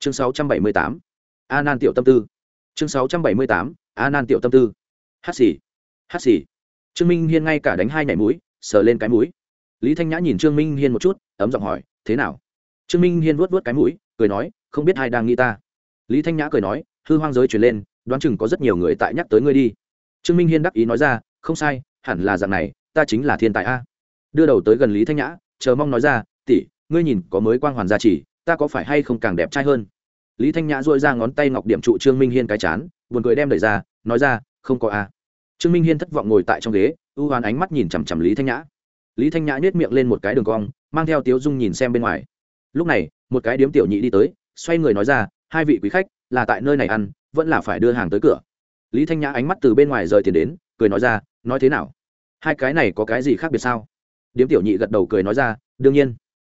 chương 678, a nan tiểu tâm tư. Chương 678, a nan tiểu tâm tư. Hát xì. Hát xì. Trương minh hiên ngay cả đánh hai nhảy mũi sờ lên cái mũi. Lý thanh nhã nhìn trương minh hiên một chút ấm giọng hỏi thế nào? Trương minh hiên vuốt vuốt cái mũi cười nói không biết ai đang nghĩ ta. Lý thanh nhã cười nói hư hoang giới truyền lên đoán chừng có rất nhiều người tại nhắc tới ngươi đi. Trương minh hiên đắc ý nói ra không sai hẳn là dạng này ta chính là thiên tài a. Đưa đầu tới gần lý thanh nhã chờ mong nói ra tỷ ngươi nhìn có mới quang hoàn gia trì ta có phải hay không càng đẹp trai hơn? Lý thanh nhã dội ra ngón tay ngọc điểm trụ trương minh hiên cái chán, buồn cười đem đẩy ra, nói ra, không có a trương minh hiên thất vọng ngồi tại trong ghế ưu hoán ánh mắt nhìn chằm chằm lý thanh nhã. Lý thanh nhã nhét miệng lên một cái đường cong, mang theo tiếu dung nhìn xem bên ngoài. Lúc này, một cái điếm tiểu nhị đi tới, xoay người nói ra, hai vị quý khách, là tại nơi này ăn, vẫn là phải đưa hàng tới cửa. Lý thanh nhã ánh mắt từ bên ngoài rời tiền đến, cười nói ra, nói thế nào? Hai cái này có cái gì khác biệt sao? Điếm tiểu nhị gật đầu cười nói ra, đương nhiên.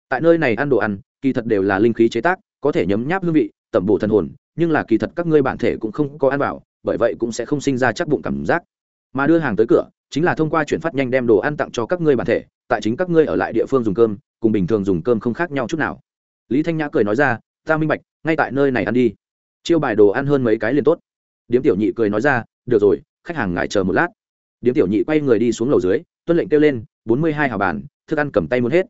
Tại nơi này ăn đồ ăn kỳ thật đều là linh khí chế tác, có thể nhấm nháp hương vị, tẩm bổ thần hồn, nhưng là kỳ thật các ngươi bản thể cũng không có ăn vào, bởi vậy cũng sẽ không sinh ra chắc bụng cảm giác. Mà đưa hàng tới cửa, chính là thông qua chuyển phát nhanh đem đồ ăn tặng cho các ngươi bản thể, tại chính các ngươi ở lại địa phương dùng cơm, cùng bình thường dùng cơm không khác nhau chút nào. Lý thanh nhã cười nói ra, ta minh bạch, ngay tại nơi này ăn đi. Chiêu bài đồ ăn hơn mấy cái liền tốt. Điếm tiểu nhị cười nói ra, được rồi, khách hàng ngài chờ một lát. Điếm tiểu nhị quay người đi xuống lầu dưới, tuân lệnh kêu lên, bốn mươi hai hào bàn, thức ăn cầm tay muốn hết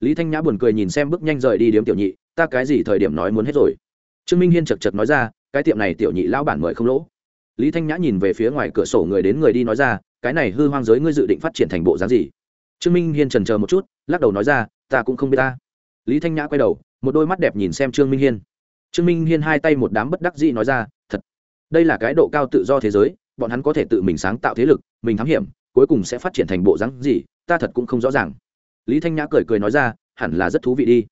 lý thanh nhã buồn cười nhìn xem bước nhanh rời đi điếm tiểu nhị, ta cái gì thời điểm nói muốn hết rồi? Trương minh hiên chật chật nói ra, cái tiệm này tiểu nhị lão bản mời không lỗ. Lý thanh nhã nhìn về phía ngoài cửa sổ người đến người đi nói ra, cái này hư hoang giới ngươi dự định phát triển thành bộ dáng gì? Trương minh hiên trần chờ một chút, lắc đầu nói ra, ta cũng không biết ta. Lý thanh nhã quay đầu, một đôi mắt đẹp nhìn xem trương minh hiên. Trương minh hiên hai tay một đám bất đắc dĩ nói ra, thật, đây là cái độ cao tự do thế giới, bọn hắn có thể tự mình sáng tạo thế lực, mình thám hiểm, cuối cùng sẽ phát triển thành bộ dáng gì, ta thật cũng không rõ ràng lý thanh nhã cười cười nói ra, hẳn là rất thú vị đi.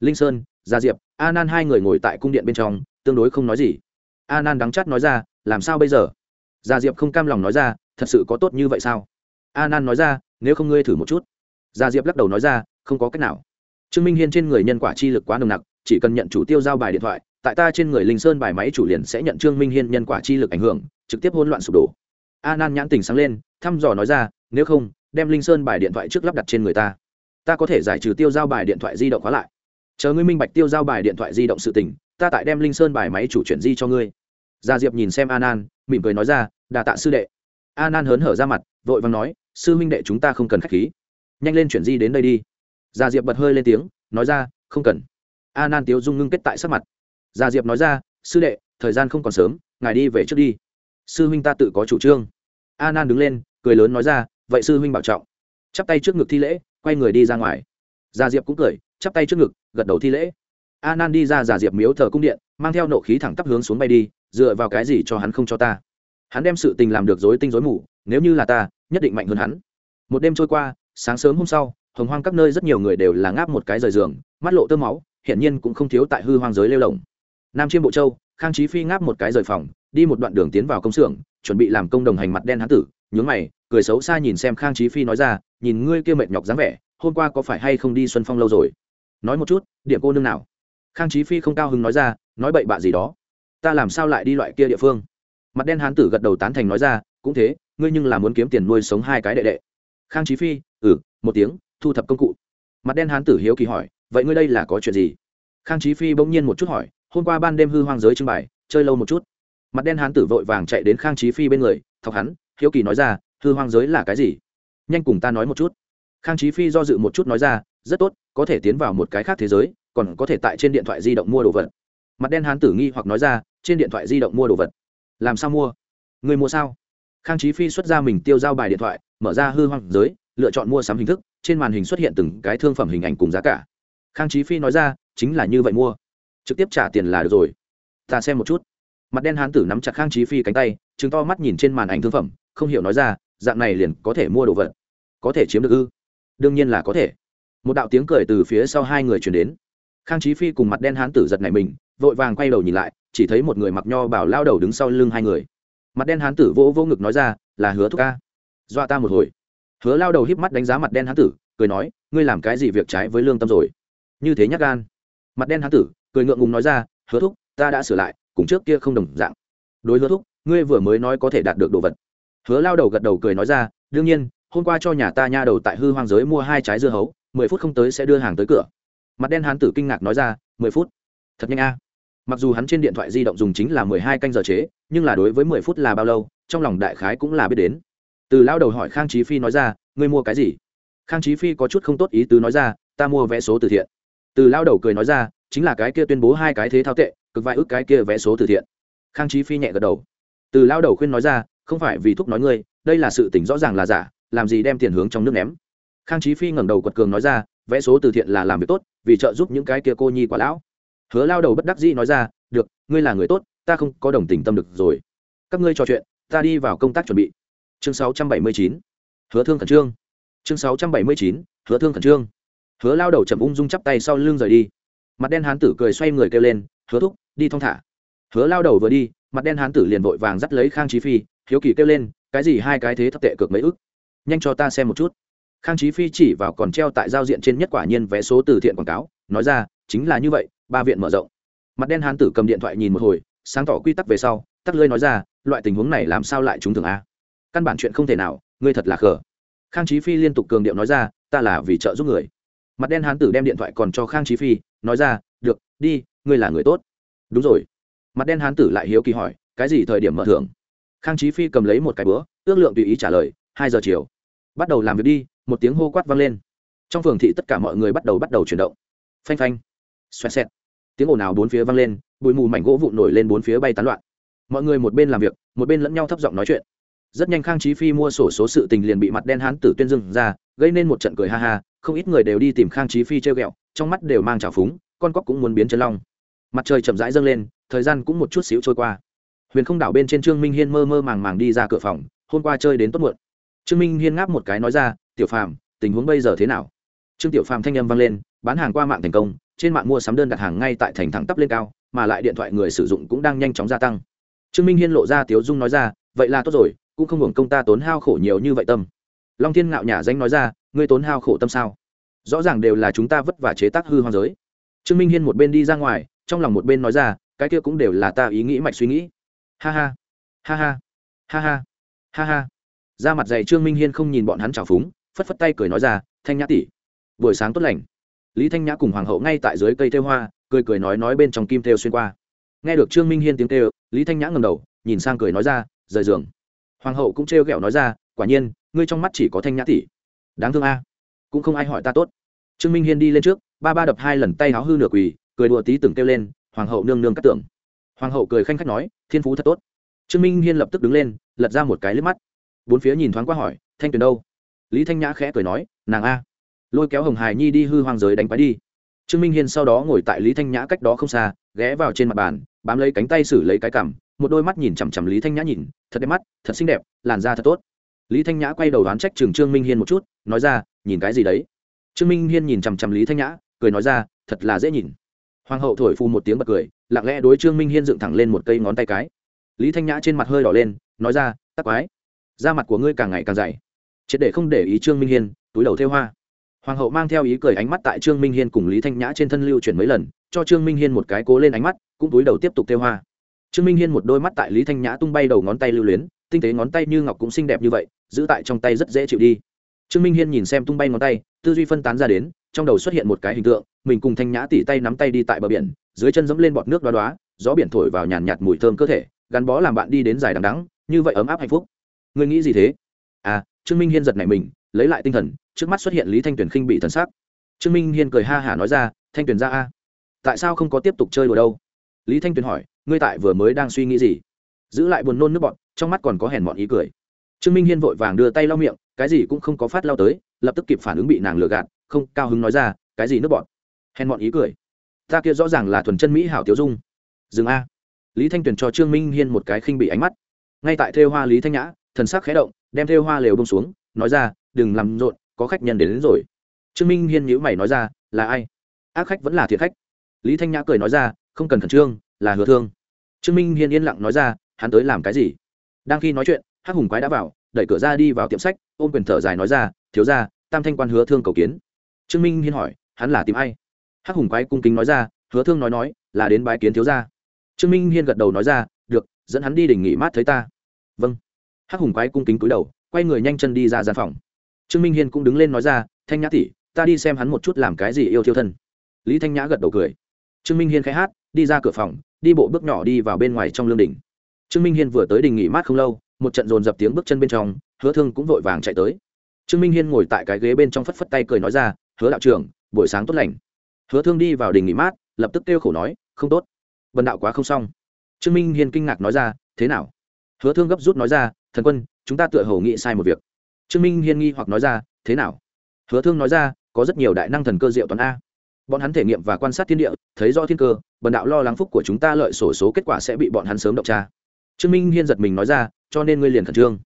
Linh sơn, gia diệp, a nan hai người ngồi tại cung điện bên trong, tương đối không nói gì. A nan đắng chắt nói ra, làm sao bây giờ? Gia diệp không cam lòng nói ra, thật sự có tốt như vậy sao? A nan nói ra, nếu không ngươi thử một chút. Gia diệp lắc đầu nói ra, không có cách nào. Trương minh hiên trên người nhân quả chi lực quá nồng nặc, chỉ cần nhận chủ tiêu giao bài điện thoại, tại ta trên người linh sơn bài máy chủ liền sẽ nhận trương minh hiên nhân quả chi lực ảnh hưởng, trực tiếp hỗn loạn sụp đổ. A nan nhãn tình sáng lên, thăm dò nói ra, nếu không, đem linh sơn bài điện thoại trước lắp đặt trên người ta ta có thể giải trừ tiêu giao bài điện thoại di động khóa lại. Chờ ngươi minh bạch tiêu giao bài điện thoại di động sự tình. ta tại đem linh sơn bài máy chủ chuyển di cho ngươi. Gia diệp nhìn xem An nan mỉm cười nói ra đà tạ sư đệ. An nan hớn hở ra mặt, vội vàng nói, sư minh đệ chúng ta không cần k h á c h khí. Nhanh lên chuyển di đến đây đi. Gia diệp bật hơi lên tiếng, nói ra, không cần. An nan tiếu dung ngưng kết tại sắc mặt. Gia diệp nói ra, sư đệ, thời gian không còn sớm, ngài đi về trước đi. Sư huynh ta tự có chủ trương. An nan đứng lên, cười lớn nói ra, vậy sư huynh bảo trọng. Chắp tay trước ngực thi lễ quay người đi ra ngoài. Gia diệp cũng cười, chắp tay trước ngực, gật đầu thi lễ. A nan đi ra giả diệp miếu thờ cung điện, mang theo nộ khí thẳng tắp hướng xuống bay đi, dựa vào cái gì cho hắn không cho ta? Hắn đem sự tình làm được dối tinh dối mù, nếu như là ta, nhất định mạnh hơn hắn. Một đêm trôi qua, sáng sớm hôm sau, hồng hoang các nơi rất nhiều người đều là ngáp một cái rời giường, mắt lộ tơ máu, hiển nhiên cũng không thiếu tại hư hoang giới lêu lồng. Nam chiêm bộ châu, khang trí phi ngáp một cái rời phòng, đi một đoạn đường tiến vào công xưởng, chuẩn bị làm công đồng hành mặt đen hán tử, nhướng mày cười xấu xa nhìn xem khang trí phi nói ra, nhìn ngươi kia mệt nhọc dáng vẻ, hôm qua có phải hay không đi xuân phong lâu rồi? Nói một chút, điểm cô nương nào? Khang trí phi không cao hứng nói ra, nói bậy bạ gì đó. Ta làm sao lại đi loại kia địa phương? Mặt đen hán tử gật đầu tán thành nói ra, cũng thế, ngươi nhưng là muốn kiếm tiền nuôi sống hai cái đệ đệ. Khang trí phi ừ một tiếng, thu thập công cụ. Mặt đen hán tử hiếu kỳ hỏi, vậy ngươi đây là có chuyện gì? Khang trí phi bỗng nhiên một chút hỏi, hôm qua ban đêm hư hoang giới trưng bày, chơi lâu một chút. Mặt đen hán tử vội vàng chạy đến khang trí phi bên người, thọc hắn, hiếu kỳ nói ra hư hoang giới là cái gì? Nhanh cùng ta nói một chút. Khang trí phi do dự một chút nói ra, rất tốt, có thể tiến vào một cái khác thế giới, còn có thể tại trên điện thoại di động mua đồ vật. Mặt đen hán tử nghi hoặc nói ra, trên điện thoại di động mua đồ vật. Làm sao mua? Người mua sao? Khang trí phi xuất ra mình tiêu giao bài điện thoại, mở ra hư hoang giới, lựa chọn mua sắm hình thức, trên màn hình xuất hiện từng cái thương phẩm hình ảnh cùng giá cả. Khang trí phi nói ra, chính là như vậy mua. Trực tiếp trả tiền là được rồi. Ta xem một chút. Mặt đen hán tử nắm chặt khang trí phi cánh tay chứng to mắt nhìn trên màn ảnh thương phẩm, không hiểu nói ra dạng này liền có thể mua đồ vật. Có thể chiếm được ư? Đương nhiên là có thể. Một đạo tiếng cười từ phía sau hai người chuyển đến. Khang trí phi cùng mặt đen hán tử giật này mình, vội vàng quay đầu nhìn lại, chỉ thấy một người mặc nho bảo lao đầu đứng sau lưng hai người. Mặt đen hán tử vỗ vô ngực nói ra, là hứa thúc ca. Dọa ta một hồi. Hứa lao đầu híp mắt đánh giá mặt đen hán tử, cười nói, ngươi làm cái gì việc trái với lương tâm rồi? Như thế nhắc gan. Mặt đen hán tử cười ngượng ngùng nói ra, hứa thúc, ta đã sửa lại, cùng trước kia không đồng dạng. Đối hứa thúc, ngươi vừa mới nói có thể đạt được đồ vật hứa lao đầu gật đầu cười nói ra, đương nhiên, hôm qua cho nhà ta nha đầu tại hư hoang giới mua hai trái dưa hấu, mười phút không tới sẽ đưa hàng tới cửa. Mặt đen hán tử kinh ngạc nói ra, mười phút? Thật nhanh a. Mặc dù hắn trên điện thoại di động dùng chính là mười hai canh giờ chế, nhưng là đối với mười phút là bao lâu, trong lòng đại khái cũng là biết đến. Từ lao đầu hỏi khang trí phi nói ra, ngươi mua cái gì? Khang trí phi có chút không tốt ý tứ nói ra, ta mua vé số từ thiện. Từ lao đầu cười nói ra, chính là cái kia tuyên bố hai cái thế thao tệ, cực vài ước cái kia vé số từ thiện. Khang trí phi nhẹ gật đầu. Từ lao đầu khuyên nói ra không phải vì thúc nói ngươi, đây là sự tỉnh rõ ràng là giả, làm gì đem tiền hướng trong nước ném. Khang trí phi ngẩng đầu quật cường nói ra, vẽ số từ thiện là làm việc tốt, vì trợ giúp những cái kia cô nhi quả lão. Hứa lao đầu bất đắc dĩ nói ra, được, ngươi là người tốt, ta không có đồng tình tâm được rồi. Các ngươi trò chuyện, ta đi vào công tác chuẩn bị. Chương 679. hứa thương khẩn trương. Chương 679. hứa thương khẩn trương. Hứa lao đầu chậm ung dung chắp tay sau lưng rời đi. Mặt đen hán tử cười xoay người kêu lên, hứa thúc, đi thong thả. Hứa lao đầu vừa đi, mặt đen hán tử liền vội vàng dắt lấy khang trí phi hiếu kỳ kêu lên, cái gì hai cái thế thấp tệ cực mấy ức? Nhanh cho ta xem một chút. Khang chí phi chỉ vào còn treo tại giao diện trên nhất quả nhiên vé số từ thiện quảng cáo, nói ra, chính là như vậy, ba viện mở rộng. Mặt đen hán tử cầm điện thoại nhìn một hồi, sáng tỏ quy tắc về sau tắc lơi nói ra, loại tình huống này làm sao lại trúng thường a? Căn bản chuyện không thể nào, ngươi thật là khờ. Khang chí phi liên tục cường điệu nói ra, ta là vì trợ giúp người. Mặt đen hán tử đem điện thoại còn cho khang chí phi, nói ra, được, đi, ngươi là người tốt. Đúng rồi. Mặt đen hán tử lại hiếu kỳ hỏi, cái gì thời điểm mở thưởng? Khang trí phi cầm lấy một cái bữa ước lượng tùy ý trả lời, hai giờ chiều. Bắt đầu làm việc đi, một tiếng hô quát vang lên. Trong phường thị tất cả mọi người bắt đầu bắt đầu chuyển động. Phanh phanh. Xoẹt xẹt. Tiếng ồn ào bốn phía vang lên, bụi mù mảnh gỗ vụn nổi lên bốn phía bay tán loạn. Mọi người một bên làm việc, một bên lẫn nhau thấp giọng nói chuyện. Rất nhanh khang trí phi mua sổ số sự tình liền bị mặt đen hán tử tuyên dưng ra, gây nên một trận cười ha ha, không ít người đều đi tìm khang trí phi treo ghẹo, trong mắt đều mang trào phúng, con cóc cũng muốn biến chân long. Mặt trời chậm rãi dâng lên, thời gian cũng một chút xíu trôi qua huyền không đảo bên trên trương minh hiên mơ mơ màng màng đi ra cửa phòng, hôm qua chơi đến tốt muộn. Trương minh hiên ngáp một cái nói ra, tiểu phàm, tình huống bây giờ thế nào? Trương tiểu phàm thanh âm vang lên, bán hàng qua mạng thành công, trên mạng mua sắm đơn đặt hàng ngay tại thành thẳng tắp lên cao, mà lại điện thoại người sử dụng cũng đang nhanh chóng gia tăng. Trương minh hiên lộ ra tiếu dung nói ra, vậy là tốt rồi, cũng không hưởng công ta tốn hao khổ nhiều như vậy tâm. Long thiên ngạo nhà danh nói ra, ngươi tốn hao khổ tâm sao? Rõ ràng đều là chúng ta vất vả chế tác hư hoang giới. Trương minh hiên một bên đi ra ngoài, trong lòng một bên nói ra, cái kia cũng đều là ta ý nghĩ mạch suy nghĩ ha ha. Ha ha. Ha ha. Ha ha. Ra mặt dày trương minh hiên không nhìn bọn hắn trào phúng, phất phất tay cười nói ra, thanh nhã tỷ, buổi sáng tốt lành. Lý thanh nhã cùng hoàng hậu ngay tại dưới cây thêu hoa, cười cười nói nói bên trong kim thêu xuyên qua. Nghe được trương minh hiên tiếng thêu lý thanh nhã ngầm đầu, nhìn sang cười nói ra, rời giường. Hoàng hậu cũng trêu ghẹo nói ra, quả nhiên, ngươi trong mắt chỉ có thanh nhã tỷ. Đáng thương a. Cũng không ai hỏi ta tốt. Trương minh hiên đi lên trước, ba ba đập hai lần tay háo hư nửa quỳ, cười đùa tí từng kêu lên, hoàng hậu nương nương cắt tưởng hoàng hậu cười khanh khách nói, thiên phú thật tốt. Trương minh hiên lập tức đứng lên, lật ra một cái liếp mắt. Bốn phía nhìn thoáng qua hỏi, thanh tuyền đâu? Lý thanh nhã khẽ cười nói, nàng a. Lôi kéo hồng hài nhi đi hư hoang giới đánh quái đi. Trương minh hiên sau đó ngồi tại lý thanh nhã cách đó không xa, ghé vào trên mặt bàn, bám lấy cánh tay xử lấy cái cằm, một đôi mắt nhìn chằm chằm lý thanh nhã nhìn, thật đẹp mắt, thật xinh đẹp, làn da thật tốt. Lý thanh nhã quay đầu đoán trách trường trương minh hiên một chút, nói ra, nhìn cái gì đấy? Trương minh hiên nhìn chằm chằm lý thanh nhã, cười nói ra, thật là dễ nhìn. Hoàng hậu thổi phu một tiếng bật cười lặng lẽ đối trương minh hiên dựng thẳng lên một cây ngón tay cái lý thanh nhã trên mặt hơi đỏ lên nói ra tắc quái da mặt của ngươi càng ngày càng dày triệt để không để ý trương minh hiên túi đầu theo hoa hoàng hậu mang theo ý cười ánh mắt tại trương minh hiên cùng lý thanh nhã trên thân lưu chuyển mấy lần cho trương minh hiên một cái cố lên ánh mắt cũng túi đầu tiếp tục theo hoa trương minh hiên một đôi mắt tại lý thanh nhã tung bay đầu ngón tay lưu luyến tinh tế ngón tay như ngọc cũng xinh đẹp như vậy giữ tại trong tay rất dễ chịu đi trương minh hiên nhìn xem tung bay ngón tay tư duy phân tán ra đến trong đầu xuất hiện một cái hình tượng mình cùng thanh nhã tỉ tay nắm tay đi tại bờ biển dưới chân dẫm lên bọt nước đoá đoá, gió biển thổi vào nhàn nhạt mùi thơm cơ thể, gắn bó làm bạn đi đến dài đằng đắng như vậy ấm áp hạnh phúc. Ngươi nghĩ gì thế? À trương minh hiên giật nảy mình, lấy lại tinh thần, trước mắt xuất hiện lý thanh tuyền khinh bị thần sắc. Trương minh hiên cười ha hả nói ra, thanh tuyền ra a, tại sao không có tiếp tục chơi đùa đâu? Lý thanh tuyền hỏi, ngươi tại vừa mới đang suy nghĩ gì? Giữ lại buồn nôn nước bọn trong mắt còn có hèn bọn ý cười. Trương minh hiên vội vàng đưa tay lau miệng, cái gì cũng không có phát lau tới, lập tức kịp phản ứng bị nàng lừa gạt, không cao hứng nói ra, cái gì nước bọn hèn bọn ý cười ta kia rõ ràng là thuần chân mỹ hảo tiểu dung. Dừng a. Lý thanh tuyền cho trương minh hiên một cái khinh bị ánh mắt. Ngay tại thêu hoa lý thanh nhã thần sắc khẽ động đem thêu hoa lều bông xuống nói ra đừng làm rộn có khách nhân đến, đến rồi. Trương minh hiên nhữ mày nói ra là ai? Ác khách vẫn là thiệt khách. Lý thanh nhã cười nói ra không cần khẩn trương là hứa thương. Trương minh hiên yên lặng nói ra hắn tới làm cái gì? Đang khi nói chuyện hắc hùng quái đã vào đẩy cửa ra đi vào tiệm sách ôm quyền thở dài nói ra thiếu ra tam thanh quan hứa thương cầu kiến. Trương minh hiên hỏi hắn là tìm ai? Hắc hùng quái cung kính nói ra, hứa thương nói nói, là đến bái kiến thiếu gia. Trương minh hiên gật đầu nói ra, được, dẫn hắn đi đỉnh nghỉ mát thấy ta. Vâng. Hắc hùng quái cung kính cúi đầu, quay người nhanh chân đi ra gian phòng. Trương minh hiên cũng đứng lên nói ra, thanh nhã tỷ, ta đi xem hắn một chút làm cái gì yêu thiêu thân. Lý thanh nhã gật đầu cười. Trương minh hiên khai hát, đi ra cửa phòng, đi bộ bước nhỏ đi vào bên ngoài trong lương đình trương minh hiên vừa tới đình nghỉ mát không lâu, một trận dồn dập tiếng bước chân bên trong, hứa thương cũng vội vàng chạy tới. Trương minh hiên ngồi tại cái ghế bên trong phất phất tay cười nói ra, hứa đạo trưởng, buổi sáng tốt lành hứa thương đi vào đình nghỉ mát, lập tức kêu khổ nói, không tốt vần đạo quá không xong. Trương minh hiên kinh ngạc nói ra, thế nào? Hứa thương gấp rút nói ra, thần quân, chúng ta tựa hồ nghĩ sai một việc. Trương minh hiên nghi hoặc nói ra, thế nào? Hứa thương nói ra, có rất nhiều đại năng thần cơ diệu toán a. Bọn hắn thể nghiệm và quan sát thiên địa, thấy do thiên cơ bần đạo lo lắng phúc của chúng ta lợi sổ số kết quả sẽ bị bọn hắn sớm động tra. Trương minh hiên giật mình nói ra, cho nên ngươi liền khẩn trương.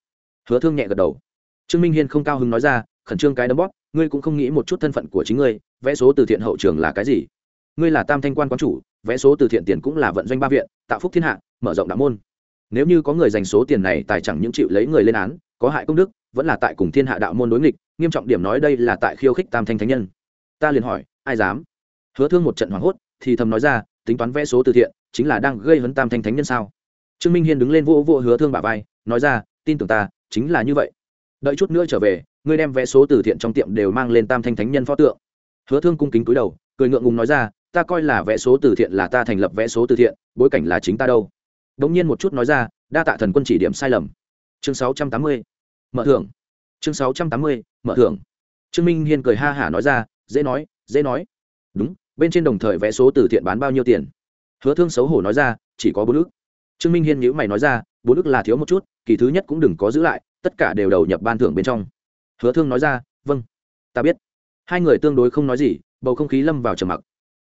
Hứa thương nhẹ gật đầu. Trương minh hiên không cao hứng nói ra khẩn trương cái đấm bóp, ngươi cũng không nghĩ một chút thân phận của chính ngươi, vẽ số từ thiện hậu trường là cái gì? Ngươi là tam thanh quan quán chủ, vẽ số từ thiện tiền cũng là vận doanh ba viện, tạo phúc thiên hạ, mở rộng đạo môn. Nếu như có người dành số tiền này, tài chẳng những chịu lấy người lên án, có hại công đức, vẫn là tại cùng thiên hạ đạo môn đối nghịch, nghiêm trọng điểm nói đây là tại khiêu khích tam thanh thánh nhân. Ta liền hỏi, ai dám? Hứa thương một trận hoảng hốt, thì thầm nói ra, tính toán vẽ số từ thiện, chính là đang gây hấn tam thanh thánh nhân sao? Trương minh hiên đứng lên vô vô hứa thương bà vai, nói ra, tin tưởng ta, chính là như vậy. Đợi chút nữa trở về ngươi đem vé số từ thiện trong tiệm đều mang lên tam thanh thánh nhân pho tượng. Hứa thương cung kính cúi đầu cười ngượng ngùng nói ra ta coi là vé số từ thiện là ta thành lập vé số từ thiện bối cảnh là chính ta đâu. Đống nhiên một chút nói ra đa tạ thần quân chỉ điểm sai lầm. Chương 680. mở thưởng. Chương 680, mở thưởng. Trương minh hiên cười ha hả nói ra dễ nói dễ nói. Đúng bên trên đồng thời vé số từ thiện bán bao nhiêu tiền? Hứa thương xấu hổ nói ra chỉ có bốn ước trương minh hiên nhữ mày nói ra bốn ước là thiếu một chút kỳ thứ nhất cũng đừng có giữ lại tất cả đều đầu nhập ban thưởng bên trong hứa thương nói ra vâng ta biết. Hai người tương đối không nói gì, bầu không khí lâm vào trầm mặc.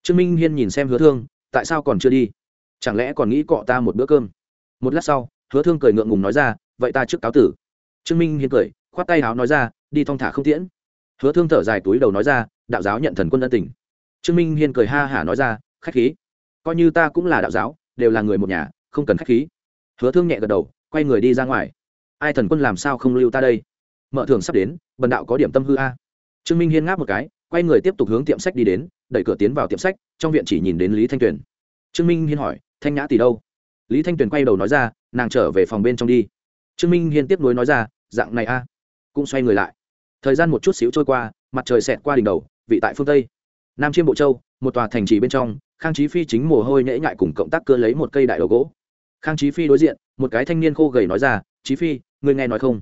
Trương minh hiên nhìn xem hứa thương, tại sao còn chưa đi? Chẳng lẽ còn nghĩ cọ ta một bữa cơm? Một lát sau, hứa thương cười ngượng ngùng nói ra, vậy ta trước cáo tử. Trương minh hiên cười, khoát tay háo nói ra, đi thong thả không tiễn. Hứa thương thở dài túi đầu nói ra, đạo giáo nhận thần quân ân tình. Trương minh hiên cười ha hả nói ra, khách khí, coi như ta cũng là đạo giáo, đều là người một nhà, không cần khách khí. Hứa thương nhẹ gật đầu, quay người đi ra ngoài. Ai thần quân làm sao không lưu ta đây? Mở thường sắp đến, bần đạo có điểm tâm hư a. Trương minh hiên ngáp một cái, quay người tiếp tục hướng tiệm sách đi đến, đẩy cửa tiến vào tiệm sách, trong viện chỉ nhìn đến lý thanh tuyền. Trương minh hiên hỏi, thanh nhã tỷ đâu? Lý thanh tuyền quay đầu nói ra, nàng trở về phòng bên trong đi. Trương minh hiên tiếp nối nói ra, dạng này a. Cũng xoay người lại. Thời gian một chút xíu trôi qua, mặt trời xẹt qua đỉnh đầu, vị tại phương tây. Nam chiêm bộ châu, một tòa thành trì bên trong, khang trí phi chính mồ hôi nhễ nhại cùng cộng tác cơ lấy một cây đại đầu gỗ. Khang trí phi đối diện, một cái thanh niên khô gầy nói ra trí phi, ngươi nghe nói không?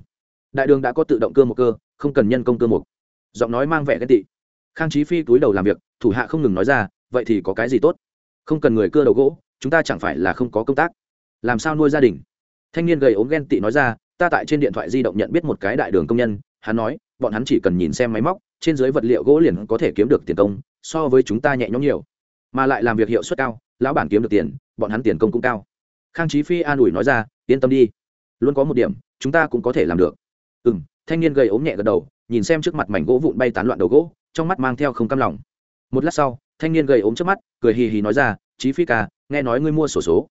Đại đường đã có tự động cơ một cơ, không cần nhân công cơ một giọng nói mang vẻ ghen tị. Khang trí phi túi đầu làm việc, thủ hạ không ngừng nói ra, vậy thì có cái gì tốt? Không cần người cưa đầu gỗ, chúng ta chẳng phải là không có công tác. Làm sao nuôi gia đình? Thanh niên gầy ốm ghen tị nói ra, ta tại trên điện thoại di động nhận biết một cái đại đường công nhân, hắn nói, bọn hắn chỉ cần nhìn xem máy móc, trên dưới vật liệu gỗ liền có thể kiếm được tiền công, so với chúng ta nhẹ nhõm nhiều. Mà lại làm việc hiệu suất cao, lão bản kiếm được tiền, bọn hắn tiền công cũng cao. Khang trí phi an ủi nói ra, yên tâm đi. Luôn có một điểm, chúng ta cũng có thể làm được ừ m thanh niên gầy ốm nhẹ gật đầu, nhìn xem trước mặt mảnh gỗ vụn bay tán loạn đầu gỗ, trong mắt mang theo không cam lòng. Một lát sau, thanh niên gầy ốm trước mắt, cười hì hì nói ra, Chí phi ca, nghe nói ngươi mua sổ số.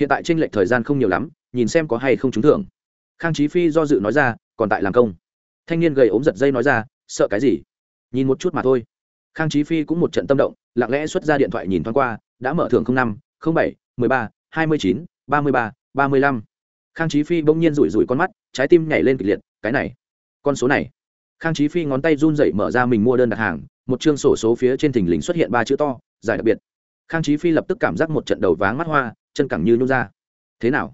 Hiện tại tranh lệch thời gian không nhiều lắm, nhìn xem có hay không trúng thưởng. Khang Chí phi do dự nói ra, còn tại làm công. Thanh niên gầy ốm giật dây nói ra, sợ cái gì? Nhìn một chút mà thôi. Khang Chí phi cũng một trận tâm động, lặng lẽ xuất ra điện thoại nhìn thoáng qua, đã mở thưởng năm bảy, mười ba, hai mươi chín, ba mươi ba ba mươi lăm. Khang Chí phi bỗng nhiên rủi rủi con mắt, trái tim nhảy lên kịch liệt cái này. Con số này. Khang trí phi ngón tay run dậy mở ra mình mua đơn đặt hàng, một chương sổ số phía trên thình lình xuất hiện ba chữ to, giải đặc biệt. Khang trí phi lập tức cảm giác một trận đầu váng mắt hoa, chân cẳng như nhung ra. Thế nào?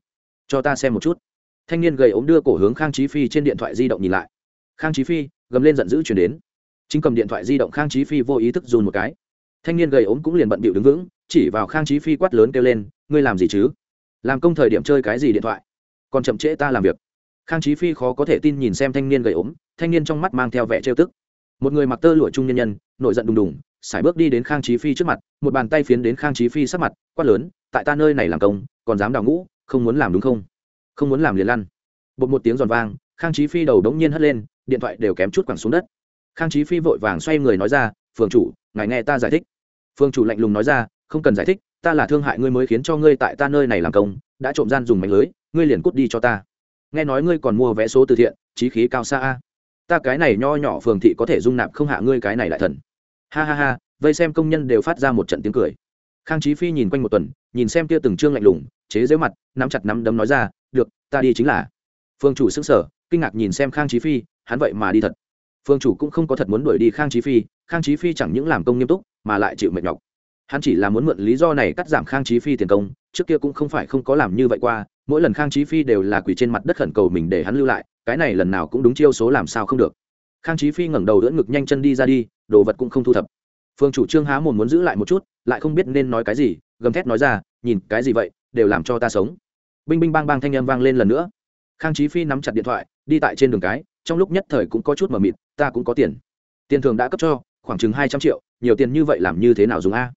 Cho ta xem một chút. Thanh niên gầy ốm đưa cổ hướng khang trí phi trên điện thoại di động nhìn lại. Khang trí phi, gầm lên giận dữ chuyển đến. Chính cầm điện thoại di động khang trí phi vô ý thức dùn một cái. Thanh niên gầy ốm cũng liền bận bịu đứng vững, chỉ vào khang trí phi quát lớn kêu lên, ngươi làm gì chứ? Làm công thời điểm chơi cái gì điện thoại? Còn chậm trễ ta làm việc khang trí phi khó có thể tin nhìn xem thanh niên gầy ốm, thanh niên trong mắt mang theo vẻ trêu tức. Một người mặc tơ lụa trung nhân nhân, nổi giận đùng đùng sải bước đi đến khang trí phi trước mặt, một bàn tay phiến đến khang trí phi sát mặt, quát lớn, tại ta nơi này làm công, còn dám đào ngũ, không muốn làm đúng không? Không muốn làm liền lăn. Bột một tiếng giòn vang, khang trí phi đầu đống nhiên hất lên, điện thoại đều kém chút quẳng xuống đất. Khang trí phi vội vàng xoay người nói ra, phường chủ, ngài nghe ta giải thích. Phường chủ lạnh lùng nói ra, không cần giải thích, ta là thương hại ngươi mới khiến cho ngươi tại ta nơi này làm công, đã trộm gian dùng mảnh lưới, ngươi liền cút đi cho ta nghe nói ngươi còn mua vé số từ thiện trí khí cao xa a. Ta cái này nho nhỏ phường thị có thể dung nạp không hạ ngươi cái này lại thần. Ha ha ha, vây xem công nhân đều phát ra một trận tiếng cười. Khang trí phi nhìn quanh một tuần, nhìn xem kia từng trương lạnh lùng, chế giễu mặt, nắm chặt nắm đấm nói ra, được, ta đi chính là. Phương chủ xứng sở kinh ngạc nhìn xem khang trí phi, hắn vậy mà đi thật. Phương chủ cũng không có thật muốn đuổi đi khang trí phi, khang trí phi chẳng những làm công nghiêm túc, mà lại chịu mệt nhọc. Hắn chỉ là muốn mượn lý do này cắt giảm khang chí phi tiền công, trước kia cũng không phải không có làm như vậy qua mỗi lần khang chí phi đều là quỳ trên mặt đất khẩn cầu mình để hắn lưu lại, cái này lần nào cũng đúng chiêu số làm sao không được. Khang chí phi ngẩng đầu đỡ ngực nhanh chân đi ra đi, đồ vật cũng không thu thập. Phương chủ trương há mồm muốn giữ lại một chút, lại không biết nên nói cái gì, gầm thét nói ra, nhìn, cái gì vậy, đều làm cho ta sống. Binh binh bang bang thanh âm vang lên lần nữa. Khang chí phi nắm chặt điện thoại, đi tại trên đường cái, trong lúc nhất thời cũng có chút mờ mịt, ta cũng có tiền. Tiền thường đã cấp cho, khoảng chừng hai trăm triệu, nhiều tiền như vậy làm như thế nào dùng a?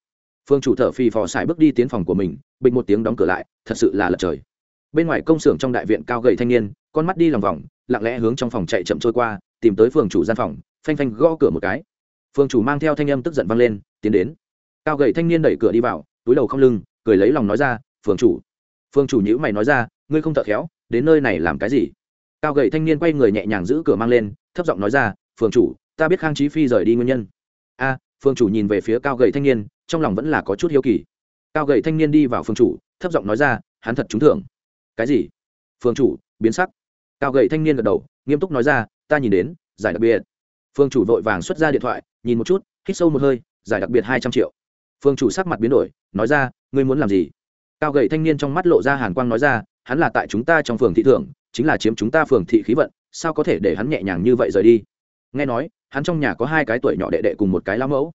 Phương chủ thở phì phò xài bước đi tiến phòng của mình bình một tiếng đóng cửa lại, thật sự là lật trời bên ngoài công xưởng trong đại viện cao gầy thanh niên, con mắt đi lòng vòng, lặng lẽ hướng trong phòng chạy chậm trôi qua, tìm tới phường chủ gian phòng, phanh phanh gõ cửa một cái. Phường chủ mang theo thanh âm tức giận vang lên, tiến đến. Cao gầy thanh niên đẩy cửa đi vào, túi đầu không lưng, cười lấy lòng nói ra, phường chủ. Phường chủ nhữ mày nói ra, ngươi không thợ khéo, đến nơi này làm cái gì? Cao gầy thanh niên quay người nhẹ nhàng giữ cửa mang lên, thấp giọng nói ra, phường chủ, ta biết khang chí phi rời đi nguyên nhân. A, phường chủ nhìn về phía cao gầy thanh niên, trong lòng vẫn là có chút hiếu kỳ. Cao gầy thanh niên đi vào phường chủ, thấp giọng nói ra, hắn thật trúng thưởng cái gì? Phường chủ, biến sắc. Cao gậy thanh niên gật đầu, nghiêm túc nói ra, ta nhìn đến, giải đặc biệt. Phương chủ vội vàng xuất ra điện thoại, nhìn một chút, hít sâu một hơi, giải đặc biệt hai trăm triệu. Phương chủ sắc mặt biến đổi, nói ra, ngươi muốn làm gì? Cao gậy thanh niên trong mắt lộ ra hàn quang nói ra, hắn là tại chúng ta trong phường thị thưởng chính là chiếm chúng ta phường thị khí vận, sao có thể để hắn nhẹ nhàng như vậy rời đi? Nghe nói, hắn trong nhà có hai cái tuổi nhỏ đệ đệ cùng một cái lão mẫu.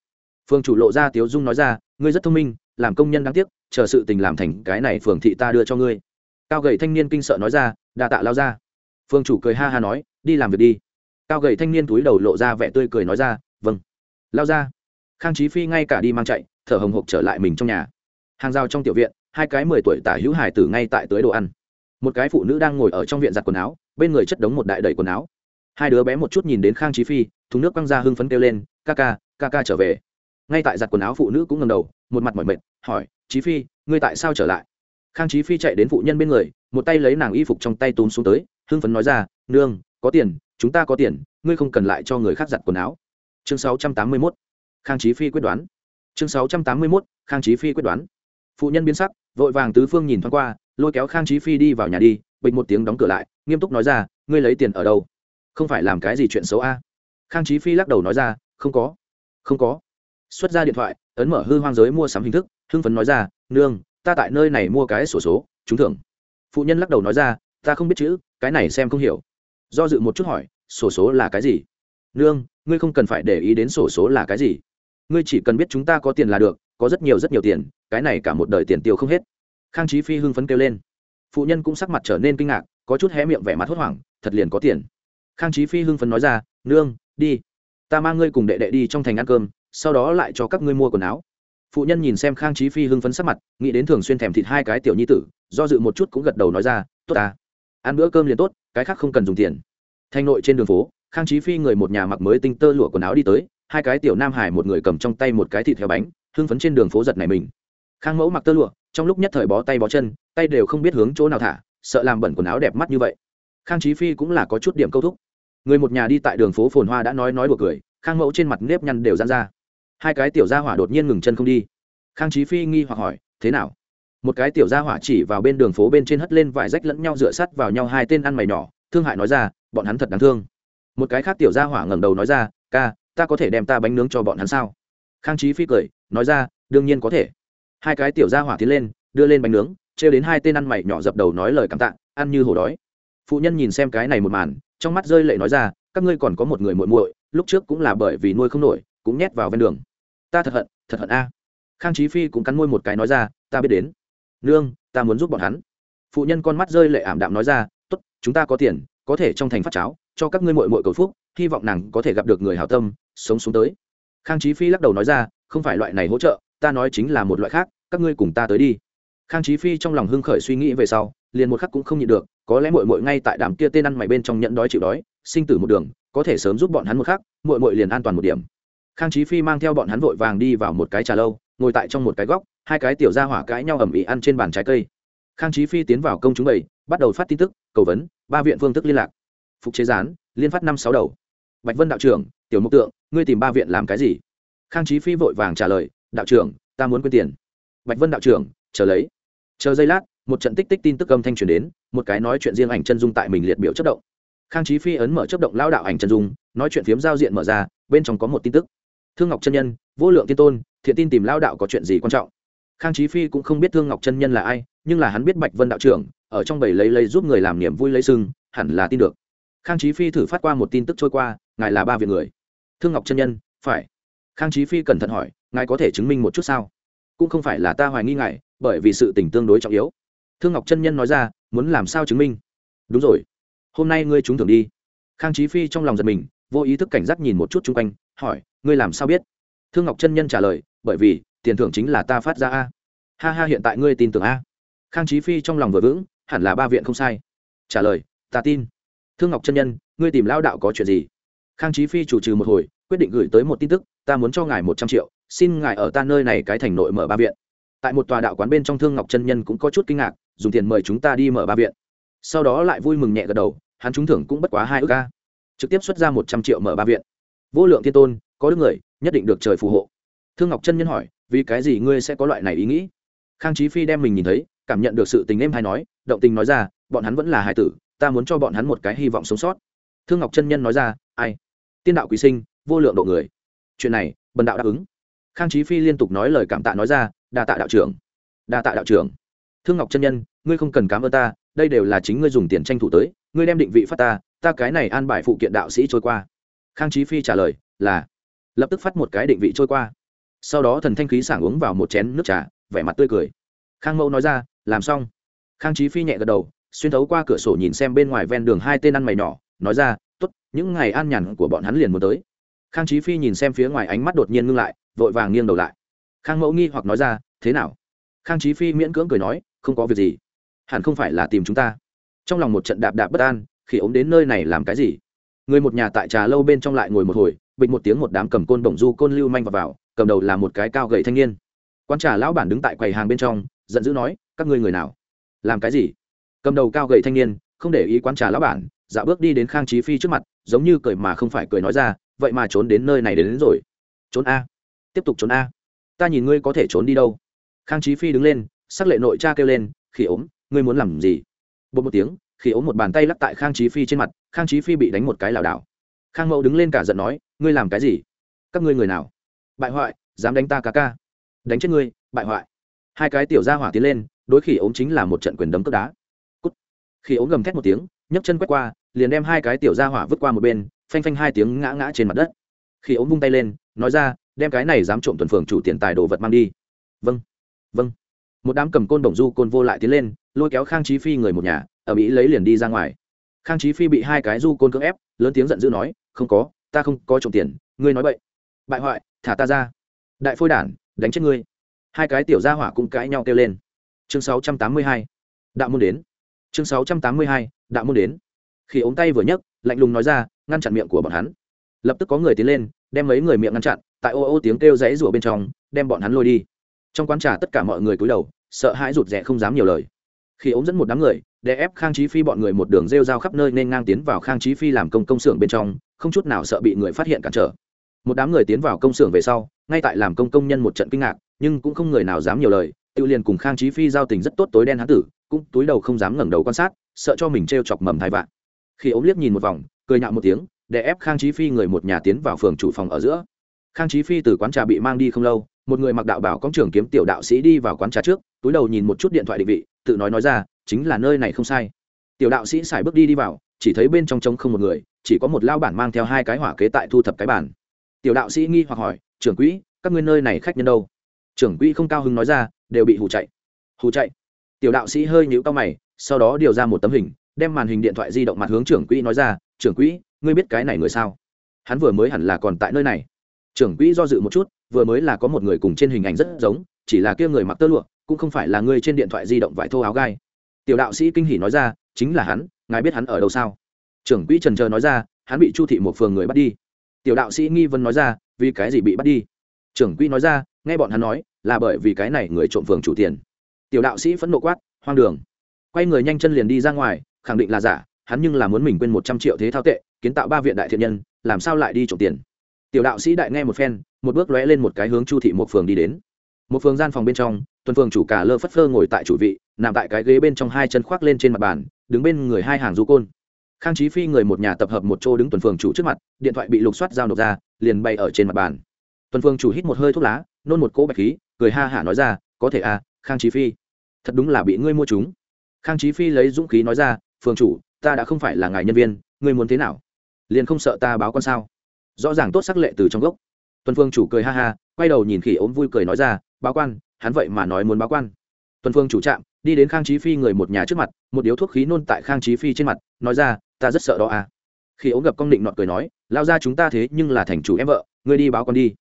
Phương chủ lộ ra tiếu dung nói ra, ngươi rất thông minh, làm công nhân đáng tiếc, chờ sự tình làm thành cái này phường thị ta đưa cho ngươi cao gầy thanh niên kinh sợ nói ra, đa tạ lao ra phương chủ cười ha ha nói, đi làm việc đi. Cao gầy thanh niên túi đầu lộ ra vẻ tươi cười nói ra vâng. Lao ra khang trí phi ngay cả đi mang chạy, thở hồng hộc trở lại mình trong nhà. Hàng rào trong tiểu viện, hai cái mười tuổi tả hữu hải tử ngay tại tới đồ ăn. Một cái phụ nữ đang ngồi ở trong viện giặt quần áo, bên người chất đống một đại đầy quần áo. Hai đứa bé một chút nhìn đến khang trí phi, thùng nước quăng ra hưng phấn kêu lên, ca ca ca ca trở về. Ngay tại giặt quần áo phụ nữ cũng ngầm đầu, một mặt mỏi mệt, hỏi trí phi, ngươi tại sao trở lại? Khang trí phi chạy đến phụ nhân bên người, một tay lấy nàng y phục trong tay túm xuống tới, hưng phấn nói ra, nương, có tiền, chúng ta có tiền, ngươi không cần lại cho người khác giặt quần áo chương 681. khang trí phi quyết đoán chương 681. khang trí phi quyết đoán phụ nhân biến sắc, vội vàng tứ phương nhìn thoáng qua, lôi kéo khang trí phi đi vào nhà đi, bịch một tiếng đóng cửa lại, nghiêm túc nói ra, ngươi lấy tiền ở đâu không phải làm cái gì chuyện xấu a khang trí phi lắc đầu nói ra, không có không có xuất ra điện thoại, ấn mở hư hoang giới mua sắm hình thức, hưng phấn nói ra, nương ta tại nơi này mua cái sổ số, trúng thưởng. Phụ nhân lắc đầu nói ra, ta không biết chữ, cái này xem không hiểu. Do dự một chút hỏi, sổ số là cái gì? Nương, ngươi không cần phải để ý đến sổ số là cái gì. Ngươi chỉ cần biết chúng ta có tiền là được, có rất nhiều rất nhiều tiền, cái này cả một đời tiền tiêu không hết. Khang trí phi hưng phấn kêu lên. Phụ nhân cũng sắc mặt trở nên kinh ngạc, có chút hé miệng vẻ mặt hốt hoảng, thật liền có tiền. Khang trí phi hưng phấn nói ra, nương, đi. Ta mang ngươi cùng đệ đệ đi trong thành ăn cơm, sau đó lại cho các ngươi mua quần áo phụ nhân nhìn xem khang trí phi hưng phấn sắc mặt, nghĩ đến thường xuyên thèm thịt hai cái tiểu nhi tử, do dự một chút cũng gật đầu nói ra, tốt ta, ăn bữa cơm liền tốt, cái khác không cần dùng tiền. Thanh nội trên đường phố, khang trí phi người một nhà mặc mới tinh tơ lụa quần áo đi tới, hai cái tiểu nam hải một người cầm trong tay một cái thịt heo bánh, hưng phấn trên đường phố giật này mình. Khang mẫu mặc tơ lụa, trong lúc nhất thời bó tay bó chân, tay đều không biết hướng chỗ nào thả, sợ làm bẩn quần áo đẹp mắt như vậy. Khang trí phi cũng là có chút điểm câu thúc. Người một nhà đi tại đường phố phồn hoa đã nói nói đùa cười, khang mẫu trên mặt nếp nhăn đều dán ra hai cái tiểu gia hỏa đột nhiên ngừng chân không đi. Khang trí phi nghi hoặc hỏi, thế nào? Một cái tiểu gia hỏa chỉ vào bên đường phố bên trên hất lên vải rách lẫn nhau dựa sắt vào nhau hai tên ăn mày nhỏ, thương hại nói ra, bọn hắn thật đáng thương. Một cái khác tiểu gia hỏa ngẩng đầu nói ra, ca, ta có thể đem ta bánh nướng cho bọn hắn sao? Khang trí phi cười, nói ra, đương nhiên có thể. Hai cái tiểu gia hỏa tiến lên, đưa lên bánh nướng, trêu đến hai tên ăn mày nhỏ dập đầu nói lời cảm tạ, ăn như hổ đói. Phụ nhân nhìn xem cái này một màn, trong mắt rơi lệ nói ra, các ngươi còn có một người muội muội, lúc trước cũng là bởi vì nuôi không nổi, cũng nhét vào ven đường ta thật hận thật hận a. Khang trí phi cũng cắn môi một cái nói ra, ta biết đến. Nương, ta muốn giúp bọn hắn. Phụ nhân con mắt rơi lệ ảm đạm nói ra t ố t chúng ta có tiền, có thể trong thành phát cháo, cho các ngươi mội mội cầu phúc, hy vọng nàng có thể gặp được người hào tâm, sống xuống tới. Khang trí phi lắc đầu nói ra, không phải loại này hỗ trợ, ta nói chính là một loại khác, các ngươi cùng ta tới đi. Khang trí phi trong lòng hưng khởi suy nghĩ về sau, liền một khắc cũng không nhịn được, có lẽ mội mội ngay tại đám kia tên ăn mày bên trong nhận đói chịu đói, sinh tử một đường, có thể sớm giúp bọn hắn một khắc mội mội liền an toàn một điểm khang Chí phi mang theo bọn hắn vội vàng đi vào một cái trà lâu, ngồi tại trong một cái góc, hai cái tiểu ra hỏa cãi nhau ầm ĩ ăn trên bàn trái cây. Khang Chí phi tiến vào công chúng bảy, bắt đầu phát tin tức, cầu vấn, ba viện phương thức liên lạc. Phục chế gián, liên phát năm sáu đầu. Bạch vân đạo trưởng, tiểu mục tượng, ngươi tìm ba viện làm cái gì? Khang Chí phi vội vàng trả lời, đạo trưởng, ta muốn quyên tiền. Bạch vân đạo trưởng, chờ lấy. Chờ giây lát, một trận tích tích tin tức âm thanh truyền đến, một cái nói chuyện riêng ảnh chân dung tại mình liệt biểu chất động. Khang Chí phi ấn mở chất động lao đạo ảnh chân dung, nói chuyện phiếm giao diện mở ra, bên trong có một tin tức thương ngọc chân nhân, vô lượng tiên tôn, thiện tin tìm lao đạo có chuyện gì quan trọng? Khang chí phi cũng không biết thương ngọc chân nhân là ai, nhưng là hắn biết bạch vân đạo trưởng, ở trong bầy lấy lấy giúp người làm niềm vui lấy sưng hẳn là tin được. Khang chí phi thử phát qua một tin tức trôi qua, ngài là ba việc người. Thương ngọc chân nhân, phải. Khang chí phi cẩn thận hỏi, ngài có thể chứng minh một chút sao? Cũng không phải là ta hoài nghi ngài, bởi vì sự tình tương đối trọng yếu. Thương ngọc chân nhân nói ra, muốn làm sao chứng minh? Đúng rồi. Hôm nay ngươi trúng thưởng đi. Khang chí phi trong lòng giật mình, vô ý thức cảnh giác nhìn một chút chung quanh, hỏi ngươi làm sao biết? Thương ngọc chân nhân trả lời, bởi vì, tiền thưởng chính là ta phát ra a. Ha ha, hiện tại ngươi tin tưởng a. Khang chí phi trong lòng vừa vững, hẳn là ba viện không sai. Trả lời, ta tin. Thương ngọc chân nhân, ngươi tìm lao đạo có chuyện gì? Khang chí phi chủ trừ một hồi, quyết định gửi tới một tin tức, ta muốn cho ngài một trăm triệu, xin ngài ở ta nơi này cái thành nội mở ba viện. Tại một tòa đạo quán bên trong thương ngọc chân nhân cũng có chút kinh ngạc, dùng tiền mời chúng ta đi mở ba viện. Sau đó lại vui mừng nhẹ gật đầu, hắn trúng thưởng cũng bất quá hai ước ca trực tiếp xuất ra một trăm triệu mở ba viện. Vô lượng thiên tôn có đức người, nhất định được trời phù hộ. Thương ngọc chân nhân hỏi, vì cái gì ngươi sẽ có loại này ý nghĩ? Khang chí phi đem mình nhìn thấy, cảm nhận được sự tình êm hay nói, động tình nói ra, bọn hắn vẫn là hải tử, ta muốn cho bọn hắn một cái hy vọng sống sót. Thương ngọc chân nhân nói ra, ai? Tiên đạo quý sinh, vô lượng độ người. Chuyện này, bần đạo đáp ứng. Khang chí phi liên tục nói lời cảm tạ nói ra, đa tạ đạo trưởng. Đa tạ đạo trưởng. Thương ngọc chân nhân, ngươi không cần cám ơn ta, đây đều là chính ngươi dùng tiền tranh thủ tới, ngươi đem định vị phát ta ta cái này an bài phụ kiện đạo sĩ trôi qua. Khang chí phi trả lời, là lập tức phát một cái định vị trôi qua. Sau đó thần thanh khí sảng uống vào một chén nước trà, vẻ mặt tươi cười. Khang mẫu nói ra, làm xong. Khang chí phi nhẹ gật đầu, xuyên thấu qua cửa sổ nhìn xem bên ngoài ven đường hai tên ăn mày nhỏ, nói ra t ố t những ngày an nhàn của bọn hắn liền muốn tới. Khang chí phi nhìn xem phía ngoài ánh mắt đột nhiên ngưng lại, vội vàng nghiêng đầu lại. Khang mẫu nghi hoặc nói ra, thế nào? Khang chí phi miễn cưỡng cười nói, không có việc gì. Hẳn không phải là tìm chúng ta. Trong lòng một trận đạp đạp bất an, khi ống đến nơi này làm cái gì? Người một nhà tại trà lâu bên trong lại ngồi một hồi bịch một tiếng một đám cầm côn bổng du côn lưu manh vào, vào cầm đầu là một cái cao gầy thanh niên. Quan trà lão bản đứng tại quầy hàng bên trong giận dữ nói các ngươi người nào? Làm cái gì? Cầm đầu cao gầy thanh niên không để ý quán trà lão bản dạo bước đi đến khang chí phi trước mặt giống như cười mà không phải cười nói ra vậy mà trốn đến nơi này đến, đến rồi. Trốn a. Tiếp tục trốn a. Ta nhìn ngươi có thể trốn đi đâu. Khang chí phi đứng lên sắc lệ nội cha kêu lên khi ốm ngươi muốn làm gì? Bột một tiếng khi ốm một bàn tay lắc tại khang chí phi trên mặt khang chí phi bị đánh một cái lảo đảo. Khang mẫu đứng lên cả giận nói ngươi làm cái gì? Các ngươi người nào? Bại hoại, dám đánh ta ca ca. Đánh chết ngươi, bại hoại. Hai cái tiểu ra hỏa tiến lên, đối khỉ ống chính là một trận quyền đấm cướp đá. Cút. Khỉ ống gầm thét một tiếng, nhấc chân quét qua, liền đem hai cái tiểu ra hỏa vứt qua một bên, phanh phanh hai tiếng ngã ngã trên mặt đất. Khỉ ống vung tay lên, nói ra, đem cái này dám trộm tuần phường chủ tiền tài đồ vật mang đi. Vâng vâng. Một đám cầm côn đồng du côn vô lại tiến lên, lôi kéo khang chí phi người một nhà, ở mỹ lấy liền đi ra ngoài. Khang chí phi bị hai cái du côn cưỡng ép, lớn tiếng giận dữ nói, không có ta không có trộm tiền, ngươi nói bậy. Bại hoại, thả ta ra. Đại phôi đản, đánh chết ngươi. Hai cái tiểu gia hỏa cũng cãi nhau kêu lên. Chương 682. đạo môn đến. Chương 682. đạo môn đến. Khi ống tay vừa nhấc, lạnh lùng nói ra, ngăn chặn miệng của bọn hắn. Lập tức có người tiến lên, đem mấy người miệng ngăn chặn, tại ô ô tiếng kêu rẽ rủa bên trong, đem bọn hắn lôi đi. Trong quán trà tất cả mọi người cúi đầu, sợ hãi rụt rè không dám nhiều lời. Khi ống dẫn một đám người để ép khang chí phi bọn người một đường rêu rao khắp nơi nên ngang tiến vào khang chí phi làm công công xưởng bên trong, không chút nào sợ bị người phát hiện cản trở. Một đám người tiến vào công xưởng về sau, ngay tại làm công công nhân một trận kinh ngạc, nhưng cũng không người nào dám nhiều lời tự liền cùng khang chí phi giao tình rất tốt tối đen hán tử, cũng túi đầu không dám ngẩng đầu quan sát, sợ cho mình t chọc mầm thai vạn. Khi ống liếc nhìn một vòng, cười nhạo một tiếng, để ép khang chí phi người một nhà tiến vào phường chủ phòng ở giữa. Khang chí phi từ quán trà bị mang đi không lâu, một người mặc đạo bảo công trưởng kiếm tiểu đạo sĩ đi vào quán trà trước, túi đầu nhìn một chút điện thoại định vị, tự nói nói ra chính là nơi này không sai. Tiểu đạo sĩ xài bước đi đi vào, chỉ thấy bên trong trống không một người, chỉ có một lao bản mang theo hai cái hỏa kế tại thu thập cái bản tiểu đạo sĩ nghi hoặc hỏi, trưởng quỹ, các ngươi nơi này khách nhân đâu? Trưởng quỹ không cao hứng nói ra, đều bị hù chạy. Hù chạy? Tiểu đạo sĩ hơi nhíu cao mày, sau đó điều ra một tấm hình, đem màn hình điện thoại di động mặt hướng trưởng quỹ nói ra, trưởng quỹ, ngươi biết cái này người sao? Hắn vừa mới hẳn là còn tại nơi này. Trưởng quỹ do dự một chút, vừa mới là có một người cùng trên hình ảnh rất giống, chỉ là kia người mặc tơ lụa, cũng không phải là người trên điện thoại di động vải thô áo gai tiểu đạo sĩ kinh hỉ nói ra, chính là hắn, ngài biết hắn ở đâu sao? Trưởng quỹ trần chờ nói ra, hắn bị chu thị một phường người bắt đi. Tiểu đạo sĩ nghi vấn nói ra, vì cái gì bị bắt đi? Trưởng quỹ nói ra, nghe bọn hắn nói, là bởi vì cái này người trộm phường chủ tiền. Tiểu đạo sĩ phẫn nộ quát, hoang đường. Quay người nhanh chân liền đi ra ngoài, khẳng định là giả, hắn nhưng là muốn mình quên một trăm triệu thế thao tệ, kiến tạo ba viện đại thiện nhân, làm sao lại đi trộm tiền? Tiểu đạo sĩ đại nghe một phen, một bước lóe lên một cái hướng chu thị một phường đi đến. Một phường gian phòng bên trong tuần phường chủ cả lơ phất phơ ngồi tại chủ vị, nằm tại cái ghế bên trong hai chân khoác lên trên mặt bàn, đứng bên người hai hàng du côn. Khang chí phi người một nhà tập hợp một chỗ đứng tuần phường chủ trước mặt, điện thoại bị lục soát giao nộp ra, liền bay ở trên mặt bàn. Tuần phường chủ hít một hơi thuốc lá, nôn một cỗ bạch khí, cười ha hả nói ra, có thể à khang chí phi, thật đúng là bị ngươi mua chúng. Khang chí phi lấy dũng khí nói ra, phường chủ, ta đã không phải là ngài nhân viên, ngươi muốn thế nào? Liền không sợ ta báo con sao? Rõ ràng tốt sắc lệ từ trong gốc. Tuần phương chủ cười ha ha, quay đầu nhìn khỉ ốm vui cười nói ra, báo quan hắn vậy mà nói muốn báo quan. Tuần phương chủ trạm, đi đến khang chí phi người một nhà trước mặt, một điếu thuốc khí nôn tại khang chí phi trên mặt, nói ra, ta rất sợ đó à. Khi ống gặp công định nọt cười nói lao ra chúng ta thế nhưng là thành chủ em vợ, ngươi đi báo con đi.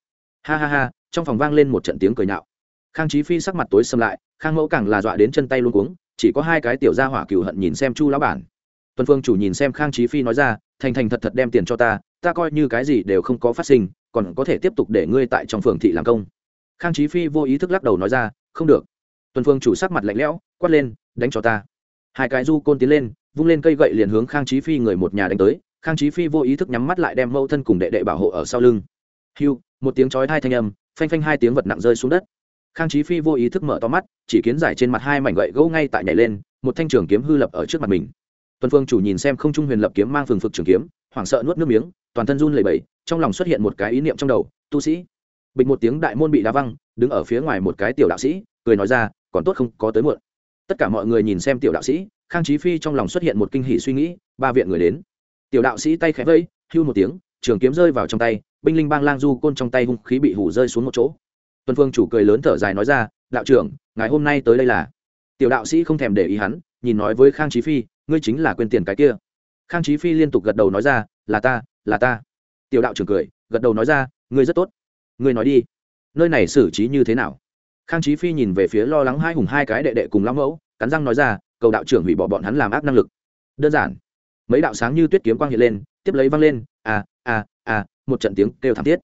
Ha ha ha, trong phòng vang lên một trận tiếng cười nhạo. Khang chí phi sắc mặt tối xâm lại, khang mẫu càng là dọa đến chân tay luôn cuống, chỉ có hai cái tiểu gia hỏa cừu hận nhìn xem chu lão bản. Tuần phương chủ nhìn xem khang chí phi nói ra, thành thành thật thật đem tiền cho ta ta coi như cái gì đều không có phát sinh, còn có thể tiếp tục để ngươi tại trong phường thị làm công khang chí phi vô ý thức lắc đầu nói ra, không được. Tuần phương chủ sắc mặt lạnh lẽo, quát lên, đánh cho ta. Hai cái du côn tiến lên, vung lên cây gậy liền hướng khang chí phi người một nhà đánh tới. Khang chí phi vô ý thức nhắm mắt lại đem mâu thân cùng đệ đệ bảo hộ ở sau lưng. Hiu một tiếng chói hai thanh âm, phanh phanh hai tiếng vật nặng rơi xuống đất. Khang chí phi vô ý thức mở to mắt, chỉ kiến giải trên mặt hai mảnh gậy gỗ ngay tại nhảy lên, một thanh trường kiếm hư lập ở trước mặt mình. Tuần phương chủ nhìn xem không trung huyền lập kiếm mang phừng phực trường kiếm, hoảng sợ nuốt nước miếng, toàn thân run lẩy bẩy, trong lòng xuất hiện một cái ý niệm trong đầu, tu sĩ bịch một tiếng đại môn bị đá văng, đứng ở phía ngoài một cái tiểu đạo sĩ, cười nói ra, còn tốt không, có tới muộn. Tất cả mọi người nhìn xem tiểu đạo sĩ, khang chí phi trong lòng xuất hiện một kinh hỉ suy nghĩ, ba viện người đến. Tiểu đạo sĩ tay khẽ vây, hưu một tiếng, trường kiếm rơi vào trong tay, binh linh bang lang du côn trong tay hung khí bị hủ rơi xuống một chỗ. Tuân phương chủ cười lớn thở dài nói ra, đạo trưởng ngày hôm nay tới đây là? Tiểu đạo sĩ không thèm để ý hắn, nhìn nói với khang chí phi, ngươi chính là quên tiền cái kia. Khang chí phi liên tục gật đầu nói ra, là ta là ta. Tiểu đạo trưởng cười, gật đầu nói ra, ngươi rất tốt ngươi nói đi. Nơi này xử trí như thế nào? Khang chí phi nhìn về phía lo lắng hai hùng hai cái đệ đệ cùng lão mẫu, cắn răng nói ra, cầu đạo trưởng hủy bỏ bọn hắn làm ác năng lực. Đơn giản. Mấy đạo sáng như tuyết kiếm quang hiện lên, tiếp lấy văng lên à à à một trận tiếng kêu thảm thiết.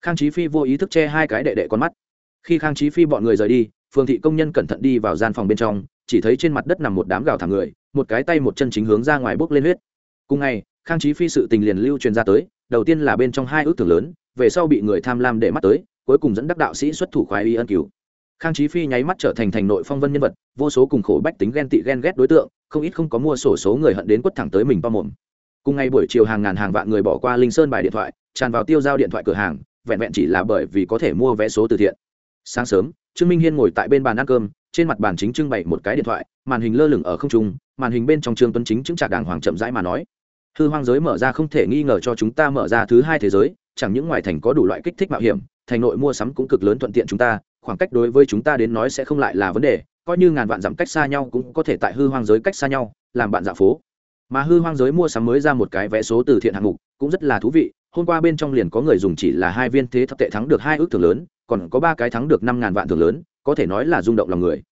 Khang chí phi vô ý thức che hai cái đệ đệ con mắt. Khi khang chí phi bọn người rời đi phường thị công nhân cẩn thận đi vào gian phòng bên trong, chỉ thấy trên mặt đất nằm một đám gào thẳng người, một cái tay một chân chính hướng ra ngoài bốc lên huyết. Cùng ngày khang chí phi sự tình liền lưu truyền ra tới, đầu tiên là bên trong hai ước tưởng lớn, về sau bị người tham lam để mắt tới, cuối cùng dẫn đắc đạo sĩ xuất thủ khoái y ân cứu. Khang chí phi nháy mắt trở thành thành nội phong vân nhân vật, vô số cùng khổ bách tính ghen tị ghen ghét đối tượng, không ít không có mua sổ số người hận đến quất thẳng tới mình bao mồm. Cùng ngày buổi chiều hàng ngàn hàng vạn người bỏ qua linh sơn bài điện thoại, tràn vào tiêu giao điện thoại cửa hàng, vẹn vẹn chỉ là bởi vì có thể mua vé số từ thiện. Sáng sớm, trương minh hiên ngồi tại bên bàn ăn cơm, trên mặt bàn chính trưng bày một cái điện thoại, màn hình lơ lửng ở không trung, màn hình bên trong trương tuấn chính chứng trạc đàng hoàng chậm rãi mà nói hư hoang giới mở ra không thể nghi ngờ cho chúng ta mở ra thứ hai thế giới, chẳng những ngoài thành có đủ loại kích thích mạo hiểm, thành nội mua sắm cũng cực lớn thuận tiện chúng ta, khoảng cách đối với chúng ta đến nói sẽ không lại là vấn đề, coi như ngàn vạn dặm cách xa nhau cũng có thể tại hư hoang giới cách xa nhau, làm bạn dạo phố. Mà hư hoang giới mua sắm mới ra một cái vé số từ thiện hạng mục, cũng rất là thú vị, hôm qua bên trong liền có người dùng chỉ là hai viên thế thập tệ thắng được hai ước thưởng lớn, còn có ba cái thắng được năm ngàn vạn thưởng lớn, có thể nói là rung động lòng người.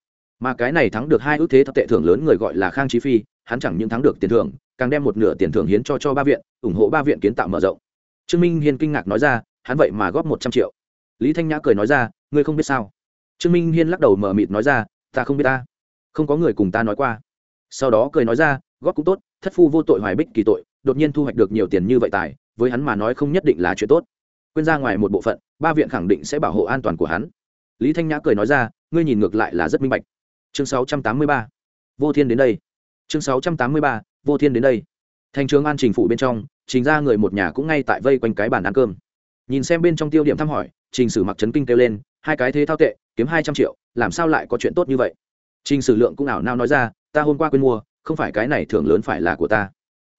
Mà cái này thắng được hai ước thế thập tệ thưởng lớn người gọi là khang trí phi, hắn chẳng những thắng được tiền thưởng càng đem một nửa tiền thưởng hiến cho cho ba viện, ủng hộ ba viện kiến tạo mở rộng. Trương minh hiên kinh ngạc nói ra, hắn vậy mà góp một trăm triệu. Lý thanh nhã cười nói ra, ngươi không biết sao? Trương minh hiên lắc đầu mờ mịt nói ra, ta không biết ta. Không có người cùng ta nói qua. Sau đó cười nói ra, góp cũng tốt, thất phu vô tội hoài bích kỳ tội, đột nhiên thu hoạch được nhiều tiền như vậy tài, với hắn mà nói không nhất định là chuyện tốt. Quên ra ngoài một bộ phận, ba viện khẳng định sẽ bảo hộ an toàn của hắn. Lý thanh nhã cười nói ra, ngươi nhìn ngược lại là rất minh bạch. Chương 683. vô thiên đến đây. Chương 683 vô thiên đến đây. Thành trường an trình phụ bên trong, trình ra người một nhà cũng ngay tại vây quanh cái bàn ăn cơm. Nhìn xem bên trong tiêu điểm thăm hỏi, trình sử mặc trấn kinh kêu lên, hai cái thế thao tệ, kiếm hai trăm triệu, làm sao lại có chuyện tốt như vậy? Trình sử lượng cũng ảo nao nói ra, ta hôm qua quên mua, không phải cái này thưởng lớn phải là của ta.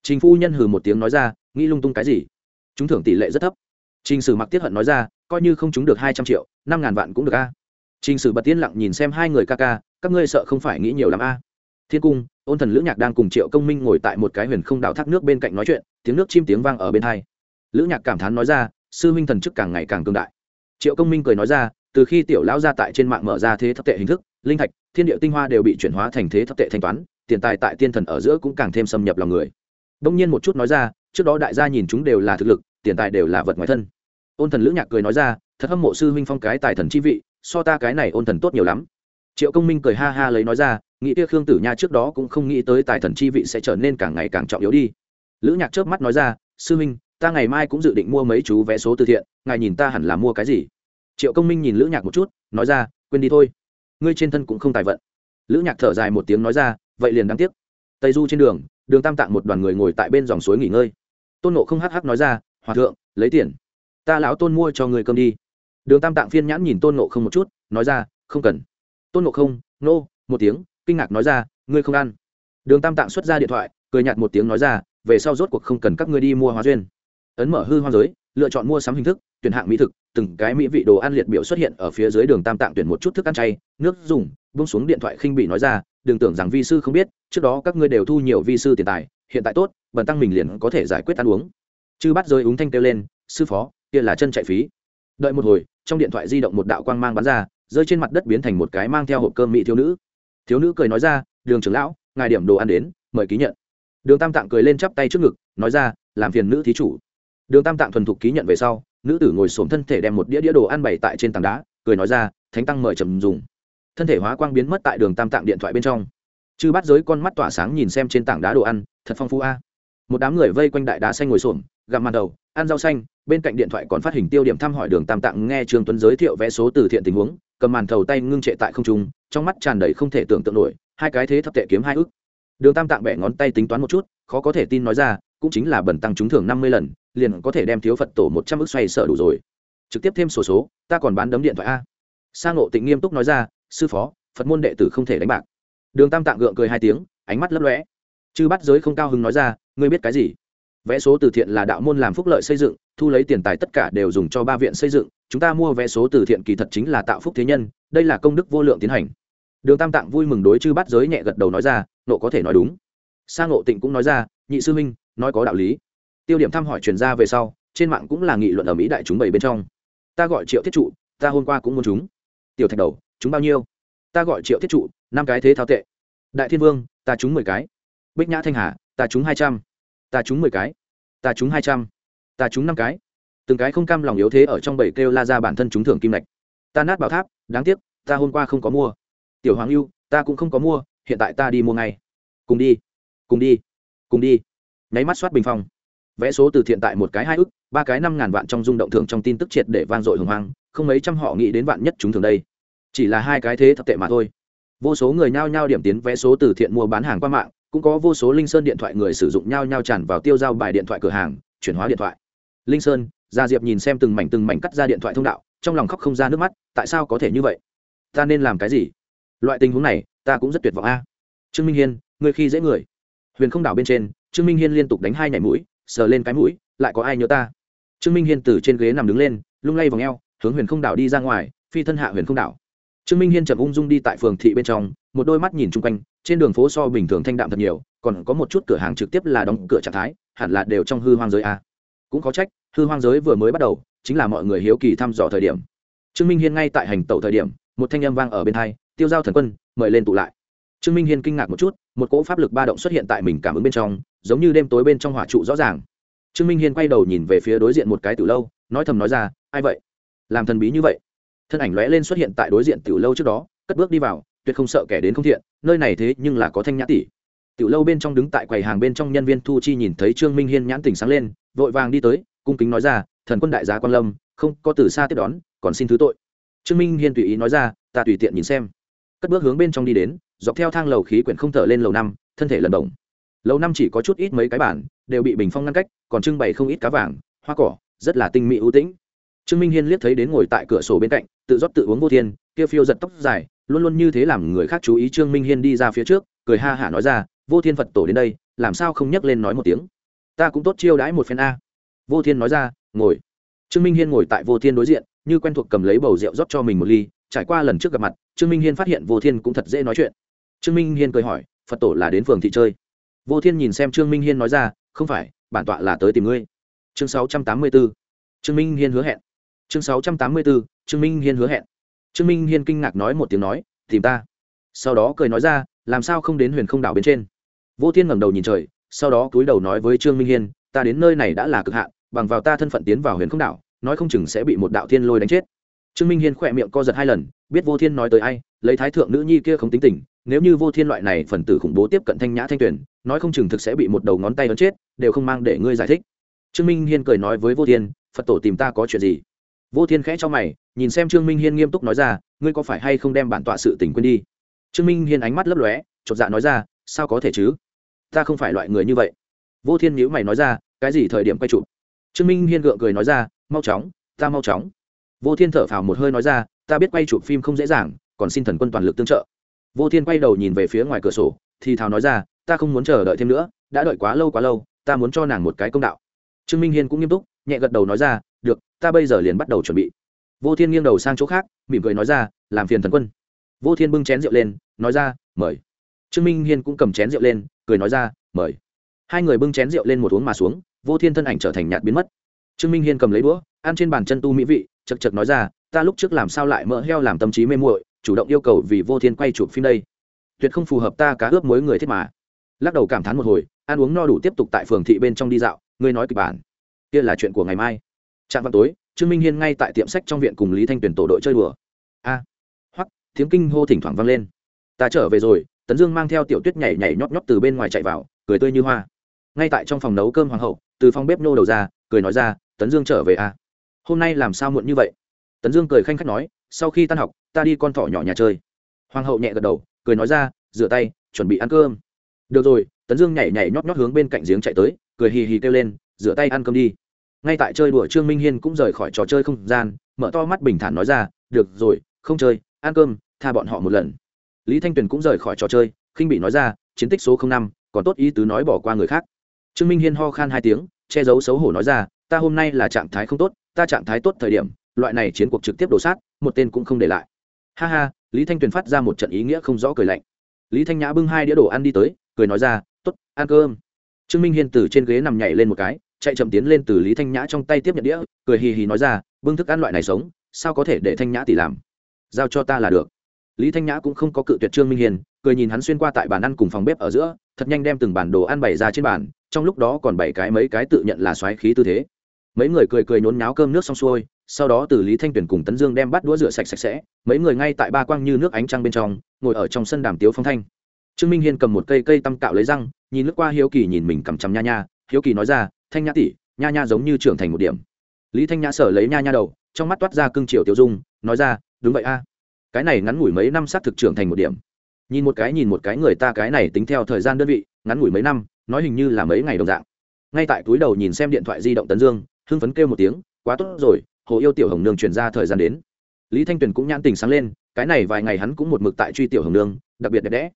Trình phu nhân hừ một tiếng nói ra, nghĩ lung tung cái gì? Chúng thưởng tỷ lệ rất thấp. Trình sử mặc tiết hận nói ra, coi như không chúng được hai trăm triệu, năm ngàn vạn cũng được a. Trình sử bật tiên lặng nhìn xem hai người ca ca, các ngươi sợ không phải nghĩ nhiều lắm a thiên cung, ôn thần lữ nhạc đang cùng triệu công minh ngồi tại một cái huyền không đạo thác nước bên cạnh nói chuyện, tiếng nước chim tiếng vang ở bên hai. Lữ nhạc cảm thán nói ra, sư huynh thần chức càng ngày càng cường đại. Triệu công minh cười nói ra, từ khi tiểu lão gia tại trên mạng mở ra thế thập tệ hình thức, linh thạch, thiên địa tinh hoa đều bị chuyển hóa thành thế thập tệ thanh toán, tiền tài tại tiên thần ở giữa cũng càng thêm xâm nhập lòng người. Đông nhiên một chút nói ra, trước đó đại gia nhìn chúng đều là thực lực, tiền tài đều là vật ngoài thân. Ôn thần lữ nhạc cười nói ra, thật hâm mộ sư huynh phong cái tài thần chi vị, so ta cái này ôn thần tốt nhiều lắm. Triệu công minh cười ha ha lấy nói ra nghĩ kia khương tử nha trước đó cũng không nghĩ tới tài thần chi vị sẽ trở nên càng ngày càng trọng yếu đi. Lữ nhạc chớp mắt nói ra sư minh, ta ngày mai cũng dự định mua mấy chú vé số từ thiện ngài nhìn ta hẳn là mua cái gì? Triệu công minh nhìn lữ nhạc một chút nói ra quên đi thôi ngươi trên thân cũng không tài vận. Lữ nhạc thở dài một tiếng nói ra vậy liền đáng tiếc. Tây du trên đường đường tam tạng một đoàn người ngồi tại bên dòng suối nghỉ ngơi. Tôn nộ không hắc hắc nói ra hòa thượng lấy tiền. Ta lão tôn mua cho người cơm đi. Đường tam tạng phiên nhãn nhìn tôn nộ không một chút nói ra không cần. Tôn nộ không nô một tiếng kinh ngạc nói ra, ngươi không ăn. Đường tam tạng xuất ra điện thoại, cười nhạt một tiếng nói ra, về sau rốt cuộc không cần các ngươi đi mua hóa duyên. Ấn mở hư hoa giới, lựa chọn mua sắm hình thức, tuyển hạng mỹ thực, từng cái mỹ vị đồ ăn liệt biểu xuất hiện ở phía dưới đường tam tạng tuyển một chút thức ăn chay, nước dùng bung xuống điện thoại khinh bị nói ra, đừng tưởng rằng vi sư không biết, trước đó các ngươi đều thu nhiều vi sư tiền tài, hiện tại tốt, bần tăng mình liền có thể giải quyết ăn uống. Chứ bắt rơi úng thanh kêu lên, sư phó, kia là chân chạy phí. Đợi một hồi, trong điện thoại di động một đạo quang mang bắn ra, rơi trên mặt đất biến thành một cái mang theo hộp cơm mỹ thiếu nữ thiếu nữ cười nói ra, đường trưởng lão, ngài điểm đồ ăn đến, mời ký nhận. Đường tam tạng cười lên chắp tay trước ngực, nói ra, làm phiền nữ thí chủ. Đường tam tạng thuần thục ký nhận về sau, nữ tử ngồi xổm thân thể đem một đĩa đĩa đồ ăn bày tại trên tảng đá, cười nói ra, thánh tăng mời trầm dùng. Thân thể hóa quang biến mất tại đường tam tạng điện thoại bên trong. Chư bắt giới con mắt tỏa sáng nhìn xem trên tảng đá đồ ăn, thật phong phú a. Một đám người vây quanh đại đá xanh ngồi xổm, gặm màn đầu, ăn rau xanh, bên cạnh điện thoại còn phát hình tiêu điểm thăm hỏi đường tam tạng, nghe trương tuấn giới thiệu vé số từ thiện tình huống cầm màn thầu tay ngưng trệ tại không trung trong mắt tràn đầy không thể tưởng tượng nổi hai cái thế thập tệ kiếm hai ức. Đường tam tạng bẻ ngón tay tính toán một chút khó có thể tin nói ra cũng chính là bẩn tăng trúng thưởng năm mươi lần liền có thể đem thiếu phật tổ một trăm ức xoay sở đủ rồi. Trực tiếp thêm sổ số, số ta còn bán đấm điện thoại a. Sang ngộ tịnh nghiêm túc nói ra sư phó phật môn đệ tử không thể đánh bạc. Đường tam tạng gượng cười hai tiếng ánh mắt lấp lõe chư bắt giới không cao hứng nói ra ngươi biết cái gì? Vẽ số từ thiện là đạo môn làm phúc lợi xây dựng thu lấy tiền tài tất cả đều dùng cho ba viện xây dựng chúng ta mua vé số từ thiện kỳ thật chính là tạo phúc thế nhân, đây là công đức vô lượng tiến hành. Đường tam tạng vui mừng đối chư bắt giới nhẹ gật đầu nói ra, nộ có thể nói đúng. Sang ngộ tịnh cũng nói ra, nhị sư huynh, nói có đạo lý. Tiêu điểm thăm hỏi truyền ra về sau, trên mạng cũng là nghị luận ở mỹ đại chúng bảy bên trong. Ta gọi triệu thiết trụ, ta hôm qua cũng muốn chúng. Tiểu thạch đầu, chúng bao nhiêu? Ta gọi triệu thiết trụ, năm cái thế thao tệ. Đại thiên vương, ta trúng mười cái. Bích nhã thanh hà, ta trúng hai trăm. Ta trúng mười cái. Ta trúng hai trăm. Ta trúng năm cái từng cái không cam lòng yếu thế ở trong bảy kêu la ra bản thân chúng thưởng kim lạch ta nát bảo tháp, đáng tiếc, ta hôm qua không có mua. Tiểu hoàng lưu ta cũng không có mua, hiện tại ta đi mua ngay. Cùng đi cùng đi cùng đi. Nháy mắt soát bình phong. Vẽ số từ thiện tại một cái hai ức, ba cái năm ngàn vạn trong rung động thường trong tin tức triệt để vang dội hồng hoang, không mấy trăm họ nghĩ đến vạn nhất chúng thường đây. Chỉ là hai cái thế thập tệ mà thôi. Vô số người nhao nhao điểm tiến vé số từ thiện mua bán hàng qua mạng, cũng có vô số linh sơn điện thoại người sử dụng nhao nhao tràn vào tiêu giao bài điện thoại cửa hàng, chuyển hóa điện thoại. Linh sơn gia diệp nhìn xem từng mảnh từng mảnh cắt ra điện thoại thông đạo, trong lòng khóc không ra nước mắt, tại sao có thể như vậy? Ta nên làm cái gì? Loại tình huống này, ta cũng rất tuyệt vọng a. Trương minh hiên, người khi dễ người. Huyền không đảo bên trên, trương minh hiên liên tục đánh hai nhảy mũi, sờ lên cái mũi, lại có ai nhớ ta? Trương minh hiên từ trên ghế nằm đứng lên, lung lay vòng e o hướng huyền không đảo đi ra ngoài, phi thân hạ huyền không đảo. Trương minh hiên chậm ung dung đi tại phường thị bên trong, một đôi mắt nhìn chung quanh, trên đường phố so bình thường thanh đạm thật nhiều, còn có một chút cửa hàng trực tiếp là đóng cửa trạng thái, hẳn là đều trong hư hoang giới a. Cũng có trách hư hoang giới vừa mới bắt đầu, chính là mọi người hiếu kỳ thăm dò thời điểm. Trương minh hiên ngay tại hành tẩu thời điểm, một thanh âm vang ở bên hai, tiêu giao thần quân, mời lên tụ lại. Trương minh hiên kinh ngạc một chút, một cỗ pháp lực ba động xuất hiện tại mình cảm ứng bên trong, giống như đêm tối bên trong hỏa trụ rõ ràng. Trương minh hiên quay đầu nhìn về phía đối diện một cái từ lâu, nói thầm nói ra, ai vậy? Làm thần bí như vậy. Thân ảnh lóe lên xuất hiện tại đối diện tiểu lâu trước đó, cất bước đi vào, tuyệt không sợ kẻ đến không thiện, nơi này thế nhưng là có thanh nhã tỷ. Tiểu lâu bên trong đứng tại quầy hàng bên trong nhân viên thu chi nhìn thấy trương minh hiên nhãn tỉnh sáng lên, vội vàng đi tới cung kính nói ra, thần quân đại giá quan lâm, không có từ xa tiếp đón, còn xin thứ tội. Trương minh hiên tùy ý nói ra, ta tùy tiện nhìn xem. Cất bước hướng bên trong đi đến, dọc theo thang lầu khí quyển không thở lên lầu năm, thân thể lần động lầu năm chỉ có chút ít mấy cái bản, đều bị bình phong ngăn cách, còn trưng bày không ít cá vàng, hoa cỏ, rất là tinh mỹ ưu tĩnh. Trương minh hiên liếc thấy đến ngồi tại cửa sổ bên cạnh, tự rót tự uống vô thiên, kia phiêu giật tóc dài, luôn luôn như thế làm người khác chú ý trương minh hiên đi ra phía trước, cười ha hả nói ra, vô thiên phật tổ đến đây, làm sao không nhắc lên nói một tiếng? Ta cũng tốt chiêu đãi một phen a vô thiên nói ra, ngồi. Trương minh hiên ngồi tại vô thiên đối diện, như quen thuộc cầm lấy bầu rượu rót cho mình một ly, trải qua lần trước gặp mặt, trương minh hiên phát hiện vô thiên cũng thật dễ nói chuyện. Trương minh hiên cười hỏi, phật tổ là đến phường thị chơi? Vô thiên nhìn xem trương minh hiên nói ra, không phải, bản tọa là tới tìm ngươi. Chương sáu trăm tám mươi b ố trương minh hiên hứa hẹn. Chương sáu trăm tám mươi b ố trương minh hiên hứa hẹn. Trương minh hiên kinh ngạc nói một tiếng nói, tìm ta. Sau đó cười nói ra, làm sao không đến huyền không đảo bên trên? Vô thiên ngẩng đầu nhìn trời, sau đó cúi đầu nói với trương minh hiên ta đến nơi này đã là cực hạn, bằng vào ta thân phận tiến vào huyền không đảo, nói không chừng sẽ bị một đạo thiên lôi đánh chết. Trương minh hiên khỏe miệng co giật hai lần, biết vô thiên nói tới ai, lấy thái thượng nữ nhi kia không tính tình, nếu như vô thiên loại này phần tử khủng bố tiếp cận thanh nhã thanh tuyển nói không chừng thực sẽ bị một đầu ngón tay ấn chết, đều không mang để ngươi giải thích. Trương minh hiên cười nói với vô thiên, phật tổ tìm ta có chuyện gì? Vô thiên khẽ cho mày, nhìn xem trương minh hiên nghiêm túc nói ra, ngươi có phải hay không đem bản tọa sự tình quên đi? Trương minh hiên ánh mắt lấp lóe, chột dạ nói ra, sao có thể chứ? Ta không phải loại người như vậy vô thiên nhữ mày nói ra, cái gì thời điểm quay chụp? Trương minh hiên gượng cười nói ra, mau chóng, ta mau chóng. Vô thiên thở phào một hơi nói ra, ta biết quay chụp phim không dễ dàng, còn xin thần quân toàn lực tương trợ. Vô thiên quay đầu nhìn về phía ngoài cửa sổ, thì thào nói ra, ta không muốn chờ đợi thêm nữa, đã đợi quá lâu quá lâu, ta muốn cho nàng một cái công đạo. Trương minh hiên cũng nghiêm túc, nhẹ gật đầu nói ra, được, ta bây giờ liền bắt đầu chuẩn bị. Vô thiên nghiêng đầu sang chỗ khác, mỉm cười nói ra, làm phiền thần quân. Vô thiên bưng chén rượu lên, nói ra, mời. Trương minh hiên cũng cầm chén rượu lên, cười nói ra, mời hai người bưng chén rượu lên một uống mà xuống vô thiên thân ảnh trở thành nhạt biến mất. Trương minh hiên cầm lấy đũa ăn trên bàn chân tu mỹ vị chật chật nói ra ta lúc trước làm sao lại mỡ heo làm tâm trí mê muội chủ động yêu cầu vì vô thiên quay chụp phim đây. Tuyệt không phù hợp ta cá ướp mối người thiết mà. Lắc đầu cảm thán một hồi ăn uống no đủ tiếp tục tại phường thị bên trong đi dạo ngươi nói kịch bản. Kia là chuyện của ngày mai. Trạm vào tối trương minh hiên ngay tại tiệm sách trong viện cùng lý thanh tuyển tổ đội chơi đùa. A. À, hoặc tiếng kinh hô thỉnh thoảng vang lên. Ta trở về rồi. Tấn dương mang theo tiểu tuyết nhảy nhảy nhót nhót từ bên ngoài chạy vào cười tươi như hoa ngay tại trong phòng nấu cơm hoàng hậu, từ phòng bếp nô đầu ra, cười nói ra, tấn dương trở về à? Hôm nay làm sao muộn như vậy? Tấn dương cười khanh khách nói, sau khi tan học, ta đi con thỏ nhỏ nhà chơi. Hoàng hậu nhẹ gật đầu, cười nói ra, rửa tay, chuẩn bị ăn cơm. Được rồi. Tấn dương nhảy nhảy nhót nhót hướng bên cạnh giếng chạy tới, cười hì hì kêu lên, rửa tay ăn cơm đi. Ngay tại chơi đùa trương minh hiên cũng rời khỏi trò chơi không gian, mở to mắt bình thản nói ra, được rồi, không chơi, ăn cơm, tha bọn họ một lần. Lý thanh tuyền cũng rời khỏi trò chơi, khinh bị nói ra, chiến tích số năm, còn tốt ý tứ nói bỏ qua người khác trương minh hiên ho khan hai tiếng, che giấu xấu hổ nói ra, ta hôm nay là trạng thái không tốt, ta trạng thái tốt thời điểm, loại này chiến cuộc trực tiếp đổ sát, một tên cũng không để lại. Ha ha, lý thanh tuyền phát ra một trận ý nghĩa không rõ cười lạnh. Lý thanh nhã bưng hai đĩa đồ ăn đi tới, cười nói ra t ố t ăn cơm. Trương minh hiên từ trên ghế nằm nhảy lên một cái, chạy chậm tiến lên từ lý thanh nhã trong tay tiếp nhận đĩa, cười hì hì nói ra, bưng thức ăn loại này sống, sao có thể để thanh nhã tỷ làm? Giao cho ta là được. Lý thanh nhã cũng không có cự tuyệt trương minh hiền cười nhìn hắn xuyên qua tại bàn ăn cùng phòng bếp ở giữa, thật nhanh đem từng bản đồ ăn bày ra trên bàn, trong lúc đó còn bảy cái mấy cái tự nhận là xoáy khí tư thế. Mấy người cười cười nhốn nháo cơm nước xong xuôi, sau đó từ lý thanh tuyển cùng tấn dương đem bắt đũa rửa sạch sạch sẽ, mấy người ngay tại ba quang như nước ánh trăng bên trong, ngồi ở trong sân đàm tiếu phong thanh. Trương minh hiên cầm một cây cây tăm cạo lấy răng, nhìn lướt qua hiếu kỳ nhìn mình cầm chằm nha nha, hiếu kỳ nói ra, thanh nhã tỷ, nha nha giống như trưởng thành một điểm. Lý thanh nhã sở lấy nha nha đầu, trong mắt toát ra cưng triều tiêu dung, nói ra, đúng vậy a. Cái này ngắn ngủi mấy năm xác thực trưởng thành một điểm nhìn một cái, nhìn một cái người ta cái này tính theo thời gian đơn vị, ngắn ngủi mấy năm, nói hình như là mấy ngày đồng dạng. Ngay tại túi đầu nhìn xem điện thoại di động tấn dương, hưng phấn kêu một tiếng, quá tốt rồi, hồ yêu tiểu hồng nương truyền ra thời gian đến. Lý thanh tuyền cũng nhãn tình sáng lên, cái này vài ngày hắn cũng một mực tại truy tiểu hồng nương, đặc biệt đẹp đẽ.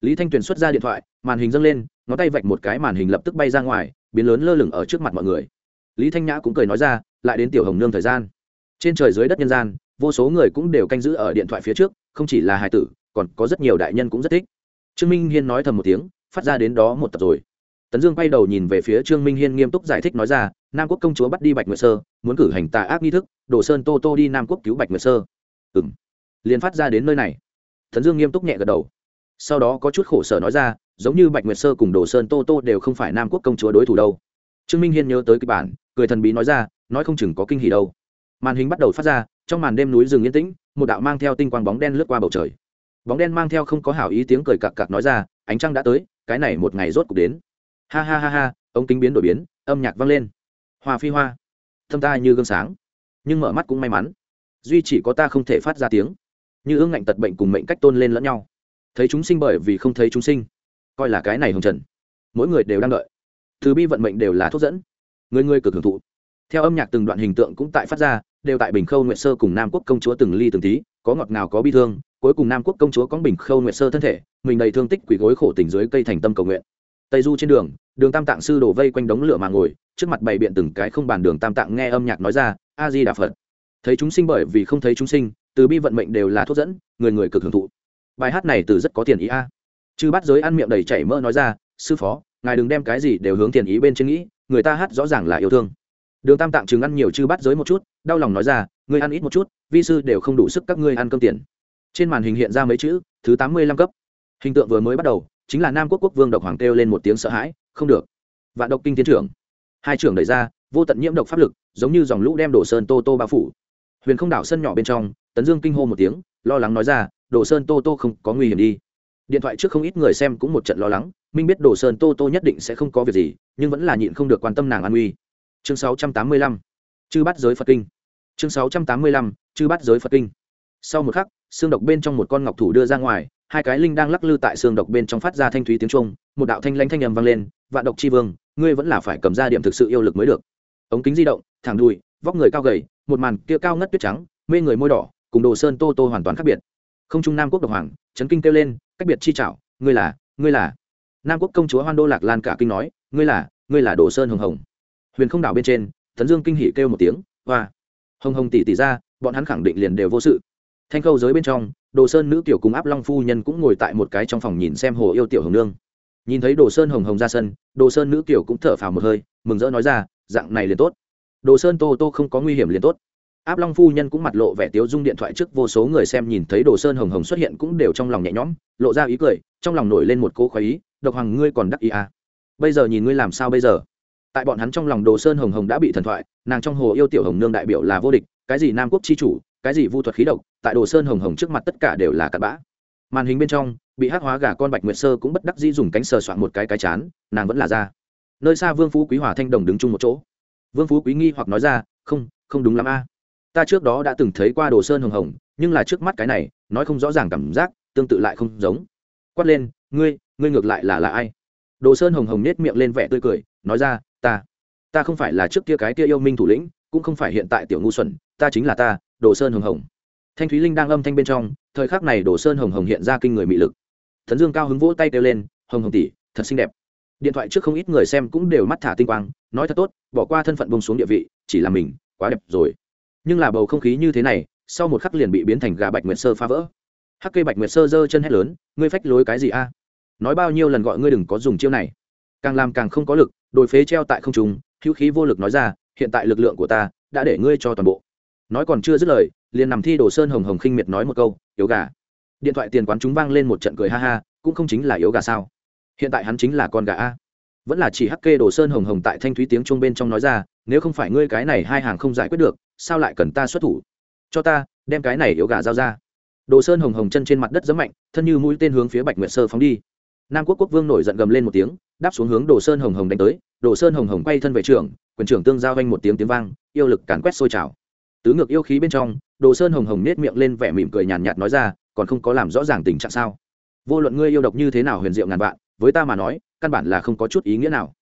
Lý thanh tuyền xuất ra điện thoại, màn hình dâng lên, ngón tay vạch một cái màn hình lập tức bay ra ngoài, biến lớn lơ lửng ở trước mặt mọi người. Lý thanh nhã cũng cười nói ra, lại đến tiểu hồng nương thời gian. Trên trời dưới đất nhân gian, vô số người cũng đều canh giữ ở điện thoại phía trước, không chỉ là hài tử còn có rất nhiều đại nhân cũng rất thích. Trương minh hiên nói thầm một tiếng, phát ra đến đó một tập rồi. Tấn dương quay đầu nhìn về phía trương minh hiên nghiêm túc giải thích nói ra, nam quốc công chúa bắt đi bạch nguyệt sơ, muốn cử hành tà ác nghi thức đồ sơn tô tô đi nam quốc cứu bạch nguyệt sơ. Ừ m liền phát ra đến nơi này. Tấn dương nghiêm túc nhẹ gật đầu. Sau đó có chút khổ sở nói ra, giống như bạch nguyệt sơ cùng đồ sơn tô tô đều không phải nam quốc công chúa đối thủ đâu. Trương minh hiên nhớ tới kịch bản, cười thần bí nói ra, nói không chừng có kinh hỉ đâu. Màn hình bắt đầu phát ra, trong màn đêm núi rừng yên tĩnh, một đạo mang theo tinh quang bóng đen lướt qua bầu trời bóng đen mang theo không có hảo ý tiếng cười cặc cặc nói ra, ánh trăng đã tới, cái này một ngày rốt cục đến. Ha ha ha ha ông kính biến đổi biến, âm nhạc vang lên. Hoa phi hoa. Thâm ta như gương sáng. Nhưng mở mắt cũng may mắn. Duy chỉ có ta không thể phát ra tiếng. Như ương ngạnh tật bệnh cùng mệnh cách tôn lên lẫn nhau. Thấy chúng sinh bởi vì không thấy chúng sinh. Coi là cái này hồng trần. Mỗi người đều đang đợi. Từ bi vận mệnh đều là thuốc dẫn. Người người cực hưởng thụ. Theo âm nhạc từng đoạn hình tượng cũng tại phát ra đều tại bình khâu nguyệt sơ cùng nam quốc công chúa từng ly từng tí, có ngọt ngào có bi thương, cuối cùng nam quốc công chúa có bình khâu nguyệt sơ thân thể, mình đầy thương tích quỷ gối khổ tình dưới cây thành tâm cầu nguyện. Tây du trên đường đường tam tạng sư đổ vây quanh đống lửa mà ngồi, trước mặt bày biện từng cái không bàn đường tam tạng nghe âm nhạc nói ra, a di đà phật. Thấy chúng sinh bởi vì không thấy chúng sinh, từ bi vận mệnh đều là thuốc dẫn, người người cực hưởng thụ. Bài hát này từ rất có tiền ý a. Chư bắt giới ăn miệng đầy chảy mỡ nói ra, sư phó, ngài đừng đem cái gì đều hướng tiền ý bên trên nghĩ, người ta hát rõ ràng là yêu thương đường tam tạng chừng ăn nhiều chư bắt giới một chút, đau lòng nói ra, ngươi ăn ít một chút, vi sư đều không đủ sức các ngươi ăn cơm tiền. Trên màn hình hiện ra mấy chữ, thứ tám mươi lăm cấp. Hình tượng vừa mới bắt đầu, chính là nam quốc quốc vương độc hoàng kêu lên một tiếng sợ hãi, không được. Vạn độc kinh tiến trưởng. Hai trưởng đẩy ra, vô tận nhiễm độc pháp lực, giống như dòng lũ đem đổ sơn tô tô bao phủ. Huyền không đảo sân nhỏ bên trong, tấn dương kinh hô một tiếng, lo lắng nói ra đổ sơn tô tô không có nguy hiểm đi. Điện thoại trước không ít người xem cũng một trận lo lắng, minh biết đổ sơn tô tô nhất định sẽ không có việc gì, nhưng vẫn là nhịn không được quan tâm nàng an nguy chương 685. chư bắt giới phật kinh chương 685. chư bắt giới phật kinh sau một khắc, xương độc bên trong một con ngọc thủ đưa ra ngoài, hai cái linh đang lắc lư tại xương độc bên trong phát ra thanh thúy tiếng trung một đạo thanh lãnh thanh âm vang lên, vạn độc chi vương, ngươi vẫn là phải cầm ra điểm thực sự yêu lực mới được ống kính di động, thẳng đùi, vóc người cao gầy, một màn kia cao ngất tuyết trắng, mê người môi đỏ, cùng đồ sơn tô tô hoàn toàn khác biệt không trung nam quốc độc hoàng trấn kinh kêu lên, cách biệt chi trảo, ngươi là ngươi là nam quốc công chúa hoan đô lạc lan cả kinh nói, ngươi là ngươi là đồ sơn hồng hồng huyền không đảo bên trên, tấn dương kinh hỉ kêu một tiếng, hoa! Hồng hồng tỷ tỷ ra, bọn hắn khẳng định liền đều vô sự. Thanh khâu giới bên trong, đồ sơn nữ tiểu cùng áp long phu nhân cũng ngồi tại một cái trong phòng nhìn xem hồ yêu tiểu hồng nương. Nhìn thấy đồ sơn hồng hồng ra sân, đồ sơn nữ tiểu cũng thở phào một hơi, mừng rỡ nói ra, dạng này liền tốt. Đồ sơn tô tô không có nguy hiểm liền tốt. Áp long phu nhân cũng mặt lộ vẻ tiếu dung điện thoại trước vô số người xem nhìn thấy đồ sơn hồng hồng xuất hiện cũng đều trong lòng nhẹ nhõm, lộ ra ý cười, trong lòng nổi lên một cỗ khoái ý, độc hoàng ngươi còn đắc ý à. bây giờ nhìn ngươi làm sao bây giờ? Tại bọn hắn trong lòng đồ sơn hồng hồng đã bị thần thoại, nàng trong hồ yêu tiểu hồng nương đại biểu là vô địch, cái gì nam quốc chi chủ, cái gì vu thuật khí độc, tại đồ sơn hồng hồng trước mặt tất cả đều là cặn bã. Màn hình bên trong, bị hắc hóa gà con bạch nguyệt sơ cũng bất đắc dĩ dùng cánh sờ soạn một cái cái chán, nàng vẫn là ra. Nơi xa vương phú quý hòa thanh đồng đứng chung một chỗ. Vương phú quý nghi hoặc nói ra, không không đúng lắm a. Ta trước đó đã từng thấy qua đồ sơn hồng hồng, nhưng là trước mắt cái này, nói không rõ ràng cảm giác, tương tự lại không giống. Quát lên, ngươi ngươi ngược lại là là ai? Đồ sơn hồng hồng nết miệng lên vẻ tươi cười, nói ra ta ta không phải là trước kia cái kia yêu minh thủ lĩnh, cũng không phải hiện tại tiểu ngu xuẩn, ta chính là ta, đồ sơn hồng hồng. Thanh thúy linh đang âm thanh bên trong, thời khắc này đồ sơn hồng hồng hiện ra kinh người mị lực. Thần dương cao hứng vỗ tay kêu lên, hồng hồng tỷ, thật xinh đẹp. Điện thoại trước không ít người xem cũng đều mắt thả tinh quang, nói thật tốt, bỏ qua thân phận bông xuống địa vị, chỉ là mình, quá đẹp rồi. Nhưng là bầu không khí như thế này, sau một khắc liền bị biến thành gà bạch nguyệt sơ phá vỡ. Hắc cây bạch nguyệt sơ giơ chân hét lớn, ngươi phách lối cái gì a? Nói bao nhiêu lần gọi ngươi đừng có dùng chiêu này càng làm càng không có lực, đồi phế treo tại không trung, hữu khí vô lực nói ra, hiện tại lực lượng của ta đã để ngươi cho toàn bộ. Nói còn chưa dứt lời, liền nằm thi đồ sơn hồng hồng khinh miệt nói một câu, yếu gà. Điện thoại tiền quán chúng vang lên một trận cười ha ha, cũng không chính là yếu gà sao? Hiện tại hắn chính là con gà a. Vẫn là chỉ hắc kê đồ sơn hồng hồng tại thanh thúy tiếng chuông bên trong nói ra, nếu không phải ngươi cái này hai hàng không giải quyết được, sao lại cần ta xuất thủ? Cho ta, đem cái này yếu gà giao ra. Đồ sơn hồng hồng chân trên mặt đất giấm mạnh, thân như mũi tên hướng phía bạch nguyệt sơ phóng đi nam quốc quốc vương nổi giận gầm lên một tiếng đáp xuống hướng đồ sơn hồng hồng đánh tới. Đồ sơn hồng hồng quay thân về trưởng, quyền trưởng tương giao vanh một tiếng tiếng vang yêu lực càn quét sôi trào. Tứ ngược yêu khí bên trong đồ sơn hồng hồng nết miệng lên vẻ mỉm cười nhàn nhạt nói ra còn không có làm rõ ràng tình trạng sao? Vô luận ngươi yêu độc như thế nào huyền diệu ngàn vạn với ta mà nói căn bản là không có chút ý nghĩa nào.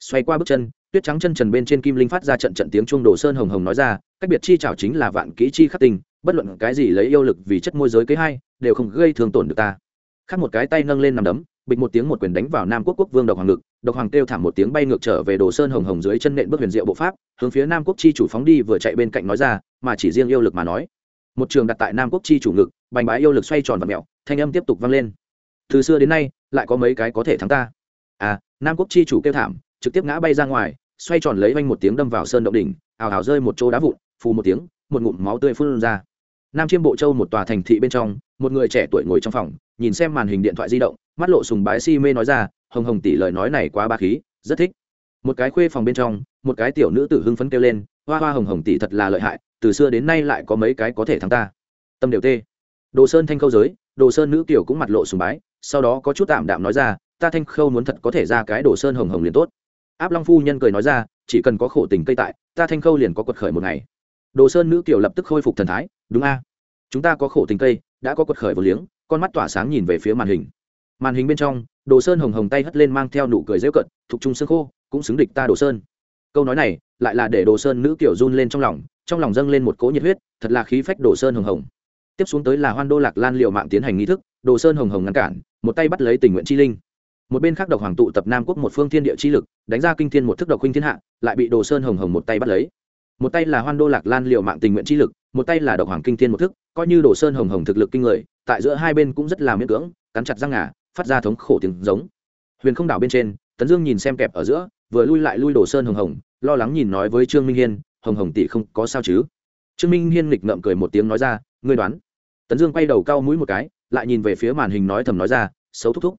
Xoay qua bước chân tuyết trắng chân trần bên trên kim linh phát ra trận trận tiếng chuông đồ sơn hồng hồng nói ra cách biệt chi trảo chính là vạn kỹ chi khắc tình bất luận cái gì lấy yêu lực vì chất môi giới kế hay đều không gây thương tổn được ta. Khác một cái tay nâng lên nằm đấm bịch một tiếng một quyền đánh vào nam quốc quốc vương độc hoàng ngực, độc hoàng kêu thảm một tiếng bay ngược trở về đồ sơn hồng hồng dưới chân nện bước huyền diệu bộ pháp, hướng phía nam quốc chi chủ phóng đi vừa chạy bên cạnh nói ra, mà chỉ riêng yêu lực mà nói. Một trường đặt tại nam quốc chi chủ ngực, bành bái yêu lực xoay tròn và mẹo, thanh âm tiếp tục vang lên. Từ xưa đến nay, lại có mấy cái có thể thắng ta. À nam quốc chi chủ kêu thảm, trực tiếp ngã bay ra ngoài, xoay tròn lấy vanh một tiếng đâm vào sơn động đỉnh, ào ào rơi một chỗ đá vụn, phù một tiếng, một ngụm máu tươi phun ra. Nam chiêm bộ châu một tòa thành thị bên trong, một người trẻ tuổi ngồi trong phòng, nhìn xem màn hình điện thoại di động mắt lộ sùng bái si mê nói ra, hồng hồng tỷ lời nói này quá ba khí, rất thích. Một cái khuê phòng bên trong, một cái tiểu nữ tử hưng phấn kêu lên, hoa hoa hồng hồng tỷ thật là lợi hại, từ xưa đến nay lại có mấy cái có thể thắng ta. Tâm đều tê. Đồ sơn thanh khâu giới, đồ sơn nữ kiểu cũng mặt lộ sùng bái, sau đó có chút tạm đạm nói ra, ta thanh khâu muốn thật có thể ra cái đồ sơn hồng hồng liền tốt. Áp long phu nhân cười nói ra, chỉ cần có khổ tình cây tại, ta thanh khâu liền có quật khởi một ngày. Đồ sơn nữ kiểu lập tức khôi phục thần thái, đúng a, chúng ta có khổ tình cây, đã có quật khởi vô liếng. Con mắt tỏa sáng nhìn về phía màn hình màn hình bên trong, đồ sơn hồng hồng tay hất lên mang theo nụ cười dễu cận thuộc trung xương khô, cũng xứng địch ta đồ sơn. Câu nói này, lại là để đồ sơn nữ kiểu run lên trong lòng trong lòng dâng lên một cỗ nhiệt huyết, thật là khí phách đồ sơn hồng hồng. Tiếp xuống tới là hoan đô lạc lan liệu mạng tiến hành nghi thức, đồ sơn hồng hồng ngăn cản, một tay bắt lấy tình nguyện chi linh. Một bên khác độc hoàng tụ tập nam quốc một phương thiên địa chi lực, đánh ra kinh thiên một thức độc huynh thiên hạ, lại bị đồ sơn hồng hồng một tay bắt lấy. Một tay là hoan đô lạc lan liệu mạng tình nguyện chi lực, một tay là độc hoàng kinh thiên một thức, coi như đồ sơn hồng hồng thực lực kinh người, tại giữa hai bên cũng rất là miễn cưỡng, cắn chặt răng ngà phát ra thống khổ tiếng giống. Huyền không đảo bên trên, tấn dương nhìn xem kẹp ở giữa, vừa lui lại lui đồ sơn hồng hồng, lo lắng nhìn nói với trương minh hiên, hồng hồng tỷ không có sao chứ? Trương minh hiên nghịch ngợm cười một tiếng nói ra, ngươi đoán. Tấn dương quay đầu cau mũi một cái, lại nhìn về phía màn hình nói thầm nói ra, xấu thúc thúc.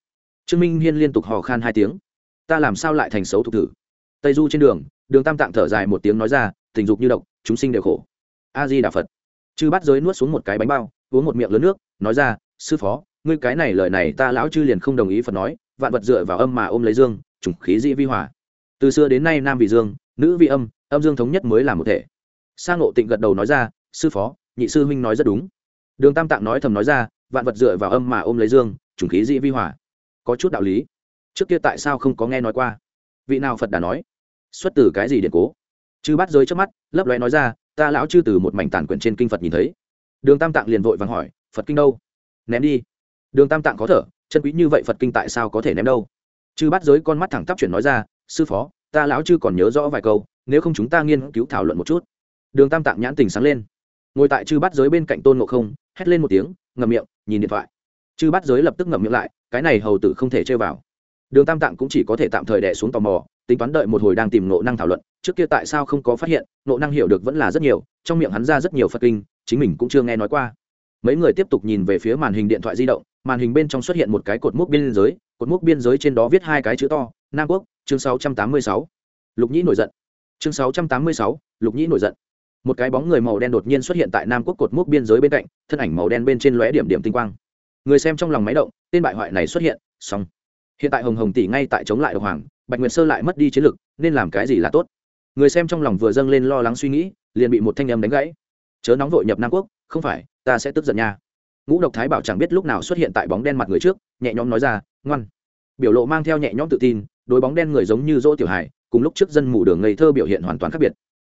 Trương minh hiên liên tục hò khan hai tiếng, ta làm sao lại thành xấu thục thử? Tây du trên đường đường tam tạng thở dài một tiếng nói ra, tình dục như độc, chúng sinh đều khổ. A di đà phật. Chư bắt giới nuốt xuống một cái bánh bao, uống một miệng lớn nước, nói ra, sư phó ngươi cái này lời này ta lão chư liền không đồng ý phật nói, vạn vật dựa vào âm mà ôm lấy dương, chủng khí dĩ vi hòa. Từ xưa đến nay nam vì dương, nữ vì âm âm dương thống nhất mới là một thể. Sang ngộ tịnh gật đầu nói ra, sư phó, nhị sư huynh nói rất đúng. Đường tam tạng nói thầm nói ra, vạn vật dựa vào âm mà ôm lấy dương, chủng khí dĩ vi hòa. Có chút đạo lý. Trước kia tại sao không có nghe nói qua? Vị nào phật đã nói? Xuất từ cái gì điện cố? Chư bắt giới trước mắt, lấp lóe nói ra, ta lão chư từ một mảnh tàn quyển trên kinh phật nhìn thấy. Đường tam tạng liền vội vàng hỏi, phật kinh đâu? Ném đi đường tam tạng có thở, chân quý như vậy phật kinh tại sao có thể ném đâu? Chư bắt giới con mắt thẳng tắp chuyển nói ra, sư phó, ta lão chư còn nhớ rõ vài câu, nếu không chúng ta nghiên cứu thảo luận một chút. Đường tam tạng nhãn tình sáng lên. Ngồi tại chư bắt giới bên cạnh tôn ngộ không, hét lên một tiếng, ngậm miệng, nhìn điện thoại. Chư bắt giới lập tức ngậm miệng lại, cái này hầu tử không thể chơi vào. Đường tam tạng cũng chỉ có thể tạm thời đẻ xuống tò mò, tính toán đợi một hồi đang tìm nộ năng thảo luận, trước kia tại sao không có phát hiện nộ năng hiểu được vẫn là rất nhiều, trong miệng hắn ra rất nhiều phật kinh, chính mình cũng chưa nghe nói qua mấy người tiếp tục nhìn về phía màn hình điện thoại di động màn hình bên trong xuất hiện một cái cột mốc biên giới cột mốc biên giới trên đó viết hai cái chữ to nam quốc chương 686. lục nhĩ nổi giận. Chương 686, lục nhĩ nổi giận. Một cái bóng người màu đen đột nhiên xuất hiện tại nam quốc cột mốc biên giới bên cạnh thân ảnh màu đen bên trên lóe điểm điểm tinh quang. Người xem trong lòng máy động tên bại hoại này xuất hiện xong. Hiện tại hồng hồng tỷ ngay tại chống lại độc hoàng bạch nguyệt sơ lại mất đi chiến lực nên làm cái gì là tốt? Người xem trong lòng vừa dâng lên lo lắng suy nghĩ liền bị một thanh âm đánh gãy. Chớ nóng vội nhập nam quốc không phải ta sẽ tức giận nha. Ngũ độc thái bảo chẳng biết lúc nào xuất hiện tại bóng đen mặt người trước, nhẹ nhõm nói ra, ngoan. Biểu lộ mang theo nhẹ nhõm tự tin đôi bóng đen người giống như dỗ tiểu hải, cùng lúc trước dân mù đường ngây thơ biểu hiện hoàn toàn khác biệt.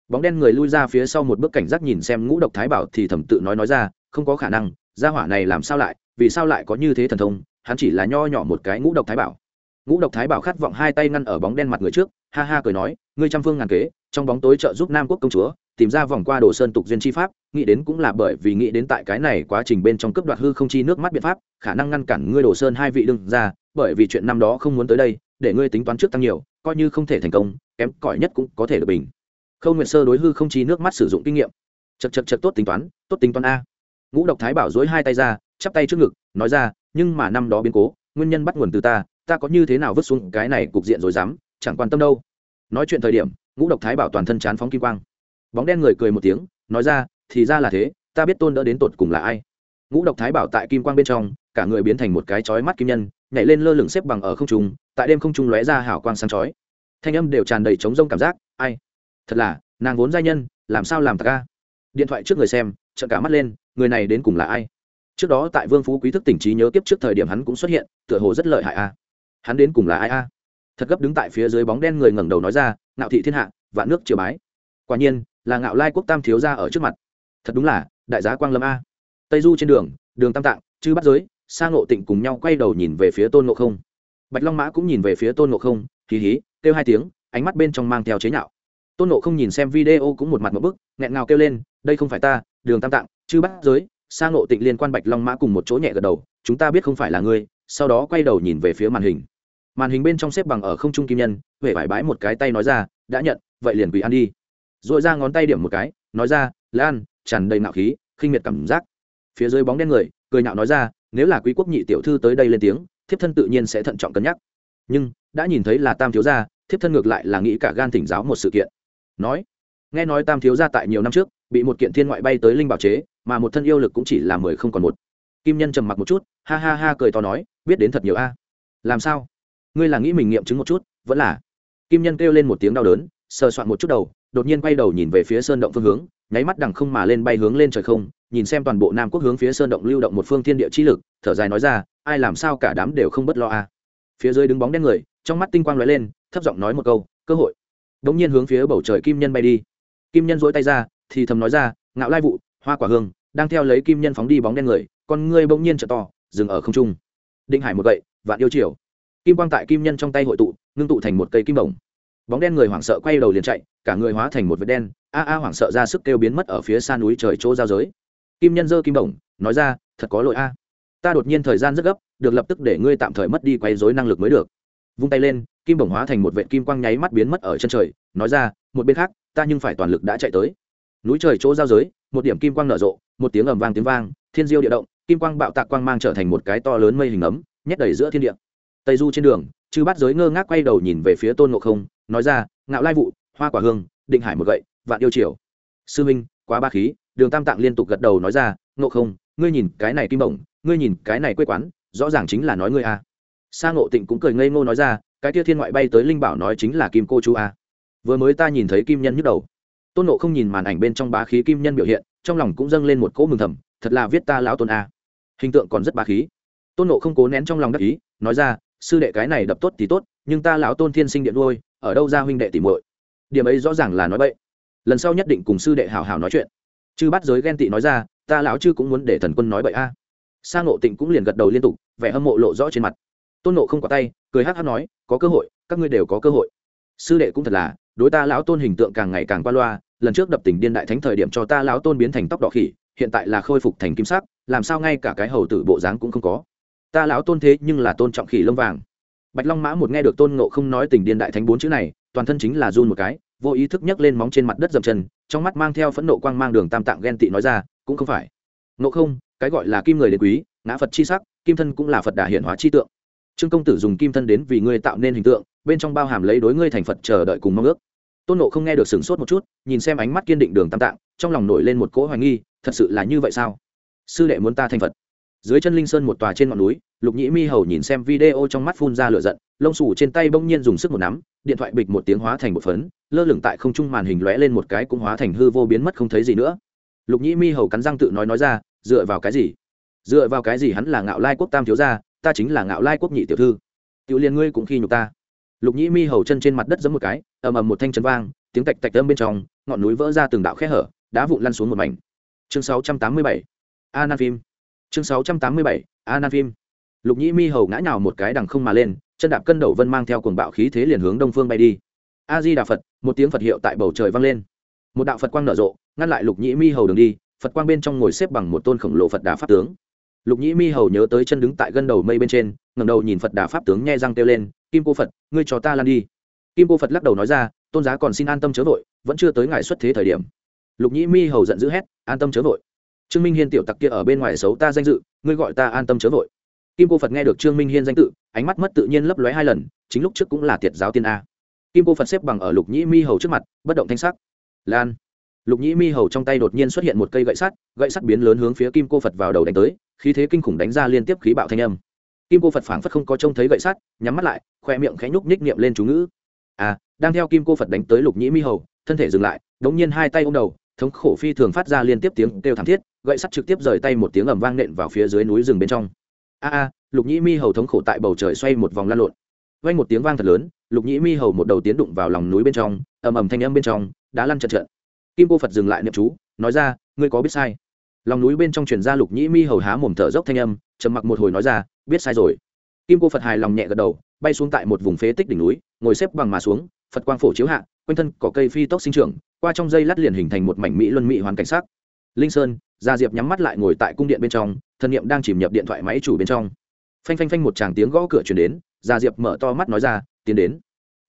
Bóng đen người lui ra phía sau một bước cảnh giác nhìn xem ngũ độc thái bảo thì thầm tự nói nói ra, không có khả năng, gia hỏa này làm sao lại, vì sao lại có như thế thần thông, hắn chỉ là nho nhỏ một cái ngũ độc thái bảo. Ngũ độc thái bảo khát vọng hai tay ngăn ở bóng đen mặt người trước, ha ha cười nói, ngươi trăm phương ngàn kế, trong bóng tối trợ giúp nam quốc công chúa tìm ra vòng qua đồ sơn tục duyên chi pháp, nghĩ đến cũng là bởi vì nghĩ đến tại cái này quá trình bên trong cướp đoạt hư không chi nước mắt biện pháp, khả năng ngăn cản ngươi đồ sơn hai vị đương ra, bởi vì chuyện năm đó không muốn tới đây, để ngươi tính toán trước tăng nhiều, coi như không thể thành công, kém cỏi nhất cũng có thể được bình. Khâu nguyệt sơ đối hư không chi nước mắt sử dụng kinh nghiệm. Chật chật chật tốt tính toán, tốt tính toán a. Ngũ độc thái bảo dối hai tay ra, chắp tay trước ngực, nói ra, nhưng mà năm đó biến cố, nguyên nhân bắt nguồn từ ta ta có như thế nào vứt xuống cái này cục diện rồi dám, chẳng quan tâm đâu. Nói chuyện thời điểm, ngũ độc thái bảo toàn thân chán phóng kim quang bóng đen người cười một tiếng, nói ra, thì ra là thế, ta biết tôn đỡ đến tột cùng là ai. Ngũ độc thái bảo tại kim quang bên trong, cả người biến thành một cái chói mắt kim nhân, nhảy lên lơ lửng xếp bằng ở không trung, tại đêm không trung lóe ra hảo quang sáng chói. Thanh âm đều tràn đầy trống rông cảm giác, ai? Thật là, nàng vốn giai nhân, làm sao làm ta ca điện thoại trước người xem, trợn cả mắt lên, người này đến cùng là ai? Trước đó tại vương phú quý thức tỉnh trí nhớ kiếp trước thời điểm hắn cũng xuất hiện, tựa hồ rất lợi hại a. Hắn đến cùng là ai a? Thật gấp đứng tại phía dưới bóng đen người ngẩng đầu nói ra, ngạo thị thiên hạ, vạn nước triều bái. Quả nhiên là ngạo lai quốc tam thiếu ra ở trước mặt. Thật đúng là, đại giá quang lâm a. Tây du trên đường đường tam tạng, chư bắt giới sang ngộ tịnh cùng nhau quay đầu nhìn về phía tôn ngộ không. Bạch long mã cũng nhìn về phía tôn ngộ không, hí hí, kêu hai tiếng, ánh mắt bên trong mang theo chế nhạo. Tôn ngộ không nhìn xem video cũng một mặt một bức, nghẹn ngào kêu lên, đây không phải ta, đường tam tạng, chư bắt giới. Sang ngộ tịnh liên quan bạch long mã cùng một chỗ nhẹ gật đầu, chúng ta biết không phải là ngươi. Sau đó quay đầu nhìn về phía màn hình. Màn hình bên trong xếp bằng ở không trung kim nhân huệ vải bái một cái tay nói ra, đã nhận, vậy liền quỳ ăn đi dội ra ngón tay điểm một cái, nói ra, lan, tràn đầy nạo khí, khinh miệt cảm giác. Phía dưới bóng đen người, cười nhạo nói ra, nếu là quý quốc nhị tiểu thư tới đây lên tiếng, thiếp thân tự nhiên sẽ thận trọng cân nhắc. Nhưng, đã nhìn thấy là tam thiếu gia, thiếp thân ngược lại là nghĩ cả gan thỉnh giáo một sự kiện. Nói, nghe nói tam thiếu gia tại nhiều năm trước, bị một kiện thiên ngoại bay tới linh bảo chế, mà một thân yêu lực cũng chỉ là mười không còn một. Kim nhân trầm mặc một chút, ha ha ha cười to nói, biết đến thật nhiều a. Làm sao? Ngươi là nghĩ mình nghiệm chứng một chút, vẫn là? Kim nhân kêu lên một tiếng đau đớn, sờ soạn một chút đầu đột nhiên quay đầu nhìn về phía sơn động phương hướng, nháy mắt đằng không mà lên bay hướng lên trời không, nhìn xem toàn bộ nam quốc hướng phía sơn động lưu động một phương thiên địa chi lực, thở dài nói ra, ai làm sao cả đám đều không bất lo a phía dưới đứng bóng đen người, trong mắt tinh quang lóe lên, thấp giọng nói một câu, cơ hội. Đ ỗ n g nhiên hướng phía bầu trời kim nhân bay đi. Kim nhân dỗi tay ra, thì thầm nói ra, ngạo lai vụ hoa quả hương, đang theo lấy kim nhân phóng đi bóng đen người, con ngươi bỗng nhiên trở to, dừng ở không trung. Định hải một gậy, vạn yêu chiều kim quang tại kim nhân trong tay hội tụ, ngưng tụ thành một cây kim bổng bóng đen người hoảng sợ quay đầu liền chạy, cả người hóa thành một vệt đen, a a hoảng sợ ra sức kêu biến mất ở phía xa núi trời chỗ giao giới. Kim nhân dơ kim bổng nói ra, thật có lỗi a. Ta đột nhiên thời gian rất gấp, được lập tức để ngươi tạm thời mất đi quấy dối năng lực mới được. Vung tay lên, kim bổng hóa thành một vệ kim quang nháy mắt biến mất ở chân trời, nói ra, một bên khác, ta nhưng phải toàn lực đã chạy tới. Núi trời chỗ giao giới, một điểm kim quang nở rộ, một tiếng ầm vang tiếng vang, thiên diêu địa động, kim quang bạo tạc quang mang trở thành một cái to lớn mây hình ấm, nhét đầy giữa thiên địa. Tây du trên đường chư bát giới ngơ ngác quay đầu nhìn về phía tôn ngộ không, nói ra, ngạo lai vụ hoa quả hương, định hải một gậy, vạn yêu triều. Sư minh, quá ba khí. Đường tam tạng liên tục gật đầu nói ra, ngộ không, ngươi nhìn cái này kim bổng, ngươi nhìn cái này quê quán, rõ ràng chính là nói ngươi a. Sa ngộ tịnh cũng cười ngây ngô nói ra, cái tia thiên ngoại bay tới linh bảo nói chính là kim cô chú a. Vừa mới ta nhìn thấy kim nhân nhức đầu. Tôn nộ không nhìn màn ảnh bên trong bá khí kim nhân biểu hiện, trong lòng cũng dâng lên một cỗ mừng thầm, thật là viết ta lão tôn a. Hình tượng còn rất bá khí. Tôn nộ không cố nén trong lòng đắc ý, nói ra sư đệ cái này đập tốt thì tốt, nhưng ta lão tôn thiên sinh điện nuôi, ở đâu ra huynh đệ tỉ muội? Điểm ấy rõ ràng là nói bậy. Lần sau nhất định cùng sư đệ hào hào nói chuyện. Chư bắt giới ghen tị nói ra, ta lão chư cũng muốn để thần quân nói bậy a. À. sa ngộ tịnh cũng liền gật đầu liên tục, vẻ hâm mộ lộ rõ trên mặt. Tôn nộ không có tay, cười hát hát nói, có cơ hội, các ngươi đều có cơ hội. Sư đệ cũng thật là, đối ta lão tôn hình tượng càng ngày càng qua loa, lần trước đập tỉnh điên đại thánh thời điểm cho ta lão tôn biến thành tóc đỏ khỉ, hiện tại là khôi phục thành kim sắc, làm sao ngay cả cái hầu tử bộ dáng cũng không có ta lão tôn thế nhưng là tôn trọng khỉ lông vàng. Bạch long mã một nghe được tôn ngộ không nói tình điên đại thánh bốn chữ này, toàn thân chính là run một cái, vô ý thức nhấc lên móng trên mặt đất dầm chân, trong mắt mang theo phẫn nộ quang mang đường tam tạng ghen tị nói ra, cũng không phải. Ngộ không, cái gọi là kim người đến quý, ngã phật chi sắc, kim thân cũng là phật đà hiện hóa chi tượng. Trương công tử dùng kim thân đến vì ngươi tạo nên hình tượng, bên trong bao hàm lấy đối ngươi thành phật chờ đợi cùng mong ước. Tôn nộ không nghe được sửng sốt một chút, nhìn xem ánh mắt kiên định đường tam tạng, trong lòng nổi lên một cỗ hoài nghi, thật sự là như vậy sao? Sư đệ muốn ta thành phật dưới chân linh sơn một tòa trên ngọn núi, lục nhĩ mi hầu nhìn xem video trong mắt phun ra lửa giận, lông sủ trên tay bỗng nhiên dùng sức một nắm, điện thoại bịch một tiếng hóa thành một phấn, lơ lửng tại không trung màn hình lóe lên một cái cũng hóa thành hư vô biến mất không thấy gì nữa. Lục nhĩ mi hầu cắn răng tự nói nói ra, dựa vào cái gì? Dựa vào cái gì hắn là ngạo lai quốc tam thiếu gia, ta chính là ngạo lai quốc nhị tiểu thư? Tiểu liên ngươi cũng khi nhục ta. Lục nhĩ mi hầu chân trên mặt đất giấm một cái, ầm ầm một thanh chấn vang, tiếng tạch tạch âm bên trong, ngọn núi vỡ ra từng đạo khe hở, đá vụn lăn xuống một mảnh. Chương 687 a phim chương 687 a nan phim. Lục nhĩ mi hầu ngã nhào một cái đằng không mà lên, chân đạp cân đầu vân mang theo cuồng bạo khí thế liền hướng đông phương bay đi. A di đà phật, một tiếng phật hiệu tại bầu trời vang lên. Một đạo phật quang nở rộ, ngăn lại lục nhĩ mi hầu đường đi, phật quang bên trong ngồi xếp bằng một tôn khổng lồ phật đà pháp tướng. Lục nhĩ mi hầu nhớ tới chân đứng tại gân đầu mây bên trên ngầm đầu nhìn phật đà pháp tướng nghe răng kêu lên, kim cô phật, ngươi cho ta lan đi. Kim cô phật lắc đầu nói ra, tôn giá còn xin an tâm chớ vội, vẫn chưa tới ngày xuất thế thời điểm. Lục nhĩ mi hầu giận dữ hét, an tâm chớ vội trương minh hiên tiểu tặc kia ở bên ngoài xấu ta danh dự, ngươi gọi ta an tâm chớ vội. Kim cô phật nghe được trương minh hiên danh tự, ánh mắt mất tự nhiên lấp lóe hai lần, chính lúc trước cũng là tiệt giáo tiên a. Kim cô phật xếp bằng ở lục nhĩ mi hầu trước mặt, bất động thanh sắc. Lan. Lục nhĩ mi hầu trong tay đột nhiên xuất hiện một cây gậy sắt gậy sắt biến lớn hướng phía kim cô phật vào đầu đánh tới, khí thế kinh khủng đánh ra liên tiếp khí bạo thanh âm. Kim cô phật phảng phất không có trông thấy gậy sắt, nhắm mắt lại, khoe miệng khẽ nhúc nhích niệm lên chú ngữ. À đang theo kim cô phật đánh tới lục nhĩ mi hầu, thân thể dừng lại, đống nhiên hai tay ôm đầu, thống khổ phi thường phát ra liên tiếp tiếng kêu thảm thiết gậy sắt trực tiếp rời tay một tiếng ầm vang nện vào phía dưới núi rừng bên trong. A a, lục nhĩ mi hầu thống khổ tại bầu trời xoay một vòng lan lộn. Vang một tiếng vang thật lớn, lục nhĩ mi hầu một đầu tiến đụng vào lòng núi bên trong, ầm ầm thanh âm bên trong, đã lăn trận trận kim cô phật dừng lại niệm chú, nói ra, ngươi có biết sai? Lòng núi bên trong truyền ra lục nhĩ mi hầu há mồm thở dốc thanh âm, trầm mặc một hồi nói ra, biết sai rồi. Kim cô phật hài lòng nhẹ gật đầu, bay xuống tại một vùng phế tích đỉnh núi, ngồi xếp bằng mà xuống, phật quang phổ chiếu hạ, quanh thân có cây phi tốc sinh trưởng, qua trong dây lát liền hình thành một mảnh mỹ luân mỹ hoàn cảnh sắc. Linh sơn gia diệp nhắm mắt lại ngồi tại cung điện bên trong, thân nhiệm đang chìm nhập điện thoại máy chủ bên trong. Phanh phanh phanh một tràng tiếng gõ cửa chuyển đến, gia diệp mở to mắt nói ra, tiến đến.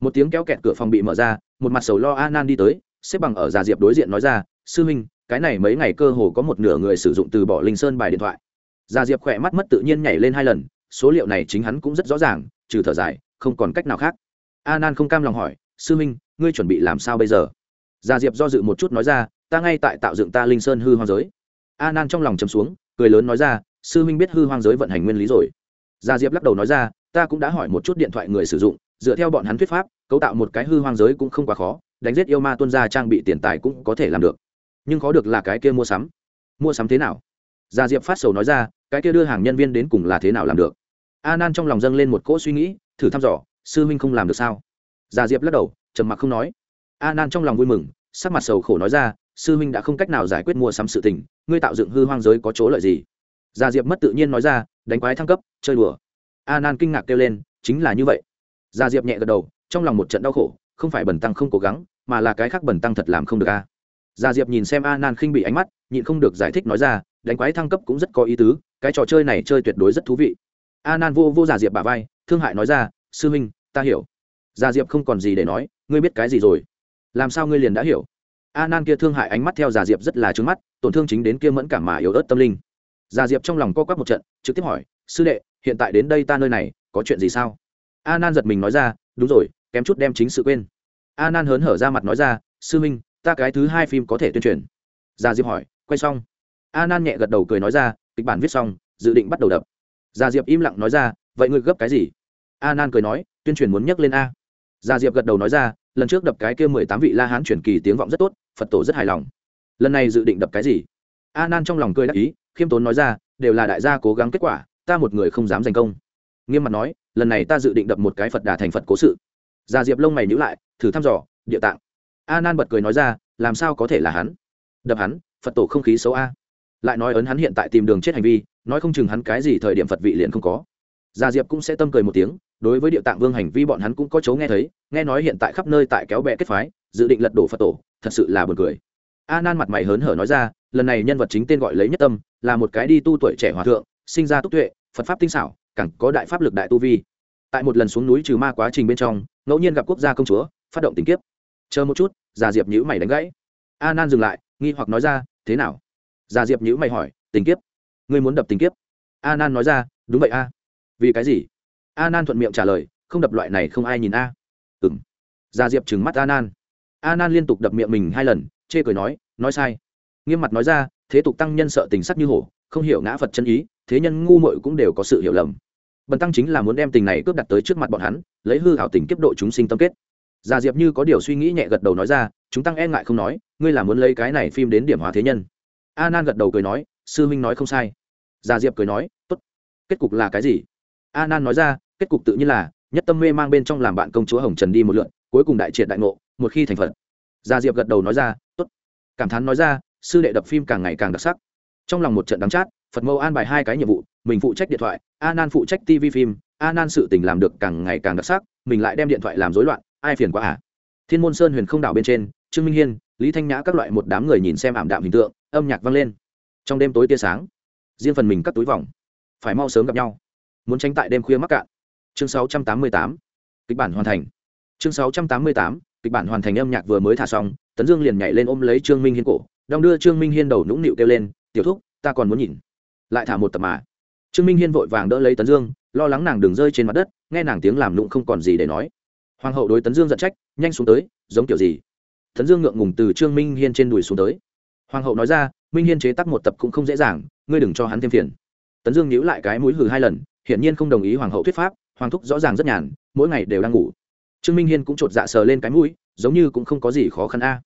Một tiếng kéo kẹt cửa phòng bị mở ra, một mặt sầu lo a nan đi tới, xếp bằng ở gia diệp đối diện nói ra, sư huynh cái này mấy ngày cơ hồ có một nửa người sử dụng từ bỏ linh sơn bài điện thoại. Gia diệp khỏe mắt mất tự nhiên nhảy lên hai lần, số liệu này chính hắn cũng rất rõ ràng, trừ thở dài, không còn cách nào khác. A nan không cam lòng hỏi, sư huynh ngươi chuẩn bị làm sao bây giờ? Gia diệp do dự một chút nói ra, ta ngay tại tạo dựng ta linh sơn hư hoang giới a nan trong lòng chầm xuống, cười lớn nói ra, sư huynh biết hư hoang giới vận hành nguyên lý rồi. Gia diệp lắc đầu nói ra, ta cũng đã hỏi một chút điện thoại người sử dụng, dựa theo bọn hắn thuyết pháp, cấu tạo một cái hư hoang giới cũng không quá khó, đánh giết yêu ma tuân ra trang bị tiền tài cũng có thể làm được. Nhưng khó được là cái kia mua sắm. Mua sắm thế nào? Gia diệp phát sầu nói ra, cái kia đưa hàng nhân viên đến cùng là thế nào làm được? A nan trong lòng dâng lên một cỗ suy nghĩ, thử thăm dò, sư huynh không làm được sao? Gia diệp lắc đầu, trầm mặc không nói. A nan trong lòng vui mừng, sắc mặt sầu khổ nói ra sư huynh đã không cách nào giải quyết mua sắm sự tình, ngươi tạo dựng hư hoang giới có chỗ lợi gì? Gia diệp mất tự nhiên nói ra, đánh quái thăng cấp, chơi đùa. A nan kinh ngạc kêu lên, chính là như vậy. Gia diệp nhẹ gật đầu, trong lòng một trận đau khổ, không phải bẩn tăng không cố gắng, mà là cái khác bẩn tăng thật làm không được a. Gia diệp nhìn xem a nan khinh bị ánh mắt, nhịn không được giải thích nói ra, đánh quái thăng cấp cũng rất có ý tứ, cái trò chơi này chơi tuyệt đối rất thú vị. A nan vô vô gia diệp bà vai, thương hại nói ra, sư huynh, ta hiểu. Gia diệp không còn gì để nói, ngươi biết cái gì rồi? Làm sao ngươi liền đã hiểu? A nan kia thương hại ánh mắt theo già diệp rất là trứng mắt, tổn thương chính đến kia mẫn cảm mà yếu ớt tâm linh. Già diệp trong lòng co quắp một trận, trực tiếp hỏi, sư đệ, hiện tại đến đây ta nơi này, có chuyện gì sao? A nan giật mình nói ra, đúng rồi, kém chút đem chính sự quên. A nan hớn hở ra mặt nói ra, sư minh, ta cái thứ hai phim có thể tuyên truyền. Già diệp hỏi, quay xong? A nan nhẹ gật đầu cười nói ra, kịch bản viết xong, dự định bắt đầu đập. Già diệp im lặng nói ra, vậy ngươi gấp cái gì? A nan cười nói, tuyên truyền muốn nhắc lên a. Già diệp gật đầu nói ra lần trước đập cái kia mười tám vị la hán truyền kỳ tiếng vọng rất tốt, phật tổ rất hài lòng. Lần này dự định đập cái gì? A nan trong lòng cười đắc ý, khiêm tốn nói ra, đều là đại gia cố gắng kết quả, ta một người không dám giành công. Nghiêm mặt nói, lần này ta dự định đập một cái phật đà thành phật cố sự. Già diệp lông mày nhữ lại, thử thăm dò, địa tạng. A nan bật cười nói ra, làm sao có thể là hắn? Đập hắn, phật tổ không khí xấu a. Lại nói ấn hắn hiện tại tìm đường chết hành vi, nói không chừng hắn cái gì thời điểm phật vị liền không có gia diệp cũng sẽ tâm cười một tiếng, đối với địa tạng vương hành vi bọn hắn cũng có chấu nghe thấy, nghe nói hiện tại khắp nơi tại kéo bè kết phái, dự định lật đổ phật tổ, thật sự là buồn cười. A nan mặt mày hớn hở nói ra, lần này nhân vật chính tên gọi lấy nhất tâm, là một cái đi tu tuổi trẻ hòa thượng, sinh ra túc tuệ, phật pháp tinh xảo, càng có đại pháp lực đại tu vi. Tại một lần xuống núi trừ ma quá trình bên trong, ngẫu nhiên gặp quốc gia công chúa, phát động tình kiếp. Chờ một chút già diệp nhíu mày đánh gãy. A nan dừng lại, nghi hoặc nói ra, thế nào? Già diệp nhíu mày hỏi, tình kiếp? Ngươi muốn đập tình kiếp? A nan nói ra, đúng vậy a vì cái gì? A nan thuận miệng trả lời, không đập loại này không ai nhìn a. Ừ m gia diệp trừng mắt a nan. A nan liên tục đập miệng mình hai lần, chê cười nói nói sai. Nghiêm mặt nói ra, thế tục tăng nhân sợ tình sắc như hổ, không hiểu ngã phật chân ý, thế nhân ngu muội cũng đều có sự hiểu lầm. Bần tăng chính là muốn đem tình này cướp đặt tới trước mặt bọn hắn, lấy hư hảo tình kiếp độ chúng sinh tâm kết. Gia diệp như có điều suy nghĩ nhẹ gật đầu nói ra, chúng tăng e ngại không nói, ngươi là muốn lấy cái này phim đến điểm hóa thế nhân. A nan gật đầu cười nói, sư minh nói không sai. Gia diệp cười nói, tốt. Kết cục là cái gì? A nan nói ra, kết cục tự nhiên là, nhất tâm mê mang bên trong làm bạn công chúa hồng trần đi một lượn, cuối cùng đại triệt đại ngộ, một khi thành phật. Gia diệp gật đầu nói ra, tốt. Cảm thán nói ra, sư đệ đập phim càng ngày càng đặc sắc. Trong lòng một trận đắng chát, phật mâu an bài hai cái nhiệm vụ, mình phụ trách điện thoại, a nan phụ trách tv phim, a nan sự tình làm được càng ngày càng đặc sắc, mình lại đem điện thoại làm rối loạn, ai phiền quá à? Thiên môn sơn huyền không đảo bên trên, trương minh hiên, lý thanh nhã các loại một đám người nhìn xem ảm đạm hình tượng, âm nhạc vang lên. Trong đêm tối tia sáng, riêng phần mình cắt túi vòng, phải mau sớm gặp nhau muốn tránh tại đêm khuya mắc cạn. Chương 688, kịch bản hoàn thành. Chương 688, kịch bản hoàn thành âm nhạc vừa mới thả xong tấn dương liền nhảy lên ôm lấy trương minh hiên cổ đong đưa trương minh hiên đầu nũng nịu kêu lên tiểu thúc ta còn muốn nhìn. Lại thả một tập mà. Trương minh hiên vội vàng đỡ lấy tấn dương lo lắng nàng đừng rơi trên mặt đất nghe nàng tiếng làm nụng không còn gì để nói. Hoàng hậu đối tấn dương giận trách nhanh xuống tới giống kiểu gì? Tấn dương ngượng ngùng từ trương minh hiên trên đùi xuống tới. Hoàng hậu nói ra minh hiên chế tác một tập cũng không dễ dàng ngươi đừng cho hắn thêm phiền. Tấn dương nhíu lại cái mũi hừ hai lần hiển nhiên không đồng ý hoàng hậu thuyết pháp, hoàng thúc rõ ràng rất nhàn, mỗi ngày đều đang ngủ. Trương minh hiên cũng chột dạ sờ lên cái mũi, giống như cũng không có gì khó khăn a.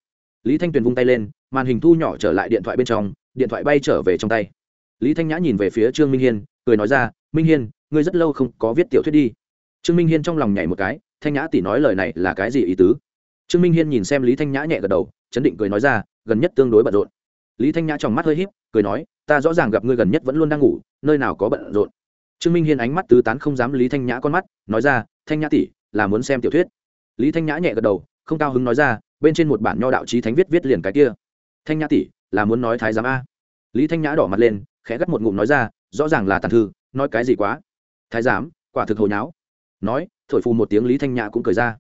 Lý thanh tuyền vung tay lên, màn hình thu nhỏ trở lại điện thoại bên trong, điện thoại bay trở về trong tay. Lý thanh nhã nhìn về phía trương minh hiên, cười nói ra, minh hiên, ngươi rất lâu không có viết tiểu thuyết đi. Trương minh hiên trong lòng nhảy một cái, thanh nhã tỷ nói lời này là cái gì ý tứ? Trương minh hiên nhìn xem lý thanh nhã nhẹ gật đầu, chấn định cười nói ra, gần nhất tương đối bận rộn. Lý thanh nhã trong mắt hơi h í p cười nói, ta rõ ràng gặp ngươi gần nhất vẫn luôn đang ngủ, nơi nào có bận rộn? Trương minh hiên ánh mắt tứ tán không dám lý thanh nhã con mắt, nói ra, thanh nhã tỷ, là muốn xem tiểu thuyết. Lý thanh nhã nhẹ gật đầu, không cao hứng nói ra, bên trên một bản nho đạo trí thánh viết viết liền cái kia. Thanh nhã tỷ, là muốn nói thái giám a? Lý thanh nhã đỏ mặt lên, khẽ gắt một ngụm nói ra, rõ ràng là tàn thư, nói cái gì quá? Thái giám, quả thực hồi nháo nói, thổi phù một tiếng lý thanh nhã cũng cười ra.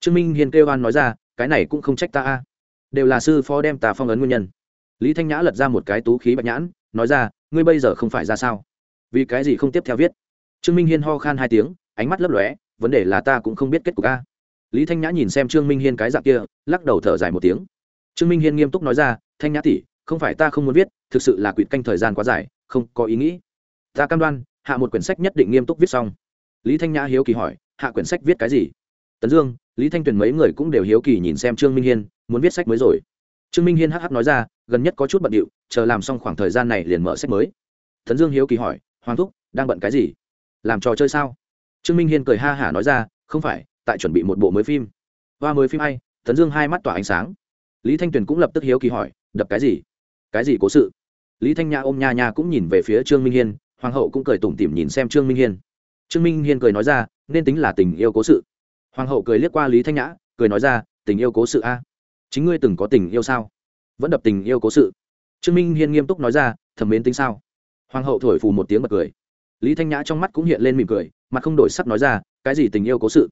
Trương minh hiền kêu oan nói ra, cái này cũng không trách ta a, đều là sư phó đem ta phong ấn nguyên nhân. Lý thanh nhã lật ra một cái tú khí bạch nhãn, nói ra, ngươi bây giờ không phải ra sao? Vì cái gì không tiếp theo viết? Trương minh hiên ho khan hai tiếng, ánh mắt lấp lóe, vấn đề là ta cũng không biết kết cục a. Lý thanh nhã nhìn xem trương minh hiên cái dạng kia, lắc đầu thở dài một tiếng. Trương minh hiên nghiêm túc nói ra, thanh nhã tỷ, không phải ta không muốn viết, thực sự là quỵt canh thời gian quá dài, không có ý nghĩ. Ta cam đoan, hạ một quyển sách nhất định nghiêm túc viết xong. Lý thanh nhã hiếu kỳ hỏi, hạ quyển sách viết cái gì? Tấn dương, lý thanh tuyền mấy người cũng đều hiếu kỳ nhìn xem trương minh hiên, muốn viết sách mới rồi. Trương minh hiên hh nói ra, gần nhất có chút bận điệu, chờ làm xong khoảng thời gian này liền mở sách mới. Tấn dương hiếu kỳ hỏi hoàng thúc, đang bận cái gì? Làm trò chơi sao? Trương minh hiên cười ha hả nói ra, không phải, tại chuẩn bị một bộ mới phim. Hoa mới phim hay, tấn dương hai mắt tỏa ánh sáng. Lý thanh tuyền cũng lập tức hiếu kỳ hỏi, đập cái gì? Cái gì cố sự? Lý thanh nhã ôm nha nha cũng nhìn về phía trương minh hiên, hoàng hậu cũng cười tủm tỉm nhìn xem trương minh hiên. Trương minh hiên cười nói ra, nên tính là tình yêu cố sự. Hoàng hậu cười liếc qua lý thanh nhã, cười nói ra, tình yêu cố sự a? Chính ngươi từng có tình yêu sao? Vẫn đập tình yêu cố sự. Trương minh hiên nghiêm túc nói ra thẩm mến tính sao? Hoàng hậu thổi phù một tiếng bật cười. Lý thanh nhã trong mắt cũng hiện lên mỉm cười mặt không đổi sắc nói ra, cái gì tình yêu cố sự?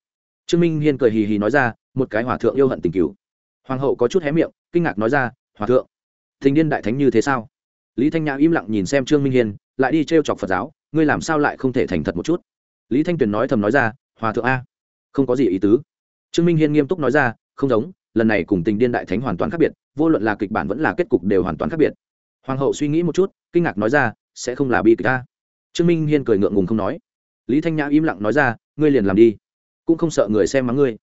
Trương minh hiên cười hì hì nói ra, một cái hòa thượng yêu hận tình cứu hoàng hậu có chút hé miệng, kinh ngạc nói ra, hòa thượng tình điên đại thánh như thế sao? Lý thanh nhã im lặng nhìn xem trương minh hiên, lại đi t r e o chọc phật giáo, ngươi làm sao lại không thể thành thật một chút? Lý thanh tuyền nói thầm nói ra, hòa thượng a, không có gì ý tứ. Trương minh hiên nghiêm túc nói ra, không giống, lần này cùng tình điên đại thánh hoàn toàn khác biệt, vô luận là kịch bản vẫn là kết cục đều hoàn toàn khác biệt. Hoàng hậu suy nghĩ một chút, kinh ngạc nói ra sẽ không là bi kịch ta. Trương minh hiên cười ngượng ngùng không nói. Lý thanh nhã im lặng nói ra, ngươi liền làm đi, cũng không sợ người xem mắng ngươi.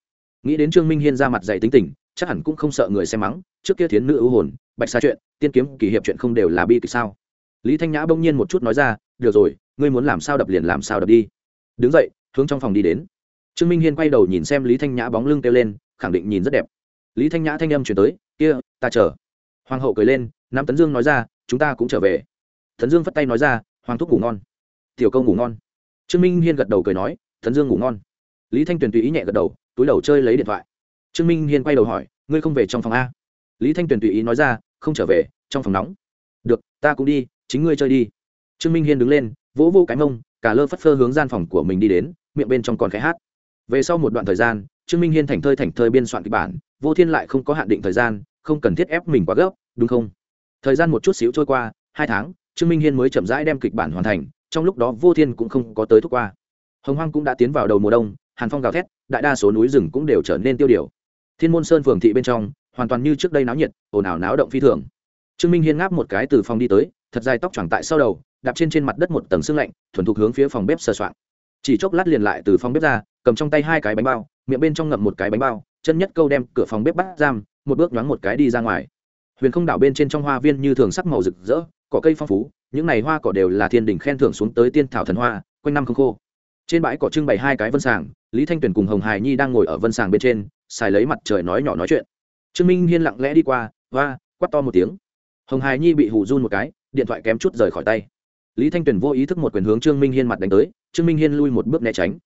Nghĩ đến trương minh hiên ra mặt dày tính tình, chắc hẳn cũng không sợ người xem mắng, trước kia thiến nữ ưu hồn, bạch xa chuyện, tiên kiếm, kỳ hiệp chuyện không đều là bi kịch sao? Lý thanh nhã bỗng nhiên một chút nói ra, được rồi, ngươi muốn làm sao đập liền làm sao đập đi. Đứng dậy, hướng trong phòng đi đến. Trương minh hiên quay đầu nhìn xem lý thanh nhã bóng lưng kêu lên, khẳng định nhìn rất đẹp. Lý thanh nhã thanh âm chuyển tới, kia, ta chờ. Hoàng hậu cười lên, nam tấn dương nói ra, chúng ta cũng trở về. Thần dương phất tay nói ra, hoàng thúc ngủ ngon. Tiểu câu ngủ ngon. Trương minh hiên gật đầu cười nói Thần dương ngủ ngon. Lý thanh tuyền tùy ý nhẹ gật đầu, túi đầu chơi lấy điện thoại. Trương minh hiên quay đầu hỏi, ngươi không về trong phòng a? Lý thanh tuyền tùy ý nói ra, không trở về, trong phòng nóng. Được, ta cũng đi, chính ngươi chơi đi. Trương minh hiên đứng lên, vỗ vô cái mông, cả lơ phất phơ hướng gian phòng của mình đi đến, miệng bên trong còn khẽ hát. Về sau một đoạn thời gian, trương minh hiên thành thơi thành thơi biên soạn kịch bản, vô thiên lại không có hạn định thời gian, không cần thiết ép mình quá gấp, đúng không? Thời gian một chút xíu trôi qua, hai tháng trương minh hiên mới chậm rãi đem kịch bản hoàn thành, trong lúc đó vô thiên cũng không có tới thúc qua. Hồng hoang cũng đã tiến vào đầu mùa đông, hàn phong gào thét, đại đa số núi rừng cũng đều trở nên tiêu điều. Thiên môn sơn phường thị bên trong, hoàn toàn như trước đây náo nhiệt, ồn ào náo động phi thường. Trương minh hiên ngáp một cái từ phòng đi tới, thật dài tóc choàng tại sau đầu, đạp trên trên mặt đất một tầng xương lạnh, thuần thục hướng phía phòng bếp sờ soạn chỉ chốc lát liền lại từ phòng bếp ra, cầm trong tay hai cái bánh bao, miệng bên trong ngậm một cái bánh bao, chân nhất câu đem cửa phòng bếp bắt giam, một bước nhoáng một cái đi ra ngoài. Huyền không đảo bên trên trong hoa viên như thường sắc màu rực rỡ cỏ cây phong phú, những này hoa cỏ đều là thiên đình khen thưởng xuống tới tiên thảo thần hoa, quanh năm không khô. Trên bãi cỏ trưng bày hai cái vân sàng, lý thanh tuyền cùng hồng hải nhi đang ngồi ở vân sàng bên trên, xài lấy mặt trời nói nhỏ nói chuyện. Trương minh hiên lặng lẽ đi qua và quắt to một tiếng. Hồng hải nhi bị hù run một cái, điện thoại kém chút rời khỏi tay. Lý thanh tuyền vô ý thức một quyền hướng trương minh hiên mặt đánh tới, trương minh hiên lui một bước né tránh.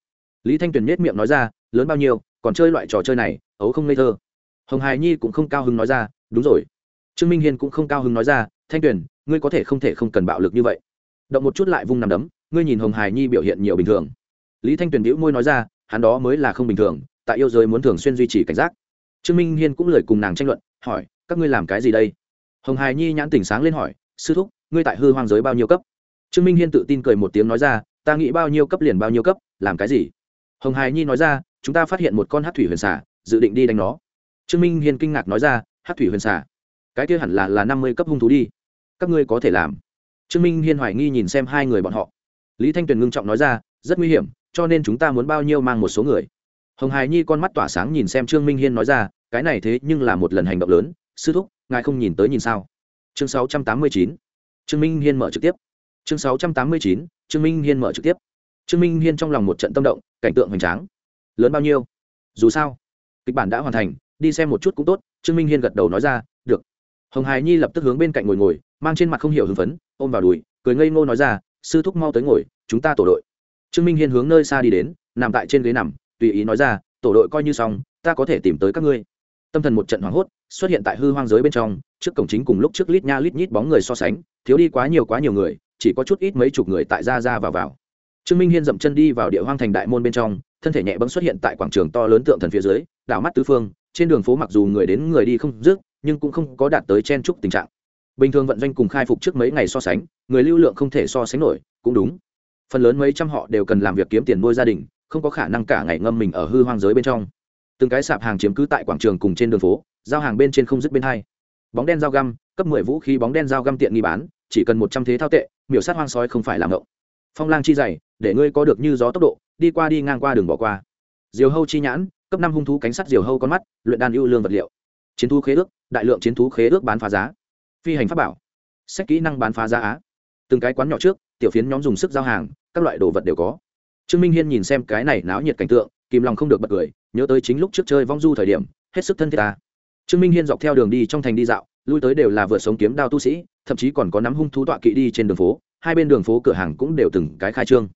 Lý thanh tuyền nhét miệng nói ra, lớn bao nhiêu, còn chơi loại trò chơi này, ấu không ngây thơ. Hồng hải nhi cũng không cao hứng nói ra, đúng rồi. Trương minh hiên cũng không cao hứng nói ra thanh tuyền, ngươi có thể không thể không cần bạo lực như vậy. Động một chút lại vung nằm đấm, ngươi nhìn hồng hải nhi biểu hiện nhiều bình thường. Lý thanh tuyền đĩu môi nói ra, hắn đó mới là không bình thường, tại yêu giới muốn thường xuyên duy trì cảnh giác. Trương minh hiên cũng lời cùng nàng tranh luận, hỏi, các ngươi làm cái gì đây? Hồng hải nhi nhãn tỉnh sáng lên hỏi, sư thúc, ngươi tại hư hoang giới bao nhiêu cấp? Trương minh hiên tự tin cười một tiếng nói ra, ta nghĩ bao nhiêu cấp liền bao nhiêu cấp, làm cái gì? Hồng hải nhi nói ra, chúng ta phát hiện một con hát thủy huyền xả dự định đi đánh nó. Trương minh hiên kinh ngạc nói ra hát thủy huyền xả cái kia hẳn là là năm mươi cấp hung thú đi. Các ngươi có thể làm. Trương minh hiên hoài nghi nhìn xem hai người bọn họ. Lý thanh tuyền ngưng trọng nói ra, rất nguy hiểm, cho nên chúng ta muốn bao nhiêu mang một số người. Hồng hải nhi con mắt tỏa sáng nhìn xem trương minh hiên nói ra, cái này thế nhưng là một lần hành động lớn, sư thúc, ngài không nhìn tới nhìn sao? Chương sáu trăm tám mươi chín. Trương minh hiên mở trực tiếp. Chương sáu trăm tám mươi chín, trương minh hiên mở trực tiếp. Trương minh hiên trong lòng một trận tâm động, cảnh tượng hoành tráng. Lớn bao nhiêu? Dù sao, kịch bản đã hoàn thành, đi xem một chút cũng tốt, trương minh hiên gật đầu nói ra hồng hải nhi lập tức hướng bên cạnh ngồi ngồi, mang trên mặt không hiểu hưng phấn, ôm vào đùi, cười ngây ngô nói ra, sư thúc mau tới ngồi, chúng ta tổ đội. Trương minh hiên hướng nơi xa đi đến, nằm tại trên ghế nằm, tùy ý nói ra, tổ đội coi như xong, ta có thể tìm tới các ngươi. Tâm thần một trận hoảng hốt xuất hiện tại hư hoang giới bên trong, trước cổng chính cùng lúc trước lít nha lít nhít bóng người so sánh, thiếu đi quá nhiều quá nhiều người, chỉ có chút ít mấy chục người tại ra ra vào vào. Trương minh hiên dậm chân đi vào địa hoang thành đại môn bên trong, thân thể nhẹ bẫng xuất hiện tại quảng trường to lớn tượng thần phía dưới, đảo mắt tứ phương, trên đường phố mặc dù người đến người đi không dứt nhưng cũng không có đạt tới chen trúc tình trạng. Bình thường vận doanh cùng khai phục trước mấy ngày so sánh, người lưu lượng không thể so sánh nổi, cũng đúng. Phần lớn mấy trăm họ đều cần làm việc kiếm tiền nuôi gia đình, không có khả năng cả ngày ngâm mình ở hư hoang giới bên trong. Từng cái sạp hàng chiếm cứ tại quảng trường cùng trên đường phố, giao hàng bên trên không dứt bên hai. Bóng đen dao găm, cấp mười vũ khí bóng đen dao găm tiện nghi bán, chỉ cần một trăm thế thao tệ, miểu sát hoang sói không phải làm ngộng. Phong lang chi dày, để ngươi có được như gió tốc độ, đi qua đi ngang qua đường bỏ qua. Diều hâu chi nhãn, cấp năm hung thú cánh sắt diều hâu con mắt, luyện đan ưu lương vật liệu. Chiến thu khế ước đại lượng chiến thú khế ước bán phá giá. Phi hành pháp bảo, sách kỹ năng bán phá giá á. Từng cái quán nhỏ trước, tiểu phiến nhóm dùng sức giao hàng, các loại đồ vật đều có. Trương minh hiên nhìn xem cái này náo nhiệt cảnh tượng, kìm lòng không được bật cười, nhớ tới chính lúc trước chơi vong du thời điểm, hết sức thân thiết ta. Trương minh hiên dọc theo đường đi trong thành đi dạo, lui tới đều là vừa sống kiếm đao tu sĩ, thậm chí còn có nắm hung thú tọa kỵ đi trên đường phố, hai bên đường phố cửa hàng cũng đều từng cái khai trương.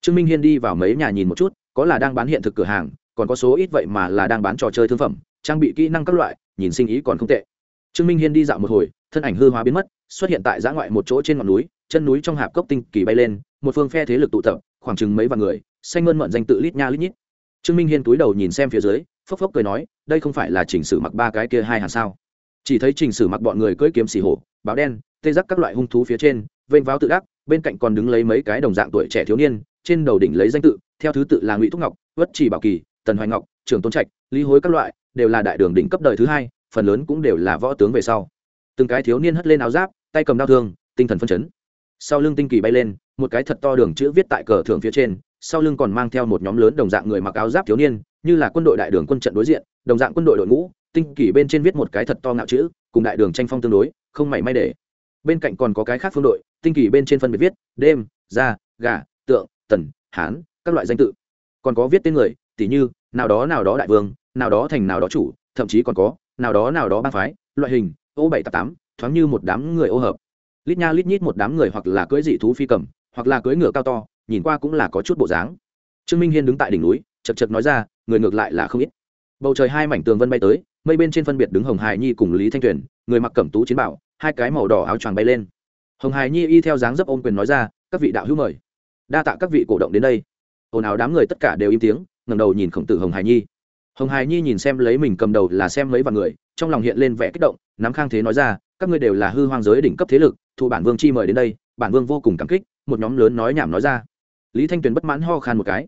Trương minh hiên đi vào mấy nhà nhìn một chút, có là đang bán hiện thực cửa hàng, còn có số ít vậy mà là đang bán trò chơi thương phẩm trang bị kỹ năng các loại, nhìn sinh ý còn không tệ. Trương minh hiên đi dạo một hồi, thân ảnh hư hóa biến mất, xuất hiện tại giã ngoại một chỗ trên ngọn núi, chân núi trong hạp cốc tinh kỳ bay lên, một phương phe thế lực tụ tập, khoảng chừng mấy vạn người, xanh ngân mận danh tự lít nha lít nhít. Trương minh hiên túi đầu nhìn xem phía dưới, phốc phốc cười nói, đây không phải là chỉnh sử mặc ba cái kia hai hàng sao? Chỉ thấy chỉnh sử mặc bọn người cưỡi kiếm xì hổ báo đen, tê giác các loại hung thú phía trên, vênh váo tự đắc, bên cạnh còn đứng lấy mấy cái đồng dạng tuổi trẻ thiếu niên, trên đầu đỉnh lấy danh tự, theo thứ tự là ngụy thúc ngọc vất chỉ bảo kỳ, tần hoài ngọc trưởng tôn trạch, lý hối các loại, đều là đại đường đỉnh cấp đời thứ hai, phần lớn cũng đều là võ tướng về sau. Từng cái thiếu niên hất lên áo giáp, tay cầm đao thương, tinh thần phân chấn. Sau lưng tinh kỳ bay lên, một cái thật to đường chữ viết tại cờ thưởng phía trên, sau lưng còn mang theo một nhóm lớn đồng dạng người mặc áo giáp thiếu niên, như là quân đội đại đường quân trận đối diện, đồng dạng quân đội đội ngũ, tinh kỳ bên trên viết một cái thật to ngạo chữ, cùng đại đường tranh phong tương đối, không mảy may để. Bên cạnh còn có cái khác phương đội, tinh kỳ bên trên phân biệt viết, đêm da gà, tượng, tần, hán, các loại danh tự. Còn có viết tên người tỷ như nào đó nào đó đại vương, nào đó thành nào đó chủ, thậm chí còn có, nào đó nào đó bang phái, loại hình, ô bảy tám thoáng như một đám người ô hợp. Lít nha lít nhít một đám người hoặc là cưỡi dị thú phi cầm, hoặc là cưỡi ngựa cao to, nhìn qua cũng là có chút bộ dáng. Trương minh hiên đứng tại đỉnh núi, chật chật nói ra, người ngược lại là không ít. Bầu trời hai mảnh tường vân bay tới, mây bên trên phân biệt đứng hồng hải nhi cùng lý thanh tuyền, người mặc cẩm tú chiến bảo hai cái màu đỏ áo choàng bay lên. Hồng hải nhi y theo dáng dấp ôm quyền nói ra, các vị đạo hữu mời. Đa tạ các vị cổ động đến đây. Ồn ào đám người tất cả đều im tiếng ngẩng đầu nhìn khổng tử hồng hải nhi. Hồng hải nhi nhìn xem lấy mình cầm đầu là xem mấy vạn người, trong lòng hiện lên vẻ kích động, nắm khang thế nói ra, các ngươi đều là hư hoang giới đỉnh cấp thế lực, thụ bản vương chi mời đến đây, bản vương vô cùng cảm kích, một nhóm lớn nói nhảm nói ra. Lý thanh tuyền bất mãn ho khan một cái.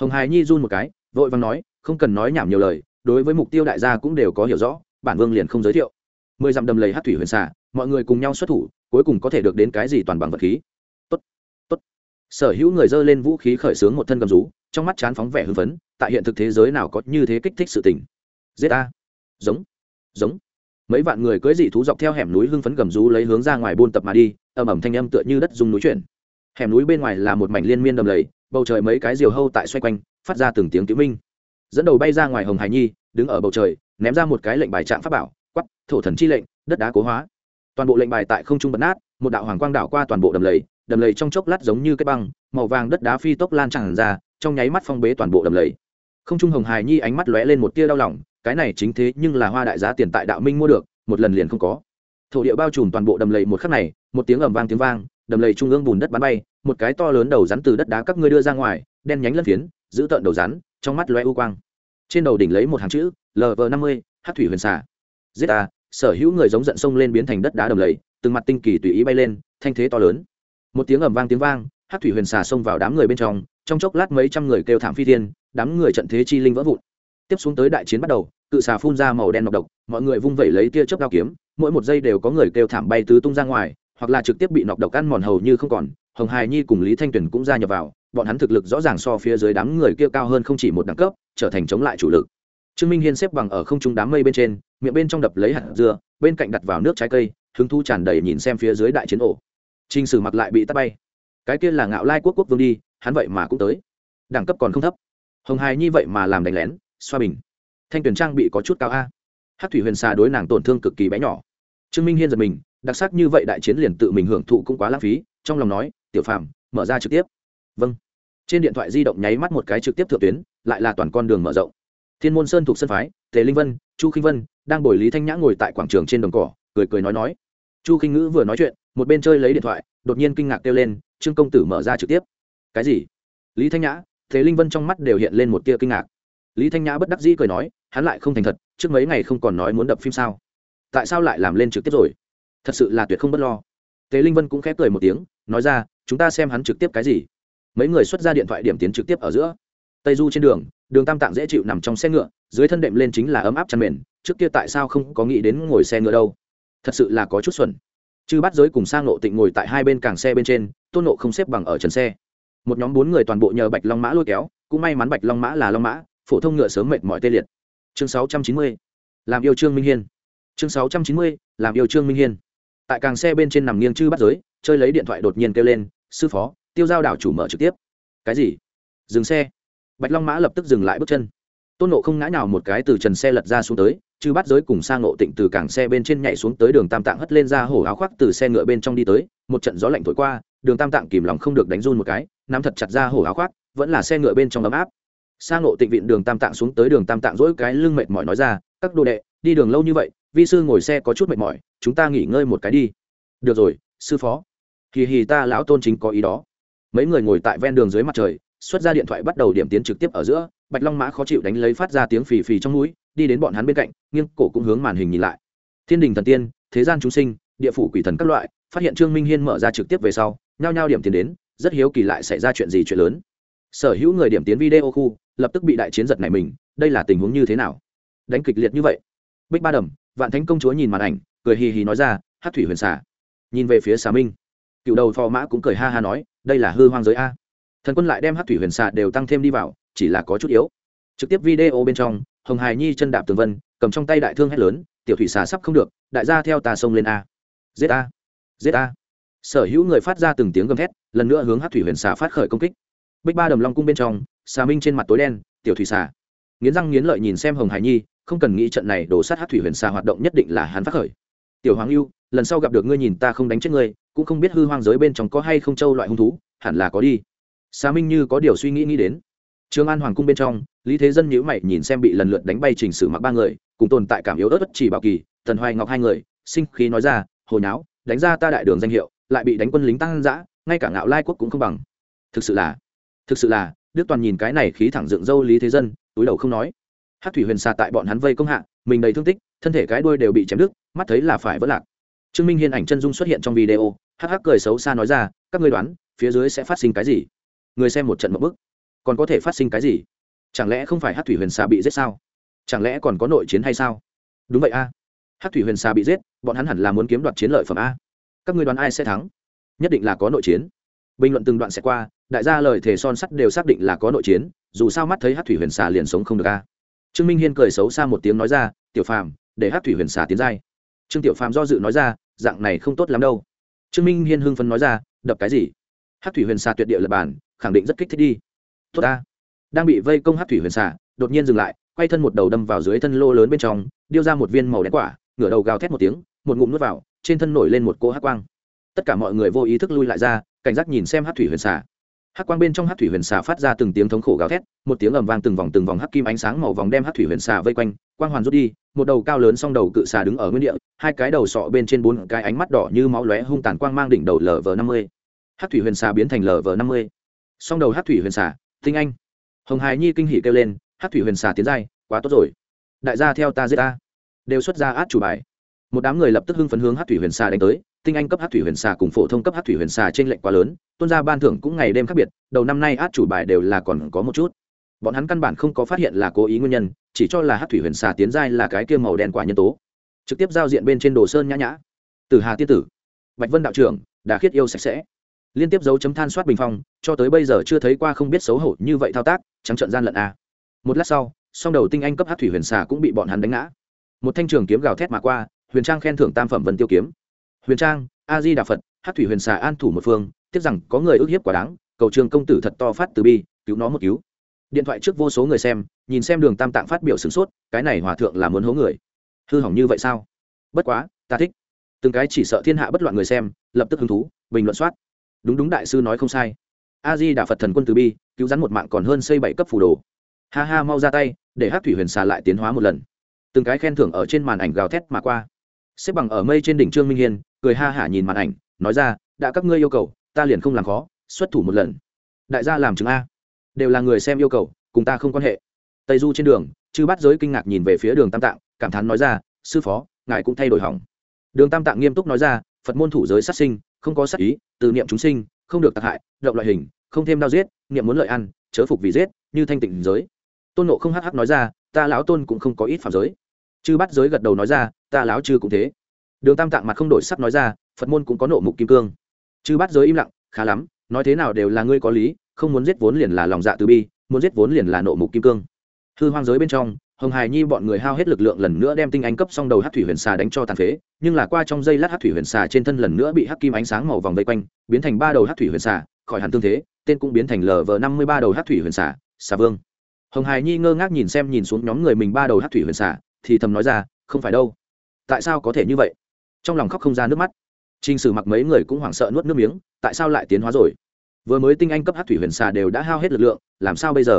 Hồng hải nhi run một cái, vội vàng nói, không cần nói nhảm nhiều lời, đối với mục tiêu đại gia cũng đều có hiểu rõ, bản vương liền không giới thiệu. Mười dặm đầm lầy hát thủy huyền xả mọi người cùng nhau xuất thủ, cuối cùng có thể được đến cái gì toàn bằng vật khí sở hữu người dơ lên vũ khí khởi xướng một thân cầm rú, trong mắt chán phóng vẻ hưng phấn, tại hiện thực thế giới nào có như thế kích thích sự tình. Giết a giống. Giống. Mấy vạn người cưỡi dị thú dọc theo hẻm núi hưng phấn gầm rú lấy hướng ra ngoài buôn tập mà đi, ầm ầm thanh âm tựa như đất dung núi chuyển. Hẻm núi bên ngoài là một mảnh liên miên đầm lầy, bầu trời mấy cái diều hâu tại xoay quanh, phát ra từng tiếng cứu minh. Dẫn đầu bay ra ngoài hồng hải nhi, đứng ở bầu trời, ném ra một cái lệnh bài trạng pháp bảo quắp thổ thần chi lệnh, đất đá cố hóa. Toàn bộ lệnh bài tại không trung bật nát, một đạo hoàng quang đảo qua toàn bộ đầm lầy đầm lầy trong chốc lát giống như cái băng, màu vàng đất đá phi tốc lan tràn ra, trong nháy mắt phong bế toàn bộ đầm lầy. Không trung hồng hài nhi ánh mắt lóe lên một tia đau lòng, cái này chính thế nhưng là hoa đại giá tiền tại đạo minh mua được, một lần liền không có. Thổ địa bao trùm toàn bộ đầm lầy một khắc này, một tiếng ầm vang tiếng vang, đầm lầy trung ương bùn đất bắn bay, một cái to lớn đầu rắn từ đất đá các ngươi đưa ra ngoài, đen nhánh lân phiến, giữ tợn đầu rắn, trong mắt lóe u quang. Trên đầu đỉnh lấy một hàng chữ lv năm mươi hát thủy huyền xả giết ta, sở hữu người giống giận sông lên biến thành đất đá đầm lầy, từng mặt tinh kỳ tùy ý bay lên, thanh thế to lớn một tiếng ầm vang tiếng vang hát thủy huyền xà xông vào đám người bên trong trong chốc lát mấy trăm người kêu thảm phi thiên, đám người trận thế chi linh vỡ vụn. Tiếp xuống tới đại chiến bắt đầu, cự xà phun ra màu đen nọc độc, mọi người vung vẩy lấy tia chớp đao kiếm, mỗi một giây đều có người kêu thảm bay tứ tung ra ngoài, hoặc là trực tiếp bị nọc độc ăn mòn hầu như không còn. Hồng hài nhi cùng lý thanh tuyền cũng gia nhập vào, bọn hắn thực lực rõ ràng so phía dưới đám người kia cao hơn không chỉ một đẳng cấp, trở thành chống lại chủ lực. Trương minh hiên xếp bằng ở không trung đám mây bên trên, miệng bên trong đập lấy hạt dưa, bên cạnh đặt vào nước trái cây, hứng thu tràn đầy nhìn xem phía dưới đại chiến ổ trình sử mặc lại bị tắt bay. Cái kia là ngạo lai quốc quốc vương đi, hắn vậy mà cũng tới. Đẳng cấp còn không thấp. Hồng hài nhi vậy mà làm đánh lén, xoa bình. Thanh tuyển trang bị có chút cao a. Hát thủy huyền xà đối nàng tổn thương cực kỳ bé nhỏ. Trương minh hiên giật mình, đặc sắc như vậy đại chiến liền tự mình hưởng thụ cũng quá lãng phí, trong lòng nói, tiểu phàm, mở ra trực tiếp. Vâng. Trên điện thoại di động nháy mắt một cái trực tiếp thượng tuyến, lại là toàn con đường mở rộng. Thiên môn sơn thuộc sân phái, tề linh vân, chu khinh vân, đang bồi lý thanh nhã ngồi tại quảng trường trên đồng cỏ, cười cười nói nói. Chu khinh ngữ vừa nói chuyện một bên chơi lấy điện thoại, đột nhiên kinh ngạc kêu lên, trương công tử mở ra trực tiếp. Cái gì? Lý thanh nhã, thế linh vân trong mắt đều hiện lên một tia kinh ngạc. Lý thanh nhã bất đắc dĩ cười nói, hắn lại không thành thật, trước mấy ngày không còn nói muốn đập phim sao? Tại sao lại làm lên trực tiếp rồi? Thật sự là tuyệt không bất lo. Thế linh vân cũng khép cười một tiếng, nói ra, chúng ta xem hắn trực tiếp cái gì? Mấy người xuất ra điện thoại điểm tiến trực tiếp ở giữa. Tây du trên đường đường tam tạng dễ chịu nằm trong xe ngựa, dưới thân đệm lên chính là ấm áp chăn mền, trước kia tại sao không có nghĩ đến ngồi xe ngựa đâu? Thật sự là có chút xuẩn chư bắt giới cùng sang nộ tịnh ngồi tại hai bên càng xe bên trên, tôn nộ không xếp bằng ở trần xe. Một nhóm bốn người toàn bộ nhờ bạch long mã lôi kéo, cũng may mắn bạch long mã là long mã, phổ thông ngựa sớm mệt mỏi tê liệt. Chương sáu trăm chín mươi, làm yêu trương minh hiên. Chương sáu trăm chín mươi, làm yêu trương minh hiên. Tại càng xe bên trên nằm nghiêng chư bắt giới, chơi lấy điện thoại đột nhiên kêu lên, sư phó, tiêu giao đảo chủ mở trực tiếp. Cái gì? Dừng xe. Bạch long mã lập tức dừng lại bước chân. Tôn nộ không ngã nào một cái từ trần xe lật ra xuống tới chư bắt giới cùng sang Ngộ tịnh từ cảng xe bên trên nhảy xuống tới đường tam tạng hất lên ra hổ áo khoác từ xe ngựa bên trong đi tới, một trận gió lạnh thổi qua, đường tam tạng kìm lòng không được đánh run một cái, nắm thật chặt ra hổ áo khoác, vẫn là xe ngựa bên trong ấm áp. Sang Ngộ tịnh vịn đường tam tạng xuống tới đường tam tạng dỗi cái lưng mệt mỏi nói ra, các đồ đệ, đi đường lâu như vậy, vi sư ngồi xe có chút mệt mỏi, chúng ta nghỉ ngơi một cái đi. Được rồi, sư phó. Kỳ hì, ta lão tôn chính có ý đó. Mấy người ngồi tại ven đường dưới mặt trời, xuất ra điện thoại bắt đầu điểm tiến trực tiếp ở giữa, bạch long mã khó chịu đánh lấy phát ra tiếng phì phì trong núi đi đến bọn hắn bên cạnh, nghiêng cổ cũng hướng màn hình nhìn lại. Thiên đình thần tiên, thế gian chúng sinh, địa phủ quỷ thần các loại, phát hiện trương minh hiên mở ra trực tiếp về sau, nhao nhao điểm tiến đến, rất hiếu kỳ lại xảy ra chuyện gì chuyện lớn. Sở hữu người điểm tiến video khu, lập tức bị đại chiến giật này mình, đây là tình huống như thế nào? Đánh kịch liệt như vậy. Bích ba đầm, vạn thánh công chúa nhìn màn ảnh, cười hì hì nói ra, hát thủy huyền xả nhìn về phía xà minh, cựu đầu phò mã cũng cười ha ha nói, đây là hư hoang giới a. Thần quân lại đem hát thủy huyền xạ đều tăng thêm đi vào, chỉ là có chút yếu. Trực tiếp video bên trong hồng hài nhi chân đạp tường vân, cầm trong tay đại thương hét lớn, tiểu thủy xà sắp không được, đại gia theo tà sông lên a. Giết a giết a sở hữu người phát ra từng tiếng gầm thét, lần nữa hướng hát thủy huyền xà phát khởi công kích. Bích ba đầm long cung bên trong, xà minh trên mặt tối đen, tiểu thủy xà. Nghiến răng nghiến lợi nhìn xem hồng hải nhi, không cần nghĩ trận này đổ sát hát thủy huyền xà hoạt động nhất định là hắn phát khởi. Tiểu hoàng ưu, lần sau gặp được ngươi nhìn ta không đánh chết ngươi, cũng không biết hư hoang giới bên trong có hay không châu loại hung thú, hẳn là có đi. Xà minh như có điều suy nghĩ nghĩ đến trương an hoàng cung bên trong, lý thế dân nhíu mày nhìn xem bị lần lượt đánh bay trình sử mặc ba người, cùng tồn tại cảm yếu ớt chỉ bảo kỳ tần hoài ngọc hai người, sinh khí nói ra hồi nháo, đánh ra ta đại đường danh hiệu, lại bị đánh quân lính tăng dã, ngay cả ngạo lai quốc cũng không bằng. Thực sự là, thực sự là, đức toàn nhìn cái này khí thẳng dựng dâu lý thế dân, túi đầu không nói. Hát thủy huyền xa tại bọn hắn vây công hạ, mình đầy thương tích, thân thể cái đuôi đều bị chém đứt, mắt thấy là phải vỡ lạc. Trương minh hiên ảnh chân dung xuất hiện trong video, hắc hắc cười xấu xa nói ra, các ngươi đoán, phía dưới sẽ phát sinh cái gì? Người xem một trận một bức còn có thể phát sinh cái gì? Chẳng lẽ không phải hát thủy huyền xà bị giết sao? Chẳng lẽ còn có nội chiến hay sao? Đúng vậy a. À. hát thủy huyền xà bị giết, bọn hắn hẳn là muốn kiếm đoạt chiến lợi phẩm a. Các ngươi đoán ai sẽ thắng? Nhất định là có nội chiến. Bình luận từng đoạn sẽ qua, đại gia lời thề son sắt đều xác định là có nội chiến, dù sao mắt thấy hát thủy huyền xà liền sống không được a. Trương minh hiên cười xấu xa một tiếng nói ra, tiểu phàm, để hát thủy huyền xà tiến giai. Trương tiểu phàm do dự nói ra, dạng này không tốt lắm đâu. Trương minh hiên hưng phấn nói ra, đập cái gì? Hát thủy huyền xà tuyệt địa lập bản khẳng định rất kích thích đi tốt ta. Đang bị vây công hát thủy huyền xả đột nhiên dừng lại, quay thân một đầu đâm vào dưới thân lô lớn bên trong, điêu ra một viên màu đen quả, ngửa đầu gào thét một tiếng, một ngụm nuốt vào, trên thân nổi lên một cỗ hát quang. Tất cả mọi người vô ý thức lui lại ra, cảnh giác nhìn xem hát thủy huyền xả hát quang bên trong hát thủy huyền xà phát ra từng tiếng thống khổ gào thét, một tiếng ầm vang từng vòng từng vòng hắc kim ánh sáng màu vòng đem hát thủy huyền xà vây quanh, quang hoàn rút đi, một đầu cao lớn song đầu cự xà đứng ở nguyên địa, hai cái đầu sọ bên trên bốn cái ánh mắt đỏ như máu lóe hung tàn quang mang đỉnh đầu lv năm mươi. Hát thủy huyền xà biến thành lv năm mươi. Song đầu hát thủy huyền xà tinh anh. Hồng hài nhi kinh hỉ kêu lên hát thủy huyền xà tiến giai, quá tốt rồi. Đại gia theo ta giết ta. Đều xuất ra át chủ bài. Một đám người lập tức hưng phấn hướng hát thủy huyền xà đánh tới. Tinh anh cấp hát thủy huyền xà cùng phổ thông cấp hát thủy huyền xà trên lệnh quá lớn tuân ra ban thưởng cũng ngày đêm khác biệt, đầu năm nay át chủ bài đều là còn có một chút. Bọn hắn căn bản không có phát hiện là cố ý nguyên nhân, chỉ cho là hát thủy huyền xà tiến giai là cái kia màu đen quả nhân tố. Trực tiếp giao diện bên trên đồ sơn nhã nhã. Từ hà tiên tử, bạch vân đạo trưởng đã khiết yêu sạch sẽ liên tiếp dấu chấm than soát bình phong, cho tới bây giờ chưa thấy qua không biết xấu hổ như vậy thao tác, trắng trận gian lận a. Một lát sau, song đầu tinh anh cấp hát thủy huyền xà cũng bị bọn hắn đánh ngã. Một thanh trường kiếm gào thét mà qua, huyền trang khen thưởng tam phẩm vân tiêu kiếm. Huyền trang, a di đà phật, hát thủy huyền xà an thủ một phương, tiếc rằng có người ức hiếp quả đáng, cầu trường công tử thật to phát từ bi, cứu nó một cứu. Điện thoại trước vô số người xem, nhìn xem đường tam tạng phát biểu sửng sốt, cái này hòa thượng là muốn hố người. Hư hỏng như vậy sao? Bất quá, ta thích. Từng cái chỉ sợ thiên hạ bất loạn người xem, lập tức hứng thú, bình luận soát đúng đúng đại sư nói không sai. A di đà phật thần quân từ bi, cứu rắn một mạng còn hơn xây bảy cấp phủ đồ. Ha ha, mau ra tay, để hát thủy huyền xà lại tiến hóa một lần. Từng cái khen thưởng ở trên màn ảnh gào thét mà qua. Xếp bằng ở mây trên đỉnh trương minh hiên, cười ha hả nhìn màn ảnh, nói ra, đã các ngươi yêu cầu, ta liền không làm khó, xuất thủ một lần. Đại gia làm chứng a. Đều là người xem yêu cầu, cùng ta không quan hệ. Tây du trên đường, chư bắt giới kinh ngạc nhìn về phía đường tam tạng, cảm thán nói ra, sư phó, ngài cũng thay đổi hỏng. Đường tam tạng nghiêm túc nói ra, phật môn thủ giới sát sinh không có sát ý, từ niệm chúng sinh, không được tạc hại, động loại hình, không thêm đau giết, niệm muốn lợi ăn, chớ phục vì giết, như thanh tịnh giới. Tôn nộ không hắc hắc nói ra, ta lão tôn cũng không có ít phạm giới. Chư bắt giới gật đầu nói ra, ta lão chư cũng thế. Đường tam tạng mặt không đổi sắc nói ra, phật môn cũng có nộ mục kim cương. Chư bắt giới im lặng, khá lắm, nói thế nào đều là ngươi có lý, không muốn giết vốn liền là lòng dạ từ bi, muốn giết vốn liền là nộ mục kim cương. Hư hoang giới bên trong hồng hài nhi bọn người hao hết lực lượng lần nữa đem tinh anh cấp xong đầu hát thủy huyền xà đánh cho tàn phế, nhưng là qua trong giây lát hát thủy huyền xà trên thân lần nữa bị hắc kim ánh sáng màu vòng vây quanh, biến thành ba đầu hát thủy huyền xà, khỏi hẳn tương thế, tên cũng biến thành lv năm mươi ba đầu hát thủy huyền xà xà vương. Hồng hài nhi ngơ ngác nhìn xem nhìn xuống nhóm người mình ba đầu hát thủy huyền xà, thì thầm nói ra, không phải đâu. Tại sao có thể như vậy? Trong lòng khóc không ra nước mắt. T r ì n h sử mặc mấy người cũng hoảng sợ nuốt nước miếng, tại sao lại tiến hóa rồi? Vừa mới tinh anh cấp hát thủy huyền xà đều đã hao hết lực lượng, làm sao bây giờ?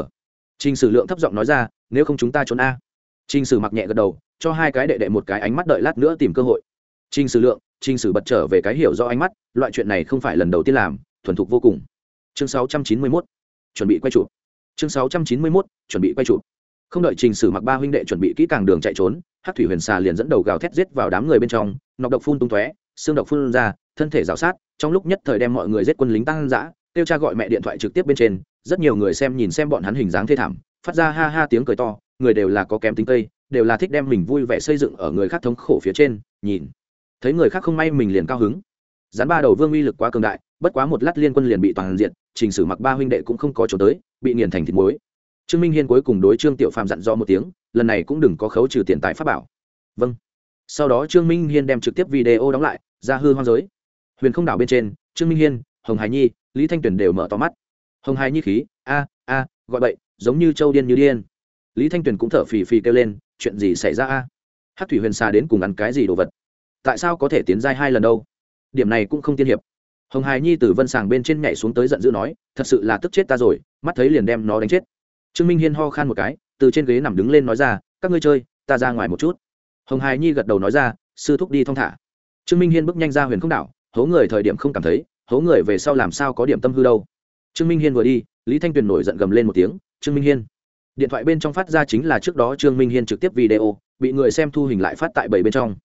Trình sử lượng thấp giọng nói ra, nếu không chúng ta trốn a. Trình sử mặc nhẹ gật đầu, cho hai cái đệ đệ một cái ánh mắt đợi lát nữa tìm cơ hội. Trình sử lượng, Trình sử bật trở về cái hiểu do ánh mắt, loại chuyện này không phải lần đầu tiên làm, thuần thục vô cùng. Chương sáu trăm chín mươi mốt, chuẩn bị quay chụp. Chương sáu trăm chín mươi mốt, chuẩn bị quay chụp. Không đợi trình sử mặc ba huynh đệ chuẩn bị kỹ càng đường chạy trốn, Hắc thủy huyền xà liền dẫn đầu gào thét giết vào đám người bên trong, nọc độc phun tung tóe, xương độc phun ra, thân thể rào sát, trong lúc nhất thời đem mọi người giết quân lính tăng dã, kêu cha gọi mẹ điện thoại trực tiếp bên trên rất nhiều người xem nhìn xem bọn hắn hình dáng thê thảm, phát ra ha ha tiếng cười to, người đều là có kém tính tây đều là thích đem mình vui vẻ xây dựng ở người khác thống khổ phía trên, nhìn. Thấy người khác không may mình liền cao hứng. Dán ba đầu vương uy lực quá cường đại, bất quá một lát liên quân liền bị toàn diện, trình sử mặc ba huynh đệ cũng không có chỗ tới, bị nghiền thành thịt muối. Trương minh hiên cuối cùng đối trương tiểu phàm dặn dò một tiếng, lần này cũng đừng có khấu trừ tiền tài pháp bảo. Vâng. Sau đó trương minh hiên đem trực tiếp video đóng lại, ra hư hoang giới. Huyền không đảo bên trên, trương minh hiên, hồng hải nhi, lý thanh tuyền đều mở to mắt hồng hải nhi khí, a a, gọi bậy, giống như châu điên như điên. Lý thanh tuyền cũng thở phì phì kêu lên, chuyện gì xảy ra a? Hát thủy huyền xà đến cùng ăn cái gì đồ vật? Tại sao có thể tiến giai hai lần đâu? Điểm này cũng không tiên hiệp. Hồng hài nhi từ vân sàng bên trên nhảy xuống tới giận dữ nói, thật sự là tức chết ta rồi, mắt thấy liền đem nó đánh chết. Trương minh hiên ho khan một cái, từ trên ghế nằm đứng lên nói ra, các ngươi chơi, ta ra ngoài một chút. Hồng hài nhi gật đầu nói ra, sư thúc đi thong thả. Trương minh hiên bước nhanh ra huyền không đảo, hố người thời điểm không cảm thấy, hố người về sau làm sao có điểm tâm hư đâu trương minh hiên vừa đi, lý thanh tuyền nổi giận gầm lên một tiếng, trương minh hiên. Điện thoại bên trong phát ra chính là trước đó trương minh hiên trực tiếp video, bị người xem thu hình lại phát tại bảy bên trong.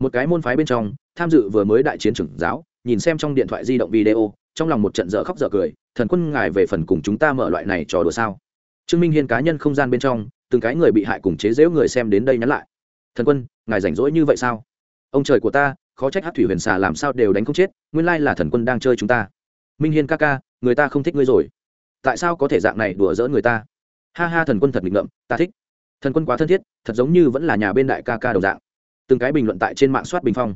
Một cái môn phái bên trong, tham dự vừa mới đại chiến trưởng giáo, nhìn xem trong điện thoại di động video, trong lòng một trận dở khóc dở cười, thần quân ngài về phần cùng chúng ta mở loại này trò đùa sao? Trương minh hiên cá nhân không gian bên trong, từng cái người bị hại cùng chế giễu người xem đến đây nhắn lại. Thần quân, ngài rảnh rỗi như vậy sao? Ông trời của ta, khó trách hát thủy huyền xà làm sao đều đánh không chết, nguyên lai là thần quân đang chơi chúng ta. Minh hiên ca ca người ta không thích ngươi rồi. Tại sao có thể dạng này đùa dỡ người ta? Ha ha, thần quân thật nghịch ngợm, ta thích. Thần quân quá thân thiết, thật giống như vẫn là nhà bên đại ca ca đầu dạng. Từng cái bình luận tại trên mạng soát bình phong.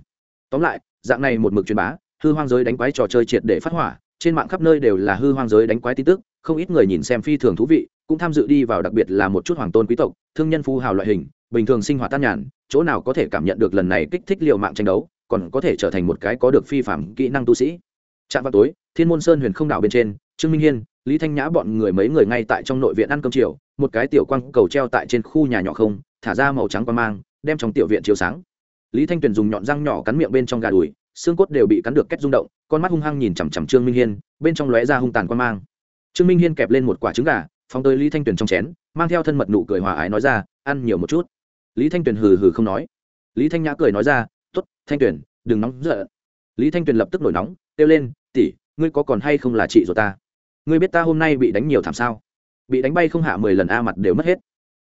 Tóm lại, dạng này một mực truyền bá, hư hoang giới đánh quái trò chơi triệt để phát hỏa, trên mạng khắp nơi đều là hư hoang giới đánh quái tin tức, không ít người nhìn xem phi thường thú vị, cũng tham dự đi vào đặc biệt là một chút hoàng tôn quý tộc, thương nhân phu hào loại hình, bình thường sinh hoạt tan nhàn, chỗ nào có thể cảm nhận được lần này kích thích liệu mạng tranh đấu, còn có thể trở thành một cái có được phi phạm kỹ năng tu sĩ. Trạm vào tối thiên môn sơn huyền không đảo bên trên, trương minh hiên, lý thanh nhã bọn người mấy người ngay tại trong nội viện ăn cơm chiều, một cái tiểu quang cầu treo tại trên khu nhà nhỏ không, thả ra màu trắng qua mang, đem trong tiểu viện chiếu sáng. Lý thanh tuyền dùng nhọn răng nhỏ cắn miệng bên trong gà đùi, xương cốt đều bị cắn được cách rung động, con mắt hung hăng nhìn chằm chằm trương minh hiên, bên trong lóe ra hung tàn quan mang. Trương minh hiên kẹp lên một quả trứng gà, phóng tới lý thanh tuyền trong chén, mang theo thân mật nụ cười hòa ái nói ra, ăn nhiều một chút. Lý thanh tuyền hừ hừ không nói. Lý thanh nhã cười nói ra t ố t thanh tuyền, đừng nóng giận. Lý thanh tuyền lập tức nổi nóng, kêu lên tỉ ngươi có còn hay không là chị rồi ta? Ngươi biết ta hôm nay bị đánh nhiều thảm sao? Bị đánh bay không hạ mười lần, a mặt đều mất hết.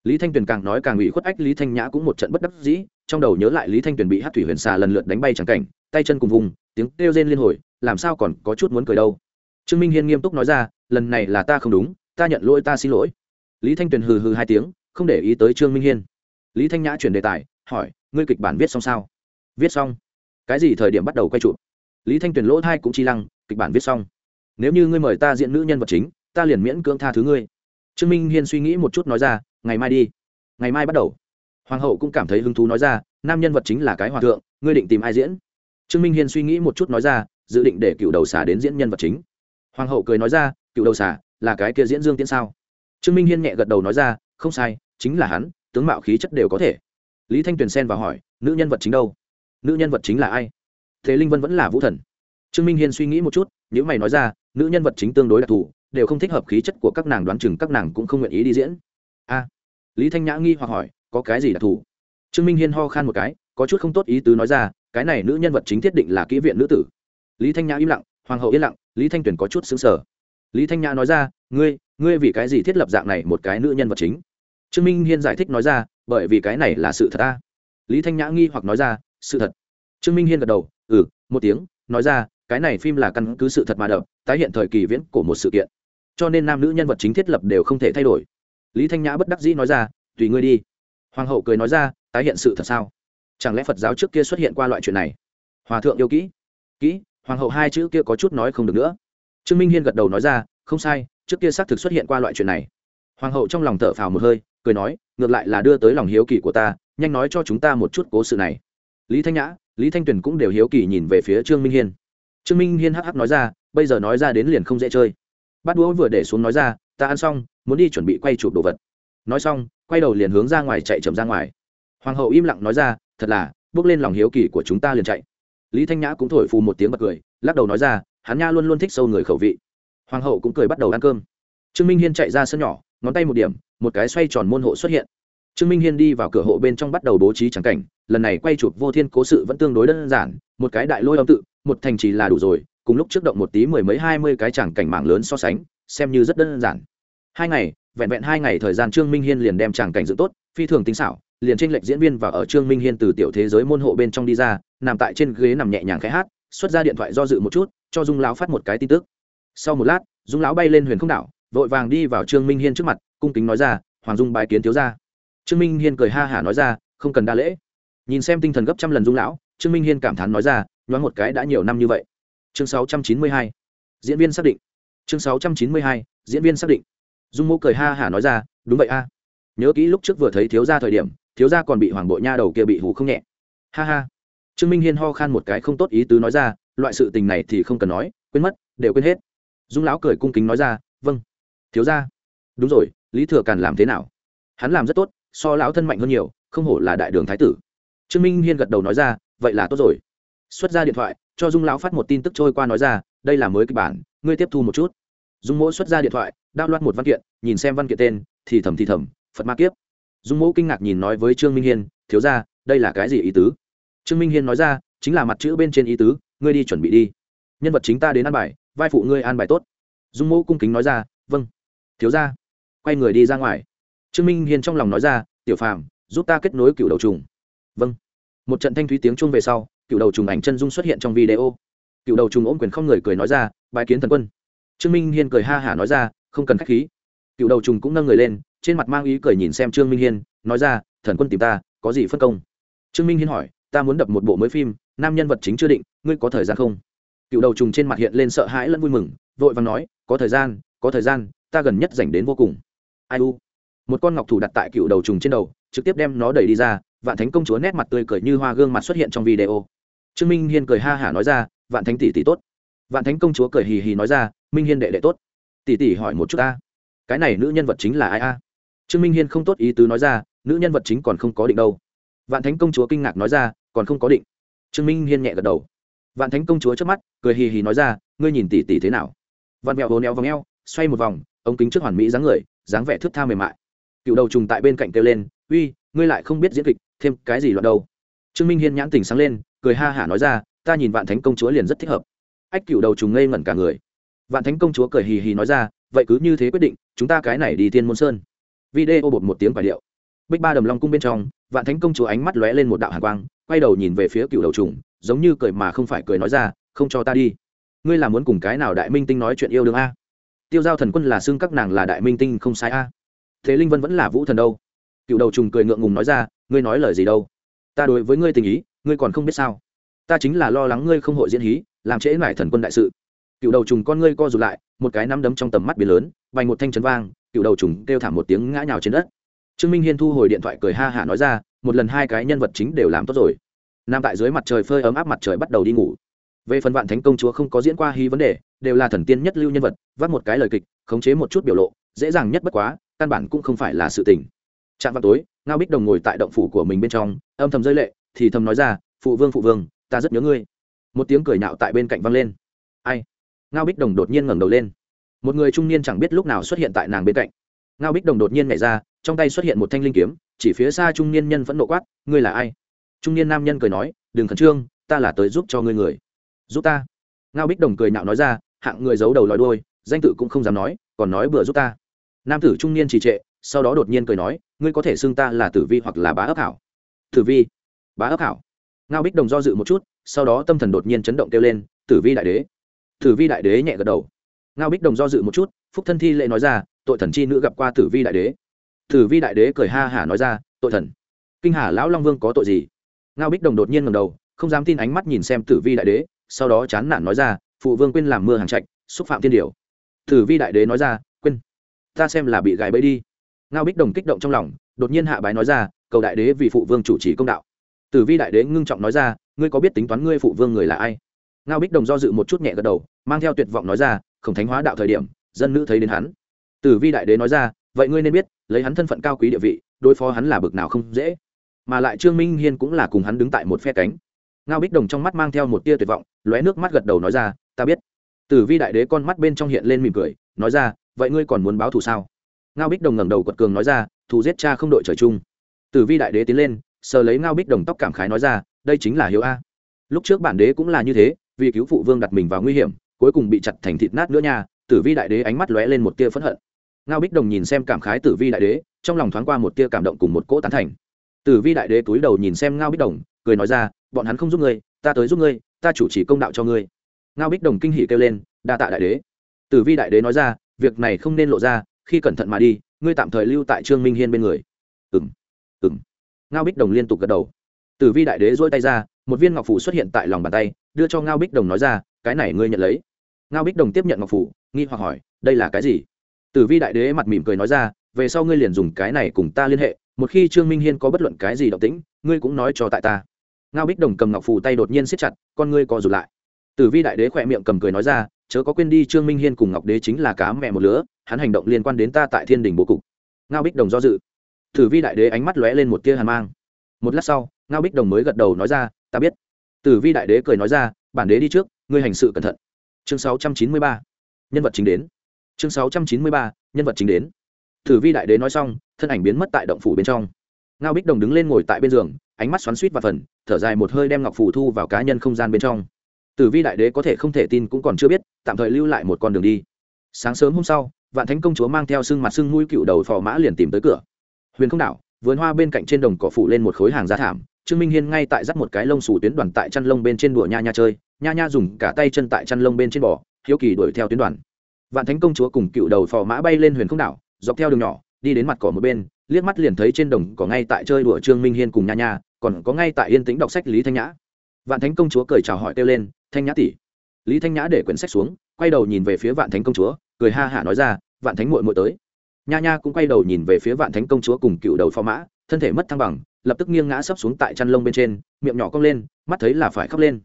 Lý thanh tuyền càng nói càng ủy khuất ách, lý thanh nhã cũng một trận bất đắc dĩ, trong đầu nhớ lại lý thanh tuyền bị hát thủy huyền xà lần lượt đánh bay chẳng cảnh, tay chân cùng vùng, tiếng kêu rên liên hồi, làm sao còn có chút muốn cười đâu. Trương minh hiên nghiêm túc nói ra, lần này là ta không đúng, ta nhận lỗi, ta xin lỗi. Lý thanh tuyền hừ hừ hai tiếng, không để ý tới trương minh hiên. Lý thanh nhã chuyển đề tài, hỏi, ngươi kịch bản viết xong sao? Viết xong. Cái gì thời điểm bắt đầu quay trụ lý thanh tuyền lỗ thai cũng chi lăng kịch bản viết xong. Nếu như ngươi mời ta diễn nữ nhân vật chính, ta liền miễn cưỡng tha thứ ngươi. Trương minh hiên suy nghĩ một chút nói ra, ngày mai đi. Ngày mai bắt đầu. Hoàng hậu cũng cảm thấy hứng thú nói ra, nam nhân vật chính là cái hòa thượng, ngươi định tìm ai diễn? Trương minh hiên suy nghĩ một chút nói ra, dự định để cựu đầu xà đến diễn nhân vật chính. Hoàng hậu cười nói ra, cựu đầu xà, là cái kia diễn dương tiễn sao? Trương minh hiên nhẹ gật đầu nói ra, không sai, chính là hắn, tướng mạo khí chất đều có thể. Lý thanh tuyền xen vào hỏi, nữ nhân vật chính đâu? Nữ nhân vật chính là ai? Thế linh vân vẫn là vũ thần trương minh hiên suy nghĩ một chút n ế u mày nói ra, nữ nhân vật chính tương đối đặc thù, đều không thích hợp khí chất của các nàng đoán chừng các nàng cũng không nguyện ý đi diễn. A, lý thanh nhã nghi hoặc hỏi, có cái gì đặc thù? Trương minh hiên ho khan một cái, có chút không tốt ý tứ nói ra, cái này nữ nhân vật chính thiết định là kỹ viện nữ tử. Lý thanh nhã im lặng, hoàng hậu yên lặng, lý thanh tuyền có chút xứng sở lý thanh nhã nói ra, ngươi ngươi vì cái gì thiết lập dạng này một cái nữ nhân vật chính? Trương minh hiên giải thích nói ra, bởi vì cái này là sự thật ta lý thanh nhã nghi hoặc nói ra, sự thật. Trương minh hiên gật đầu ừ một tiếng, nói ra cái này phim là căn cứ sự thật mà đập, tái hiện thời kỳ viễn của một sự kiện. Cho nên nam nữ nhân vật chính thiết lập đều không thể thay đổi. Lý thanh nhã bất đắc dĩ nói ra, tùy ngươi đi. Hoàng hậu cười nói ra, tái hiện sự thật sao? Chẳng lẽ phật giáo trước kia xuất hiện qua loại chuyện này? Hòa thượng yêu kỹ. Kỹ? Hoàng hậu hai chữ kia có chút nói không được nữa. Trương minh hiên gật đầu nói ra, không sai, trước kia xác thực xuất hiện qua loại chuyện này. Hoàng hậu trong lòng thở phào một hơi, cười nói, ngược lại là đưa tới lòng hiếu kỳ của ta, nhanh nói cho chúng ta một chút cố sự này. Lý thanh nhã, lý thanh tuyền cũng đều hiếu kỳ nhìn về phía trương minh hiên trương minh hiên hắc hắc nói ra, bây giờ nói ra đến liền không dễ chơi. Bát đũa vừa để xuống nói ra, ta ăn xong, muốn đi chuẩn bị quay chụp đồ vật. Nói xong, quay đầu liền hướng ra ngoài chạy chậm ra ngoài. Hoàng hậu im lặng nói ra, thật là, bước lên lòng hiếu kỳ của chúng ta liền chạy. Lý thanh nhã cũng thổi phù một tiếng bật cười, lắc đầu nói ra, hắn nha luôn luôn thích sâu người khẩu vị. Hoàng hậu cũng cười bắt đầu ăn cơm. Trương minh hiên chạy ra sân nhỏ, ngón tay một điểm, một cái xoay tròn môn hộ xuất hiện trương minh hiên đi vào cửa hộ bên trong bắt đầu bố trí trắng cảnh, lần này quay chụp vô thiên cố sự vẫn tương đối đơn giản, một cái đại lôi âm tự, một thành trì là đủ rồi, cùng lúc trước động một tí mười mấy hai mươi cái tràng cảnh mạng lớn so sánh, xem như rất đơn giản. Hai ngày, vẹn vẹn hai ngày thời gian trương minh hiên liền đem tràng cảnh dựng tốt, phi thường tính xảo, liền tranh lệch diễn viên và ở trương minh hiên từ tiểu thế giới môn hộ bên trong đi ra, nằm tại trên ghế nằm nhẹ nhàng khẽ hát, xuất ra điện thoại do dự một chút, cho dung lão phát một cái tin tức. Sau một lát, dung lão bay lên huyền không đảo, vội vàng đi vào trương minh hiên trước mặt, cung kính nói ra, hoàng dung bài kiến thiếu ra trương minh hiên cười ha hả nói ra, không cần đa lễ. Nhìn xem tinh thần gấp trăm lần dung lão, trương minh hiên cảm thán nói ra, nhoáng một cái đã nhiều năm như vậy. Chương sáu trăm chín mươi hai, diễn viên xác định. Chương sáu trăm chín mươi hai, diễn viên xác định. Dung mô cười ha hả nói ra, đúng vậy a. Nhớ kỹ lúc trước vừa thấy thiếu ra thời điểm, thiếu gia còn bị hoàng bộ nha đầu kia bị hủ không nhẹ. Ha ha. Trương minh hiên ho khan một cái không tốt ý tứ nói ra, loại sự tình này thì không cần nói, quên mất, đều quên hết. Dung lão cười cung kính nói ra vâng. Thiếu gia. Đúng rồi, lý thừa càn làm thế nào? Hắn làm rất tốt so lão thân mạnh hơn nhiều, không hổ là đại đường thái tử. Trương minh hiên gật đầu nói ra, vậy là tốt rồi. Xuất ra điện thoại, cho dung lão phát một tin tức trôi qua nói ra, đây là mới kịch bản, ngươi tiếp thu một chút. Dung mỗ xuất ra điện thoại đao loát một văn kiện, nhìn xem văn kiện tên, thì thầm thì thầm, phật ma kiếp. Dung mỗ kinh ngạc nhìn nói với trương minh hiên, thiếu ra đây là cái gì ý tứ? Trương minh hiên nói ra, chính là mặt chữ bên trên ý tứ, ngươi đi chuẩn bị đi. Nhân vật chính ta đến an bài, vai phụ ngươi an bài tốt. Dung mỗ cung kính nói ra vâng. Thiếu ra quay người đi ra ngoài trương minh hiên trong lòng nói ra, tiểu phàm, giúp ta kết nối cựu đầu trùng. Vâng. Một trận thanh thúy tiếng chung về sau, cựu đầu trùng ảnh chân dung xuất hiện trong video. Cựu đầu trùng ôm quyền không người cười nói ra bài kiến thần quân. Trương minh hiên cười ha hả nói ra, không cần k h á c h khí. Cựu đầu trùng cũng nâng người lên, trên mặt mang ý cười nhìn xem trương minh hiên, nói ra, thần quân tìm ta, có gì phân công? Trương minh hiên hỏi, ta muốn đập một bộ mới phim, nam nhân vật chính chưa định, ngươi có thời gian không? Cựu đầu trùng trên mặt hiện lên sợ hãi lẫn vui mừng, vội và nói, có thời gian, có thời gian, ta gần nhất dành đến vô cùng. Ai u? Một con ngọc thủ đặt tại cựu đầu trùng trên đầu, trực tiếp đem nó đẩy đi ra, vạn thánh công chúa nét mặt tươi cười như hoa gương mặt xuất hiện trong video. Trương minh hiên cười ha hả nói ra, vạn thánh tỷ tỷ tốt. Vạn thánh công chúa cười hì hì nói ra, minh hiên đệ đệ tốt. Tỷ tỷ hỏi một chút ta, cái này nữ nhân vật chính là ai a? Trương minh hiên không tốt ý tứ nói ra, nữ nhân vật chính còn không có định đâu. Vạn thánh công chúa kinh ngạc nói ra, còn không có định. Trương minh hiên nhẹ gật đầu. Vạn thánh công chúa trước mắt, cười hì hì nói ra, ngươi nhìn tỷ tỷ thế nào? Vạn mẹo hồ neo vòng eo, xoay một vòng, ống kính trước hoàn mỹ dáng người, dáng vẻ thước tha mềm mại cựu đầu trùng tại bên cạnh kêu lên, uy, ngươi lại không biết diễn kịch, thêm cái gì loạn đâu. Trương minh hiên nhãn tình sáng lên, cười ha hả nói ra, ta nhìn vạn thánh công chúa liền rất thích hợp. Ách, cựu đầu trùng ngây ngẩn cả người. Vạn thánh công chúa cười hì hì nói ra, vậy cứ như thế quyết định, chúng ta cái này đi thiên môn sơn. Video bột một tiếng quả điệu. Bích ba đầm long cung bên trong, vạn thánh công chúa ánh mắt lóe lên một đạo hàn quang, quay đầu nhìn về phía cựu đầu trùng, giống như cười mà không phải cười nói ra, không cho ta đi. Ngươi là muốn cùng cái nào đại minh tinh nói chuyện yêu đương a? Tiêu giao thần quân là xương các nàng là đại minh tinh không sai a thế linh vân vẫn là vũ thần đâu cựu đầu trùng cười ngượng ngùng nói ra ngươi nói lời gì đâu ta đối với ngươi tình ý ngươi còn không biết sao ta chính là lo lắng ngươi không hội diễn hí làm trễ mải thần quân đại sự cựu đầu trùng con ngươi co rụt lại một cái nắm đấm trong tầm mắt biển lớn vành một thanh chấn vang cựu đầu trùng kêu thảm một tiếng ngã nhào trên đất trương minh hiên thu hồi điện thoại cười ha hả nói ra một lần hai cái nhân vật chính đều làm tốt rồi nam tại dưới mặt trời phơi ấm áp mặt trời bắt đầu đi ngủ về phần vạn thánh công chúa không có diễn qua hy vấn đề đều là thần tiên nhất lưu nhân vật vắt một cái lời kịch khống chế một chút biểu lộ dễ dàng nhất bất quá căn bản cũng không phải là sự tình. Trạm vào tối, ngao bích đồng ngồi tại động phủ của mình bên trong, âm thầm rơi lệ, thì thầm nói ra, phụ vương phụ vương, ta rất nhớ ngươi. Một tiếng cười nạo tại bên cạnh vang lên. Ai? Ngao bích đồng đột nhiên ngẩng đầu lên. Một người trung niên chẳng biết lúc nào xuất hiện tại nàng bên cạnh. Ngao bích đồng đột nhiên nhảy ra, trong tay xuất hiện một thanh linh kiếm, chỉ phía xa trung niên nhân vẫn nộ quát, ngươi là ai? Trung niên nam nhân cười nói, đừng khẩn trương, ta là tới giúp cho ngươi người. Giúp ta? Ngao bích đồng cười nạo nói ra, hạng người giấu đầu lòi đôi danh tự cũng không dám nói, còn nói bừa giúp ta nam tử trung niên trì trệ, sau đó đột nhiên cười nói, ngươi có thể xưng ta là tử vi hoặc là bá ấp hảo. Tử vi? Bá ấp hảo? Ngao bích đồng do dự một chút, sau đó tâm thần đột nhiên chấn động kêu lên, tử vi đại đế! Tử vi đại đế! nhẹ gật đầu. Ngao bích đồng do dự một chút, phúc thân thi lệ nói ra, tội thần chi nữ gặp qua tử vi đại đế. Tử vi đại đế cười ha hả nói ra, tội thần, kinh hà lão long vương có tội gì? Ngao bích đồng đột nhiên ngầm đầu, không dám tin ánh mắt nhìn xem tử vi đại đế, sau đó chán nản nói ra, phụ vương quên làm mưa hàng trạch, xúc phạm thiên điều. Tử vi đại đế nói ra ta xem là bị gài bẫy đi. Ngao bích đồng kích động trong lòng, đột nhiên hạ bái nói ra, cầu đại đế vì phụ vương chủ trì công đạo. Tử vi đại đế ngưng trọng nói ra, ngươi có biết tính toán ngươi phụ vương người là ai? Ngao bích đồng do dự một chút nhẹ gật đầu, mang theo tuyệt vọng nói ra khổng thánh hóa đạo thời điểm, dân nữ thấy đến hắn. Tử vi đại đế nói ra, vậy ngươi nên biết, lấy hắn thân phận cao quý địa vị, đối phó hắn là bực nào không dễ. Mà lại trương minh hiên cũng là cùng hắn đứng tại một phe cánh. Ngao bích đồng trong mắt mang theo một tia tuyệt vọng, lóe nước mắt gật đầu nói ra, ta biết. Tử vi đại đế con mắt bên trong hiện lên mỉm cười, nói ra vậy ngươi còn muốn báo thù sao? Ngao bích đồng ngẩng đầu quật cường nói ra, thù giết cha không đội trời chung. Tử vi đại đế tiến lên, sờ lấy ngao bích đồng tóc cảm khái nói ra, đây chính là hiếu a. Lúc trước bản đế cũng là như thế, vì cứu phụ vương đặt mình vào nguy hiểm, cuối cùng bị chặt thành thịt nát nữa nha tử vi đại đế ánh mắt lóe lên một tia phẫn hận. Ngao bích đồng nhìn xem cảm khái tử vi đại đế, trong lòng thoáng qua một tia cảm động cùng một cỗ tán thành. Tử vi đại đế túi đầu nhìn xem ngao bích đồng, cười nói ra, bọn hắn không giúp ngươi, ta tới giúp ngươi, ta chủ trì công đạo cho ngươi. Ngao bích đồng kinh hỉ kêu lên, đa tạ đại đế. Tử vi đại đế nói ra việc này không nên lộ ra, khi cẩn thận mà đi, ngươi tạm thời lưu tại trương minh hiên bên người. Ừng ừng ngao bích đồng liên tục gật đầu. Tử vi đại đế dỗi tay ra, một viên ngọc phủ xuất hiện tại lòng bàn tay, đưa cho ngao bích đồng nói ra, cái này ngươi nhận lấy. Ngao bích đồng tiếp nhận ngọc phủ, nghi hoặc hỏi, đây là cái gì? Tử vi đại đế mặt mỉm cười nói ra, về sau ngươi liền dùng cái này cùng ta liên hệ, một khi trương minh hiên có bất luận cái gì động tĩnh, ngươi cũng nói cho tại ta. Ngao bích đồng cầm ngọc phủ tay đột nhiên siết chặt, con ngươi co rụt lại. Tử vi đại đế khỏe miệng cầm cười nói ra chớ có quên đi trương minh hiên cùng ngọc đế chính là cá mẹ một lứa, hắn hành động liên quan đến ta tại thiên đình bố cục. Ngao bích đồng do dự. Tử vi đại đế ánh mắt lóe lên một tia hàn mang. Một lát sau, ngao bích đồng mới gật đầu nói ra, ta biết. Tử vi đại đế cười nói ra, bản đế đi trước, ngươi hành sự cẩn thận. Chương 693. nhân vật chính đến. Chương 693. nhân vật chính đến. Tử vi đại đế nói xong, thân ảnh biến mất tại động phủ bên trong. Ngao bích đồng đứng lên ngồi tại bên giường, ánh mắt xoắn suýt và phần, thở dài một hơi đem ngọc phủ thu vào cá nhân không gian bên trong tử vi đại đế có thể không thể tin cũng còn chưa biết, tạm thời lưu lại một con đường đi. Sáng sớm hôm sau, vạn thánh công chúa mang theo sưng mặt sưng mũi cựu đầu phò mã liền tìm tới cửa. Huyền không đảo, vườn hoa bên cạnh trên đồng cỏ phủ lên một khối hàng giá thảm, trương minh hiên ngay tại dắt một cái lông xù tuyến đoàn tại chăn lông bên trên đùa nha nha chơi, nha nha dùng cả tay chân tại chăn lông bên trên bò, hiếu kỳ đuổi theo tuyến đoàn. Vạn thánh công chúa cùng cựu đầu phò mã bay lên huyền không đảo, dọc theo đường nhỏ, đi đến mặt cỏ một bên, liếc mắt liền thấy trên đồng cỏ ngay tại chơi đùa trương minh hiên cùng nha nha, còn có ngay tại yên tĩnh đọc sách lý thanh nhã. Vạn thánh công chúa cười chào hỏi kêu lên thanh nhã tỷ lý thanh nhã để quyển sách xuống, quay đầu nhìn về phía vạn thánh công chúa, cười ha hả nói ra, vạn thánh muội muội tới. Nha nha cũng quay đầu nhìn về phía vạn thánh công chúa cùng cựu đầu phò mã, thân thể mất thăng bằng, lập tức nghiêng ngã sấp xuống tại chăn lông bên trên, miệng nhỏ cong lên, mắt thấy là phải khóc lên.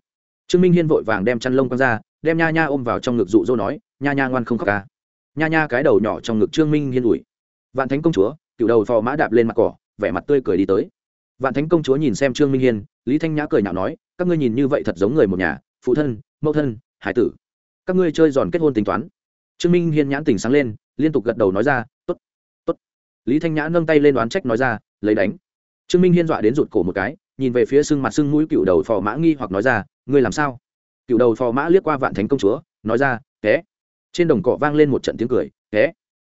Trương minh hiên vội vàng đem chăn lông quăng ra, đem nha nha ôm vào trong ngực dụ dỗ nói, nha nha ngoan không khóc ca nha nha cái đầu nhỏ trong ngực trương minh hiên ủi. Vạn thánh công chúa, cựu đầu phò mã đạp lên mặt cỏ, vẻ mặt tươi cười đi tới. Vạn thánh công chúa nhìn xem trương minh hiên, lý thanh nhã cười nhạo nói, các ngươi nhìn như vậy thật giống người một nhà phụ thân, mẫu thân, hải tử. Các ngươi chơi giòn kết hôn tính toán. Trương minh hiên nhãn tình sáng lên, liên tục gật đầu nói ra t ố t t ố t lý thanh nhã nâng tay lên đoán trách nói ra, lấy đánh. Trương minh hiên dọa đến rụt cổ một cái, nhìn về phía sưng mặt sưng mũi cựu đầu phò mã nghi hoặc nói ra, ngươi làm sao? Cựu đầu phò mã liếc qua vạn thánh công chúa, nói ra té trên đồng cỏ vang lên một trận tiếng cười té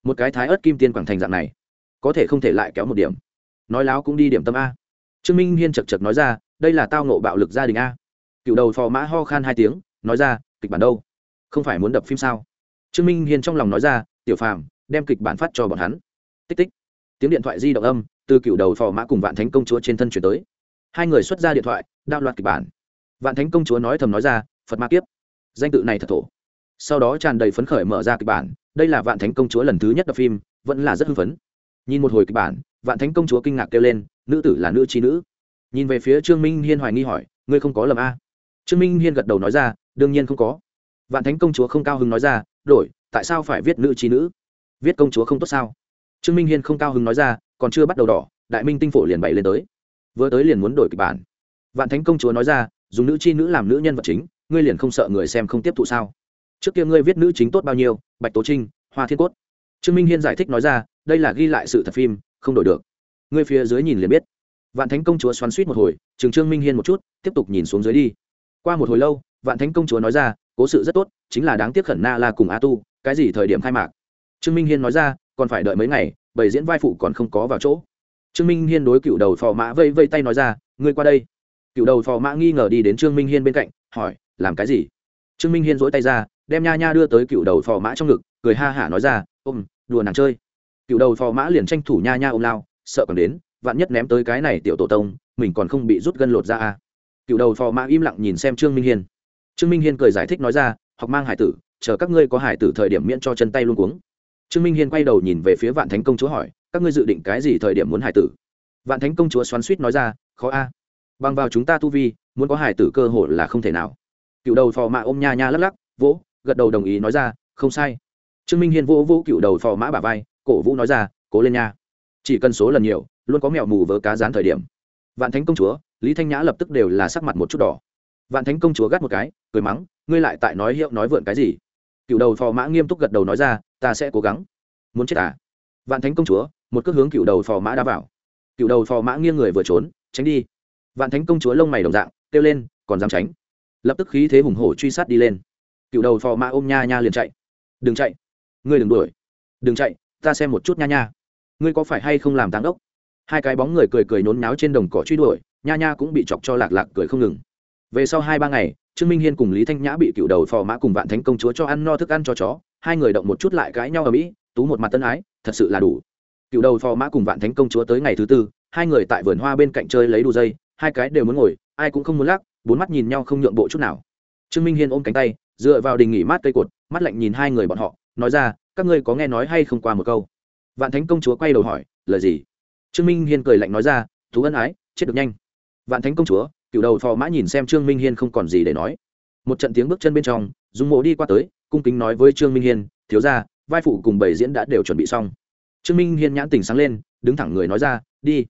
một cái thái ớt kim tiên quảng thành dạng này, có thể không thể lại kéo một điểm. Nói láo cũng đi điểm tâm a. Trương minh hiên chật chật nói ra, đây là tao nộ bạo lực gia đình a cựu đầu phò mã ho khan hai tiếng, nói ra, kịch bản đâu? Không phải muốn đập phim sao? Trương minh hiên trong lòng nói ra, tiểu phàm, đem kịch bản phát cho bọn hắn. Tích tích. Tiếng điện thoại di động âm từ cựu đầu phò mã cùng vạn thánh công chúa trên thân chuyển tới. Hai người xuất ra điện thoại đạo loạt kịch bản. Vạn thánh công chúa nói thầm nói ra, phật ma kiếp. Danh tự này thật thổ. Sau đó tràn đầy phấn khởi mở ra kịch bản, đây là vạn thánh công chúa lần thứ nhất đập phim, vẫn là rất hưng phấn. Nhìn một hồi kịch bản, vạn thánh công chúa kinh ngạc kêu lên, nữ tử là nữ trí nữ. Nhìn về phía trương minh hiên hoài nghi hỏi, ngươi không có lầm a? Trương minh hiên gật đầu nói ra, đương nhiên không có. Vạn thánh công chúa không cao hứng nói ra, đổi, tại sao phải viết nữ trí nữ? Viết công chúa không tốt sao? Trương minh hiên không cao hứng nói ra, còn chưa bắt đầu đỏ, đại minh tinh phổ liền bày lên tới. Vừa tới liền muốn đổi kịch bản. Vạn thánh công chúa nói ra, dùng nữ chi nữ làm nữ nhân vật chính, ngươi liền không sợ người xem không tiếp thụ sao? Trước kia ngươi viết nữ chính tốt bao nhiêu, bạch tố trinh, hoa thiên cốt. Trương minh hiên giải thích nói ra, đây là ghi lại sự thật phim, không đổi được. Ngươi phía dưới nhìn liền biết. Vạn thánh công chúa xoắn suýt một hồi, chừng trương minh hiên một chút, tiếp tục nhìn xuống dưới đi qua một hồi lâu, vạn thánh công chúa nói ra, cố sự rất tốt, chính là đáng tiếc khẩn na la cùng a tu, cái gì thời điểm khai mạc? Trương minh hiên nói ra, còn phải đợi mấy ngày bởi diễn vai phụ còn không có vào chỗ. Trương minh hiên đối cựu đầu phò mã vây vây tay nói ra, ngươi qua đây. Cựu đầu phò mã nghi ngờ đi đến trương minh hiên bên cạnh, hỏi, làm cái gì? Trương minh hiên dỗi tay ra, đem nha nha đưa tới cựu đầu phò mã trong ngực, cười ha hả nói ra, ôm, đùa nàng chơi. Cựu đầu phò mã liền tranh thủ nha nha ôm lao, sợ còn đến, vạn nhất ném tới cái này tiểu tổ tông, mình còn không bị rút gân lột ra à cựu đầu phò mã im lặng nhìn xem trương minh hiên. Trương minh hiên cười giải thích nói ra, học mang hải tử, chờ các ngươi có hải tử thời điểm miễn cho chân tay luôn cuống. Trương minh hiên quay đầu nhìn về phía vạn thánh công chúa hỏi, các ngươi dự định cái gì thời điểm muốn hải tử? Vạn thánh công chúa xoắn suýt nói ra, khó a. Bằng vào chúng ta tu vi, muốn có hải tử cơ hội là không thể nào. Cựu đầu phò mã ôm nha nha lắc lắc, vỗ. Gật đầu đồng ý nói ra, không sai. Trương minh hiên vỗ vỗ cựu đầu phò mã bà vai, cổ vũ nói ra, cố lên nha. Chỉ cần số lần nhiều, luôn có mẹo mù vớ cá rán thời điểm. Vạn thánh công chúa lý thanh nhã lập tức đều là sắc mặt một chút đỏ. Vạn thánh công chúa gắt một cái, cười mắng, ngươi lại tại nói hiệu nói vượn cái gì? Cựu đầu phò mã nghiêm túc gật đầu nói ra, ta sẽ cố gắng. Muốn chết à? Vạn thánh công chúa, một cước hướng cựu đầu phò mã đã vào. Cựu đầu phò mã nghiêng người vừa trốn, tránh đi. Vạn thánh công chúa lông mày đồng dạng, kêu lên, còn dám tránh? Lập tức khí thế hùng hổ truy sát đi lên. Cựu đầu phò mã ôm nha nha liền chạy. Đừng chạy. Ngươi đừng đuổi. Đừng chạy, ta xem một chút nha nha. Ngươi có phải hay không làm táng ốc hai cái bóng người cười cười nhốn náo trên đồng cỏ truy đuổi nha nha cũng bị chọc cho lạc lạc cười không ngừng. Về sau hai ba ngày, trương minh hiên cùng lý thanh nhã bị cựu đầu phò mã cùng vạn thánh công chúa cho ăn no thức ăn cho chó, hai người động một chút lại cãi nhau ở mỹ, tú một mặt tân ái, thật sự là đủ. Cựu đầu phò mã cùng vạn thánh công chúa tới ngày thứ tư, hai người tại vườn hoa bên cạnh chơi lấy đu dây, hai cái đều muốn ngồi, ai cũng không muốn lắc, bốn mắt nhìn nhau không nhượng bộ chút nào. Trương minh hiên ôm cánh tay, dựa vào đình nghỉ mát cây cột, mắt lạnh nhìn hai người bọn họ, nói ra, các ngươi có nghe nói hay không qua một câu? Vạn thánh công chúa quay đầu hỏi, lời gì? Trương minh hiên cười lạnh nói ra, thú ân ái, chết được nhanh vạn thánh công chúa, cựu đầu phò mã nhìn xem trương minh hiên không còn gì để nói. Một trận tiếng bước chân bên trong, dung mộ đi qua tới, cung kính nói với trương minh hiên, thiếu ra vai phụ cùng bảy diễn đã đều chuẩn bị xong. Trương minh hiên nhãn tình sáng lên, đứng thẳng người nói ra, đi.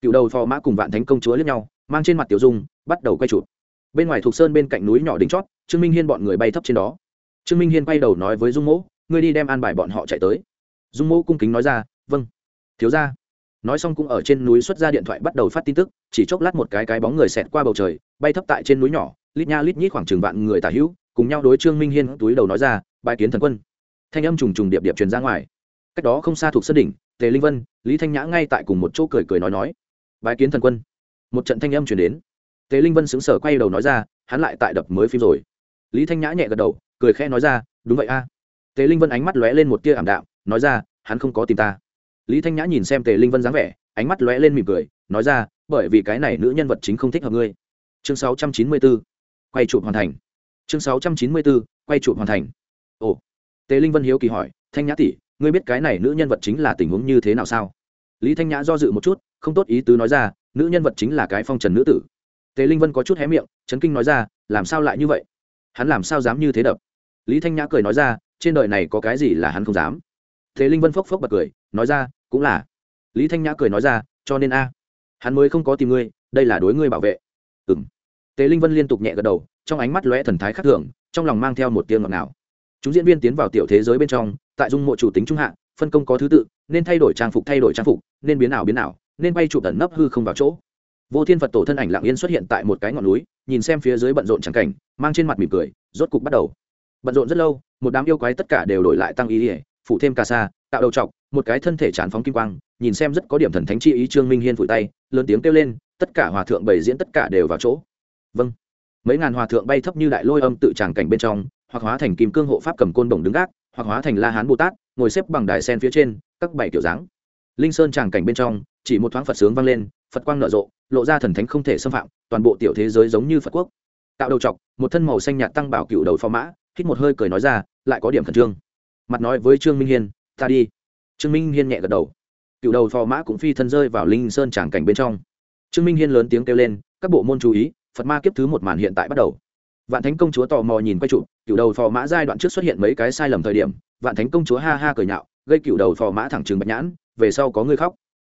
Cựu đầu phò mã cùng vạn thánh công chúa lẫn nhau, mang trên mặt tiểu dung, bắt đầu quay chụp. Bên ngoài thuộc sơn bên cạnh núi nhỏ đính chót, trương minh hiên bọn người bay thấp trên đó. Trương minh hiên quay đầu nói với dung mỗ ngươi đi đem an bài bọn họ chạy tới. Dung mỗ cung kính nói ra vâng. Thiếu ra nói xong cũng ở trên núi xuất ra điện thoại bắt đầu phát tin tức, chỉ chốc lát một cái cái bóng người xẹt qua bầu trời, bay thấp tại trên núi nhỏ, lít nha lít nhít khoảng chừng vạn người tả hữu, cùng nhau đối trương minh hiên túi đầu nói ra bài kiến thần quân. Thanh âm trùng trùng điệp điệp truyền ra ngoài. Cách đó không xa thuộc sân đỉnh, tề linh vân, lý thanh nhã ngay tại cùng một chỗ cười cười nói nói bài kiến thần quân. Một trận thanh âm truyền đến. Tề linh vân sững sờ quay đầu nói ra, hắn lại tại đập mới phim rồi. Lý thanh nhã nhẹ gật đầu, cười khẽ nói ra, đúng vậy a. Tề linh vân ánh mắt lóe lên một tia ảm đạm, nói ra, hắn không có tìm ta lý thanh nhã nhìn xem tề linh vân dáng vẻ ánh mắt lóe lên mỉm cười nói ra bởi vì cái này nữ nhân vật chính không thích hợp ngươi. Chương 694, quay chụp hoàn thành. Chương 694, quay chụp hoàn thành. Ồ tề linh vân hiếu kỳ hỏi thanh nhã tỷ ngươi biết cái này nữ nhân vật chính là tình huống như thế nào sao? Lý thanh nhã do dự một chút không tốt ý tứ nói ra nữ nhân vật chính là cái phong trần nữ tử. Tề linh vân có chút hé miệng chấn kinh nói ra làm sao lại như vậy? Hắn làm sao dám như thế đập? Lý thanh nhã cười nói ra trên đời này có cái gì là hắn không dám? Tề linh vân phốc phốc bật cười nói ra cũng là. Lý thanh nhã cười nói ra, cho nên a, hắn mới không có tìm ngươi, đây là đối ngươi bảo vệ. Ừ m tề linh vân liên tục nhẹ gật đầu, trong ánh mắt lóe thần thái khắc thường, trong lòng mang theo một tiếng ngọt ngào. Chúng diễn viên tiến vào tiểu thế giới bên trong, tại dung mộ chủ tính trung hạ, phân công có thứ tự, nên thay đổi trang phục thay đổi trang phục, nên biến ảo biến ảo, nên bay chụp tẩn nấp hư không vào chỗ. Vô thiên phật tổ thân ảnh lặng yên xuất hiện tại một cái ngọn núi, nhìn xem phía dưới bận rộn trắng cảnh, mang trên mặt mỉm cười, rốt cục bắt đầu. Bận rộn rất lâu, một đám yêu quái tất cả đều đổi lại tăng ý ỉa phụ thêm cà sa, tạo đầu trọc, một cái thân thể tràn phóng kim quang, nhìn xem rất có điểm thần thánh chi ý trương minh hiên vùi tay, lớn tiếng kêu lên, tất cả hòa thượng bày diễn tất cả đều vào chỗ. Vâng. Mấy ngàn hòa thượng bay thấp như đại lôi âm tự tràng cảnh bên trong, hoặc hóa thành kim cương hộ pháp cầm côn đồng đứng gác, hoặc hóa thành la hán bồ tát, ngồi xếp bằng đài sen phía trên, các bảy kiểu dáng. Linh sơn tràng cảnh bên trong, chỉ một thoáng phật sướng vang lên, phật quang nở rộ, lộ ra thần thánh không thể xâm phạm, toàn bộ tiểu thế giới giống như phật quốc. Tạo đầu chọc một thân màu xanh nhạt tăng bảo cựu đầu phò mã, hít một hơi cười nói ra, lại có điểm khẩn trương mặt nói với trương minh hiên, ta đi. Trương minh hiên nhẹ gật đầu. Cựu đầu phò mã cũng phi thân rơi vào linh sơn tràng cảnh bên trong. Trương minh hiên lớn tiếng kêu lên, các bộ môn chú ý, phật ma kiếp thứ một màn hiện tại bắt đầu. Vạn thánh công chúa tò mò nhìn quay trụ, cựu đầu phò mã giai đoạn trước xuất hiện mấy cái sai lầm thời điểm, vạn thánh công chúa ha ha cười nhạo, gây cựu đầu phò mã thẳng trừng bạch nhãn, về sau có người khóc.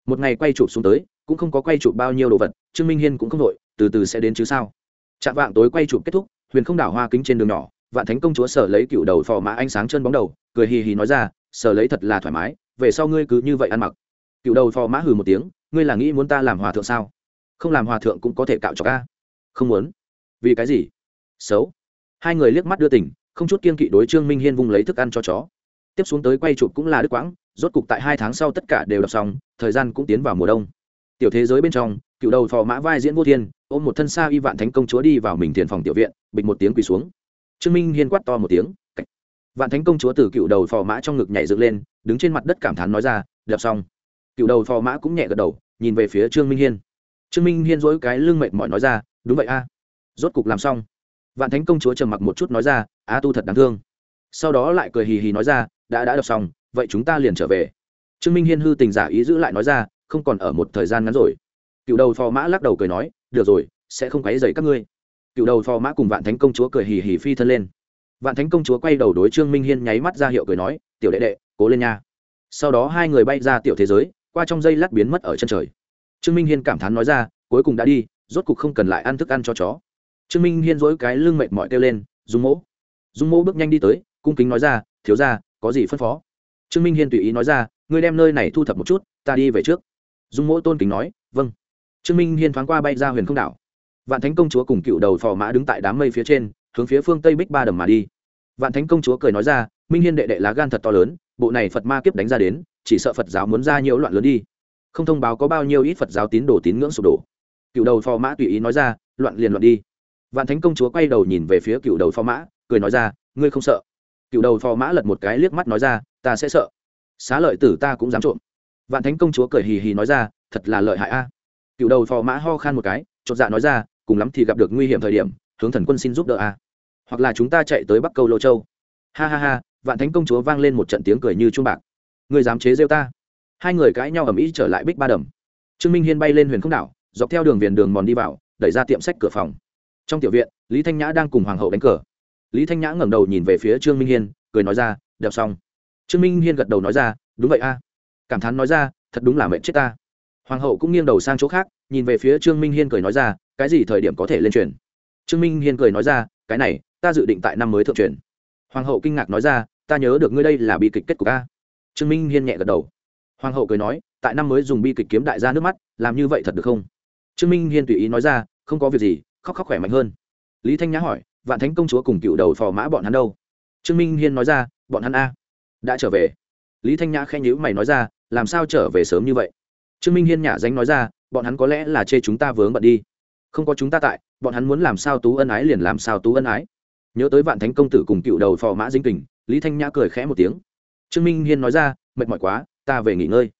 Một ngày quay chụp xuống tới, cũng không có quay chụp bao nhiêu đồ vật, trương minh hiên cũng không đội từ từ sẽ đến chứ sao. Chạm vạng tối quay chụp kết thúc, huyền không đảo hoa kính trên đường nhỏ vạn thánh công chúa sở lấy cựu đầu phò mã ánh sáng chân bóng đầu, cười hì hì nói ra, sở lấy thật là thoải mái, về sau ngươi cứ như vậy ăn mặc. Cựu đầu phò mã hừ một tiếng, ngươi là nghĩ muốn ta làm hòa thượng sao? Không làm hòa thượng cũng có thể cạo cho ca không muốn. Vì cái gì? Xấu. Hai người liếc mắt đưa tỉnh không chút kiên kỵ đối trương minh hiên vung lấy thức ăn cho chó. Tiếp xuống tới quay chụp cũng là đứt quãng, rốt cục tại hai tháng sau tất cả đều đọc xong, thời gian cũng tiến vào mùa đông. Tiểu thế giới bên trong, cựu đầu phò mã vai diễn vô thiên, ôm một thân xa y vạn thánh công chúa đi vào mình thiền phòng tiểu viện, bịch một tiếng quỳ xuống trương minh hiên quát to một tiếng vạn thánh công chúa từ cựu đầu phò mã trong ngực nhảy dựng lên, đứng trên mặt đất cảm thán nói ra đập xong. Cựu đầu phò mã cũng nhẹ gật đầu, nhìn về phía trương minh hiên. Trương minh hiên dỗi cái lưng mệt mỏi nói ra, đúng vậy a, rốt cục làm xong. Vạn thánh công chúa trầm mặc một chút nói ra a tu thật đáng thương. Sau đó lại cười hì hì nói ra, đã đã đọc xong, vậy chúng ta liền trở về. Trương minh hiên hư tình giả ý giữ lại nói ra, không còn ở một thời gian ngắn rồi. Cựu đầu phò mã lắc đầu cười nói, được rồi, sẽ không quấy dày các ngươi cựu đầu phò mã cùng vạn thánh công chúa cười hì hì phi thân lên. Vạn thánh công chúa quay đầu đối trương minh hiên nháy mắt ra hiệu cười nói, tiểu đệ đệ, cố lên nha. Sau đó hai người bay ra tiểu thế giới, qua trong dây lát biến mất ở chân trời. Trương minh hiên cảm thán nói ra, cuối cùng đã đi, rốt cục không cần lại ăn thức ăn cho chó. Trương minh hiên dối cái lưng mệt mỏi kêu lên, dung mỗ. Dung mỗ bước nhanh đi tới, cung kính nói ra, thiếu ra có gì phân phó? Trương minh hiên tùy ý nói ra, ngươi đem nơi này thu thập một chút, ta đi về trước. Dung mỗ tôn kính nói vâng. Trương minh hiên thoáng qua bay ra huyền không đảo vạn thánh công chúa cùng cựu đầu phò mã đứng tại đám mây phía trên, hướng phía phương tây bích ba đầm mà đi. Vạn thánh công chúa cười nói ra, minh hiên đệ đệ lá gan thật to lớn, bộ này phật ma kiếp đánh ra đến, chỉ sợ phật giáo muốn ra nhiều loạn lớn đi. Không thông báo có bao nhiêu ít phật giáo tín đồ tín ngưỡng sụp đổ. Cựu đầu phò mã tùy ý nói ra, loạn liền loạn đi. Vạn thánh công chúa quay đầu nhìn về phía cựu đầu phò mã, cười nói ra, ngươi không sợ? Cựu đầu phò mã lật một cái liếc mắt nói ra, ta sẽ sợ. Xá lợi tử ta cũng dám trộm. Vạn thánh công chúa cười hì hì nói ra, thật là lợi hại a. Cựu đầu phò mã ho khan một cái, chột dạ nói ra cùng lắm thì gặp được nguy hiểm thời điểm, hướng thần quân xin giúp đỡ a. Hoặc là chúng ta chạy tới bắc câu lô châu. Ha ha ha, vạn thánh công chúa vang lên một trận tiếng cười như chuông bạc. Người dám chế rêu ta? Hai người cãi nhau ầm ĩ trở lại bích ba đầm. Trương minh hiên bay lên huyền không đảo, dọc theo đường viền đường mòn đi vào, đẩy ra tiệm sách cửa phòng. Trong tiểu viện, lý thanh nhã đang cùng hoàng hậu đánh cờ. Lý thanh nhã ngẩng đầu nhìn về phía trương minh hiên, cười nói ra, đẹp xong. Trương minh hiên gật đầu nói ra, đúng vậy a. Cảm thán nói ra, thật đúng là mệnh chết ta. Hoàng hậu cũng nghiêng đầu sang chỗ khác, nhìn về phía trương minh hiên cười nói ra cái gì thời điểm có thể lên truyền? Trương minh hiên cười nói ra, cái này, ta dự định tại năm mới thượng truyền. Hoàng hậu kinh ngạc nói ra, ta nhớ được ngươi đây là bi kịch kết của ca trương minh hiên nhẹ gật đầu. Hoàng hậu cười nói, tại năm mới dùng bi kịch kiếm đại gia nước mắt, làm như vậy thật được không? Trương minh hiên tùy ý nói ra, không có việc gì, khóc khóc khỏe mạnh hơn. Lý thanh nhã hỏi, vạn thánh công chúa cùng cựu đầu phò mã bọn hắn đâu? Trương minh hiên nói ra, bọn hắn a. Đã trở về. Lý thanh nhã khen nhữ mày nói ra, làm sao trở về sớm như vậy? Trương minh hiên nhả danh nói ra, bọn hắn có lẽ là chê chúng ta vướng bận đi không có chúng ta tại, bọn hắn muốn làm sao tú ân ái liền làm sao tú ân ái. Nhớ tới vạn thánh công tử cùng cựu đầu phò mã dinh kình lý thanh nhã cười khẽ một tiếng. Trương minh hiên nói ra, mệt mỏi quá, ta về nghỉ ngơi.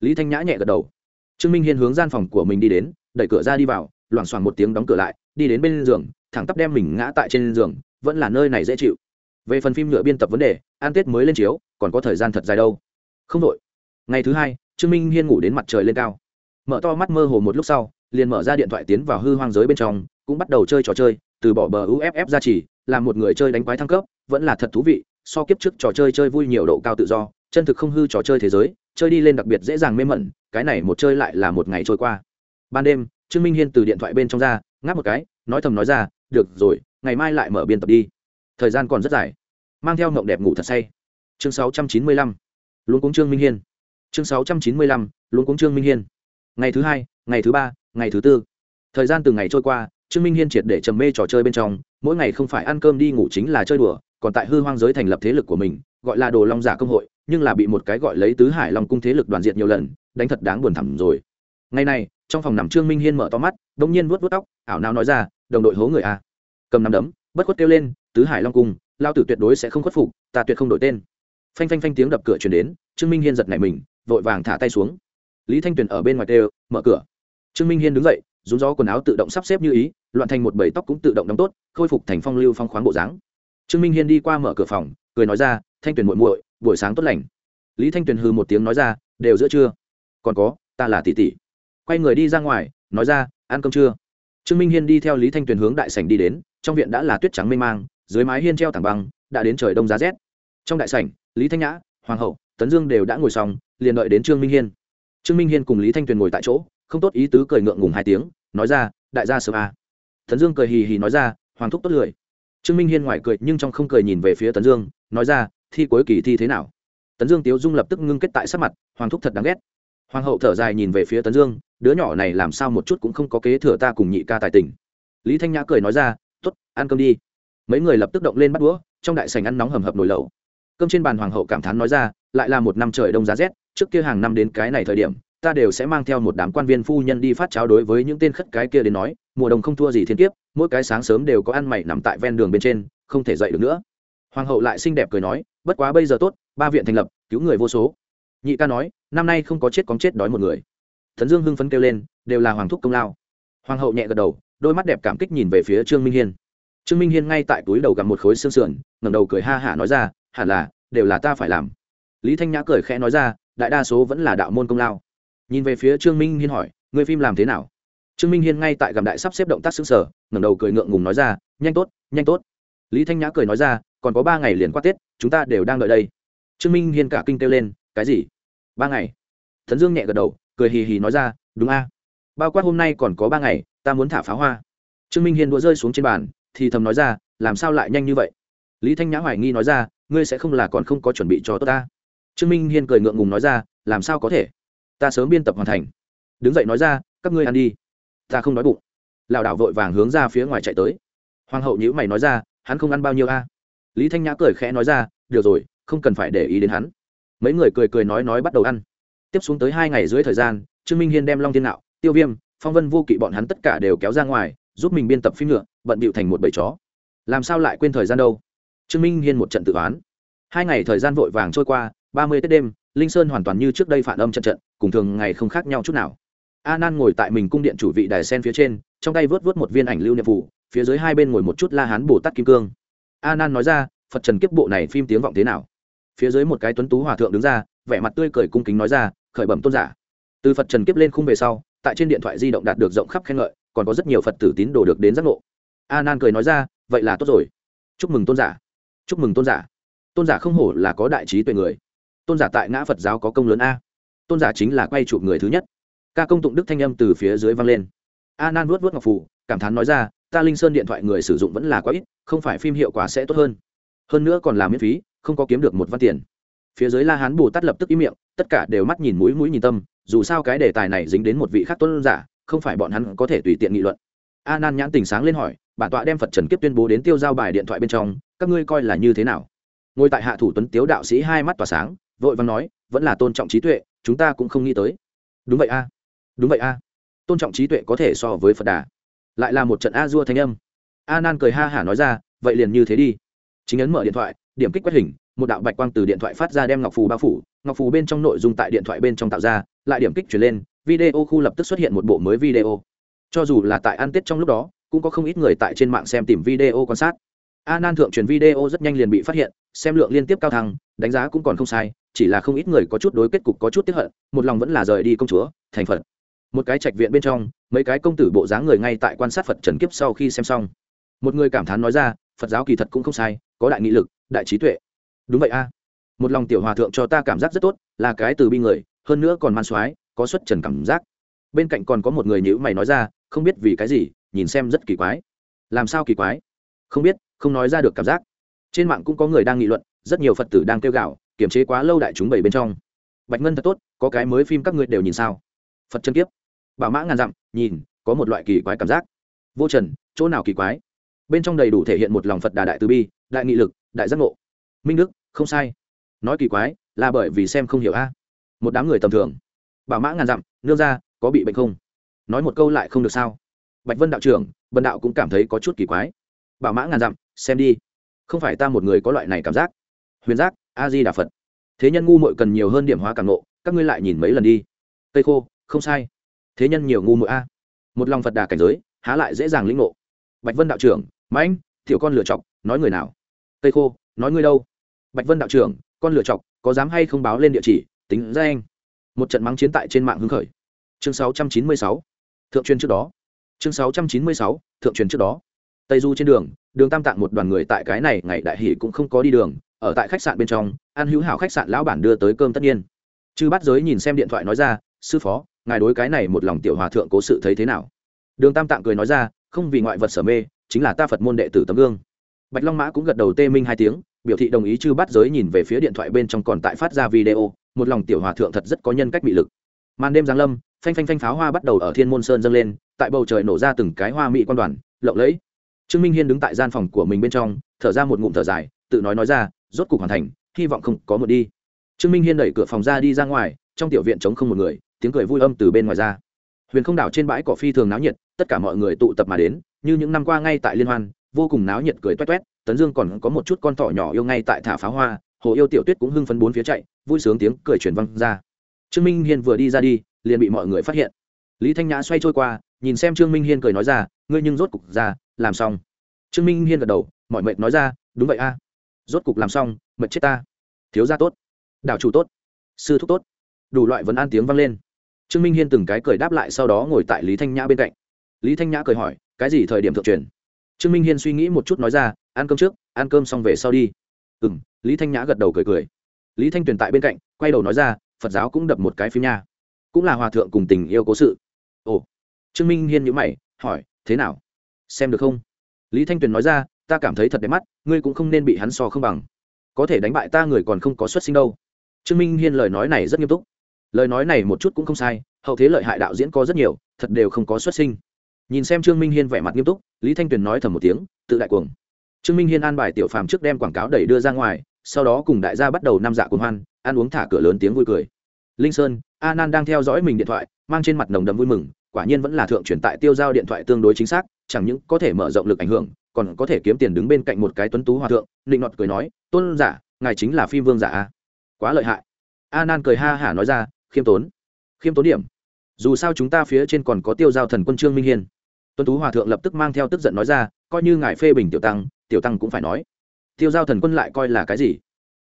Lý thanh nhã nhẹ gật đầu. Trương minh hiên hướng gian phòng của mình đi đến, đẩy cửa ra đi vào, loảng xoảng một tiếng đóng cửa lại, đi đến bên giường, thẳng tắp đem mình ngã tại trên giường, vẫn là nơi này dễ chịu. Về phần phim nhựa biên tập vấn đề an tết mới lên chiếu, còn có thời gian thật dài đâu. Không đội ngày thứ hai, trương minh hiên ngủ đến mặt trời lên cao. Mở to mắt mơ hồ một lúc sau liền mở ra điện thoại tiến vào hư hoang giới bên trong, cũng bắt đầu chơi trò chơi, từ bỏ bờ uff ra chỉ là một người chơi đánh quái thăng cấp, vẫn là thật thú vị, so kiếp trước trò chơi chơi vui nhiều độ cao tự do, chân thực không hư trò chơi thế giới, chơi đi lên đặc biệt dễ dàng mê mẩn, cái này một chơi lại là một ngày trôi qua. Ban đêm, trương minh hiên từ điện thoại bên trong ra, ngáp một cái, nói thầm nói ra, được rồi, ngày mai lại mở biên tập đi. Thời gian còn rất dài. Mang theo mộng đẹp ngủ thật say. Chương 695. luôn cúng trương minh hiên. Chương 695. luôn cúng trương minh hiên. Ngày thứ hai, ngày thứ ba ngày thứ tư. Thời gian từng ngày trôi qua, trương minh hiên triệt để trầm mê trò chơi bên trong, mỗi ngày không phải ăn cơm đi ngủ chính là chơi đùa, còn tại hư hoang giới thành lập thế lực của mình, gọi là đồ long giả công hội, nhưng là bị một cái gọi lấy tứ hải long cung thế lực đoàn diện nhiều lần, đánh thật đáng buồn thẳm rồi. Ngày này, trong phòng nằm trương minh hiên mở to mắt đ ỗ n g nhiên vuốt vuốt tóc, ảo nào nói ra, đồng đội hố người a. Cầm nằm đấm, bất khuất kêu lên, tứ hải long cung, lao tử tuyệt đối sẽ không khuất phục, ta tuyệt không đổi tên. Phanh phanh phanh tiếng đập cửa chuyển đến, trương minh hiên giật nảy mình, vội vàng thả tay xuống. Lý thanh tuyền ở bên ngoài tê mở cửa trương minh hiên đứng dậy rún gió quần áo tự động sắp xếp như ý, loạn thành một bầy tóc cũng tự động đóng tốt, khôi phục thành phong lưu phong khoáng bộ dáng. Trương minh hiên đi qua mở cửa phòng, cười nói ra, thanh tuyền muội muội, buổi sáng tốt lành. Lý thanh tuyền hư một tiếng nói ra, đều giữa trưa. Còn có, ta là tỷ tỷ. Quay người đi ra ngoài, nói ra, ăn cơm trưa. Trương minh hiên đi theo lý thanh tuyền hướng đại sảnh đi đến, trong viện đã là tuyết trắng mênh mang, dưới mái hiên treo thẳng băng, đã đến trời đông giá rét. Trong đại sảnh, lý thanh nhã, hoàng hậu, tấn dương đều đã ngồi xong, liền đợi đến trương minh hiên. Trương minh hiên cùng lý thanh tuyền ngồi tại chỗ không tốt ý tứ cười ngượng ngùng hai tiếng, nói ra, đại gia sớm à. tấn dương cười hì hì nói ra, hoàng thúc tốt lười. Trương minh hiên ngoài cười nhưng trong không cười nhìn về phía tấn dương, nói ra, thi cuối kỳ thi thế nào? Tấn dương tiếu dung lập tức ngưng kết tại sắc mặt, hoàng thúc thật đáng ghét. Hoàng hậu thở dài nhìn về phía tấn dương, đứa nhỏ này làm sao một chút cũng không có kế thừa ta cùng nhị ca tài tình. Lý thanh nhã cười nói ra t ố t ăn cơm đi. Mấy người lập tức động lên bắt đũa, trong đại sành ăn nóng hầm hập nồi lẩu. Cơm trên bàn hoàng hậu cảm thán nói ra, lại là một năm trời đông giá rét, trước kia hàng năm đến cái này thời điểm ta đều sẽ mang theo một đám quan viên phu nhân đi phát cháo đối với những tên khất cái kia đến nói, mùa đông không thua gì thiên kiếp, mỗi cái sáng sớm đều có ăn mày nằm tại ven đường bên trên, không thể dậy được nữa. Hoàng hậu lại xinh đẹp cười nói, bất quá bây giờ tốt, ba viện thành lập, cứu người vô số. Nhị ca nói, năm nay không có chết có chết đói một người. Thần dương hưng phấn kêu lên, đều là hoàng thúc công lao. Hoàng hậu nhẹ gật đầu, đôi mắt đẹp cảm kích nhìn về phía trương minh hiên. Trương minh hiên ngay tại túi đầu gặp một khối xương sườn, ngẩng đầu cười ha hả nói ra, hẳn là, đều là ta phải làm. Lý thanh nhã cười khẽ nói ra, đại đa số vẫn là đạo môn công lao nhìn về phía trương minh hiên hỏi người phim làm thế nào? Trương minh hiên ngay tại gầm đại sắp xếp động tác xứng sở ngẩng đầu cười ngượng ngùng nói ra, nhanh tốt nhanh tốt. Lý thanh nhã cười nói ra, còn có ba ngày liền qua tết, chúng ta đều đang đợi đây. Trương minh hiên cả kinh kêu lên, cái gì? Ba ngày? Thần dương nhẹ gật đầu, cười hì hì nói ra, đúng a. Bao quát hôm nay còn có ba ngày, ta muốn thả pháo hoa. Trương minh hiên đũa rơi xuống trên bàn, thì thầm nói ra, làm sao lại nhanh như vậy? Lý thanh nhã hoài nghi nói ra, ngươi sẽ không là còn không có chuẩn bị cho tốt ta? Trương minh hiên cười ngượng ngùng nói ra, làm sao có thể? Ta sớm biên tập hoàn thành. Đứng dậy nói ra, các ngươi ăn đi. Ta không đói bụng. Lảo đảo vội vàng hướng ra phía ngoài chạy tới. Hoàng hậu nhữ mày nói ra, hắn không ăn bao nhiêu a? Lý thanh nhã cười khẽ nói ra, được rồi, không cần phải để ý đến hắn. Mấy người cười cười nói nói bắt đầu ăn. Tiếp xuống tới hai ngày dưới thời gian, trương minh hiên đem long thiên nạo, tiêu viêm, phong vân vô kỵ bọn hắn tất cả đều kéo ra ngoài, giúp mình biên tập phim nhựa bận bịu thành một bầy chó. Làm sao lại quên thời gian đâu? Trương minh hiên một trận tự oán. Hai ngày thời gian vội vàng trôi qua ba mươi tết đêm, linh sơn hoàn toàn như trước đây phản âm trận trận, cùng thường ngày không khác nhau chút nào. A nan ngồi tại mình cung điện chủ vị đài sen phía trên, trong tay vớt vớt một viên ảnh lưu niệm phủ, phía dưới hai bên ngồi một chút la hán bồ tát kim cương. A nan nói ra, phật trần kiếp bộ này phim tiếng vọng thế nào? Phía dưới một cái tuấn tú hòa thượng đứng ra, vẻ mặt tươi cười cung kính nói ra, khởi bẩm tôn giả. Từ phật trần kiếp lên khung về sau, tại trên điện thoại di động đạt được rộng khắp khen ngợi, còn có rất nhiều phật tử tín đồ được đến giác ngộ. A nan cười nói ra, vậy là tốt rồi. Chúc mừng tôn giả. Chúc mừng tôn giả. Tôn giả không hổ là có đại trí tuệ người tôn giả tại ngã phật giáo có công lớn a tôn giả chính là quay chụp người thứ nhất ca công tụng đức thanh âm từ phía dưới vang lên a nan vuốt vuốt ngọc phù cảm thán nói ra ta linh sơn điện thoại người sử dụng vẫn là quá ít không phải phim hiệu quả sẽ tốt hơn hơn nữa còn là miễn phí không có kiếm được một văn tiền phía dưới la hán bù tát lập tức im miệng tất cả đều mắt nhìn mũi mũi nhìn tâm dù sao cái đề tài này dính đến một vị khác tôn giả không phải bọn hắn có thể tùy tiện nghị luận a nan nhãn tình sáng lên hỏi bản tọa đem phật trần kiếp tuyên bố đến tiêu giao bài điện thoại bên trong các ngươi coi là như thế nào ngồi tại hạ thủ tuấn tiếu đạo sĩ hai mắt tỏa sáng vội vàng nói, vẫn là tôn trọng trí tuệ, chúng ta cũng không nghĩ tới. Đúng vậy a, đúng vậy a, tôn trọng trí tuệ có thể so với phật đà. Lại là một trận a dua thanh âm. A nan cười ha hả nói ra, vậy liền như thế đi. Chính ấn mở điện thoại, điểm kích quét hình, một đạo bạch quang từ điện thoại phát ra đem ngọc phù bao phủ, ngọc phù bên trong nội dung tại điện thoại bên trong tạo ra, lại điểm kích chuyển lên, video khu lập tức xuất hiện một bộ mới video. Cho dù là tại ăn tết trong lúc đó, cũng có không ít người tại trên mạng xem tìm video quan sát. A nan thượng truyền video rất nhanh liền bị phát hiện, xem lượng liên tiếp cao thăng, đánh giá cũng còn không sai chỉ là không ít người có chút đối kết cục có chút tiếp hận, một lòng vẫn là rời đi công chúa, thành phật. Một cái trạch viện bên trong, mấy cái công tử bộ dáng người ngay tại quan sát phật trần kiếp sau khi xem xong. Một người cảm thán nói ra, phật giáo kỳ thật cũng không sai, có đại nghị lực, đại trí tuệ. Đúng vậy a. Một lòng tiểu hòa thượng cho ta cảm giác rất tốt, là cái từ bi người, hơn nữa còn man soái, có xuất trần cảm giác. Bên cạnh còn có một người nhữ mày nói ra, không biết vì cái gì, nhìn xem rất kỳ quái. Làm sao kỳ quái? Không biết, không nói ra được cảm giác. Trên mạng cũng có người đang nghị luận rất nhiều phật tử đang kêu gạo, kiềm chế quá lâu đại chúng bảy bên trong. Bạch ngân thật tốt, có cái mới phim các ngươi đều nhìn sao? Phật chân kiếp. Bảo mã ngàn dặm, nhìn, có một loại kỳ quái cảm giác. Vô trần, chỗ nào kỳ quái? Bên trong đầy đủ thể hiện một lòng phật đà đại từ bi, đại nghị lực, đại giác ngộ. Minh đức, không sai. Nói kỳ quái, là bởi vì xem không hiểu a. Một đám người tầm thường. Bảo mã ngàn dặm, nương ra, có bị bệnh không? Nói một câu lại không được sao? Bạch vân đạo trưởng, bần đạo cũng cảm thấy có chút kỳ quái. Bảo mã ngàn dặm, xem đi. Không phải ta một người có loại này cảm giác huyền giác, a di đà phật. Thế nhân ngu muội cần nhiều hơn điểm hóa càng nộ các ngươi lại nhìn mấy lần đi. Cây khô, không sai. Thế nhân nhiều ngu muội a. Một lòng phật đà cảnh giới, há lại dễ dàng lĩnh ngộ. Bạch vân đạo trưởng, mãnh, tiểu con lựa chọc, nói người nào? Cây khô, nói ngươi đâu? Bạch vân đạo trưởng, con lựa chọc, có dám hay không báo lên địa chỉ, tính ra anh. Một trận mắng chiến tại trên mạng hứng khởi. Chương 696. thượng truyền trước đó. Chương 696. thượng truyền trước đó. Tây du trên đường đường tam tạng một đoàn người tại cái này ngày đại hỷ cũng không có đi đường ở tại khách sạn bên trong, an hữu hảo khách sạn lão bản đưa tới cơm tất nhiên. Chư bắt giới nhìn xem điện thoại nói ra, sư phó, ngài đối cái này một lòng tiểu hòa thượng cố sự thấy thế nào? Đường tam tạng cười nói ra, không vì ngoại vật sở mê, chính là ta phật môn đệ tử tấm gương. Bạch long mã cũng gật đầu tê minh hai tiếng, biểu thị đồng ý chư bắt giới nhìn về phía điện thoại bên trong còn tại phát ra video, một lòng tiểu hòa thượng thật rất có nhân cách bị lực. Màn đêm giáng lâm, phanh phanh phanh pháo hoa bắt đầu ở thiên môn sơn dâng lên, tại bầu trời nổ ra từng cái hoa mỹ quan đoàn, lộng lẫy. Trương minh hiên đứng tại gian phòng của mình bên trong, thở ra một ngụm thở dài, tự nói nói ra rốt cục hoàn thành, hy vọng không có một đi. Trương minh hiên đẩy cửa phòng ra đi ra ngoài, trong tiểu viện trống không một người, tiếng cười vui âm từ bên ngoài ra. Huyền không đảo trên bãi cỏ phi thường náo nhiệt, tất cả mọi người tụ tập mà đến, như những năm qua ngay tại liên hoan, vô cùng náo nhiệt cười toét toét, tấn dương còn có một chút con thỏ nhỏ yêu ngay tại thả pháo hoa, hồ yêu tiểu tuyết cũng hưng phấn bốn phía chạy, vui sướng tiếng cười truyền văng ra. Trương minh hiên vừa đi ra đi, liền bị mọi người phát hiện. Lý thanh nhã xoay trôi qua, nhìn xem trương minh hiên cười nói ra, ngươi nhưng rốt cục ra, làm xong. Trương minh hiên gật đầu, mọi mệt nói ra, đúng vậy a rốt cục làm xong, mệt chết ta. Thiếu gia tốt. Đảo chủ tốt. Sư thúc tốt. Đủ loại vấn an tiếng vang lên. Trương minh hiên từng cái cười đáp lại sau đó ngồi tại lý thanh nhã bên cạnh. Lý thanh nhã cười hỏi, cái gì thời điểm thượng truyền? Trương minh hiên suy nghĩ một chút nói ra, ăn cơm trước, ăn cơm xong về sau đi. Ừ m lý thanh nhã gật đầu cười cười. Lý thanh tuyền tại bên cạnh, quay đầu nói ra, phật giáo cũng đập một cái phim nha. Cũng là hòa thượng cùng tình yêu cố sự. Ồ. Trương minh hiên nhữ mày, hỏi, thế nào? Xem được không? Lý thanh tuyền nói ra ta cảm thấy thật đẹp mắt, ngươi cũng không nên bị hắn so không bằng. Có thể đánh bại ta người còn không có xuất sinh đâu. Trương minh hiên lời nói này rất nghiêm túc. Lời nói này một chút cũng không sai, hậu thế lợi hại đạo diễn có rất nhiều, thật đều không có xuất sinh. Nhìn xem trương minh hiên vẻ mặt nghiêm túc, lý thanh tuyền nói thầm một tiếng, tự đại cuồng. Trương minh hiên an bài tiểu phàm trước đem quảng cáo đẩy đưa ra ngoài, sau đó cùng đại gia bắt đầu năm dạ cuồng hoan, ăn uống thả cửa lớn tiếng vui cười. Linh sơn, a nan đang theo dõi mình điện thoại, mang trên mặt nồng đầm vui mừng, quả nhiên vẫn là thượng truyền tại tiêu giao điện thoại tương đối chính xác, chẳng những có thể mở rộng lực ảnh hưởng còn có thể kiếm tiền đứng bên cạnh một cái tuấn tú hòa thượng định nọt cười nói, tôn giả, ngài chính là phim vương giả a. Quá lợi hại. A nan cười ha hả nói ra, khiêm tốn. Khiêm tốn điểm. Dù sao chúng ta phía trên còn có tiêu giao thần quân trương minh hiên. Tuấn tú hòa thượng lập tức mang theo tức giận nói ra, coi như ngài phê bình tiểu tăng tiểu tăng cũng phải nói. Tiêu giao thần quân lại coi là cái gì?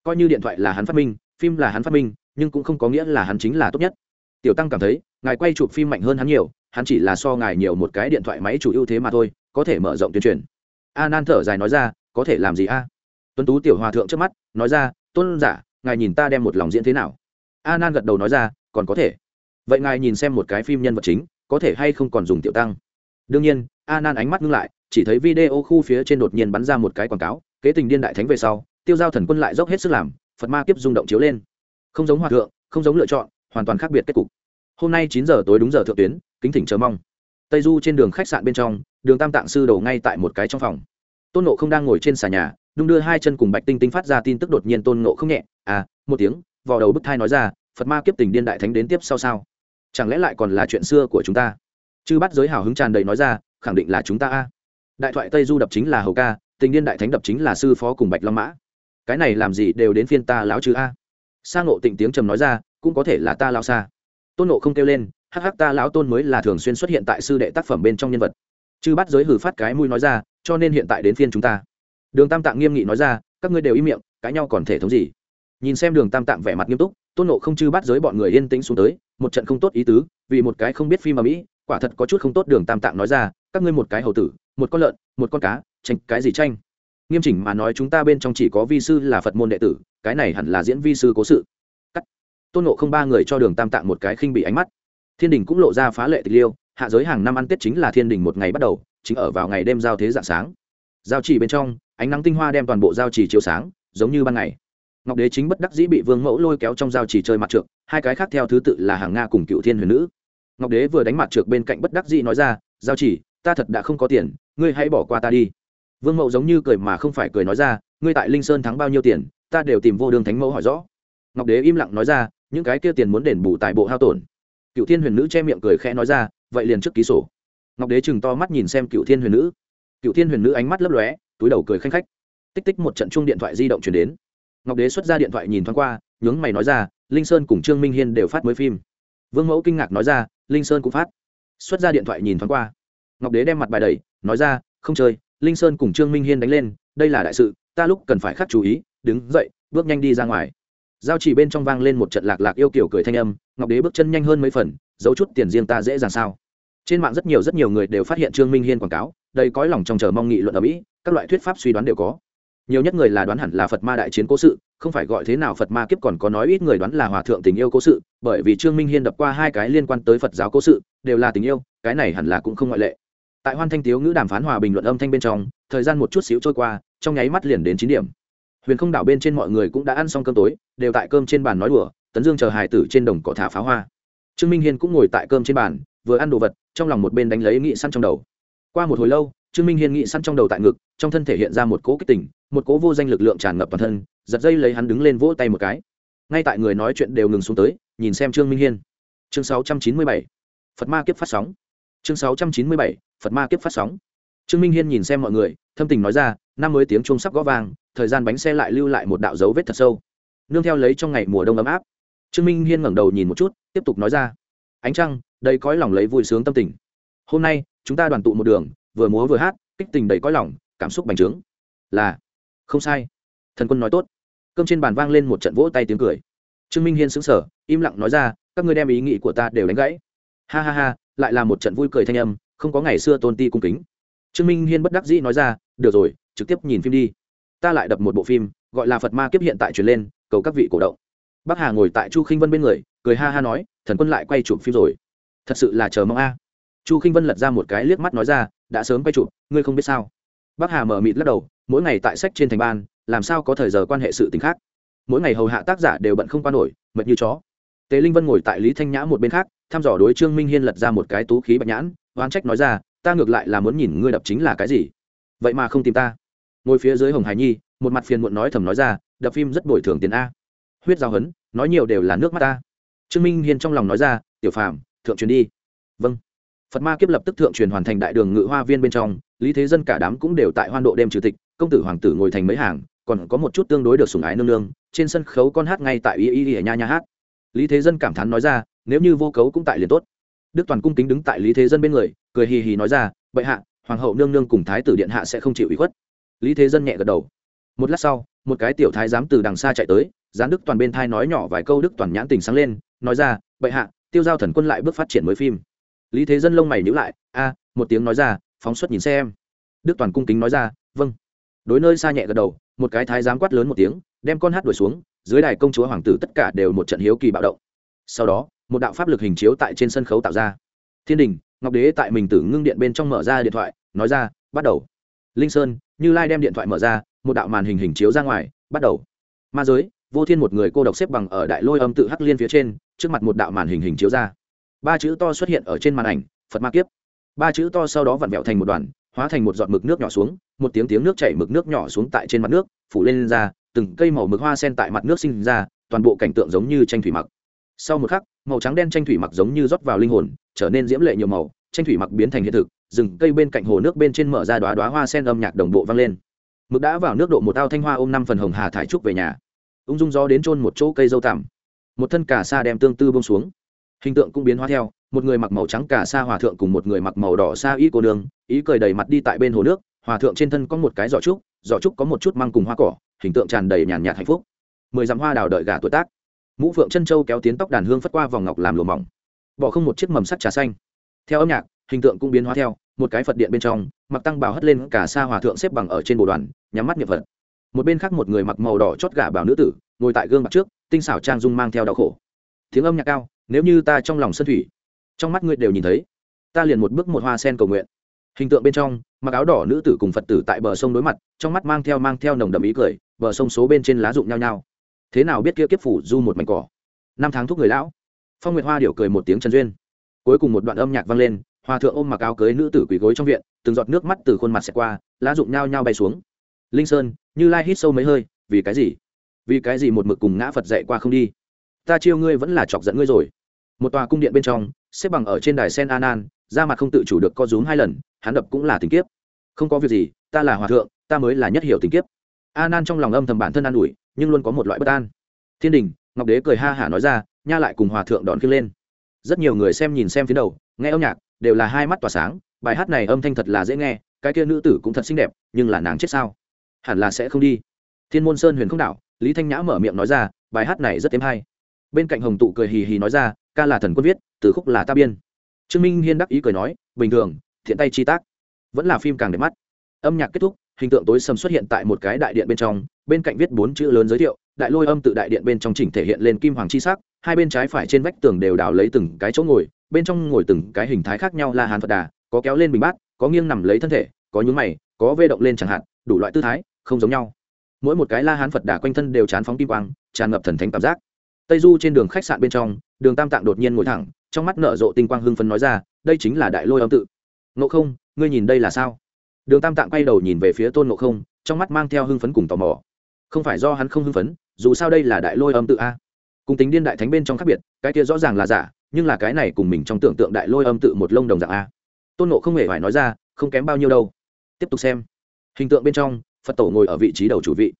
Coi như điện thoại là hắn phát minh, phim là hắn phát minh, nhưng cũng không có nghĩa là hắn chính là tốt nhất. Tiểu tăng cảm thấy, ngài quay chụp phim mạnh hơn hắn nhiều, hắn chỉ là so ngài nhiều một cái điện thoại máy chủ ưu thế mà thôi, có thể mở rộng tuyên truyền a nan thở dài nói ra, có thể làm gì a? Tuấn tú tiểu hòa thượng trước mắt, nói ra, tôn giả, ngài nhìn ta đem một lòng diễn thế nào? A nan gật đầu nói ra, còn có thể. Vậy ngài nhìn xem một cái phim nhân vật chính, có thể hay không còn dùng tiểu tăng? Đương nhiên, a nan ánh mắt ngưng lại, chỉ thấy video khu phía trên đột nhiên bắn ra một cái quảng cáo, kế tình điên đại thánh về sau, tiêu giao thần quân lại dốc hết sức làm, phật ma kiếp rung động chiếu lên. Không giống hòa thượng, không giống lựa chọn, hoàn toàn khác biệt kết cục. Hôm nay chín giờ tối đúng giờ thượng tuyến, kính thỉnh chờ mong. Tây du trên đường khách sạn bên trong đường tam tạng sư đổ ngay tại một cái trong phòng. Tôn nộ không đang ngồi trên xà nhà, đung đưa hai chân cùng bạch tinh tinh phát ra tin tức đột nhiên tôn nộ không nhẹ à một tiếng, vò đầu bức thai nói ra, phật ma kiếp tình điên đại thánh đến tiếp sau sao? Chẳng lẽ lại còn là chuyện xưa của chúng ta? Chư bắt giới hào hứng tràn đầy nói ra, khẳng định là chúng ta a. Đại thoại tây du đập chính là hầu ca, tình điên đại thánh đập chính là sư phó cùng bạch long mã. Cái này làm gì đều đến phiên ta lão chứ a. Sa ngộ tịnh tiếng trầm nói ra, cũng có thể là ta lao xa. Tôn nộ không kêu lên, hắc hắc, ta lão tôn mới là thường xuyên xuất hiện tại sư đệ tác phẩm bên trong nhân vật chư bắt giới hử phát cái mũi nói ra, cho nên hiện tại đến phiên chúng ta. Đường tam tạng nghiêm nghị nói ra, các ngươi đều im miệng, cãi nhau còn thể thống gì? Nhìn xem đường tam tạng vẻ mặt nghiêm túc, tôn nộ không chư bắt giới bọn người yên tĩnh xuống tới, một trận không tốt ý tứ, vì một cái không biết phim mà mỹ, quả thật có chút không tốt đường tam tạng nói ra, các ngươi một cái hầu tử, một con lợn, một con cá, tranh cái gì tranh? Nghiêm chỉnh mà nói chúng ta bên trong chỉ có vi sư là phật môn đệ tử, cái này hẳn là diễn vi sư cố sự. Cắt. Tôn nộ không ba người cho đường tam tạng một cái khinh bị ánh mắt. Thiên đình cũng lộ ra phá lệ tịch liêu hạ giới hàng năm ăn tết chính là thiên đình một ngày bắt đầu, chính ở vào ngày đêm giao thế dạng sáng. Giao chỉ bên trong, ánh nắng tinh hoa đem toàn bộ giao chỉ chiếu sáng, giống như ban ngày. Ngọc đế chính bất đắc dĩ bị vương mẫu lôi kéo trong giao chỉ chơi mặt trượt hai cái khác theo thứ tự là hàng nga cùng cựu thiên huyền nữ. Ngọc đế vừa đánh mặt trượt bên cạnh bất đắc dĩ nói ra, giao chỉ, ta thật đã không có tiền, ngươi hãy bỏ qua ta đi. Vương mẫu giống như cười mà không phải cười nói ra, ngươi tại linh sơn thắng bao nhiêu tiền, ta đều tìm vô đường thánh mẫu hỏi rõ. Ngọc đế im lặng nói ra, những cái kia tiền muốn đền bù tại bộ hao tổn. Cựu thiên huyền nữ che miệng cười khẽ nói ra vậy liền trước ký sổ. Ngọc đế chừng to mắt nhìn xem cựu thiên huyền nữ. Cựu thiên huyền nữ ánh mắt lấp lóe, túi đầu cười khanh khách. Tích tích một trận chung điện thoại di động chuyển đến. Ngọc đế xuất ra điện thoại nhìn thoáng qua, nhướng mày nói ra, linh sơn cùng trương minh hiên đều phát mới phim. Vương mẫu kinh ngạc nói ra, linh sơn cũng phát. Xuất ra điện thoại nhìn thoáng qua. Ngọc đế đem mặt bài đầy nói ra, không chơi, linh sơn cùng trương minh hiên đánh lên, đây là đại sự, ta lúc cần phải khắc chú ý, đứng dậy, bước nhanh đi ra ngoài. Giao chỉ bên trong vang lên một trận lạc lạc yêu kiểu cười thanh âm, ngọc đế bước chân nhanh hơn mấy phần, giấu chút tiền riêng ta dễ dàng sao? Trên mạng rất nhiều rất nhiều người đều phát hiện trương minh hiên quảng cáo đây cõi lòng trong chờ mong nghị luận ở mỹ, các loại thuyết pháp suy đoán đều có. Nhiều nhất người là đoán hẳn là phật ma đại chiến cố sự, không phải gọi thế nào phật ma kiếp còn có nói ít người đoán là hòa thượng tình yêu cố sự, bởi vì trương minh hiên đập qua hai cái liên quan tới phật giáo cố sự, đều là tình yêu, cái này hẳn là cũng không ngoại lệ. Tại hoan thanh tiếu ngữ đàm phán hòa bình luận âm thanh bên trong, thời gian một chút xíu trôi qua, trong nháy mắt liền đến chín điểm. Huyền không đảo bên trên mọi người cũng đã ăn xong cơm tối, đều tại cơm trên bàn nói đùa, tấn dương chờ hài tử trên đồng cỏ thả pháo hoa. Trương minh hiên cũng ngồi tại cơm trên bàn, vừa ăn đồ vật trong lòng một bên đánh lấy nghị săn trong đầu. Qua một hồi lâu, trương minh hiên nghị săn trong đầu tại ngực, trong thân thể hiện ra một cỗ kích tỉnh một cỗ vô danh lực lượng tràn ngập toàn thân, giật dây lấy hắn đứng lên vỗ tay một cái. Ngay tại người nói chuyện đều ngừng xuống tới, nhìn xem trương minh hiên. Chương 697. phật ma kiếp phát sóng. Chương 697. phật ma kiếp phát sóng. Trương minh hiên nhìn xem mọi người, thâm tình nói ra, năm mới tiếng chuông sắp gõ vàng, thời gian bánh xe lại lưu lại một đạo dấu vết thật sâu. Nương theo lấy trong ngày mùa đông ấm áp, trương minh hiên ngẩng đầu nhìn một chút, tiếp tục nói ra. Ánh trăng đầy cõi lòng lấy vui sướng tâm tình. Hôm nay, chúng ta đoàn tụ một đường, vừa múa vừa hát, kích tình đầy cõi lòng, cảm xúc bành trướng. Là, không sai. Thần quân nói tốt. Cơm trên bàn vang lên một trận vỗ tay tiếng cười. Trương minh hiên sững sờ, im lặng nói ra, các ngươi đem ý nghĩ của ta đều đánh gãy. Ha ha ha, lại là một trận vui cười thanh âm, không có ngày xưa tôn ti cung kính. Trương minh hiên bất đắc dĩ nói ra, được rồi, trực tiếp nhìn phim đi. Ta lại đập một bộ phim, gọi là phật ma kiếp hiện tại truyền lên, cầu các vị cổ động. Bắc hà ngồi tại chu khinh vân bên người, cười ha ha nói, thần quân lại quay chụp phim rồi thật sự là chờ mong a. Chu khinh vân lật ra một cái liếc mắt nói ra, đã sớm quay chụp, ngươi không biết sao? Bắc hà mở mịt lắc đầu, mỗi ngày tại sách trên thành ban, làm sao có thời giờ quan hệ sự t ì n h khác? Mỗi ngày hầu hạ tác giả đều bận không qua nổi, mệt như chó. Tế linh vân ngồi tại lý thanh nhã một bên khác, thăm dò đối trương minh hiên lật ra một cái tú khí bạch nhãn, oán trách nói ra, ta ngược lại là muốn nhìn ngươi đập chính là cái gì? Vậy mà không tìm ta. Ngồi phía dưới hồng hải nhi, một mặt phiền muộn nói thầm nói ra, đập phim rất bồi thường tiền a. Huyết giao hấn, nói nhiều đều là nước mắt ta. Trương minh hiên trong lòng nói ra, tiểu phàm thượng truyền đi. Vâng. Phật ma kiếp lập tức thượng truyền hoàn thành đại đường ngự hoa viên bên trong, lý thế dân cả đám cũng đều tại hoan độ đêm trừ tịch, công tử hoàng tử ngồi thành mấy hàng, còn có một chút tương đối được sủng ái nương nương, trên sân khấu con hát ngay tại y y y nha nha hát. Lý thế dân cảm thán nói ra, nếu như vô cấu cũng tại liền tốt. Đức toàn cung kính đứng tại lý thế dân bên người, cười hì hì nói ra, bệ hạ, hoàng hậu nương nương cùng thái tử điện hạ sẽ không chịu ủy khuất. Lý thế dân nhẹ gật đầu. Một lát sau, một cái tiểu thái giám từ đằng xa chạy tới gián đức toàn bên thai nói nhỏ vài câu đức toàn nhãn tình sáng lên, nói ra, bệ hạ tiêu giao thần quân lại bước phát triển mới phim. Lý thế dân lông mày nhữ lại, a, một tiếng nói ra, phóng xuất nhìn xem. Đức toàn cung kính nói ra vâng. Đối nơi xa nhẹ gật đầu, một cái thái giám quát lớn một tiếng, đem con hát đuổi xuống, dưới đài công chúa hoàng tử tất cả đều một trận hiếu kỳ bạo động. Sau đó, một đạo pháp lực hình chiếu tại trên sân khấu tạo ra. Thiên đình, ngọc đế tại mình tử ngưng điện bên trong mở ra điện thoại, nói ra, bắt đầu. Linh sơn, như lai đem điện thoại mở ra, một đạo màn hình hình chiếu ra ngoài, bắt đầu. Ma giới, vô thiên một người cô độc xếp bằng ở đại lôi âm tự hắc liên phía trên trước mặt một đạo màn hình hình chiếu ra. Ba chữ to xuất hiện ở trên màn ảnh phật ma kiếp. Ba chữ to sau đó vặn vẹo thành một đoàn hóa thành một giọt mực nước nhỏ xuống một tiếng tiếng nước chảy mực nước nhỏ xuống tại trên mặt nước phủ lên, lên ra từng cây màu mực hoa sen tại mặt nước sinh ra toàn bộ cảnh tượng giống như tranh thủy mặc. Sau một khắc màu trắng đen tranh thủy mặc giống như rót vào linh hồn trở nên diễm lệ nhiều màu tranh thủy mặc biến thành hiện thực rừng cây bên cạnh hồ nước bên trên mở ra đoá đoá hoa sen âm nhạc đồng bộ vang lên. Mực đã vào nước độ một ao thanh hoa ôm năm phần hồng hà thải trúc về nhà. Ung dung gió đến trôn một chỗ cây dâu tằm một thân cà sa đem tương tư bông xuống. Hình tượng cũng biến hóa theo, một người mặc màu trắng cà sa hòa thượng cùng một người mặc màu đỏ sa ý cô đường ý cười đầy mặt đi tại bên hồ nước, hòa thượng trên thân có một cái giỏ trúc giỏ trúc có một chút măng cùng hoa cỏ, hình tượng tràn đầy nhàn nhạt hạnh phúc. Mười dặm hoa đào đợi gà tuổi tác. Mũ phượng chân châu kéo tiến tóc đàn hương phất qua vòng ngọc làm lùa mỏng. Bỏ không một chiếc mầm sắt trà xanh. Theo âm nhạc, hình tượng cũng biến hóa theo, một cái phật điện bên trong, mặc tăng bào hất lên cả sa hòa thượng xếp bằng ở trên bồ đoàn, nhắm mắt nhập phật một bên khác một người mặc màu đỏ chót gà bảo nữ tử, ngồi tại gương mặt trước, tinh xảo trang dung mang theo đau khổ. Tiếng âm nhạc cao, nếu như ta trong lòng sân thủy, trong mắt ngươi đều nhìn thấy, ta liền một bước một hoa sen cầu nguyện. Hình tượng bên trong, mặc áo đỏ nữ tử cùng phật tử tại bờ sông đối mặt, trong mắt mang theo mang theo nồng đậm ý cười, bờ sông số bên trên lá rụng nhau nhau. Thế nào biết kia kiếp phủ du một mảnh cỏ? Năm tháng thúc người lão. Phong nguyệt hoa điệu cười một tiếng trần duyên. Cuối cùng một đoạn âm nhạc vang lên hòa thượng ôm mặc áo cưới nữ tử quỳ gối trong viện, từng giọt nước mắt từ khuôn mặt xẹt qua, lá rụng nhao nhao bay xuống linh sơn, như lai hít sâu mấy hơi, vì cái gì? Vì cái gì một mực cùng ngã phật dạy qua không đi? Ta chiêu ngươi vẫn là chọc giận ngươi rồi. Một tòa cung điện bên trong, xếp bằng ở trên đài sen anan ra mặt không tự chủ được co rúm hai lần, hắn đập cũng là tình kiếp. Không có việc gì, ta là hòa thượng, ta mới là nhất hiểu tình kiếp. Anan trong lòng âm thầm bản thân an ủi, nhưng luôn có một loại bất an. Thiên đình, ngọc đế cười ha hả nói ra, nha lại cùng hòa thượng đón kia lên. Rất nhiều người xem nhìn xem phía đầu, nghe âm nhạc, đều là hai mắt tỏa sáng, bài hát này âm thanh thật là dễ nghe, cái kia nữ tử cũng thật xinh đẹp, nhưng là nàng chết sao? Hẳn là sẽ không đi. Thiên môn sơn huyền không đảo, lý thanh nhã mở miệng nói ra, bài hát này rất thêm hay. Bên cạnh hồng tụ cười hì hì nói ra, ca là thần quân viết, từ khúc là ta biên. Trương minh hiên đắc ý cười nói, bình thường, thiện tay chi tác. Vẫn là phim càng đẹp mắt. Âm nhạc kết thúc, hình tượng tối sầm xuất hiện tại một cái đại điện bên trong, bên cạnh viết bốn chữ lớn giới thiệu, đại lôi âm tự đại điện bên trong chỉnh thể hiện lên kim hoàng chi sắc, hai bên trái phải trên vách tường đều đào lấy từng cái chỗ ngồi, bên trong ngồi từng cái hình thái khác nhau là hàn phật đà, có kéo lên bình bát, có nghiêng nằm lấy thân thể, có nhún mày, có vê động lên chẳng hạn, đủ loại tư thái không giống nhau. Mỗi một cái la hán phật đà quanh thân đều chán phóng kim quang, tràn ngập thần thánh cảm giác. Tây du trên đường khách sạn bên trong, đường tam tạng đột nhiên ngồi thẳng, trong mắt nở rộ tinh quang hưng phấn nói ra, đây chính là đại lôi âm tự. Ngộ không, ngươi nhìn đây là sao? Đường tam tạng quay đầu nhìn về phía tôn ngộ không, trong mắt mang theo hưng phấn cùng tò mò. Không phải do hắn không hưng phấn, dù sao đây là đại lôi âm tự a. Cùng tính điên đại thánh bên trong khác biệt, cái kia rõ ràng là giả, nhưng là cái này cùng mình trong tưởng tượng đại lôi âm tự một lông đồng dạng a. Tôn nộ không hề phải nói ra, không kém bao nhiêu đâu. Tiếp tục xem. Hình tượng bên trong phật tổ ngồi ở vị trí đầu chủ vị.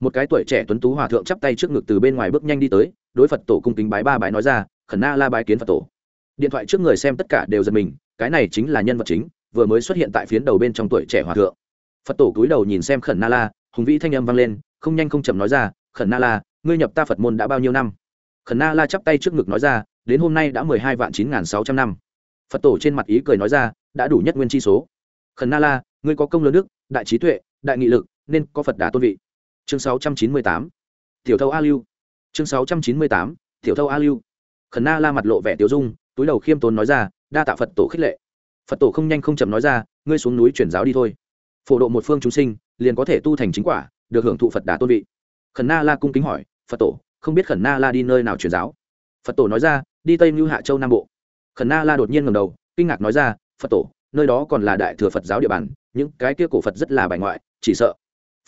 Một cái tuổi trẻ tuấn tú hòa thượng chắp tay trước ngực từ bên ngoài bước nhanh đi tới, đối phật tổ cung kính bái ba bái nói ra, khẩn na la bái kiến phật tổ. Điện thoại trước người xem tất cả đều giật mình, cái này chính là nhân vật chính, vừa mới xuất hiện tại phiến đầu bên trong tuổi trẻ hòa thượng. Phật tổ cúi đầu nhìn xem khẩn na la, hùng vĩ thanh âm vang lên, không nhanh không chậm nói ra, khẩn na la, ngươi nhập ta phật môn đã bao nhiêu năm? Khẩn na la chắp tay trước ngực nói ra, đến hôm nay đã mười hai vạn chín n g h n sáu trăm năm. Phật tổ trên mặt ý cười nói ra, đã đủ nhất nguyên chi số. Khẩn na la, ngươi có công lớn đức, đại trí tuệ đại nghị lực, nên có phật đà tôn vị. Chương sáu trăm chín mươi tám, tiểu thâu a lưu. Chương sáu trăm chín mươi tám, tiểu thâu a lưu. Khẩn na la mặt lộ vẻ tiêu dung, túi đầu khiêm tốn nói ra, đa tạ phật tổ khích lệ. Phật tổ không nhanh không chậm nói ra, ngươi xuống núi chuyển giáo đi thôi. Phổ độ một phương chúng sinh, liền có thể tu thành chính quả, được hưởng thụ phật đà tôn vị. Khẩn na la cung kính hỏi, phật tổ, không biết khẩn na la đi nơi nào truyền giáo? Phật tổ nói ra, đi tây mưu hạ châu nam bộ. Khẩn na la đột nhiên ngầm đầu, kinh ngạc nói ra, phật tổ, nơi đó còn là đại thừa phật giáo địa bàn, những cái kia cổ phật rất là bài ngoại chỉ sợ.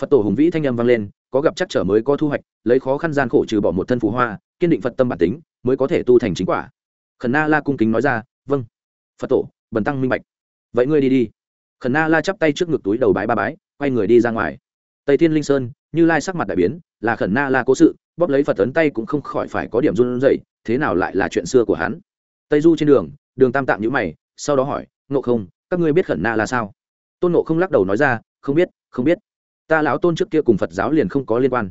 Phật tổ hùng vĩ thanh âm vang lên, có gặp chắc trở mới có thu hoạch, lấy khó khăn gian khổ trừ bỏ một thân phù hoa, kiên định phật tâm bản tính, mới có thể tu thành chính quả. Khẩn na la cung kính nói ra vâng. Phật tổ, bần tăng minh bạch. Vậy ngươi đi đi. Khẩn na la chắp tay trước ngực túi đầu bái ba bái, quay người đi ra ngoài. Tây thiên linh sơn, như lai sắc mặt đại biến, là khẩn na la cố sự, bóp lấy phật tấn tay cũng không khỏi phải có điểm run rẩy, thế nào lại là chuyện xưa của hắn? Tây du trên đường đường tam tạm nhữ mày, sau đó hỏi, ngộ không, các ngươi biết khẩn na là sao? Tôn ngộ không lắc đầu nói ra không biết không biết. Ta lão tôn trước kia cùng phật giáo liền không có liên quan.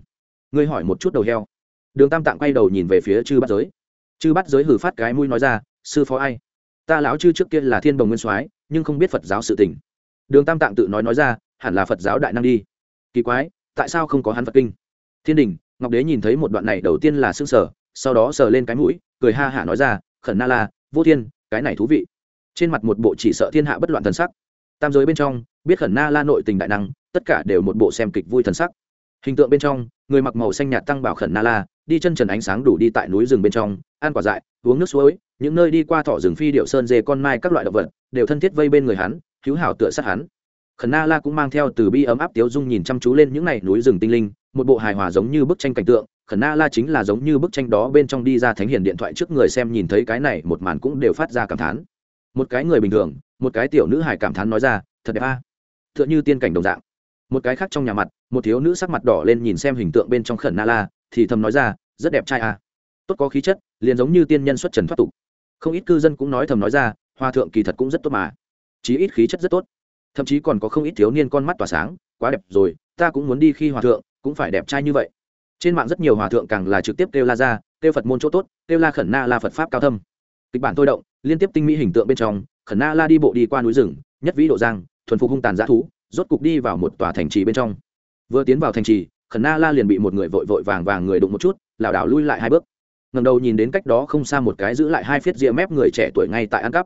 Ngươi hỏi một chút đầu heo. Đường tam tạng quay đầu nhìn về phía chư bắt giới. Chư bắt giới hử phát cái mũi nói ra, sư phó ai? Ta lão chư trước kia là thiên đồng nguyên soái, nhưng không biết phật giáo sự tình. Đường tam tạng tự nói nói ra, hẳn là phật giáo đại năng đi. Kỳ quái, tại sao không có hắn phật kinh? Thiên đình, ngọc đế nhìn thấy một đoạn này đầu tiên là s ư n g sở sau đó sờ lên cái mũi, cười ha hả nói ra, khẩn na la, vô thiên, cái này thú vị. Trên mặt một bộ chỉ sợ thiên hạ bất loạn thần sắc. Tam giới bên trong biết khẩn na la nội tình đại năng, tất cả đều một bộ xem kịch vui thần sắc. Hình tượng bên trong, người mặc màu xanh nhạt tăng bảo khẩn na la, đi chân trần ánh sáng đủ đi tại núi rừng bên trong, ăn quả dại, uống nước suối, những nơi đi qua thỏ rừng phi điệu sơn dê con mai các loại động vật, đều thân thiết vây bên người hắn cứu hảo tựa sát hắn. Khẩn na la cũng mang theo từ bi ấm áp tiếu dung nhìn chăm chú lên những n à y núi rừng tinh linh, một bộ hài hòa giống như bức tranh cảnh tượng, khẩn na la chính là giống như bức tranh đó bên trong đi ra thánh hiền điện thoại trước người xem nhìn thấy cái này, một màn cũng đều phát ra cảm thán. Một cái người bình thường, một cái tiểu nữ hài cảm thán nói ra, thật đẹp a. à? T h ư ợ n h ư tiên cảnh đồng dạng. Một cái khác trong nhà mặt, một thiếu nữ sắc mặt đỏ lên nhìn xem hình tượng bên trong khẩn na la thì thầm nói ra, rất đẹp trai à. Tốt có khí chất, liền giống như tiên nhân xuất trần thoát tục. Không ít cư dân cũng nói thầm nói ra, hoa thượng kỳ thật cũng rất tốt mà. Chí ít khí chất rất tốt. Thậm chí còn có không ít thiếu niên con mắt tỏa sáng, quá đẹp rồi, ta cũng muốn đi khi hòa thượng, cũng phải đẹp trai như vậy. Trên mạng rất nhiều hòa thượng càng là trực tiếp kêu la ra, kêu phật môn chỗ tốt, kêu la khẩn na la phật pháp cao thâm. Kịch bản tôi động, liên tiếp tinh mỹ hình tượng bên trong, khẩn na la đi bộ đi qua núi rừng, nhất vĩ độ giang thuần phục hung tàn dã thú, rốt cục đi vào một tòa thành trì bên trong. Vừa tiến vào thành trì, khẩn na la liền bị một người vội vội vàng vàng người đụng một chút, lảo đảo lui lại hai bước. Ngầm đầu nhìn đến cách đó không xa một cái giữ lại hai phiết ria mép người trẻ tuổi ngay tại ăn cắp.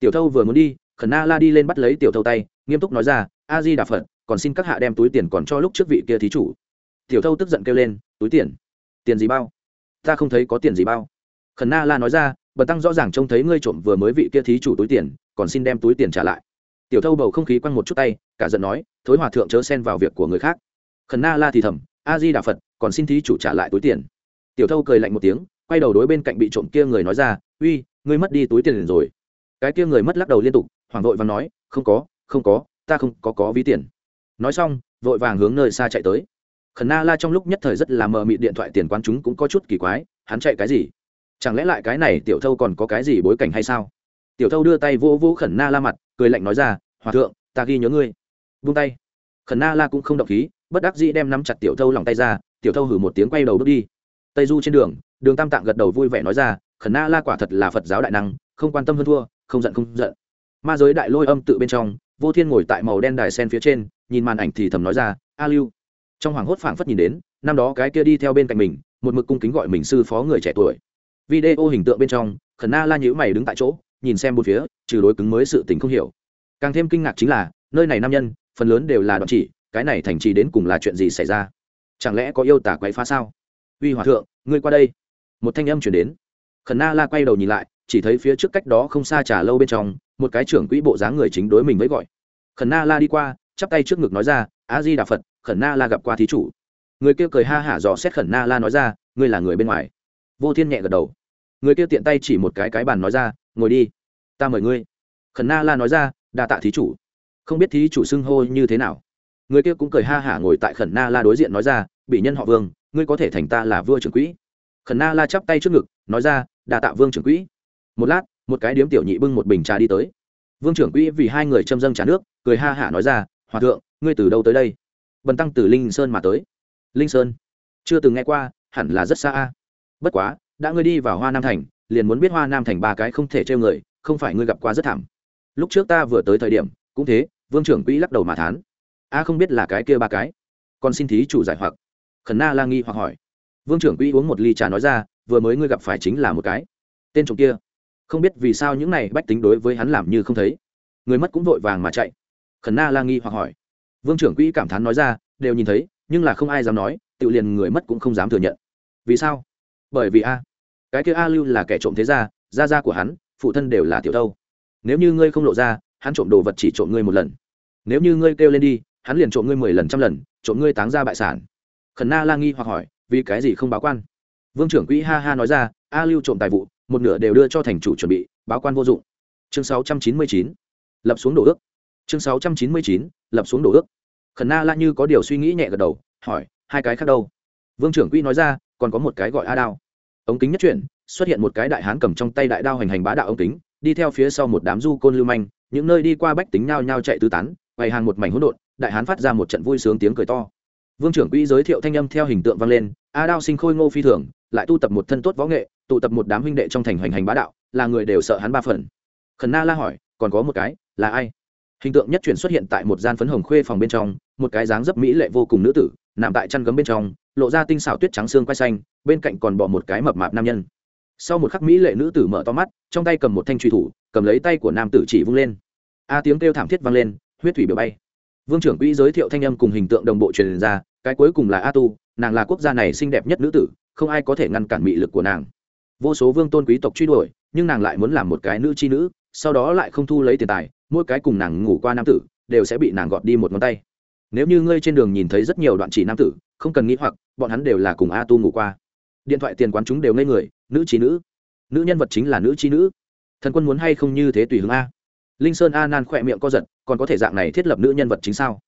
Tiểu thâu vừa muốn đi, khẩn na la đi lên bắt lấy tiểu thâu tay, nghiêm túc nói ra, a di đà phật, còn xin các hạ đem túi tiền còn cho lúc trước vị kia thí chủ. Tiểu thâu tức giận kêu lên, túi tiền? Tiền gì bao? Ta không thấy có tiền gì bao. Khẩn na la nói ra, bần tăng rõ ràng trông thấy ngươi trộm vừa mới vị kia thí chủ túi tiền, còn xin đem túi tiền trả lại tiểu thâu bầu không khí quăng một chút tay, cả giận nói, thối hòa thượng chớ xen vào việc của người khác. Khẩn na la thì thầm, a di đà phật, còn xin thí chủ trả lại túi tiền. Tiểu thâu cười lạnh một tiếng, quay đầu đối bên cạnh bị trộm kia người nói ra, uy, ngươi mất đi túi tiền rồi. Cái kia người mất lắc đầu liên tục, hoảng vội và nói, không có không có, ta không có có ví tiền. Nói xong, vội vàng hướng nơi xa chạy tới. Khẩn na la trong lúc nhất thời rất là mờ mịt điện thoại tiền quán chúng cũng có chút kỳ quái, hắn chạy cái gì? Chẳng lẽ lại cái này tiểu thâu còn có cái gì bối cảnh hay sao? Tiểu thâu đưa tay vô vô khẩn na la mặt cười lạnh nói ra, hòa thượng, ta ghi nhớ ngươi. Vung tay. Khẩn na la cũng không động khí, bất đắc dĩ đem nắm chặt tiểu thâu lòng tay ra, tiểu thâu hử một tiếng quay đầu bước đi. Tây du trên đường đường tam tạng gật đầu vui vẻ nói ra, khẩn na la quả thật là phật giáo đại năng, không quan tâm hơn thua, không giận không giận. Ma giới đại lôi âm tự bên trong, vô thiên ngồi tại màu đen đài sen phía trên, nhìn màn ảnh thì thầm nói ra, a lưu. Trong hoàng hốt phảng phất nhìn đến, năm đó cái kia đi theo bên cạnh mình, một mực cung kính gọi mình sư phó người trẻ tuổi. Video hình tượng bên trong, khẩn na la nhữ mày đứng tại chỗ nhìn xem một phía, trừ đối cứng mới sự tình không hiểu. Càng thêm kinh ngạc chính là, nơi này nam nhân, phần lớn đều là đoạn chỉ, cái này thành trì đến cùng là chuyện gì xảy ra? Chẳng lẽ có yêu tả quấy phá sao? Uy hòa thượng, ngươi qua đây. Một thanh âm chuyển đến. Khẩn na la quay đầu nhìn lại, chỉ thấy phía trước cách đó không xa trà lâu bên trong, một cái trưởng quỹ bộ dáng người chính đối mình mới gọi. Khẩn na la đi qua, chắp tay trước ngực nói ra, a di đà phật, khẩn na la gặp qua thí chủ. Người kia cười ha hả dò xét khẩn na la nói ra, ngươi là người bên ngoài. Vô thiên nhẹ gật đầu. Người kia tiện tay chỉ một cái cái bàn nói ra ngồi đi, ta mời ngươi. Khẩn na la nói ra, đa tạ thí chủ. Không biết thí chủ xưng hô như thế nào. Người kia cũng cười ha hả ngồi tại khẩn na la đối diện nói ra bị nhân họ vương, ngươi có thể thành ta là vua trưởng quỹ. Khẩn na la chắp tay trước ngực, nói ra, đa tạ vương trưởng quỹ. Một lát, một cái điếm tiểu nhị bưng một bình trà đi tới. Vương trưởng quỹ vì hai người châm dâng trà nước, cười ha hả nói ra, hòa thượng, ngươi từ đâu tới đây? Bần tăng từ linh sơn mà tới. Linh sơn? Chưa từng nghe qua, hẳn là rất xa a. Bất quá, đã ngươi đi vào hoa nam thành liền muốn biết hoa nam thành ba cái không thể trêu người, không phải ngươi gặp qua rất thảm. Lúc trước ta vừa tới thời điểm, cũng thế, vương trưởng quỹ lắc đầu mà thán. A, không biết là cái kia ba cái. Còn xin thí chủ giải hoặc. Khẩn na la nghi hoặc hỏi. Vương trưởng quỹ uống một ly trà nói ra, vừa mới ngươi gặp phải chính là một cái. Tên trộm kia. Không biết vì sao những này bách tính đối với hắn làm như không thấy. Người mất cũng vội vàng mà chạy. Khẩn na la nghi hoặc hỏi. Vương trưởng quỹ cảm thán nói ra, đều nhìn thấy, nhưng là không ai dám nói, tự liền người mất cũng không dám thừa nhận. Vì sao? Bởi vì a cái kia a lưu là kẻ trộm thế gia gia gia của hắn, phụ thân đều là tiểu thâu. Nếu như ngươi không lộ ra, hắn trộm đồ vật chỉ trộm ngươi một lần. Nếu như ngươi kêu lên đi, hắn liền trộm ngươi mười lần trăm lần, trộm ngươi táng ra bại sản. Khẩn na la nghi hoặc hỏi, vì cái gì không báo quan? Vương trưởng quỹ ha ha nói ra, a lưu trộm tài vụ, một nửa đều đưa cho thành chủ chuẩn bị, báo quan vô dụng. Chương sáu trăm chín mươi chín, lập xuống đổ ước. Chương sáu trăm chín mươi chín, lập xuống đổ ước. Khẩn na la như có điều suy nghĩ nhẹ gật đầu, hỏi, hai cái khác đâu? Vương trưởng quỹ nói ra, còn có một cái gọi a đao ống kính nhất chuyển, xuất hiện một cái đại hán cầm trong tay đại đao hành hành bá đạo ống kính, đi theo phía sau một đám du côn lưu manh, những nơi đi qua bách tính nhao nhao chạy tứ tán bày hàng một mảnh hỗn độn, đại hán phát ra một trận vui sướng tiếng cười to. Vương trưởng quỹ giới thiệu thanh âm theo hình tượng vang lên, a đao sinh khôi ngô phi thường, lại tu tập một thân tốt võ nghệ, tụ tập một đám huynh đệ trong thành hoành hành bá đạo, là người đều sợ hắn ba phần. Khẩn na la hỏi, còn có một cái, là ai? Hình tượng nhất chuyển xuất hiện tại một gian phấn hồng khuê phòng bên trong, một cái dáng dấp mỹ lệ vô cùng nữ tử, nằm tại chăn gấm bên trong, lộ ra tinh xảo tuyết trắng xương quay xanh bên cạnh còn bỏ một cái mập mạp nam nhân. Sau một khắc mỹ lệ nữ tử mở to mắt, trong tay cầm một thanh truy thủ, cầm lấy tay của nam tử chỉ vung lên. A tiếng kêu thảm thiết vang lên, huyết thủy biểu bay. Vương trưởng quỹ giới thiệu thanh âm cùng hình tượng đồng bộ truyền ra, cái cuối cùng là a tu, nàng là quốc gia này xinh đẹp nhất nữ tử, không ai có thể ngăn cản mị lực của nàng. Vô số vương tôn quý tộc truy đuổi, nhưng nàng lại muốn làm một cái nữ chi nữ, sau đó lại không thu lấy tiền tài, mỗi cái cùng nàng ngủ qua nam tử, đều sẽ bị nàng gọt đi một ngón tay. Nếu như ngươi trên đường nhìn thấy rất nhiều đoạn chỉ nam tử, không cần nghĩ hoặc, bọn hắn đều là cùng a tu ngủ qua điện thoại tiền quán chúng đều ngây người, nữ trí nữ. Nữ nhân vật chính là nữ trí nữ. Thần quân muốn hay không như thế tùy hướng a? Linh sơn a nan khỏe miệng co giật, còn có thể dạng này thiết lập nữ nhân vật chính sao?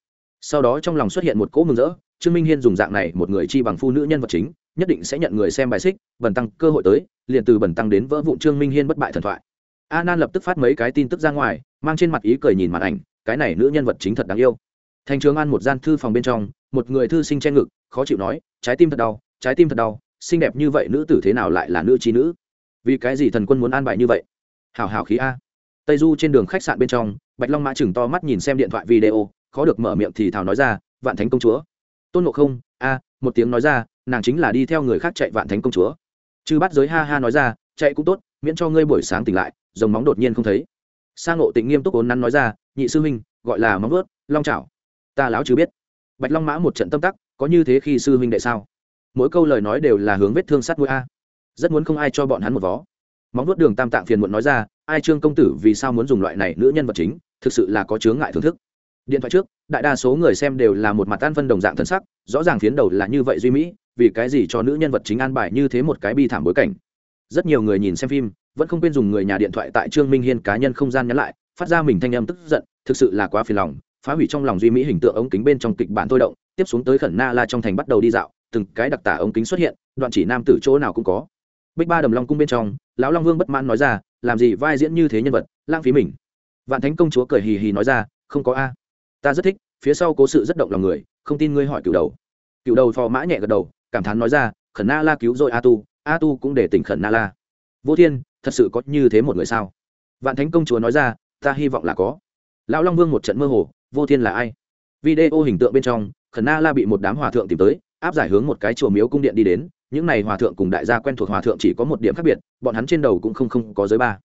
Sau đó trong lòng xuất hiện một cỗ mừng rỡ, trương minh hiên dùng dạng này một người chi bằng phu nữ nhân vật chính, nhất định sẽ nhận người xem bài xích bẩn tăng cơ hội tới, liền từ bẩn tăng đến vỡ vụ trương minh hiên bất bại thần thoại. A nan lập tức phát mấy cái tin tức ra ngoài, mang trên mặt ý cười nhìn màn ảnh, cái này nữ nhân vật chính thật đáng yêu. Thành trường an một gian thư phòng bên trong, một người thư sinh che ngực, khó chịu nói, trái tim thật đau, trái tim thật đau xinh đẹp như vậy nữ tử thế nào lại là nữ trí nữ? Vì cái gì thần quân muốn an bài như vậy? Hào hào khí a. Tây du trên đường khách sạn bên trong, bạch long mã chừng to mắt nhìn xem điện thoại video, khó được mở miệng thì thào nói ra, vạn thánh công chúa. Tôn ngộ không, a, một tiếng nói ra, nàng chính là đi theo người khác chạy vạn thánh công chúa. Chư bắt giới ha ha nói ra, chạy cũng tốt, miễn cho ngươi buổi sáng tỉnh lại, dòng móng đột nhiên không thấy. Sang ngộ tịnh nghiêm túc ốn nắn nói ra, nhị sư huynh, gọi là móng vớt long chảo. Ta láo chứ biết. Bạch long mã một trận tâm tắc, có như thế khi sư huynh đệ sao? Mỗi câu lời nói đều là hướng vết thương sát mũi a. Rất muốn không ai cho bọn hắn một vó. Móng vuốt đường tam tạng phiền muộn nói ra, ai trương công tử vì sao muốn dùng loại này nữ nhân vật chính, thực sự là có chướng ngại thưởng thức. Điện thoại trước, đại đa số người xem đều là một mặt tan phân đồng dạng thân sắc, rõ ràng phiến đầu là như vậy duy mỹ, vì cái gì cho nữ nhân vật chính an bài như thế một cái bi thảm bối cảnh. Rất nhiều người nhìn xem phim, vẫn không quên dùng người nhà điện thoại tại trương minh hiên cá nhân không gian nhắn lại, phát ra mình thanh âm tức giận, thực sự là quá phiền lòng, phá hủy trong lòng duy mỹ hình tượng ống kính bên trong kịch bản thôi động, tiếp xuống tới khẩn na la trong thành bắt đầu đi dạo từng cái đặc tả ống kính xuất hiện, đoạn chỉ nam tử chỗ nào cũng có. Bích ba đầm long cung bên trong, lão long vương bất mãn nói ra, làm gì vai diễn như thế nhân vật, lãng phí mình. Vạn thánh công chúa cười hì hì nói ra, không có a, ta rất thích, phía sau cố sự rất động lòng người, không tin ngươi hỏi cựu đầu. Cựu đầu phò mã nhẹ gật đầu, cảm thán nói ra, khẩn na la cứu rồi a tu a tu cũng để tỉnh khẩn na la. Vô thiên, thật sự có như thế một người sao? Vạn thánh công chúa nói ra, ta hy vọng là có. Lão long vương một trận mơ hồ, vô thiên là ai? Video hình tượng bên trong, khẩn na la bị một đám hòa thượng tìm tới áp giải hướng một cái chùa miếu cung điện đi đến, những này hòa thượng cùng đại gia quen thuộc hòa thượng chỉ có một điểm khác biệt, bọn hắn trên đầu cũng không không có giới ba.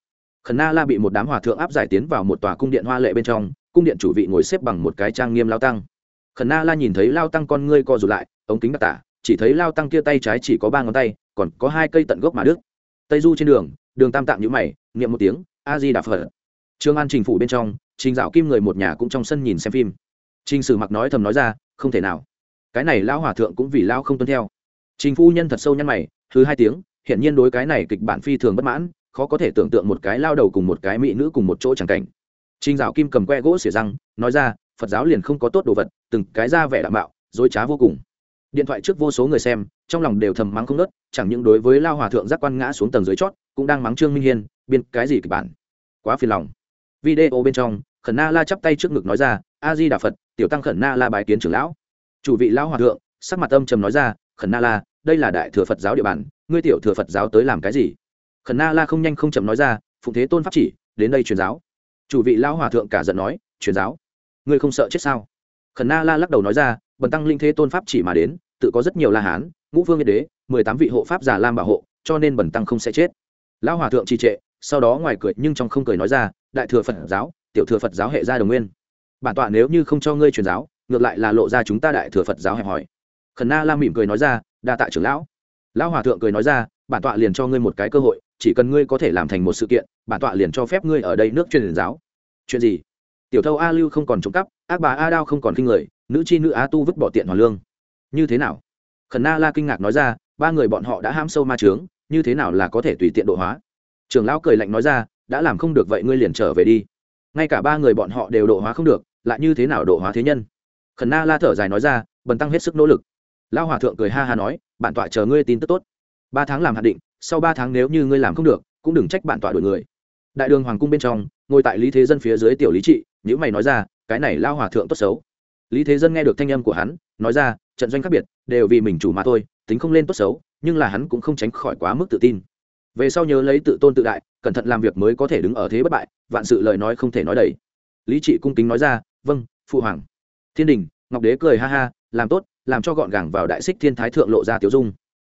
Khẩn na la bị một đám hòa thượng áp giải tiến vào một tòa cung điện hoa lệ bên trong, cung điện chủ vị ngồi xếp bằng một cái trang nghiêm lao tăng. Khẩn na la nhìn thấy lao tăng con ngươi co rụt lại, ống kính đặc tả chỉ thấy lao tăng kia tay trái chỉ có ba ngón tay, còn có hai cây tận gốc mà đức tây du trên đường đường tam tạng nhữ mày, niệm một tiếng, a di đà phật. Trương an trình phủ bên trong, trình dạo kim người một nhà cũng trong sân nhìn xem phim. Trình sử mặc nói thầm nói ra, không thể nào cái này lão hòa thượng cũng vì lão không tuân theo. Trình phu nhân thật sâu nhăn mày thứ hai tiếng, hiển nhiên đối cái này kịch bản phi thường bất mãn, khó có thể tưởng tượng một cái lao đầu cùng một cái mỹ nữ cùng một chỗ chẳng cảnh. Trình dạo kim cầm que gỗ xỉa răng, nói ra, phật giáo liền không có tốt đồ vật, từng cái ra vẻ đạm bạo dối trá vô cùng. Điện thoại trước vô số người xem, trong lòng đều thầm mắng không nớt chẳng những đối với lao hòa thượng giác quan ngã xuống tầng dưới chót, cũng đang mắng trương minh hiên, biên cái gì kịch bản. Quá phiền lòng. Video bên trong, khẩn na la chắp tay trước ngực nói ra, a di đà phật, tiểu tăng khẩn na la bài kiến trưởng lão chủ vị lão hòa thượng, sắc mặt âm trầm nói ra, khẩn na la, đây là đại thừa phật giáo địa bàn, ngươi tiểu thừa phật giáo tới làm cái gì? Khẩn na la không nhanh không chậm nói ra phụng thế tôn pháp chỉ, đến đây truyền giáo. Chủ vị lão hòa thượng cả giận nói, truyền giáo? Ngươi không sợ chết sao? Khẩn na la lắc đầu nói ra, bần tăng linh thế tôn pháp chỉ mà đến, tự có rất nhiều la hán, ngũ vương yên đế, mười tám vị hộ pháp giả lam bảo hộ, cho nên bần tăng không sẽ chết. Lão hòa thượng trì trệ, sau đó ngoài cười nhưng trong không cười nói ra, đại thừa phật giáo, tiểu thừa phật giáo hệ gia đồng nguyên. Bản tọa nếu như không cho ngươi truyền giáo ngược lại là lộ ra chúng ta đại thừa phật giáo hẹp hòi. Khẩn na la mỉm cười nói ra, đa tạ trưởng lão. Lão hòa thượng cười nói ra, bản tọa liền cho ngươi một cái cơ hội, chỉ cần ngươi có thể làm thành một sự kiện, bản tọa liền cho phép ngươi ở đây nước truyền giáo. Chuyện gì? Tiểu thâu a lưu không còn trộm cắp, ác bà a đao không còn kinh người, nữ chi nữ á tu vứt bỏ tiện hoàn lương. Như thế nào? Khẩn na la kinh ngạc nói ra, ba người bọn họ đã ham sâu ma trướng như thế nào là có thể tùy tiện độ hóa? Trưởng lão cười lạnh nói ra, đã làm không được vậy ngươi liền trở về đi. Ngay cả ba người bọn họ đều độ hóa không được, lại như thế nào độ hóa thế nhân? Khẩn na la thở dài nói ra, bần tăng hết sức nỗ lực. Lao hòa thượng cười ha ha nói, bản tọa chờ ngươi tin tức tốt. Ba tháng làm hạn định, sau ba tháng nếu như ngươi làm không được, cũng đừng trách bản tọa đổi người. Đại đường hoàng cung bên trong, ngồi tại lý thế dân phía dưới tiểu lý trị những mày nói ra, cái này lao hòa thượng tốt xấu. Lý thế dân nghe được thanh âm của hắn, nói ra, trận doanh khác biệt, đều vì mình chủ mà thôi, tính không lên tốt xấu, nhưng là hắn cũng không tránh khỏi quá mức tự tin. Về sau nhớ lấy tự tôn tự đại, cẩn thận làm việc mới có thể đứng ở thế bất bại, vạn sự lời nói không thể nói đầy. Lý trị cung kính nói ra vâng phụ hoàng thiên đình, ngọc đế cười ha ha, làm tốt, làm cho gọn gàng vào đại xích thiên thái thượng lộ ra tiểu dung.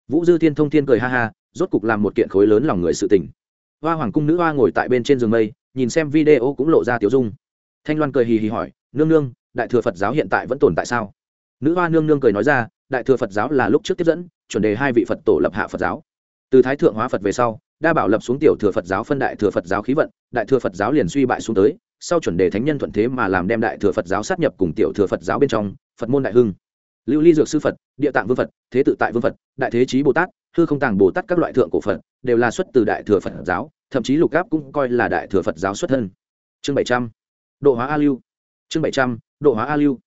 Vũ dư thiên thông thiên cười ha ha, rốt cục làm một kiện khối lớn lòng người sự tình. Hoa hoàng cung nữ hoa ngồi tại bên trên giường mây, nhìn xem video cũng lộ ra tiểu dung. Thanh loan cười hì hì hỏi, nương nương, đại thừa phật giáo hiện tại vẫn tồn tại sao? Nữ hoa nương nương cười nói ra, đại thừa phật giáo là lúc trước tiếp dẫn, chuẩn đề hai vị phật tổ lập hạ phật giáo. Từ thái thượng hóa phật về sau, đa bảo lập xuống tiểu thừa phật giáo phân đại thừa phật giáo khí vận, đại thừa phật giáo liền suy bại xuống tới sau chuẩn đề thánh nhân thuận thế mà làm đem đại thừa phật giáo sát nhập cùng tiểu thừa phật giáo bên trong, phật môn đại hưng. Lưu ly dược sư phật, địa tạng vương phật, thế tự tại vương phật, đại thế chí bồ tát, hư không tàng bồ tát các loại thượng cổ phật, đều là xuất từ đại thừa phật giáo, thậm chí lục gáp cũng coi là đại thừa phật giáo xuất thân. Chương bảy trăm, độ hóa a lưu. Chương bảy trăm, độ hóa a lưu.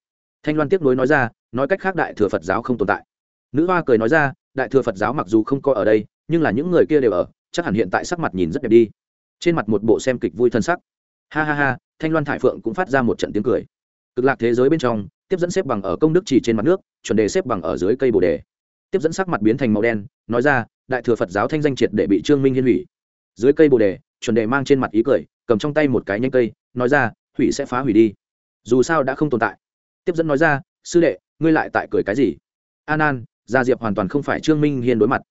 Thanh loan tiếp nối nói ra, nói cách khác đại thừa phật giáo không tồn tại. Nữ hoa cười nói ra, đại thừa phật giáo mặc dù không coi ở đây, nhưng là những người kia đều ở, chắc hẳn hiện tại sắc mặt nhìn rất đẹp đi. Trên mặt một bộ xem kịch vui thân sắc ha ha ha thanh loan thải phượng cũng phát ra một trận tiếng cười. Cực lạc thế giới bên trong tiếp dẫn xếp bằng ở công đức chỉ trên mặt nước chuẩn đề xếp bằng ở dưới cây bồ đề. Tiếp dẫn sắc mặt biến thành màu đen nói ra đại thừa phật giáo thanh danh triệt để bị trương minh hiên hủy. Dưới cây bồ đề chuẩn đề mang trên mặt ý cười cầm trong tay một cái nhanh cây nói ra hủy sẽ phá hủy đi. Dù sao đã không tồn tại. Tiếp dẫn nói ra sư đệ ngươi lại tại cười cái gì? An An, gia diệp hoàn toàn không phải trương minh hiên đối mặt.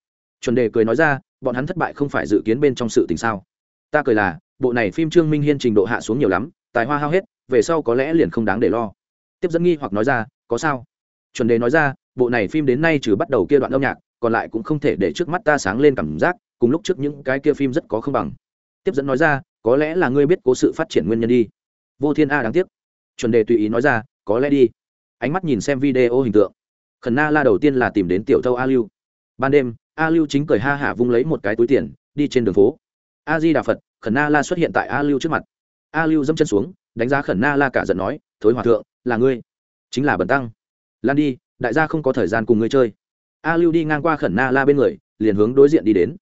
Chuẩn đề cười nói ra bọn hắn thất bại không phải dự kiến bên trong sự tình sao? Ta cười là bộ này phim trương minh hiên trình độ hạ xuống nhiều lắm, tài hoa hao hết, về sau có lẽ liền không đáng để lo. Tiếp dẫn nghi hoặc nói ra, có sao? Chuẩn đề nói ra, bộ này phim đến nay trừ bắt đầu kia đoạn âm nhạc, còn lại cũng không thể để trước mắt ta sáng lên cảm giác, cùng lúc trước những cái kia phim rất có không bằng. Tiếp dẫn nói ra, có lẽ là ngươi biết cố sự phát triển nguyên nhân đi. Vô thiên a đáng tiếc. Chuẩn đề tùy ý nói ra, có lẽ đi. Ánh mắt nhìn xem video hình tượng. Khẩn na la đầu tiên là tìm đến tiểu thâu a lưu. Ban đêm, a lưu chính cười ha hả vung lấy một cái túi tiền, đi trên đường phố. A di đà phật khẩn na la xuất hiện tại a lưu trước mặt. A lưu dâm chân xuống, đánh giá khẩn na la cả giận nói, thối hòa thượng, là ngươi. Chính là bần tăng. Lan đi, đại gia không có thời gian cùng ngươi chơi. A lưu đi ngang qua khẩn na la bên người, liền hướng đối diện đi đến.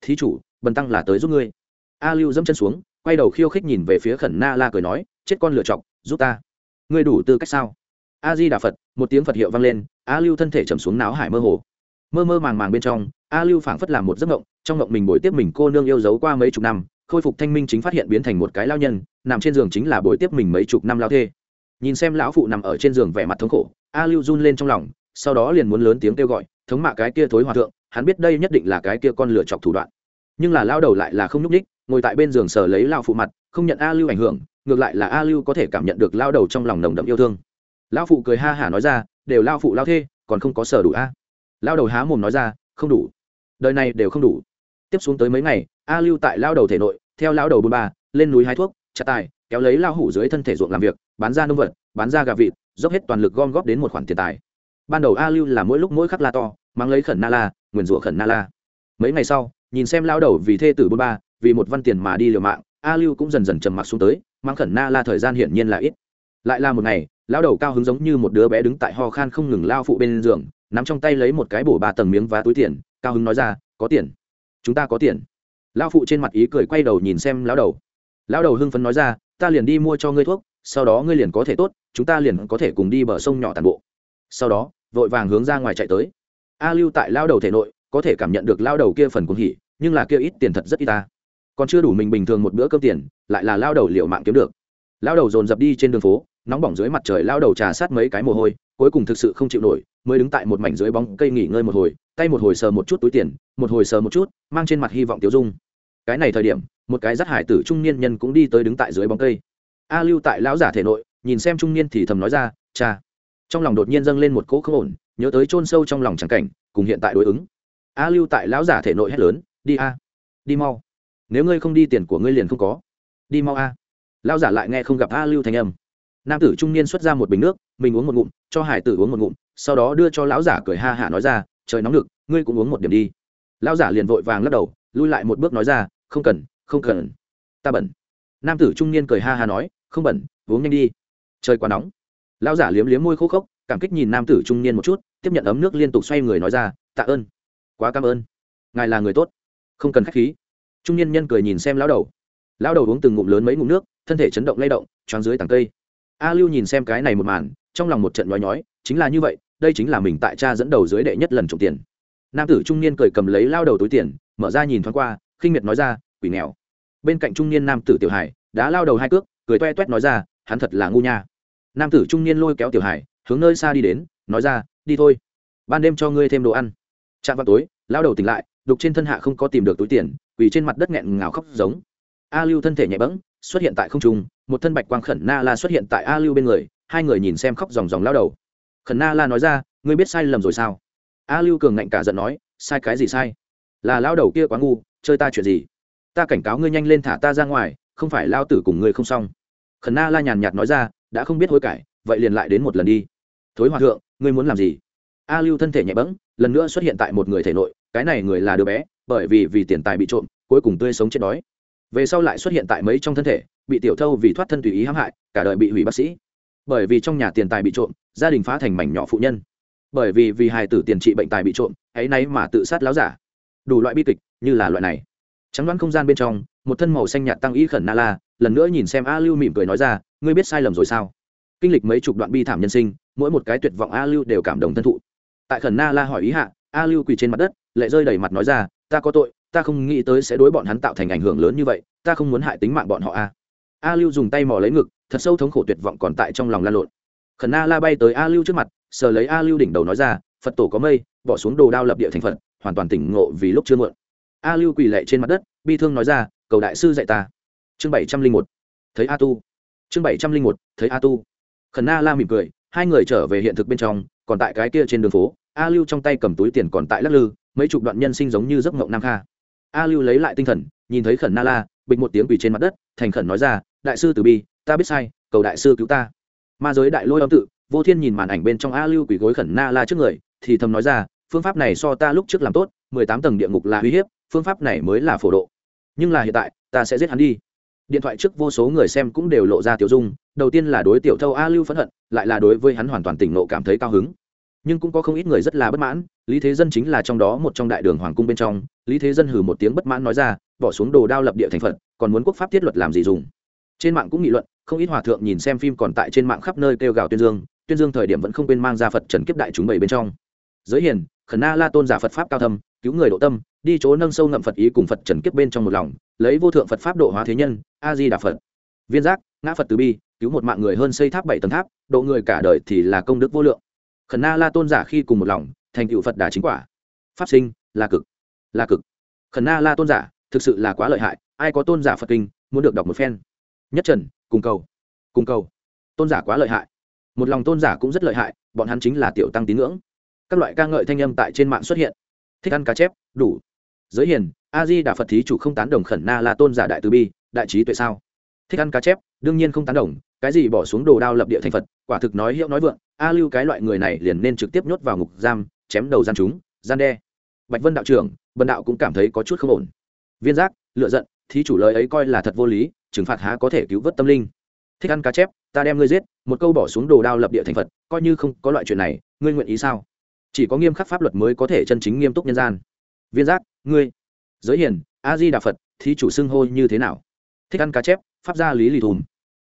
Thí chủ, bần tăng là tới giúp ngươi. A lưu dâm chân xuống, quay đầu khiêu khích nhìn về phía khẩn na la cười nói, chết con lựa chọc giúp ta. Ngươi đủ tư cách sao? A di đà phật, một tiếng phật hiệu vang lên, a lưu thân thể chầm xuống náo hải mơ hồ. Mơ mơ màng màng bên trong, a lưu phảng phất làm một giấc ngộng trong ngộng mình bồi tiếp mình cô nương yêu dấu qua mấy chục năm khôi phục thanh minh chính phát hiện biến thành một cái lao nhân, nằm trên giường chính là bồi tiếp mình mấy chục năm lao thê. Nhìn xem lão phụ nằm ở trên giường vẻ mặt thống khổ, a lưu run lên trong lòng, sau đó liền muốn lớn tiếng kêu gọi, thống mạ cái kia thối hòa thượng, hắn biết đây nhất định là cái kia con lửa chọc thủ đoạn. Nhưng là lao đầu lại là không nhúc ních ngồi tại bên giường sờ lấy lao phụ mặt, không nhận a lưu ảnh hưởng, ngược lại là a lưu có thể cảm nhận được lao đầu trong lòng nồng đậm yêu thương. Lao phụ cười ha hả nói ra, đều lao phụ lao thê, còn không có sở đủ a? Lao đầu há mồm nói ra, không đủ. Đời này đều không đủ. Tiếp xuống tới mấy ngày, a lưu tại lao đầu thể nội theo lão đầu bôn ba, lên núi hái thuốc chặt tài, kéo lấy lao hủ dưới thân thể ruộng làm việc, bán ra nông vật, bán ra gà vịt, dốc hết toàn lực gom góp đến một khoản tiền tài. Ban đầu a lưu là mỗi lúc mỗi khắc la to, mang lấy khẩn na la, nguyền rủa khẩn na la. Mấy ngày sau, nhìn xem lao đầu vì thê tử bôn ba, vì một văn tiền mà đi liều mạng, a lưu cũng dần dần trầm mặc xuống tới, mang khẩn na la thời gian hiển nhiên là ít. Lại là một ngày lao đầu cao hứng giống như một đứa bé đứng tại ho khan không ngừng lao phụ bên giường, nắm trong tay lấy một cái bổ ba tầng miếng vá túi tiền, cao hứng nói ra, có tiền. Chúng ta có tiền. Lão phụ trên mặt ý cười quay đầu nhìn xem lão đầu. Lão đầu hưng phấn nói ra, ta liền đi mua cho ngươi thuốc, sau đó ngươi liền có thể tốt, chúng ta liền có thể cùng đi bờ sông nhỏ tàn bộ. Sau đó, vội vàng hướng ra ngoài chạy tới. A lưu tại lao đầu thể nội, có thể cảm nhận được lao đầu kia phần cuồng hỉ, nhưng là kia ít tiền thật rất ít ta. Còn chưa đủ mình bình thường một bữa cơm tiền, lại là lao đầu liệu mạng kiếm được. Lao đầu dồn dập đi trên đường phố, nóng bỏng dưới mặt trời lao đầu trà sát mấy cái mồ hôi, cuối cùng thực sự không chịu nổi, mới đứng tại một mảnh dưới bóng cây nghỉ ngơi một hồi, tay một hồi sờ một chút túi tiền, một hồi sờ một chút, mang trên mặt hy vọng tiêu dung cái này thời điểm, một cái rắt hải tử trung niên nhân cũng đi tới đứng tại dưới bóng cây. A lưu tại lão giả thể nội, nhìn xem trung niên thì thầm nói ra, cha. Trong lòng đột nhiên dâng lên một cỗ không ổn, nhớ tới chôn sâu trong lòng trắng cảnh, cùng hiện tại đối ứng. A lưu tại lão giả thể nội hét lớn, đi a, đi mau. Nếu ngươi không đi tiền của ngươi liền không có. Đi mau a. Lão giả lại nghe không gặp a lưu thành âm. Nam tử trung niên xuất ra một bình nước, mình uống một ngụm, cho hải tử uống một ngụm, sau đó đưa cho lão giả cười ha hả nói ra, trời nóng được ngươi cũng uống một điểm đi. Lão giả liền vội vàng lắc đầu lui lại một bước nói ra không cần không cần. Ta bẩn. Nam tử trung niên cười ha ha nói không bẩn uống nhanh đi. Trời quá nóng. Lão giả liếm liếm môi khô khốc cảm kích nhìn nam tử trung niên một chút tiếp nhận ấm nước liên tục xoay người nói ra tạ ơn. Quá cảm ơn. Ngài là người tốt. Không cần k h á c h khí. Trung niên nhân cười nhìn xem lão đầu. Lão đầu uống từng ngụm lớn mấy ngụm nước thân thể chấn động lay động choáng dưới tảng cây. A lưu nhìn xem cái này một màn trong lòng một trận nhói nhói chính là như vậy đây chính là mình tại cha dẫn đầu dưới đệ nhất lần trộm tiền. Nam tử trung niên cười cầm lấy lao đầu túi tiền mở ra nhìn thoáng qua, khinh miệt nói ra, quỷ nghèo. Bên cạnh trung niên nam tử tiểu hải đã lao đầu hai cước, cười toe toét nói ra, hắn thật là ngu nha. Nam tử trung niên lôi kéo tiểu hải, hướng nơi xa đi đến, nói ra, đi thôi, ban đêm cho ngươi thêm đồ ăn. Chạm vào tối, lao đầu tỉnh lại, đục trên thân hạ không có tìm được túi tiền, quỳ trên mặt đất nghẹn ngào khóc giống. A lưu thân thể nhẹ bẫng, xuất hiện tại không trung, một thân bạch quang khẩn na la xuất hiện tại a lưu bên người, hai người nhìn xem khóc dòng dòng lao đầu. Khẩn na la nói ra, ngươi biết sai lầm rồi sao? A lưu cường ngạnh cả giận nói, sai cái gì sai? Là lao đầu kia quá ngu, chơi ta chuyện gì? Ta cảnh cáo ngươi nhanh lên thả ta ra ngoài, không phải lao tử cùng ngươi không xong. Khẩn na la nhàn nhạt nói ra, đã không biết hối cải, vậy liền lại đến một lần đi. Thối hòa thượng, ngươi muốn làm gì? A lưu thân thể nhẹ bẫng, lần nữa xuất hiện tại một người thể nội, cái này người là đứa bé, bởi vì vì tiền tài bị trộm, cuối cùng tươi sống chết đói. Về sau lại xuất hiện tại mấy trong thân thể, bị tiểu thâu vì thoát thân tùy ý hãm hại, cả đời bị hủy bác sĩ. Bởi vì trong nhà tiền tài bị trộm, gia đình phá thành mảnh nhỏ phụ nhân. Bởi vì vì hài tử tiền trị bệnh tài bị trộm ấy nay mà tự sát láo giả đủ loại bi kịch, như là loại này. Trắng đoán không gian bên trong, một thân màu xanh nhạt tăng y khẩn na la lần nữa nhìn xem a lưu mỉm cười nói ra, ngươi biết sai lầm rồi sao? Kinh lịch mấy chục đoạn bi thảm nhân sinh, mỗi một cái tuyệt vọng a lưu đều cảm động thân thụ. Tại khẩn na la hỏi ý hạ, a lưu quỳ trên mặt đất, lệ rơi đầy mặt nói ra, ta có tội, ta không nghĩ tới sẽ đối bọn hắn tạo thành ảnh hưởng lớn như vậy, ta không muốn hại tính mạng bọn họ a. A lưu dùng tay mò lấy ngực, thật sâu thống khổ tuyệt vọng còn tại trong lòng lan lộn. Khẩn na la bay tới a lưu trước mặt, sờ lấy a lưu đỉnh đầu nói ra, phật tổ có mây, bỏ xuống đồ đao lập địa thành phật hoàn toàn tỉnh ngộ vì lúc chưa muộn. A lưu quỳ lệ trên mặt đất, bi thương nói ra, cầu đại sư dạy ta. Chương bảy trăm linh một. Thấy a tu. Chương bảy trăm linh một, thấy a tu. Khẩn na la mỉm cười, hai người trở về hiện thực bên trong, còn tại cái kia trên đường phố, a lưu trong tay cầm túi tiền còn tại lắc lư, mấy chục đoạn nhân sinh giống như giấc mộng nam kha. A lưu lấy lại tinh thần, nhìn thấy khẩn na la, bịch một tiếng quỳ trên mặt đất, thành khẩn nói ra, đại sư từ bi, ta biết sai, cầu đại sư cứu ta. Ma giới đại lôi âm tự, vô thiên nhìn màn ảnh bên trong a lưu quỳ gối khẩn na la trước người, thì thầm nói ra phương pháp này so ta lúc trước làm tốt, mười tám tầng địa ngục là uy hiếp, phương pháp này mới là phổ độ. Nhưng là hiện tại, ta sẽ giết hắn đi. Điện thoại trước vô số người xem cũng đều lộ ra tiểu dung, đầu tiên là đối tiểu thâu a lưu phẫn hận, lại là đối với hắn hoàn toàn tỉnh nộ cảm thấy cao hứng. Nhưng cũng có không ít người rất là bất mãn, lý thế dân chính là trong đó một trong đại đường hoàng cung bên trong, lý thế dân hừ một tiếng bất mãn nói ra, bỏ xuống đồ đao lập địa thành phật, còn muốn quốc pháp thiết luật làm gì dùng? Trên mạng cũng nghị luận, không ít hòa thượng nhìn xem phim còn tại trên mạng khắp nơi kêu gào tuyên dương tuyên dương thời điểm vẫn không quên mang ra phật trần kiếp đại chúng bảy bên trong. Giới hiền khẩn na la tôn giả phật pháp cao thâm cứu người độ tâm đi chỗ nâng sâu ngậm phật ý cùng phật trần kiếp bên trong một lòng lấy vô thượng phật pháp độ hóa thế nhân a di đà phật viên giác ngã phật từ bi cứu một mạng người hơn xây tháp bảy tầng tháp độ người cả đời thì là công đức vô lượng khẩn na la tôn giả khi cùng một lòng thành cựu phật đà chính quả pháp sinh là cực là cực khẩn na la tôn giả thực sự là quá lợi hại ai có tôn giả phật kinh muốn được đọc một phen nhất trần cùng cầu cùng cầu tôn giả quá lợi hại một lòng tôn giả cũng rất lợi hại bọn hắn chính là tiểu tăng tín ngưỡng các loại ca ngợi thanh âm tại trên mạng xuất hiện. Thích ăn cá chép, đủ. Giới hiền, a di đà phật thí chủ không tán đồng khẩn na là tôn giả đại từ bi, đại trí tuệ sao? Thích ăn cá chép, đương nhiên không tán đồng, cái gì bỏ xuống đồ đao lập địa thành phật, quả thực nói hiệu nói vượng, a lưu cái loại người này liền nên trực tiếp nhốt vào ngục giam, chém đầu gian chúng, gian đe. Bạch vân đạo trưởng, bần đạo cũng cảm thấy có chút không ổn. Viên giác, lựa giận, thí chủ lời ấy coi là thật vô lý, trừng phạt há có thể cứu vớt tâm linh. Thích ăn cá chép, ta đem ngươi giết, một câu bỏ xuống đồ đao lập địa thành phật, coi như không có loại chuyện này, ngươi nguyện ý sao? Chỉ có nghiêm khắc pháp luật mới có thể chân chính nghiêm túc nhân gian. Viên giác, ngươi. Giới hiền a di đà phật thí chủ xưng hô như thế nào? Thích ăn cá chép, pháp gia lý lì thùm.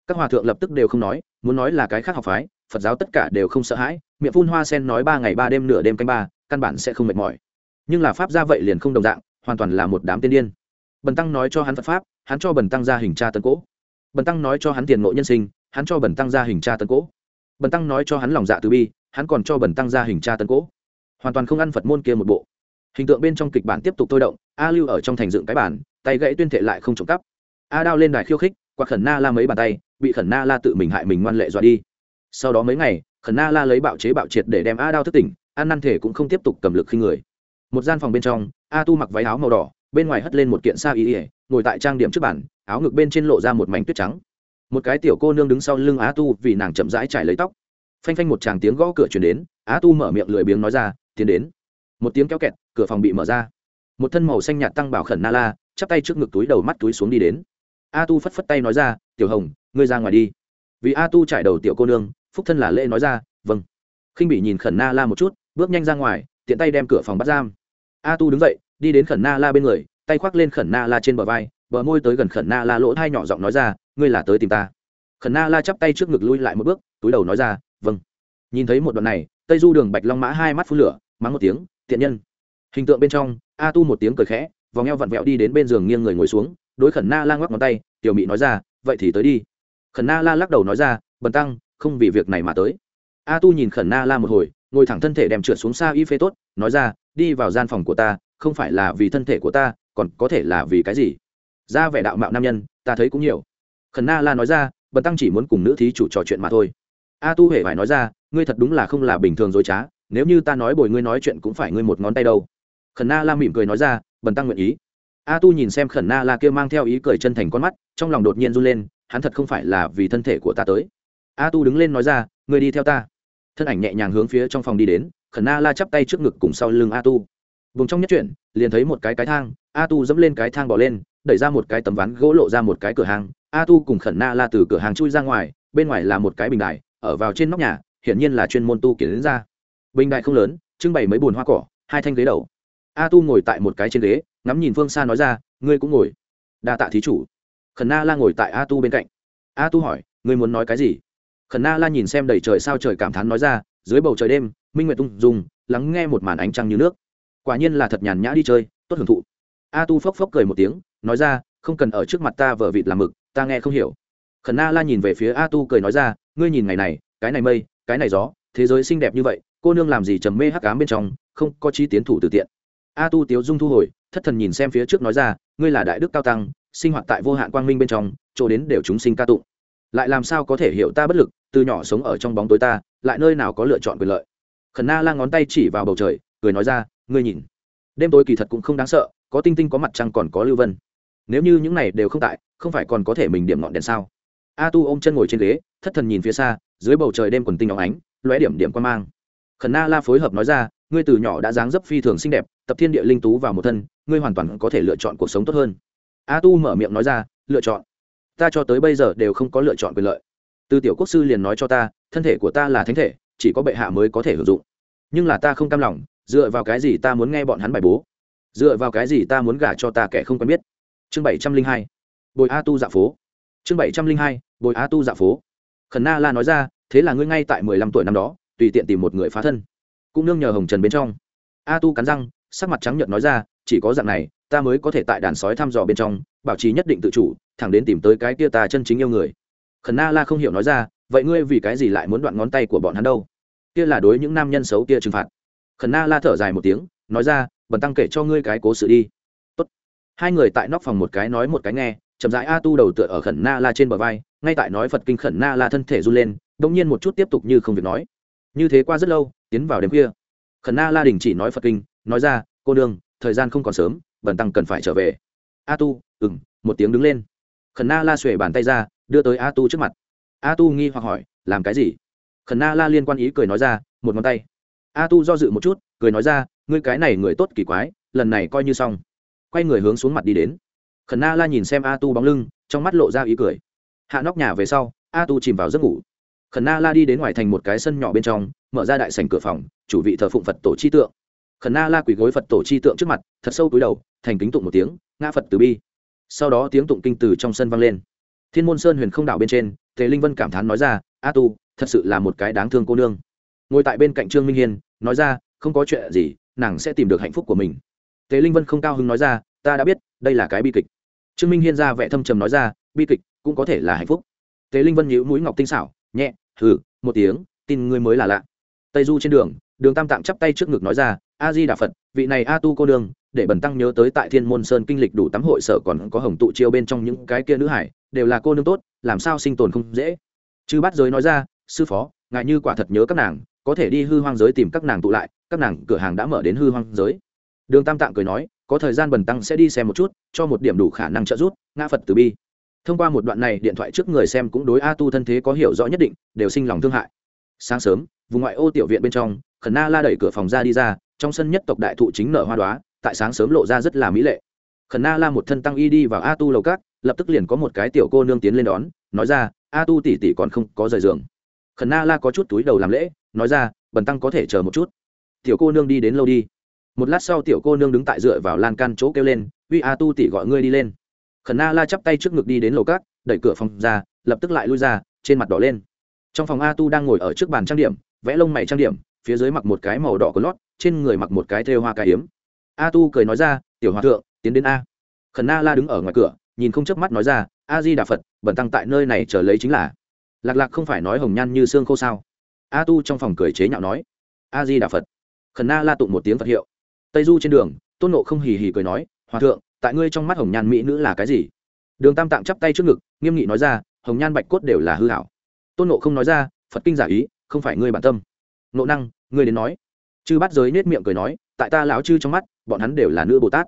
Các hòa thượng lập tức đều không nói, muốn nói là cái khác học phái, phật giáo tất cả đều không sợ hãi, miệng phun hoa sen nói ba ngày ba đêm nửa đêm canh ba, căn bản sẽ không mệt mỏi. Nhưng là pháp gia vậy liền không đồng dạng, hoàn toàn là một đám tiên điên. Bần tăng nói cho hắn phật pháp, hắn cho bần tăng ra hình tra tân cỗ bần tăng nói cho hắn tiền ngộ nhân sinh, hắn cho bần tăng ra hình tra tân cỗ bần tăng nói cho hắn lòng dạ từ bi, hắn còn cho bần tăng ra hình tra tân cỗ hoàn toàn không ăn phật môn kia một bộ. Hình tượng bên trong kịch bản tiếp tục thôi động, a lưu ở trong thành dựng cái bản, tay gãy tuyên thệ lại không trộm cắp. A đao lên đài khiêu khích, quạt khẩn na la mấy bàn tay, bị khẩn na la tự mình hại mình ngoan lệ dọa đi. Sau đó mấy ngày, khẩn na la lấy bạo chế bạo triệt để đem a đao thức tỉnh an năn thể cũng không tiếp tục cầm lực khi người. Một gian phòng bên trong, a tu mặc váy áo màu đỏ, bên ngoài hất lên một kiện sa y ỉa ngồi tại trang điểm trước bản áo ngực bên trên lộ ra một mảnh tuyết trắng. Một cái tiểu cô nương đứng sau lưng a tu vì nàng chậm rãi trải lấy tóc. Phanh phanh một tràng tiếng gõ cửa chuyển đến, a tu mở miệng lười biếng nói ra tiến đến. Một tiếng kéo kẹt, cửa phòng bị mở ra. Một thân màu xanh nhạt tăng bảo khẩn na la chắp tay trước ngực túi đầu mắt túi xuống đi đến. A tu phất phất tay nói ra, tiểu hồng, ngươi ra ngoài đi. Vì a tu trải đầu tiểu cô nương, phúc thân là lễ nói ra vâng. Khinh bị nhìn khẩn na la một chút, bước nhanh ra ngoài, tiện tay đem cửa phòng bắt giam. A tu đứng dậy, đi đến khẩn na la bên người, tay khoác lên khẩn na la trên bờ vai, bờ môi tới gần khẩn na la lỗ thai nhỏ giọng nói ra, ngươi là tới tìm ta. Khẩn na la chắp tay trước ngực lui lại một bước, túi đầu nói ra vâng. Nhìn thấy một đoạn này, tây du đường bạch long mã hai mắt phun lửa mắng một tiếng, tiện nhân. Hình tượng bên trong, a tu một tiếng cười khẽ, vòng eo vặn vẹo đi đến bên giường nghiêng người ngồi xuống, đối khẩn na la ngoắc ngón tay, tiểu mị nói ra, vậy thì tới đi. Khẩn na la lắc đầu nói ra, bần tăng, không vì việc này mà tới. A tu nhìn khẩn na la một hồi, ngồi thẳng thân thể đem trượt xuống xa y phê tốt, nói ra, đi vào gian phòng của ta, không phải là vì thân thể của ta, còn có thể là vì cái gì? Ra vẻ đạo mạo nam nhân, ta thấy cũng nhiều. Khẩn na la nói ra, bần tăng chỉ muốn cùng nữ thí chủ trò chuyện mà thôi. A tu hề phải nói ra, ngươi thật đúng là không là bình thường dối trá nếu như ta nói bồi ngươi nói chuyện cũng phải ngươi một ngón tay đâu. Khẩn na la mỉm cười nói ra, bần tăng nguyện ý. A tu nhìn xem khẩn na la kia mang theo ý cười chân thành con mắt, trong lòng đột nhiên run lên, hắn thật không phải là vì thân thể của ta tới. A tu đứng lên nói ra người đi theo ta. Thân ảnh nhẹ nhàng hướng phía trong phòng đi đến, khẩn na la chắp tay trước ngực cùng sau lưng a tu. Vùng trong nhất chuyển liền thấy một cái cái thang, a tu dẫm lên cái thang bỏ lên, đẩy ra một cái tấm ván gỗ lộ ra một cái cửa hàng. A tu cùng khẩn na la từ cửa hàng chui ra ngoài, bên ngoài là một cái bình đài, ở vào trên nóc nhà, hiển nhiên là chuyên môn tu kiến đến ra bình đại không lớn, trưng bày mấy bùn hoa cỏ, hai thanh ghế đầu. A tu ngồi tại một cái trên ghế, ngắm nhìn phương xa nói ra, ngươi cũng ngồi. Đa tạ thí chủ. Khẩn na la ngồi tại a tu bên cạnh. A tu hỏi, ngươi muốn nói cái gì? Khẩn na la nhìn xem đầy trời sao trời cảm thán nói ra, dưới bầu trời đêm, minh nguyệt tung dùng, lắng nghe một màn ánh trăng như nước. Quả nhiên là thật nhàn nhã đi chơi, tốt hưởng thụ. A tu phốc phốc cười một tiếng, nói ra, không cần ở trước mặt ta vờ vịt làm mực, ta nghe không hiểu. Khẩn na la nhìn về phía a tu cười nói ra, ngươi nhìn ngày này, cái này mây, cái này gió, thế giới xinh đẹp như vậy cô nương làm gì trầm mê hắc ám bên trong, không có chi tiến thủ từ tiện. A tu tiếu dung thu hồi, thất thần nhìn xem phía trước nói ra, ngươi là đại đức cao tăng, sinh hoạt tại vô hạn quang minh bên trong, chỗ đến đều chúng sinh ca tụng. Lại làm sao có thể hiểu ta bất lực, từ nhỏ sống ở trong bóng tối ta, lại nơi nào có lựa chọn quyền lợi? Khẩn na la ngón tay chỉ vào bầu trời, cười nói ra, ngươi nhìn. Đêm tối kỳ thật cũng không đáng sợ, có tinh tinh có mặt trăng còn có lưu vân. Nếu như những này đều không tại, không phải còn có thể mình điểm ngọn đèn sao? A tu ôm chân ngồi trên ghế, thất thần nhìn phía xa, dưới bầu trời đêm quần tinh óng ánh, lóe điểm điểm quan mang khẩn na la phối hợp nói ra, ngươi từ nhỏ đã dáng dấp phi thường xinh đẹp, tập thiên địa linh tú vào một thân, ngươi hoàn toàn có thể lựa chọn cuộc sống tốt hơn. A tu mở miệng nói ra, lựa chọn. Ta cho tới bây giờ đều không có lựa chọn quyền lợi. Từ tiểu quốc sư liền nói cho ta, thân thể của ta là thánh thể, chỉ có bệ hạ mới có thể hưởng dụng. Nhưng là ta không cam lòng, dựa vào cái gì ta muốn nghe bọn hắn bài bố? Dựa vào cái gì ta muốn gả cho ta kẻ không quen biết? Chương bảy trăm linh hai. Bồi a tu dạ phố. Chương bảy trăm linh hai, bồi a tu dạ phố. Khẩn na la nói ra, thế là ngươi ngay tại mười lăm tuổi năm đó tùy tiện tìm một người phá thân. Cũng nương nhờ hồng trần bên trong. A tu cắn răng, sắc mặt trắng nhợt nói ra, chỉ có dạng này, ta mới có thể tại đàn sói thăm dò bên trong, bảo trì nhất định tự chủ, thẳng đến tìm tới cái kia ta chân chính yêu người. Khẩn na la không hiểu nói ra, vậy ngươi vì cái gì lại muốn đoạn ngón tay của bọn hắn đâu? Kia là đối những nam nhân xấu kia trừng phạt. Khẩn na la thở dài một tiếng, nói ra, bần tăng kể cho ngươi cái cố sự đi. Tốt. hai người tại nóc phòng một cái nói một cái nghe, chậm rãi a tu đầu tựa ở khẩn na la trên bờ vai, ngay tại nói phật kinh khẩn na la thân thể run lên đông nhiên một chút tiếp tục như không việc nói như thế qua rất lâu, tiến vào đêm khuya. Khẩn na la đình chỉ nói phật kinh, nói ra, cô nương, thời gian không còn sớm, bần tăng cần phải trở về. A tu ừng một tiếng đứng lên. Khẩn na la xuể bàn tay ra, đưa tới a tu trước mặt. A tu nghi hoặc hỏi, làm cái gì? Khẩn na la liên quan ý cười nói ra, một ngón tay. A tu do dự một chút, cười nói ra, ngươi cái này người tốt kỳ quái, lần này coi như xong. Quay người hướng xuống mặt đi đến. Khẩn na la nhìn xem a tu bóng lưng, trong mắt lộ ra ý cười. Hạ nóc nhà về sau, a tu chìm vào giấc ngủ khẩn na la đi đến ngoài thành một cái sân nhỏ bên trong, mở ra đại sành cửa phòng, chủ vị thờ phụng phật tổ chi tượng. Khẩn na la quỳ gối phật tổ chi tượng trước mặt, thật sâu túi đầu, thành kính tụng một tiếng, ngã phật từ bi. Sau đó tiếng tụng kinh từ trong sân vang lên. Thiên môn sơn huyền không đảo bên trên Thế linh vân cảm thán nói ra, a tu, thật sự là một cái đáng thương cô nương. Ngồi tại bên cạnh trương minh hiên, nói ra, không có chuyện gì, nàng sẽ tìm được hạnh phúc của mình. Thế linh vân không cao hứng nói ra, ta đã biết, đây là cái bi kịch. Trương minh hiên ra vẻ thâm trầm nói ra, bi kịch cũng có thể là hạnh phúc. Thế linh vân nhíu mũi ngọc tinh xảo, nhẹ hừ, một tiếng, tin ngươi mới là lạ. Tây du trên đường đường tam tạng chắp tay trước ngực nói ra a di đà phật, vị này a tu cô đường để bần tăng nhớ tới tại thiên môn sơn kinh lịch đủ tắm hội sở còn có hồng tụ chiêu bên trong những cái kia nữ hải, đều là cô nương tốt, làm sao sinh tồn không dễ. Chư bát giới nói ra, sư phó ngại như quả thật nhớ các nàng, có thể đi hư hoang giới tìm các nàng tụ lại, các nàng cửa hàng đã mở đến hư hoang giới. Đường tam tạng cười nói, có thời gian bần tăng sẽ đi xem một chút, cho một điểm đủ khả năng trợ giúp, ngã phật từ bi thông qua một đoạn này điện thoại trước người xem cũng đối a tu thân thế có hiểu rõ nhất định, đều sinh lòng thương hại. Sáng sớm, vùng ngoại ô tiểu viện bên trong, khẩn na la đẩy cửa phòng ra đi ra, trong sân nhất tộc đại thụ chính nở hoa đoá, tại sáng sớm lộ ra rất là mỹ lệ. Khẩn na la một thân tăng y đi vào a tu lầu cát lập tức liền có một cái tiểu cô nương tiến lên đón, nói ra, a tu tỉ tỉ còn không có rời giường. Khẩn na la có chút túi đầu làm lễ, nói ra, bần tăng có thể chờ một chút. Tiểu cô nương đi đến lâu đi. Một lát sau tiểu cô nương đứng tại dựa vào lan can chỗ kêu lên, uy a tu tỉ gọi ngươi đi lên khẩn na la chắp tay trước ngực đi đến lầu cát đẩy cửa phòng ra, lập tức lại lui ra, trên mặt đỏ lên. Trong phòng a tu đang ngồi ở trước bàn trang điểm, vẽ lông mày trang điểm, phía dưới mặc một cái màu đỏ có lót trên người mặc một cái thêu hoa cài hiếm a tu cười nói ra, tiểu hòa thượng, tiến đến a. Khẩn na la đứng ở ngoài cửa, nhìn không chớp mắt nói ra, a di đà phật bẩn tăng tại nơi này chờ lấy chính là. Lạc lạc không phải nói hồng nhan như xương khô sao? A tu trong phòng cười chế nhạo nói, a di đà phật. Khẩn na la tụng một tiếng phật hiệu. Tây du trên đường, tôn nộ không hì hì cười nói, hòa thượng tại ngươi trong mắt hồng nhan mỹ nữ là cái gì? Đường tam tạng chắp tay trước ngực, nghiêm nghị nói ra, hồng nhan bạch cốt đều là hư hảo. Tôn nộ không nói ra, phật kinh giả ý, không phải ngươi bản tâm. Nộ năng, ngươi đến nói. Chư bắt giới nết miệng cười nói, tại ta lão chư trong mắt, bọn hắn đều là nữ bồ tát.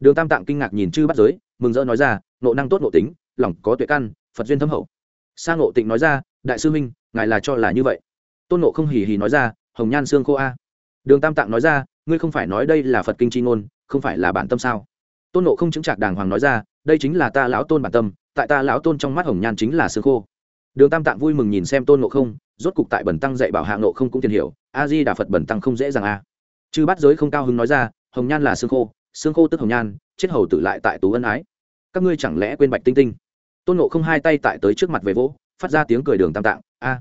Đường tam tạng kinh ngạc nhìn chư bắt giới, mừng rỡ nói ra nộ năng tốt nộ tính, lòng có tuệ căn, phật duyên thâm hậu. Sang ngộ tịnh nói ra, đại sư minh, ngài là cho là như vậy. Tôn nộ không hì hì nói ra, hồng nhan xương khô a. Đường tam tạng nói ra, ngươi không phải nói đây là phật kinh c h i ngôn, không phải là bản tâm sao? Tôn nộ không chứng trạc đàng hoàng nói ra, đây chính là ta lão tôn bản tâm, tại ta lão tôn trong mắt hồng nhan chính là xương khô. Đường tam tạng vui mừng nhìn xem tôn nộ không, rốt cục tại bẩn tăng dạy bảo hạ nộ không cũng tiền hiểu, a di đà phật bẩn tăng không dễ dàng a chư bắt giới không cao hứng nói ra, hồng nhan là xương khô xương khô tức hồng nhan, chết hầu tử lại tại tú ân ái. Các ngươi chẳng lẽ quên bạch tinh tinh? Tôn nộ không hai tay tại tới trước mặt về vỗ, phát ra tiếng cười đường tam tạng, a.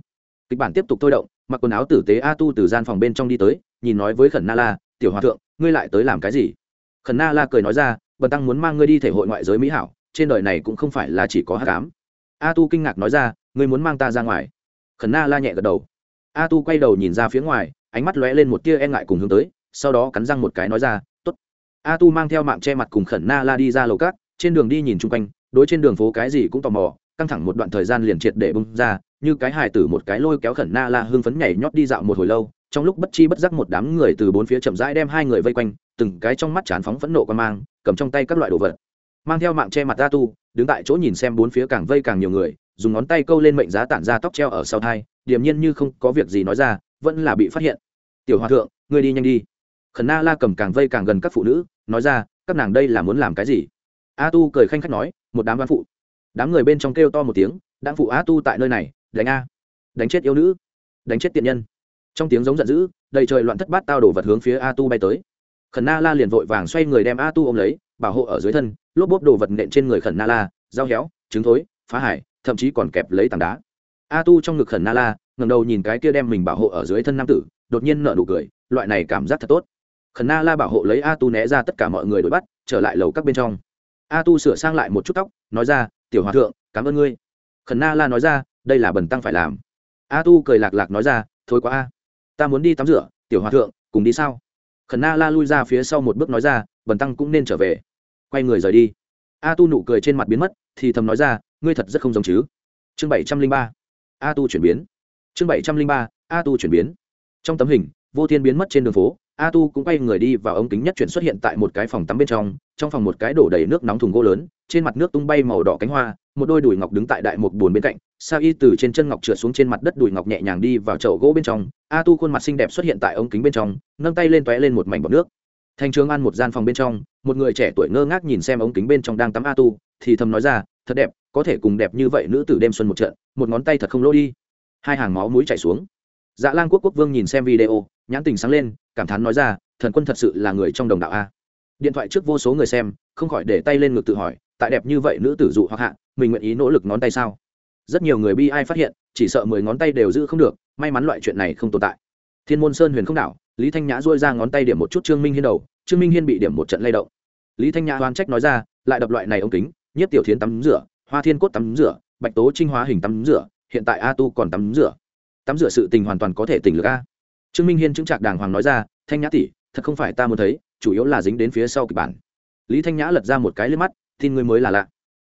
Kịch bản tiếp tục thôi động, mặc quần áo tử tế a tu từ gian phòng bên trong đi tới, nhìn nói với khẩn na la, tiểu hòa thượng, ngươi lại tới làm cái gì? Khẩn na la cười nói ra bần tăng muốn mang ngươi đi thể hội ngoại giới mỹ hảo, trên đời này cũng không phải là chỉ có hát cám a tu kinh ngạc nói ra, ngươi muốn mang ta ra ngoài. Khẩn na la nhẹ gật đầu. A tu quay đầu nhìn ra phía ngoài, ánh mắt lóe lên một tia e ngại cùng hướng tới, sau đó cắn răng một cái nói ra t ố t a tu mang theo mạng che mặt cùng khẩn na la đi ra lầu cát, trên đường đi nhìn chung quanh, đối trên đường phố cái gì cũng tò mò, căng thẳng một đoạn thời gian liền triệt để bung ra, như cái hài tử một cái lôi kéo khẩn na la hưng phấn nhảy nhót đi dạo một hồi lâu, trong lúc bất chi bất giác một đám người từ bốn phía chậm rãi đem hai người vây quanh từng cái trong mắt chán phóng phẫn nộ quan mang, cầm trong tay các loại đồ vật. Mang theo mạng che mặt a tu, đứng tại chỗ nhìn xem bốn phía càng vây càng nhiều người, dùng ngón tay câu lên mệnh giá tản ra tóc treo ở sau thai, điềm nhiên như không có việc gì nói ra, vẫn là bị phát hiện. Tiểu hòa thượng, ngươi đi nhanh đi. Khẩn na la cầm càng vây càng gần các phụ nữ, nói ra, các nàng đây là muốn làm cái gì? A tu cười khanh khách nói, một đám văn phụ. Đám người bên trong kêu to một tiếng đáng phụ a tu tại nơi này, đánh a. Đánh chết yêu nữ. Đánh chết tiện nhân. Trong tiếng giống giận dữ, đầy trời loạn thất bát tao đổ vật hướng phía a tu bay tới khẩn na la liền vội vàng xoay người đem a tu ôm lấy, bảo hộ ở dưới thân, lốp bốp đồ vật nện trên người khẩn na la dao héo, trứng thối, phá hải, thậm chí còn kẹp lấy tảng đá. A tu trong ngực khẩn na la ngầm đầu nhìn cái kia đem mình bảo hộ ở dưới thân nam tử, đột nhiên nợ nụ cười, loại này cảm giác thật tốt. Khẩn na la bảo hộ lấy a tu né ra tất cả mọi người đuổi bắt, trở lại lầu các bên trong. A tu sửa sang lại một chút tóc, nói ra, tiểu hòa thượng, cảm ơn ngươi. Khẩn na la nói ra, đây là bần tăng phải làm. A tu cười lạc lạc nói ra, thôi quá a, ta muốn đi tắm rửa, tiểu hòa thượng, cùng đi sao? Khẩn na la lui ra phía sau một bước nói ra, bần tăng cũng nên trở về. Quay người rời đi. A tu nụ cười trên mặt biến mất, thì thầm nói ra, ngươi thật rất không giống chứ. Chương bảy trăm linh ba. A tu chuyển biến. Chương bảy trăm linh ba, a tu chuyển biến. Trong tấm hình, vô thiên biến mất trên đường phố, a tu cũng quay người đi vào ống kính nhất chuyển xuất hiện tại một cái phòng tắm bên trong trong phòng một cái đổ đầy nước nóng thùng gỗ lớn, trên mặt nước tung bay màu đỏ cánh hoa, một đôi đùi ngọc đứng tại đại một bồn bên cạnh sa y từ trên chân ngọc trượt xuống trên mặt đất đùi ngọc nhẹ nhàng đi vào chậu gỗ bên trong, a tu khuôn mặt xinh đẹp xuất hiện tại ống kính bên trong, nâng tay lên t lên một mảnh bọc nước. Thành trường ăn một gian phòng bên trong, một người trẻ tuổi ngơ ngác nhìn xem ống kính bên trong đang tắm a tu, thì thầm nói ra, thật đẹp, có thể cùng đẹp như vậy nữ tử đêm xuân một trận, một ngón tay thật không lỗ đi. Hai hàng máu mũi chảy xuống. Dạ lan quốc quốc vương nhìn xem video, nhãn tình sáng lên, cảm thán nói ra, thần quân thật sự là người trong đồng đạo a. Điện thoại trước vô số người xem, không khỏi để tay lên ngực tự hỏi, tại đẹp như vậy nữ tử dụ hoặc hạ, mình nguyện ý nỗ lực ngón tay sao? Rất nhiều người bi ai phát hiện, chỉ sợ mười ngón tay đều giữ không được, may mắn loại chuyện này không tồn tại. Thiên môn sơn huyền không đảo, lý thanh nhã dôi ra ngón tay điểm một chút trương minh hiên đầu, trương minh hiên bị điểm một trận lay động. Lý thanh nhã oan trách nói ra, lại đập loại này ống kính nhất tiểu thiến tắm rửa, hoa thiên cốt tắm rửa, bạch tố trinh hóa hình tắm rửa, hiện tại a tu còn tắm rửa. Tắm rửa sự tình hoàn toàn có thể tỉnh lực a. Trương minh hiên chứng trạc đàng hoàng nói ra, thanh nhã tỷ, thật không phải ta muốn thấy, chủ yếu là dính đến phía sau kịch bản. Lý thanh nhã lật ra một cái lên mắt, tin người mới là lạ.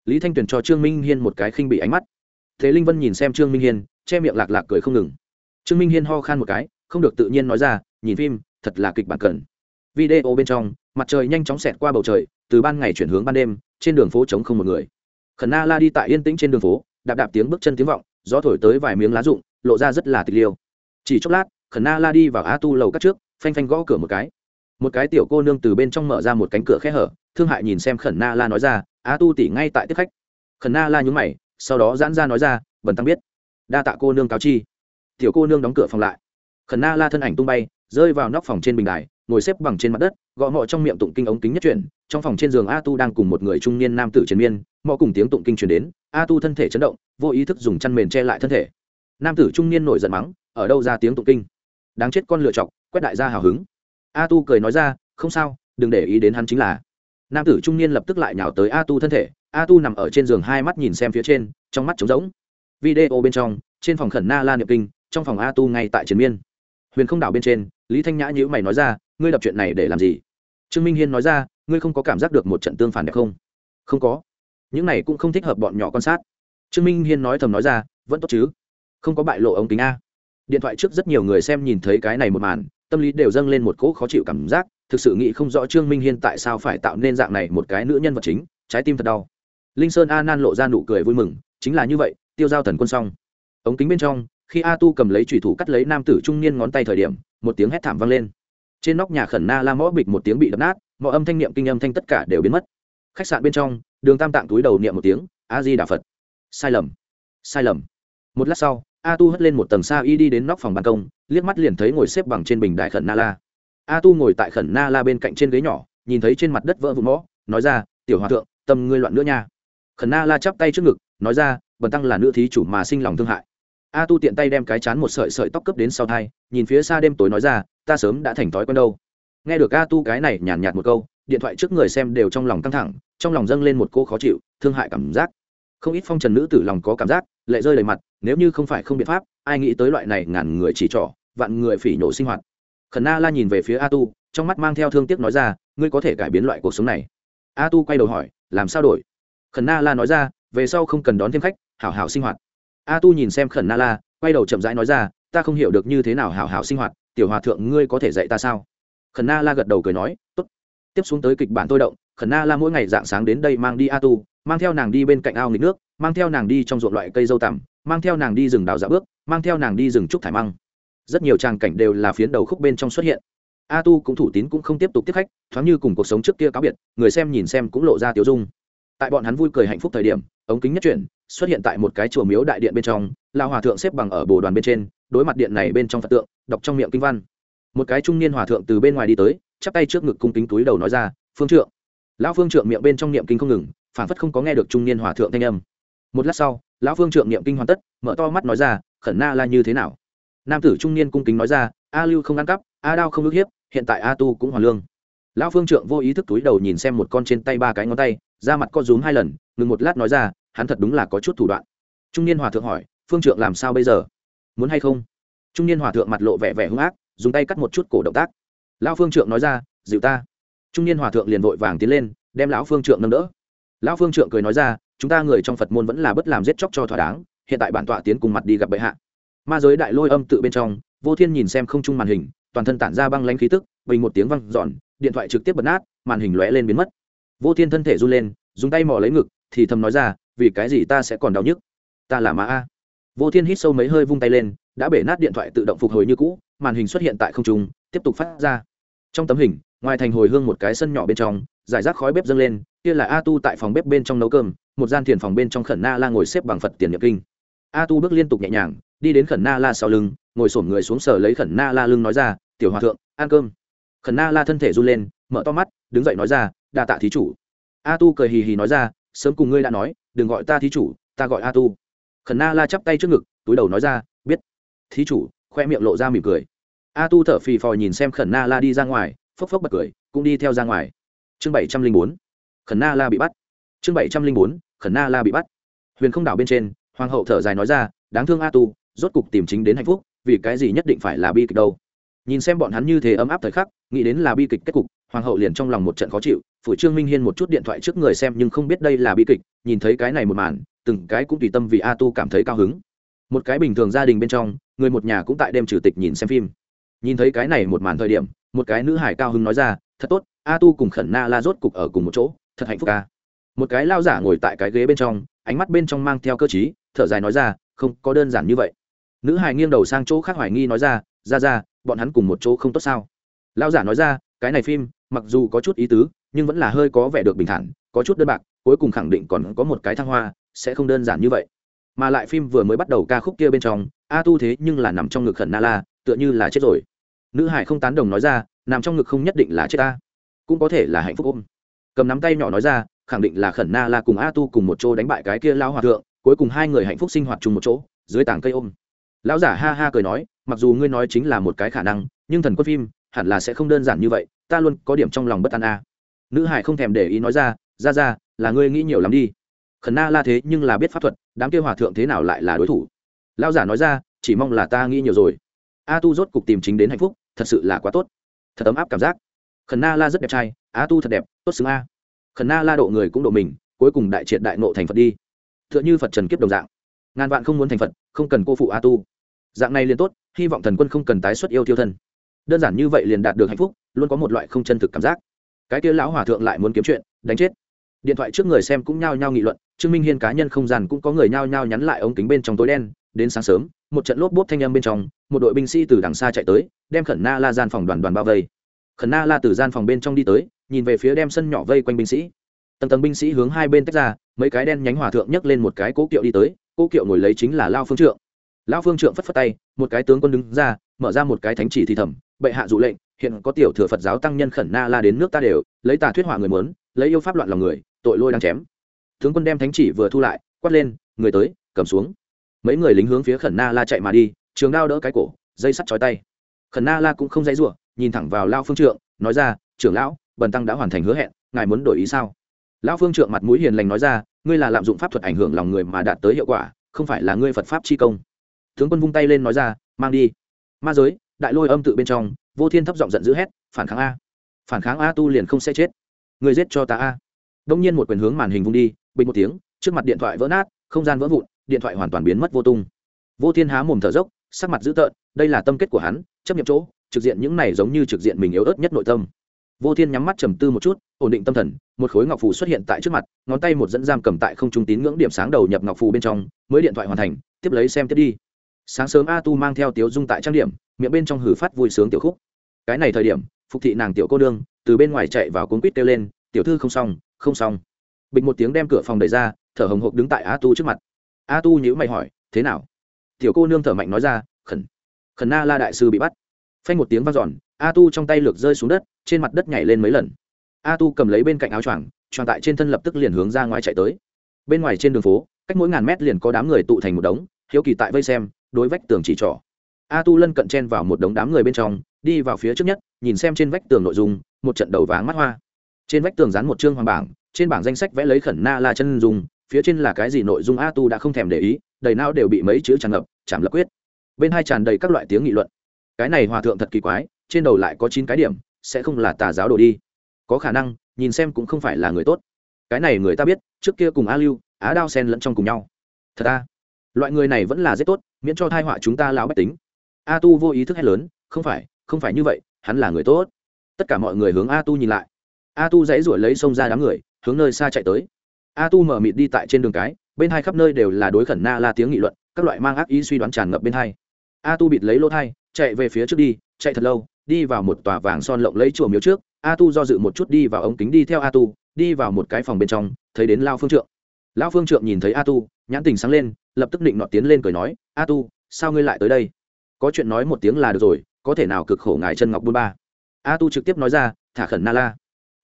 Lý thanh tuyền cho trương minh hiên một cái khinh bị ánh mắt thế linh vân nhìn xem trương minh hiên, che miệng lạc lạc cười không ngừng. Trương minh hiên ho khan một cái, không được tự nhiên nói ra, nhìn phim, thật là kịch bản cần video bên trong, mặt trời nhanh chóng xẹt qua bầu trời, từ ban ngày chuyển hướng ban đêm, trên đường phố trống không một người. Khẩn na la đi tại yên tĩnh trên đường phố, đạp đạp tiếng bước chân tiếng vọng, gió thổi tới vài miếng lá rụng, lộ ra rất là tịch liêu. Chỉ chốc lát, khẩn na la đi vào a tu lầu các trước, phanh phanh gõ cửa một cái. Một cái tiểu cô nương từ bên trong mở ra một cánh cửa khe hở, thương hại nhìn xem khẩn na la nói ra a tu tỉ ngay tại tiếp khách. Khẩn na la nhúng mày sau đó giãn ra nói ra bần tăng biết, đa tạ cô nương cáo chi. Tiểu cô nương đóng cửa phòng lại. Khẩn na la thân ảnh tung bay, rơi vào nóc phòng trên bình đài, ngồi xếp bằng trên mặt đất, gõ mọ trong miệng tụng kinh ống kính nhất chuyển trong phòng trên giường a tu đang cùng một người trung niên nam tử triền miên mọ cùng tiếng tụng kinh truyền đến. A tu thân thể chấn động, vô ý thức dùng chăn mền che lại thân thể. Nam tử trung niên nổi giận mắng, ở đâu ra tiếng tụng kinh? Đáng chết con lựa chọc, quét đại gia hào hứng. A tu cười nói ra, không sao, đừng để ý đến hắn chính là. Nam tử trung niên lập tức lại nhào tới a tu thân thể a tu nằm ở trên giường hai mắt nhìn xem phía trên, trong mắt trống rỗng. Video bên trong, trên phòng khẩn na la niệm kinh, trong phòng a tu ngay tại chiến miên. Huyền không đảo bên trên, lý thanh nhã nhữ mày nói ra, ngươi đập chuyện này để làm gì? Trương minh hiên nói ra, ngươi không có cảm giác được một trận tương phản đẹp không? Không có. Những này cũng không thích hợp bọn nhỏ quan sát. Trương minh hiên nói thầm nói ra, vẫn tốt chứ. Không có bại lộ ống kính a. Điện thoại trước rất nhiều người xem nhìn thấy cái này một màn, tâm lý đều dâng lên một cỗ khó chịu cảm giác, thực sự nghĩ không rõ trương minh hiên tại sao phải tạo nên dạng này một cái nữ nhân vật chính, trái tim thật đau linh sơn a nan lộ ra nụ cười vui mừng, chính là như vậy, tiêu giao thần quân xong. Ống kính bên trong, khi a tu cầm lấy trùy thủ cắt lấy nam tử trung niên ngón tay thời điểm, một tiếng hét thảm vang lên. Trên nóc nhà khẩn na la mõ bịch một tiếng bị đập nát, mọi âm thanh niệm kinh âm thanh tất cả đều biến mất. Khách sạn bên trong, đường tam tạng túi đầu niệm một tiếng, a di đà phật. Sai lầm. Sai lầm. Một lát sau, a tu hất lên một tầng xa y đi đến nóc phòng ban công, liếc mắt liền thấy ngồi xếp bằng trên bình đại khẩn na la. A tu ngồi tại khẩn na la bên cạnh trên ghế nhỏ, nhìn thấy trên mặt đất vỡ vụn mõ, nói ra, tiểu hòa thượng, tâm ngươi loạn nữa nha khẩn na la chắp tay trước ngực nói ra bần tăng là nữ thí chủ mà sinh lòng thương hại. A tu tiện tay đem cái chán một sợi sợi tóc cấp đến sau thai nhìn phía xa đêm tối nói ra ta sớm đã thành thói quen đâu. Nghe được a tu cái này nhàn nhạt, nhạt một câu điện thoại trước người xem đều trong lòng căng thẳng trong lòng dâng lên một cô khó chịu thương hại cảm giác. Không ít phong trần nữ tử lòng có cảm giác lệ rơi đầy mặt nếu như không phải không biện pháp ai nghĩ tới loại này ngàn người chỉ trỏ vạn người phỉ nhổ sinh hoạt. Khẩn na la nhìn về phía a tu trong mắt mang theo thương tiếc nói ra ngươi có thể cải biến loại cuộc sống này. A tu quay đầu hỏi làm sao đổi? Khẩn na la nói ra, về sau không cần đón thêm khách, hảo hảo sinh hoạt. A tu nhìn xem khẩn na la, quay đầu chậm rãi nói ra, ta không hiểu được như thế nào hảo hảo sinh hoạt, tiểu hòa thượng ngươi có thể dạy ta sao? Khẩn na la gật đầu cười nói, tốt. Tiếp xuống tới kịch bản tôi động, khẩn na la mỗi ngày dạng sáng đến đây mang đi a tu, mang theo nàng đi bên cạnh ao nghịch nước, mang theo nàng đi trong ruộng loại cây dâu tằm, mang theo nàng đi rừng đào dạ bước, mang theo nàng đi rừng trúc thải măng. Rất nhiều tràng cảnh đều là phiến đầu khúc bên trong xuất hiện. A tu cũng thủ tín cũng không tiếp tục tiếp khách, thoáng như cùng cuộc sống trước kia cáo biệt, người xem nhìn xem cũng lộ ra tiêu dung tại bọn hắn vui cười hạnh phúc thời điểm, ống kính nhất chuyển, xuất hiện tại một cái chùa miếu đại điện bên trong lao hòa thượng xếp bằng ở bồ đoàn bên trên, đối mặt điện này bên trong phật tượng, đọc trong miệng kinh văn. Một cái trung niên hòa thượng từ bên ngoài đi tới, chắp tay trước ngực cung kính túi đầu nói ra, phương trượng. Lão phương trượng miệng bên trong niệm kinh không ngừng, phản phất không có nghe được trung niên hòa thượng thanh âm. Một lát sau, lão phương trượng niệm kinh hoàn tất, mở to mắt nói ra, khẩn na la như thế nào? Nam tử trung niên cung kính nói ra, a lưu không ăn cắp, a đao không ước hiếp, hiện tại a tu cũng hoàn lương. Lão phương trượng vô ý thức túi đầu nhìn xem một con trên tay ba cái ngón tay ra mặt co rúm hai lần, ngừng một lát nói ra, hắn thật đúng là có chút thủ đoạn. Trung niên hòa thượng hỏi, phương trượng làm sao bây giờ? Muốn hay không? Trung niên hòa thượng mặt lộ vẻ vẻ hung ác, dùng tay cắt một chút cổ động tác. Lão phương trượng nói ra, dịu ta. Trung niên hòa thượng liền vội vàng tiến lên, đem lão phương trượng nâng đỡ. Lão phương trượng cười nói ra, chúng ta người trong phật môn vẫn là bất làm giết chóc cho thỏa đáng, hiện tại bản tọa tiến cùng mặt đi gặp bệ hạ. Ma giới đại lôi âm tự bên trong, vô thiên nhìn xem không chung màn hình, toàn thân tản ra băng lanh khí tức, bình một tiếng văng giòn điện thoại trực tiếp bật nát, màn hình lóe lên biến mất vô thiên thân thể run lên, dùng tay mò lấy ngực, thì thầm nói ra, vì cái gì ta sẽ còn đau nhức? Ta là ma a. Vô thiên hít sâu mấy hơi vung tay lên, đã bể nát điện thoại tự động phục hồi như cũ, màn hình xuất hiện tại không trung, tiếp tục phát ra. Trong tấm hình, ngoài thành hồi hương một cái sân nhỏ bên trong giải rác khói bếp dâng lên, kia là a tu tại phòng bếp bên trong nấu cơm, một gian thiền phòng bên trong khẩn na la ngồi xếp bằng phật tiền nhập kinh. A tu bước liên tục nhẹ nhàng, đi đến khẩn na la sau lưng, ngồi sổm người xuống sờ lấy khẩn na la lưng nói ra, tiểu hòa thượng, ăn cơm. Khẩn na la thân thể run lên, mở to mắt, đứng dậy nói ra đa tạ thí chủ. A tu cười hì hì nói ra, sớm cùng ngươi đã nói, đừng gọi ta thí chủ, ta gọi a tu. Khẩn na la chắp tay trước ngực, túi đầu nói ra, biết. Thí chủ, khoe miệng lộ ra mỉm cười. A tu thở phì phò nhìn xem khẩn na la đi ra ngoài, phốc phốc bật cười, cũng đi theo ra ngoài. Chương bảy trăm linh bốn, khẩn na la bị bắt. Chương bảy trăm linh bốn, khẩn na la bị bắt. Huyền không đảo bên trên, hoàng hậu thở dài nói ra, đáng thương a tu, rốt cục tìm chính đến hạnh phúc, vì cái gì nhất định phải là bi kịch đâu? Nhìn xem bọn hắn như thế ấm áp thời khắc, nghĩ đến là bi kịch kết cục hoàng hậu liền trong lòng một trận khó chịu phủ trương minh hiên một chút điện thoại trước người xem nhưng không biết đây là bi kịch, nhìn thấy cái này một màn, từng cái cũng tùy tâm vì a tu cảm thấy cao hứng. Một cái bình thường gia đình bên trong, người một nhà cũng tại đêm chủ tịch nhìn xem phim. Nhìn thấy cái này một màn thời điểm, một cái nữ hải cao hứng nói ra, thật tốt, a tu cùng khẩn na la rốt cục ở cùng một chỗ, thật hạnh phúc ca. Một cái lao giả ngồi tại cái ghế bên trong, ánh mắt bên trong mang theo cơ chí thở dài nói ra, không có đơn giản như vậy. Nữ hải nghiêng đầu sang chỗ khác hoài nghi nói ra ra ra, bọn hắn cùng một chỗ không tốt sao? Lao giả nói ra, cái này phim mặc dù có chút ý tứ, nhưng vẫn là hơi có vẻ được bình thản, có chút đơn bạc, cuối cùng khẳng định còn có một cái thăng hoa, sẽ không đơn giản như vậy. Mà lại phim vừa mới bắt đầu ca khúc kia bên trong, a tu thế nhưng là nằm trong ngực khẩn na la tựa như là chết rồi. Nữ hải không tán đồng nói ra, nằm trong ngực không nhất định là chết ta, cũng có thể là hạnh phúc ôm. Cầm nắm tay nhỏ nói ra, khẳng định là khẩn na la cùng a tu cùng một chỗ đánh bại cái kia lao hòa thượng, cuối cùng hai người hạnh phúc sinh hoạt chung một chỗ, dưới tảng cây ôm. Lão giả ha ha cười nói, mặc dù ngươi nói chính là một cái khả năng, nhưng thần quân phim hẳn là sẽ không đơn giản như vậy, ta luôn có điểm trong lòng bất an a. Nữ hải không thèm để ý nói ra ra ra, là ngươi nghĩ nhiều lắm đi. Khẩn na la thế nhưng là biết pháp thuật, đám kêu hòa thượng thế nào lại là đối thủ. Lao giả nói ra, chỉ mong là ta nghĩ nhiều rồi. A tu rốt cục tìm chính đến hạnh phúc, thật sự là quá tốt. Thật ấm áp cảm giác. Khẩn na la rất đẹp trai, a tu thật đẹp, tốt xứng a. Khẩn na la độ người cũng độ mình, cuối cùng đại triệt đại nộ thành phật đi. T h ư ợ n h ư phật trần kiếp đồng dạng. Ngàn vạn không muốn thành phật, không cần cô phụ a tu. Dạng này liền tốt, hy vọng thần quân không cần tái xuất yêu tiêu thân đơn giản như vậy liền đạt được hạnh phúc, luôn có một loại không chân thực cảm giác. Cái kia lão hòa thượng lại muốn kiếm chuyện, đánh chết. Điện thoại trước người xem cũng nhao nhao nghị luận, trương minh hiên cá nhân không gian cũng có người nhao nhao nhắn lại ống kính bên trong tối đen, đến sáng sớm, một trận lốp bốp thanh âm bên trong, một đội binh sĩ từ đằng xa chạy tới, đem khẩn na la gian phòng đoàn đoàn bao vây. Khẩn na la từ gian phòng bên trong đi tới, nhìn về phía đem sân nhỏ vây quanh binh sĩ. Tầng tầng binh sĩ hướng hai bên tách ra, mấy cái đen nhánh hòa thượng nhấc lên một cái cố kiệu đi tới, cố kiệu ngồi lấy chính là lao phương trượng. Lao phương trượng phất phất tay, một cái tướng quân đứng ra, mở ra một cái thánh chỉ thì thầm bệ hạ dụ lệnh, hiện có tiểu thừa phật giáo tăng nhân khẩn na la đến nước ta đều, lấy tà thuyết hỏa người mớn lấy yêu pháp loạn lòng người, tội lôi đang chém. Tướng quân đem thánh chỉ vừa thu lại, quát lên, người tới, cầm xuống. Mấy người lính hướng phía khẩn na la chạy mà đi, trường đao đỡ cái cổ, dây sắt chói tay. Khẩn na la cũng không dãy rủa, nhìn thẳng vào lao phương trượng, nói ra, trưởng lão, bần tăng đã hoàn thành hứa hẹn, ngài muốn đổi ý sao? Lão phương trượng mặt mũi hiền lành nói ra, ngươi là lạm dụng pháp thuật ảnh hưởng lòng người mà đạt tới hiệu quả, không phải là ngươi phật pháp chi công. Tướng quân vung tay lên nói ra, mang đi. Ma giới đại lôi âm tự bên trong, vô thiên thấp giọng giận dữ hét, phản kháng a! Phản kháng a tu liền không sẽ chết. Người giết cho ta a! Đông nhiên một quyền hướng màn hình vung đi, bình một tiếng, trước mặt điện thoại vỡ nát, không gian vỡ vụn, điện thoại hoàn toàn biến mất vô tung. Vô thiên há mồm thở dốc, sắc mặt dữ tợn, đây là tâm kết của hắn, chấp nhận chỗ, trực diện những này giống như trực diện mình yếu ớt nhất nội tâm. Vô thiên nhắm mắt trầm tư một chút, ổn định tâm thần, một khối ngọc phù xuất hiện tại trước mặt, ngón tay một dẫn giam cầm tại không trung tín ngưỡng điểm sáng đầu nhập ngọc phù bên trong, mới điện thoại hoàn thành, tiếp lấy xem tiếp đi. Sáng sớm a tu mang theo tiếu dung tại trang điểm miệng bên trong hử phát vui sướng tiểu khúc. Cái này thời điểm, phục thị nàng tiểu cô đương từ bên ngoài chạy vào cuốn quýt kêu lên, tiểu thư không xong không xong. Bịch một tiếng đem cửa phòng đẩy ra, thở hồng hộc đứng tại a tu trước mặt. A tu nhữ mày hỏi, thế nào? Tiểu cô nương thở mạnh nói ra, khẩn khẩn na la đại sư bị bắt. Phanh một tiếng vang giòn a tu trong tay lược rơi xuống đất, trên mặt đất nhảy lên mấy lần. A tu cầm lấy bên cạnh áo choàng choàng tại trên thân lập tức liền hướng ra ngoài chạy tới. Bên ngoài trên đường phố, cách mỗi ngàn mét liền có đám người tụ thành một đống, hiếu kỳ tại vây xem, đối vách tường chỉ trỏ a tu lân cận chen vào một đống đám người bên trong, đi vào phía trước nhất, nhìn xem trên vách tường nội dung, một trận đầu váng mắt hoa. Trên vách tường dán một chương hoàng bảng, trên bảng danh sách vẽ lấy khẩn na la chân dùng phía trên là cái gì nội dung a tu đã không thèm để ý, đầy não đều bị mấy chữ tràn ngập chạm lập quyết. Bên hai tràn đầy các loại tiếng nghị luận. Cái này hòa thượng thật kỳ quái, trên đầu lại có chín cái điểm, sẽ không là tà giáo đồ đi. Có khả năng, nhìn xem cũng không phải là người tốt. Cái này người ta biết, trước kia cùng a lưu, á đao sen lẫn trong cùng nhau. Thật ta loại người này vẫn là rất tốt, miễn cho thai họa chúng ta lão bách tính a tu vô ý thức hét lớn, không phải không phải như vậy, hắn là người tốt. Tất cả mọi người hướng a tu nhìn lại. A tu dãy ruổi lấy sông ra đám người, hướng nơi xa chạy tới. A tu mở mịt đi tại trên đường cái, bên hai khắp nơi đều là đối khẩn na la tiếng nghị luận, các loại mang ác ý suy đoán tràn ngập bên hai. A tu bịt lấy lỗ thai, chạy về phía trước đi, chạy thật lâu, đi vào một tòa vàng son lộng lấy chùa miếu trước. A tu do dự một chút đi vào ống kính đi theo a tu, đi vào một cái phòng bên trong, thấy đến lao phương trượng. Lao phương trượng nhìn thấy a tu, nhãn tình sáng lên, lập tức định nọ tiến lên cười nói, a tu, sao ngươi lại tới đây? Có chuyện nói một tiếng là được rồi, có thể nào cực khổ ngài chân ngọc bôn ba. A tu trực tiếp nói ra, thả khẩn na la.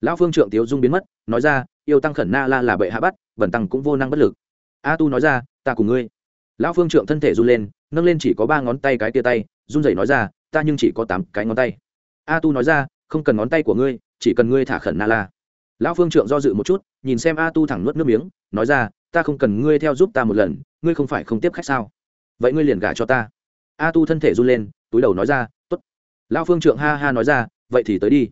Lão phương trượng tiếu dung biến mất, nói ra, yêu tăng khẩn na la là bệ hạ bắt vần tăng cũng vô năng bất lực. A tu nói ra, ta cùng ngươi. Lão phương trượng thân thể run lên, nâng lên chỉ có ba ngón tay cái tia tay, run rẩy nói ra, ta nhưng chỉ có tám cái ngón tay. A tu nói ra, không cần ngón tay của ngươi, chỉ cần ngươi thả khẩn na la. Lão phương trượng do dự một chút, nhìn xem a tu thẳng nuốt nước miếng, nói ra, ta không cần ngươi theo giúp ta một lần, ngươi không phải không tiếp khách sao? Vậy ngươi liền gả cho ta a tu thân thể run lên, túi đầu nói ra t ố t lão phương trượng ha ha nói ra, vậy thì tới đi.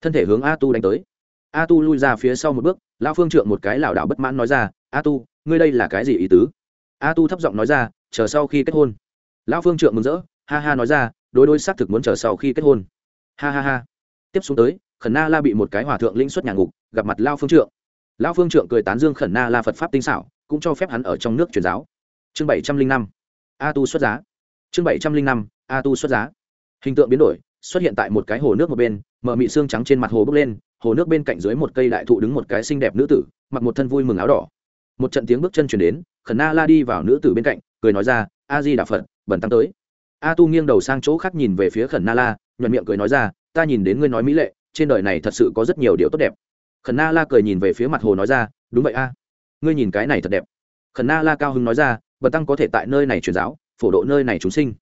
Thân thể hướng a tu đánh tới. A tu lui ra phía sau một bước, lão phương trượng một cái lảo đảo bất mãn nói ra, a tu, ngươi đây là cái gì ý tứ? A tu thấp giọng nói ra, chờ sau khi kết hôn. Lão phương trượng mừng rỡ, ha ha nói ra, đối đối xác thực muốn chờ sau khi kết hôn. Ha ha ha. Tiếp xuống tới, khẩn na la bị một cái hòa thượng lĩnh xuất nhà ngục, gặp mặt lao phương trượng. Lao phương trượng cười tán dương khẩn na la phật pháp tinh xảo, cũng cho phép hắn ở trong nước truyền giáo. Chương bảy trăm linh năm. A tu xuất giá chương bảy trăm linh năm a tu xuất giá. Hình tượng biến đổi, xuất hiện tại một cái hồ nước một bên, mở mị xương trắng trên mặt hồ bốc lên, hồ nước bên cạnh dưới một cây đại thụ đứng một cái xinh đẹp nữ tử, mặc một thân vui mừng áo đỏ. Một trận tiếng bước chân chuyển đến, khẩn na la đi vào nữ tử bên cạnh, cười nói ra, a di đà phật bẩn tăng tới. A tu nghiêng đầu sang chỗ khác nhìn về phía khẩn na la, nhuận miệng cười nói ra, ta nhìn đến ngươi nói mỹ lệ, trên đời này thật sự có rất nhiều điều tốt đẹp. Khẩn na la cười nhìn về phía mặt hồ nói ra, đúng vậy a, ngươi nhìn cái này thật đẹp. Khẩn na la cao hưng nói ra, bần tăng có thể tại nơi này truyền giáo phổ độ nơi này chúng sinh.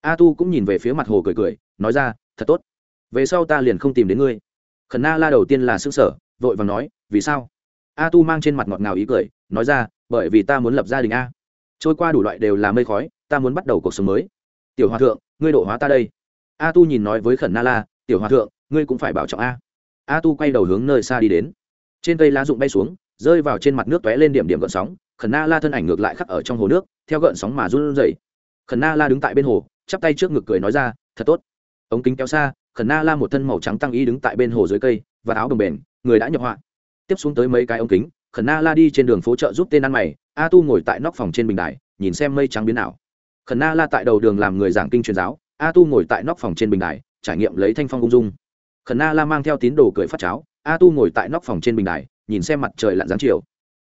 A tu cũng nhìn về phía mặt hồ cười cười, nói ra, thật tốt. Về sau ta liền không tìm đến ngươi. Khẩn na la đầu tiên là xương sở vội và nói, vì sao? A tu mang trên mặt ngọt ngào ý cười, nói ra, bởi vì ta muốn lập gia đình a. Trôi qua đủ loại đều là mây khói, ta muốn bắt đầu cuộc sống mới. Tiểu hòa thượng, ngươi độ hóa ta đây. A tu nhìn nói với khẩn na la, tiểu hòa thượng, ngươi cũng phải bảo trọng a. A tu quay đầu hướng nơi xa đi đến. Trên cây lá rụng bay xuống, rơi vào trên mặt nước t ó é lên điểm điểm gợn sóng. Khẩn na la thân ảnh ngược lại khắc ở trong hồ nước, theo gợn sóng mà run rẩy khẩn na la đứng tại bên hồ, chắp tay trước ngực cười nói ra, thật tốt. Ống kính kéo xa, khẩn na la một thân màu trắng tăng y đứng tại bên hồ dưới cây, và áo đồng bền, người đã nhập họa. Tiếp xuống tới mấy cái ống kính, khẩn na la đi trên đường phố chợ giúp tên ăn mày, a tu ngồi tại nóc phòng trên bình đài, nhìn xem mây trắng biến nào khẩn na la tại đầu đường làm người giảng kinh truyền giáo, a tu ngồi tại nóc phòng trên bình đài, trải nghiệm lấy thanh phong ung dung. Khẩn na la mang theo tín đồ cười phát cháo, a tu ngồi tại nóc phòng trên bình đài, nhìn xem mặt trời lặn dáng chiều.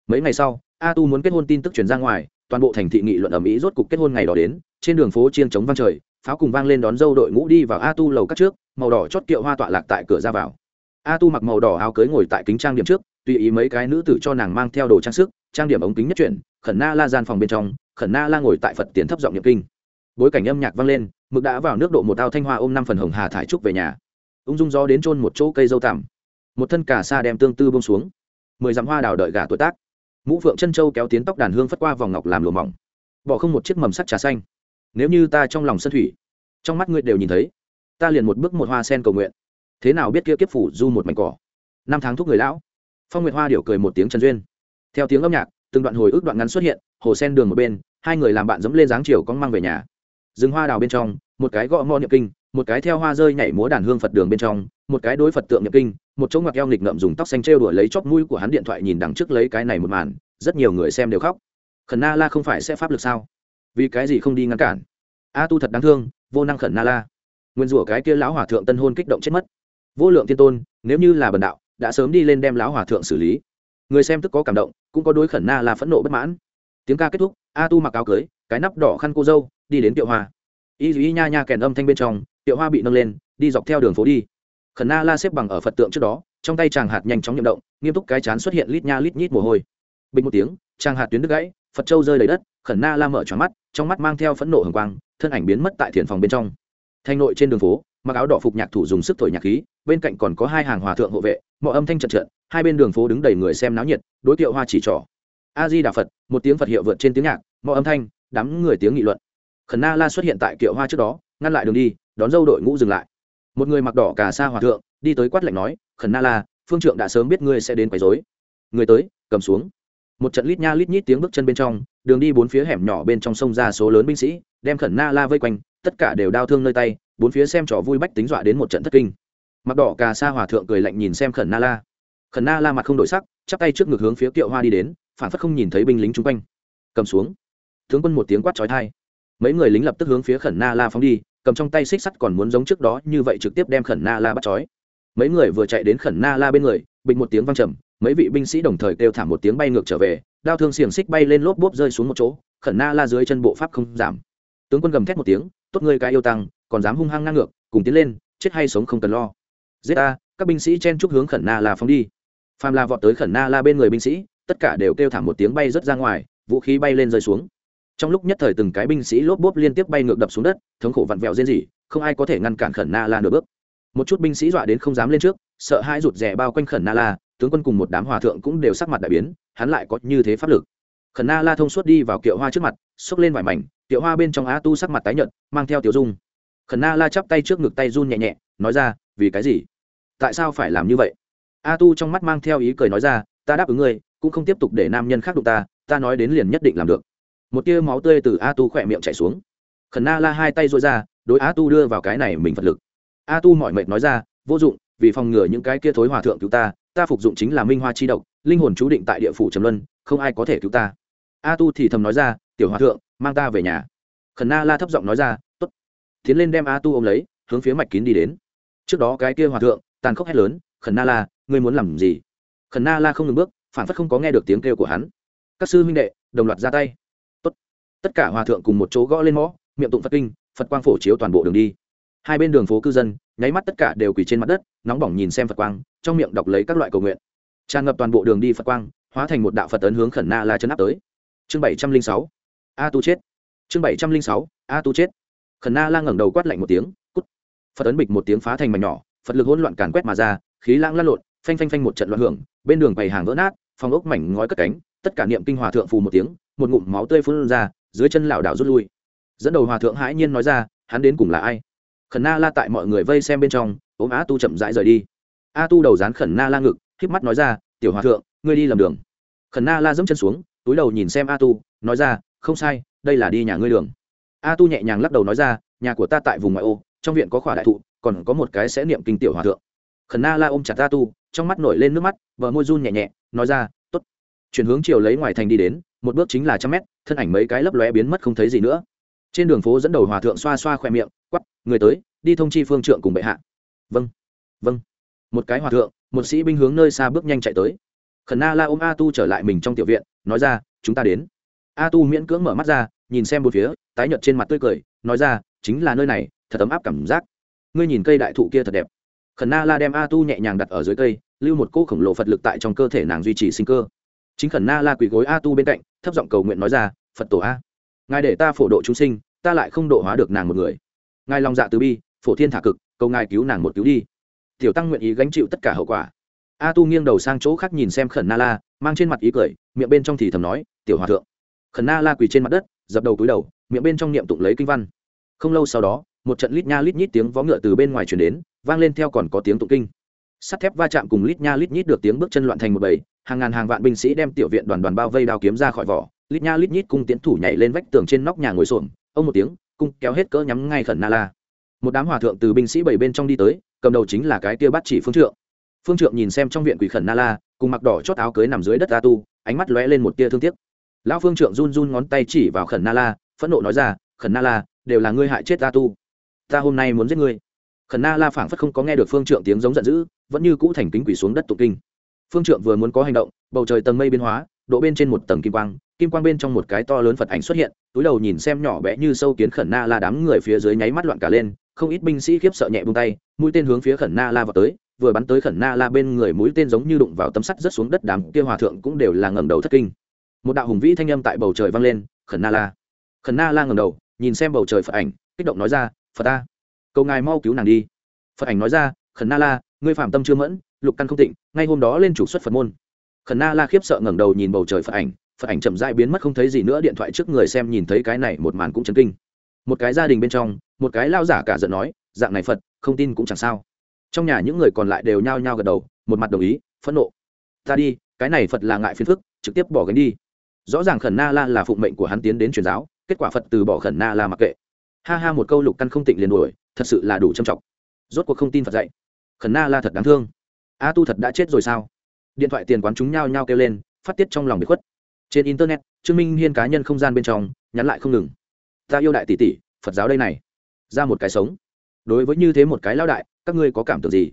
Mấy ngày sau, a tu muốn kết hôn tin tức truyền ra ngoài toàn bộ thành thị nghị luận ầm ĩ rốt cục kết hôn ngày đó đến, trên đường phố chiên chống vang trời, pháo cùng vang lên đón dâu đội ngũ đi vào a tu lầu các trước, màu đỏ chót kiệu hoa tọa lạc tại cửa ra vào. A tu mặc màu đỏ áo cưới ngồi tại kính trang điểm trước, tùy ý mấy cái nữ tử cho nàng mang theo đồ trang sức, trang điểm ống kính nhất chuyển, khẩn na la gian phòng bên trong, khẩn na la ngồi tại phật tiến thấp giọng nhập kinh. Bối cảnh âm nhạc vang lên, mực đã vào nước độ một ao thanh hoa ôm năm phần hồng hà thải trúc về nhà. Ung dung gió đến trôn một chỗ cây dâu tằm. Một thân cà sa đem tương tư bông xuống. Mười dặm hoa đào đợi gà tuổi tác mũ phượng chân châu kéo tiến tóc đàn hương phất qua vòng ngọc làm lùa mỏng. Bỏ không một chiếc mầm sắt trà xanh. Nếu như ta trong lòng sân thủy, trong mắt ngươi đều nhìn thấy, ta liền một bước một hoa sen cầu nguyện. Thế nào biết kia kiếp phủ du một mảnh cỏ? Năm tháng thúc người lão. Phong nguyệt hoa điệu cười một tiếng trần duyên. Theo tiếng âm nhạc, từng đoạn hồi ức đoạn ngắn xuất hiện, hồ sen đường một bên, hai người làm bạn dẫm lên dáng chiều con mang về nhà. Rừng hoa đào bên trong, một cái gõ mò niệm kinh, một cái theo hoa rơi nhảy múa đàn hương phật đường bên trong, một cái đối phật tượng niệm kinh một chỗ ngoặc eo nghịch ngậm dùng tóc xanh trêu đuổi lấy chóp mũi của hắn điện thoại nhìn đằng trước lấy cái này một màn, rất nhiều người xem đều khóc. Khẩn na la không phải sẽ pháp lực sao? Vì cái gì không đi ngăn cản? A tu thật đáng thương, vô năng khẩn na la. Nguyên rủa cái kia lão hòa thượng tân hôn kích động chết mất. Vô lượng thiên tôn, nếu như là bần đạo, đã sớm đi lên đem lão hòa thượng xử lý. Người xem tức có cảm động, cũng có đối khẩn na la phẫn nộ bất mãn. Tiếng ca kết thúc, a tu mặc áo cưới, cái nắp đỏ khăn cô dâu, đi đến tiệu hoa. Y y nha nha kèn âm thanh bên trong, tiệu hoa bị nâng lên, đi dọc theo đường phố đi khẩn na la xếp bằng ở phật tượng trước đó, trong tay chàng hạt nhanh chóng nhậm động, nghiêm túc cái chán xuất hiện lít nha lít nhít mồ hôi. Bình một tiếng, chàng hạt tuyến đứt gãy, phật châu rơi đầy đất, khẩn na la mở tròn mắt, trong mắt mang theo phẫn nộ hồng quang, thân ảnh biến mất tại thiền phòng bên trong. Thanh nội trên đường phố, mặc áo đỏ phục nhạc thủ dùng sức thổi nhạc khí, bên cạnh còn có hai hàng hòa thượng hộ vệ, mọi âm thanh trật trượt hai bên đường phố đứng đầy người xem náo nhiệt, đối tiệu hoa chỉ trỏ. A di đà phật, một tiếng phật hiệu vượt trên tiếng nhạc, mọi âm thanh, đám người tiếng nghị luận. Khẩn na la xuất hiện tại kiệu hoa trước đó, ngăn lại đường đi, đón dâu đội ngũ dừng lại một người mặc đỏ cà sa hòa thượng, đi tới quát lạnh nói, khẩn na la, phương trượng đã sớm biết ngươi sẽ đến quấy rối. Người tới, cầm xuống. Một trận lít nha lít nhít tiếng bước chân bên trong, đường đi bốn phía hẻm nhỏ bên trong sông ra số lớn binh sĩ, đem khẩn na la vây quanh, tất cả đều đau thương nơi tay, bốn phía xem trò vui bách tính dọa đến một trận thất kinh. Mặc đỏ cà sa hòa thượng cười lạnh nhìn xem khẩn na la. Khẩn na la mặt không đổi sắc, chắp tay trước ngực hướng phía kiệu hoa đi đến, phản phất không nhìn thấy binh lính chung quanh. Cầm xuống. Tướng quân một tiếng quát trói thai mấy người lính lập tức hướng phía khẩn na la phóng đi cầm trong tay xích sắt còn muốn giống trước đó như vậy trực tiếp đem khẩn na la bắt trói. Mấy người vừa chạy đến khẩn na la bên người bình một tiếng văng trầm, mấy vị binh sĩ đồng thời kêu thảm một tiếng bay ngược trở về, đao thương xiềng xích bay lên lốp bốp rơi xuống một chỗ, khẩn na la dưới chân bộ pháp không giảm. Tướng quân gầm thét một tiếng, tốt ngươi cái yêu tăng, còn dám hung hăng ngang ngược, cùng tiến lên, chết hay sống không cần lo. Giết ta! các binh sĩ chen chúc hướng khẩn na la phóng đi. Phàm la vọt tới khẩn na la bên người binh sĩ, tất cả đều kêu thảm một tiếng bay rớt ra ngoài, vũ khí bay lên rơi xuống trong lúc nhất thời từng cái binh sĩ lốp bốp liên tiếp bay ngược đập xuống đất, thống khổ vặn vẹo rên rỉ, không ai có thể ngăn cản khẩn na la nửa bước. Một chút binh sĩ dọa đến không dám lên trước, sợ hai rụt rè bao quanh khẩn na la, tướng quân cùng một đám hòa thượng cũng đều sắc mặt đại biến, hắn lại có như thế pháp lực. Khẩn na la thông suốt đi vào kiệu hoa trước mặt, xốc lên vải mảnh, kiệu hoa bên trong á tu sắc mặt tái nhợt, mang theo tiểu dung. Khẩn na la chắp tay trước ngực tay run nhẹ nhẹ, nói ra, vì cái gì? Tại sao phải làm như vậy? A tu trong mắt mang theo ý cười nói ra, ta đáp ứng ngươi, cũng không tiếp tục để nam nhân khác đụng ta ta nói đến liền nhất định làm được một tia máu tươi từ a tu khỏe miệng chảy xuống. Khẩn na la hai tay dội ra, đối a tu đưa vào cái này mình phật lực. A tu mọi mệt nói ra, vô dụng, vì phòng ngừa những cái kia thối hòa thượng cứu ta ta phục dụng chính là minh hoa chi độc, linh hồn chú định tại địa phủ trầm luân, không ai có thể cứu ta. A tu thì thầm nói ra, tiểu hòa thượng, mang ta về nhà. Khẩn na la thấp giọng nói ra t ố t tiến lên đem a tu ôm lấy, hướng phía mạch kín đi đến. Trước đó cái kia hòa thượng, tàn khốc hét lớn, khẩn na la, ngươi muốn làm gì? Khẩn na la không ngừng bước, phản phất không có nghe được tiếng kêu của hắn. Các sư huynh đệ, đồng loạt ra tay tất cả hòa thượng cùng một chỗ gõ lên mõ, miệng tụng phật kinh, phật quang phổ chiếu toàn bộ đường đi. Hai bên đường phố cư dân, nháy mắt tất cả đều quỳ trên mặt đất, nóng bỏng nhìn xem phật quang, trong miệng đọc lấy các loại cầu nguyện. Tràn ngập toàn bộ đường đi phật quang, hóa thành một đạo phật ấn hướng khẩn na la chân áp tới. Chương bảy trăm linh sáu. A tu chết. Chương bảy trăm linh sáu. A tu chết. Khẩn na la ngẩng đầu quát lạnh một tiếng, cút. Phật ấn bịch một tiếng phá thành mảnh nhỏ, phật lực hỗn loạn càn quét mà ra, khí lãng lăn lộn, phanh phanh phanh một trận loạn hưởng, bên đường bày hàng vỡ nát, phòng ốc mảnh ngói cất cánh, tất cả niệm kinh hòa thượng phù một tiếng, một ngụm máu tươi phun ra dưới chân lảo đảo rút lui. Dẫn đầu hòa thượng hãi nhiên nói ra, hắn đến cùng là ai? Khẩn na la tại mọi người vây xem bên trong ôm a tu chậm rãi rời đi. A tu đầu dán khẩn na la ngực k mắt nói ra, tiểu hòa thượng, ngươi đi lầm đường. Khẩn na la dẫm chân xuống, túi đầu nhìn xem a tu, nói ra, không sai, đây là đi nhà ngươi đường. A tu nhẹ nhàng lắc đầu nói ra, nhà của ta tại vùng ngoại ô, trong viện có khỏa đại thụ, còn có một cái sẽ niệm kinh tiểu hòa thượng. Khẩn na la ôm chặt a tu, trong mắt nổi lên nước mắt vợ môi run nhẹ nhẹ, nói ra t ố t chuyển hướng chiều lấy ngoài thành đi đến, một bước chính là trăm mét thân ảnh mấy cái lấp lóe biến mất không thấy gì nữa. Trên đường phố dẫn đầu hòa thượng xoa xoa khoe miệng quắp người tới, đi thông chi phương trượng cùng bệ hạ. Vâng vâng. Một cái hòa thượng, một sĩ binh hướng nơi xa bước nhanh chạy tới. Khẩn na la ôm a tu trở lại mình trong tiểu viện, nói ra, chúng ta đến. A tu miễn cưỡng mở mắt ra, nhìn xem một phía, tái nhợt trên mặt tươi cười, nói ra, chính là nơi này, thật ấm áp cảm giác. Ngươi nhìn cây đại thụ kia thật đẹp. Khẩn na la đem a tu nhẹ nhàng đặt ở dưới cây, lưu một cỗ khổng lồ phật lực tại trong cơ thể nàng duy trì sinh cơ chính khẩn na la quỳ gối a tu bên cạnh, thấp giọng cầu nguyện nói ra, phật tổ a, ngài để ta phổ độ chúng sinh, ta lại không độ hóa được nàng một người. Ngài lòng dạ từ bi, phổ thiên thả cực, cầu ngài cứu nàng một cứu đi. Tiểu tăng nguyện ý gánh chịu tất cả hậu quả. A tu nghiêng đầu sang chỗ khác nhìn xem khẩn na la, mang trên mặt ý cười, miệng bên trong thì thầm nói, tiểu hòa thượng. Khẩn na la quỳ trên mặt đất, dập đầu túi đầu, miệng bên trong niệm tụng lấy kinh văn. Không lâu sau đó, một trận lít nha lít nhít tiếng vó ngựa từ bên ngoài chuyển đến, vang lên theo còn có tiếng tụng kinh. Sắt thép va chạm cùng lít nha lít nhít được tiếng bước chân loạn thành một bầy hàng ngàn hàng vạn binh sĩ đem tiểu viện đoàn đoàn bao vây đao kiếm ra khỏi vỏ, lít nha lít nhít cung tiến thủ nhảy lên vách tường trên nóc nhà ngồi xổm, ông một tiếng, cung kéo hết cỡ nhắm ngay khẩn na la một đám hòa thượng từ binh sĩ bảy bên trong đi tới, cầm đầu chính là cái tia bắt chỉ phương trượng. Phương trượng nhìn xem trong viện quỷ khẩn na la cùng mặc đỏ chót áo cưới nằm dưới đất a tu, ánh mắt lóe lên một tia thương tiếc. Lão phương trượng run run ngón tay chỉ vào khẩn na la phẫn nộ nói ra, khẩn na la đều là ngươi hại chết a tu. Ta hôm nay muốn giết ngươi. Khẩn na la phảng phất không có nghe được phương trượng tiếng giống giận dữ, vẫn như cũ thành kính quỷ xuống đất tụ kinh phương trượng vừa muốn có hành động, bầu trời tầng mây biến hóa, độ bên trên một tầng kim quang kim quang bên trong một cái to lớn phật ảnh xuất hiện, túi đầu nhìn xem nhỏ bé như sâu kiến khẩn na la đám người phía dưới nháy mắt loạn cả lên, không ít binh sĩ khiếp sợ nhẹ buông tay, mũi tên hướng phía khẩn na la vào tới, vừa bắn tới khẩn na la bên người mũi tên giống như đụng vào tấm sắt rớt xuống đất đám kia hòa thượng cũng đều là ngầm đầu thất kinh. Một đạo hùng vĩ thanh âm tại bầu trời vang lên, khẩn na la. Khẩn na la ngầm đầu, nhìn xem bầu trời phật ảnh, kích động nói ra, phật ta, cầu ngài mau cứu nàng đi. Phật ảnh nói ra, khẩn na la, ngươi phạm tâm chưa mẫn lục căn không tịnh, ngay hôm đó lên chủ xuất phật môn. Khẩn na la khiếp sợ ngẩng đầu nhìn bầu trời phật ảnh phật ảnh chậm dại biến mất không thấy gì nữa, điện thoại trước người xem nhìn thấy cái này một màn cũng chấn kinh. Một cái gia đình bên trong, một cái lao giả cả giận nói, dạng này phật, không tin cũng chẳng sao. Trong nhà những người còn lại đều nhao nhao gật đầu, một mặt đồng ý, phẫn nộ. Ta đi, cái này phật là ngại phiền phức, trực tiếp bỏ gánh đi. Rõ ràng khẩn na la là phụng mệnh của hắn tiến đến truyền giáo, kết quả phật từ bỏ khẩn na la mặc kệ. Ha ha, một câu lục căn không tịnh liền đuổi, thật sự là đủ trầm trọng. Rốt cuộc không tin phật dạy. Khẩn na la thật đáng thương a tu thật đã chết rồi sao? Điện thoại tiền quán chúng nhao nhao kêu lên, phát tiết trong lòng bị khuất. Trên internet, trương minh hiên cá nhân không gian bên trong, nhắn lại không ngừng. Ta yêu đại tỷ tỷ, phật giáo đây này. Ra một cái sống. Đối với như thế một cái lao đại, các ngươi có cảm tưởng gì?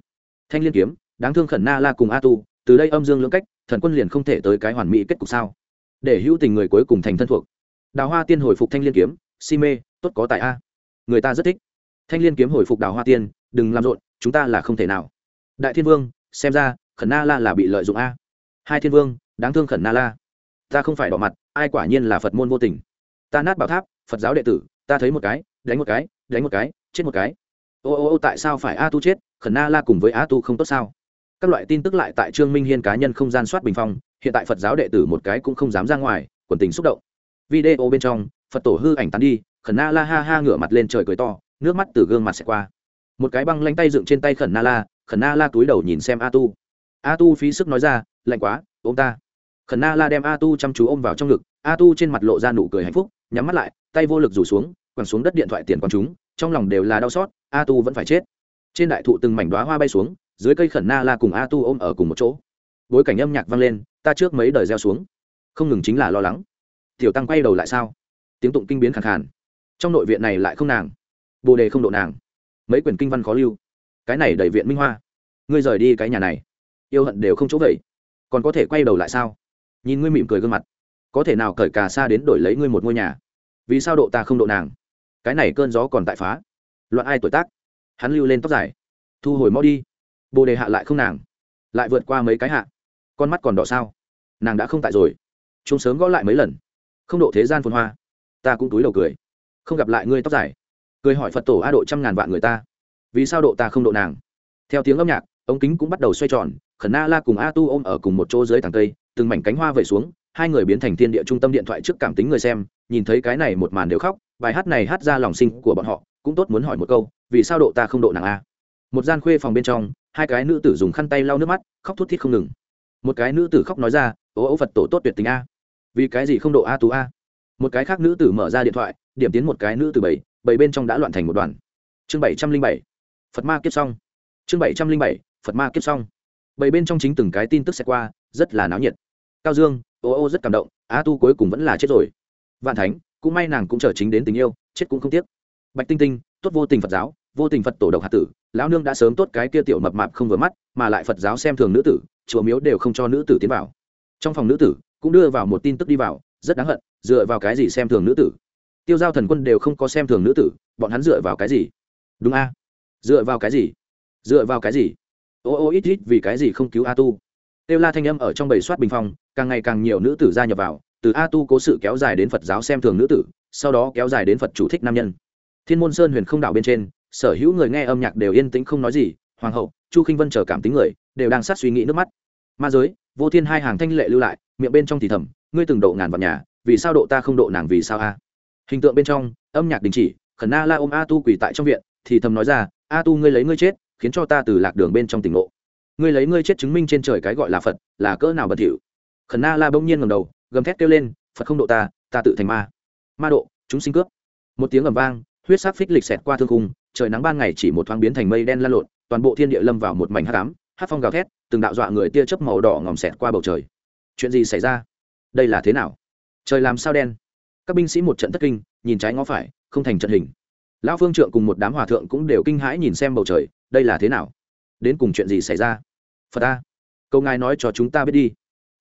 Thanh liên kiếm, đáng thương khẩn na la cùng a tu, từ đây âm dương lưỡng cách, thần quân liền không thể tới cái hoàn mỹ kết cục sao? Để hữu tình người cuối cùng thành thân thuộc. Đào hoa tiên hồi phục thanh liên kiếm, si mê, tốt có tại a. Người ta rất thích. Thanh liên kiếm hồi phục đào hoa tiên, đừng làm rộn, chúng ta là không thể nào. Đại thiên vương xem ra, khẩn na la là bị lợi dụng a. Hai thiên vương, đáng thương khẩn na la. Ta không phải đỏ mặt, ai quả nhiên là phật môn vô tình. Ta nát bảo tháp, phật giáo đệ tử, ta thấy một cái, đánh một cái, đánh một cái, chết một cái. Ô ô ô, tại sao phải a tu chết? Khẩn na la cùng với a tu không tốt sao? Các loại tin tức lại tại trương minh hiên cá nhân không gian soát bình phong, hiện tại phật giáo đệ tử một cái cũng không dám ra ngoài, quần tình xúc động. Video bên trong, phật tổ hư ảnh tán đi, khẩn na la ha ha ngửa mặt lên trời cười to, nước mắt từ gương mặt sẽ qua một cái băng lanh tay dựng trên tay khẩn na la, khẩn na la túi đầu nhìn xem a tu. A tu phí sức nói ra, lạnh quá, ôm ta. Khẩn na la đem a tu chăm chú ôm vào trong ngực, a tu trên mặt lộ ra nụ cười hạnh phúc, nhắm mắt lại, tay vô lực rủ xuống, quẳng xuống đất điện thoại tiền quăng chúng, trong lòng đều là đau xót, a tu vẫn phải chết. Trên đại thụ từng mảnh đoá hoa bay xuống, dưới cây khẩn na la cùng a tu ôm ở cùng một chỗ. Bối cảnh âm nhạc vang lên, ta trước mấy đời gieo xuống. Không ngừng chính là lo lắng. Tiểu tăng quay đầu lại sao? Tiếng tụng kinh biến khẳng khàn. Trong nội viện này lại không nàng. Bồ đề không độ nàng mấy quyển kinh văn khó lưu. Cái này đầy viện minh hoa. Ngươi rời đi cái nhà này. Yêu hận đều không chỗ vậy. Còn có thể quay đầu lại sao? Nhìn ngươi mỉm cười gương mặt. Có thể nào cởi cà xa đến đổi lấy ngươi một ngôi nhà? Vì sao độ ta không độ nàng? Cái này cơn gió còn tại phá. Loạn ai tuổi tác? Hắn lưu lên tóc dài. Thu hồi mau đi. Bồ đề hạ lại không nàng. Lại vượt qua mấy cái hạ. Con mắt còn đỏ sao? Nàng đã không tại rồi. Chúng sớm gõ lại mấy lần. Không độ thế gian phồn hoa. Ta cũng túi đầu cười. Không gặp lại ngươi tóc dài cười hỏi phật tổ a độ trăm ngàn vạn người ta vì sao độ ta không độ nàng theo tiếng âm nhạc ống kính cũng bắt đầu xoay tròn khẩn na la cùng a tu ôm ở cùng một chỗ dưới thằng tây, từng mảnh cánh hoa vẩy xuống hai người biến thành thiên địa trung tâm điện thoại trước cảm tính người xem nhìn thấy cái này một màn đều khóc bài hát này hát ra lòng sinh của bọn họ cũng tốt muốn hỏi một câu vì sao độ ta không độ nàng a một gian khuê phòng bên trong hai cái nữ tử dùng khăn tay lau nước mắt khóc thút thít không ngừng một cái nữ tử khóc nói ra ố ấu phật tổ tốt tuyệt tình a vì cái gì không độ a tú a một cái khác nữ tử mở ra điện thoại điểm tiến một cái nữ tử bảy bảy bên trong đã loạn thành một đoàn. Chương bảy trăm linh bảy, phật ma kiếp xong. Chương bảy trăm linh bảy, phật ma kiếp xong. Bảy bên trong chính từng cái tin tức sẽ qua, rất là náo nhiệt. Cao dương, ô ô rất cảm động, a tu cuối cùng vẫn là chết rồi. Vạn thánh, cũng may nàng cũng trở chính đến tình yêu, chết cũng không tiếc. Bạch tinh tinh, tốt vô tình phật giáo, vô tình phật tổ độc hạt tử, lão nương đã sớm tốt cái kia tiểu mập mạp không vừa mắt, mà lại phật giáo xem thường nữ tử, chùa miếu đều không cho nữ tử tiến vào. Trong phòng nữ tử, cũng đưa vào một tin tức đi vào, rất đáng hận, dựa vào cái gì xem thường nữ tử? Tiêu giao thần quân đều không có xem thường nữ tử, bọn hắn dựa vào cái gì? Đúng a. Dựa vào cái gì? Dựa vào cái gì? Ô ô, ít ít, vì cái gì không cứu a tu? Tiêu la thanh âm ở trong bầy soát bình phong, càng ngày càng nhiều nữ tử gia nhập vào, từ a tu cố sự kéo dài đến phật giáo xem thường nữ tử, sau đó kéo dài đến phật chủ thích nam nhân. Thiên môn sơn huyền không đảo bên trên, sở hữu người nghe âm nhạc đều yên tĩnh không nói gì, hoàng hậu, chu k i n h vân chờ cảm tính người, đều đang sát suy nghĩ nước mắt. Ma giới, vô thiên hai hàng thanh lệ lưu lại, miệng bên trong thì thầm, ngươi từng độ ngàn vào nhà, vì sao độ ta không độ nàng vì sao a? Hình tượng bên trong âm nhạc đình chỉ khẩn na la ôm a tu quỳ tại trong viện thì thầm nói ra a tu ngươi lấy ngươi chết khiến cho ta từ lạc đường bên trong tỉnh ngộ. Ngươi lấy ngươi chết chứng minh trên trời cái gọi là phật là cỡ nào bật hiệu khẩn na la bỗng nhiên ngầm đầu gầm thét kêu lên phật không độ ta ta tự thành ma. Ma độ chúng sinh cướp. Một tiếng ầm vang huyết sắc phích lịch xẹt qua thương khung trời nắng ban ngày chỉ một thoáng biến thành mây đen lan lộn toàn bộ thiên địa lâm vào một mảnh hát ám, hát phong gào thét từng đạo dọa người tia chớp màu đỏ ngòm xẹt qua bầu trời. Chuyện gì xảy ra? Đây là thế nào? Trời làm sao đen? Các binh sĩ một trận thất kinh, nhìn trái ngó phải, không thành trận hình. Lão phương trượng cùng một đám hòa thượng cũng đều kinh hãi nhìn xem bầu trời, đây là thế nào? Đến cùng chuyện gì xảy ra? Phật a câu ngài nói cho chúng ta biết đi.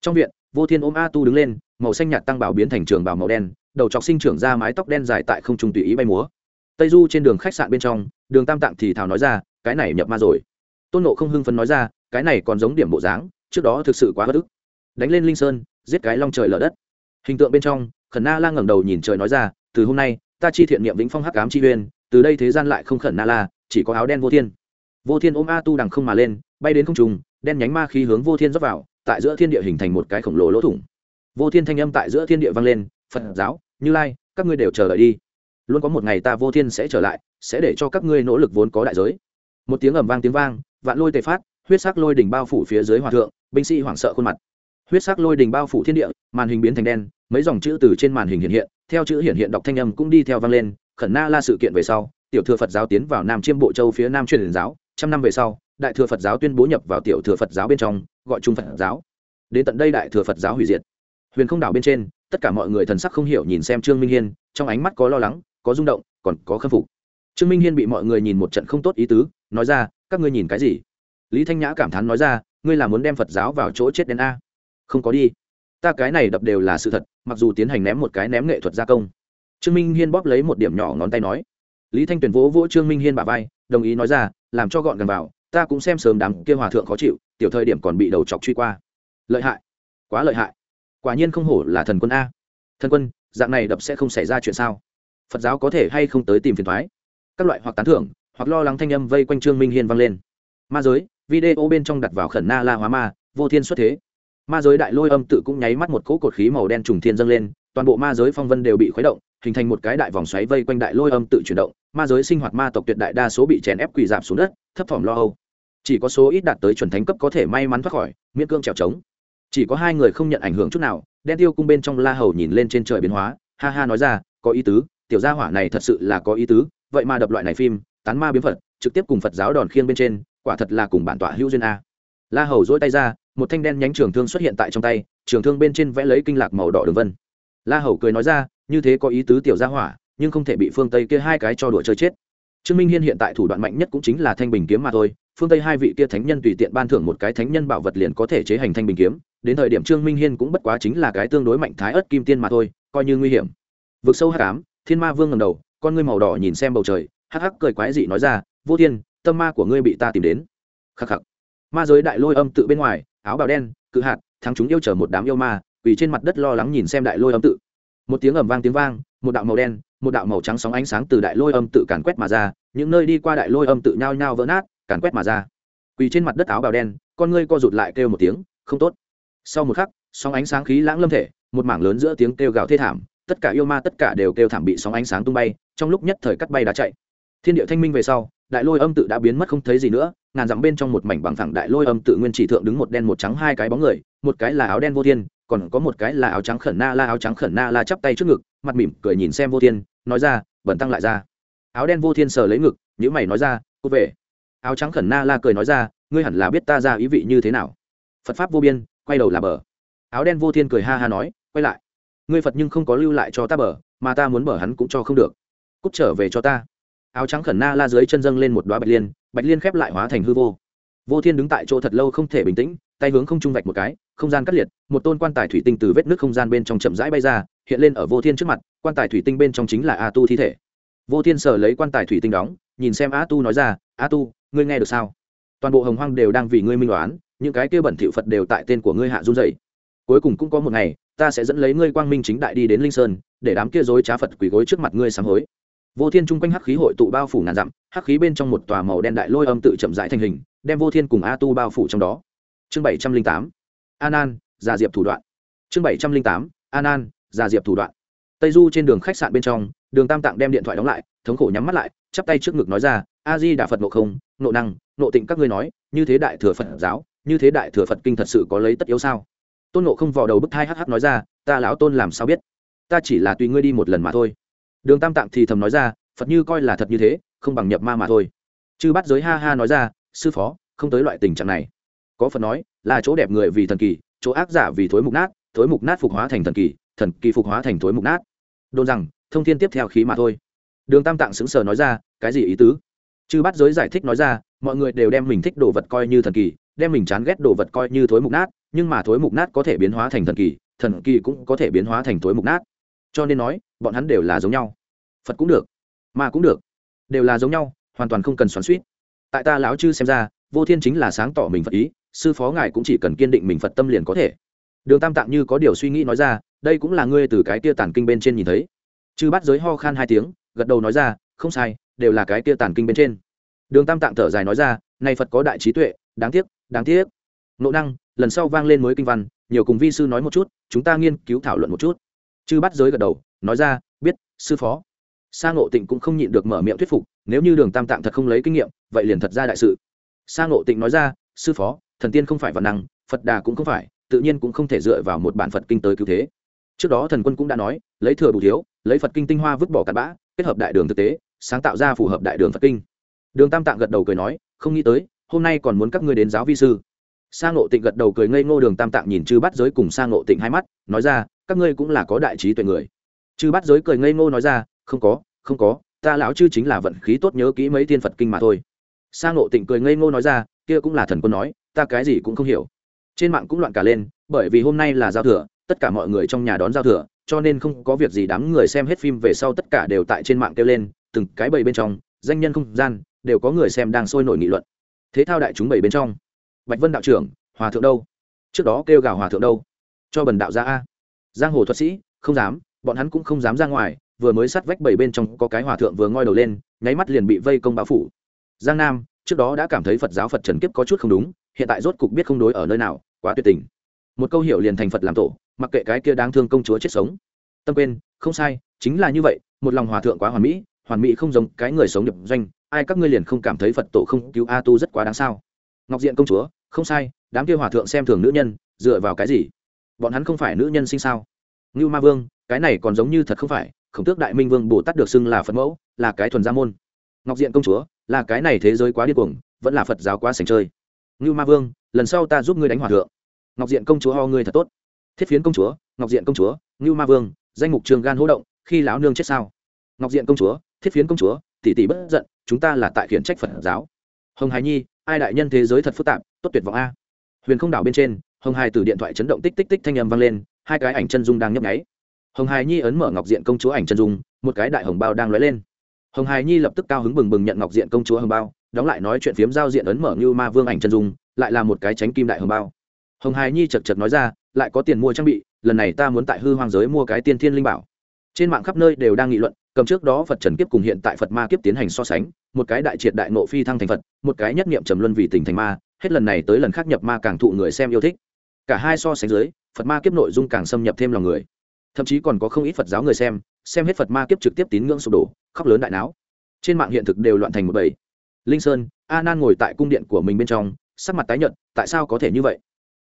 Trong viện, vô thiên ôm a tu đứng lên, màu xanh nhạt tăng bảo biến thành trường bảo màu đen, đầu trọc sinh trưởng ra mái tóc đen dài tại không trung tùy ý bay múa. Tây du trên đường khách sạn bên trong, đường tam tạng thì thào nói ra, cái này nhập ma rồi. Tôn nộ không hưng phấn nói ra, cái này còn giống điểm bộ dáng, trước đó thực sự quá bất ức. Đánh lên linh sơn, giết cái long trời lở đất. Hình tượng bên trong khẩn na la ngẩng đầu nhìn trời nói ra, từ hôm nay, ta chi thiện niệm vĩnh phong hắc ám chi uyên, từ đây thế gian lại không khẩn na la, chỉ có áo đen vô thiên. Vô thiên ôm a tu đằng không mà lên, bay đến không trùng đen nhánh ma khí hướng vô thiên rót vào, tại giữa thiên địa hình thành một cái khổng lồ lỗ thủng. Vô thiên thanh âm tại giữa thiên địa vang lên, phật giáo, như lai, các ngươi đều chờ đợi đi. Luôn có một ngày ta vô thiên sẽ trở lại, sẽ để cho các ngươi nỗ lực vốn có đại giới. Một tiếng ầm vang tiếng vang, vạn lôi tề phát, huyết sắc lôi đỉnh bao phủ phía dưới hòa thượng, binh sĩ hoảng sợ khuôn mặt huyết sắc lôi đình bao phủ thiên địa, màn hình biến thành đen, mấy dòng chữ từ trên màn hình hiện hiện, theo chữ hiện hiện đọc thanh âm cũng đi theo vang lên, khẩn na la sự kiện về sau, tiểu thừa phật giáo tiến vào nam chiêm bộ châu phía nam truyền giáo, trăm năm về sau, đại thừa phật giáo tuyên bố nhập vào tiểu thừa phật giáo bên trong, gọi chung phật giáo. Đến tận đây đại thừa phật giáo hủy diệt. Huyền không đảo bên trên, tất cả mọi người thần sắc không hiểu nhìn xem trương minh hiên, trong ánh mắt có lo lắng, có rung động, còn có khâm phục. Trương minh hiên bị mọi người nhìn một trận không tốt ý tứ, nói ra, các ngươi nhìn cái gì? Lý thanh nhã cảm thán nói ra, ngươi là muốn đem phật giáo vào chỗ chết đen a? Không có đi. Ta cái này đập đều là sự thật, mặc dù tiến hành ném một cái ném nghệ thuật gia công. Trương minh hiên bóp lấy một điểm nhỏ ngón tay nói. Lý thanh tuyền vỗ vỗ trương minh hiên bà vai, đồng ý nói ra, làm cho gọn gần vào, ta cũng xem sớm đám kia hòa thượng khó chịu, tiểu thời điểm còn bị đầu chọc truy qua. Lợi hại. Quá lợi hại. Quả nhiên không hổ là thần quân a. Thần quân, dạng này đập sẽ không xảy ra chuyện sao? Phật giáo có thể hay không tới tìm phiền thoái? Các loại hoặc tán thưởng, hoặc lo lắng thanh âm vây quanh trương minh hiên vang lên. Ma giới, video bên trong đặt vào khẩn na la hóa ma, vô thiên xuất thế ma giới đại lôi âm tự cũng nháy mắt một cỗ cột khí màu đen trùng thiên dâng lên, toàn bộ ma giới phong vân đều bị khuấy động, hình thành một cái đại vòng xoáy vây quanh đại lôi âm tự chuyển động, ma giới sinh hoạt ma tộc tuyệt đại đa số bị chèn ép quỳ giảm xuống đất, thấp thỏm lo âu. Chỉ có số ít đạt tới chuẩn thánh cấp có thể may mắn thoát khỏi, miễn cương trèo trống. Chỉ có hai người không nhận ảnh hưởng chút nào, đen tiêu cung bên trong la hầu nhìn lên trên trời biến hóa, ha ha nói ra, có ý tứ, tiểu gia hỏa này thật sự là có ý tứ, vậy mà đập loại này phim, tán ma biến phật, trực tiếp cùng phật giáo đòn khiêng bên trên, quả thật là cùng bản tọa hữu duyên a. La hầu dỗi tay ra một thanh đen nhánh trường thương xuất hiện tại trong tay, trường thương bên trên vẽ lấy kinh lạc màu đỏ đường vân. La hầu cười nói ra, như thế có ý tứ tiểu gia hỏa, nhưng không thể bị phương tây kia hai cái cho đùa chơi chết. Trương minh hiên hiện tại thủ đoạn mạnh nhất cũng chính là thanh bình kiếm mà thôi, phương tây hai vị kia thánh nhân tùy tiện ban thưởng một cái thánh nhân bảo vật liền có thể chế hành thanh bình kiếm, đến thời điểm trương minh hiên cũng bất quá chính là cái tương đối mạnh thái ớt kim tiên mà thôi, coi như nguy hiểm. Vực sâu hắc ám, thiên ma vương ngầm đầu, con ngươi màu đỏ nhìn xem bầu trời, hắc hắc cười quái dị nói ra, vô thiên, tâm ma của ngươi bị ta tìm đến. Khắc khắc. Ma giới đại lôi âm tự bên ngoài áo bào đen, cự hạt, thắng chúng yêu chở một đám yêu ma vì trên mặt đất lo lắng nhìn xem đại lôi âm tự. Một tiếng ầm vang tiếng vang, một đạo màu đen, một đạo màu trắng sóng ánh sáng từ đại lôi âm tự càn quét mà ra, những nơi đi qua đại lôi âm tự nhao nhao vỡ nát, càn quét mà ra. Quỳ trên mặt đất áo bào đen, con ngươi co rụt lại kêu một tiếng, không tốt. Sau một khắc, sóng ánh sáng khí lãng lâm thể, một mảng lớn giữa tiếng kêu gào thê thảm, tất cả yêu ma tất cả đều kêu thảm bị sóng ánh sáng tung bay, trong lúc nhất thời cắt bay đá chạy. Thiên địa thanh minh về sau đại lôi âm tự đã biến mất không thấy gì nữa, ngàn dặm bên trong một mảnh bằng thẳng đại lôi âm tự nguyên chỉ thượng đứng một đen một trắng hai cái bóng người, một cái là áo đen vô thiên, còn có một cái là áo trắng khẩn na la, áo trắng khẩn na la chắp tay trước ngực, mặt mỉm cười nhìn xem vô thiên, nói ra, bẩn tăng lại ra. Áo đen vô thiên sờ lấy ngực nhữ mày nói ra, cô về. Áo trắng khẩn na la cười nói ra, ngươi hẳn là biết ta ra ý vị như thế nào. Phật pháp vô biên, quay đầu là bờ. Áo đen vô thiên cười ha ha nói, quay lại. Ngươi phật nhưng không có lưu lại cho ta bờ, mà ta muốn bờ hắn cũng cho không được. Cút trở về cho ta áo trắng khẩn na la dưới chân dâng lên một đoá bạch liên bạch liên khép lại hóa thành hư vô. Vô thiên đứng tại chỗ thật lâu không thể bình tĩnh, tay hướng không trung vạch một cái, không gian cắt liệt, một tôn quan tài thủy tinh từ vết nước không gian bên trong chậm rãi bay ra, hiện lên ở vô thiên trước mặt, quan tài thủy tinh bên trong chính là a tu thi thể. Vô thiên sờ lấy quan tài thủy tinh đóng, nhìn xem a tu nói ra, a tu, ngươi nghe được sao? Toàn bộ hồng hoang đều đang vì ngươi minh đoán những cái kia bẩn thỉu phật đều tại tên của ngươi hạ run dày cuối cùng cũng có một ngày, ta sẽ dẫn lấy ngươi quang minh chính đại đi đến linh sơn, để đám kia dối trá phật quỳ gối trước mặt ngươi sám hối vô thiên chung quanh hắc khí hội tụ bao phủ ngàn dặm, hắc khí bên trong một tòa màu đen đại lôi âm tự chậm rãi thành hình, đem vô thiên cùng a tu bao phủ trong đó. Chương bảy trăm linh tám, an an giả diệp thủ đoạn. Chương bảy trăm linh tám, an an giả diệp thủ đoạn. Tây du trên đường khách sạn bên trong, đường tam tạng đem điện thoại đóng lại, thống khổ nhắm mắt lại, chắp tay trước ngực nói ra, a di đà phật nộ không nộ năng nộ tịnh các ngươi nói, như thế đại thừa phật giáo, như thế đại thừa phật kinh thật sự có lấy tất yếu sao? Tôn nộ không vào đầu bức thai hh nói ra, ta lão tôn làm sao biết? Ta chỉ là tùy ngươi đi một lần mà thôi đường tam tạng thì thầm nói ra, phật như coi là thật như thế, không bằng nhập ma mà thôi. Chư bắt giới ha ha nói ra, sư phó, không tới loại tình trạng này. Có phật nói, là chỗ đẹp người vì thần kỳ, chỗ ác giả vì thối mục nát, thối mục nát phục hóa thành thần kỳ thần kỳ phục hóa thành thối mục nát. Đồn rằng, thông thiên tiếp theo khí mà thôi. Đường tam tạng xứng sờ nói ra, cái gì ý tứ? Chư bắt giới giải thích nói ra, mọi người đều đem mình thích đồ vật coi như thần kỳ, đem mình chán ghét đồ vật coi như thối mục nát, nhưng mà thối mục nát có thể biến hóa thành thần kỳ thần kỳ cũng có thể biến hóa thành thối mục nát. Cho nên nói, bọn hắn đều là giống nhau phật cũng được mà cũng được, đều là giống nhau, hoàn toàn không cần xoắn suýt tại ta lão chư xem ra, vô thiên chính là sáng tỏ mình phật ý, sư phó ngài cũng chỉ cần kiên định mình phật tâm liền có thể. Đường tam tạng như có điều suy nghĩ nói ra, đây cũng là ngươi từ cái tia tàn kinh bên trên nhìn thấy. Chư bắt giới ho khan hai tiếng, gật đầu nói ra, không sai, đều là cái tia tàn kinh bên trên. Đường tam tạng thở dài nói ra, nay phật có đại trí tuệ, đáng tiếc đáng tiếc. Nộ năng, lần sau vang lên mới kinh văn, nhiều cùng vi sư nói một chút, chúng ta nghiên cứu thảo luận một chút. Chư bắt giới gật đầu, nói ra, biết, sư phó sa ngộ tịnh cũng không nhịn được mở miệng thuyết phục, nếu như đường tam tạng thật không lấy kinh nghiệm, vậy liền thật ra đại sự. Sa ngộ tịnh nói ra, sư phó, thần tiên không phải văn năng, phật đà cũng không phải, tự nhiên cũng không thể dựa vào một bản phật kinh tới cứu thế. Trước đó thần quân cũng đã nói, lấy thừa bù thiếu, lấy phật kinh tinh hoa vứt bỏ cặn bã, kết hợp đại đường thực tế, sáng tạo ra phù hợp đại đường phật kinh. Đường tam tạng gật đầu cười nói, không nghĩ tới, hôm nay còn muốn các ngươi đến giáo vi sư. Sa ngộ tịnh gật đầu cười ngây ngô, đường tam tạng nhìn chư bắt giới cùng sa ngộ tịnh hai mắt, nói ra, các ngươi cũng là có đại trí tuệ người. Chư bắt giới cười ngây ngô nói ra không có không có, ta lão chư chính là vận khí tốt nhớ kỹ mấy tiên phật kinh mà thôi. Sa ngộ tịnh cười ngây ngô nói ra, kia cũng là thần quân nói, ta cái gì cũng không hiểu. Trên mạng cũng loạn cả lên, bởi vì hôm nay là giao thừa, tất cả mọi người trong nhà đón giao thừa, cho nên không có việc gì đám người xem hết phim về sau tất cả đều tại trên mạng kêu lên, từng cái bầy bên trong, danh nhân không gian, đều có người xem đang sôi nổi nghị luận. Thế thao đại chúng bầy bên trong. Bạch vân đạo trưởng, hòa thượng đâu? Trước đó kêu gào hòa thượng đâu? Cho bần đạo ra a. Giang hồ thuật sĩ, không dám, bọn hắn cũng không dám ra ngoài vừa mới sát vách bảy bên trong có cái hòa thượng vừa ngoi đầu lên, nháy mắt liền bị vây công báo phủ. Giang nam, trước đó đã cảm thấy phật giáo phật trần kiếp có chút không đúng, hiện tại rốt cục biết không đối ở nơi nào, quá tuyệt tình. Một câu hiểu liền thành phật làm tổ, mặc kệ cái kia đáng thương công chúa chết sống. Tâm quên, không sai, chính là như vậy, một lòng hòa thượng quá hoàn mỹ hoàn mỹ không giống cái người sống nhập doanh, ai các ngươi liền không cảm thấy phật tổ không cứu a tu rất quá đáng sao? Ngọc diện công chúa, không sai, đám kia hòa thượng xem thường nữ nhân, dựa vào cái gì? Bọn hắn không phải nữ nhân sinh sao? Ngưu ma vương, cái này còn giống như thật không phải khổng tước đại minh vương bồ tát được xưng là phật mẫu là cái thuần gia môn ngọc diện công chúa là cái này thế giới quá điên cuồng vẫn là phật giáo quá sành chơi ngưu ma vương lần sau ta giúp ngươi đánh hòa thượng ngọc diện công chúa ho ngươi thật tốt thiết phiến công chúa ngọc diện công chúa ngưu ma vương danh mục trường gan hỗ động khi lão nương chết sao ngọc diện công chúa thiết phiến công chúa tỷ tỷ bất giận chúng ta là tại khiển trách phật giáo hồng hải nhi ai đại nhân thế giới thật phức tạp tốt tuyệt vọng a huyền không đảo bên trên hồng hải từ điện thoại chấn động tích tích tích thanh âm vang lên hai cái ảnh chân dung đang nhấp nháy hồng hải nhi ấn mở ngọc diện công chúa ảnh chân dung, một cái đại hồng bao đang lóe lên. Hồng hải nhi lập tức cao hứng bừng bừng nhận ngọc diện công chúa hồng bao, đóng lại nói chuyện phiếm giao diện ấn mở như ma vương ảnh chân dung, lại là một cái tránh kim đại hồng bao. Hồng hải nhi chật chật nói ra, lại có tiền mua trang bị, lần này ta muốn tại hư hoang giới mua cái tiên thiên linh bảo. Trên mạng khắp nơi đều đang nghị luận, cầm trước đó phật trần kiếp cùng hiện tại phật ma kiếp tiến hành so sánh, một cái đại triệt đại nộ phi thăng thành phật, một cái nhất niệm trầm luân vì tình thành ma, hết lần này tới lần khác nhập ma càng thụ người xem yêu thích. Cả hai so sánh dưới, phật ma kiếp nội dung càng xâm nhập thêm lòng người thậm chí còn có không ít phật giáo người xem xem hết phật ma kiếp trực tiếp tín ngưỡng sụp đổ, khóc lớn đại não trên mạng hiện thực đều loạn thành một bầy. Linh sơn, a nan ngồi tại cung điện của mình bên trong, sắc mặt tái nhợt, tại sao có thể như vậy?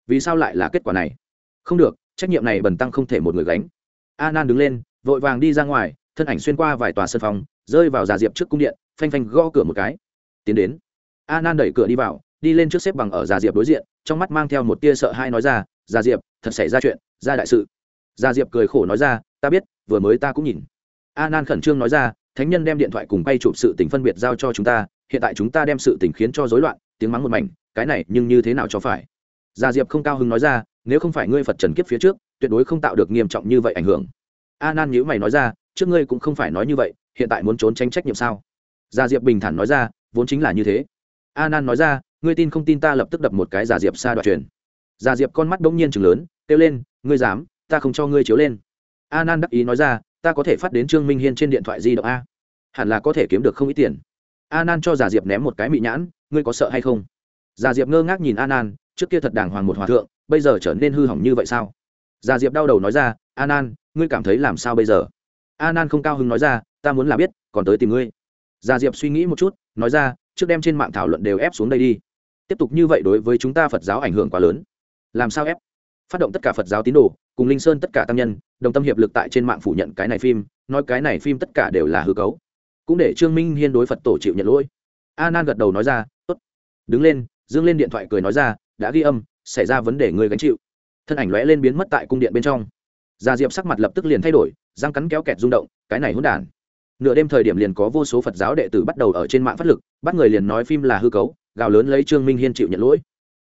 Vì sao lại là kết quả này? Không được, trách nhiệm này bần tăng không thể một người gánh. A nan đứng lên, vội vàng đi ra ngoài, thân ảnh xuyên qua vài tòa sân phòng, rơi vào giả diệp trước cung điện, phanh phanh gõ cửa một cái. Tiến đến. A nan đẩy cửa đi vào, đi lên trước xếp bằng ở giả diệp đối diện, trong mắt mang theo một tia sợ hai nói ra giả diệp, thật xảy ra chuyện, ra đại sự. Gia diệp cười khổ nói ra, ta biết, vừa mới ta cũng nhìn. A nan khẩn trương nói ra, thánh nhân đem điện thoại cùng bay chụp sự tình phân biệt giao cho chúng ta, hiện tại chúng ta đem sự tình khiến cho rối loạn, tiếng mắng một mảnh, cái này nhưng như thế nào cho phải? Gia diệp không cao hứng nói ra, nếu không phải ngươi phật trần kiếp phía trước, tuyệt đối không tạo được nghiêm trọng như vậy ảnh hưởng. A nan nhữ mày nói ra, trước ngươi cũng không phải nói như vậy, hiện tại muốn trốn tránh trách nhiệm sao? Gia diệp bình thản nói ra, vốn chính là như thế. A nan nói ra, ngươi tin không tin ta lập tức đập một cái giả diệp xa đoạn truyền. Giả diệp con mắt bỗng nhiên chừng lớn, kêu lên, ngươi dám? Ta không cho ngươi chiếu lên. A nan đắc ý nói ra, ta có thể phát đến trương minh hiên trên điện thoại di động a. Hẳn là có thể kiếm được không ít tiền. A nan cho giả diệp ném một cái mị nhãn, ngươi có sợ hay không? Giả diệp ngơ ngác nhìn a nan trước kia thật đàng hoàng một hòa thượng, bây giờ trở nên hư hỏng như vậy sao? Giả diệp đau đầu nói ra a nan ngươi cảm thấy làm sao bây giờ? A nan không cao hứng nói ra, ta muốn là biết, còn tới tìm ngươi. Giả diệp suy nghĩ một chút, nói ra, trước đem trên mạng thảo luận đều ép xuống đây đi. Tiếp tục như vậy đối với chúng ta phật giáo ảnh hưởng quá lớn. Làm sao ép? Phát động tất cả phật giáo tín đồ cùng linh sơn tất cả tăng nhân, đồng tâm hiệp lực tại trên mạng phủ nhận cái này phim, nói cái này phim tất cả đều là hư cấu. Cũng để trương minh hiên đối phật tổ chịu nhận lỗi. A nan gật đầu nói ra, tốt. Đứng lên, dương lên điện thoại cười nói ra, đã ghi âm, xảy ra vấn đề người gánh chịu. Thân ảnh lóe lên biến mất tại cung điện bên trong. Gia diệp sắc mặt lập tức liền thay đổi, răng cắn kéo kẹt rung động, cái này hỗn đản. Nửa đêm thời điểm liền có vô số phật giáo đệ tử bắt đầu ở trên mạng phát lực, bắt người liền nói phim là hư cấu, gào lớn lấy trương minh hiên chịu nhận lỗi.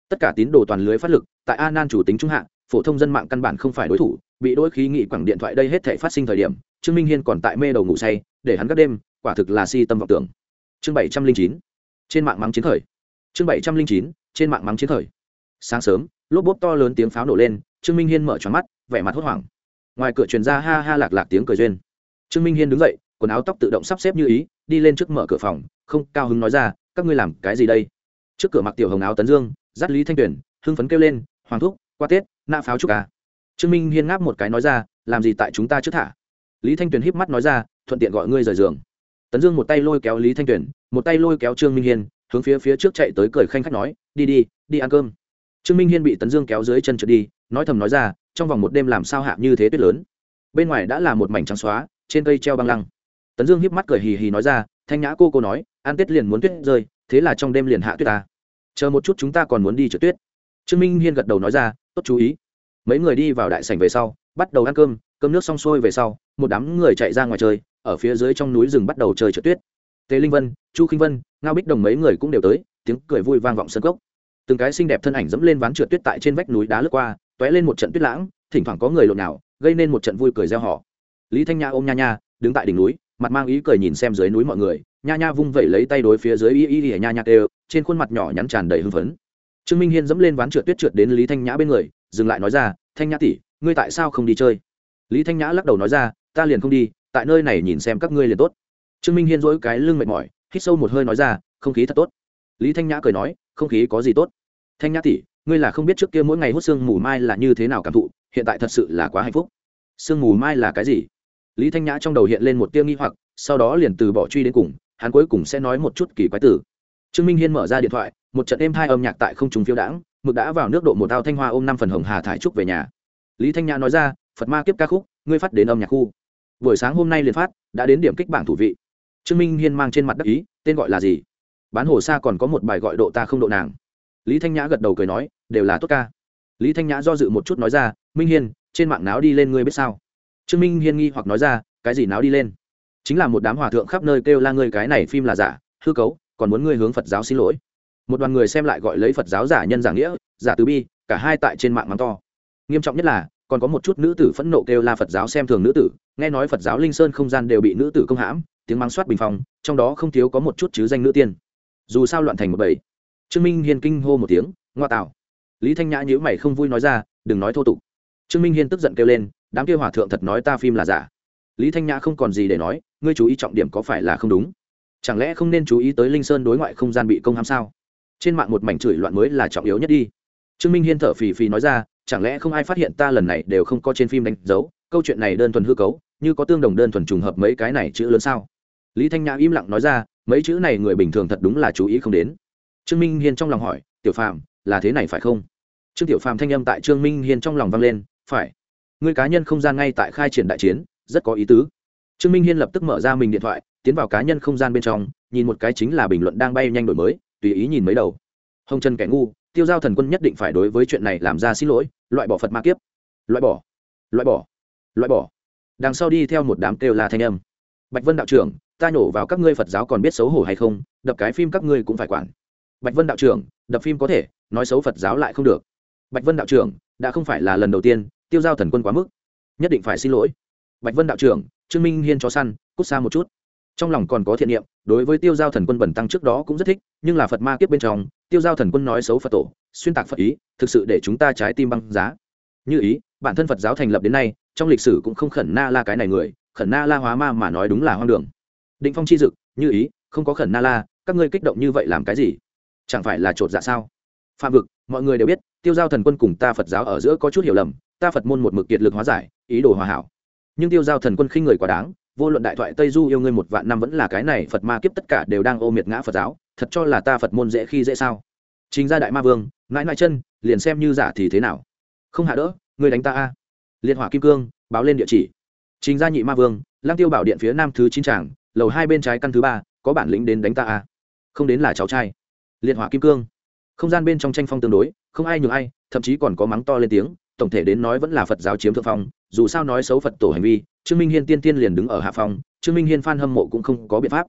Tất cả tín đồ toàn lưới phát lực, tại a nan chủ tính trung hạ phổ thông dân mạng căn bản không phải đối thủ, bị đôi khí nghị quẳng điện thoại đây hết thể phát sinh thời điểm, trương minh hiên còn tại mê đầu ngủ say, để hắn các đêm, quả thực là si tâm vọng tưởng. Chương bảy trăm linh chín, trên mạng mắng chiến thời chương bảy trăm linh chín, trên mạng mắng chiến thời sáng sớm, lốp bốp to lớn tiếng pháo nổ lên, trương minh hiên mở tròn mắt, vẻ mặt hốt hoảng. Ngoài cửa truyền ra ha ha lạc lạc tiếng cười duyên. Trương minh hiên đứng dậy, quần áo tóc tự động sắp xếp như ý, đi lên trước mở cửa phòng, không cao hứng nói ra, các ngươi làm cái gì đây? Trước cửa mặc tiểu hồng áo tấn dương, dắt lý thanh tuyển hưng phấn kêu lên, hoàng thúc qua tết nạ pháo chúc ca trương minh hiên ngáp một cái nói ra làm gì tại chúng ta trước thả lý thanh tuyền híp mắt nói ra thuận tiện gọi ngươi rời giường tấn dương một tay lôi kéo lý thanh tuyền một tay lôi kéo trương minh hiên hướng phía phía trước chạy tới cười khanh khách nói đi đi đi ăn cơm trương minh hiên bị tấn dương kéo dưới chân trượt đi nói thầm nói ra trong vòng một đêm làm sao hạ như thế tuyết lớn bên ngoài đã là một mảnh trắng xóa trên cây treo băng lăng tấn dương híp mắt cười hì hì nói ra thanh nhã cô cô nói ăn tết liền muốn tuyết rơi thế là trong đêm liền hạ tuyết ta chờ một chút chúng ta còn muốn đi trượt tuyết trương minh hiên gật đầu nói ra tốt chú ý. Mấy người đi vào đại sảnh về sau, bắt đầu ăn cơm cơm nước xong xuôi về sau, một đám người chạy ra ngoài chơi, ở phía dưới trong núi rừng bắt đầu chơi trượt tuyết. Tề linh vân, chu khinh vân, ngao bích đồng mấy người cũng đều tới, tiếng cười vui vang vọng sân cốc. Từng cái xinh đẹp thân ảnh dẫm lên ván trượt tuyết tại trên vách núi đá lướt qua t ó é lên một trận tuyết lãng, thỉnh thoảng có người lộn nào, gây nên một trận vui cười gieo họ lý thanh nha ôm nha nha, đứng tại đỉnh núi, mặt mang ý cười nhìn xem dưới núi mọi người, nha nha vung vẩy lấy tay đối phía dưới y y y nha nha kêu, trên khuôn mặt nhỏ nhắn tràn đầy hưng phấn trương minh hiên dẫm lên ván trượt tuyết trượt đến lý thanh nhã bên người, dừng lại nói ra, thanh nhã tỷ, ngươi tại sao không đi chơi? Lý thanh nhã lắc đầu nói ra, ta liền không đi, tại nơi này nhìn xem các ngươi liền tốt. Trương minh hiên dỗi cái lưng mệt mỏi, hít sâu một hơi nói ra, không khí thật tốt. Lý thanh nhã cười nói, không khí có gì tốt? Thanh nhã tỷ, ngươi là không biết trước kia mỗi ngày hút sương mù mai là như thế nào cảm thụ, hiện tại thật sự là quá hạnh phúc. Sương mù mai là cái gì? Lý thanh nhã trong đầu hiện lên một tia nghi hoặc, sau đó liền từ bỏ truy đến cùng, hắn cuối cùng sẽ nói một chút kỳ quái tử trương minh hiên mở ra điện thoại, một trận êm hai âm nhạc tại không trùng phiêu đãng, mực đã vào nước độ một ao thanh hoa ôm năm phần hồng hà thải trúc về nhà. Lý thanh nhã nói ra, phật ma kiếp ca khúc, ngươi phát đến âm nhạc khu. Buổi sáng hôm nay liền phát, đã đến điểm kích bảng thủ vị. Trương minh hiên mang trên mặt đắc ý, tên gọi là gì? Bán hồ sa còn có một bài gọi độ ta không độ nàng. Lý thanh nhã gật đầu cười nói, đều là tốt ca. Lý thanh nhã do dự một chút nói ra, minh hiên, trên mạng náo đi lên ngươi biết sao? Trương minh hiên nghi hoặc nói ra, cái gì náo đi lên? Chính là một đám hòa thượng khắp nơi kêu la ngươi cái này phim là giả, hư cấu còn muốn ngươi hướng phật giáo xin lỗi. Một đoàn người xem lại gọi lấy phật giáo giả nhân giả nghĩa, giả từ bi, cả hai tại trên mạng mắng to. Nghiêm trọng nhất là, còn có một chút nữ tử phẫn nộ kêu la phật giáo xem thường nữ tử, nghe nói phật giáo linh sơn không gian đều bị nữ tử công hãm, tiếng mắng soát bình phong, trong đó không thiếu có một chút chứ danh nữ tiên. Dù sao loạn thành một bầy. Trương minh hiên kinh hô một tiếng, ngoa tạo. Lý thanh nhã nhữ mày không vui nói ra, đừng nói thô tục. Trương minh hiên tức giận kêu lên, đám kêu hòa thượng thật nói ta phim là giả. Lý thanh nhã không còn gì để nói, ngươi chú ý trọng điểm có phải là không đúng? Chẳng lẽ không nên chú ý tới linh sơn đối ngoại không gian bị công hãm sao? Trên mạng một mảnh chửi loạn mới là trọng yếu nhất đi. Trương minh hiên thở phì phì nói ra, chẳng lẽ không ai phát hiện ta lần này đều không có trên phim đánh dấu? Câu chuyện này đơn thuần hư cấu, như có tương đồng đơn thuần trùng hợp mấy cái này chữ lớn sao? Lý thanh nhã im lặng nói ra, mấy chữ này người bình thường thật đúng là chú ý không đến. Trương minh hiên trong lòng hỏi, tiểu phàm, là thế này phải không? Trương tiểu phàm thanh âm tại trương minh hiên trong lòng vang lên, phải. Người cá nhân không gian ngay tại khai triển đại chiến, rất có ý tứ. Trương minh hiên lập tức mở ra mình điện thoại tiến vào cá nhân không gian bên trong, nhìn một cái chính là bình luận đang bay nhanh đổi mới, tùy ý nhìn mấy đầu. Hồng trần kẻ ngu, tiêu giao thần quân nhất định phải đối với chuyện này làm ra xin lỗi, loại bỏ phật ma kiếp. Loại bỏ. Loại bỏ. Loại bỏ. Đằng sau đi theo một đám kêu là thanh âm. Bạch vân đạo trưởng, ta nhổ vào các ngươi phật giáo còn biết xấu hổ hay không, đập cái phim các ngươi cũng phải quản. Bạch vân đạo trưởng, đập phim có thể, nói xấu phật giáo lại không được. Bạch vân đạo trưởng, đã không phải là lần đầu tiên, tiêu giao thần quân quá mức. Nhất định phải xin lỗi. Bạch vân đạo trưởng, trương minh hiên chó săn, cút xa một chút trong lòng còn có thiện niệm, đối với tiêu giao thần quân bẩn tăng trước đó cũng rất thích, nhưng là phật ma kiếp bên trong, tiêu giao thần quân nói xấu phật tổ, xuyên tạc phật ý, thực sự để chúng ta trái tim băng giá. Như ý, bản thân phật giáo thành lập đến nay, trong lịch sử cũng không khẩn na la cái này người, khẩn na la hóa ma mà nói đúng là hoang đường. Định phong chi dực như ý, không có khẩn na la, các ngươi kích động như vậy làm cái gì? Chẳng phải là chột dạ sao? Phạm vực, mọi người đều biết, tiêu giao thần quân cùng ta phật giáo ở giữa có chút hiểu lầm, ta phật môn một mực kiệt lực hóa giải, ý đồ hòa hảo. Nhưng tiêu giao thần quân khinh người quá đáng vô luận đại thoại tây du yêu ngươi một vạn năm vẫn là cái này, phật ma kiếp tất cả đều đang ô miệt ngã phật giáo, thật cho là ta phật môn dễ khi dễ sao? Chính ra đại ma vương, mãi mãi chân, liền xem như giả thì thế nào? Không hạ đỡ, ngươi đánh ta a. Liên hỏa kim cương, báo lên địa chỉ. Chính gia nhị ma vương lang tiêu bảo điện phía nam thứ chín tràng, lầu hai bên trái căn thứ ba, có bản lĩnh đến đánh ta a. Không đến là cháu trai. Liên hỏa kim cương. Không gian bên trong tranh phong tương đối, không ai nhường ai, thậm chí còn có mắng to lên tiếng, tổng thể đến nói vẫn là phật giáo chiếm thượng phong, dù sao nói xấu phật tổ hành vi trương minh hiên tiên tiên liền đứng ở hạ phòng. trương minh hiên phan hâm mộ cũng không có biện pháp.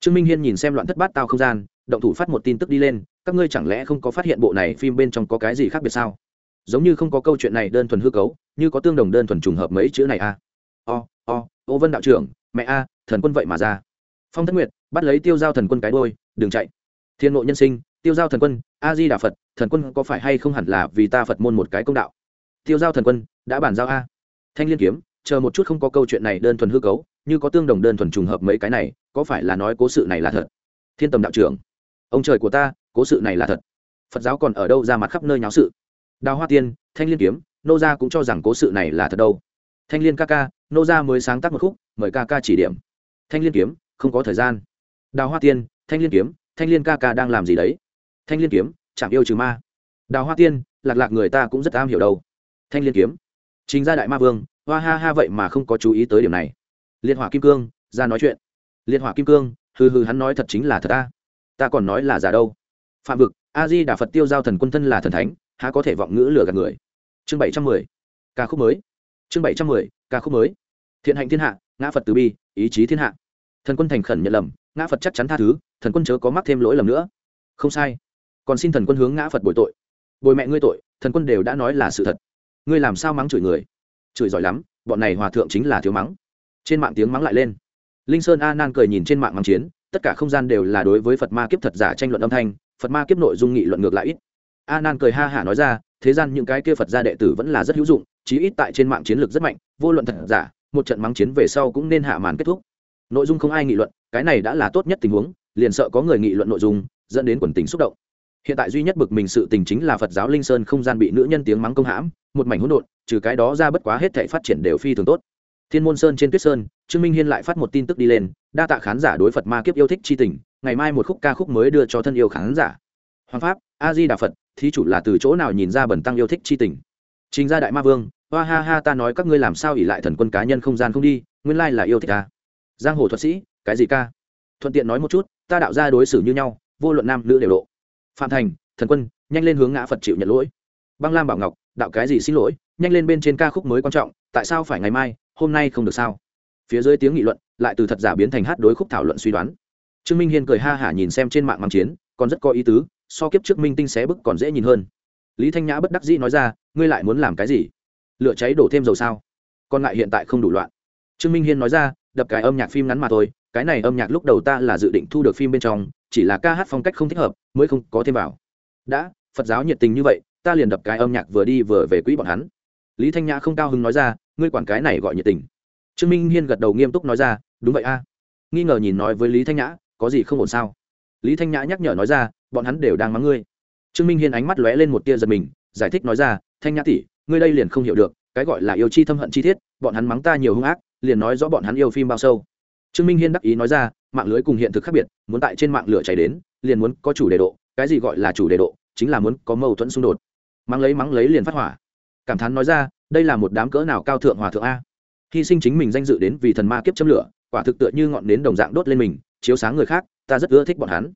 Trương minh hiên nhìn xem loạn thất bát tao không gian, động thủ phát một tin tức đi lên, các ngươi chẳng lẽ không có phát hiện bộ này phim bên trong có cái gì khác biệt sao? Giống như không có câu chuyện này đơn thuần hư cấu, như có tương đồng đơn thuần trùng hợp mấy chữ này a à. o o, ô vân đạo trưởng, mẹ a, thần quân vậy mà ra. Phong thất nguyệt, bắt lấy tiêu giao thần quân cái đôi đừng chạy. Thiên nội nhân sinh, tiêu giao thần quân, a di đà phật, thần quân có phải hay không hẳn là vì ta phật môn một cái công đạo? Tiêu giao thần quân, đã bản giao a. Thanh liên kiếm chờ một chút không có câu chuyện này đơn thuần hư cấu, như có tương đồng đơn thuần trùng hợp mấy cái này, có phải là nói cố sự này là thật? Thiên tầm đạo trưởng, ông trời của ta, cố sự này là thật. Phật giáo còn ở đâu ra mặt khắp nơi nháo sự? Đào hoa tiên, thanh liên kiếm, nô gia cũng cho rằng cố sự này là thật đâu. Thanh liên ca ca, nô gia mới sáng tác một khúc, mời ca ca chỉ điểm. Thanh liên kiếm, không có thời gian. Đào hoa tiên, thanh liên kiếm, thanh liên ca ca đang làm gì đấy? Thanh liên kiếm chạm yêu trừ ma. Đào hoa tiên, lạc lạc người ta cũng rất am hiểu đâu. Thanh liên kiếm. Chính gia đại ma vương hoa ha ha vậy mà không có chú ý tới điểm này. Liên hỏa kim cương, ra nói chuyện. Liên hỏa kim cương, hừ hừ hắn nói thật chính là thật ta ta còn nói là giả đâu. Phạm vực, a di đà phật tiêu giao thần quân thân là thần thánh, há có thể vọng ngữ lừa gạt người? Chương bảy trăm mười. Ca khúc mới. Chương bảy trăm mười, ca khúc mới. Thiện hạnh thiên hạ, ngã phật từ bi, ý chí thiên hạ. Thần quân thành khẩn nhận lầm, ngã phật chắc chắn tha thứ, thần quân chớ có mắc thêm lỗi lầm nữa. Không sai. Còn xin thần quân hướng ngã phật bồi tội. Bồi mẹ ngươi tội, thần quân đều đã nói là sự thật. Ngươi làm sao mắng chửi người? Chửi giỏi lắm, bọn này hòa thượng chính là thiếu mắng. Trên mạng tiếng mắng lại lên. Linh sơn a nan cười nhìn trên mạng mắng chiến, tất cả không gian đều là đối với phật ma kiếp thật giả tranh luận âm thanh, phật ma kiếp nội dung nghị luận ngược lại ít. A nan cười ha hả nói ra, thế gian những cái kia phật gia đệ tử vẫn là rất hữu dụng, chí ít tại trên mạng chiến lược rất mạnh, vô luận thật giả, một trận mắng chiến về sau cũng nên hạ màn kết thúc. Nội dung không ai nghị luận, cái này đã là tốt nhất tình huống, liền sợ có người nghị luận nội dung, dẫn đến quần tình xúc động hiện tại duy nhất bực mình sự tình chính là phật giáo linh sơn không gian bị nữ nhân tiếng mắng công hãm, một mảnh hỗn độn, trừ cái đó ra bất quá hết thể phát triển đều phi thường tốt. Thiên môn sơn trên tuyết sơn, trương minh hiên lại phát một tin tức đi lên, đa tạ khán giả đối phật ma kiếp yêu thích c h i tình, ngày mai một khúc ca khúc mới đưa cho thân yêu khán giả. Hoàng pháp, a di đà phật, thí chủ là từ chỗ nào nhìn ra bẩn tăng yêu thích c h i tình? Trình ra đại ma vương hoa ha ha ta nói các ngươi làm sao ỉ lại thần quân cá nhân không gian không đi, nguyên lai là yêu thích ca. giang hồ thuật sĩ, cái gì ca? Thuận tiện nói một chút, ta đạo ra đối xử như nhau, vô luận nam nữ đều độ phạm thành, thần quân, nhanh lên hướng ngã phật chịu nhận lỗi. Băng lam bảo ngọc, đạo cái gì xin lỗi, nhanh lên bên trên ca khúc mới quan trọng, tại sao phải ngày mai, hôm nay không được sao? Phía dưới tiếng nghị luận, lại từ thật giả biến thành hát đối khúc thảo luận suy đoán. Trương minh hiên cười ha hả nhìn xem trên mạng mang chiến, còn rất có ý tứ, so kiếp trước minh tinh xé bức còn dễ nhìn hơn. Lý thanh nhã bất đắc dĩ nói ra, ngươi lại muốn làm cái gì? Lửa cháy đổ thêm dầu sao? Còn lại hiện tại không đủ loạn. Trương minh hiên nói ra, đập cái âm nhạc phim ngắn mà thôi, cái này âm nhạc lúc đầu ta là dự định thu được phim bên trong chỉ là ca hát phong cách không thích hợp, mới không có thêm vào. Đã, phật giáo nhiệt tình như vậy, ta liền đập cái âm nhạc vừa đi vừa về quỹ bọn hắn. Lý thanh nhã không cao hứng nói ra, ngươi quản cái này gọi nhiệt tình. Trương minh hiên gật đầu nghiêm túc nói ra, đúng vậy a. Nghi ngờ nhìn nói với lý thanh nhã, có gì không ổn sao? Lý thanh nhã nhắc nhở nói ra, bọn hắn đều đang mắng ngươi. Trương minh hiên ánh mắt lóe lên một tia giật mình, giải thích nói ra, thanh nhã tỷ, ngươi đây liền không hiểu được, cái gọi là yêu chi thâm hận chi thiết bọn hắn mắng ta nhiều hung ác, liền nói rõ bọn hắn yêu phim bao sâu trương minh hiên đắc ý nói ra, mạng lưới cùng hiện thực khác biệt, muốn tại trên mạng lửa cháy đến, liền muốn có chủ đề độ, cái gì gọi là chủ đề độ, chính là muốn có mâu thuẫn xung đột. Mắng lấy mắng lấy liền phát hỏa. Cảm thán nói ra, đây là một đám cỡ nào cao thượng hòa thượng a? Hy sinh chính mình danh dự đến vì thần ma kiếp châm lửa, quả thực tựa như ngọn nến đồng dạng đốt lên mình, chiếu sáng người khác, ta rất ưa thích bọn hắn.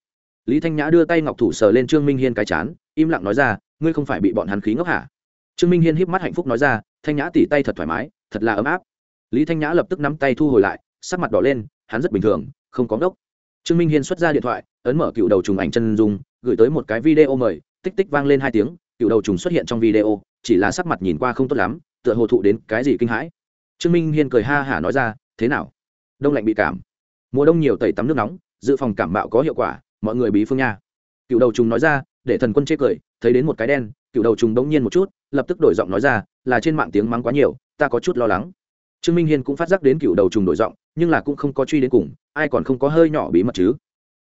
Lý thanh nhã đưa tay ngọc thủ sờ lên trương minh hiên cái chán, im lặng nói ra, ngươi không phải bị bọn hắn khí ngốc hả? Trương minh hiên híp mắt hạnh phúc nói ra, thanh nhã tỉ tay thật thoải mái, thật là ấm áp. Lý thanh nhã lập tức nắm tay thu hồi lại sắc mặt đỏ lên, hắn rất bình thường, không có ngốc. Trương minh hiên xuất ra điện thoại, ấn mở cựu đầu trùng ảnh chân dung, gửi tới một cái video mời, tích tích vang lên hai tiếng, cựu đầu trùng xuất hiện trong video, chỉ là sắc mặt nhìn qua không tốt lắm, tựa hồ thụ đến cái gì kinh hãi. Trương minh hiên cười ha hả nói ra, thế nào? Đông lạnh bị cảm. Mùa đông nhiều tẩy tắm nước nóng, dự phòng cảm bạo có hiệu quả, mọi người bí phương nha. Cựu đầu trùng nói ra, để thần quân chê cười, thấy đến một cái đen, cựu đầu trùng đống nhiên một chút, lập tức đổi giọng nói ra, là trên mạng tiếng mắng quá nhiều, ta có chút lo lắng trương minh hiên cũng phát giác đến cựu đầu trùng đổi giọng, nhưng là cũng không có truy đến cùng, ai còn không có hơi nhỏ bí mật chứ?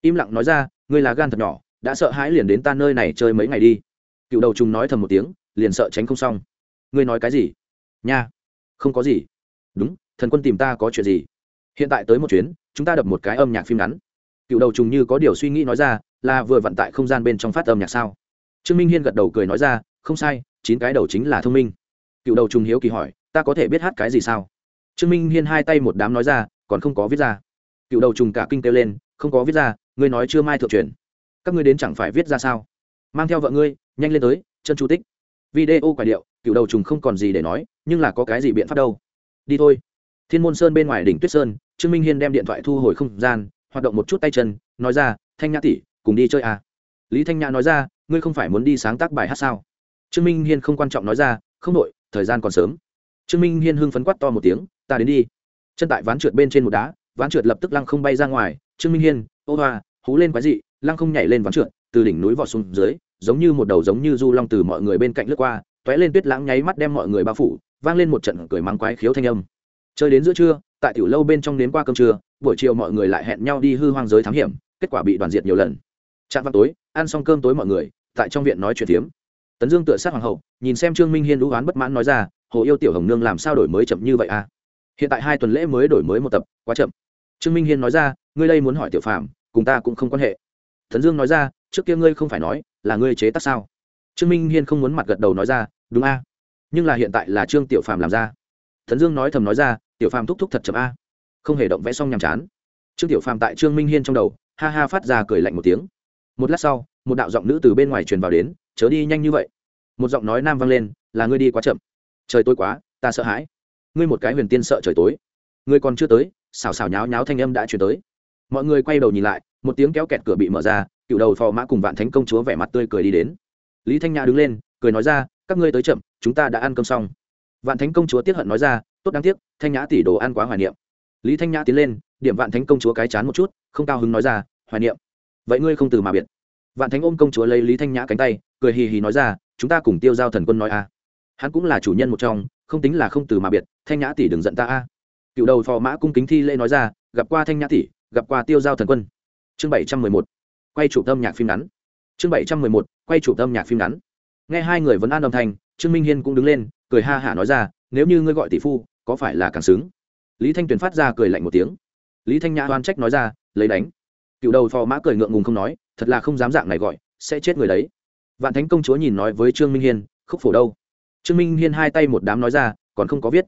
Im lặng nói ra, ngươi là gan thật nhỏ, đã sợ hãi liền đến ta nơi này chơi mấy ngày đi. Cựu đầu trùng nói thầm một tiếng, liền sợ tránh không xong. Ngươi nói cái gì? Nha, không có gì. Đúng, thần quân tìm ta có chuyện gì? Hiện tại tới một chuyến, chúng ta đập một cái âm nhạc phim ngắn. Cựu đầu trùng như có điều suy nghĩ nói ra, là vừa vận tại không gian bên trong phát âm nhạc sao? Trương minh hiên gật đầu cười nói ra, không sai, chín cái đầu chính là thông minh. Cựu đầu trùng hiếu kỳ hỏi, ta có thể biết hát cái gì sao? Trương minh hiên hai tay một đám nói ra, còn không có viết ra. Cựu đầu trùng cả kinh kêu lên, không có viết ra, ngươi nói chưa mai thượng truyền. Các ngươi đến chẳng phải viết ra sao? Mang theo vợ ngươi, nhanh lên tới, chân chu tích. Video quả điệu, cựu đầu trùng không còn gì để nói, nhưng là có cái gì biện pháp đâu? Đi thôi. Thiên môn sơn bên ngoài đỉnh tuyết sơn, trương minh hiên đem điện thoại thu hồi không gian, hoạt động một chút tay chân, nói ra, thanh nhã tỷ, cùng đi chơi à. lý thanh nhã nói ra, ngươi không phải muốn đi sáng tác bài hát sao? Trương minh hiên không quan trọng nói ra, không đội, thời gian còn sớm. Trương minh hiên hưng phấn quát to một tiếng ta đến đi. Chân tại ván trượt bên trên một đá, ván trượt lập tức lăng không bay ra ngoài. Trương minh hiên, ô hoa, hú lên quái dị, lăng không nhảy lên ván trượt, từ đỉnh núi vọt xuống dưới, giống như một đầu giống như du long từ mọi người bên cạnh lướt qua t ó é lên tuyết lãng nháy mắt đem mọi người bao phủ, vang lên một trận cười mắng quái khiếu thanh âm. Chơi đến giữa trưa, tại tiểu lâu bên trong đến qua cơm trưa, buổi chiều mọi người lại hẹn nhau đi hư hoang giới thám hiểm, kết quả bị đoàn diệt nhiều lần. Trạm vào tối, ăn xong cơm tối mọi người, tại trong viện nói chuyện tiếm tấn dương tựa sát hoàng hậu, nhìn xem trương minh hiên đũ oán bất mãn nói ra, hồ yêu tiểu hồng nương làm sao đổi mới chậm như vậy à? Hiện tại hai tuần lễ mới đổi mới một tập, quá chậm. Trương minh hiên nói ra, ngươi đây muốn hỏi tiểu phạm cùng ta cũng không quan hệ. Thần dương nói ra, trước kia ngươi không phải nói là ngươi chế tác sao? Trương minh hiên không muốn mặt gật đầu nói ra, đúng a, nhưng là hiện tại là trương tiểu Phạm làm ra. Thần dương nói thầm nói ra, tiểu Phạm thúc thúc thật chậm a, không hề động vẽ xong nhàm chán. Trương tiểu Phạm tại trương minh hiên trong đầu, ha ha phát ra cười lạnh một tiếng. Một lát sau, một đạo giọng nữ từ bên ngoài truyền vào đến, chớ đi nhanh như vậy. Một giọng nói nam vang lên, là ngươi đi quá chậm. Trời tối quá, ta sợ hãi ngươi một cái huyền tiên sợ trời tối. Ngươi còn chưa tới, xào xào nháo nháo thanh âm đã chuyển tới. Mọi người quay đầu nhìn lại, một tiếng kéo kẹt cửa bị mở ra, cựu đầu phò mã cùng vạn thánh công chúa vẻ mặt tươi cười đi đến. Lý thanh nhã đứng lên, cười nói ra, các ngươi tới chậm, chúng ta đã ăn cơm xong. Vạn thánh công chúa tiếc hận nói ra, tốt đáng tiếc, thanh nhã tỷ đồ ăn quá hoài niệm. Lý thanh nhã tiến lên, điểm vạn thánh công chúa cái chán một chút, không cao hứng nói ra, hoài niệm. Vậy ngươi không từ mà biệt. Vạn thánh ôm công chúa lấy lý thanh nhã cánh tay, cười hì hì nói ra, chúng ta cùng tiêu giao thần quân nói a hắn cũng là chủ nhân một trong, không tính là không từ mà biệt thanh nhã tỷ đừng giận ta a. Cựu đầu phò mã cung kính thi lễ nói ra, gặp qua thanh nhã tỷ, gặp qua tiêu giao thần quân. Chương bảy trăm mười một, quay chủ tâm nhạc phim ngắn. Chương bảy trăm mười một, quay chủ tâm nhạc phim ngắn. Nghe hai người vẫn an đồng thanh, trương minh hiên cũng đứng lên, cười ha hả nói ra, nếu như ngươi gọi tỷ phu, có phải là càng xứng lý thanh tuyền phát ra cười lạnh một tiếng. Lý thanh nhã oan trách nói ra, lấy đánh. Cựu đầu phò mã cười ngượng ngùng không nói, thật là không dám dạng này gọi, sẽ chết người đấy. Vạn thánh công chúa nhìn nói với trương minh hiên, khúc phổ đâu? Trương minh hiên hai tay một đám nói ra, còn không có viết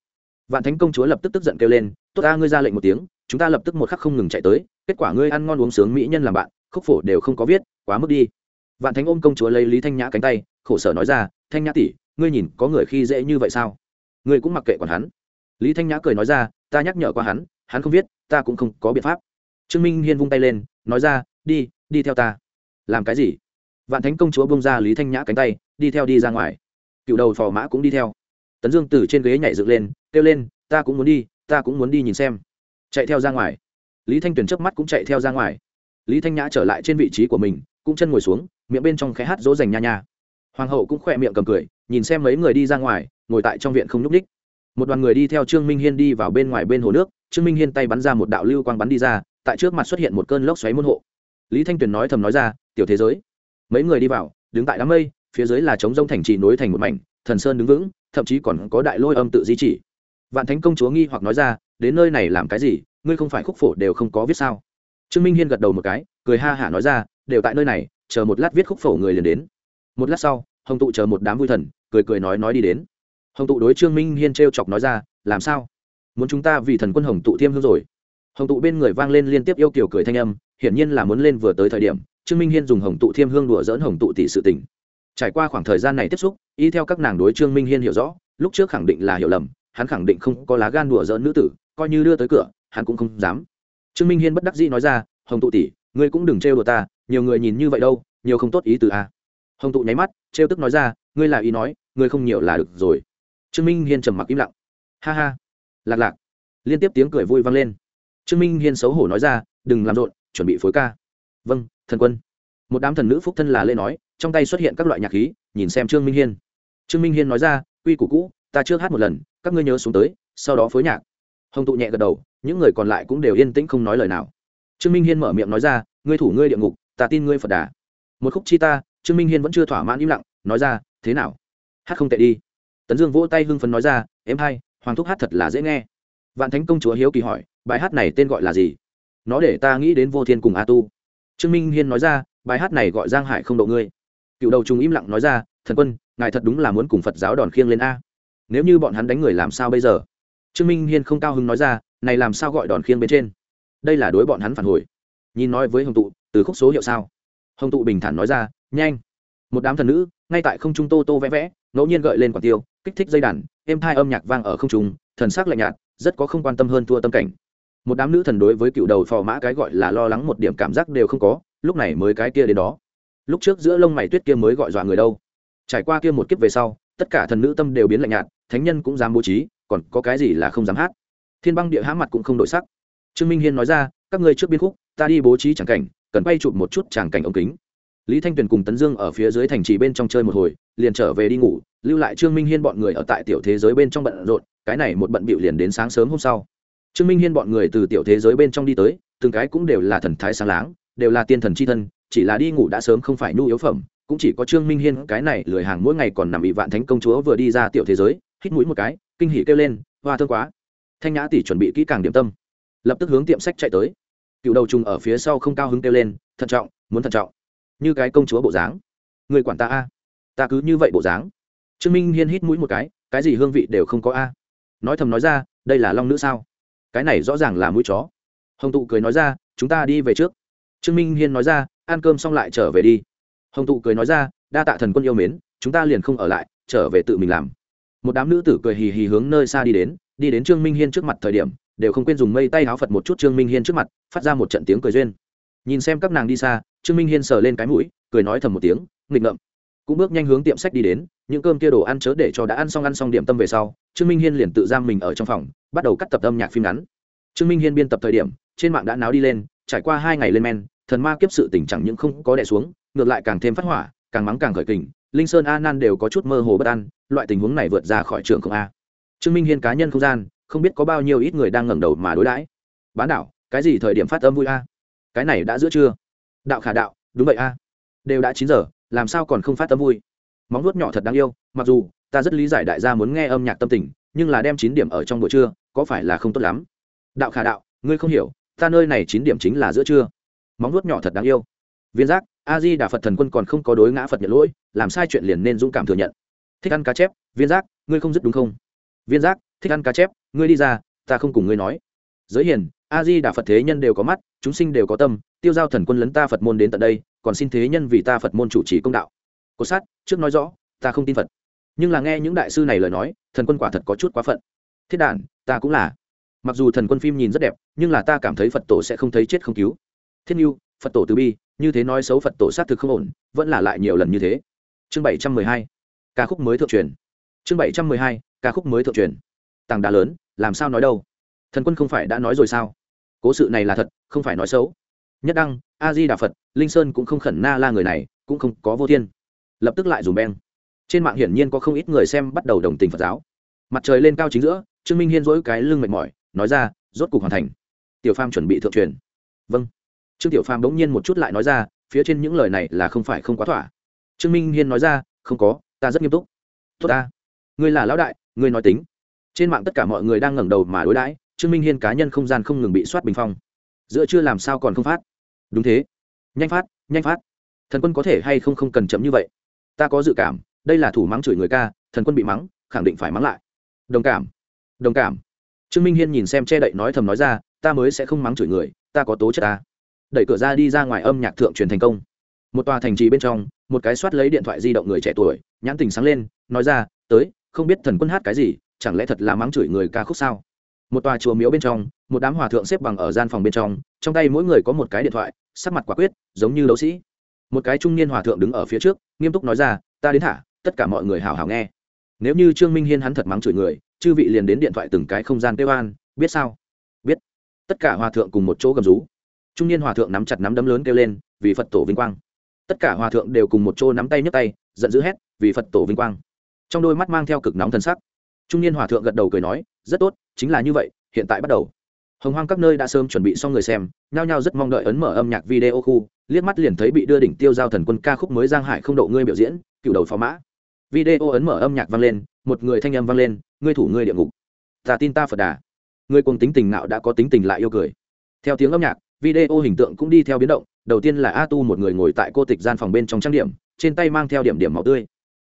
vạn thánh công chúa lập tức tức giận kêu lên, tốt ta, ngươi ra lệnh một tiếng, chúng ta lập tức một khắc không ngừng chạy tới, kết quả ngươi ăn ngon uống sướng mỹ nhân làm bạn, khúc phổ đều không có viết, quá mức đi. Vạn thánh ôm công chúa lấy lý thanh nhã cánh tay, khổ sở nói ra, thanh nhã tỷ, ngươi nhìn, có người khi dễ như vậy sao? Ngươi cũng mặc kệ còn hắn. Lý thanh nhã cười nói ra, ta nhắc nhở qua hắn hắn không viết, ta cũng không có biện pháp. Trương minh hiên vung tay lên, nói ra, đi đi theo ta. Làm cái gì? Vạn thánh công chúa bông ra lý thanh nhã cánh tay, đi theo đi ra ngoài. Cựu đầu phò mã cũng đi theo. Tấn dương từ trên ghế nhảy dựng lên kêu lên, ta cũng muốn đi, ta cũng muốn đi nhìn xem. Chạy theo ra ngoài. Lý thanh tuyền trước mắt cũng chạy theo ra ngoài. Lý thanh nhã trở lại trên vị trí của mình, cũng chân ngồi xuống, miệng bên trong khẽ hát dỗ dành nha nha. Hoàng hậu cũng khỏe miệng cầm cười, nhìn xem mấy người đi ra ngoài, ngồi tại trong viện không nhúc ních một đoàn người đi theo trương minh hiên đi vào bên ngoài bên hồ nước, trương minh hiên tay bắn ra một đạo lưu quang bắn đi ra, tại trước mặt xuất hiện một cơn lốc xoáy môn hộ. Lý thanh tuyền nói thầm nói ra, tiểu thế giới. Mấy người đi vào, đứng tại đám mây, phía dưới là trống rông thành trì nối thành một mảnh, thần sơn đứng vững, thậm chí còn có đại lôi âm tự di chỉ vạn thánh công chúa nghi hoặc nói ra, đến nơi này làm cái gì? Ngươi không phải khúc phổ đều không có viết sao? Trương minh hiên gật đầu một cái, cười ha hả nói ra, đều tại nơi này, chờ một lát viết khúc phổ người liền đến. Một lát sau, hồng tụ chờ một đám vui thần, cười cười nói nói đi đến. Hồng tụ đối trương minh hiên t r e o chọc nói ra, làm sao? Muốn chúng ta vì thần quân hồng tụ thiêm hương rồi? Hồng tụ bên người vang lên liên tiếp yêu kiểu cười thanh âm, hiển nhiên là muốn lên vừa tới thời điểm, trương minh hiên dùng hồng tụ thiêm hương đùa dỡn hồng tụ tỷ sự tỉnh trải qua khoảng thời gian này tiếp xúc, y theo các nàng đối trương minh hiên hiểu rõ, lúc trước khẳng định là hiểu lầm hắn khẳng định không có lá gan đùa giỡn nữ tử, coi như đưa tới cửa, hắn cũng không dám. Trương minh hiên bất đắc dĩ nói ra, hồng tụ tỷ, ngươi cũng đừng trêu đùa ta, nhiều người nhìn như vậy đâu, nhiều không tốt ý từ a. Hồng tụ nháy mắt, trêu tức nói ra, ngươi là ý nói, ngươi không nhiều là được rồi. Trương minh hiên trầm mặc im lặng. Ha ha. Lạc lạc. Liên tiếp tiếng cười vui vang lên. Trương minh hiên xấu hổ nói ra, đừng làm rộn, chuẩn bị phối ca. Vâng thần quân. Một đám thần nữ phúc thân là lê nói, trong tay xuất hiện các loại nhạc khí, nhìn xem trương minh hiên. Trương minh hiên nói ra, quy củ cũ, ta chưa hát một lần các ngươi nhớ xuống tới, sau đó phối nhạc. Hồng tụ nhẹ gật đầu, những người còn lại cũng đều yên tĩnh không nói lời nào. Trương minh hiên mở miệng nói ra, ngươi thủ ngươi địa ngục, ta tin ngươi phật đà. Một khúc chi ta, trương minh hiên vẫn chưa thỏa mãn im lặng, nói ra, thế nào? Hát không tệ đi. Tấn dương vỗ tay hưng phấn nói ra, em hai, hoàng thúc hát thật là dễ nghe. Vạn thánh công chúa hiếu kỳ hỏi, bài hát này tên gọi là gì? Nó để ta nghĩ đến vô thiên cùng a tu. Trương minh hiên nói ra, bài hát này gọi giang hải không độ ngươi. Cựu đầu trùng im lặng nói ra, thần quân, ngài thật đúng là muốn cùng phật giáo đòn khiêng lên a nếu như bọn hắn đánh người làm sao bây giờ? Trương minh hiên không cao hứng nói ra, này làm sao gọi đòn khiêng bên trên? Đây là đối bọn hắn phản hồi. Nhìn nói với hồng tụ, từ khúc số hiệu sao? Hồng tụ bình thản nói ra, nhanh. Một đám thần nữ, ngay tại không trung tô tô vẽ vẽ, ngẫu nhiên gợi lên quả tiêu, kích thích dây đàn, êm thai âm nhạc vang ở không trung, thần sắc lạnh nhạt, rất có không quan tâm hơn thua tâm cảnh. Một đám nữ thần đối với cựu đầu phò mã cái gọi là lo lắng một điểm cảm giác đều không có, lúc này mới cái kia đến đó. Lúc trước giữa lông mày tuyết kia mới gọi dọa người đâu. Trải qua kia một kiếp về sau tất cả thần nữ tâm đều biến lạnh nhạt, thánh nhân cũng dám bố trí, còn có cái gì là không dám hát? Thiên băng địa hã mặt cũng không đổi sắc. Trương minh hiên nói ra, các ngươi trước biên khúc, ta đi bố trí tràng cảnh, cần bay chụp một chút tràng cảnh ống kính. Lý thanh tuyền cùng tấn dương ở phía dưới thành trì bên trong chơi một hồi, liền trở về đi ngủ, lưu lại trương minh hiên bọn người ở tại tiểu thế giới bên trong bận rộn, cái này một bận bịu liền đến sáng sớm hôm sau. Trương minh hiên bọn người từ tiểu thế giới bên trong đi tới, từng cái cũng đều là thần thái sáng láng, đều là tiên thần c h i thân, chỉ là đi ngủ đã sớm không phải nhu yếu phẩm cũng chỉ có trương minh hiên, cái này lười hàng mỗi ngày còn nằm bị vạn thánh công chúa vừa đi ra tiểu thế giới, hít mũi một cái, kinh hỉ kêu lên, hoa thương quá. Thanh nhã tỷ chuẩn bị kỹ càng điểm tâm, lập tức hướng tiệm sách chạy tới. Cựu đầu trùng ở phía sau không cao hứng kêu lên, thận trọng, muốn thận trọng. Như cái công chúa bộ dáng. Người quản ta a? Ta cứ như vậy bộ dáng. Trương minh hiên hít mũi một cái cái gì hương vị đều không có a? Nói thầm nói ra, đây là long nữ sao? Cái này rõ ràng là mũi chó. Hồng tụ cười nói ra, chúng ta đi về trước. Trương minh hiên nói ra, ăn cơm xong lại trở về đi hồng tụ cười nói ra đa tạ thần quân yêu mến chúng ta liền không ở lại trở về tự mình làm một đám nữ tử cười hì hì hướng nơi xa đi đến đi đến trương minh hiên trước mặt thời điểm đều không quên dùng mây tay háo phật một chút trương minh hiên trước mặt phát ra một trận tiếng cười duyên nhìn xem các nàng đi xa trương minh hiên sờ lên cái mũi cười nói thầm một tiếng nghịch ngợm cũng bước nhanh hướng tiệm sách đi đến những cơm kia đồ ăn chớ để cho đã ăn xong ăn xong điểm tâm về sau trương minh hiên liền tự giam mình ở trong phòng bắt đầu cắt tập âm nhạc phim ngắn trương minh hiên biên tập thời điểm trên mạng đã náo đi lên trải qua hai ngày lên men thần ma kiếp sự tình chẳng những không có đẻ xuống ngược lại càng thêm phát hỏa, càng mắng càng khởi kình, linh sơn a nan đều có chút mơ hồ bất an, loại tình huống này vượt ra khỏi trường không a. Trương minh hiên cá nhân không gian, không biết có bao nhiêu ít người đang ngẩng đầu mà đối đãi. Bán đảo, cái gì thời điểm phát âm vui a? Cái này đã giữa trưa. Đạo khả đạo, đúng vậy a. Đều đã chín giờ, làm sao còn không phát âm vui? Móng nuốt nhỏ thật đáng yêu, mặc dù, ta rất lý giải đại gia muốn nghe âm nhạc tâm tình, nhưng là đem chín điểm ở trong buổi trưa, có phải là không tốt lắm? Đạo khả đạo, ngươi không hiểu, ta nơi này chín điểm chính là giữa trưa. Móng nuốt nhỏ thật đáng yêu. Viên giác a di đà phật thần quân còn không có đối ngã phật nhận lỗi, làm sai chuyện liền nên dũng cảm thừa nhận. Thích ăn cá chép, viên giác, ngươi không dứt đúng không? Viên giác, thích ăn cá chép, ngươi đi ra, ta không cùng ngươi nói. Giới hiền, a di đà phật thế nhân đều có mắt, chúng sinh đều có tâm, tiêu giao thần quân lấn ta phật môn đến tận đây, còn xin thế nhân vì ta phật môn chủ trì công đạo. Cột sát trước nói rõ, ta không tin phật. Nhưng là nghe những đại sư này lời nói, thần quân quả thật có chút quá phận. Thiết đản, ta cũng là. Mặc dù thần quân phim nhìn rất đẹp, nhưng là ta cảm thấy phật tổ sẽ không thấy chết không cứu. Thiết n phật tổ từ bi như thế nói xấu phật tổ sát thực không ổn, vẫn là lại nhiều lần như thế. Chương bảy trăm mười hai, ca khúc mới thượng truyền. Chương bảy trăm mười hai, ca khúc mới thượng truyền. Tàng đá lớn, làm sao nói đâu? Thần quân không phải đã nói rồi sao? Cố sự này là thật, không phải nói xấu. Nhất đăng, a di đà phật, linh sơn cũng không khẩn na la người này, cũng không có vô thiên. Lập tức lại dùng beng. Trên mạng hiển nhiên có không ít người xem bắt đầu đồng tình phật giáo. Mặt trời lên cao chính giữa, trương minh hiên dỗi cái lưng mệt mỏi, nói ra, rốt cục hoàn thành. Tiểu pham chuẩn bị thượng truyền. Vâng trương tiểu phàm bỗng nhiên một chút lại nói ra, phía trên những lời này là không phải không quá thỏa. Trương minh hiên nói ra, không có, ta rất nghiêm túc. Tốt ta. Ngươi là lão đại, ngươi nói tính. Trên mạng tất cả mọi người đang ngẩng đầu mà đối đãi, trương minh hiên cá nhân không gian không ngừng bị soát bình phong. Giữa chưa làm sao còn không phát? Đúng thế. Nhanh phát nhanh phát. Thần quân có thể hay không không cần chấm như vậy? Ta có dự cảm, đây là thủ mắng chửi người ca, thần quân bị mắng, khẳng định phải mắng lại. Đồng cảm. Đồng cảm. Trương minh hiên nhìn xem che đậy nói thầm nói ra, ta mới sẽ không mắng chửi người, ta có tố chất ta đẩy cửa ra đi ra ngoài âm nhạc thượng truyền thành công. Một tòa thành trì bên trong, một cái soát lấy điện thoại di động người trẻ tuổi, nhãn tình sáng lên, nói ra, tới, không biết thần quân hát cái gì, chẳng lẽ thật là mắng chửi người ca khúc sao? Một tòa chùa miếu bên trong, một đám hòa thượng xếp bằng ở gian phòng bên trong trong tay mỗi người có một cái điện thoại, sắc mặt quả quyết, giống như đấu sĩ. Một cái trung niên hòa thượng đứng ở phía trước, nghiêm túc nói ra, ta đến thả, tất cả mọi người hào hào nghe. Nếu như trương minh hiên hắn thật mắng chửi người, chư vị liền đến điện thoại từng cái không gian kêu an, biết sao? Biết. Tất cả hòa thượng cùng một chỗ gầm rú trung niên hòa thượng nắm chặt nắm đấm lớn kêu lên, vì phật tổ vinh quang. Tất cả hòa thượng đều cùng một chỗ nắm tay nhấc tay, giận dữ hét, vì phật tổ vinh quang. Trong đôi mắt mang theo cực nóng thân sắc. Trung niên hòa thượng gật đầu cười nói, rất tốt, chính là như vậy, hiện tại bắt đầu. Hồng hoang các nơi đã sớm chuẩn bị xong người xem, nhao nhao rất mong đợi ấn mở âm nhạc video khu, liếc mắt liền thấy bị đưa đỉnh tiêu giao thần quân ca khúc mới giang hải không độ ngươi biểu diễn, cựu đầu phó mã. Video ấn mở âm nhạc vang lên, một người thanh âm vang lên, ngươi thủ ngươi địa ngục, ta tin ta phật đà. Ngươi cùng tính tình nào đã có tính tình lại yêu cười. Theo tiếng âm nhạc video hình tượng cũng đi theo biến động, đầu tiên là a tu một người ngồi tại cô tịch gian phòng bên trong trang điểm, trên tay mang theo điểm điểm màu tươi.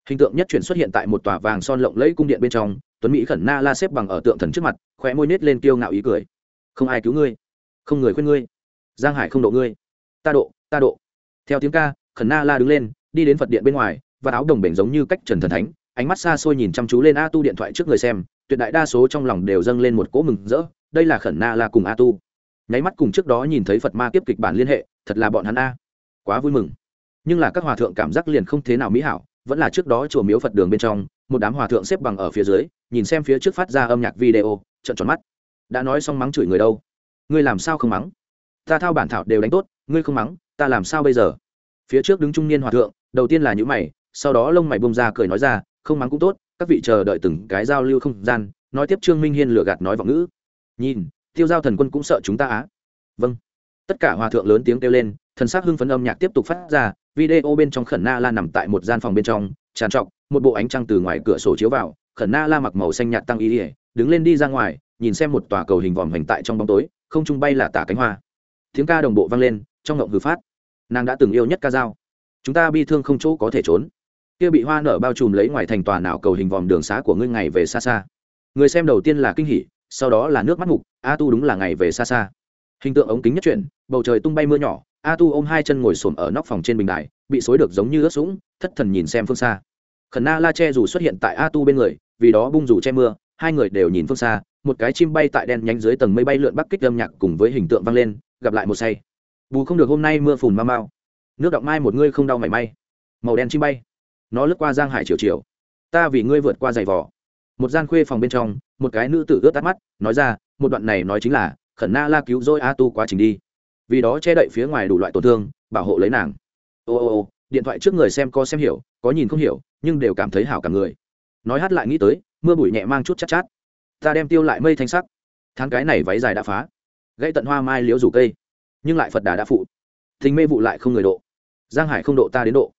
Hình tượng nhất chuyển xuất hiện tại một tòa vàng son lộng lẫy cung điện bên trong, tuấn mỹ khẩn na la xếp bằng ở tượng thần trước mặt, khóe môi nết lên kiêu ngạo ý cười. Không ai cứu ngươi, không người khuyên ngươi. Giang hải không độ ngươi. Ta độ ta độ. Theo tiếng ca, khẩn na la đứng lên, đi đến phật điện bên ngoài, và áo đồng bể giống như cách trần thần thánh, ánh mắt xa xôi nhìn chăm chú lên a tu điện thoại trước người xem, tuyệt đại đa số trong lòng đều dâng lên một cỗ mừng rỡ, đây là khẩn na la cùng a tu nháy mắt cùng trước đó nhìn thấy phật ma tiếp kịch bản liên hệ, thật là bọn hắn a. Quá vui mừng. Nhưng là các hòa thượng cảm giác liền không thế nào mỹ hảo, vẫn là trước đó chùa miếu phật đường bên trong, một đám hòa thượng xếp bằng ở phía dưới, nhìn xem phía trước phát ra âm nhạc video trận tròn mắt. Đã nói xong mắng chửi người đâu? Ngươi làm sao không mắng? Ta thao bản thảo đều đánh tốt, ngươi không mắng, ta làm sao bây giờ? Phía trước đứng trung niên hòa thượng, đầu tiên là những mày, sau đó lông mày bông ra cười nói ra, không mắng cũng tốt, các vị chờ đợi từng cái giao lưu không gian, nói tiếp trương minh hiên lừa gạt nói vọng ngữ. Nhìn tiêu giao thần quân cũng sợ chúng ta á. Vâng. Tất cả hòa thượng lớn tiếng kêu lên, thần s ắ c hưng phấn âm nhạc tiếp tục phát ra, video bên trong khẩn na la nằm tại một gian phòng bên trong, tràn trọc, một bộ ánh trăng từ ngoài cửa sổ chiếu vào, khẩn na la mặc màu xanh nhạt tăng ý ỉa đứng lên đi ra ngoài, nhìn xem một tòa cầu hình vòm hành tại trong bóng tối, không trung bay là tả cánh hoa. Tiếng ca đồng bộ vang lên, trong ngộng hư phát. Nàng đã từng yêu nhất ca dao. Chúng ta bi thương không chỗ có thể trốn. Kia bị hoa nở bao trùm lấy ngoài thành tòa nào cầu hình vòm đường xá của ngươi ngày về xa xa. Người xem đầu tiên là kinh hỉ, sau đó là nước mắt mục a tu đúng là ngày về xa xa. Hình tượng ống kính nhất chuyển, bầu trời tung bay mưa nhỏ, a tu ôm hai chân ngồi xổm ở nóc phòng trên bình đài, bị xối được giống như ướt sũng, thất thần nhìn xem phương xa. Khẩn na la che dù xuất hiện tại a tu bên người, vì đó bung dù che mưa, hai người đều nhìn phương xa, một cái chim bay tại đen nhánh dưới tầng mây bay lượn bắc kích âm nhạc cùng với hình tượng vang lên, gặp lại một say. Bù không được hôm nay mưa phùn ma mau. Nước động mai một ngươi không đau mảy may. Màu đen chim bay. Nó lướt qua giang hải chiều chiều. Ta vì ngươi vượt qua giày vỏ một gian khuê phòng bên trong, một cái nữ tử ướt tắt mắt, nói ra, một đoạn này nói chính là, khẩn na la cứu dôi a tu quá trình đi. Vì đó che đậy phía ngoài đủ loại tổn thương, bảo hộ lấy nàng. Ô ô ô, điện thoại trước người xem có xem hiểu, có nhìn không hiểu, nhưng đều cảm thấy hảo cả người. Nói hát lại nghĩ tới, mưa bụi nhẹ mang chút chát chát. Ta đem tiêu lại mây thanh sắc. Tháng cái này váy dài đã phá. Gãy tận hoa mai liếu rủ cây. Nhưng lại phật đà đã phụ. Thình mê vụ lại không người độ. Giang hải không độ ta đến độ.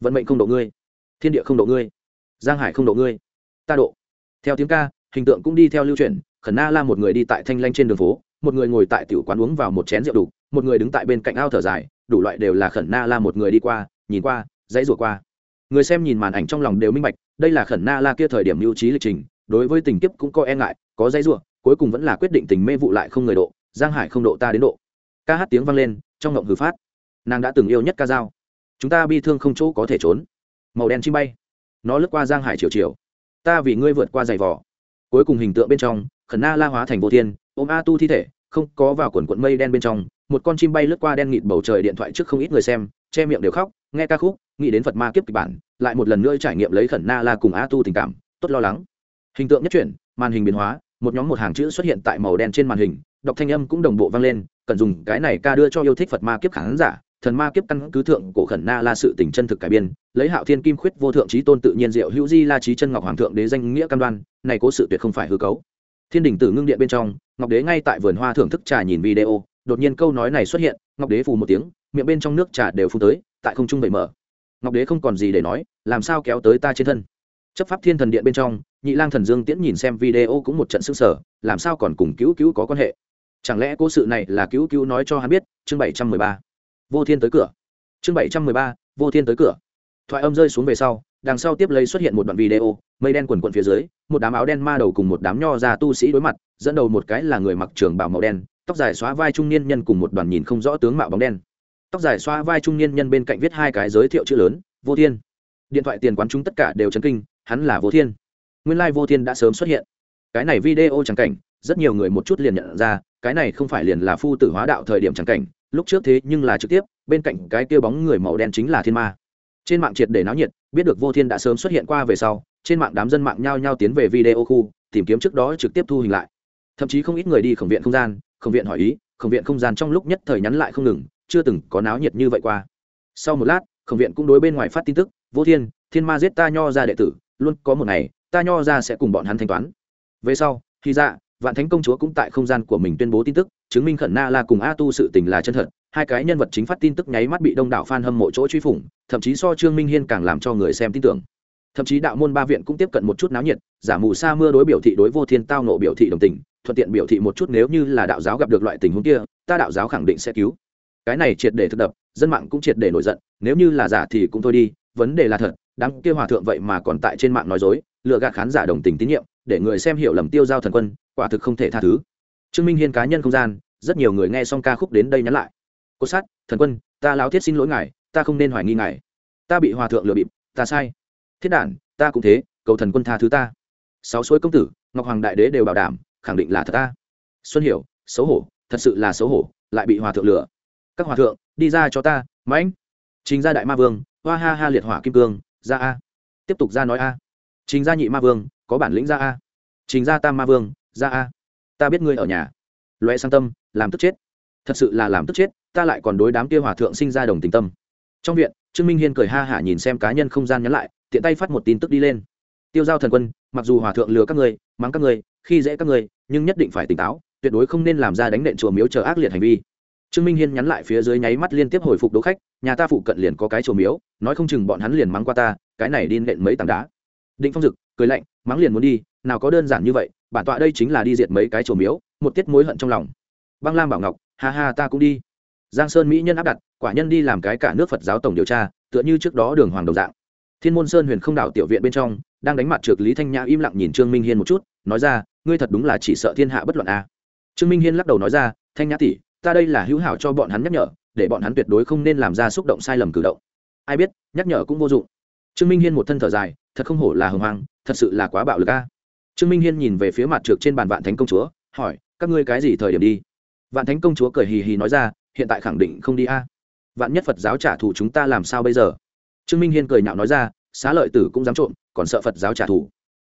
Vận mệnh không độ ngươi. Thiên địa không độ ngươi. Giang hải không độ ngươi. Ta độ theo tiếng ca, hình tượng cũng đi theo lưu truyền khẩn na la một người đi tại thanh lanh trên đường phố, một người ngồi tại tiểu quán uống vào một chén rượu đục một người đứng tại bên cạnh ao thở dài, đủ loại đều là khẩn na la một người đi qua, nhìn qua, dãy rủa qua. Người xem nhìn màn ảnh trong lòng đều minh bạch, đây là khẩn na la kia thời điểm mưu trí lịch trình, đối với tình kiếp cũng có e ngại, có dãy rủa, cuối cùng vẫn là quyết định tình mê vụ lại không người độ, giang hải không độ ta đến độ. Ca hát tiếng vang lên, trong ngộng hư phát. Nàng đã từng yêu nhất ca dao. Chúng ta bi thương không chỗ có thể trốn. Màu đen chim bay. Nó lướt qua giang hải chiều chiều ta vì ngươi vượt qua giày vỏ cuối cùng hình tượng bên trong, khẩn na la hóa thành vô thiên, ôm a tu thi thể, không có vào quần quận mây đen bên trong, một con chim bay lướt qua đen nghịt bầu trời điện thoại trước không ít người xem, che miệng đều khóc, nghe ca khúc, nghĩ đến phật ma kiếp kịch bản, lại một lần nữa trải nghiệm lấy khẩn na la cùng a tu tình cảm, tốt lo lắng. Hình tượng nhất chuyển, màn hình biến hóa, một nhóm một hàng chữ xuất hiện tại màu đen trên màn hình, đọc thanh âm cũng đồng bộ vang lên, cần dùng cái này ca đưa cho yêu thích phật ma kiếp khán giả thần ma kiếp căn cứ thượng cổ khẩn na la sự tình chân thực cải biên, lấy hạo thiên kim khuyết vô thượng trí tôn tự nhiên diệu hữu di la trí chân ngọc hoàng thượng đế danh nghĩa cam đoan, này cố sự tuyệt không phải hư cấu. Thiên đình tử ngưng điện bên trong, ngọc đế ngay tại vườn hoa thưởng thức trà nhìn video, đột nhiên câu nói này xuất hiện, ngọc đế phù một tiếng, miệng bên trong nước trà đều phù tới, tại không trung vậy mở. Ngọc đế không còn gì để nói, làm sao kéo tới ta trên thân? Chấp pháp thiên thần điện bên trong, nhị lang thần dương tiễn nhìn xem video cũng một trận sức sở làm sao còn cùng cứu cứu có quan hệ? Chẳng lẽ cố sự này là cứu cứu nói cho hắn biết? Chương bảy trăm mười ba vô thiên tới cửa. Chương bảy trăm mười ba, vô thiên tới cửa. Thoại âm rơi xuống về sau, đằng sau tiếp lấy xuất hiện một đoạn video, mây đen quần quận phía dưới, một đám áo đen ma đầu cùng một đám nho ra tu sĩ đối mặt, dẫn đầu một cái là người mặc trường bào màu đen, tóc dài xóa vai trung niên nhân cùng một đoàn nhìn không rõ tướng mạo bóng đen. Tóc dài xóa vai trung niên nhân bên cạnh viết hai cái giới thiệu chữ lớn, vô thiên. Điện thoại tiền quán chúng tất cả đều chấn kinh, hắn là vô thiên. Nguyên lai vô thiên đã sớm xuất hiện. Cái này video trắng cảnh, rất nhiều người một chút liền nhận ra cái này không phải liền là phu tử hóa đạo thời điểm chẳng cảnh, lúc trước thế nhưng là trực tiếp, bên cạnh cái kia bóng người màu đen chính là thiên ma. Trên mạng triệt để náo nhiệt, biết được vô thiên đã sớm xuất hiện qua về sau, trên mạng đám dân mạng nhao nhao tiến về video khu, tìm kiếm trước đó trực tiếp thu hình lại. Thậm chí không ít người đi khổng viện không gian, khổng viện hỏi ý, khổng viện không gian trong lúc nhất thời nhắn lại không ngừng, chưa từng có náo nhiệt như vậy qua. Sau một lát, khổng viện cũng đối bên ngoài phát tin tức, vô thiên thiên ma giết ta nho ra đệ tử, luôn có một ngày, ta nho ra sẽ cùng bọn hắn thanh toán. Về sau khi ra vạn thánh công chúa cũng tại không gian của mình tuyên bố tin tức, chứng minh khẩn na la cùng a tu sự tình là chân thật. Hai cái nhân vật chính phát tin tức nháy mắt bị đông đảo f a n hâm mộ chỗ truy phủng, thậm chí so trương minh hiên càng làm cho người xem tin tưởng. Thậm chí đạo môn ba viện cũng tiếp cận một chút náo nhiệt, giả mù sa mưa đối biểu thị đối vô thiên tao nộ biểu thị đồng tình, thuận tiện biểu thị một chút nếu như là đạo giáo gặp được loại tình huống kia, ta đạo giáo khẳng định sẽ cứu. Cái này triệt để thực đập, dân mạng cũng triệt để nổi giận, nếu như là giả thì cũng thôi đi, vấn đề là thật đáng kia hòa thượng vậy mà còn tại trên mạng nói dối lựa gạt khán giả đồng tình tín nhiệm để người xem hiểu lầm tiêu giao thần quân, quả thực không thể tha thứ. Trương minh hiên cá nhân không gian, rất nhiều người nghe xong ca khúc đến đây nhắn lại. Cô sát, thần quân, ta láo thiết xin lỗi ngài, ta không nên hoài nghi ngài. Ta bị hòa thượng lừa bịp, ta sai. Thiết đản, ta cũng thế, cầu thần quân tha thứ ta. Sáu suối công tử, ngọc hoàng đại đế đều bảo đảm, khẳng định là thật ta. Xuân hiểu, xấu hổ, thật sự là xấu hổ, lại bị hòa thượng lừa. Các hòa thượng, đi ra cho ta, mãnh. Trình ra đại ma vương, hoa ha ha liệt hỏa kim cương, ra a. Tiếp tục ra nói a. Trình ra nhị ma vương có bản lĩnh ra a. Trình ra tam ma vương, ra a. Ta biết ngươi ở nhà. Loe sang tâm, làm tức chết. Thật sự là làm tức chết, ta lại còn đối đám kia hòa thượng sinh ra đồng tình tâm. Trong viện, trương minh hiên cười ha hả nhìn xem cá nhân không gian nhắn lại, tiện tay phát một tin tức đi lên. Tiêu giao thần quân, mặc dù hòa thượng lừa các ngươi, mắng các ngươi, khi dễ các ngươi, nhưng nhất định phải tỉnh táo, tuyệt đối không nên làm ra đánh nện chùa miếu chờ ác liệt hành vi. Trương minh hiên nhắn lại phía dưới nháy mắt liên tiếp hồi phục đỗ khách, nhà ta phụ cận liền có cái chùa miếu, nói không chừng bọn hắn liền mắng qua ta, cái này đi nện mấy tảng đá. Định phong dực cười lạnh, mắng liền muốn đi, nào có đơn giản như vậy, bản tọa đây chính là đi diệt mấy cái chùa miếu, một tiết mối hận trong lòng. Băng lam bảo ngọc, ha ha, ta cũng đi. Giang sơn mỹ nhân áp đặt, quả nhân đi làm cái cả nước phật giáo tổng điều tra, tựa như trước đó đường hoàng đồng dạng. Thiên môn sơn huyền không đảo tiểu viện bên trong, đang đánh mặt trượt lý thanh nhã im lặng nhìn trương minh hiên một chút, nói ra, ngươi thật đúng là chỉ sợ thiên hạ bất luận a. Trương minh hiên lắc đầu nói ra, thanh nhã tỷ, ta đây là hữu hảo cho bọn hắn nhắc nhở, để bọn hắn tuyệt đối không nên làm ra xúc động sai lầm cử động. Ai biết, nhắc nhở cũng vô dụng. Trương minh hiên một thân thở dài thật không hổ là hồng hoàng thật sự là quá bạo lực a. Trương minh hiên nhìn về phía mặt trượt trên bàn vạn thánh công chúa, hỏi, các ngươi cái gì thời điểm đi? Vạn thánh công chúa cười hì hì nói ra, hiện tại khẳng định không đi a. Vạn nhất phật giáo trả thù chúng ta làm sao bây giờ? Trương minh hiên cười nhạo nói ra, xá lợi tử cũng dám trộm, còn sợ phật giáo trả thù.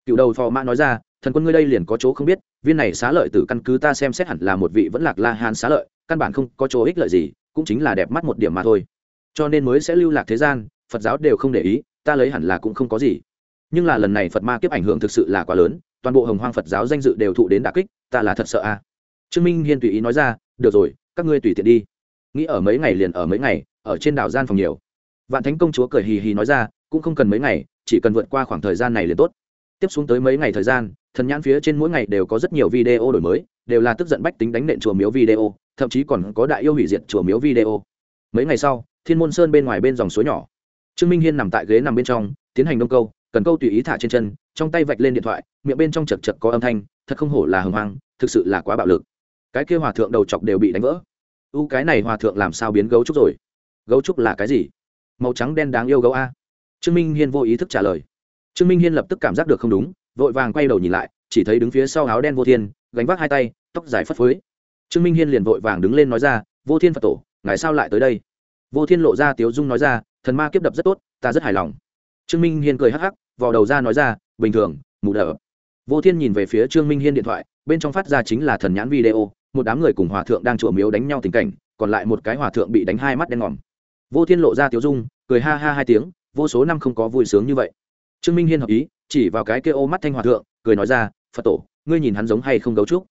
Cựu đầu phò mã nói ra, thần quân ngươi đây liền có chỗ không biết, viên này xá lợi tử căn cứ ta xem xét hẳn là một vị vẫn lạc la hán xá lợi, căn bản không có chỗ ích lợi gì, cũng chính là đẹp mắt một điểm mà thôi. Cho nên mới sẽ lưu lạc thế gian, phật giáo đều không để ý, ta lấy hẳn là cũng không có gì nhưng là lần này phật ma kiếp ảnh hưởng thực sự là quá lớn, toàn bộ hồng hoang phật giáo danh dự đều thụ đến đà kích, ta là thật sợ a trương minh hiên tùy ý nói ra, được rồi, các ngươi tùy tiện đi. Nghĩ ở mấy ngày liền ở mấy ngày, ở trên đảo gian phòng nhiều. Vạn thánh công chúa cười hì hì nói ra, cũng không cần mấy ngày, chỉ cần vượt qua khoảng thời gian này liền tốt. Tiếp xuống tới mấy ngày thời gian, thần nhãn phía trên mỗi ngày đều có rất nhiều video đổi mới, đều là tức giận bách tính đánh nện chùa miếu video, thậm chí còn có đại yêu hủy diệt chùa miếu video. Mấy ngày sau, thiên môn sơn bên ngoài bên dòng suối nhỏ. Trương minh hiên nằm tại ghế nằm bên trong, tiến hành đông câu cần câu tùy ý thả trên chân, trong tay vạch lên điện thoại, miệng bên trong chật chật có âm thanh, thật không hổ là hồng hoang, thực sự là quá bạo lực. Cái kia hòa thượng đầu chọc đều bị đánh vỡ. U, cái này hòa thượng làm sao biến gấu trúc rồi? Gấu trúc là cái gì? Màu trắng đen đáng yêu gấu a. Trương minh hiên vô ý thức trả lời. Trương minh hiên lập tức cảm giác được không đúng, vội vàng quay đầu nhìn lại, chỉ thấy đứng phía sau áo đen vô thiên, gánh vác hai tay, tóc dài phất phới. Trương minh hiên liền vội vàng đứng lên nói ra, vô thiên phật tổ, ngài sao lại tới đây? Vô thiên lộ ra tiếu dung nói ra, thần ma kiếp đập rất tốt, ta rất hài lòng. Trương minh hiên cười hắc hắc vò đầu ra nói ra, bình thường, mù đờ. Vô thiên nhìn về phía trương minh hiên điện thoại, bên trong phát ra chính là thần nhãn video, một đám người cùng hòa thượng đang trộm miếu đánh nhau tình cảnh, còn lại một cái hòa thượng bị đánh hai mắt đen ngòm. Vô thiên lộ ra tiếu dung, cười ha ha hai tiếng, vô số năm không có vui sướng như vậy. Trương minh hiên hợp ý, chỉ vào cái kia ô mắt thanh hòa thượng, cười nói ra, phật tổ, ngươi nhìn hắn giống hay không gấu trúc?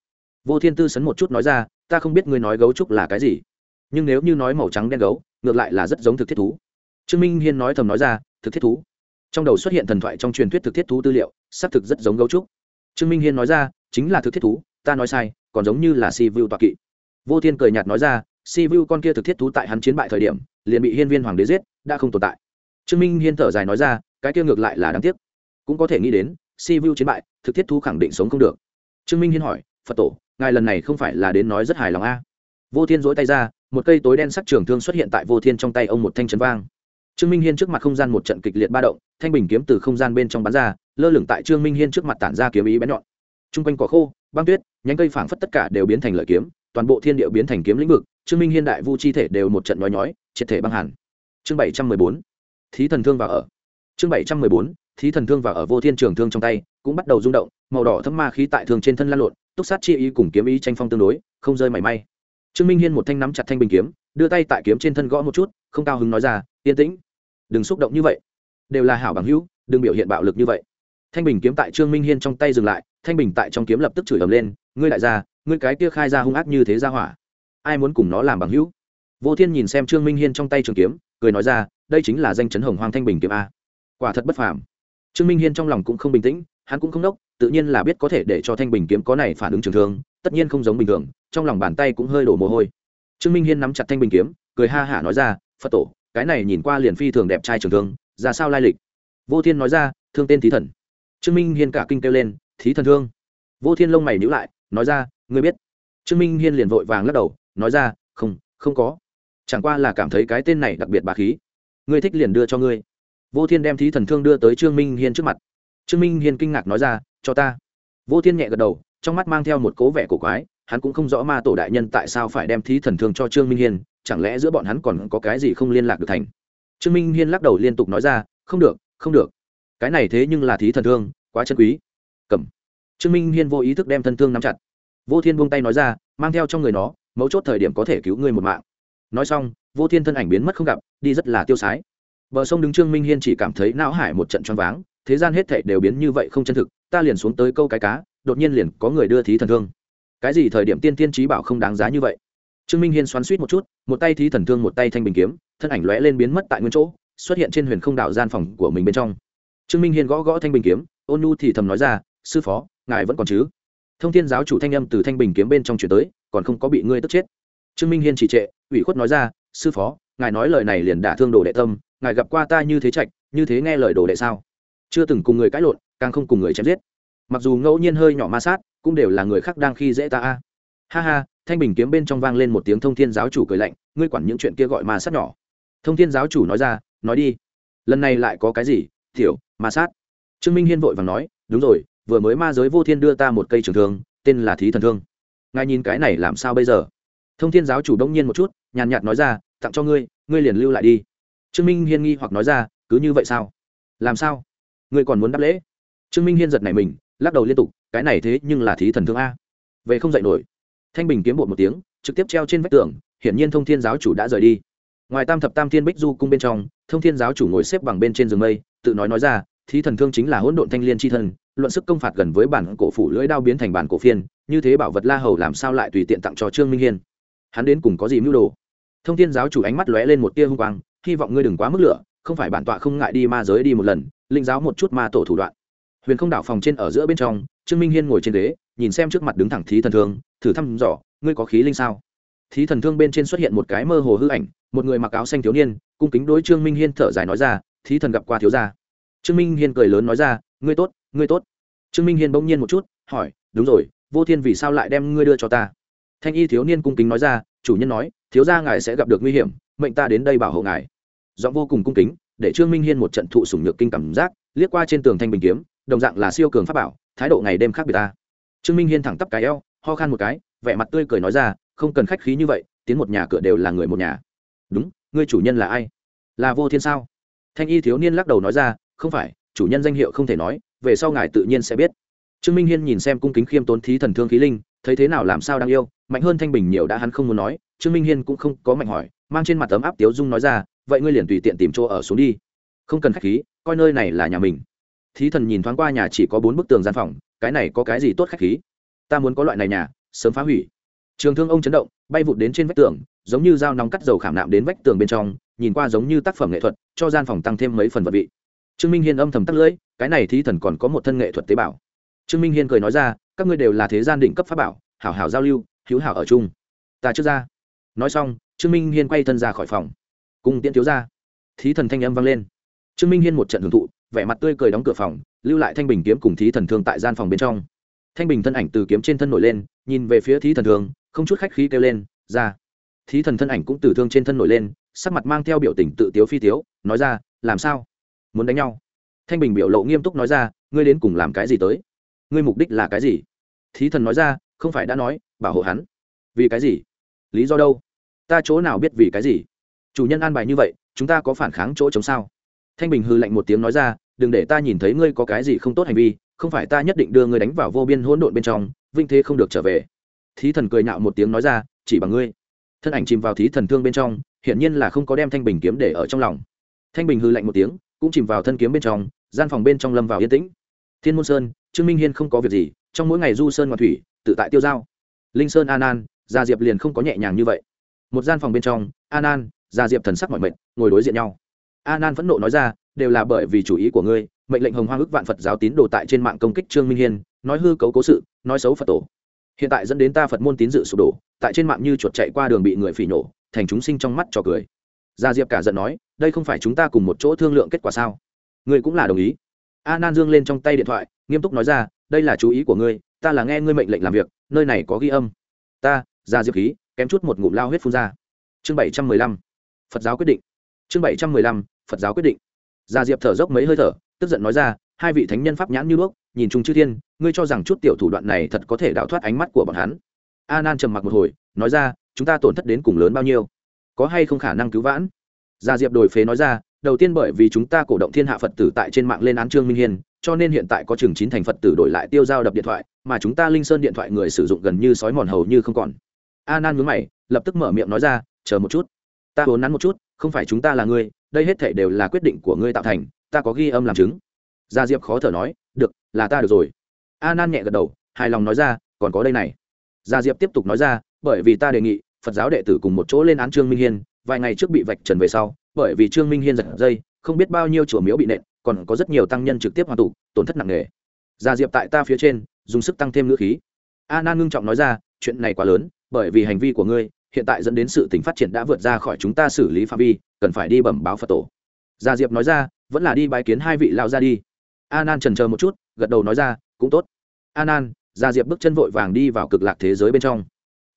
Vô thiên tư sấn một chút nói ra, ta không biết ngươi nói gấu trúc là cái gì, nhưng nếu như nói màu trắng đen gấu, ngược lại là rất giống thực thiết thú. Trương minh hiên nói thầm nói ra, thực thiết thú? Trong đầu xuất hiện thần thoại trong truyền thuyết thực thiết thú tư liệu, xác thực rất giống gấu trúc. Trương minh hiên nói ra, chính là thực thiết thú, ta nói sai, còn giống như là si vu toạc kỵ. Vô thiên cười nhạt nói ra, si vu con kia thực thiết thú tại hắn chiến bại thời điểm, liền bị hiên viên hoàng đế giết, đã không tồn tại. Trương minh hiên thở dài nói ra, cái kia ngược lại là đáng tiếc. Cũng có thể nghĩ đến, si vu chiến bại, thực thiết thú khẳng định sống không được. Trương minh hiên hỏi, phật tổ, ngài lần này không phải là đến nói rất hài lòng a? Vô thiên dỗi tay ra, một cây tối đen sắc trường thương xuất hiện tại vô thiên trong tay ông một thanh chấn vang trương minh hiên trước mặt không gian một trận kịch liệt ba động, thanh bình kiếm từ không gian bên trong bắn ra, lơ lửng tại trương minh hiên trước mặt tản ra kiếm ý bén nhọn. T r u n g quanh cỏ khô, băng tuyết, nhánh cây phảng phất tất cả đều biến thành lợi kiếm, toàn bộ thiên địa biến thành kiếm lĩnh vực, trương minh hiên đại vu chi thể đều một trận nhói nhói, triệt thể băng hẳn chương bảy trăm mười bốn, thí thần thương vào ở. Chương bảy trăm mười bốn, thí thần thương vào ở vô thiên trường thương trong tay, cũng bắt đầu rung động, màu đỏ thâm ma khí tại thường trên thân lan lộn, túc sát chi ý cùng kiếm ý tranh phong tương đối, không rơi mảy may. Trương minh hiên một thanh nắm chặt thanh bình kiếm đưa tay tại kiếm trên thân gõ một chút, không cao hứng nói ra, yên tĩnh, đừng xúc động như vậy. Đều là hảo bằng hữu, đừng biểu hiện bạo lực như vậy. Thanh bình kiếm tại trương minh hiên trong tay dừng lại, thanh bình tại trong kiếm lập tức chửi ầm lên, ngươi đại gia, ngươi cái kia khai ra hung ác như thế ra hỏa. Ai muốn cùng nó làm bằng hữu? Vô thiên nhìn xem trương minh hiên trong tay trường kiếm, cười nói ra, đây chính là danh chấn hồng hoàng thanh bình kiếm a. Quả thật bất phàm. Trương minh hiên trong lòng cũng không bình tĩnh, hắn cũng không đốc, tự nhiên là biết có thể để cho thanh bình kiếm có này phản ứng trường thương, tất nhiên không giống bình thường, trong lòng bàn tay cũng hơi đổ mồ hôi trương minh hiên nắm chặt thanh bình kiếm, cười ha hả nói ra, phật tổ, cái này nhìn qua liền phi thường đẹp trai trường thương, ra sao lai lịch? Vô thiên nói ra, thương tên thí thần. Trương minh hiên cả kinh kêu lên, thí thần thương? Vô thiên lông mày nhữ lại, nói ra, ngươi biết. Trương minh hiên liền vội vàng lắc đầu, nói ra, không không có. Chẳng qua là cảm thấy cái tên này đặc biệt bà khí. Ngươi thích liền đưa cho ngươi. Vô thiên đem thí thần thương đưa tới trương minh hiên trước mặt. Trương minh hiên kinh ngạc nói ra, cho ta. Vô thiên nhẹ gật đầu, trong mắt mang theo một cố vẻ cổ quái hắn cũng không rõ ma tổ đại nhân tại sao phải đem thí thần thương cho trương minh hiên, chẳng lẽ giữa bọn hắn còn có cái gì không liên lạc được thành? Trương minh hiên lắc đầu liên tục nói ra, không được không được. Cái này thế nhưng là thí thần thương, quá chân quý. Cầm. Trương minh hiên vô ý thức đem thân thương nắm chặt. Vô thiên buông tay nói ra, mang theo trong người nó, mấu chốt thời điểm có thể cứu người một mạng. Nói xong, vô thiên thân ảnh biến mất không gặp, đi rất là tiêu sái. Bờ sông đứng trương minh hiên chỉ cảm thấy não hải một trận choáng váng, thế gian hết thảy đều biến như vậy không chân thực, ta liền xuống tới câu cái cá, đột nhiên liền có người đưa thí thần thương cái gì thời điểm tiên tiên trí bảo không đáng giá như vậy? Trương minh hiên xoắn suýt một chút, một tay thí thần thương, một tay thanh bình kiếm, thân ảnh lóe lên biến mất tại nguyên chỗ, xuất hiện trên huyền không đạo gian phòng của mình bên trong. Trương minh hiên gõ gõ thanh bình kiếm, ôn nhu thì thầm nói ra, sư phó, ngài vẫn còn chứ? Thông thiên giáo chủ thanh âm từ thanh bình kiếm bên trong chuyển tới, còn không có bị ngươi tức chết. Trương minh hiên trì trệ, ủy khuất nói ra, sư phó, ngài nói lời này liền đả thương đồ đệ tâm, ngài gặp qua ta như thế trạch, như thế nghe lời đồ đệ sao? Chưa từng cùng người cãi lộn, càng không cùng người chém giết. Mặc dù ngẫu nhiên hơi nhỏ ma sát cũng đều là người khác đang khi dễ ta a. Ha ha thanh bình kiếm bên trong vang lên một tiếng thông thiên giáo chủ cười lạnh ngươi quản những chuyện kia gọi ma sát nhỏ. Thông thiên giáo chủ nói ra nói đi. Lần này lại có cái gì? Thiểu, ma sát. Trương minh hiên vội vàng nói đúng rồi vừa mới ma giới vô thiên đưa ta một cây trường thương tên là thí thần thương. Ngài nhìn cái này làm sao bây giờ? Thông thiên giáo chủ đông nhiên một chút nhàn nhạt nói ra tặng cho ngươi ngươi liền lưu lại đi. Trương minh hiên nghi hoặc nói ra cứ như vậy sao? Làm sao? Ngươi còn muốn đáp lễ? Trương minh hiên giật này mình lắc đầu liên tục, cái này thế nhưng là thí thần thương a. Về không dạy nổi. Thanh bình kiếm bột một tiếng, trực tiếp treo trên vách tường, hiển nhiên thông thiên giáo chủ đã rời đi. Ngoài tam thập tam thiên bích du cung bên trong, thông thiên giáo chủ ngồi xếp bằng bên trên giường mây, tự nói nói ra, thí thần thương chính là hỗn độn thanh liên chi thân luận sức công phạt gần với bản cổ phủ lưỡi đao biến thành bản cổ phiên, như thế bảo vật la hầu làm sao lại tùy tiện tặng cho trương minh hiên? Hắn đến cùng có gì mưu đồ? Thông thiên giáo chủ ánh mắt lóe lên một tia hung quang, hy vọng ngươi đừng quá mức lửa, không phải bản tọa không ngại đi ma giới đi một lần, linh giáo một chút ma tổ thủ đoạn huyền không đảo phòng trên ở giữa bên trong, trương minh hiên ngồi trên ghế, nhìn xem trước mặt đứng thẳng thí thần thương, thử thăm dò, ngươi có khí linh sao? Thí thần thương bên trên xuất hiện một cái mơ hồ hư ảnh, một người mặc áo xanh thiếu niên, cung kính đối trương minh hiên thở dài nói ra, thí thần gặp qua thiếu gia. Trương minh hiên cười lớn nói ra, ngươi tốt ngươi tốt. Trương minh hiên bỗng nhiên một chút, hỏi, đúng rồi, vô thiên vì sao lại đem ngươi đưa cho ta? Thanh y thiếu niên cung kính nói ra, chủ nhân nói, thiếu gia ngài sẽ gặp được nguy hiểm, mệnh ta đến đây bảo hộ ngài. Giọng vô cùng cung kính, để trương minh hiên một trận thụ sủng nhược kinh cảm giác, liếc qua trên tường thanh bình kiếm đồng dạng là siêu cường pháp bảo, thái độ ngày đêm khác biệt ta. Trương minh hiên thẳng tắp cái eo, ho khan một cái, vẻ mặt tươi cười nói ra, không cần khách khí như vậy, tiến một nhà cửa đều là người một nhà. Đúng, ngươi chủ nhân là ai? Là vô thiên sao? Thanh y thiếu niên lắc đầu nói ra, không phải, chủ nhân danh hiệu không thể nói, về sau ngài tự nhiên sẽ biết. Trương minh hiên nhìn xem cung kính khiêm tốn thí thần thương khí linh, thấy thế nào làm sao đang yêu, mạnh hơn thanh bình nhiều đã hắn không muốn nói, trương minh hiên cũng không có mạnh hỏi, mang trên mặt tấm áp tiếu dung nói ra, vậy ngươi liền tùy tiện tìm chỗ ở xuống đi. Không cần khách khí, coi nơi này là nhà mình thí thần nhìn thoáng qua nhà chỉ có bốn bức tường gian phòng, cái này có cái gì tốt khách khí? Ta muốn có loại này nhà, sớm phá hủy. Trường thương ông chấn động, bay vụt đến trên vách tường, giống như dao nóng cắt dầu khảm nạm đến vách tường bên trong, nhìn qua giống như tác phẩm nghệ thuật, cho gian phòng tăng thêm mấy phần vật vị. Trương minh hiên âm thầm tắt lưỡi, cái này thí thần còn có một thân nghệ thuật tế bào. Trương minh hiên cười nói ra, các ngươi đều là thế gian định cấp pháp bảo, hảo hảo giao lưu hữu hảo ở chung. Ta trước ra. Nói xong, trương minh hiên quay thân ra khỏi phòng. Cùng tiễn thiếu ra. Thí thần thanh âm vang lên. Trương minh hiên một trận hưởng thụ vẻ mặt tươi cười đóng cửa phòng, lưu lại thanh bình kiếm cùng thí thần thương tại gian phòng bên trong. Thanh bình thân ảnh từ kiếm trên thân nổi lên, nhìn về phía thí thần thương, không chút khách khí kêu lên, ra. Thí thần thân ảnh cũng từ thương trên thân nổi lên, sắc mặt mang theo biểu tình tự tiếu phi tiếu, nói ra, làm sao? Muốn đánh nhau? Thanh bình biểu lộ nghiêm túc nói ra, ngươi đến cùng làm cái gì tới? Ngươi mục đích là cái gì? Thí thần nói ra, không phải đã nói, bảo hộ hắn. Vì cái gì? Lý do đâu? Ta chỗ nào biết vì cái gì? Chủ nhân an bài như vậy, chúng ta có phản kháng chỗ chống sao? Thanh bình hư lạnh một tiếng nói ra đừng để ta nhìn thấy ngươi có cái gì không tốt hành vi, không phải ta nhất định đưa ngươi đánh vào vô biên hỗn độn bên trong, vinh thế không được trở về. Thí thần cười nhạo một tiếng nói ra, chỉ bằng ngươi. Thân ảnh chìm vào thí thần thương bên trong, hiển nhiên là không có đem thanh bình kiếm để ở trong lòng. Thanh bình hư lạnh một tiếng, cũng chìm vào thân kiếm bên trong, gian phòng bên trong lâm vào yên tĩnh. Thiên môn sơn, trương minh hiên không có việc gì, trong mỗi ngày du sơn ngoại thủy, tự tại tiêu giao. Linh sơn an an, gia diệp liền không có nhẹ nhàng như vậy. Một gian phòng bên trong, an an, gia diệp thần sắc mọi mệnh ngồi đối diện nhau. An an phẫn nộ nói ra đều là bởi vì chủ ý của ngươi, mệnh lệnh hồng hoang ước vạn phật giáo tín đồ tại trên mạng công kích trương minh hiên, nói hư cấu cố sự, nói xấu phật tổ. Hiện tại dẫn đến ta phật môn tín dự sụp đổ, tại trên mạng như chuột chạy qua đường bị người phỉ nổ, thành chúng sinh trong mắt trò cười. Gia diệp cả giận nói, đây không phải chúng ta cùng một chỗ thương lượng kết quả sao? Ngươi cũng là đồng ý. A nan dương lên trong tay điện thoại, nghiêm túc nói ra, đây là chú ý của ngươi, ta là nghe ngươi mệnh lệnh làm việc, nơi này có ghi âm. Ta, gia diệp khí, kém chút một ngụm lao huyết phun ra. Chương bảy trăm mười lăm, phật giáo quyết định. Chương bảy trăm mười lăm, phật giáo quyết định gia diệp thở dốc mấy hơi thở, tức giận nói ra, hai vị thánh nhân pháp nhãn như đuốc, nhìn chung chư thiên, ngươi cho rằng chút tiểu thủ đoạn này thật có thể đảo thoát ánh mắt của bọn hắn. A nan trầm mặc một hồi, nói ra, chúng ta tổn thất đến cùng lớn bao nhiêu? Có hay không khả năng cứu vãn? Gia diệp đổi phế nói ra, đầu tiên bởi vì chúng ta cổ động thiên hạ phật tử tại trên mạng lên án trương minh hiên, cho nên hiện tại có chừng chín thành phật tử đổi lại tiêu giao đập điện thoại, mà chúng ta linh sơn điện thoại người sử dụng gần như sói mòn hầu như không còn. A nan nhớ mày, lập tức mở miệng nói ra, chờ một chút, ta vốn nắn một chút, không phải chúng ta là người đây hết thể đều là quyết định của ngươi tạo thành, ta có ghi âm làm chứng. Gia diệp khó thở nói, được, là ta được rồi. A nan nhẹ gật đầu, hài lòng nói ra, còn có đây này. Gia diệp tiếp tục nói ra, bởi vì ta đề nghị, phật giáo đệ tử cùng một chỗ lên án trương minh hiên, vài ngày trước bị vạch trần về sau, bởi vì trương minh hiên giật dây, không biết bao nhiêu chùa miếu bị nện, còn có rất nhiều tăng nhân trực tiếp hoàn tụ, tổn thất nặng nề. Gia diệp tại ta phía trên, dùng sức tăng thêm ngữ khí. A nan ngưng trọng nói ra, chuyện này quá lớn, bởi vì hành vi của ngươi hiện tại dẫn đến sự tình phát triển đã vượt ra khỏi chúng ta xử lý phạm vi, cần phải đi bẩm báo phật tổ. Gia diệp nói ra, vẫn là đi bái kiến hai vị lao ra đi. A nan trần chờ một chút, gật đầu nói ra, cũng tốt. A nan gia diệp bước chân vội vàng đi vào cực lạc thế giới bên trong.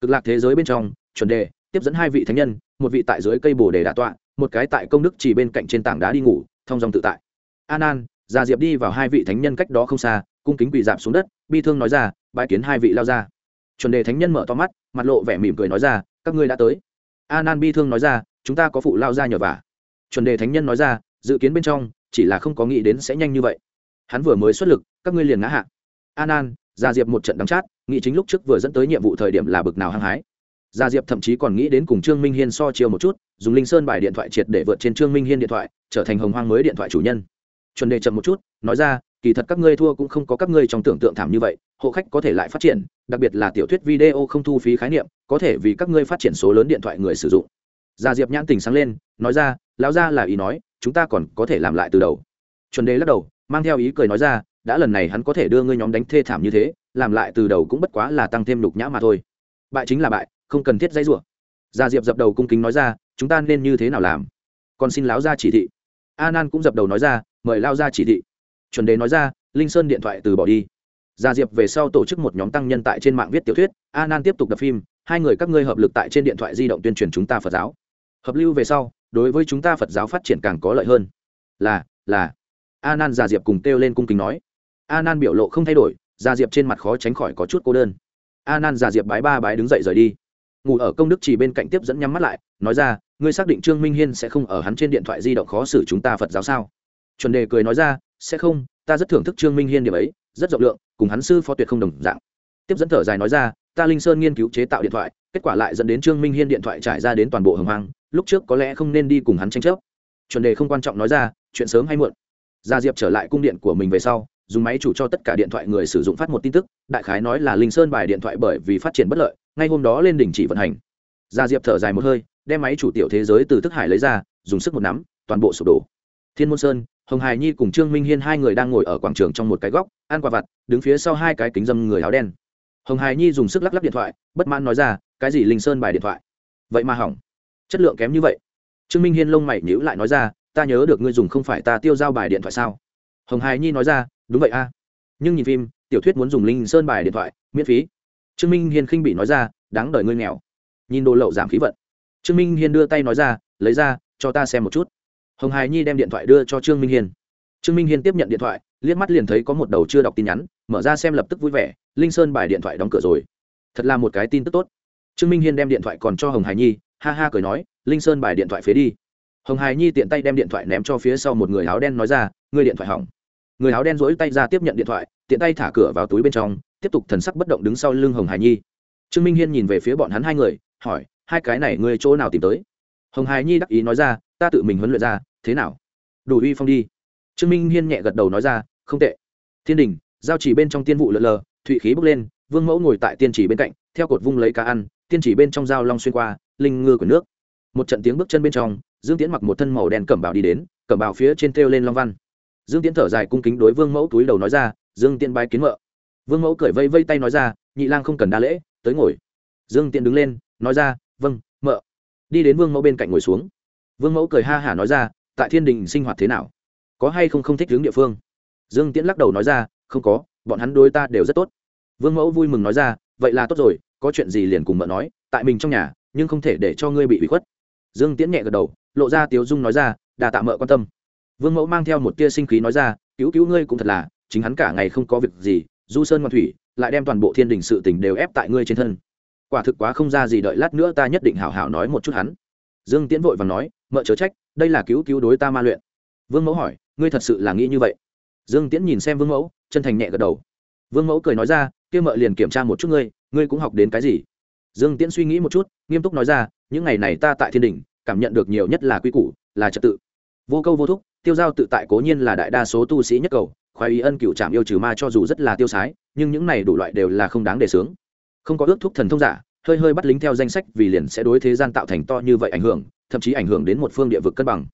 Cực lạc thế giới bên trong, chuẩn đề, tiếp dẫn hai vị thánh nhân, một vị tại dưới cây bồ đề đà tọa, một cái tại công đức chỉ bên cạnh trên tảng đá đi ngủ, thông dòng tự tại. A nan Gia diệp đi vào hai vị thánh nhân cách đó không xa, cung kính quỳ dạp xuống đất, bi thương nói ra bãi kiến hai vị lao ra chuẩn đề thánh nhân mở to mắt, mặt lộ vẻ mỉm cười nói ra các ngươi đã tới. A nan bi thương nói ra, chúng ta có phụ lao ra nhờ vả. Chuẩn đề thánh nhân nói ra, dự kiến bên trong, chỉ là không có nghĩ đến sẽ nhanh như vậy. Hắn vừa mới xuất lực, các ngươi liền ngã hạ. A nan gia diệp một trận đắng chát, nghĩ chính lúc trước vừa dẫn tới nhiệm vụ thời điểm là bực nào hăng hái. Gia diệp thậm chí còn nghĩ đến cùng trương minh hiên so chiều một chút, dùng linh sơn bài điện thoại triệt để vượt trên trương minh hiên điện thoại, trở thành hồng hoang mới điện thoại chủ nhân. Chuẩn đề chậm một chút, nói ra, kỳ thật các ngươi thua cũng không có các ngươi trong tưởng tượng thảm như vậy, hộ khách có thể lại phát triển đặc biệt là tiểu thuyết video không thu phí khái niệm, có thể vì các ngươi phát triển số lớn điện thoại người sử dụng. Gia diệp nhãn tình sáng lên, nói ra, lão gia là ý nói, chúng ta còn có thể làm lại từ đầu. Chuẩn đề lắc đầu, mang theo ý cười nói ra, đã lần này hắn có thể đưa ngươi nhóm đánh thê thảm như thế, làm lại từ đầu cũng bất quá là tăng thêm lục nhã mà thôi. Bại chính là bại, không cần thiết dãy rủa. Gia diệp dập đầu cung kính nói ra, chúng ta nên như thế nào làm? Còn xin lão gia chỉ thị. A nan cũng dập đầu nói ra, mời lao ra chỉ thị. Chuẩn đề nói ra, linh sơn điện thoại từ bỏ đi gia diệp về sau tổ chức một nhóm tăng nhân tại trên mạng viết tiểu thuyết, a nan tiếp tục đập phim, hai người các ngươi hợp lực tại trên điện thoại di động tuyên truyền chúng ta phật giáo. Hợp lưu về sau, đối với chúng ta phật giáo phát triển càng có lợi hơn. Là là. A nan gia diệp cùng kêu lên cung kính nói. A nan biểu lộ không thay đổi, gia diệp trên mặt khó tránh khỏi có chút cô đơn. A nan gia diệp bái ba bái đứng dậy rời đi. Ngủ ở công đức chỉ bên cạnh tiếp dẫn nhắm mắt lại, nói ra, ngươi xác định trương minh hiên sẽ không ở hắn trên điện thoại di động khó xử chúng ta phật giáo sao? Chuẩn đề cười nói ra, sẽ không, ta rất thưởng thức trương minh hiên điểm ấy rất rộng lượng, cùng hắn sư phó tuyệt không đồng dạng. Tiếp dẫn thở dài nói ra, ta linh sơn nghiên cứu chế tạo điện thoại, kết quả lại dẫn đến trương minh hiên điện thoại trải ra đến toàn bộ hồng hoang, lúc trước có lẽ không nên đi cùng hắn tranh chấp. Chuẩn đề không quan trọng nói ra, chuyện sớm hay muộn. Gia diệp trở lại cung điện của mình về sau, dùng máy chủ cho tất cả điện thoại người sử dụng phát một tin tức, đại khái nói là linh sơn bài điện thoại bởi vì phát triển bất lợi, ngay hôm đó lên đỉnh chỉ vận hành. Gia diệp thở dài một hơi, đem máy chủ tiểu thế giới từ thức hải lấy ra, dùng sức một nắm, toàn bộ sụp đổ. Thiên môn sơn hồng hải nhi cùng trương minh hiên hai người đang ngồi ở quảng trường trong một cái góc, ăn quả vặt, đứng phía sau hai cái kính dâm người áo đen. Hồng hải nhi dùng sức lắc lắc điện thoại, bất mãn nói ra, cái gì linh sơn bài điện thoại? Vậy mà hỏng. Chất lượng kém như vậy. Trương minh hiên lông mày nhíu lại nói ra, ta nhớ được ngươi dùng không phải ta tiêu giao bài điện thoại sao? Hồng hải nhi nói ra, đúng vậy a. Nhưng nhìn phim, tiểu thuyết muốn dùng linh sơn bài điện thoại, miễn phí. Trương minh hiên khinh bị nói ra, đáng đời ngươi nghèo. Nhìn đồ lậu giảm khí vận. Trương minh hiên đưa tay nói ra, lấy ra, cho ta xem một chút hồng hải nhi đem điện thoại đưa cho trương minh hiên. Trương minh hiên tiếp nhận điện thoại, liếc mắt liền thấy có một đầu chưa đọc tin nhắn, mở ra xem lập tức vui vẻ, linh sơn bài điện thoại đóng cửa rồi. Thật là một cái tin tức tốt. Trương minh hiên đem điện thoại còn cho hồng hải nhi, ha ha cười nói, linh sơn bài điện thoại phế đi. Hồng hải nhi tiện tay đem điện thoại ném cho phía sau một người áo đen nói ra người điện thoại hỏng. Người áo đen rỗi tay ra tiếp nhận điện thoại, tiện tay thả cửa vào túi bên trong, tiếp tục thần sắc bất động đứng sau lưng hồng hải nhi. Trương minh hiên nhìn về phía bọn hắn hai người, hỏi, hai cái này ngươi chỗ nào tìm tới? Hồng hải nhi đắc ý nói ra ta tự mình huấn luyện ra, thế nào? Đủ uy phong đi. Trương minh hiên nhẹ gật đầu nói ra, không tệ. Thiên đình, giao chỉ bên trong tiên vụ lợn lờ, thụy khí bốc lên, vương mẫu ngồi tại tiên chỉ bên cạnh, theo cột vung lấy cá ăn, tiên chỉ bên trong dao long xuyên qua, linh ngư của nước. Một trận tiếng bước chân bên trong, dương tiễn mặc một thân màu đen cẩm bào đi đến, cẩm bào phía trên treo lên long văn. Dương tiễn thở dài cung kính đối vương mẫu túi đầu nói ra, dương tiễn bái kiến mợ. Vương mẫu cười vây vây tay nói ra, nhị lang không cần đa lễ, tới ngồi. Dương tiễn đứng lên, nói ra vâng mợ. Đi đến vương mẫu bên cạnh ngồi xuống vương mẫu cười ha hả nói ra, tại thiên đình sinh hoạt thế nào? Có hay không không thích hướng địa phương? Dương tiễn lắc đầu nói ra, không có, bọn hắn đối ta đều rất tốt. Vương mẫu vui mừng nói ra, vậy là tốt rồi, có chuyện gì liền cùng mợ nói, tại mình trong nhà, nhưng không thể để cho ngươi bị bị khuất. Dương tiễn nhẹ gật đầu, lộ ra tiếu dung nói ra, đà tạ mợ quan tâm. Vương mẫu mang theo một tia sinh khí nói ra, cứu cứu ngươi cũng thật là, chính hắn cả ngày không có việc gì, du sơn ngoan thủy, lại đem toàn bộ thiên đình sự tình đều ép tại ngươi trên thân. Quả thực quá không ra gì đợi lát nữa ta nhất định hảo hảo nói một chút hắn. Dương tiễn vội và nói mợ chớ trách, đây là cứu cứu đối ta ma luyện. Vương mẫu hỏi, ngươi thật sự là nghĩ như vậy? Dương tiễn nhìn xem vương mẫu, chân thành nhẹ gật đầu. Vương mẫu cười nói ra, kia mợ liền kiểm tra một chút ngươi ngươi cũng học đến cái gì? Dương tiễn suy nghĩ một chút, nghiêm túc nói ra, những ngày này ta tại thiên đình cảm nhận được nhiều nhất là quy củ, là trật tự. Vô câu vô thúc, tiêu giao tự tại cố nhiên là đại đa số tu sĩ nhất cầu, khoái ý ân cựu trạm yêu trừ ma cho dù rất là tiêu sái, nhưng những này đủ loại đều là không đáng để sướng. Không có ước thúc thần thông giả, hơi hơi bắt lính theo danh sách vì liền sẽ đối thế gian tạo thành to như vậy ảnh hưởng thậm chí ảnh hưởng đến một phương địa vực cân bằng.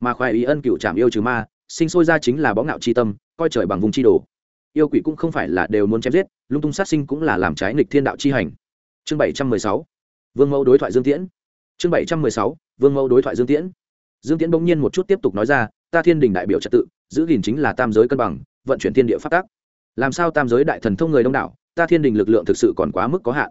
Mà khoai ý ân cựu trạm yêu trừ ma, sinh sôi ra chính là bóng ngạo c tâm, coi trời bằng vùng c đồ. Yêu quỷ cũng không phải là đều muốn chém giết, lung tung sát sinh cũng là làm trái nghịch thiên đạo chi hành. Chương bảy trăm mười sáu. Vương mẫu đối thoại dương tiễn. Chương bảy trăm mười sáu. Vương mẫu đối thoại dương tiễn. Dương tiễn bỗng nhiên một chút tiếp tục nói ra, ta thiên đình đại biểu trật tự, giữ gìn chính là tam giới cân bằng, vận chuyển thiên địa phát tác làm sao tam giới đại thần thông người đông đảo, ta thiên đình lực lượng thực sự còn quá mức có hạn.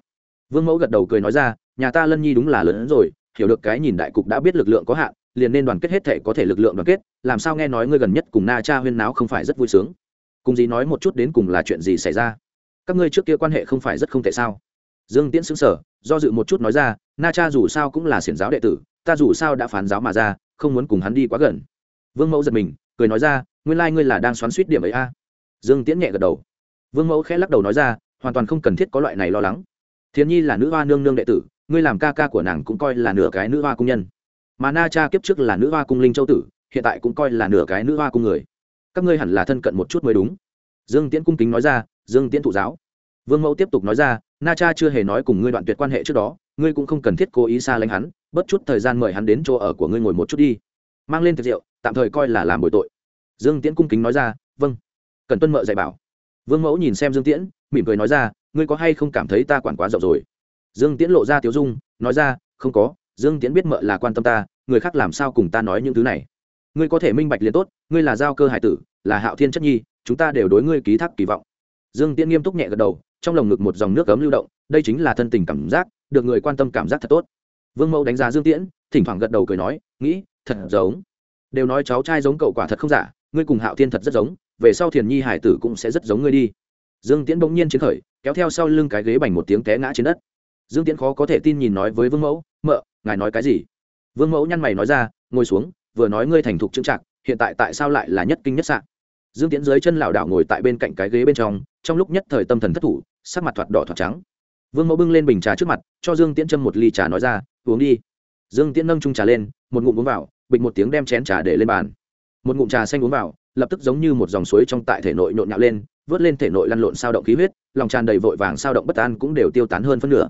Vương mẫu gật đầu cười nói ra, nhà ta lân nhi đúng là lớn hơn rồi hiểu được cái nhìn đại cục đã biết lực lượng có hạn, liền nên đoàn kết hết thể có thể lực lượng đoàn kết, làm sao nghe nói ngươi gần nhất cùng na cha huyên náo không phải rất vui sướng? Cùng gì nói một chút đến cùng là chuyện gì xảy ra? Các ngươi trước kia quan hệ không phải rất không tệ sao? Dương tiễn xứng sở do dự một chút nói ra, na cha dù sao cũng là xiển giáo đệ tử, ta dù sao đã phán giáo mà ra, không muốn cùng hắn đi quá gần. Vương mẫu giật mình, cười nói ra, nguyên lai、like、ngươi là đang xoắn suýt điểm ấy a. À? dương tiễn nhẹ gật đầu. Vương mẫu khẽ lắc đầu nói ra, hoàn toàn không cần thiết có loại này lo lắng. Thiến nhi là nữ hoa nương nương đệ tử ngươi làm ca ca của nàng cũng coi là nửa cái nữ hoa cung nhân. Mà na cha kiếp trước là nữ hoa cung linh châu tử, hiện tại cũng coi là nửa cái nữ hoa cung người. Các ngươi hẳn là thân cận một chút mới đúng. Dương tiễn cung kính nói ra, dương tiễn thụ giáo. Vương mẫu tiếp tục nói ra, na cha chưa hề nói cùng ngươi đoạn tuyệt quan hệ trước đó, ngươi cũng không cần thiết cố ý xa lánh hắn bất chút thời gian mời hắn đến chỗ ở của ngươi ngồi một chút đi. Mang lên thực rượu, tạm thời coi là làm bồi tội. Dương tiễn cung kính nói ra vâng. Cần tuân mợ dạy bảo. Vương mẫu nhìn xem dương tiễn, mỉm cười nói ra, ngươi có hay không cảm thấy ta quản quá rộng rồi? Dương tiễn lộ ra tiếu dung, nói ra, không có, dương tiễn biết mợ là quan tâm ta, người khác làm sao cùng ta nói những thứ này? Ngươi có thể minh bạch liền tốt, ngươi là giao cơ hải tử, là hạo thiên chất nhi, chúng ta đều đối ngươi ký thác kỳ vọng. Dương tiễn nghiêm túc nhẹ gật đầu, trong lồng ngực một dòng nước cấm lưu động, đây chính là thân tình cảm giác, được người quan tâm cảm giác thật tốt. Vương mẫu đánh giá dương tiễn, thỉnh thoảng gật đầu cười nói, nghĩ, thật giống. Đều nói cháu trai giống cậu quả thật không giả, ngươi cùng hạo thiên thật rất giống, về sau thiền nhi hải tử cũng sẽ rất giống ngươi đi. Dương tiễn bỗng nhiên chiến khởi, kéo theo sau lưng cái ghế bành một tiếng té ngã trên đất dương tiễn khó có thể tin nhìn nói với vương mẫu, mợ, ngài nói cái gì? Vương mẫu nhăn mày nói ra, ngồi xuống, vừa nói ngươi thành thục trưng trạc hiện tại tại sao lại là nhất kinh nhất sạn dương tiễn dưới chân lảo đảo ngồi tại bên cạnh cái ghế bên trong trong lúc nhất thời tâm thần thất thủ, sắc mặt thoạt đỏ thoạt trắng. Vương mẫu bưng lên bình trà trước mặt, cho dương tiễn châm một ly trà nói ra, uống đi. Dương tiễn nâng trung trà lên, một ngụm uống vào, bịch một tiếng đem chén trà để lên bàn. Một ngụm trà xanh uống vào, lập tức giống như một dòng suối trong tại thể nội nhộn nhạo lên, vớt lên thể nội lăn lộn sao động khí huyết, lòng tràn đầy vội vàng sao động bất an cũng đều tiêu tán hơn phân nửa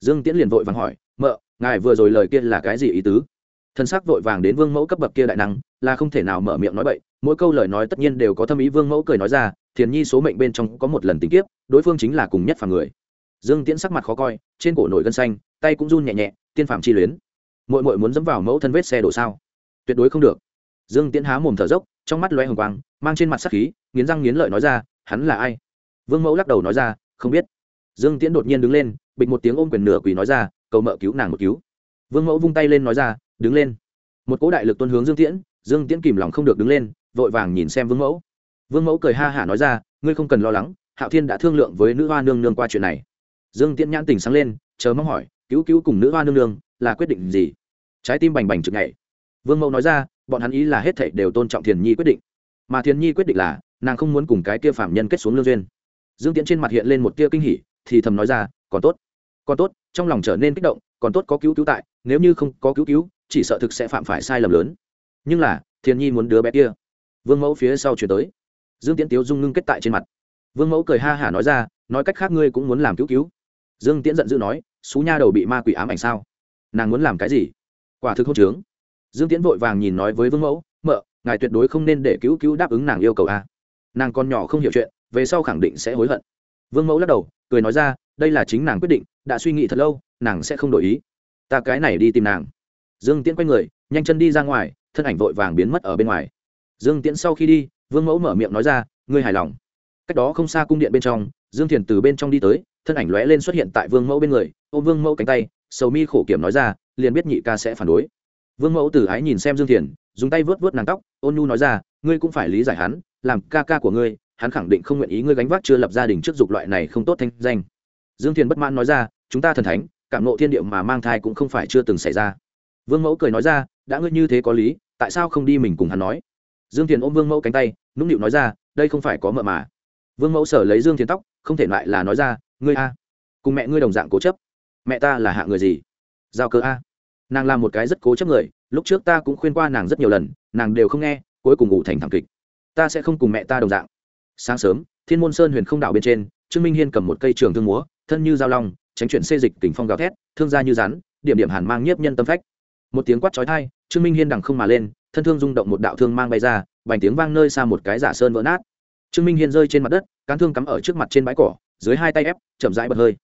dương tiễn liền vội vàng hỏi, mợ, ngài vừa rồi lời kia là cái gì ý tứ? Thân xác vội vàng đến vương mẫu cấp bậc kia đại năng, là không thể nào mở miệng nói bậy, mỗi câu lời nói tất nhiên đều có thâm ý. Vương mẫu cười nói ra, thiền nhi số mệnh bên trong có một lần tình kiếp, đối phương chính là cùng nhất phàm người. Dương tiễn sắc mặt khó coi, trên cổ nổi gân xanh, tay cũng run nhẹ nhẹ, tiên phạm chi luyến. Mội mội muốn dẫm vào mẫu thân vết xe đổ sao? Tuyệt đối không được. Dương tiễn há mồm thở dốc, trong mắt loe hồng quang, mang trên mặt sắc khí, nghiến răng nghiến lợi nói ra, hắn là ai? Vương mẫu lắc đầu nói ra, không biết dương tiễn đột nhiên đứng lên, bịch một tiếng ôm quyền nửa quỳ nói ra, cầu mợ cứu nàng một cứu. Vương mẫu vung tay lên nói ra, đứng lên. Một cỗ đại lực tuân hướng dương tiễn dương tiễn kìm lòng không được đứng lên, vội vàng nhìn xem vương mẫu. Vương mẫu cười ha hả nói ra, ngươi không cần lo lắng, hạo thiên đã thương lượng với nữ hoa nương nương qua chuyện này. Dương tiễn nhãn tình sáng lên, chờ mong hỏi, cứu cứu cùng nữ hoa nương nương là quyết định gì? Trái tim bành bành trực ngày vương mẫu nói ra, bọn hắn ý là hết thảy đều tôn trọng thiền nhi quyết định. Mà thiền nhi quyết định là, nàng không muốn cùng cái kia phạm nhân kết xuống lương duyên. Dương tiễn trên mặt hiện lên một tia kinh hỉ thì thầm nói ra, còn tốt còn tốt, trong lòng trở nên kích động, còn tốt có cứu cứu tại, nếu như không có cứu cứu, chỉ sợ thực sẽ phạm phải sai lầm lớn. Nhưng là Thiên nhi muốn đứa bé kia. Vương mẫu phía sau chuyển tới. Dương tiễn tiếu dung ngưng kết tại trên mặt. Vương mẫu cười ha hả nói ra, nói cách khác ngươi cũng muốn làm cứu cứu. Dương tiễn giận dữ nói, xú nha đầu bị ma quỷ ám ảnh sao? Nàng muốn làm cái gì? Quả thực không chướng dương tiễn vội vàng nhìn nói với vương mẫu, mợ, ngài tuyệt đối không nên để cứu cứu đáp ứng nàng yêu cầu a. Nàng còn nhỏ không hiểu chuyện, về sau khẳng định sẽ hối hận vương mẫu lắc đầu, cười nói ra, đây là chính nàng quyết định, đã suy nghĩ thật lâu, nàng sẽ không đổi ý. Ta cái này đi tìm nàng. Dương tiễn quay người, nhanh chân đi ra ngoài, thân ảnh vội vàng biến mất ở bên ngoài. Dương tiễn sau khi đi, vương mẫu mở miệng nói ra, ngươi hài lòng. Cách đó không xa cung điện bên trong, dương thiền từ bên trong đi tới, thân ảnh lóe lên xuất hiện tại vương mẫu bên người, ôm vương mẫu cánh tay, sầu mi khổ kiểm nói ra, liền biết nhị ca sẽ phản đối. Vương mẫu từ ái nhìn xem dương thiền, dùng tay vớt vớt nàng tóc, ôn nhu nói ra, ngươi cũng phải lý giải hắn, làm ca ca của ngươi hắn khẳng định không nguyện ý ngươi gánh vác chưa lập gia đình trước dục loại này không tốt thanh danh. Dương thiền bất mãn nói ra, chúng ta thần thánh, cảm nộ thiên địa mà mang thai cũng không phải chưa từng xảy ra. Vương mẫu cười nói ra, đã ngươi như thế có lý, tại sao không đi mình cùng hắn nói? Dương thiền ôm vương mẫu cánh tay, nũng nịu nói ra, đây không phải có mợ mà. Vương mẫu sở lấy dương thiền tóc, không thể lại là nói ra, ngươi a, cùng mẹ ngươi đồng dạng cố chấp. Mẹ ta là hạ người gì? Giao cơ a. Nàng là một cái rất cố chấp người, lúc trước ta cũng khuyên qua nàng rất nhiều lần, nàng đều không nghe, cuối cùng ngủ thành thảm kịch. Ta sẽ không cùng mẹ ta đồng dạng sáng sớm, thiên môn sơn huyền không đảo bên trên, trương minh hiên cầm một cây trường thương múa, thân như dao long, tránh chuyển xê dịch kình phong gào thét, thương ra như rắn, điểm điểm hàn mang nhiếp nhân tâm phách. Một tiếng quát chói thai trương minh hiên đằng không mà lên, thân thương rung động một đạo thương mang bay ra bành tiếng vang nơi xa một cái giả sơn vỡ nát. Trương minh hiên rơi trên mặt đất, cán thương cắm ở trước mặt trên bãi cỏ, dưới hai tay ép, chậm rãi bật hơi.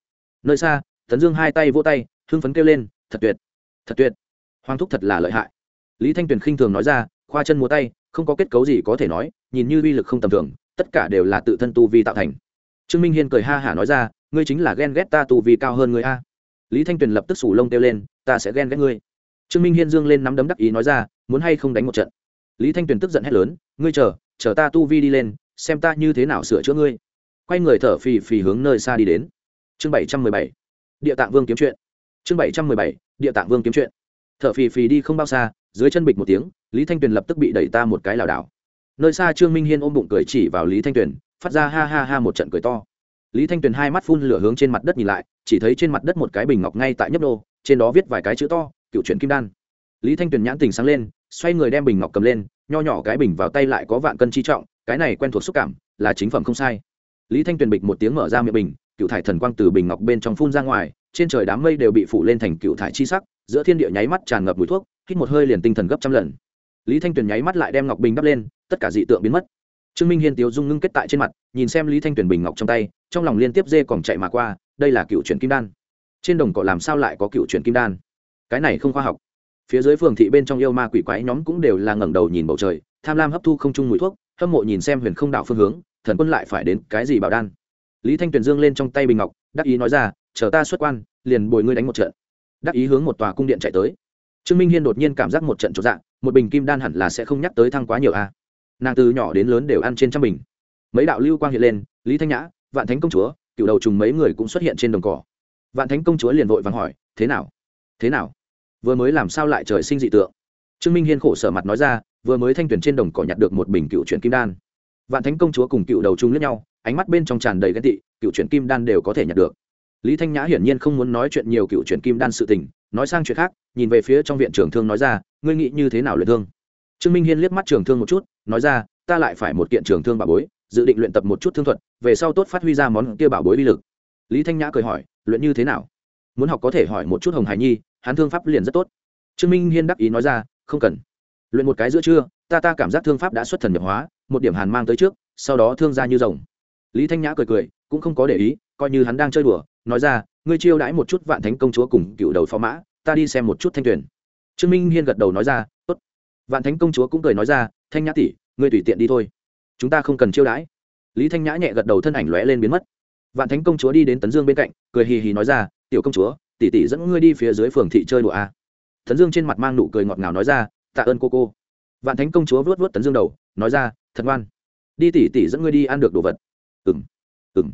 Nơi xa, tấn dương hai tay vỗ tay, hưng phấn kêu lên, thật tuyệt thật tuyệt, hoàng thúc thật là lợi hại. Lý thanh tuyền khinh thường nói ra, khoa chân múa tay, không có kết cấu gì có thể nói, nhìn như uy lực không tầm thường tất cả đều là tự thân tu vi tạo thành. Trương minh hiên cười ha hả nói ra, ngươi chính là ghen ghét ta tu vi cao hơn ngươi a. Lý thanh tuyền lập tức sủ lông kêu lên, ta sẽ ghen ghét ngươi. Trương minh hiên dương lên nắm đấm đắc ý nói ra, muốn hay không đánh một trận? Lý thanh tuyền tức giận hét lớn, ngươi chờ chờ ta tu vi đi lên, xem ta như thế nào sửa chữa ngươi. Quay người thở phì phì hướng nơi xa đi đến. Chương bảy trăm mười bảy. Địa tạng vương kiếm chuyện. Chương bảy trăm mười bảy. Địa tạng vương kiếm chuyện. Thở phì phì đi không bao xa, dưới chân bịch một tiếng, lý thanh tuyền lập tức bị đẩy ta một cái lảo đảo nơi xa trương minh hiên ôm bụng cười chỉ vào lý thanh tuyền, phát ra ha ha ha một trận cười to. Lý thanh tuyền hai mắt phun lửa hướng trên mặt đất nhìn lại, chỉ thấy trên mặt đất một cái bình ngọc ngay tại nhấp đô trên đó viết vài cái chữ to, cựu truyện kim đan. Lý thanh tuyền nhãn tình sáng lên, xoay người đem bình ngọc cầm lên, nho nhỏ cái bình vào tay lại có vạn cân chi trọng, cái này quen thuộc xúc cảm, là chính phẩm không sai. Lý thanh tuyền bịch một tiếng mở ra miệng bình, cựu thải thần quang từ bình ngọc bên trong phun ra ngoài, trên trời đám mây đều bị phủ lên thành cựu thải chi sắc, giữa thiên địa nháy mắt tràn ngập mùi thuốc, hít một hơi liền tinh thần gấp trăm lần. Lý thanh tuyền nháy mắt lại đem ngọc bình đắp lên tất cả dị tượng biến mất. Trương minh hiên tiếu dung ngưng kết tại trên mặt, nhìn xem lý thanh tuyền bình ngọc trong tay, trong lòng liên tiếp dê còn chạy mà qua, đây là cựu truyền kim đan. Trên đồng cỏ làm sao lại có cựu truyền kim đan? Cái này không khoa học. Phía dưới phường thị bên trong yêu ma quỷ quái nhóm cũng đều là ngẩng đầu nhìn bầu trời, tham lam hấp thu không chung mùi thuốc, hâm mộ nhìn xem huyền không đạo phương hướng, thần quân lại phải đến cái gì bảo đan? Lý thanh tuyền dương lên trong tay bình ngọc, đắc ý nói ra, chờ ta xuất quan, liền bồi ngươi đánh một trận. Đắc ý hướng một tòa cung điện chạy tới. Trương minh hiên đột nhiên cảm giác một trận trọn dạng một bình kim đan hẳn là sẽ không nhắc tới thăng quá nhiều a nàng từ nhỏ đến lớn đều ăn trên trăm bình. Mấy đạo lưu quang hiện lên, lý thanh nhã, vạn thánh công chúa, cựu đầu trùng mấy người cũng xuất hiện trên đồng cỏ. Vạn thánh công chúa liền vội vàng hỏi, thế nào? Thế nào? Vừa mới làm sao lại trời sinh dị tượng? Trương minh hiên khổ sở mặt nói ra, vừa mới thanh tuyển trên đồng cỏ nhặt được một bình cựu chuyển kim đan. Vạn thánh công chúa cùng cựu đầu chung lẫn nhau, ánh mắt bên trong tràn đầy ghen tị, cựu chuyển kim đan đều có thể nhặt được. Lý thanh nhã hiển nhiên không muốn nói chuyện nhiều cựu chuyển kim đan sự tình, nói sang chuyện khác, nhìn về phía trong viện trưởng thương nói ra, ngươi nghĩ như thế nào luyện thương? Trương minh hiên liếc mắt trường thương một chút, nói ra, ta lại phải một kiện trường thương bảo bối, dự định luyện tập một chút thương thuật, về sau tốt phát huy ra món kia bảo bối uy lực. Lý thanh nhã cười hỏi, luyện như thế nào? Muốn học có thể hỏi một chút hồng hải nhi, hắn thương pháp liền rất tốt. Trương minh hiên đắc ý nói ra, không cần. Luyện một cái giữa trưa, ta ta cảm giác thương pháp đã xuất thần nhập hóa, một điểm hàn mang tới trước, sau đó thương ra như rồng. Lý thanh nhã cười cười, cũng không có để ý, coi như hắn đang chơi đùa, nói ra, ngươi chiêu đãi một chút vạn thánh công chúa cùng cựu đầu phó mã, ta đi xem một chút thanh tuyển trương minh hiên gật đầu nói ra, tốt vạn thánh công chúa cũng cười nói ra, thanh nhã tỷ, ngươi tùy tiện đi thôi. Chúng ta không cần chiêu đãi. Lý thanh nhã nhẹ gật đầu thân ảnh lóe lên biến mất. Vạn thánh công chúa đi đến tấn dương bên cạnh, cười hì hì nói ra, tiểu công chúa, tỷ tỷ dẫn ngươi đi phía dưới phường thị chơi đùa a à. tấn dương trên mặt mang nụ cười ngọt ngào nói ra, tạ ơn cô cô. Vạn thánh công chúa vớt vớt tấn dương đầu, nói ra, thật ngoan. Đi tỷ tỷ dẫn ngươi đi ăn được đồ vật. Ừng ừng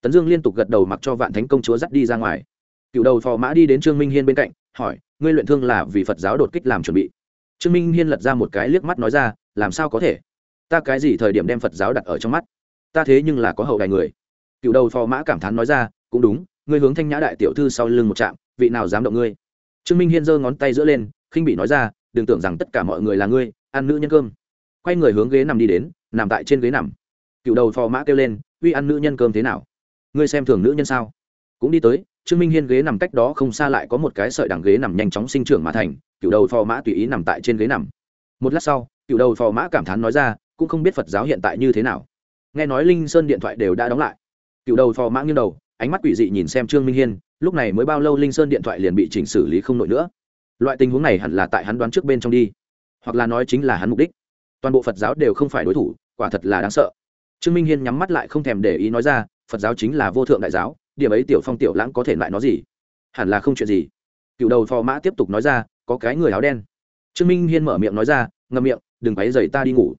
tấn dương liên tục gật đầu mặc cho vạn thánh công chúa dắt đi ra ngoài. Cựu đầu phò mã đi đến trương minh hiên bên cạnh, hỏi, ngươi luyện thương là vì phật giáo đột kích làm chuẩn bị? Trương minh hiên lật ra một cái liếc mắt nói ra, làm sao có thể? Ta cái gì thời điểm đem phật giáo đặt ở trong mắt? Ta thế nhưng là có hậu đài người. Cựu đầu phò mã cảm thán nói ra, cũng đúng, ngươi hướng thanh nhã đại tiểu thư sau lưng một trạm, vị nào dám động ngươi? Trương minh hiên giơ ngón tay giữa lên, khinh bị nói ra, đừng tưởng rằng tất cả mọi người là ngươi, ăn nữ nhân cơm. Quay người hướng ghế nằm đi đến, nằm tại trên ghế nằm. Cựu đầu phò mã kêu lên, uy ăn nữ nhân cơm thế nào? Ngươi xem thường nữ nhân sao? Cũng đi tới, trương minh hiên ghế nằm cách đó không xa lại có một cái sợi đằng ghế nằm nhanh chóng sinh trưởng mà thành, cựu đầu phò mã tùy ý nằm tại trên ghế nằm. Một lát sau, cựu đầu phò mã cảm thán nói ra, cũng không biết phật giáo hiện tại như thế nào. Nghe nói linh sơn điện thoại đều đã đóng lại. Cựu đầu phò mã nghiêng đầu, ánh mắt quỷ dị nhìn xem trương minh hiên, lúc này mới bao lâu linh sơn điện thoại liền bị chỉnh xử lý không nổi nữa. Loại tình huống này hẳn là tại hắn đoán trước bên trong đi, hoặc là nói chính là hắn mục đích. Toàn bộ phật giáo đều không phải đối thủ, quả thật là đáng sợ. Trương minh hiên nhắm mắt lại không thèm để ý nói ra, phật giáo chính là vô thượng đại giáo điểm ấy tiểu phong tiểu lãng có thể lại nói gì? Hẳn là không chuyện gì. Cựu đầu phò mã tiếp tục nói ra, có cái người áo đen. Trương minh hiên mở miệng nói ra, ngậm miệng, đừng váy dày ta đi ngủ.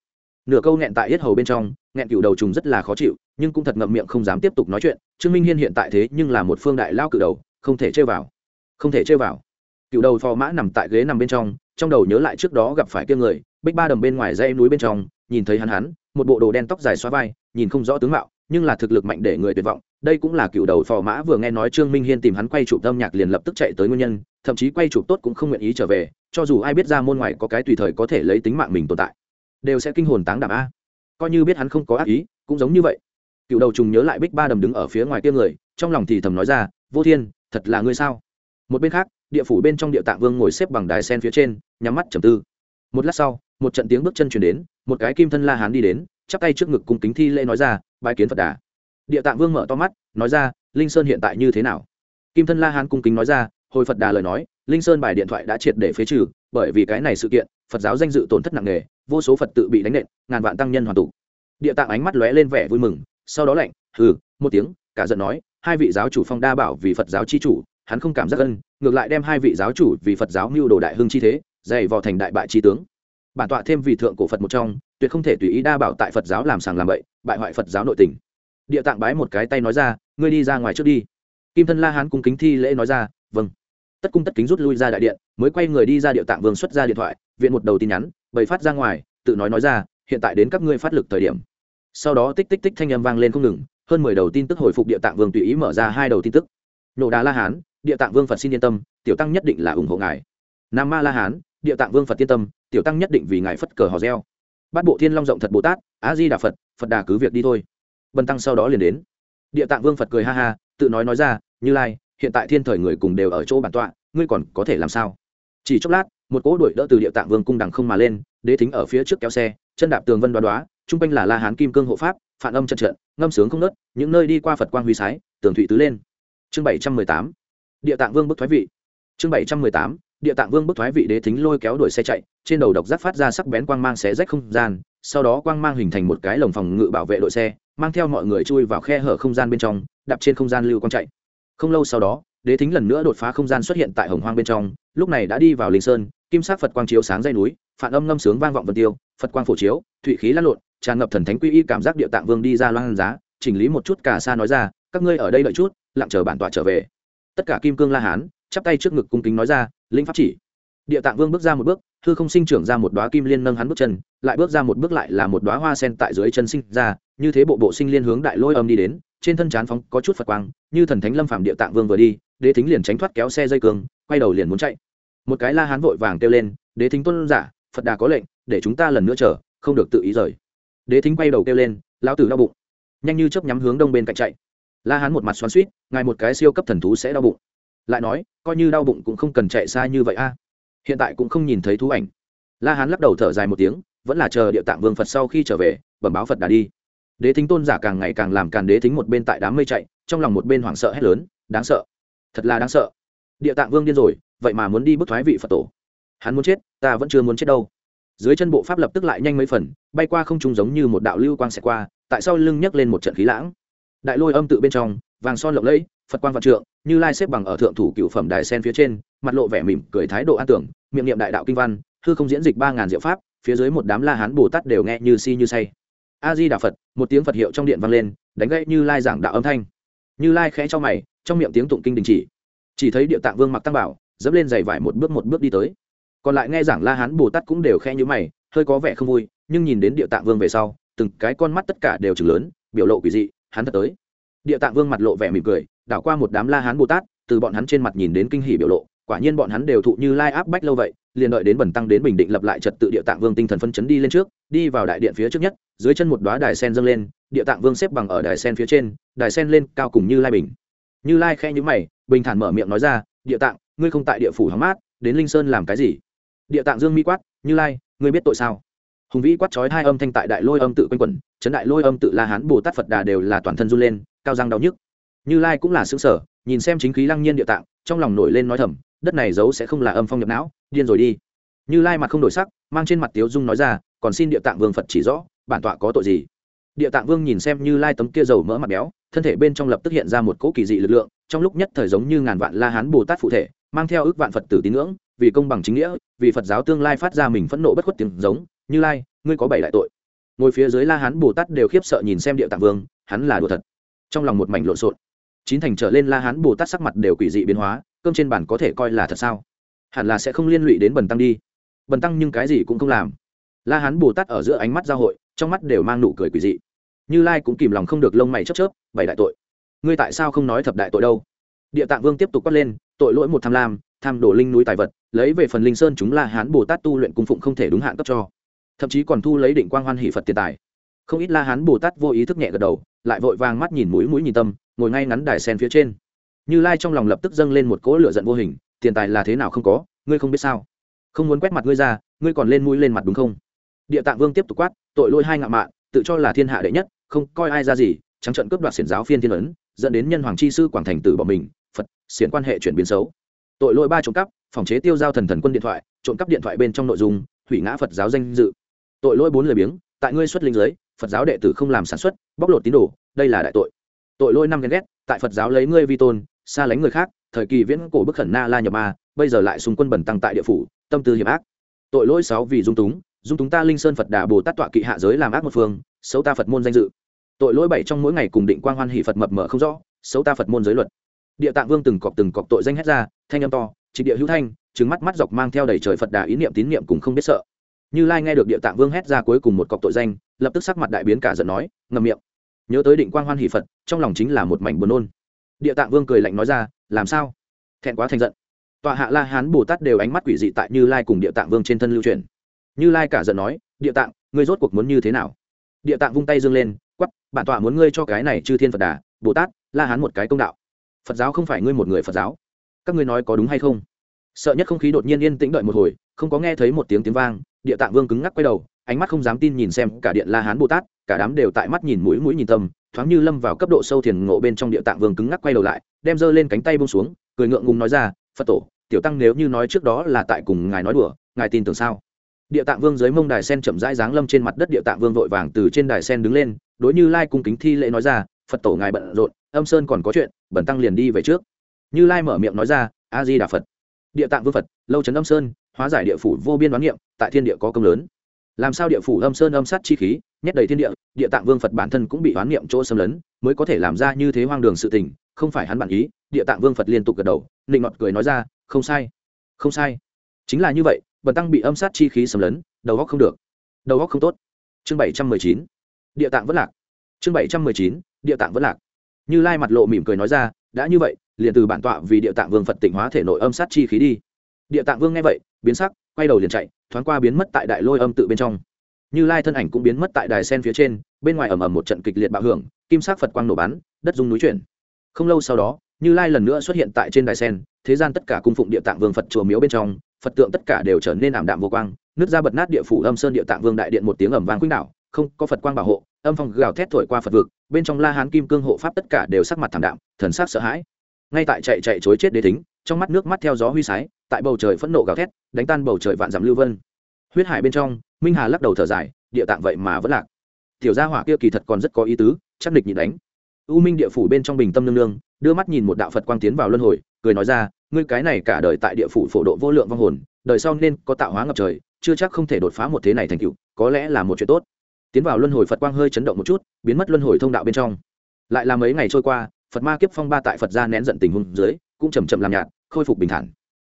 Nửa câu nghẹn tại yết hầu bên trong, nghẹn cựu đầu trùng rất là khó chịu, nhưng cũng thật ngậm miệng không dám tiếp tục nói chuyện. Trương minh hiên hiện tại thế nhưng là một phương đại lao cự đầu, không thể chơi vào. Không thể chơi vào. Cựu đầu phò mã nằm tại ghế nằm bên trong trong đầu nhớ lại trước đó gặp phải kia người, bích ba đầm bên ngoài dây núi bên trong, nhìn thấy hắn hắn, một bộ đồ đen tóc dài xóa vai, nhìn không rõ tướng mạo nhưng là thực lực mạnh để người tuyệt vọng. Đây cũng là cựu đầu phò mã vừa nghe nói trương minh hiên tìm hắn quay chụp âm nhạc liền lập tức chạy tới nguyên nhân, thậm chí quay chụp tốt cũng không nguyện ý trở về, cho dù ai biết ra môn ngoài có cái tùy thời có thể lấy tính mạng mình tồn tại, đều sẽ kinh hồn táng đảm a. Coi như biết hắn không có ác ý, cũng giống như vậy. Cựu đầu trùng nhớ lại bích ba đầm đứng ở phía ngoài kia người, trong lòng thì thầm nói ra, vô thiên, thật là ngươi sao? Một bên khác, địa phủ bên trong địa tạng vương ngồi xếp bằng đài sen phía trên, nhắm mắt trầm tư. Một lát sau, một trận tiếng bước chân chuyển đến, một cái kim thân la hán đi đến, chắp tay trước ngực cùng kính thi lễ nói ra bái kiến phật đà. Địa tạng vương mở to mắt, nói ra, linh sơn hiện tại như thế nào? Kim thân la hán cung kính nói ra, hồi phật đà lời nói, linh sơn bài điện thoại đã triệt để phế trừ, bởi vì cái này sự kiện, phật giáo danh dự tổn thất nặng nề, vô số phật tự bị đánh nện, ngàn vạn tăng nhân hoàn tụ. Địa tạng ánh mắt lóe lên vẻ vui mừng, sau đó lạnh, hừ, một tiếng, cả giận nói, hai vị giáo chủ phong đa bảo vì phật giáo chi chủ, hắn không cảm giác ân, ngược lại đem hai vị giáo chủ vì phật giáo mưu đồ đại hưng chi thế, dày vò thành đại bại chi tướng bản tọa thêm vì thượng cổ phật một trong, tuyệt không thể tùy ý đa bảo tại phật giáo làm sàng làm bậy, bại hoại phật giáo nội tình. Địa tạng bái một cái tay nói ra, ngươi đi ra ngoài trước đi. Kim thân la hán cung kính thi lễ nói ra vâng. Tất cung tất kính rút lui ra đại điện, mới quay người đi ra địa tạng vương xuất ra điện thoại, viện một đầu tin nhắn, bày phát ra ngoài, tự nói nói ra, hiện tại đến các ngươi phát lực thời điểm. Sau đó tích tích tích thanh âm vang lên không ngừng, hơn mười đầu tin tức hồi phục địa tạng vương tùy ý mở ra hai đầu tin tức. Nổ đá la hán, địa tạng vương phật xin yên tâm, tiểu tăng nhất định là ủng hộ ngài. Nam ma la hán địa tạng vương phật tiên tâm, tiểu tăng nhất định vì ngài phất cờ hò reo. Bát bộ thiên long rộng thật bồ tát, á di đà phật phật đà cứ việc đi thôi. Bần tăng sau đó liền đến. Địa tạng vương phật cười ha ha, tự nói nói ra, như lai, hiện tại thiên thời người cùng đều ở chỗ bản tọa, ngươi còn có thể làm sao? Chỉ chốc lát, một cỗ đuổi đỡ từ địa tạng vương cung đằng không mà lên, đế thính ở phía trước kéo xe, chân đạp tường vân đoá đoá chung quanh là la hán kim cương hộ pháp, phản âm trận trận, ngâm sướng không nớt những nơi đi qua phật quang huy sái, tường thụy tứ lên. Chương bảy trăm mười tám. Địa tạng vương bức thoái vị. Chương bảy trăm mười tám địa tạng vương bức thoái vị đế thính lôi kéo đuổi xe chạy, trên đầu độc giác phát ra sắc bén quang mang xé rách không gian, sau đó quang mang hình thành một cái lồng phòng ngự bảo vệ đội xe, mang theo mọi người chui vào khe hở không gian bên trong, đạp trên không gian lưu quang chạy. Không lâu sau đó, đế thính lần nữa đột phá không gian xuất hiện tại hồng hoang bên trong, lúc này đã đi vào linh sơn, kim sắc phật quang chiếu sáng dây núi, phản âm ngâm sướng vang vọng vân tiêu, phật quang phổ chiếu, thụy khí lăn lộn, tràn ngập thần thánh quy y cảm giác địa tạng vương đi ra loan giá, chỉnh lý một chút cả xa nói ra, các ngươi ở đây đợi chút, lặng chờ bản tọa trở về. Tất cả kim cương la hán, chắp tay trước ngực cung kính nói ra linh pháp chỉ. Địa tạng vương bước ra một bước thư không sinh trưởng ra một đoá kim liên nâng hắn bước chân, lại bước ra một bước lại là một đoá hoa sen tại dưới chân sinh ra, như thế bộ bộ sinh liên hướng đại lôi âm đi đến, trên thân chán phóng có chút phật quang, như thần thánh lâm phạm địa tạng vương vừa đi, đế thính liền tránh thoát kéo xe dây cường quay đầu liền muốn chạy. Một cái la hán vội vàng kêu lên, đế thính tuân giả, phật đà có lệnh, để chúng ta lần nữa chờ, không được tự ý rời. Đế thính quay đầu kêu lên, lão tử đau bụng. Nhanh như chớp nhắm hướng đông bên cạnh chạy. La hán một mặt xoắn suýt ngài một cái siêu cấp thần thú sẽ đau bụng lại nói, coi như đau bụng cũng không cần chạy xa như vậy a. Hiện tại cũng không nhìn thấy thú ảnh. La hán lắc đầu thở dài một tiếng, vẫn là chờ địa tạng vương phật sau khi trở về, bẩm báo phật đã đi. Đế thính tôn giả càng ngày càng làm càn đế thính một bên tại đám mây chạy, trong lòng một bên hoảng sợ hét lớn, đáng sợ. Thật là đáng sợ. Địa tạng vương điên rồi, vậy mà muốn đi bức thoái vị phật tổ. Hắn muốn chết, ta vẫn chưa muốn chết đâu. Dưới chân bộ pháp lập tức lại nhanh mấy phần, bay qua không trung giống như một đạo lưu quang xẹt qua, tại sau lưng nhấc lên một trận khí lãng. Đại lôi âm tự bên trong, vàng son lộng lẫy, phật quan vạn trượng như lai xếp bằng ở thượng thủ cựu phẩm đài sen phía trên, mặt lộ vẻ mỉm cười thái độ an tưởng, miệng niệm đại đạo kinh văn, hư không diễn dịch ba ngàn diệu pháp, phía dưới một đám la hán bồ tát đều nghe như si như say. A di đà phật, một tiếng phật hiệu trong điện vang lên, đánh gãy như lai giảng đạo âm thanh. Như lai khẽ cho mày, trong miệng tiếng tụng kinh đình chỉ. Chỉ thấy địa tạng vương mặc tăng bảo, dẫm lên giày vải một bước một bước đi tới. Còn lại nghe giảng la hán bồ tát cũng đều khẽ như mày, hơi có vẻ không vui, nhưng nhìn đến địa tạng vương về sau, từng cái con mắt tất cả đều chừng lớn, biểu lộ quỷ dị, hắn thật tới. Địa tạng vương mặt lộ vẻ mỉm cười đảo qua một đám la hán bồ tát, từ bọn hắn trên mặt nhìn đến kinh hỉ biểu lộ, quả nhiên bọn hắn đều thụ như lai áp bách lâu vậy, liền đợi đến bẩn tăng đến bình định lập lại trật tự địa tạng vương tinh thần phân chấn đi lên trước, đi vào đại điện phía trước nhất, dưới chân một đoá đài sen dâng lên, địa tạng vương xếp bằng ở đài sen phía trên, đài sen lên cao cùng như lai bình. Như lai khe nhữ mày, bình thản mở miệng nói ra, địa tạng, ngươi không tại địa phủ hóng mát, đến linh sơn làm cái gì? Địa tạng dương mi quát, như lai, ngươi biết tội sao? Hùng vĩ quát trói hai âm thanh tại đại lôi âm tự quanh quẩn, chấn đại lôi âm tự la hán bồ tát phật đà đều là toàn thân run lên, cao răng đau nhức như lai cũng là xứng sở nhìn xem chính khí lăng nhiên địa tạng, trong lòng nổi lên nói thầm, đất này giấu sẽ không là âm phong nhập não, điên rồi đi. Như lai mặt không đổi sắc, mang trên mặt tiếu dung nói ra, còn xin địa tạng vương phật chỉ rõ, bản tọa có tội gì? Địa tạng vương nhìn xem như lai tấm kia dầu mỡ mặt béo, thân thể bên trong lập tức hiện ra một cỗ kỳ dị lực lượng, trong lúc nhất thời giống như ngàn vạn la hán bồ tát phụ thể, mang theo ước vạn phật tử tín ngưỡng, vì công bằng chính nghĩa, vì phật giáo tương lai phát ra mình phẫn nộ bất khuất tiếng giống, như lai, ngươi có bảy đại tội. Ngồi phía dưới la hán bồ tát đều khiếp sợ nhìn xem địa tạng vương, hắn là đùa thật. Trong lòng một mảnh lộn xộn chín thành trở lên la hán bồ tát sắc mặt đều quỷ dị biến hóa, cơm trên bàn có thể coi là thật sao? Hẳn là sẽ không liên lụy đến bần tăng đi. Bần tăng nhưng cái gì cũng không làm. La hán bồ tát ở giữa ánh mắt giao hội, trong mắt đều mang nụ cười quỷ dị. Như lai cũng kìm lòng không được lông mày chớp chớp bảy đại tội. Ngươi tại sao không nói thập đại tội đâu? Địa tạng vương tiếp tục quát lên, tội lỗi một tham lam, tham đổ linh núi tài vật, lấy về phần linh sơn chúng la hán bồ tát tu luyện cung phụng không thể đúng hạn cấp cho. Thậm chí còn thu lấy định quang hoan hỷ phật tiền tài không ít la hán bồ tát vô ý thức nhẹ gật đầu, lại vội vàng mắt nhìn mũi mũi nhìn tâm, ngồi ngay ngắn đài sen phía trên. Như lai trong lòng lập tức dâng lên một cỗ lửa giận vô hình, tiền tài là thế nào không có, ngươi không biết sao? Không muốn quét mặt ngươi ra, ngươi còn lên mũi lên mặt đúng không? Địa tạng vương tiếp tục quát, tội lỗi hai ngạo mạn, tự cho là thiên hạ đệ nhất, không coi ai ra gì, trắng trận cướp đoạt xiển giáo phiên thiên ấn, dẫn đến nhân hoàng chi sư quảng thành tử bỏ mình, phật, xiển quan hệ chuyển biến xấu. Tội lỗi ba trộm cắp, phòng chế tiêu giao thần thần quân điện thoại, trộm cắp điện thoại bên trong nội dung, hủy ngã phật giáo danh dự. Tội lỗi bốn lời biếng, tại ngươi xuất linh giới phật giáo đệ tử không làm sản xuất, bóc lột tín đồ, đây là đại tội. Tội lỗi năm ghen ghét, tại phật giáo lấy ngươi vi tôn, xa lánh người khác, thời kỳ viễn cổ bức khẩn na la nhập ma, bây giờ lại xung quân bẩn tăng tại địa phủ, tâm tư hiểm ác. Tội lỗi sáu vì dung túng dung túng ta linh sơn phật đà bồ tát tọa kỵ hạ giới làm ác một phương, xấu ta phật môn danh dự. Tội lỗi bảy trong mỗi ngày cùng định quang hoan hỷ phật mập mở không rõ, xấu ta phật môn giới luật. Địa tạng vương từng cọp từng cọp tội danh hét ra, thanh âm to trịnh địa hữu thanh trứng mắt mắt dọc mang theo đầy trời phật đà ý niệm tín niệm cùng không biết sợ như lai nghe được địa tạng vương hét ra cuối cùng một cọc tội danh, lập tức sắc mặt đại biến cả giận nói ngầm miệng. Nhớ tới định quang hoan hỷ phật, trong lòng chính là một mảnh buồn nôn. Địa tạng vương cười lạnh nói ra, làm sao? Thẹn quá thành giận. Tọa hạ la hán bồ tát đều ánh mắt quỷ dị tại như lai cùng địa tạng vương trên thân lưu truyền như lai cả giận nói, địa tạng, ngươi rốt cuộc muốn như thế nào? Địa tạng vung tay dương lên quắp bản tọa muốn ngươi cho cái này chư thiên phật đà, bồ tát, la hán một cái công đạo. Phật giáo không phải ngươi một người phật giáo. Các ngươi nói có đúng hay không? Sợ nhất không khí đột nhiên yên tĩnh đợi một hồi, không có nghe thấy một tiếng tiếng vang địa tạng vương cứng ngắc quay đầu, ánh mắt không dám tin nhìn xem cả điện la hán bồ tát, cả đám đều tại mắt nhìn mũi mũi nhìn tâm, thoáng như lâm vào cấp độ sâu thiền ngộ bên trong địa tạng vương cứng ngắc quay đầu lại, đem giơ lên cánh tay bông xuống, cười ngượng ngùng nói ra, phật tổ, tiểu tăng nếu như nói trước đó là tại cùng ngài nói đùa, ngài tin tưởng sao? Địa tạng vương dưới mông đài sen chậm rãi giáng lâm trên mặt đất, địa tạng vương vội vàng từ trên đài sen đứng lên, đối như lai cung kính thi lễ nói ra, phật tổ ngài bận rộn, âm sơn còn có chuyện bẩn tăng liền đi về trước. Như lai mở miệng nói ra, a di đà phật. Địa tạng vương phật, lâu trấn âm sơn hóa giải địa phủ vô biên đoán niệm, tại thiên địa có công lớn. Làm sao địa phủ âm sơn âm sát chi khí nhét đầy thiên địa địa tạng vương phật bản thân cũng bị đoán niệm chỗ xâm lấn, mới có thể làm ra như thế hoang đường sự tình, không phải hắn bản ý, địa tạng vương phật liên tục gật đầu, nịnh ngọt cười nói ra, không sai không sai. Chính là như vậy, bần tăng bị âm sát chi khí xâm lấn, đầu góc không được. Đầu góc không tốt. Chương bảy trăm mười chín, địa tạng vẫn lạc. Chương bảy trăm mười chín, địa tạng vẫn lạc. Như lai mặt lộ mỉm cười nói ra, đã như vậy, liền từ bản tọa vì địa tạng vương phật tỉnh hóa thể nội âm sát chi khí đi địa tạng vương nghe vậy, biến sắc, quay đầu liền chạy, thoáng qua biến mất tại đại lôi âm tự bên trong. Như lai thân ảnh cũng biến mất tại đài sen phía trên, bên ngoài ầm ầm một trận kịch liệt bạo hưởng, kim sắc phật quang nổ bắn, đất dung núi chuyển. Không lâu sau đó, như lai lần nữa xuất hiện tại trên đài sen, thế gian tất cả cung phụng địa tạng vương phật chùa miếu bên trong, phật tượng tất cả đều trở nên ảm đạm vô quang nước ra bật nát địa phủ âm sơn địa tạng vương đại điện một tiếng ẩm vang khuynh đảo, không có phật quang bảo hộ, âm phong gào thét thổi qua phật vực, bên trong la hán kim cương hộ pháp tất cả đều sắc mặt thảm đạm, thần sắc sợ hãi. Ngay tại chạy chạy chối chết đế thính, trong mắt nước mắt theo gió huy sái tại bầu trời phẫn nộ gào thét, đánh tan bầu trời vạn dặm lưu vân. Huyết hải bên trong, minh hà lắc đầu thở dài, địa tạng vậy mà vẫn lạc. Tiểu gia hỏa kia kỳ thật còn rất có ý tứ, chắc địch nhịn đánh. U minh địa phủ bên trong bình tâm nương nương, đưa mắt nhìn một đạo phật quang tiến vào luân hồi, cười nói ra, ngươi cái này cả đời tại địa phủ phổ độ vô lượng vong hồn, đời sau nên có tạo hóa ngập trời, chưa chắc không thể đột phá một thế này thành cựu có lẽ là một chuyện tốt. Tiến vào luân hồi phật quang hơi chấn động một chút, biến mất luân hồi thông đạo bên trong. Lại là mấy ngày trôi qua, phật ma kiếp phong ba tại phật gia nén giận tình huống dưới, cũng chầm chậm làm nhạt, khôi phục bình thản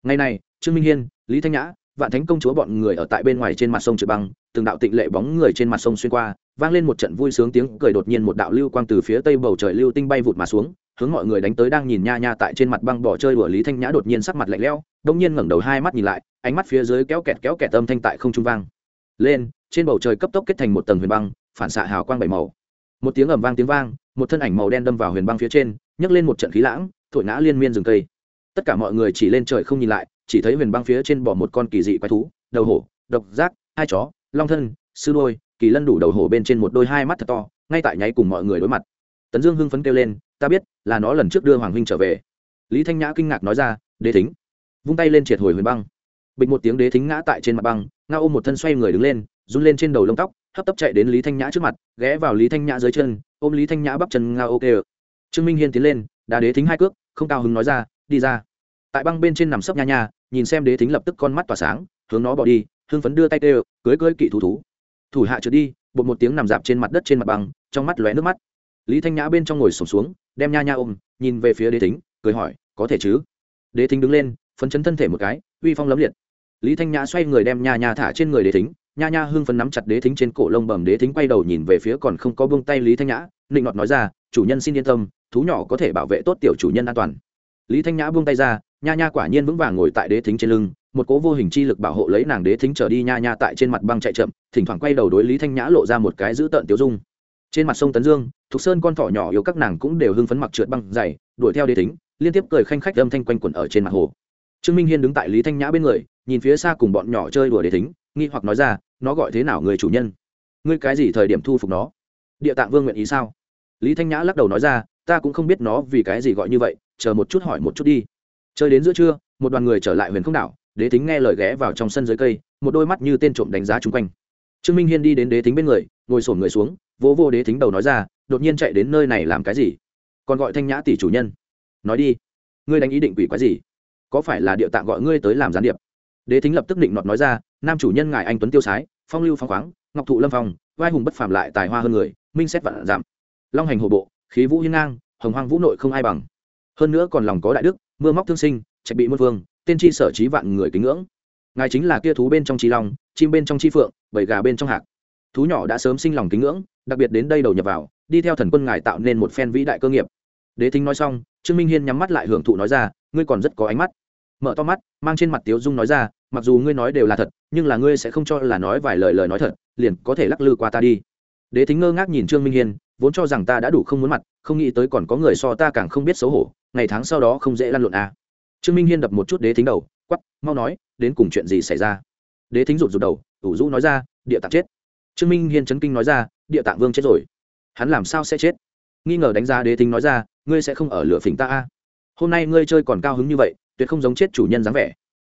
ngày này, trương minh hiên, lý thanh nhã, vạn thánh công chúa bọn người ở tại bên ngoài trên mặt sông trượt băng, từng đạo tịnh lệ bóng người trên mặt sông xuyên qua, vang lên một trận vui sướng tiếng cười đột nhiên một đạo lưu quang từ phía tây bầu trời lưu tinh bay vụt mà xuống, hướng mọi người đánh tới đang nhìn nha nha tại trên mặt băng bỏ chơi đùa lý thanh nhã đột nhiên sắc mặt lạnh lẽo, đông nhiên ngẩng đầu hai mắt nhìn lại, ánh mắt phía dưới kéo kẹt kéo kẹt âm thanh tại không trung vang lên, trên bầu trời cấp tốc kết thành một tầng huyền băng, phản xạ hào quang bảy màu. Một tiếng ầm vang tiếng vang, một thân ảnh màu đen đâm vào huyền băng phía trên, nhấc lên một trận khí lãng, thổi ngã liên miên rừng cây tất cả mọi người chỉ lên trời không nhìn lại, chỉ thấy huyền băng phía trên bỏ một con kỳ dị quái thú, đầu hổ, độc giác, hai chó, long thân, sư đôi, kỳ lân đủ đầu hổ bên trên một đôi hai mắt thật to, ngay tại nháy cùng mọi người đối mặt. Tấn dương hưng phấn kêu lên, ta biết, là nó lần trước đưa hoàng huynh trở về. Lý thanh nhã kinh ngạc nói ra, đế thính. Vung tay lên triệt hồi huyền băng. Bịch một tiếng đế thính ngã tại trên mặt băng, nga ôm một thân xoay người đứng lên, run lên trên đầu lông tóc, hấp tấp chạy đến lý thanh nhã trước mặt, ghé vào lý thanh nhã dưới chân, ôm lý thanh nhã bắp chân nga ok trương minh hiên tiến lên đá đế thính hai cước, không cao hứng nói ra đi ra. Tại băng bên trên nằm sấp nha nha, nhìn xem đế thính lập tức con mắt tỏa sáng, hướng nó bỏ đi, hưng phấn đưa tay tê cưới cưới kỵ thú thú. Thủ hạ trượt đi, bột một tiếng nằm dạp trên mặt đất trên mặt băng, trong mắt lóe nước mắt. Lý thanh nhã bên trong ngồi sổm xuống, đem nha nha ôm, nhìn về phía đế thính, cười hỏi, có thể chứ? Đế thính đứng lên, phấn chấn thân thể một cái, uy phong lấm liệt. Lý thanh nhã xoay người đem nha nha thả trên người đế thính, nha nha hưng phấn nắm chặt đế thính trên cổ lông bầm đế thính quay đầu nhìn về phía còn không có buông tay lý thanh nhã, nịnh ngọt nói ra, chủ nhân xin yên tâm, thú nhỏ có thể bảo vệ tốt tiểu chủ nhân an toàn lý thanh nhã buông tay ra, nha nha quả nhiên vững vàng ngồi tại đế thính trên lưng, một cố vô hình chi lực bảo hộ lấy nàng đế thính trở đi, nha nha tại trên mặt băng chạy chậm, thỉnh thoảng quay đầu đối lý thanh nhã lộ ra một cái dữ tợn tiêu dung. Trên mặt sông tấn dương thục sơn con thỏ nhỏ yếu các nàng cũng đều hưng phấn mặc trượt băng dày, đuổi theo đế thính, liên tiếp cười khanh khách âm thanh quanh quẩn ở trên mặt hồ. Trương minh hiên đứng tại lý thanh nhã bên người, nhìn phía xa cùng bọn nhỏ chơi đùa đế thính, nghi hoặc nói ra, nó gọi thế nào người chủ nhân? Ngươi cái gì thời điểm thu phục nó? Địa tạng vương nguyện ý sao? Lý thanh nhã lắc đầu nói ra, ta cũng không biết nó vì cái gì gọi như vậy chờ một chút hỏi một chút đi. Chơi đến giữa trưa, một đoàn người trở lại huyền không đảo, đế tính nghe lời ghé vào trong sân dưới cây, một đôi mắt như tên trộm đánh giá chung quanh. Trương minh hiên đi đến đế tính bên người, ngồi sổm người xuống, vỗ vô đế tính đầu nói ra, đột nhiên chạy đến nơi này làm cái gì? Còn gọi thanh nhã tỷ chủ nhân. Nói đi, ngươi đánh ý định quỷ quái gì? Có phải là địa tạng gọi ngươi tới làm gián điệp? Đế tính lập tức định nọt nói ra, nam chủ nhân ngài anh tuấn tiêu sái, phong lưu phong khoáng, ngọc thụ lâm phong, vai hùng bất phàm lại tài hoa hơn người, minh xét vạn giảm. Long hành hồ bộ, khí vũ hiên ngang, hồng hoang vũ nội không ai bằng hơn nữa còn lòng có đại đức, mưa móc thương sinh, trạch bị muôn vương tên chi sở trí vạn người kính ngưỡng. Ngài chính là kia thú bên trong trí long, chim bên trong chi phượng, bầy gà bên trong hạc. Thú nhỏ đã sớm sinh lòng kính ngưỡng, đặc biệt đến đây đầu nhập vào, đi theo thần quân ngài tạo nên một phen vĩ đại cơ nghiệp. Đế thính nói xong, trương minh hiên nhắm mắt lại hưởng thụ nói ra, ngươi còn rất có ánh mắt. Mở to mắt, mang trên mặt tiếu dung nói ra, mặc dù ngươi nói đều là thật, nhưng là ngươi sẽ không cho là nói vài lời lời nói thật, liền có thể lắc lư qua ta đi. Đế thính ngơ ngác nhìn trương minh hiên, vốn cho rằng ta đã đủ không muốn mặt, không nghĩ tới còn có người so ta càng không biết xấu hổ ngày tháng sau đó không dễ lăn lộn à. trương minh hiên đập một chút đế thính đầu quắp mau nói, đến cùng chuyện gì xảy ra? Đế thính rụt rụt đầu, ủ rũ nói ra, địa tạng chết. Trương minh hiên chấn kinh nói ra, địa tạng vương chết rồi. Hắn làm sao sẽ chết? Nghi ngờ đánh giá đế thính nói ra, ngươi sẽ không ở lửa phỉnh ta a à. hôm nay ngươi chơi còn cao hứng như vậy, tuyệt không giống chết chủ nhân dáng vẻ.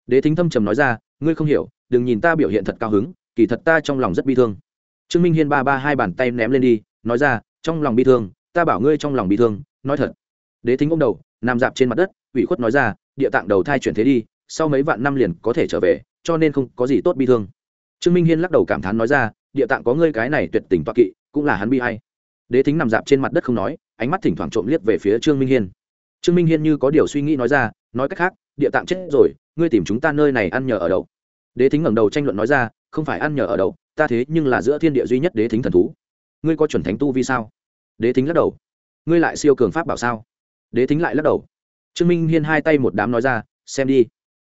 Đế thính thâm trầm nói ra, ngươi không hiểu, đừng nhìn ta biểu hiện thật cao hứng, kỳ thật ta trong lòng rất bi thương. Trương minh hiên ba ba hai bàn tay ném lên đi, nói ra, trong lòng bi thương, ta bảo ngươi trong lòng bi thương, nói thật. Đế thính ôm đầu nằm dạp trên mặt đất, ủy khuất nói ra, địa tạng đầu thai chuyển thế đi, sau mấy vạn năm liền có thể trở về, cho nên không có gì tốt bi thương. Trương minh hiên lắc đầu cảm thán nói ra, địa tạng có ngươi cái này tuyệt tình toa kỵ, cũng là hắn bi hay đế thính nằm dạp trên mặt đất không nói, ánh mắt thỉnh thoảng trộm liếc về phía trương minh hiên. Trương minh hiên như có điều suy nghĩ nói ra, nói cách khác, địa tạng chết rồi, ngươi tìm chúng ta nơi này ăn nhờ ở đậu đế thính ngẩng đầu tranh luận nói ra, không phải ăn nhờ ở đậu ta thế nhưng là giữa thiên địa duy nhất đế thính thần thú. Ngươi có chuẩn thánh tu vi sao? Đế thính lắc đầu, ngươi lại siêu cường pháp bảo sao? Đế thính lại lắc đầu. Trương minh hiên hai tay một đám nói ra, xem đi,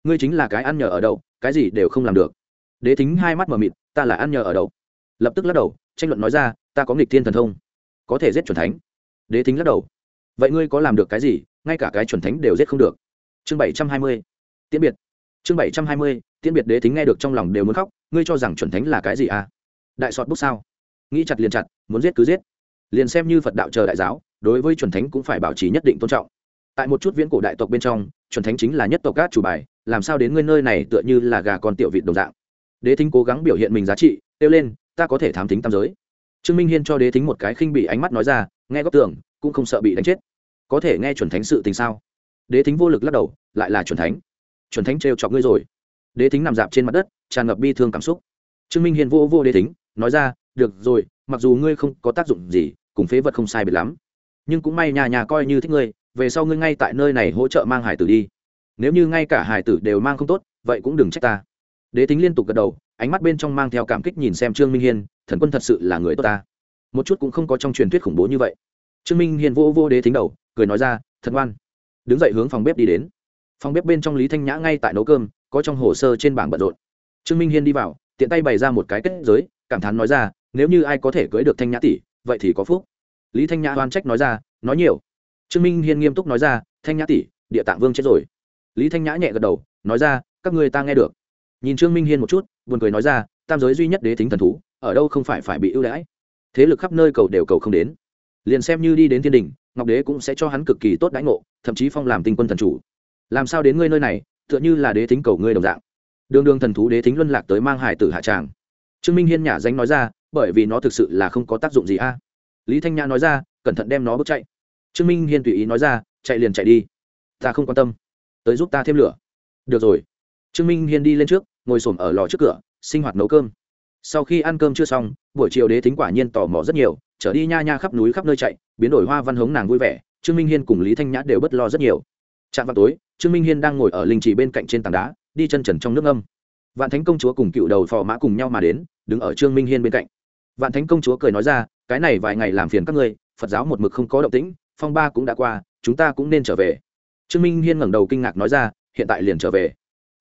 ngươi chính là cái ăn nhờ ở đậu cái gì đều không làm được. Đế thính hai mắt mờ mịt, ta là ăn nhờ ở đậu lập tức lắc đầu, tranh luận nói ra, ta có nghịch thiên thần thông, có thể giết chuẩn thánh. Đế thính lắc đầu, vậy ngươi có làm được cái gì, ngay cả cái chuẩn thánh đều giết không được? Chương bảy trăm hai mươi, tiễn biệt. Chương bảy trăm hai mươi, tiễn biệt đế tính nghe được trong lòng đều muốn khóc, ngươi cho rằng chuẩn thánh là cái gì à? Đại sọt bút sao? Nghĩ chặt liền chặt, muốn giết cứ giết. Liền xem như phật đạo chờ đại giáo đối với chuẩn thánh cũng phải bảo trì nhất định tôn trọng. Tại một chút viễn cổ đại tộc bên trong, chuẩn thánh chính là nhất tộc cát chủ bài, làm sao đến ngươi nơi này tựa như là gà con tiểu vịt đồng dạng. Đế thính cố gắng biểu hiện mình giá trị, kêu lên, ta có thể thám tính tam giới. Trương minh hiên cho đế thính một cái khinh bị ánh mắt nói ra, nghe góc tưởng, cũng không sợ bị đánh chết. Có thể nghe chuẩn thánh sự tình sao? Đế thính vô lực lắc đầu, lại là chuẩn thánh. Chuẩn thánh trêu chọc ngươi rồi. Đế thính nằm dạp trên mặt đất, tràn ngập bi thương cảm xúc. Trương minh hiên vô vô đế thính, nói ra, được rồi, mặc dù ngươi không có tác dụng gì, cùng phế vật không sai biệt lắm nhưng cũng may nhà nhà coi như thích ngươi, về sau ngươi ngay tại nơi này hỗ trợ mang hải tử đi. Nếu như ngay cả hải tử đều mang không tốt, vậy cũng đừng trách ta. Đế tính liên tục gật đầu, ánh mắt bên trong mang theo cảm kích nhìn xem trương minh hiên, thần quân thật sự là người tốt ta. Một chút cũng không có trong truyền thuyết khủng bố như vậy. Trương minh hiên vô vô đế tính đầu, cười nói ra, thật ngoan. Đứng dậy hướng phòng bếp đi đến. Phòng bếp bên trong lý thanh nhã ngay tại nấu cơm, có trong hồ sơ trên bảng bận rộn. Trương minh hiên đi vào, tiện tay bày ra một cái kết giới, cảm thán nói ra, nếu như ai có thể cưới được thanh nhã tỷ, vậy thì có phúc lý thanh nhã oan trách nói ra, nói nhiều. Trương minh hiên nghiêm túc nói ra, thanh nhã tỷ, địa tạng vương chết rồi. Lý thanh nhã nhẹ gật đầu, nói ra, các người ta nghe được. Nhìn trương minh hiên một chút, buồn cười nói ra, tam giới duy nhất đế thính thần thú, ở đâu không phải phải bị ưu đãi? Thế lực khắp nơi cầu đều cầu không đến. Liền xem như đi đến thiên đình, ngọc đế cũng sẽ cho hắn cực kỳ tốt đãi ngộ, thậm chí phong làm tinh quân thần chủ. Làm sao đến ngươi nơi này, tựa như là đế thính cầu ngươi đồng dạng? Đường đường thần thú đế thính luân lạc tới mang hải tử hạ tràng. Trương minh hiên nhả danh nói ra, bởi vì nó thực sự là không có tác dụng gì a lý thanh nhã nói ra, cẩn thận đem nó bước chạy. Trương minh hiên tùy ý nói ra, chạy liền chạy đi. Ta không quan tâm. Tới giúp ta thêm lửa. Được rồi. Trương minh hiên đi lên trước, ngồi s ổ m ở lò trước cửa, sinh hoạt nấu cơm. Sau khi ăn cơm chưa xong, buổi chiều đế tính quả nhiên tò mò rất nhiều, trở đi nha nha khắp núi khắp nơi chạy, biến đổi hoa văn hống nàng vui vẻ, trương minh hiên cùng lý thanh nhã đều bất lo rất nhiều. Trạm vào tối, trương minh hiên đang ngồi ở linh trì bên cạnh trên tảng đá, đi chân trần trong nước âm vạn thánh công chúa cùng cựu đầu phò mã cùng nhau mà đến, đứng ở trương minh hiên bên cạnh. Vạn thánh công chúa cười nói ra cái này vài ngày làm phiền các ngươi, phật giáo một mực không có động tĩnh, phong ba cũng đã qua, chúng ta cũng nên trở về. Trương minh hiên ngẩng đầu kinh ngạc nói ra, hiện tại liền trở về.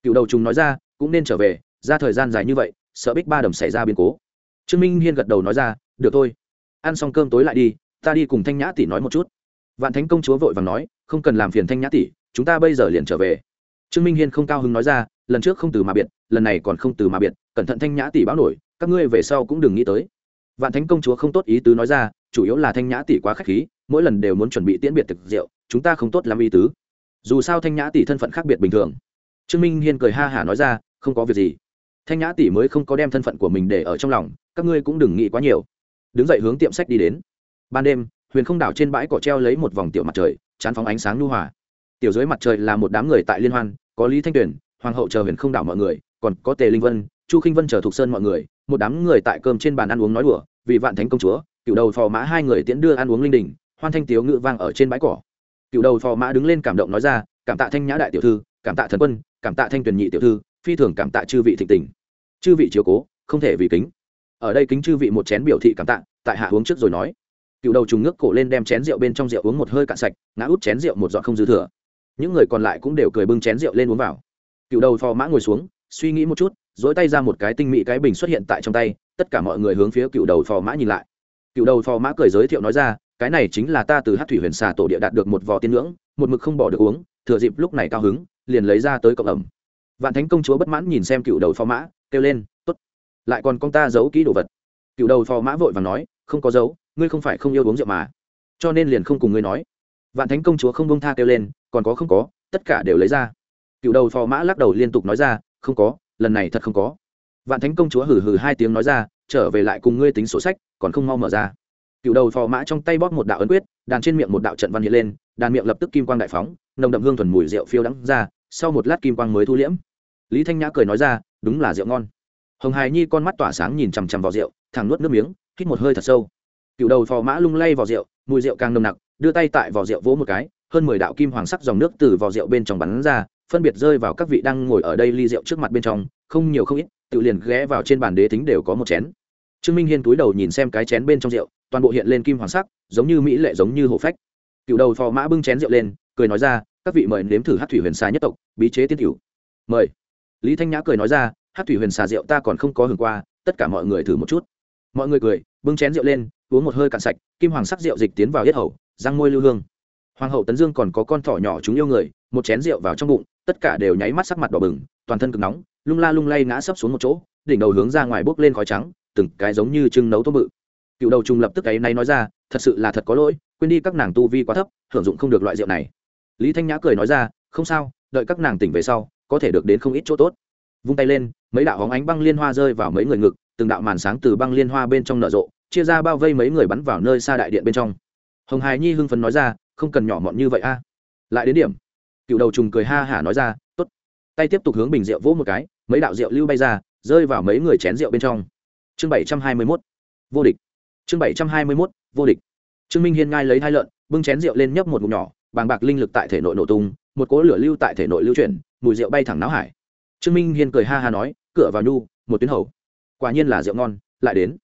Cựu đầu chúng nói ra, cũng nên trở về, ra thời gian dài như vậy, sợ bích ba đầm xảy ra biến cố. Trương minh hiên gật đầu nói ra, được thôi, ăn xong cơm tối lại đi, ta đi cùng thanh nhã tỷ nói một chút. Vạn thánh công chúa vội và nói, không cần làm phiền thanh nhã tỷ, chúng ta bây giờ liền trở về. Trương minh hiên không cao hứng nói ra, lần trước không từ mà biệt, lần này còn không từ mà biệt, cẩn thận thanh nhã tỷ báo nổi, các ngươi về sau cũng đừng nghĩ tới vạn thánh công chúa không tốt ý tứ nói ra, chủ yếu là thanh nhã tỷ quá k h á c h khí, mỗi lần đều muốn chuẩn bị tiễn biệt thực rượu, chúng ta không tốt làm ý tứ. Dù sao thanh nhã tỷ thân phận khác biệt bình thường. Trương minh hiên cười ha hả nói ra, không có việc gì. Thanh nhã tỷ mới không có đem thân phận của mình để ở trong lòng, các ngươi cũng đừng nghĩ quá nhiều. Đứng dậy hướng tiệm sách đi đến. Ban đêm, huyền không đảo trên bãi cỏ treo lấy một vòng tiểu mặt trời, chán phóng ánh sáng lưu hòa. Tiểu dưới mặt trời là một đám người tại liên hoan, có lý thanh tuyền, hoàng hậu chờ huyền không đảo mọi người, còn có tề linh vân, chu khinh vân chờ thuộc sơn mọi người một đám người tại cơm trên bàn ăn uống nói đùa, vì vạn thánh công chúa, cựu đầu phò mã hai người tiễn đưa ăn uống linh đình, hoan thanh tiếu ngự vang ở trên bãi cỏ. Cựu đầu phò mã đứng lên cảm động nói ra, cảm tạ thanh nhã đại tiểu thư, cảm tạ thần quân, cảm tạ thanh tuyền nhị tiểu thư, phi thường cảm tạ chư vị thịnh tình. Chư vị chiếu cố, không thể vì kính. Ở đây kính chư vị một chén biểu thị cảm tạ, tại hạ uống trước rồi nói. Cựu đầu trùng nước cổ lên đem chén rượu bên trong rượu uống một hơi cạn sạch, ngã út chén rượu một giọt không dư thừa. Những người còn lại cũng đều cười bưng chén rượu lên uống vào. Cựu đầu phò mã ngồi xuống, suy nghĩ một chút dối tay ra một cái tinh mỹ cái bình xuất hiện tại trong tay, tất cả mọi người hướng phía cựu đầu phò mã nhìn lại. Cựu đầu phò mã cười giới thiệu nói ra, cái này chính là ta từ hát thủy huyền xà tổ địa đạt được một vò tiên ngưỡng, một mực không bỏ được uống, thừa dịp lúc này cao hứng, liền lấy ra tới cộng ẩm. Vạn thánh công chúa bất mãn nhìn xem cựu đầu phò mã, kêu lên t ố t lại còn con ta giấu kỹ đồ vật. Cựu đầu phò mã vội và nói, không có giấu, ngươi không phải không yêu uống rượu mà. Cho nên liền không cùng ngươi nói. Vạn thánh công chúa không bông tha kêu lên, còn có không có, tất cả đều lấy ra. Cựu đầu phò mã lắc đầu liên tục nói ra, không có lần này thật không có. Vạn thánh công chúa hừ hừ hai tiếng nói ra, trở về lại cùng ngươi tính sổ sách, còn không mau mở ra. Cựu đầu phò mã trong tay bóp một đạo ấn quyết, đàn trên miệng một đạo trận văn hiện lên, đàn miệng lập tức kim quang đại phóng, nồng đậm hương thuần mùi rượu phiêu đắng ra, sau một lát kim quang mới thu liễm. Lý thanh nhã cười nói ra, đúng là rượu ngon. Hồng hài nhi con mắt tỏa sáng nhìn chằm chằm vào rượu, thẳng nuốt nước miếng, hít một hơi thật sâu. Cựu đầu phò mã lung lay vào rượu, mùi rượu càng nồng nặc, đưa tay tại vỏ rượu vỗ một cái, hơn mười đạo kim hoàng sắc dòng nước từ vỏ rượu bên trong bắn ra phân biệt rơi vào các vị đang ngồi ở đây ly rượu trước mặt bên trong, không nhiều không ít, tự liền ghé vào trên bàn đế tính đều có một chén. Trương minh hiên túi đầu nhìn xem cái chén bên trong rượu, toàn bộ hiện lên kim hoàng sắc, giống như mỹ lệ giống như hổ phách. Cựu đầu phò mã bưng chén rượu lên, cười nói ra, các vị mời nếm thử hát thủy huyền xà nhất tộc, bí chế tiên cửu. Mời. Lý thanh nhã cười nói ra, hát thủy huyền xà rượu ta còn không có hưởng qua, tất cả mọi người thử một chút. Mọi người cười, bưng chén rượu lên, uống một hơi cạn sạch, kim hoàng sắc rượu dịch tiến vào yết hầu, răng môi lưu hương. Hoàng hậu tấn dương còn có con thỏ nhỏ chúng yêu người, một chén rượu vào trong bụng tất cả đều nháy mắt sắc mặt đỏ bừng, toàn thân cực nóng, lung la lung lay ngã sấp xuống một chỗ, đỉnh đầu hướng ra ngoài bốc lên khói trắng, từng cái giống như trưng nấu tôm bự. Cựu đầu trùng lập tức ấy nay nói ra, thật sự là thật có lỗi, quên đi các nàng tu vi quá thấp, hưởng dụng không được loại rượu này. Lý thanh nhã cười nói ra, không sao, đợi các nàng tỉnh về sau, có thể được đến không ít chỗ tốt. Vung tay lên, mấy đạo hóng ánh băng liên hoa rơi vào mấy người ngực, từng đạo màn sáng từ băng liên hoa bên trong nở rộ, chia ra bao vây mấy người bắn vào nơi xa đại điện bên trong. Hồng hài nhi hưng phấn nói ra, không cần nhỏ mọn như vậy a. Lại đến điểm cựu đầu trùng cười ha hả nói ra t ố t tay tiếp tục hướng bình rượu vỗ một cái, mấy đạo rượu lưu bay ra, rơi vào mấy người chén rượu bên trong. Chương bảy trăm hai mươi mốt. Vô địch. Chương bảy trăm hai mươi mốt. Vô địch. Trương minh hiên ngai lấy hai lợn, bưng chén rượu lên nhấp một mục nhỏ, bàng bạc linh lực tại thể nội nổ tung, một cỗ lửa lưu tại thể nội lưu chuyển, mùi rượu bay thẳng náo hải. Trương minh hiên cười ha ha nói, cửa vào nhu, một tuyến hầu. Quả nhiên là rượu ngon, lại đến.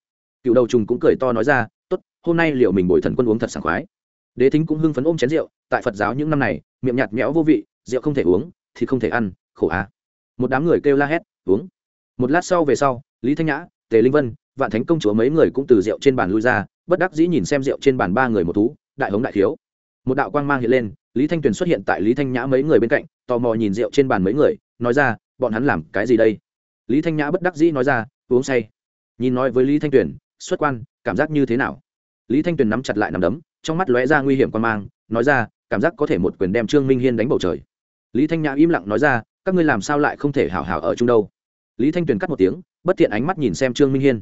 Cựu đầu trùng cũng cười to nói ra t ố t hôm nay liệu mình bồi thần quân uống thật sảng khoái đế thính cũng hưng phấn ôm chén rượu, tại phật giáo những năm này, miệng nhạt nhẽo vô vị, rượu không thể uống thì không thể ăn, khổ á một đám người kêu la hét, uống. Một lát sau về sau, lý thanh nhã, tề linh vân, vạn thánh công chúa mấy người cũng từ rượu trên bàn lui ra, bất đắc dĩ nhìn xem rượu trên bàn ba người một thú, đại hống đại thiếu. Một đạo quang mang hiện lên, lý thanh tuyền xuất hiện tại lý thanh nhã mấy người bên cạnh, tò mò nhìn rượu trên bàn mấy người, nói ra, bọn hắn làm cái gì đây? Lý thanh nhã bất đắc dĩ nói ra, uống say. Nhìn nói với lý thanh tuyền, xuất quan, cảm giác như thế nào? Lý thanh tuyền nắm chặt lại nằm đấm trong mắt lóe ra nguy hiểm quan mang, nói ra, cảm giác có thể một quyền đem trương minh hiên đánh bầu trời. Lý thanh nhã im lặng nói ra, các ngươi làm sao lại không thể hào hào ở chung đâu? Lý thanh tuyền cắt một tiếng, bất thiện ánh mắt nhìn xem trương minh hiên.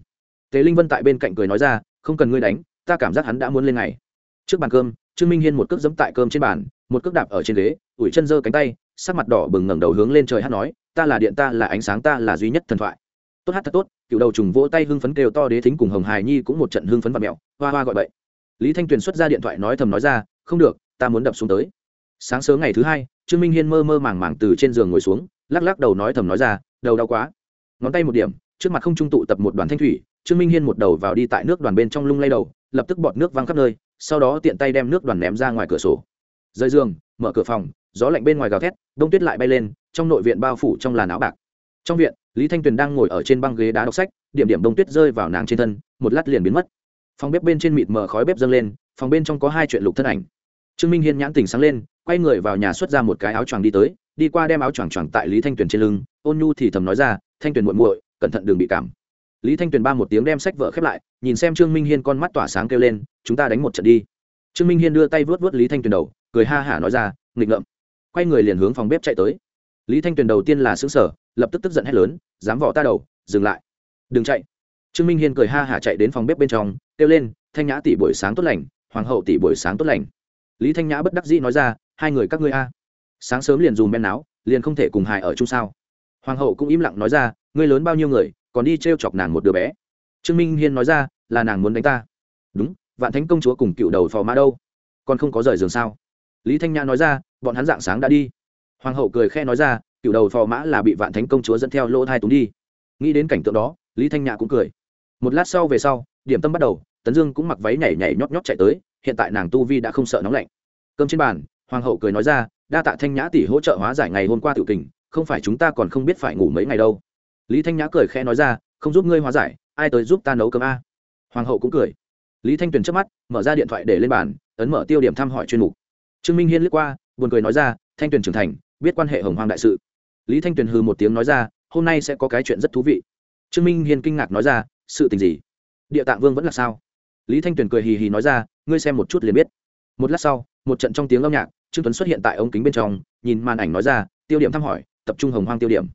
Tề linh vân tại bên cạnh cười nói ra, không cần ngươi đánh, ta cảm giác hắn đã muốn lên ngày. Trước bàn cơm, trương minh hiên một cước dẫm tại cơm trên bàn, một cước đạp ở trên ghế, ủi chân giơ cánh tay, sắc mặt đỏ bừng ngẩng đầu hướng lên trời hát nói, ta là điện, ta là ánh sáng, ta là duy nhất thần thoại. Tốt hát thật tốt, cựu đầu trùng vỗ tay hưng phấn kêu to đế thính cùng hồng hài nhi cũng một trận hưng phấn và mẹo, hoa hoa gọi bậy lý thanh tuyền xuất ra điện thoại nói thầm nói ra, không được, ta muốn đập xuống tới. Sáng sớm ngày thứ hai, trương minh hiên mơ mơ màng màng từ trên giường ngồi xuống, lắc lắc đầu nói thầm nói ra, đầu đau quá. Ngón tay một điểm, trước mặt không trung tụ tập một đoàn thanh thủy, trương minh hiên một đầu vào đi tại nước đoàn bên trong lung lay đầu, lập tức bọt nước văng khắp nơi, sau đó tiện tay đem nước đoàn ném ra ngoài cửa sổ. Rơi giường, mở cửa phòng, gió lạnh bên ngoài gào thét đông tuyết lại bay lên, trong nội viện bao phủ trong làn áo bạc. Trong viện, lý thanh tuyền đang ngồi ở trên băng ghế đá đọc sách, điểm điểm đông tuyết rơi vào nàng trên thân, một lát liền biến mất phòng bếp bên trên mịt mờ khói bếp dâng lên, phòng bên trong có hai chuyện lục thân ảnh. Trương minh hiên nhãn tỉnh sáng lên, quay người vào nhà xuất ra một cái áo choàng đi tới, đi qua đem áo choàng choàng tại lý thanh tuyền trên lưng, ôn nhu thì thầm nói ra, thanh tuyền muội muội, cẩn thận đừng bị cảm. Lý thanh tuyền ba một tiếng đem sách vợ khép lại, nhìn xem trương minh hiên con mắt tỏa sáng kêu lên, chúng ta đánh một trận đi. Trương minh hiên đưa tay vớt vớt lý thanh tuyền đầu, cười ha hả nói ra, nghịch ngợm. Quay người liền hướng phòng bếp chạy tới. Lý thanh tuyền đầu tiên là xứng sở lập tức tức giận hét lớn, dám vỏ ta đầu, dừng lại, đừng chạy. Trương minh hiên cười ha hả chạy đến phòng bếp bên trong kêu lên, thanh nhã tỷ buổi sáng tốt lành, hoàng hậu tỷ buổi sáng tốt lành. Lý thanh nhã bất đắc dĩ nói ra, hai người các ngươi a, sáng sớm liền dùm ben áo liền không thể cùng hài ở chung sao? Hoàng hậu cũng im lặng nói ra, ngươi lớn bao nhiêu người, còn đi t r e o chọc nàng một đứa bé? Trương minh hiên nói ra, là nàng muốn đánh ta. Đúng, vạn thánh công chúa cùng cựu đầu phò mã đâu? Còn không có rời giường sao? Lý thanh nhã nói ra, bọn hắn dạng sáng đã đi. Hoàng hậu cười khe nói ra, cựu đầu phò mã là bị vạn thánh công chúa dẫn theo lỗ thai túng đi. Nghĩ đến cảnh tượng đó, lý thanh nhã cũng cười. Một lát sau về sau, điểm tâm bắt đầu tấn dương cũng mặc váy nhảy nhảy nhót nhót chạy tới, hiện tại nàng tu vi đã không sợ nóng lạnh. Cơm trên bàn, hoàng hậu cười nói ra, đa tạ thanh nhã tỷ hỗ trợ hóa giải ngày hôm qua tự kình, không phải chúng ta còn không biết phải ngủ mấy ngày đâu. Lý thanh nhã cười khẽ nói ra, không giúp ngươi hóa giải, ai tới giúp ta nấu cơm a? Hoàng hậu cũng cười. Lý thanh tuyền trước mắt, mở ra điện thoại để lên bàn, ấn mở tiêu điểm thăm hỏi chuyên mục. Trương minh hiên lướt qua, buồn cười nói ra, thanh tuyền trưởng thành, biết quan hệ hồng hoàng đại sự. Lý thanh tuyền hừ một tiếng nói ra, hôm nay sẽ có cái chuyện rất thú vị. Trương minh hiên kinh ngạc nói ra, sự tình gì? Địa tạng vương vẫn là sao? Lý thanh tuyền cười hì hì nói ra, ngươi xem một chút liền biết. Một lát sau, một trận trong tiếng âm nhạc, trương tuấn xuất hiện tại ống kính bên trong, nhìn màn ảnh nói ra, tiêu điểm thăm hỏi, tập trung hồng hoang tiêu điểm.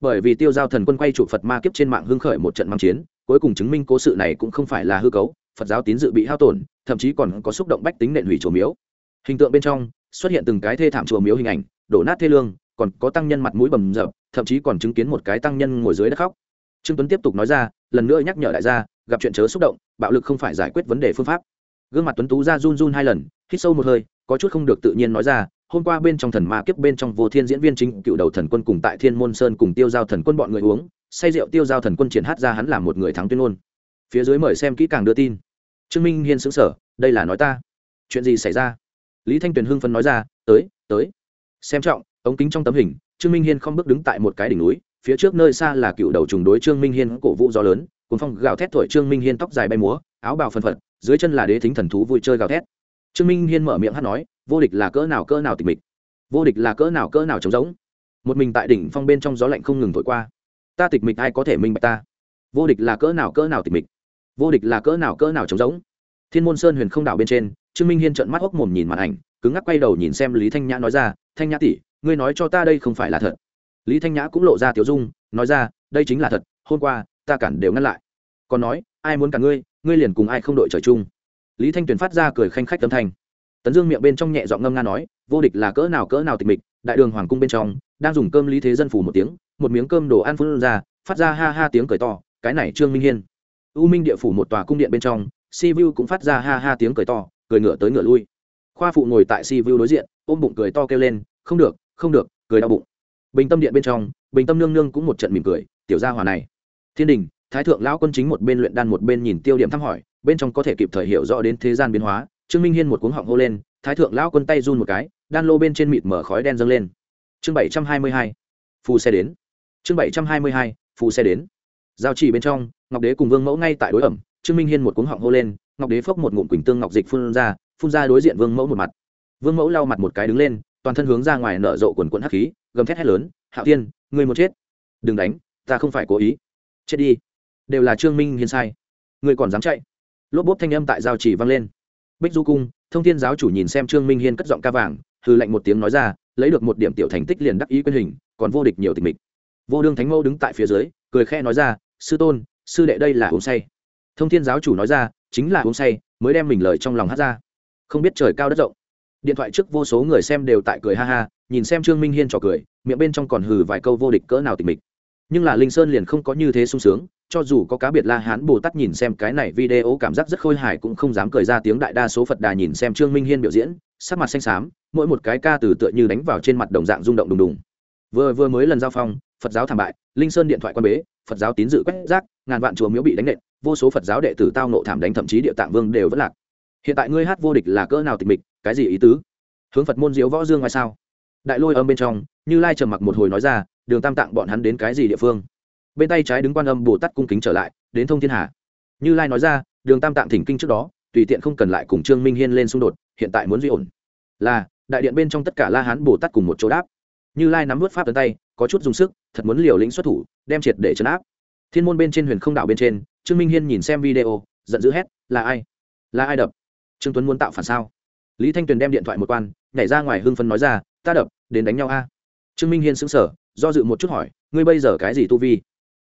Bởi vì tiêu giao thần quân quay trụ phật ma kiếp trên mạng hưng khởi một trận mang chiến, cuối cùng chứng minh cố sự này cũng không phải là hư cấu, phật giáo tín dự bị hao tổn, thậm chí còn có xúc động bách tính nện hủy chùa miếu. Hình tượng bên trong, xuất hiện từng cái thê thảm chùa miếu hình ảnh, đổ nát thê lương, còn có tăng nhân mặt mũi bầm rập thậm chí còn chứng kiến một cái tăng nhân ngồi dưới đất khóc. Trương tuấn tiếp tục nói ra, lần nữa nhắc nhở đại gia gặp chuyện chớ xúc động, bạo lực không phải giải quyết vấn đề phương pháp. Gương mặt tuấn tú ra run run hai lần, hít sâu một hơi, có chút không được tự nhiên nói ra, hôm qua bên trong thần ma kiếp bên trong vô thiên diễn viên chính, cựu đầu thần quân cùng tại thiên môn sơn cùng tiêu giao thần quân bọn người uống, say rượu tiêu giao thần quân triển hát ra hắn là một người thắng tuyên ngôn. Phía dưới mời xem kỹ càng đưa tin. Trương minh hiên xứng sở đây là nói ta. Chuyện gì xảy ra? Lý thanh tuyền hưng phấn nói ra, tới tới. Xem trọng, ống kính trong tấm hình, trương minh hiên không bước đứng tại một cái đỉnh núi, phía trước nơi xa là cựu đầu trùng đối trương minh hiên cổ vũ gió lớn cùng phong gào thét thổi trương minh hiên tóc dài bay múa, áo bào phân phật, dưới chân là đế thính thần thú vui chơi gào thét. Trương minh hiên mở miệng hát nói, vô địch là cỡ nào cỡ nào tịch mịch? Vô địch là cỡ nào cỡ nào trống rỗng? Một mình tại đỉnh phong bên trong gió lạnh không ngừng thổi qua. Ta tịch mịch ai có thể minh bạch ta? Vô địch là cỡ nào cỡ nào tịch mịch? Vô địch là cỡ nào cỡ nào trống rỗng? Thiên môn sơn huyền không đảo bên trên, trương minh hiên trợn mắt hốc mồm nhìn màn ảnh, cứng ngắc quay đầu nhìn xem lý thanh nhã nói ra, thanh nhã tỷ, ngươi nói cho ta đây không phải là thật. Lý thanh nhã cũng lộ ra tiểu dung, nói ra, đây chính là thật, hôm qua ta cản đều ngăn lại. Còn nói, ai muốn cả ngươi ngươi liền cùng ai không đội trời chung. Lý thanh tuyền phát ra cười khanh khách tâm thanh. Tấn dương miệng bên trong nhẹ giọng ngâm nga nói, vô địch là cỡ nào cỡ nào tịch mịch, đại đường hoàng cung bên trong, đang dùng cơm lý thế dân phủ một tiếng, một miếng cơm đồ ăn phun ra, phát ra ha ha tiếng cười to, cái này trương minh hiên. U minh địa phủ một tòa cung điện bên trong, si vu cũng phát ra ha ha tiếng cười to, cười ngửa tới ngửa lui. Khoa phụ ngồi tại si vu đối diện, ôm bụng cười to kêu lên, không được không được, cười đau bụng. Bình tâm điện bên trong, bình tâm nương nương cũng một trận mỉm cười, tiểu gia hòa này thiên đình, thái thượng lão quân chính một bên luyện đan một bên nhìn tiêu điểm thăm hỏi, bên trong có thể kịp thời hiểu rõ đến thế gian biến hóa. Trương minh hiên một cuống họng hô lên, thái thượng lão quân tay run một cái, đan lô bên trên mịt mở khói đen dâng lên. Chương bảy trăm hai mươi hai, phù xe đến. Chương bảy trăm hai mươi hai, phù xe đến. Giao chỉ bên trong, ngọc đế cùng vương mẫu ngay tại đối ẩm. Trương minh hiên một cuống họng hô lên, ngọc đế phốc một ngụm quỳnh tương ngọc dịch phun ra phun ra đối diện vương mẫu một mặt. Vương mẫu lau mặt một cái đứng lên, toàn thân hướng ra ngoài nở rộ quần quận hắc khí, gầm thét hét lớn, hạo tiên người một chết? Đừng đánh, ta không phải cố ý chết đi. Đều là trương minh hiên sai. Người còn dám chạy. Lốp bốp thanh âm tại giao chỉ vang lên. Bích du cung, thông thiên giáo chủ nhìn xem trương minh hiên cất giọng ca vàng hư lệnh một tiếng nói ra, lấy được một điểm tiểu thành tích liền đắc ý quyền hình, còn vô địch nhiều tình mịch. Vô đương thánh mâu đứng tại phía dưới, cười khe nói ra, sư tôn, sư đệ đây là uống say. Thông thiên giáo chủ nói ra, chính là uống say, mới đem mình lời trong lòng hát ra. Không biết trời cao đất rộng. Điện thoại trước vô số người xem đều tại cười ha ha, nhìn xem trương minh hiên trò cười, miệng bên trong còn hừ vài câu vô địch cỡ nào tình mịch nhưng là linh sơn liền không có như thế sung sướng, cho dù có cá biệt la hán bồ tát nhìn xem cái này video cảm giác rất khôi hài cũng không dám cười ra tiếng đại đa số phật đà nhìn xem trương minh hiên biểu diễn, sắc mặt xanh xám, mỗi một cái ca từ tựa như đánh vào trên mặt đồng dạng rung động đùng đùng. Vừa vừa mới lần giao phong, phật giáo thảm bại, linh sơn điện thoại quan bế, phật giáo tín dự quét rác, ngàn vạn chùa miếu bị đánh nện, vô số phật giáo đệ tử tao nộ thảm đánh thậm chí địa tạng vương đều vẫn lạc. Hiện tại ngươi hát vô địch là cỡ nào tịch mịch, cái gì ý tứ? Hướng phật môn diếu võ dương ngoài sao? Đại lôi âm bên trong, như lai trầm mặc một hồi nói ra đường tam tạng bọn hắn đến cái gì địa phương? Bên tay trái đứng quan âm bồ tát cung kính trở lại, đến thông thiên hà. Như lai nói ra, đường tam tạng thỉnh kinh trước đó, tùy tiện không cần lại cùng trương minh hiên lên xung đột, hiện tại muốn duy ổn. Là, đại điện bên trong tất cả la hán bồ tát cùng một chỗ đáp. Như lai nắm vớt pháp tấn tay, có chút dùng sức, thật muốn liều lĩnh xuất thủ, đem triệt để chấn áp. Thiên môn bên trên huyền không đảo bên trên, trương minh hiên nhìn xem video, giận dữ hét, là ai? Là ai đập? Trương tuấn muốn tạo phản sao? Lý thanh tuyền đem điện thoại một quan, nhảy ra ngoài hưng phân nói ra, ta đập, đến đánh nhau a. Trương minh hiên xứng sở do dự một chút hỏi, ngươi bây giờ cái gì tu vi?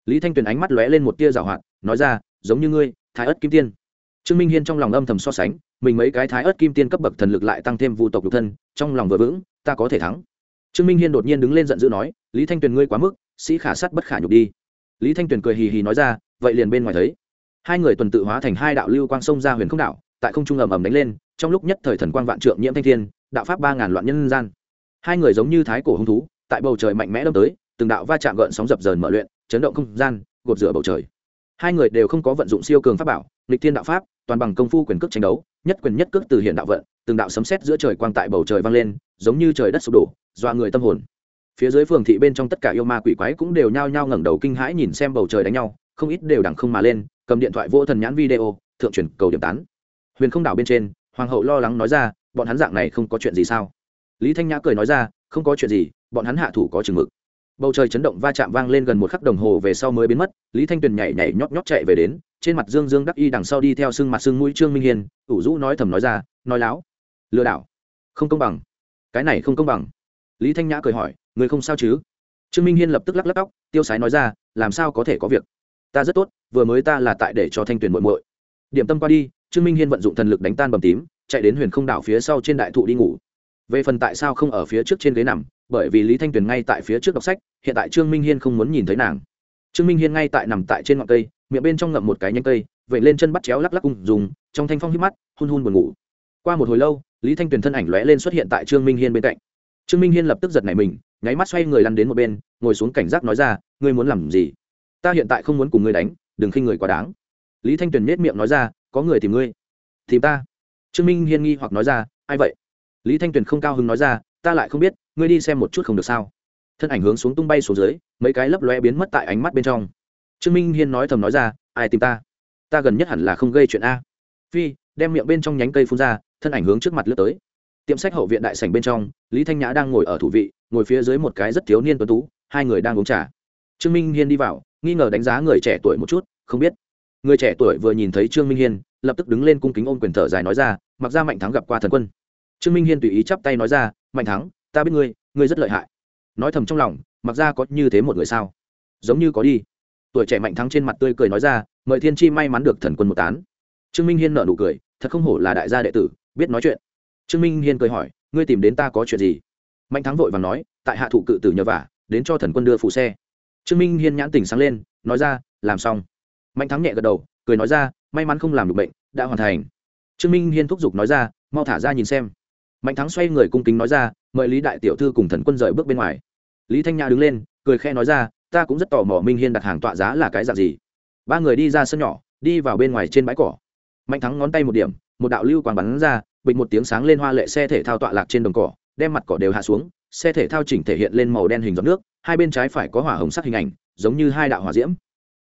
Lý thanh tuyền ánh mắt lóe lên một tia rào hoạt, nói ra, giống như ngươi, thái ớt kim tiên. Trương minh hiên trong lòng âm thầm so sánh, mình mấy cái thái ớt kim tiên cấp bậc thần lực lại tăng thêm vụ tộc độc thân, trong lòng vừa vững, ta có thể thắng. Trương minh hiên đột nhiên đứng lên giận dữ nói, lý thanh tuyền ngươi quá mức, sĩ khả sắt bất khả nhục đi. Lý thanh tuyền cười hì hì nói ra, vậy liền bên ngoài thấy. Hai người tuần tự hóa thành hai đạo lưu quang sông ra huyền không đạo tại không trung ầm ầm đánh lên, trong lúc nhất thời thần quang vạn trượng nhiễm thanh thiên, đạo pháp ba ngàn loạn nhân gian. Hai người giống như thái cổ hung thú tại bầu trời mạnh mẽ đâm tới, từng đạo va chạm gợn sóng dập dờn mở luyện, chấn động không gian, gột rửa bầu trời. Hai người đều không có vận dụng siêu cường pháp bảo lịch thiên đạo pháp, toàn bằng công phu quyền cước tranh đấu, nhất quyền nhất cước từ hiện đạo vận, từng đạo sấm sét giữa trời quang tại bầu trời vang lên, giống như trời đất sụp đổ, dọa người tâm hồn. Phía dưới phường thị bên trong tất cả yêu ma quỷ quái cũng đều nhao nhao ngẩng đầu kinh hãi nhìn xem bầu trời đánh nhau, không ít đều đẳng không mà lên, cầm điện thoại vô thần nhãn video, thượng truyền cầu điểm tán. Huyền không đảo bên trên, hoàng hậu lo lắng nói ra, bọn hắn dạng này không có chuyện gì sao? Lý thanh nhã cười nói ra không có chuyện gì, bọn hắn hạ thủ có chừng mực. Bầu trời chấn động va chạm vang lên gần một khắc đồng hồ về sau mới biến mất, lý thanh tuyền nhảy nhảy nhót nhót chạy về đến, trên mặt dương dương đắc y đằng sau đi theo sưng mặt sưng mũi trương minh hiền ủ rũ nói thầm nói ra, nói láo, lừa đảo, không công bằng, cái này không công bằng. Lý thanh nhã cười hỏi, người không sao chứ? Trương minh hiên lập tức lắc lắc tóc, tiêu sái nói ra, làm sao có thể có việc? Ta rất tốt, vừa mới ta là tại để cho thanh tuyền muội muội. Điểm tâm qua đi, trương minh hiên vận dụng thần lực đánh tan bầm tím, chạy đến huyền không đảo phía sau trên đại thụ đi ngủ về phần tại sao không ở phía trước trên ghế nằm, bởi vì lý thanh tuyền ngay tại phía trước đọc sách, hiện tại trương minh hiên không muốn nhìn thấy nàng. Trương minh hiên ngay tại nằm tại trên ngọn cây, miệng bên trong ngậm một cái nhánh cây vậy lên chân bắt chéo lắc lắc cùng dùng trong thanh phong hít mắt, hun hun buồn ngủ. Qua một hồi lâu, lý thanh tuyền thân ảnh lóe lên xuất hiện tại trương minh hiên bên cạnh. Trương minh hiên lập tức giật nảy mình, nháy mắt xoay người lăn đến một bên, ngồi xuống cảnh giác nói ra, ngươi muốn làm gì? Ta hiện tại không muốn cùng ngươi đánh, đừng khinh người quá đáng. Lý thanh tuyền nết miệng nói ra, có người tìm ngươi. Tìm ta? Trương minh hiên nghi hoặc nói ra, ai vậy? Lý thanh tuyền không cao hứng nói ra, ta lại không biết, ngươi đi xem một chút không được sao? Thân ảnh hướng xuống tung bay xuống dưới, mấy cái lấp loe biến mất tại ánh mắt bên trong. Trương minh hiên nói thầm nói ra, ai tìm ta? Ta gần nhất hẳn là không gây chuyện a. Phi, đem miệng bên trong nhánh cây phun ra, thân ảnh hướng trước mặt lướt tới. Tiệm sách hậu viện đại sảnh bên trong, lý thanh nhã đang ngồi ở thủ vị, ngồi phía dưới một cái rất thiếu niên tuấn tú, hai người đang uống trà. Trương minh hiên đi vào, nghi ngờ đánh giá người trẻ tuổi một chút, không biết. Người trẻ tuổi vừa nhìn thấy trương minh hiên, lập tức đứng lên cung kính ôm quyền thở dài nói ra, mặc ra mạnh thắng gặp qua thần quân trương minh hiên tùy ý chắp tay nói ra, mạnh thắng, ta biết ngươi ngươi rất lợi hại. Nói thầm trong lòng, mặc ra có như thế một người sao? Giống như có đi. Tuổi trẻ mạnh thắng trên mặt tươi cười nói ra, mời thiên chi may mắn được thần quân một tán. Trương minh hiên nợ nụ cười, thật không hổ là đại gia đệ tử, biết nói chuyện. Trương minh hiên cười hỏi, ngươi tìm đến ta có chuyện gì? Mạnh thắng vội và nói, tại hạ thụ cự tử nhờ vả, đến cho thần quân đưa phụ xe. Trương minh hiên nhãn tỉnh sáng lên, nói ra, làm xong. Mạnh thắng nhẹ gật đầu, cười nói ra, may mắn không làm được bệnh, đã hoàn thành. Trương minh hiên thúc giục nói ra, mau thả ra nhìn xem mạnh thắng xoay người cung kính nói ra, mời lý đại tiểu thư cùng thần quân rời bước bên ngoài. Lý thanh nhã đứng lên, cười khe nói ra, ta cũng rất tò mò minh hiên đặt hàng tọa giá là cái dạng gì. Ba người đi ra sân nhỏ, đi vào bên ngoài trên bãi cỏ. Mạnh thắng ngón tay một điểm, một đạo lưu quang bắn ra, bịch một tiếng sáng lên hoa lệ xe thể thao tọa lạc trên đồng cỏ, đem mặt cỏ đều hạ xuống, xe thể thao chỉnh thể hiện lên màu đen hình giọt nước, hai bên trái phải có hỏa hồng sắc hình ảnh, giống như hai đạo hỏa diễm.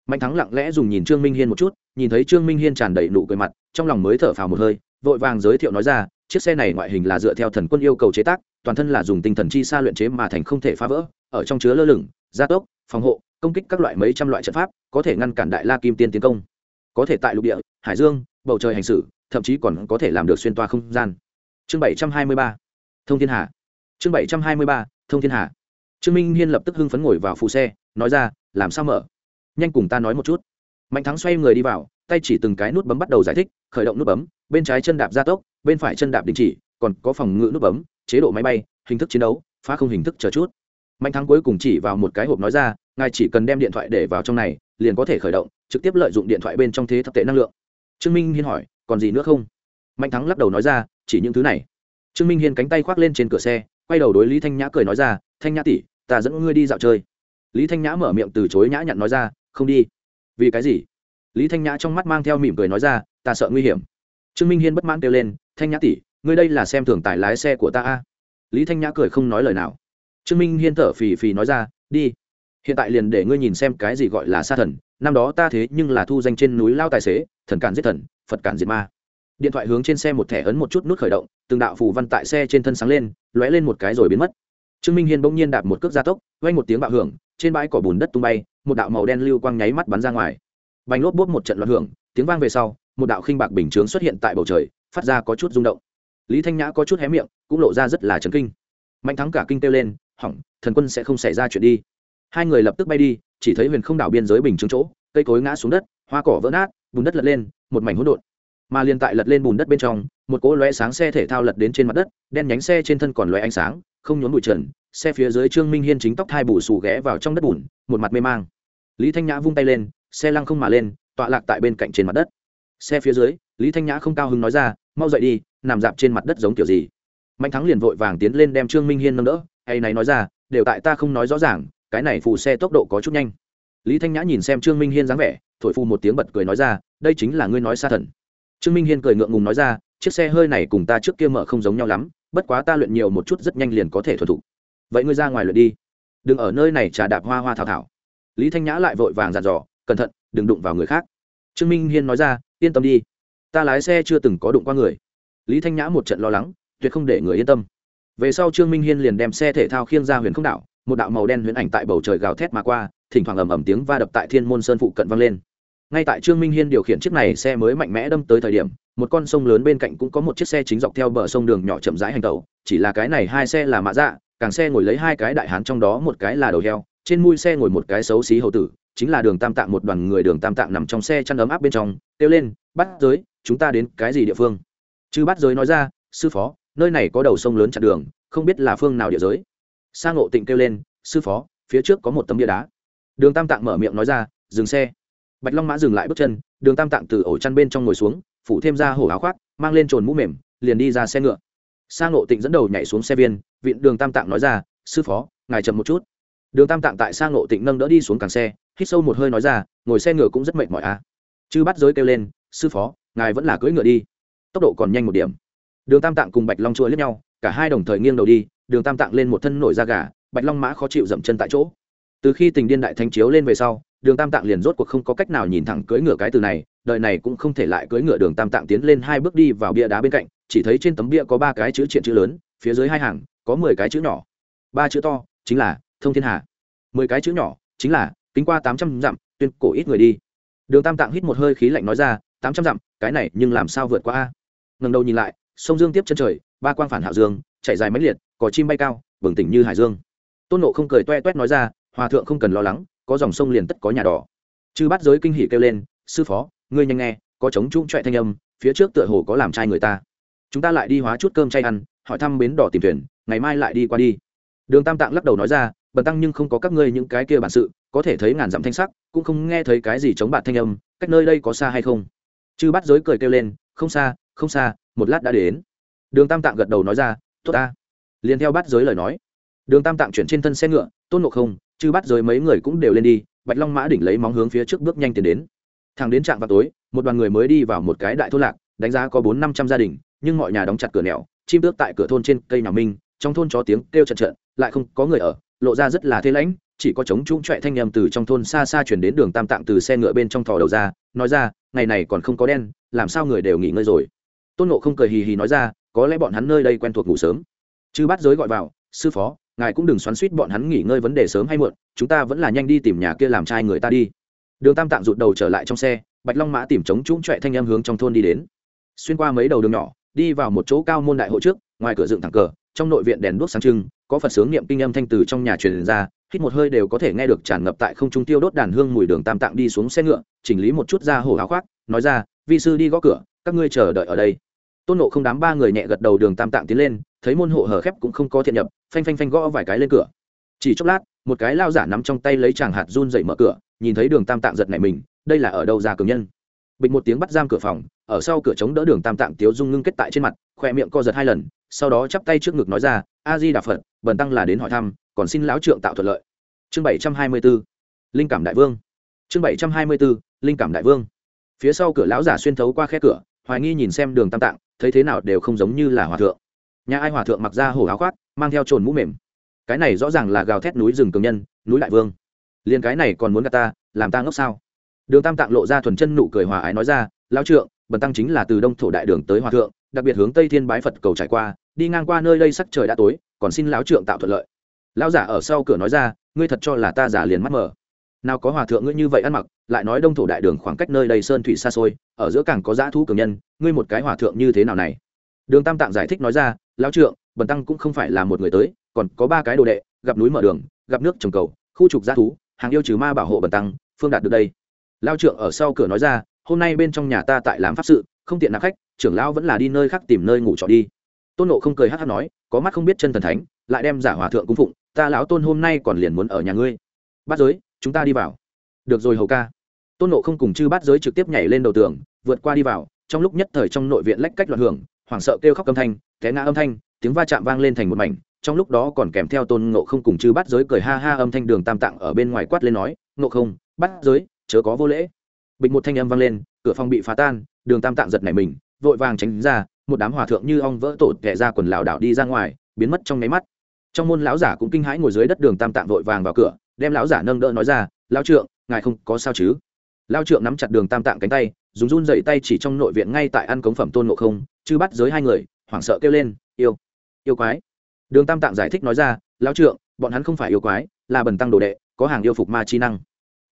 Mạnh thắng lặng lẽ dùng nhìn trương minh hiên một chút, nhìn thấy trương minh hiên tràn đầy nụ cười mặt, trong lòng mới thở phào một hơi, vội vàng giới thiệu nói ra chiếc xe này ngoại hình là dựa theo thần quân yêu cầu chế tác, toàn thân là dùng tinh thần chi sa luyện chế mà thành không thể phá vỡ, ở trong chứa lơ lửng, gia tốc, phòng hộ, công kích các loại mấy trăm loại trận pháp, có thể ngăn cản đại la kim tiên tiến công. Có thể tại lục địa, hải dương, bầu trời hành xử, thậm chí còn có thể làm được xuyên toa không gian. Chương bảy trăm hai mươi ba, thông thiên hà. Chương bảy trăm hai mươi ba, thông thiên hà. Trương minh hiên lập tức hưng phấn ngồi vào phụ xe, nói ra, làm sao mở? Nhanh cùng ta nói một chút. Mạnh thắng xoay người đi vào, tay chỉ từng cái nút bấm bắt đầu giải thích, khởi động nút bấm, bên trái chân đạp gia tốc bên phải chân đạp đình chỉ, còn có phòng ngự nút bấm, chế độ máy bay, hình thức chiến đấu, phá không hình thức chờ chút. Mạnh thắng cuối cùng chỉ vào một cái hộp nói ra, ngài chỉ cần đem điện thoại để vào trong này, liền có thể khởi động, trực tiếp lợi dụng điện thoại bên trong thế thập tệ năng lượng. Trương minh hiên hỏi, còn gì nữa không? Mạnh thắng lắc đầu nói ra, chỉ những thứ này. Trương minh hiên cánh tay khoác lên trên cửa xe, quay đầu đối lý thanh nhã cười nói ra, thanh nhã tỷ, ta dẫn ngươi đi dạo chơi. Lý thanh nhã mở miệng từ chối nhã nhặn nói ra, không đi. Vì cái gì? Lý thanh nhã trong mắt mang theo mỉm cười nói ra, ta sợ nguy hiểm trương minh hiên bất mãn kêu lên, thanh nhã tỷ, ngươi đây là xem thường tài lái xe của ta a? Lý thanh nhã cười không nói lời nào. Trương minh hiên thở phì phì nói ra, đi, hiện tại liền để ngươi nhìn xem cái gì gọi là sa thần. Năm đó ta thế nhưng là thu danh trên núi lao tài xế, thần cản giết thần, phật cản diệt ma. Điện thoại hướng trên xe một thẻ ấn một chút nút khởi động, từng đạo phù văn tại xe trên thân sáng lên, lóe lên một cái rồi biến mất. Trương minh hiên bỗng nhiên đạp một cước gia tốc vay một tiếng bạo hưởng, trên bãi cỏ bùn đất tung bay, một đạo màu đen lưu quang nháy mắt bắn ra ngoài. Bánh lốp bốp một trận loạn hưởng, tiếng vang về sau một đạo khinh bạc bình chướng xuất hiện tại bầu trời, phát ra có chút rung động. Lý thanh nhã có chút hé miệng, cũng lộ ra rất là chấn kinh. Mạnh thắng cả kinh kêu lên, hỏng, thần quân sẽ không xảy ra chuyện đi. Hai người lập tức bay đi, chỉ thấy huyền không đảo biên giới bình chướng chỗ, cây cối ngã xuống đất, hoa cỏ vỡ nát, bùn đất lật lên, một mảnh hỗn độn. Mà liền tại lật lên bùn đất bên trong, một cỗ lóe sáng xe thể thao lật đến trên mặt đất, đen nhánh xe trên thân còn lóe ánh sáng, không nhốn bụi trần, xe phía dưới trương minh hiên chính tóc thai bù xù ghé vào trong đất bùn, một mặt mê mang. Lý thanh nhã vung tay lên, xe lăng không mà lên, tọa lạc tại bên cạnh trên mặt đất xe phía dưới, lý thanh nhã không cao hứng nói ra, mau dậy đi, nằm dạp trên mặt đất giống kiểu gì? Mạnh thắng liền vội vàng tiến lên đem trương minh hiên nâng đỡ hay này nói ra, đều tại ta không nói rõ ràng, cái này phù xe tốc độ có chút nhanh. Lý thanh nhã nhìn xem trương minh hiên dáng vẻ, thổi phù một tiếng bật cười nói ra, đây chính là ngươi nói xa thần. Trương minh hiên cười ngượng ngùng nói ra, chiếc xe hơi này cùng ta trước kia mở không giống nhau lắm, bất quá ta luyện nhiều một chút rất nhanh liền có thể thuần thục. Vậy ngươi ra ngoài luyện đi. Đừng ở nơi này trà đạp hoa hoa thảo thảo. Lý thanh nhã lại vội vàng dàn dò, cẩn thận, đừng đụng vào người khác. Trương minh hiên nói ra yên tâm đi. Ta lái xe chưa từng có đụng qua người. Lý thanh nhã một trận lo lắng, tuyệt không để người yên tâm. Về sau trương minh hiên liền đem xe thể thao khiêng ra huyền không đảo, một đạo màu đen huyền ảnh tại bầu trời gào thét mà qua, thỉnh thoảng ầm ầm tiếng va đập tại thiên môn sơn phụ cận vang lên. Ngay tại trương minh hiên điều khiển chiếc này xe mới mạnh mẽ đâm tới thời điểm, một con sông lớn bên cạnh cũng có một chiếc xe chính dọc theo bờ sông đường nhỏ chậm rãi hành tẩu, chỉ là cái này hai xe là mã dạ càng xe ngồi lấy hai cái đại hán trong đó một cái là đầu heo, trên mui xe ngồi một cái xấu xí hầu tử chính là đường tam tạng một đoàn người đường tam tạng nằm trong xe chăn ấm áp bên trong, kêu lên bắt giới, chúng ta đến cái gì địa phương? Chứ bắt giới nói ra, sư phó, nơi này có đầu sông lớn chặn đường, không biết là phương nào địa giới. Sang ngộ tịnh kêu lên, sư phó, phía trước có một tấm bia đá. Đường tam tạng mở miệng nói ra, dừng xe. Bạch long mã dừng lại bước chân, đường tam tạng từ ổ chăn bên trong ngồi xuống, phủ thêm ra hổ áo khoác, mang lên trồn mũ mềm, liền đi ra xe ngựa. Sang ngộ tịnh dẫn đầu nhảy xuống xe viên viện đường tam tạng nói ra, sư phó, ngài chậm một chút. Đường tam tạng tại sang ngộ tịnh nâng đỡ đi xuống càng xe hít sâu một hơi nói ra, ngồi xe ngựa cũng rất mệt mỏi à. Chư bắt giới kêu lên, sư phó, ngài vẫn là cưỡi ngựa đi. Tốc độ còn nhanh một điểm. Đường tam tạng cùng bạch long chua lướt nhau, cả hai đồng thời nghiêng đầu đi, đường tam tạng lên một thân nổi da gà, bạch long mã khó chịu dậm chân tại chỗ. Từ khi tình điên đại thánh chiếu lên về sau, đường tam tạng liền rốt cuộc không có cách nào nhìn thẳng cưỡi ngựa cái từ này, đời này cũng không thể lại cưỡi ngựa đường tam tạng tiến lên hai bước đi vào bia đá bên cạnh, chỉ thấy trên tấm bia có ba cái chữ triện chữ lớn, phía dưới hai hàng, có mười cái chữ nhỏ. Ba chữ to, chính là thông thiên hà. Mười cái chữ nhỏ, chính là kính qua tám trăm dặm, tuyên cổ ít người đi. Đường tam tạng hít một hơi khí lạnh nói ra, tám trăm dặm, cái này nhưng làm sao vượt qua a? Ngần đầu nhìn lại, sông dương tiếp chân trời, ba quang phản hạo dương, chạy dài máy liệt, có chim bay cao, bừng tỉnh như hải dương. Tôn nộ không cười toe toét nói ra, hòa thượng không cần lo lắng, có dòng sông liền tất có nhà đỏ. Chư bắt giới kinh hỉ kêu lên, sư phó, ngươi nhanh nghe, có chống trung trọi thanh âm, phía trước tựa hồ có làm trai người ta. Chúng ta lại đi hóa chút cơm chay ăn, hỏi thăm bến đỏ tìm thuyền, ngày mai lại đi qua đi. Đường tam tạng lắc đầu nói ra, bần tăng nhưng không có các ngươi những cái kia bản sự có thể thấy ngàn dặm thanh sắc, cũng không nghe thấy cái gì chống bạt thanh âm, cách nơi đây có xa hay không? Chư bắt giới cười kêu lên, không xa không xa, một lát đã đến. Đường tam tạng gật đầu nói ra, tốt ta. Liền theo bắt giới lời nói. Đường tam tạng chuyển trên thân xe ngựa, tôn ngộ không, chư bắt giới mấy người cũng đều lên đi, bạch long mã đỉnh lấy móng hướng phía trước bước nhanh tiến đến. Thẳng đến trạm vào tối, một đoàn người mới đi vào một cái đại thôn lạc, đánh giá có bốn năm trăm gia đình, nhưng mọi nhà đóng chặt cửa nẻo, chim tước tại cửa thôn trên cây nhà minh, trong thôn chó tiếng kêu chật trợn lại không có người ở, lộ ra rất là thế lãnh chỉ có trống trũng trọe thanh nhầm từ trong thôn xa xa chuyển đến đường tam tạng từ xe ngựa bên trong thò đầu ra, nói ra, ngày này còn không có đen, làm sao người đều nghỉ ngơi rồi? Tôn nộ không cười hì hì nói ra, có lẽ bọn hắn nơi đây quen thuộc ngủ sớm. Chư bắt giới gọi vào, sư phó, ngài cũng đừng xoắn suýt bọn hắn nghỉ ngơi vấn đề sớm hay muộn, chúng ta vẫn là nhanh đi tìm nhà kia làm trai người ta đi. Đường tam tạng rụt đầu trở lại trong xe, bạch long mã tìm chống trũng trọe thanh em hướng trong thôn đi đến. Xuyên qua mấy đầu đường nhỏ, đi vào một chỗ cao môn đại hội trước, ngoài cửa dựng thẳng cờ trong nội viện đèn đuốc sáng trưng, có phật sướng niệm kinh âm thanh từ trong nhà truyền ra, hít một hơi đều có thể nghe được tràn ngập tại không trung tiêu đốt đàn hương mùi đường tam tạng đi xuống xe ngựa, chỉnh lý một chút ra hổ áo khoác, nói ra, vi sư đi gõ cửa, các ngươi chờ đợi ở đây. Tôn nộ không đám ba người nhẹ gật đầu đường tam tạng tiến lên, thấy môn hộ hở khép cũng không có thiện nhập, phanh phanh phanh gõ vài cái lên cửa. Chỉ chốc lát, một cái lao giả nắm trong tay lấy chàng hạt run dậy mở cửa, nhìn thấy đường tam tạng giật này mình, đây là ở đâu ra cường nhân? Bịch một tiếng bắt giam cửa phòng, ở sau cửa chống đỡ đường tam tạng tiếu dung ngưng kết tại trên mặt, khoe miệng co giật hai lần sau đó chắp tay trước ngực nói ra, a di đà phật, bần tăng là đến hỏi thăm, còn xin lão trượng tạo thuận lợi. Chương bảy trăm hai mươi b ố linh cảm đại vương. Chương bảy trăm hai mươi b ố linh cảm đại vương. Phía sau cửa lão giả xuyên thấu qua khe cửa, hoài nghi nhìn xem đường tam tạng, thấy thế nào đều không giống như là hòa thượng. Nhà ai hòa thượng mặc ra hổ áo khoác, mang theo trồn mũ mềm. Cái này rõ ràng là gào thét núi rừng cường nhân, núi đại vương. Liền cái này còn muốn gạt ta, làm ta ngốc sao? Đường tam tạng lộ ra thuần chân nụ cười hòa ái nói ra, lão trượng, bần tăng chính là từ đông thổ đại đường tới hòa thượng, đặc biệt hướng tây thiên bái phật cầu trải qua đi ngang qua nơi đây sắc trời đã tối, còn xin lão trượng tạo thuận lợi. Lão giả ở sau cửa nói ra, ngươi thật cho là ta giả liền mắt mở. Nào có hòa thượng ngươi như vậy ăn mặc, lại nói đông thổ đại đường khoảng cách nơi đây sơn thủy xa xôi, ở giữa càng có dã thú cường nhân, ngươi một cái hòa thượng như thế nào này? Đường tam tạng giải thích nói ra, lão trượng, bần tăng cũng không phải là một người tới, còn có ba cái đồ đệ, gặp núi mở đường, gặp nước trồng cầu, khu trục dã thú, hàng yêu trừ ma bảo hộ bần tăng, phương đạt được đây. Lao trượng ở sau cửa nói ra, hôm nay bên trong nhà ta tại làm pháp sự, không tiện nạp khách, trưởng lão vẫn là đi nơi khác tìm nơi ngủ trọ đi tôn nộ không cười hát hát nói, có mắt không biết chân thần thánh, lại đem giả hòa thượng cung phụng, ta lão tôn hôm nay còn liền muốn ở nhà ngươi. Bắt giới, chúng ta đi vào. Được rồi hầu ca. Tôn nộ không cùng chư bắt giới trực tiếp nhảy lên đầu tường, vượt qua đi vào, trong lúc nhất thời trong nội viện lách cách loạn hưởng, hoảng sợ kêu khóc âm thanh, té ngã âm thanh, tiếng va chạm vang lên thành một mảnh, trong lúc đó còn kèm theo tôn nộ không cùng chư bắt giới cười ha ha âm thanh đường tam tạng ở bên ngoài quát lên nói nộ không bắt giới, chớ có vô lễ. Bịch một thanh âm vang lên, cửa phòng bị phá tan, đường tam tạng giật nảy mình, vội vàng tránh ra một đám hòa thượng như ong vỡ tổ kẻ ra quần lảo đảo đi ra ngoài, biến mất trong nháy mắt. Trong môn lão giả cũng kinh hãi ngồi dưới đất đường tam tạng vội vàng vào cửa, đem lão giả nâng đỡ nói ra, lão trượng, ngài không có sao chứ? Lão trượng nắm chặt đường tam tạng cánh tay, dùng run dậy tay chỉ trong nội viện ngay tại ăn cống phẩm tôn ngộ không chứ bắt giới hai người, hoảng sợ kêu lên, yêu yêu quái. Đường tam tạng giải thích nói ra, lão trượng, bọn hắn không phải yêu quái, là bần tăng đồ đệ, có hàng yêu phục ma chi năng.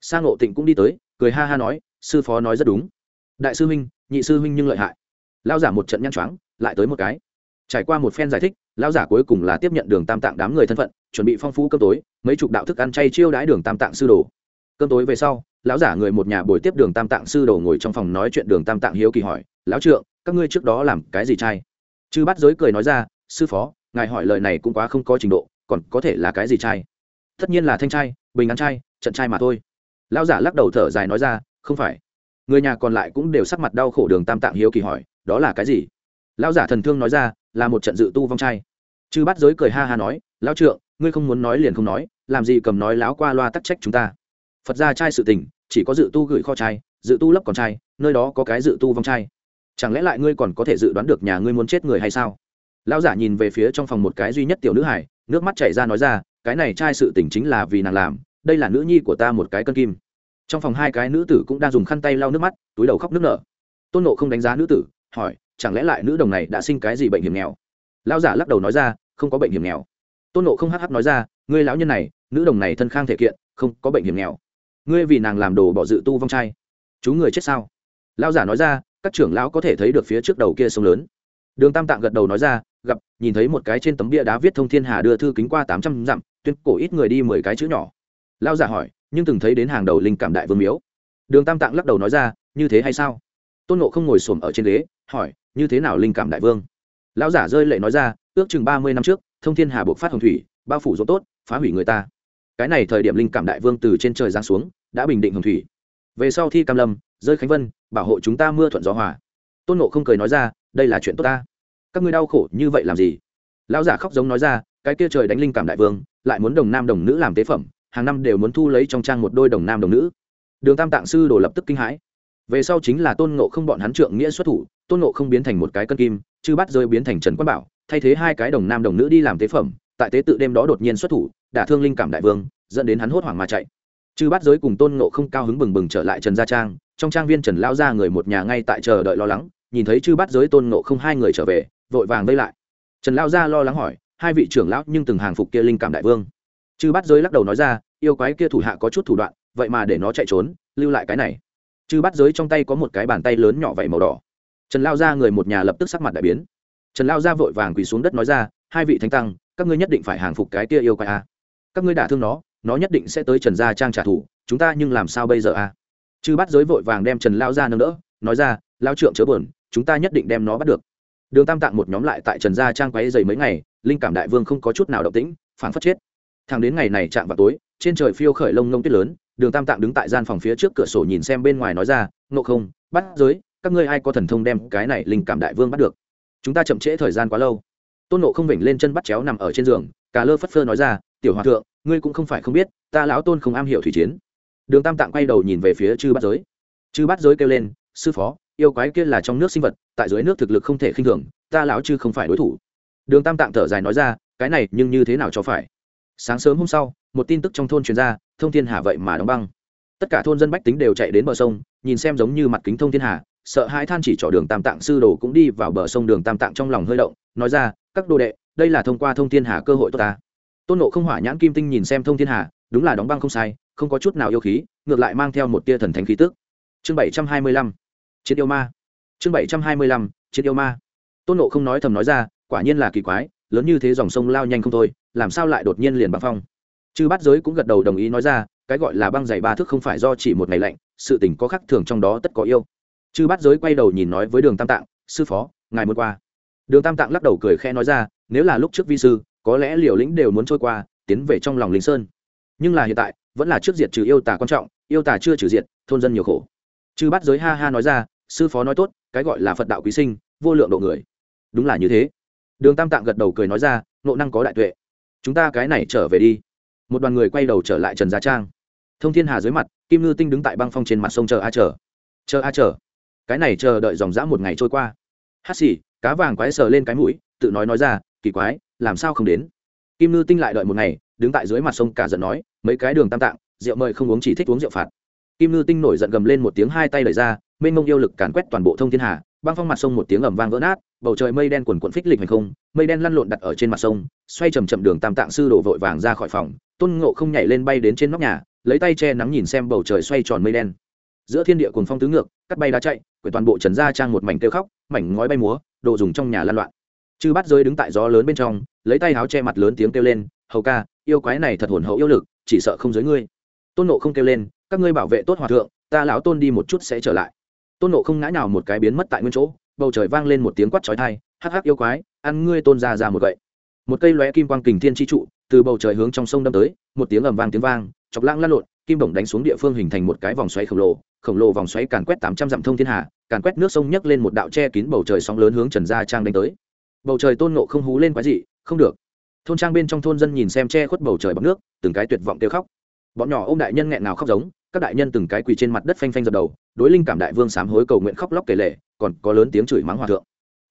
Sang ngộ tịnh cũng đi tới, cười ha ha nói, sư phó nói rất đúng. Đại sư huynh, nhị sư huynh nhưng lợi hại lao giả một trận nhăn choáng, lại tới một cái. Trải qua một phen giải thích lao giả cuối cùng là tiếp nhận đường tam tạng đám người thân phận, chuẩn bị phong phú cơm tối, mấy chục đạo thức ăn chay chiêu đãi đường tam tạng sư đồ. Cơm tối về sau, lão giả người một nhà buổi tiếp đường tam tạng sư đồ ngồi trong phòng nói chuyện đường tam tạng hiếu kỳ hỏi, lão trượng, các ngươi trước đó làm cái gì trai chư bắt giới cười nói ra, sư phó, ngài hỏi lời này cũng quá không có trình độ, còn có thể là cái gì trai tất nhiên là thanh trai bình án trai trận trai mà thôi. Lão giả lắc đầu thở dài nói ra, không phải. Người nhà còn lại cũng đều sắc mặt đau khổ đường tam tạng hiếu kỳ hỏi đó là cái gì? Lão giả thần thương nói ra, là một trận dự tu vong trai. Chư bắt giới cười ha ha nói, lão trượng, ngươi không muốn nói liền không nói, làm gì cầm nói láo qua loa tắc trách chúng ta? Phật ra trai sự tình, chỉ có dự tu gửi kho trai, dự tu lấp còn trai, nơi đó có cái dự tu vong trai. Chẳng lẽ lại ngươi còn có thể dự đoán được nhà ngươi muốn chết người hay sao? Lão giả nhìn về phía trong phòng một cái duy nhất tiểu nữ hải nước mắt chảy ra nói ra, cái này trai sự tình chính là vì nàng làm, đây là nữ nhi của ta một cái cân kim. Trong phòng hai cái nữ tử cũng đang dùng khăn tay lau nước mắt, túi đầu khóc nước nở. Tôn nộ không đánh giá nữ tử hỏi, chẳng lẽ lại nữ đồng này đã sinh cái gì bệnh hiểm nghèo? Lão giả lắc đầu nói ra, không có bệnh hiểm nghèo. Tôn nộ không hắc hắc nói ra, ngươi lão nhân này, nữ đồng này thân khang thể kiện, không có bệnh hiểm nghèo. Ngươi vì nàng làm đồ bỏ dự tu vong trai. Chú người chết sao? Lão giả nói ra, các trưởng lão có thể thấy được phía trước đầu kia sông lớn. Đường tam tạng gật đầu nói ra, gặp, nhìn thấy một cái trên tấm bia đá viết thông thiên hà đưa thư kính qua tám trăm dặm, tuyên cổ ít người đi mười cái chữ nhỏ. Lão giả hỏi, nhưng từng thấy đến hàng đầu linh cảm đại vương miếu? Đường tam tạng lắc đầu nói ra, như thế hay sao? Tôn nộ không ngồi xổm ở trên ghế hỏi, như thế nào linh cảm đại vương? Lão giả rơi lệ nói ra, ước chừng ba mươi năm trước, thông thiên hà buộc phát hồng thủy, bao phủ dỗ tốt, phá hủy người ta. Cái này thời điểm linh cảm đại vương từ trên trời giáng xuống, đã bình định hồng thủy. Về sau thi cam lâm, rơi khánh vân, bảo hộ chúng ta mưa thuận gió hòa. Tôn nộ không cười nói ra, đây là chuyện tốt ta. Các ngươi đau khổ như vậy làm gì? Lão giả khóc giống nói ra, cái kia trời đánh linh cảm đại vương, lại muốn đồng nam đồng nữ làm tế phẩm, hàng năm đều muốn thu lấy trong trang một đôi đồng nam đồng nữ. Đường tam tạng sư đồ lập tức kinh hãi. Về sau chính là tôn ngộ không bọn hắn trượng nghĩa xuất thủ tôn ngộ không biến thành một cái cân kim, chư bắt rơi biến thành trần quán bảo, thay thế hai cái đồng nam đồng nữ đi làm tế phẩm, tại tế tự đêm đó đột nhiên xuất thủ, đả thương linh cảm đại vương, dẫn đến hắn hốt hoảng mà chạy. Chư bắt giới cùng tôn ngộ không cao hứng bừng bừng trở lại trần gia trang, trong trang viên trần lao ra người một nhà ngay tại chờ đợi lo lắng, nhìn thấy chư bắt giới tôn ngộ không hai người trở về, vội vàng vây lại. Trần lao ra lo lắng hỏi, hai vị trưởng lão nhưng từng hàng phục kia linh cảm đại vương? Chư bắt giới lắc đầu nói ra, yêu quái kia thủ hạ có chút thủ đoạn, vậy mà để nó chạy trốn, lưu lại cái này. Chư bắt giới trong tay có một cái bàn tay lớn nhỏ vảy màu đỏ trần lao ra người một nhà lập tức sắc mặt đại biến. Trần lao ra vội vàng quỳ xuống đất nói ra, hai vị thánh tăng, các ngươi nhất định phải hàng phục cái kia yêu quái a. Các ngươi đả thương nó nó nhất định sẽ tới trần gia trang trả thù, chúng ta nhưng làm sao bây giờ a? Chư bắt giới vội vàng đem trần lao ra nâng đỡ, nói ra, lao trượng chớ buồn, chúng ta nhất định đem nó bắt được. Đường tam tạng một nhóm lại tại trần gia trang quấy dày mấy ngày, linh cảm đại vương không có chút nào động tĩnh phản phất chết. Thằng đến ngày này chạm vào tối, trên trời phiêu khởi lông ngông tuyết lớn, đường tam tạng đứng tại gian phòng phía trước cửa sổ nhìn xem bên ngoài nói ra nộ không bắt giới các ngươi ai có thần thông đem cái này linh cảm đại vương bắt được? Chúng ta chậm trễ thời gian quá lâu. Tôn nộ không vểnh lên chân bắt chéo nằm ở trên giường cả lơ phất phơ nói ra, tiểu hòa thượng, ngươi cũng không phải không biết, ta lão tôn không am hiểu thủy chiến. Đường tam tạng quay đầu nhìn về phía chư bắt giới. Chư bắt giới kêu lên, sư phó, yêu quái kia là trong nước sinh vật, tại dưới nước thực lực không thể khinh thường, ta lão chư không phải đối thủ. Đường tam tạng thở dài nói ra, cái này nhưng như thế nào cho phải? Sáng sớm hôm sau, một tin tức trong thôn truyền ra, thông thiên hà vậy mà đóng băng. Tất cả thôn dân bách tính đều chạy đến bờ sông, nhìn xem giống như mặt kính thông thiên hà sợ hai than chỉ trỏ đường tam tạng sư đồ cũng đi vào bờ sông đường tam tạng trong lòng hơi động, nói ra, các đồ đệ, đây là thông qua thông thiên hà cơ hội tốt ta. Tôn nộ không hỏa nhãn kim tinh nhìn xem thông thiên hà, đúng là đóng băng không sai, không có chút nào yêu khí, ngược lại mang theo một tia thần thánh khí tức. Chương bảy trăm hai mươi lăm, chiến yêu ma. Chương bảy trăm hai mươi lăm, chiến yêu ma. Tôn nộ không nói thầm nói ra, quả nhiên là kỳ quái, lớn như thế dòng sông lao nhanh không thôi, làm sao lại đột nhiên liền băng phong? Chư bát giới cũng gật đầu đồng ý nói ra, cái gọi là băng dày ba thước không phải do chỉ một ngày lạnh, sự tình có khắc thường trong đó tất có yêu chư bát giới quay đầu nhìn nói với đường tam tạng, sư phó, ngài muốn qua. Đường tam tạng lắc đầu cười khẽ nói ra, nếu là lúc trước vi sư, có lẽ liều lĩnh đều muốn trôi qua, tiến về trong lòng lính sơn. Nhưng là hiện tại, vẫn là trước diệt trừ yêu tà quan trọng, yêu tà chưa trừ diệt, thôn dân nhiều khổ. Chư bát giới ha ha nói ra, sư phó nói tốt, cái gọi là phật đạo quý sinh, vô lượng độ người. Đúng là như thế. Đường tam tạng gật đầu cười nói ra nộ năng có đại tuệ. Chúng ta cái này trở về đi. Một đoàn người quay đầu trở lại trần gia trang. Thông thiên hà dưới mặt, kim ngư tinh đứng tại băng phong trên mặt sông chờ a chờ. Chờ a chờ cái này chờ đợi dòng dã một ngày trôi qua. Hát xì, cá vàng quái sờ lên cái mũi, tự nói nói ra, kỳ quái, làm sao không đến? Kim ngư tinh lại đợi một ngày, đứng tại dưới mặt sông cả giận nói, mấy cái đường tam tạng, rượu mời không uống chỉ thích uống rượu phạt. Kim ngư tinh nổi giận gầm lên một tiếng hai tay đẩy ra, mênh mông yêu lực càn quét toàn bộ thông thiên hà, băng phong mặt sông một tiếng ầm vang vỡ nát, bầu trời mây đen quần quận phích lịch hành không, mây đen lăn lộn đặt ở trên mặt sông, xoay chầm chậm đường tam tạng sư đổ vội vàng ra khỏi phòng, tôn ngộ không nhảy lên bay đến trên nóc nhà, lấy tay che nắng nhìn xem bầu trời xoay tròn mây đen giữa thiên địa cuồng phong tứ ngược, cắt bay đá chạy, quyển toàn bộ trần gia trang một mảnh kêu khóc, mảnh ngói bay múa, đồ dùng trong nhà lan loạn. Chư bắt rơi đứng tại gió lớn bên trong, lấy tay háo che mặt lớn tiếng kêu lên, hầu ca, yêu quái này thật hồn hậu yêu lực, chỉ sợ không giới ngươi. Tôn nộ không kêu lên, các ngươi bảo vệ tốt hòa thượng, ta lão tôn đi một chút sẽ trở lại. Tôn nộ không ngã nào một cái biến mất tại nguyên chỗ, bầu trời vang lên một tiếng quát trói thai hắc hắc yêu quái, ăn ngươi tôn ra ra một gậy. Một cây lóe kim quang kình thiên chi trụ, từ bầu trời hướng trong sông đâm tới, một tiếng ầm vang tiếng vang, chọc lãng lăn lộn kim bổng đánh xuống địa phương hình thành một cái vòng xoáy khổng lồ khổng lồ vòng xoáy càn quét tám trăm dặm thông thiên hà, càn quét nước sông nhấc lên một đạo che kín bầu trời sóng lớn hướng trần gia trang đánh tới. Bầu trời tôn nộ không hú lên quái dị, không được. Thôn trang bên trong thôn dân nhìn xem che khuất bầu trời bằng nước, từng cái tuyệt vọng kêu khóc. Bọn nhỏ ô m đại nhân nghẹn nào khóc giống, các đại nhân từng cái quỳ trên mặt đất phanh phanh dập đầu, đối linh cảm đại vương sám hối cầu nguyện khóc lóc kể lệ còn có lớn tiếng chửi mắng hòa thượng.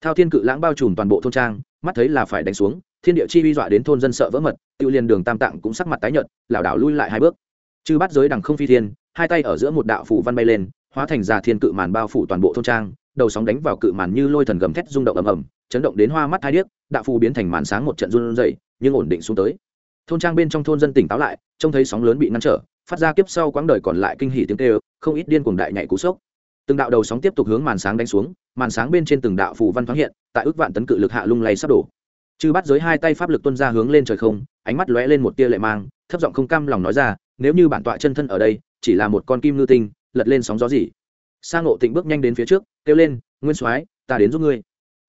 Thao thiên cự lãng bao trùm toàn bộ thôn trang, mắt thấy là phải đánh xuống, thiên địa chi vi dọa đến thôn dân sợ vỡ mật, tự liền đường tam tạng cũng sắc mặt tái nhợt, lảo đảo lui lại hai bước chư bắt giới đằng không phi thiên, hai tay ở giữa một đạo phủ văn bay lên, hóa thành già thiên cự màn bao phủ toàn bộ thôn trang, đầu sóng đánh vào cự màn như lôi thần gầm thét rung động ầm ầm, chấn động đến hoa mắt hai điếc, đạo phù biến thành màn sáng một trận run rẩy, nhưng ổn định xuống tới. Thôn trang bên trong thôn dân tỉnh táo lại, trông thấy sóng lớn bị ngăn trở, phát ra kiếp sau quãng đời còn lại kinh hỉ tiếng kêu, không ít điên cuồng đại nhảy cú sốc. Từng đạo đầu sóng tiếp tục hướng màn sáng đánh xuống, màn sáng bên trên từng đạo phù văn thoáng hiện, tại ước vạn tấn cự lực hạ lung lay sắp đổ. Chư bắt giới hai tay pháp lực tuân ra hướng lên trời không, ánh mắt lóe lên một tia lệ mang, thấp giọng không cam lòng nói ra nếu như bản tọa chân thân ở đây, chỉ là một con kim ngư tinh, lật lên sóng gió gì? Sang ngộ tịnh bước nhanh đến phía trước, kêu lên, nguyên soái, ta đến giúp ngươi.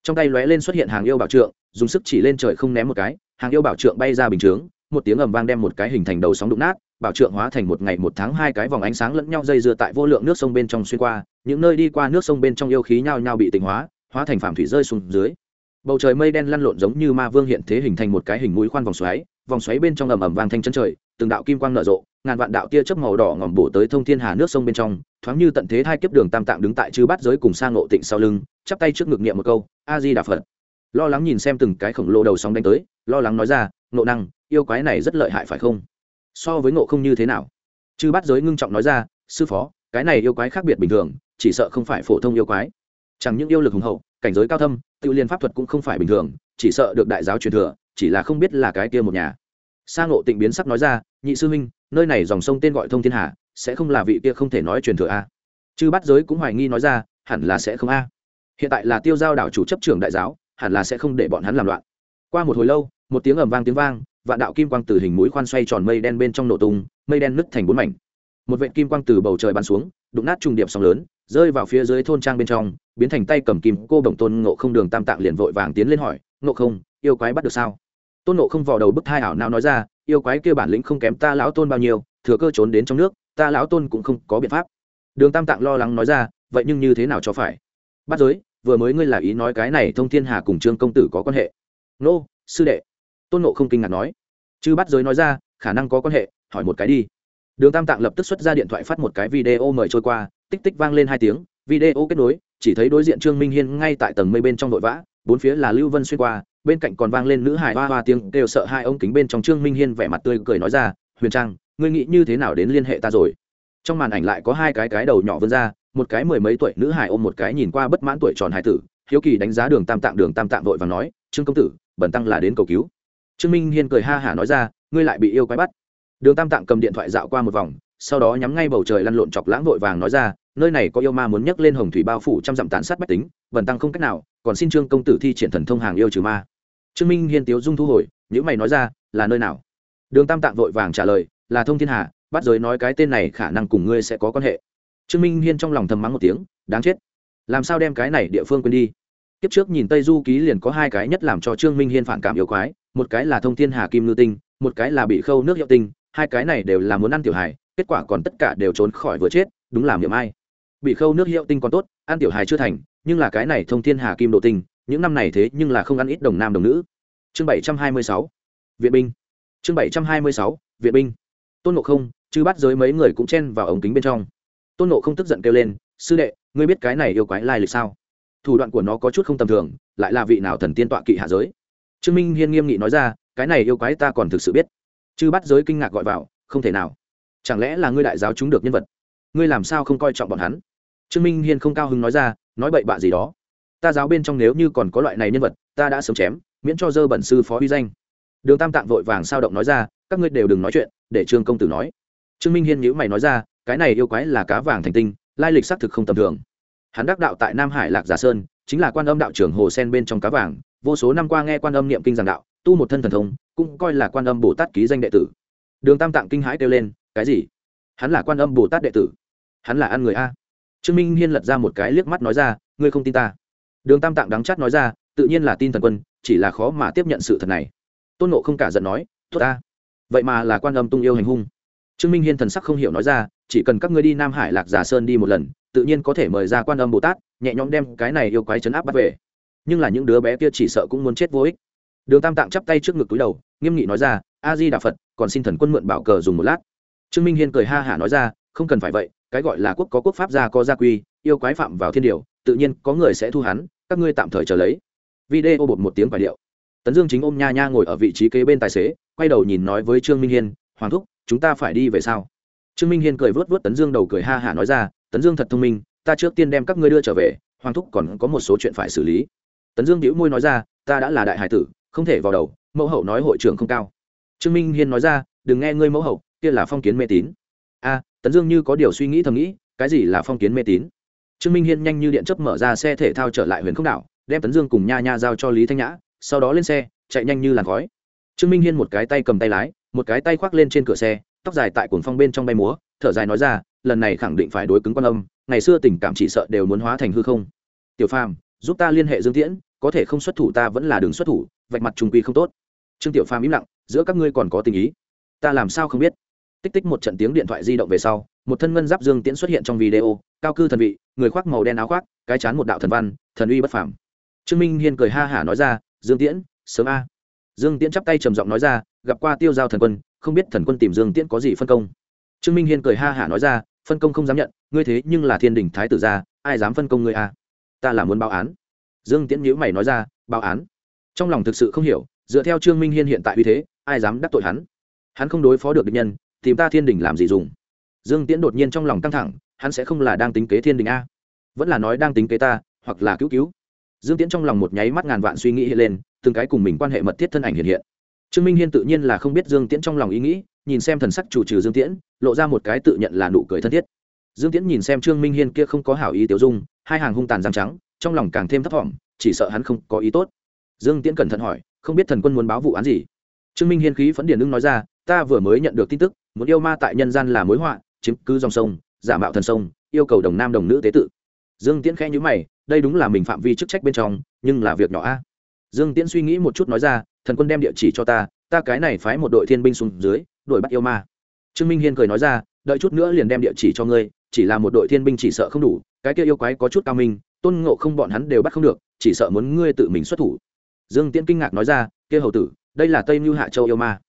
Trong tay lóe lên xuất hiện hàng yêu bảo trượng, dùng sức chỉ lên trời không ném một cái, hàng yêu bảo trượng bay ra bình chướng, một tiếng ầm vang đem một cái hình thành đầu sóng đụng nát, bảo trượng hóa thành một ngày một tháng hai cái vòng ánh sáng lẫn nhau dây dưa tại vô lượng nước sông bên trong xuyên qua, những nơi đi qua nước sông bên trong yêu khí nhao nhao bị tịnh hóa hóa thành phạm thủy rơi xuống dưới. Bầu trời mây đen lăn lộn giống như ma vương hiện thế hình thành một cái hình mũi khoan vòng xoáy vòng xoáy bên trong ầm ầm vang thanh chân trời từng đạo kim quang nở rộ, ngàn vạn đạo tia chớp màu đỏ ngòm bổ tới thông thiên hà nước sông bên trong, thoáng như tận thế hai kiếp đường tam tạng đứng tại chư bát giới cùng sang ngộ tịnh sau lưng, chắp tay trước ngực niệm một câu, a di đà phật. Lo lắng nhìn xem từng cái khổng lồ đầu sóng đánh tới, lo lắng nói ra, ngộ năng, yêu quái này rất lợi hại phải không? So với ngộ không như thế nào? Chư bát giới ngưng trọng nói ra, sư phó, cái này yêu quái khác biệt bình thường, chỉ sợ không phải phổ thông yêu quái. Chẳng những yêu lực hùng hậu, cảnh giới cao thâm, tự liên pháp thuật cũng không phải bình thường, chỉ sợ được đại giáo truyền thừa, chỉ là không biết là cái kia một nhà sa ngộ tịnh biến sắc nói ra, nhị sư huynh, nơi này dòng sông tên gọi thông thiên hà, sẽ không là vị kia không thể nói truyền thừa a? Chư bắt giới cũng hoài nghi nói ra, hẳn là sẽ không a. Hiện tại là tiêu giao đảo chủ chấp trưởng đại giáo, hẳn là sẽ không để bọn hắn làm loạn. Qua một hồi lâu, một tiếng ầm vang tiếng vang, vạn đạo kim quang từ hình mũi khoan xoay tròn mây đen bên trong nổ tung, mây đen nứt thành bốn mảnh. Một vệt kim quang từ bầu trời bắn xuống, đụng nát trùng điệp sóng lớn, rơi vào phía dưới thôn trang bên trong, biến thành tay cầm kim cô bổng tôn ngộ không đường tam tạng liền vội vàng tiến lên hỏi, ngộ không, yêu quái bắt được sao? Tôn ngộ không vào đầu bức thai ảo nào nói ra, yêu quái kia bản lĩnh không kém ta lão tôn bao nhiêu, thừa cơ trốn đến trong nước, ta lão tôn cũng không có biện pháp. Đường tam tạng lo lắng nói ra, vậy nhưng như thế nào cho phải? Bắt giới, vừa mới ngươi là ý nói cái này thông thiên hà cùng trương công tử có quan hệ. Nô, sư đệ. Tôn nộ không kinh ngạc nói. Chứ bắt giới nói ra, khả năng có quan hệ, hỏi một cái đi. Đường tam tạng lập tức xuất ra điện thoại phát một cái video mời trôi qua, tích tích vang lên hai tiếng, video kết nối, chỉ thấy đối diện trương minh hiên ngay tại tầng mây bên trong vội vã, bốn phía là lưu vân xuyên qua bên cạnh còn vang lên nữ hài hoa hoa tiếng đều sợ hai ông kính bên trong trương minh hiên vẻ mặt tươi cười nói ra, huyền trang, ngươi nghĩ như thế nào đến liên hệ ta rồi? Trong màn ảnh lại có hai cái cái đầu nhỏ vươn ra, một cái mười mấy tuổi nữ hài ôm một cái nhìn qua bất mãn tuổi tròn hải tử, hiếu kỳ đánh giá đường tam tạng, đường tam tạng vội và nói, trương công tử bẩn tăng là đến cầu cứu. Trương minh hiên cười ha hả nói ra, ngươi lại bị yêu quái bắt. Đường tam tạng cầm điện thoại dạo qua một vòng, sau đó nhắm ngay bầu trời lăn lộn chọc lãng vội vàng nói ra, nơi này có yêu ma muốn nhấc lên hồng thủy bao phủ trăm dặm tàn sát bách tính vần tăng không cách nào còn xin trương công tử thi triển thần thông hàng yêu trừ ma. Trương minh hiên tiếu dung thu hồi những mày nói ra, là nơi nào? Đường tam tạng vội vàng trả lời, là thông thiên hà, bắt giới nói cái tên này khả năng cùng ngươi sẽ có quan hệ. Trương minh hiên trong lòng thầm mắng một tiếng, đáng chết. Làm sao đem cái này địa phương quên đi? Kiếp trước nhìn tây du ký liền có hai cái nhất làm cho trương minh hiên phản cảm yêu quái, một cái là thông thiên hà kim ngư tinh, một cái là bị khâu nước hiệu tinh, hai cái này đều là muốn ăn tiểu hài, kết quả còn tất cả đều trốn khỏi vừa chết, đúng làm niệm ai. Bị khâu nước hiệu tinh còn tốt, ăn tiểu hài chưa thành nhưng là cái này thông thiên hà kim độ tinh, những năm này thế nhưng là không ăn ít đồng nam đồng nữ. Chương bảy trăm hai mươi sáu, viện binh. Chương bảy trăm hai mươi sáu, viện binh. Tôn nộ không chứ bắt giới mấy người cũng chen vào ống kính bên trong. Tôn nộ không tức giận kêu lên, sư đệ, ngươi biết cái này yêu quái lai lịch sao? Thủ đoạn của nó có chút không tầm thường, lại là vị nào thần tiên tọa kỵ hạ giới? Trương minh hiên nghiêm nghị nói ra, cái này yêu quái ta còn thực sự biết. Chư bắt giới kinh ngạc gọi vào, không thể nào. Chẳng lẽ là ngươi đại giáo chúng được nhân vật? Ngươi làm sao không coi trọng bọn hắn? Trương minh hiên không cao hứng nói ra nói bậy bạ gì đó. Ta giáo bên trong nếu như còn có loại này nhân vật, ta đã sớm chém, miễn cho dơ bẩn sư phó uy danh. Đường tam tạng vội vàng sao động nói ra, các ngươi đều đừng nói chuyện, để trương công tử nói. Trương minh hiên nhữ mày nói ra, cái này yêu quái là cá vàng thành tinh, lai lịch xác thực không tầm thường. Hắn đắc đạo tại nam hải lạc giả sơn, chính là quan âm đạo trưởng hồ sen bên trong cá vàng, vô số năm qua nghe quan âm niệm kinh giảng đạo, tu một thân thần thông, cũng coi là quan âm bồ tát ký danh đệ tử. Đường tam tạng kinh hãi kêu lên, cái gì? Hắn là quan âm bồ tát đệ tử? Hắn là ăn người a? Trương minh hiên lật ra một cái liếc mắt nói ra, ngươi không tin ta. Đường tam tạng đắng chát nói ra, tự nhiên là tin thần quân, chỉ là khó mà tiếp nhận sự thật này. Tôn nộ không cả giận nói, tốt ta. Vậy mà là quan âm tung yêu hành hung. Trương minh hiên thần sắc không hiểu nói ra, chỉ cần các ngươi đi nam hải lạc giả sơn đi một lần, tự nhiên có thể mời ra quan âm bồ tát, nhẹ nhõm đem cái này yêu quái chấn áp bắt về. Nhưng là những đứa bé kia chỉ sợ cũng muốn chết vô ích. Đường tam tạng chắp tay trước ngực túi đầu, nghiêm nghị nói ra, a di đà phật, còn xin thần quân mượn bảo cờ dùng một lát. Trương minh hiên cười ha hả nói ra, không cần phải vậy cái gọi là quốc có quốc pháp gia có gia quy, yêu quái phạm vào thiên điều, tự nhiên có người sẽ thu hắn, các ngươi tạm thời chờ lấy. Video bột một tiếng vài điệu. Tấn dương chính ôm nha nha ngồi ở vị trí kế bên tài xế, quay đầu nhìn nói với trương minh hiên, hoàng thúc, chúng ta phải đi về sao? Trương minh hiên cười vớt vớt tấn dương đầu cười ha hả nói ra, tấn dương thật thông minh, ta trước tiên đem các ngươi đưa trở về, hoàng thúc còn có một số chuyện phải xử lý. Tấn dương đĩu môi nói ra, ta đã là đại hải tử, không thể vào đầu, mẫu hậu nói hội trưởng không cao. Trương minh hiên nói ra, đừng nghe ngươi mẫu hậu, kia là phong kiến mê tín a, tấn dương như có điều suy nghĩ thầm nghĩ, cái gì là phong kiến mê tín? Trương minh hiên nhanh như điện chấp mở ra xe thể thao trở lại huyền không đảo, đem tấn dương cùng nha nha giao cho lý thanh nhã, sau đó lên xe, chạy nhanh như làn khói. Trương minh hiên một cái tay cầm tay lái, một cái tay khoác lên trên cửa xe, tóc dài tại cuồng phong bên trong bay múa, thở dài nói ra, lần này khẳng định phải đối cứng quan âm, ngày xưa tình cảm chỉ sợ đều muốn hóa thành hư không. Tiểu phàm, giúp ta liên hệ dương tiễn, có thể không xuất thủ ta vẫn là đường xuất thủ, vạch mặt trùng quy không tốt. Trương tiểu phàm im lặng, giữa các ngươi còn có tình ý. Ta làm sao không biết? Tích tích một trận tiếng điện thoại di động về sau, một thân ngân giáp dương tiễn xuất hiện trong video, cao cư thần vị, người khoác màu đen áo khoác, cái chán một đạo thần văn, thần uy bất phàm. Trương minh hiên cười ha hả nói ra, dương tiễn, sớm a. Dương tiễn chắp tay trầm giọng nói ra, gặp qua tiêu giao thần quân, không biết thần quân tìm dương tiễn có gì phân công. Trương minh hiên cười ha hả nói ra, phân công không dám nhận, ngươi thế nhưng là thiên đình thái tử gia, ai dám phân công ngươi a? Ta là muốn báo án. Dương tiễn nhữ mày nói ra, báo án? Trong lòng thực sự không hiểu, dựa theo trương minh hiên hiện tại uy thế, ai dám đắc tội hắn? Hắn không đối phó được địch nhân tìm ta thiên đình làm gì dùng? Dương tiễn đột nhiên trong lòng căng thẳng, hắn sẽ không là đang tính kế thiên đình a? Vẫn là nói đang tính kế ta, hoặc là cứu cứu. Dương tiễn trong lòng một nháy mắt ngàn vạn suy nghĩ hiện lên, từng cái cùng mình quan hệ mật thiết thân ảnh hiện hiện. Trương minh hiên tự nhiên là không biết dương tiễn trong lòng ý nghĩ, nhìn xem thần sắc chủ trừ dương tiễn, lộ ra một cái tự nhận là nụ cười thân thiết. Dương tiễn nhìn xem trương minh hiên kia không có hảo ý tiểu dung, hai hàng hung tàn răng trắng, trong lòng càng thêm thấp thỏm, chỉ sợ hắn không có ý tốt. Dương tiễn cẩn thận hỏi, không biết thần quân muốn báo vụ án gì? Trương minh hiên khí phấn điển ưng nói ra, ta vừa mới nhận được tin tức muốn yêu ma tại nhân gian là mối họa, chiếm cứ dòng sông, giả mạo thần sông, yêu cầu đồng nam đồng nữ tế tự. Dương tiễn khẽ nhữ mày, đây đúng là mình phạm vi chức trách bên trong, nhưng là việc nhỏ a. Dương tiễn suy nghĩ một chút nói ra, thần quân đem địa chỉ cho ta ta cái này phái một đội thiên binh xuống dưới, đuổi bắt yêu ma. Trương minh hiên cười nói ra, đợi chút nữa liền đem địa chỉ cho ngươi, chỉ là một đội thiên binh chỉ sợ không đủ, cái kia yêu quái có chút cao minh, tôn ngộ không bọn hắn đều bắt không được, chỉ sợ muốn ngươi tự mình xuất thủ. Dương tiễn kinh ngạc nói ra, kia hầu tử, đây là tây mưu hạ châu yêu ma.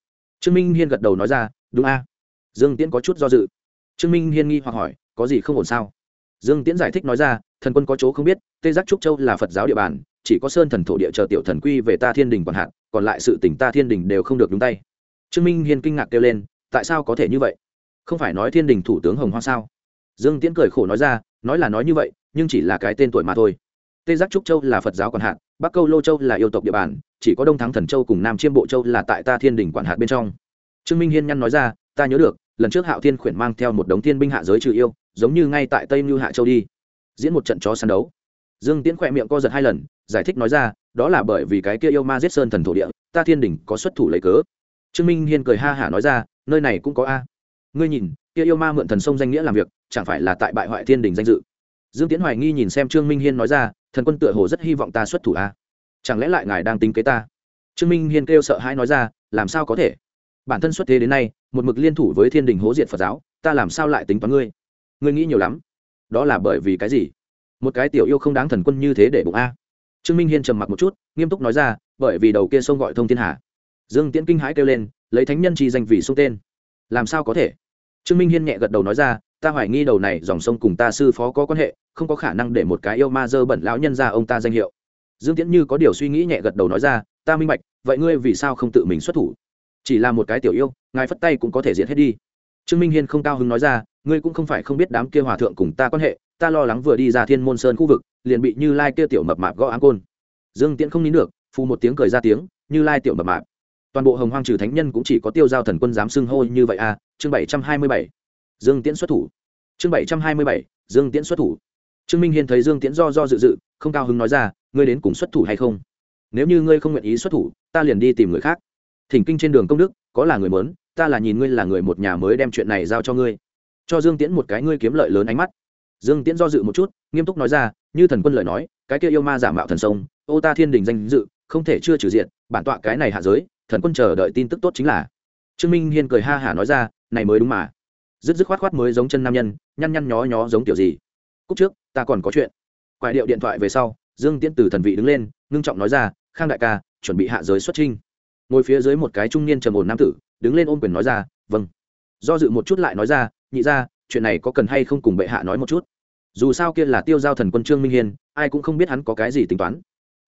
Trương minh hiên gật đầu nói ra, đúng a dương tiễn có chút do dự. Trương minh hiên nghi hoặc hỏi, có gì không ổn sao? Dương tiễn giải thích nói ra, thần quân có chỗ không biết, tê giác trúc châu là phật giáo địa bàn, chỉ có sơn thần thổ địa chờ tiểu thần quy về ta thiên đình còn hạn còn lại sự tỉnh ta thiên đình đều không được đúng tay. Trương minh hiên kinh ngạc kêu lên, tại sao có thể như vậy? Không phải nói thiên đình thủ tướng hồng hoa sao? Dương tiễn cười khổ nói ra, nói là nói như vậy, nhưng chỉ là cái tên tuổi mà thôi. Tê giác trúc châu là phật giáo quản hạt, bắc câu lô châu là yêu tộc địa bàn, chỉ có đông thắng thần châu cùng nam chiêm bộ châu là tại ta thiên đình quản hạt bên trong. Trương minh hiên nhăn nói ra ta nhớ được, lần trước hạo thiên khuyển mang theo một đống thiên binh hạ giới trừ yêu, giống như ngay tại tây mưu hạ châu đi. Diễn một trận chó săn đấu. Dương tiễn khỏe miệng co giật hai lần, giải thích nói ra, đó là bởi vì cái kia yêu ma giết sơn thần thổ địa, ta thiên đình có xuất thủ lấy cớ. Trương minh hiên cười ha hả nói ra, nơi này cũng có a. Ngươi nhìn, kia yêu ma mượn thần sông danh nghĩa làm việc, chẳng phải là tại bại hoại thiên đình danh dự. Dương tiễn hoài nghi nhìn xem trương minh hiên nói ra, thần quân tựa hồ rất hy vọng ta xuất thủ a. Chẳng lẽ lại ngài đang tính kế ta? Trương minh hiên kêu sợ hãi nói ra, làm sao có thể? Bản thân xuất thế đến nay, một mực liên thủ với thiên đình hố diện phật giáo, ta làm sao lại tính toán ngươi? Ngươi nghĩ nhiều lắm. Đó là bởi vì cái gì? Một cái tiểu yêu không đáng thần quân như thế để bụng a. Trương minh hiên trầm mặc một chút, nghiêm túc nói ra, bởi vì đầu kia sông gọi thông thiên hà. Dương tiễn kinh hãi kêu lên, lấy thánh nhân chi danh vì sông tên. Làm sao có thể? Trương minh hiên nhẹ gật đầu nói ra, ta hoài nghi đầu này dòng sông cùng ta sư phó có quan hệ, không có khả năng để một cái yêu ma dơ bẩn lão nhân ra ông ta danh hiệu. Dương tiễn như có điều suy nghĩ nhẹ gật đầu nói ra, ta minh bạch, vậy ngươi vì sao không tự mình xuất thủ? Chỉ là một cái tiểu yêu, ngài phất tay cũng có thể diễn hết đi. Trương minh hiên không cao hứng nói ra, ngươi cũng không phải không biết đám kia hòa thượng cùng ta quan hệ, ta lo lắng vừa đi ra thiên môn sơn khu vực, liền bị như lai kia tiểu mập mạp gõ áng côn. Dương tiễn không nín được, phù một tiếng cười ra tiếng, như lai tiểu mập mạp. Toàn bộ hồng hoang trừ thánh nhân cũng chỉ có tiêu giao thần quân dám xưng hô như vậy à chương bảy trăm hai mươi bảy. Dương tiễn xuất thủ. Chương bảy trăm hai mươi bảy, dương tiễn xuất thủ. Trương minh hiên thấy dương tiễn do do dự dự, không cao hứng nói ra, ngươi đến cùng xuất thủ hay không? Nếu như ngươi không nguyện ý xuất thủ, ta liền đi tìm người khác thỉnh kinh trên đường công đức, có là người mớn ta là nhìn ngươi là người một nhà mới đem chuyện này giao cho ngươi. Cho dương tiễn một cái ngươi kiếm lợi lớn ánh mắt. Dương tiễn do dự một chút, nghiêm túc nói ra, như thần quân lời nói, cái kia yêu ma giả mạo thần sông, ô ta thiên đình danh dự, không thể chưa trừ diện, bản tọa cái này hạ giới, thần quân chờ đợi tin tức tốt chính là. Trương minh hiên cười ha hả nói ra, này mới đúng mà. Dứt dứt khoát khoát mới giống chân nam nhân, nhăn nhăn nhó nhó giống tiểu gì. Cúc trước, ta còn có chuyện. Quại điệu điện thoại về sau, dương tiễn từ thần vị đứng lên, ngưng trọng nói ra, khang đại ca, chuẩn bị hạ giới xuất trinh ngồi phía dưới một cái trung niên trầm ổn nam tử, đứng lên ôm quyền nói ra vâng. Do dự một chút lại nói ra, nhị ra chuyện này có cần hay không cùng bệ hạ nói một chút? Dù sao kia là tiêu giao thần quân trương minh hiên, ai cũng không biết hắn có cái gì tính toán.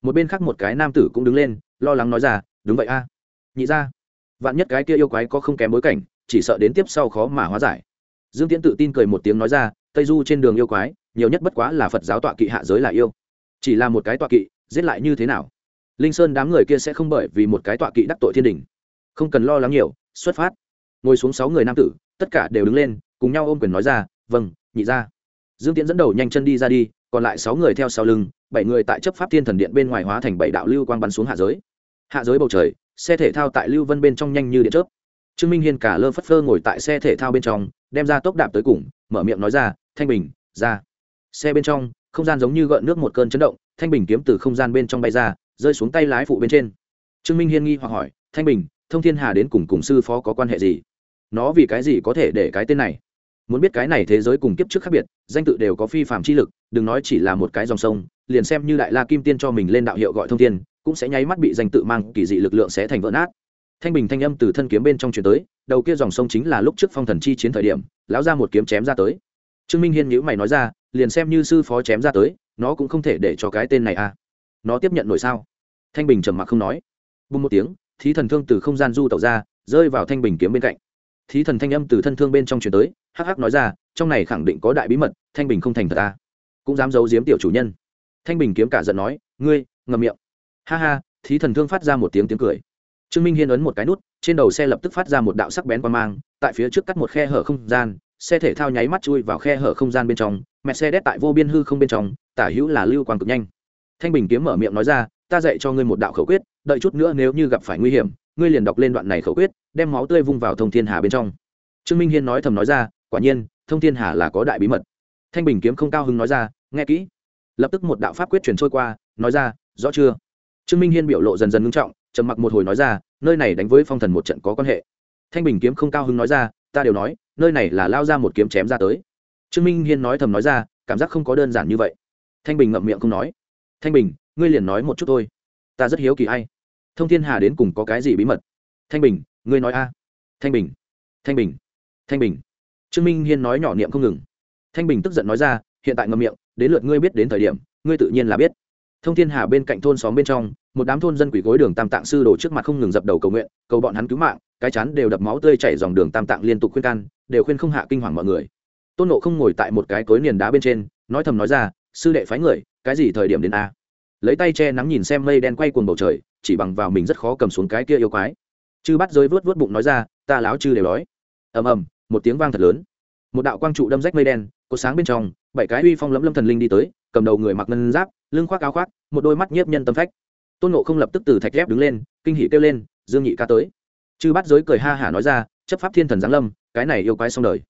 Một bên khác một cái nam tử cũng đứng lên, lo lắng nói ra, đúng vậy a. Nhị ra vạn nhất cái kia yêu quái có không kém bối cảnh, chỉ sợ đến tiếp sau khó mà hóa giải. Dương tiễn tự tin cười một tiếng nói ra, tây du trên đường yêu quái, nhiều nhất bất quá là phật giáo tọa kỵ hạ giới là yêu. Chỉ là một cái tọa kỵ, giết lại như thế nào? Linh sơn đám người kia sẽ không bởi vì một cái tọa kỵ đắc tội thiên đình. Không cần lo lắng nhiều, xuất phát. Ngồi xuống sáu người nam tử, tất cả đều đứng lên, cùng nhau ôm quyền nói ra vâng nhị ra dương tiễn dẫn đầu nhanh chân đi ra đi, còn lại sáu người theo sau lưng, bảy người tại chấp pháp thiên thần điện bên ngoài hóa thành bảy đạo lưu quang bắn xuống hạ giới. Hạ giới bầu trời, xe thể thao tại lưu vân bên trong nhanh như điện chớp. Trương minh hiên cả lơ phất phơ ngồi tại xe thể thao bên trong, đem ra tốc đạp tới cùng, mở miệng nói ra, thanh bình, ra. Xe bên trong, không gian giống như gợn nước một cơn chấn động, thanh bình kiếm từ không gian bên trong bay ra rơi xuống tay lái phụ bên trên. Trương minh hiên nghi hoặc hỏi, thanh bình, thông thiên hà đến cùng cùng sư phó có quan hệ gì? Nó vì cái gì có thể để cái tên này? Muốn biết cái này thế giới cùng kiếp trước khác biệt, danh tự đều có phi phạm chi lực, đừng nói chỉ là một cái dòng sông, liền xem như đại la kim tiên cho mình lên đạo hiệu gọi thông thiên, cũng sẽ nháy mắt bị danh tự mang, kỳ dị lực lượng sẽ thành vỡ nát. Thanh bình thanh âm từ thân kiếm bên trong chuyển tới, đầu kia dòng sông chính là lúc trước phong thần chi chiến thời điểm, lão ra một kiếm chém ra tới. Trương minh hiên nhữ mày nói ra, liền xem như sư phó chém ra tới, nó cũng không thể để cho cái tên này à nó tiếp nhận nổi sao? Thanh bình trầm mặc không nói. Bùng một tiếng, thí thần thương từ không gian du tẩu ra, rơi vào thanh bình kiếm bên cạnh. Thí thần thanh âm từ thân thương bên trong chuyển tới, hắc hắc nói ra, trong này khẳng định có đại bí mật, thanh bình không thành thật ta à? cũng dám giấu giếm tiểu chủ nhân. Thanh bình kiếm cả giận nói, ngươi, ngậm miệng. Ha ha, thí thần thương phát ra một tiếng tiếng cười. Trương minh hiên ấn một cái nút, trên đầu xe lập tức phát ra một đạo sắc bén qua mang, tại phía trước cắt một khe hở không gian, xe thể thao nháy mắt chui vào khe hở không gian bên trong mẹ xe đét tại vô biên hư không bên trong, tả hữu là lưu quang cực nhanh thanh bình kiếm mở miệng nói ra, ta dạy cho ngươi một đạo khẩu quyết, đợi chút nữa nếu như gặp phải nguy hiểm, ngươi liền đọc lên đoạn này khẩu quyết, đem máu tươi vung vào thông thiên hà bên trong. Trương minh hiên nói thầm nói ra, quả nhiên, thông thiên hà là có đại bí mật. Thanh bình kiếm không cao hứng nói ra, nghe kỹ. Lập tức một đạo pháp quyết truyền trôi qua, nói ra, rõ chưa? Trương minh hiên biểu lộ dần dần ngưng trọng, trầm mặc một hồi nói ra, nơi này đánh với phong thần một trận có quan hệ. Thanh bình kiếm không cao hứng nói ra, ta đều nói, nơi này là lao ra một kiếm chém ra tới. Trương minh hiên nói thầm nói ra, cảm giác không có đơn giản như vậy. Thanh bình ngậm miệng không nói thanh bình, ngươi liền nói một chút thôi. Ta rất hiếu kỳ a i thông thiên hà đến cùng có cái gì bí mật? Thanh bình, ngươi nói a. Thanh bình thanh bình thanh bình. Trương minh hiên nói nhỏ niệm không ngừng. Thanh bình tức giận nói ra, hiện tại ngậm miệng, đến lượt ngươi biết đến thời điểm, ngươi tự nhiên là biết. Thông thiên hà bên cạnh thôn xóm bên trong, một đám thôn dân quỷ gối đường tam tạng sư đổ trước mặt không ngừng dập đầu cầu nguyện, cầu bọn hắn cứu mạng, cái chán đều đập máu tươi chảy dòng đường tam tạng liên tục khuyên can, đều khuyên không hạ kinh hoàng mọi người. Tôn nộ không ngồi tại một cái cối niền đá bên trên, nói thầm nói ra, sư đệ phái người cái gì thời điểm đến a? Lấy tay che nắng nhìn xem mây đen quay cuồng bầu trời, chỉ bằng vào mình rất khó cầm xuống cái kia yêu quái. Chư bắt giới vớt vớt bụng nói ra, ta láo chư đều đói. Ầm ầm, một tiếng vang thật lớn. Một đạo quang trụ đâm rách mây đen, có sáng bên trong, bảy cái uy phong lẫm lâm thần linh đi tới, cầm đầu người mặc ngân giáp, lưng khoác áo khoác, một đôi mắt nhiếp nhân tâm phách. Tôn ngộ không lập tức từ thạch ghép đứng lên, kinh hỉ kêu lên, dương nhị ca tới. Chư bắt giới cười ha hả nói ra, chấp pháp thiên thần giáng lâm, cái này yêu quái xong đời.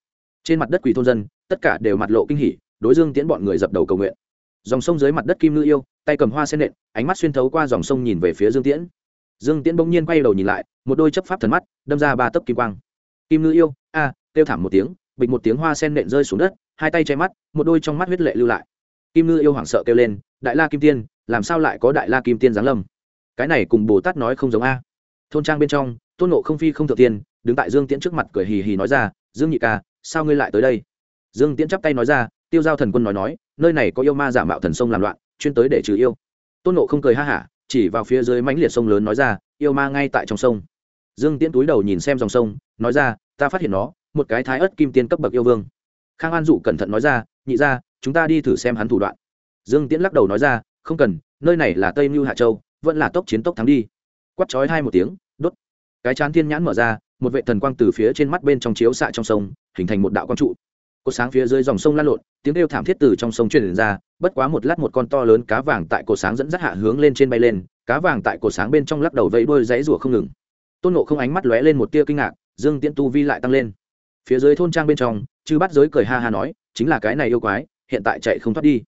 Trên mặt đất quỷ thôn dân, tất cả đều mặt lộ kinh hỉ, đối dương tiễn bọn người dập đầu cầu nguyện dòng sông dưới mặt đất kim nữ yêu tay cầm hoa sen nện ánh mắt xuyên thấu qua dòng sông nhìn về phía dương tiễn. Dương tiễn bỗng nhiên quay đầu nhìn lại một đôi chấp pháp thần mắt đâm ra ba tấc kim quang. Kim nữ yêu a à, kêu thảm một tiếng bịch một tiếng hoa sen nện rơi xuống đất hai tay che mắt một đôi trong mắt huyết lệ lưu lại. Kim ngư yêu hoảng sợ kêu lên đại la kim tiên làm sao lại có đại la kim tiên giáng lâm? Cái này cùng bồ tát nói không giống a. Thôn trang bên trong tôn nộ không phi không thượng tiên đứng tại dương tiễn trước mặt cười hì hì nói ra dương nhị ca sao ngươi lại tới đây? Dương tiễn chắp tay nói ra tiêu giao thần quân nói nói nơi này có yêu ma giả mạo thần sông làm loạn, chuyên tới để trừ yêu. Tôn nộ không cười ha hả, chỉ vào phía dưới mãnh liệt sông lớn nói ra, yêu ma ngay tại trong sông. Dương tiễn túi đầu nhìn xem dòng sông, nói ra, ta phát hiện nó, một cái thái ớt kim tiên cấp bậc yêu vương. Khang an dụ cẩn thận nói ra, nhị ra chúng ta đi thử xem hắn thủ đoạn. Dương tiễn lắc đầu nói ra, không cần, nơi này là tây mưu hạ châu, vẫn là tốc chiến tốc thắng đi. Quắt chói hai một tiếng, đốt. Cái chán thiên nhãn mở ra, một vệ thần quang từ phía trên mắt bên trong chiếu xạ trong sông, hình thành một đạo quang trụ cột sáng phía dưới dòng sông lan lộn, tiếng kêu thảm thiết từ trong sông truyền ra, bất quá một lát một con to lớn cá vàng tại cột sáng dẫn dắt hạ hướng lên trên bay lên, cá vàng tại cột sáng bên trong lắc đầu vẫy đôi dãy rủa không ngừng. Tôn nộ không ánh mắt lóe lên một tia kinh ngạc, dương tiễn tu vi lại tăng lên. Phía dưới thôn trang bên trong, chư bắt giới cười ha ha nói, chính là cái này yêu quái, hiện tại chạy không thoát đi.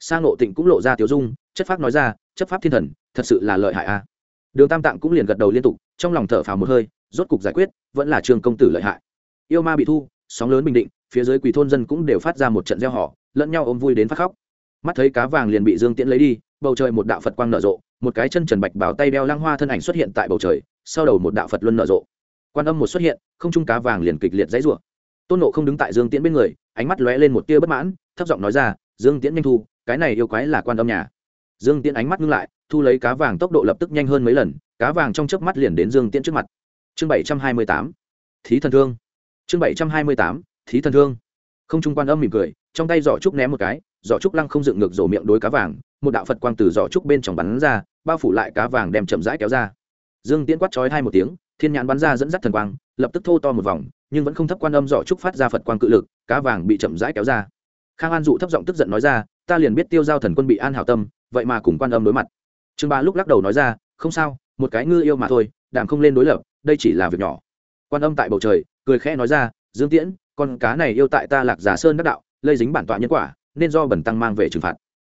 Sang nộ tịnh cũng lộ ra tiểu dung, chất pháp nói ra, chất pháp thiên thần, thật sự là lợi hại a. Đường tam tạng cũng liền gật đầu liên tục, trong lòng thở phào một hơi, rốt cục giải quyết, vẫn là trường công tử lợi hại. Yêu ma bị thu, sóng lớn bình định phía dưới quỳ thôn dân cũng đều phát ra một trận gieo họ lẫn nhau ôm vui đến phát khóc. Mắt thấy cá vàng liền bị dương tiễn lấy đi, bầu trời một đạo phật quang nở rộ, một cái chân trần bạch bảo tay đeo lang hoa thân ảnh xuất hiện tại bầu trời, sau đầu một đạo phật luân nở rộ. Quan âm một xuất hiện, không trung cá vàng liền kịch liệt dãy rủa. Tôn nộ không đứng tại dương tiễn bên người, ánh mắt lóe lên một tia bất mãn, thấp giọng nói ra, dương tiễn nhanh thu, cái này yêu quái là quan âm nhà. Dương tiễn ánh mắt ngưng lại, thu lấy cá vàng tốc độ lập tức nhanh hơn mấy lần, cá vàng trong chớp mắt liền đến dương tiễn trước mặt. Chương bảy trăm hai mươi tám, thí thần thương. Chương bảy trăm hai mươi tám thí thần thương. Không trung quan âm mỉm cười, trong tay giỏ trúc ném một cái, giỏ trúc lăng không dựng ngược rổ miệng đối cá vàng, một đạo phật quang từ giỏ trúc bên trong bắn ra, bao phủ lại cá vàng đem chậm rãi kéo ra. Dương tiễn quát chói hai một tiếng, thiên nhãn bắn ra dẫn dắt thần quang, lập tức thô to một vòng, nhưng vẫn không thấp quan âm giỏ trúc phát ra phật quang cự lực, cá vàng bị chậm rãi kéo ra. Khang an dụ thấp giọng tức giận nói ra, ta liền biết tiêu giao thần quân bị an hảo tâm, vậy mà cùng quan âm đối mặt. Trương ba lúc lắc đầu nói ra, không sao, một cái ngư yêu mà thôi đảm không lên đối lập, đây chỉ là việc nhỏ. Quan âm tại bầu trời, cười khẽ nói ra, dương tiễn con cá này yêu tại ta lạc giả sơn đắc đạo, lây dính bản tọa nhân quả, nên do bẩn tăng mang về trừng phạt.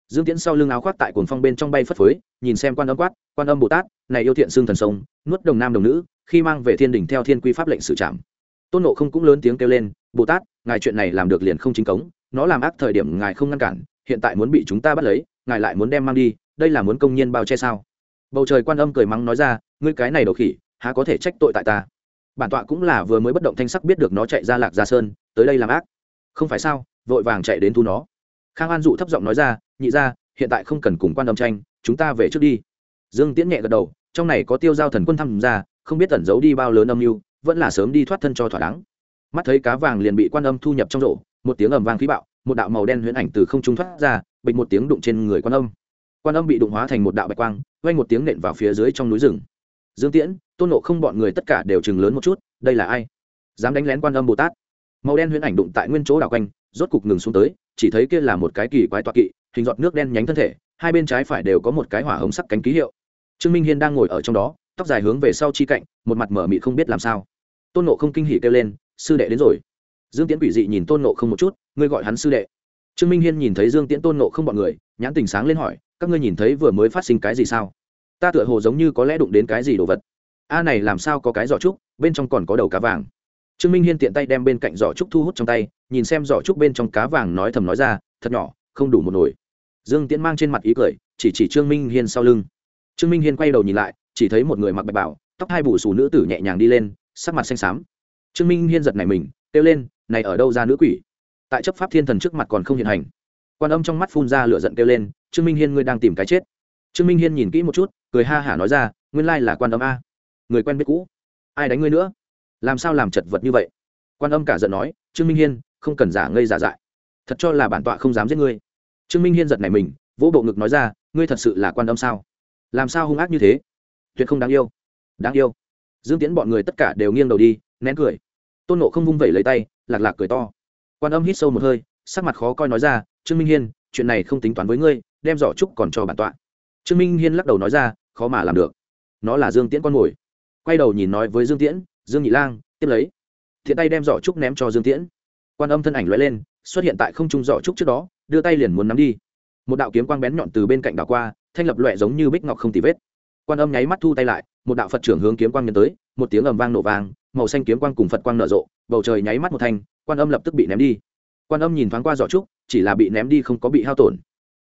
Dương tiễn sau lưng áo khoác tại cồn phong bên trong bay phất phới, nhìn xem quan âm quát, quan âm bồ tát, này yêu thiện xương thần sông, nuốt đồng nam đồng nữ, khi mang về thiên đình theo thiên quy pháp lệnh xử trảm. Tôn nộ không cũng lớn tiếng kêu lên, bồ tát, ngài chuyện này làm được liền không chính cống, nó làm ác thời điểm ngài không ngăn cản, hiện tại muốn bị chúng ta bắt lấy, ngài lại muốn đem mang đi, đây là muốn công nhiên bao che sao? Bầu trời quan âm cười mắng nói ra, ngươi cái này đầu khỉ, há có thể trách tội tại ta? Bản tọa cũng là vừa mới bất động thanh sắc biết được nó chạy ra lạc gia sơn, tới đây làm ác. Không phải sao, vội vàng chạy đến thu nó. Khang an dụ thấp giọng nói ra, nhị ra hiện tại không cần cùng quan âm tranh, chúng ta về trước đi. Dương tiễn nhẹ gật đầu, trong này có tiêu giao thần quân tham gia, không biết tẩn giấu đi bao lớn âm mưu, vẫn là sớm đi thoát thân cho thỏa đáng. Mắt thấy cá vàng liền bị quan âm thu nhập trong rổ, một tiếng ầm vang khí bạo, một đạo màu đen huyễn ảnh từ không trung thoát ra, bịch một tiếng đụng trên người quan âm. Quan âm bị đụng hóa thành một đạo bạch quang vay một tiếng nện vào phía dưới trong núi rừng. Dương tiễn tôn nộ không bọn người tất cả đều chừng lớn một chút, đây là ai? Dám đánh lén quan âm bồ tát. Màu đen huyễn ảnh đụng tại nguyên chỗ đảo quanh, rốt cục ngừng xuống tới, chỉ thấy kia là một cái kỳ quái toạ kỵ, hình giọt nước đen nhánh thân thể, hai bên trái phải đều có một cái hỏa hồng sắc cánh ký hiệu. Trương minh hiên đang ngồi ở trong đó, tóc dài hướng về sau chi cạnh, một mặt mở mị không biết làm sao. Tôn nộ không kinh hỉ kêu lên, sư đệ đến rồi. Dương tiễn quỷ dị nhìn tôn nộ không một chút, ngươi gọi hắn sư đệ. Trương minh hiên nhìn thấy dương tiễn tôn nộ không bọn người, nhãn tình sáng lên hỏi, các ngươi nhìn thấy vừa mới phát sinh cái gì sao? Ta tựa hồ giống như có lẽ đụng đến cái gì đồ vật a này làm sao có cái giỏ trúc, bên trong còn có đầu cá vàng. Trương minh hiên tiện tay đem bên cạnh giỏ trúc thu hút trong tay, nhìn xem giỏ trúc bên trong cá vàng nói thầm nói ra, thật nhỏ, không đủ một nồi. Dương tiễn mang trên mặt ý cười, chỉ chỉ trương minh hiên sau lưng. Trương minh hiên quay đầu nhìn lại, chỉ thấy một người mặc bạch bảo, tóc hai bù xù nữ tử nhẹ nhàng đi lên, sắc mặt xanh xám. Trương minh hiên giật này mình, kêu lên, này ở đâu ra nữ quỷ? Tại chấp pháp thiên thần trước mặt còn không hiện hành. Quan âm trong mắt phun ra lửa giận kêu lên, trương minh hiên ngươi đang tìm cái chết. Trương minh hiên nhìn kỹ một chút, cười ha hả nói ra, nguyên lai là quan âm a người quen biết cũ. Ai đánh ngươi nữa? Làm sao làm chật vật như vậy? Quan âm cả giận nói, trương minh hiên, không cần giả ngây giả dại. Thật cho là bản tọa không dám giết ngươi. Trương minh hiên giật này mình, vỗ bộ ngực nói ra, ngươi thật sự là quan âm sao? Làm sao hung ác như thế? Tuyệt không đáng yêu. Đáng yêu. Dương tiễn bọn người tất cả đều nghiêng đầu đi, nén cười. Tôn nộ không vung vẩy lấy tay, lạc lạc cười to. Quan âm hít sâu một hơi, sắc mặt khó coi nói ra, trương minh hiên, chuyện này không tính toán với ngươi, đem giỏ trúc còn cho bản tọa. Trương minh hiên lắc đầu nói ra, khó mà làm được. Nó là dương tiễn con mồi quay đầu nhìn nói với dương tiễn, dương nhị lang, tiếp lấy. Thiện tay đem giỏ trúc ném cho dương tiễn. Quan âm thân ảnh l lên, xuất hiện tại không trung giỏ trúc trước đó, đưa tay liền muốn nắm đi. Một đạo kiếm quang bén nhọn từ bên cạnh đảo qua, thanh lập loẹ giống như bích ngọc không tì vết. Quan âm nháy mắt thu tay lại, một đạo phật trưởng hướng kiếm quang nhân tới, một tiếng ầm vang nổ vang, màu xanh kiếm quang cùng phật quang nở rộ, bầu trời nháy mắt một thanh quan âm lập tức bị ném đi. Quan âm nhìn thoáng qua giỏ trúc, chỉ là bị ném đi không có bị hao tổn.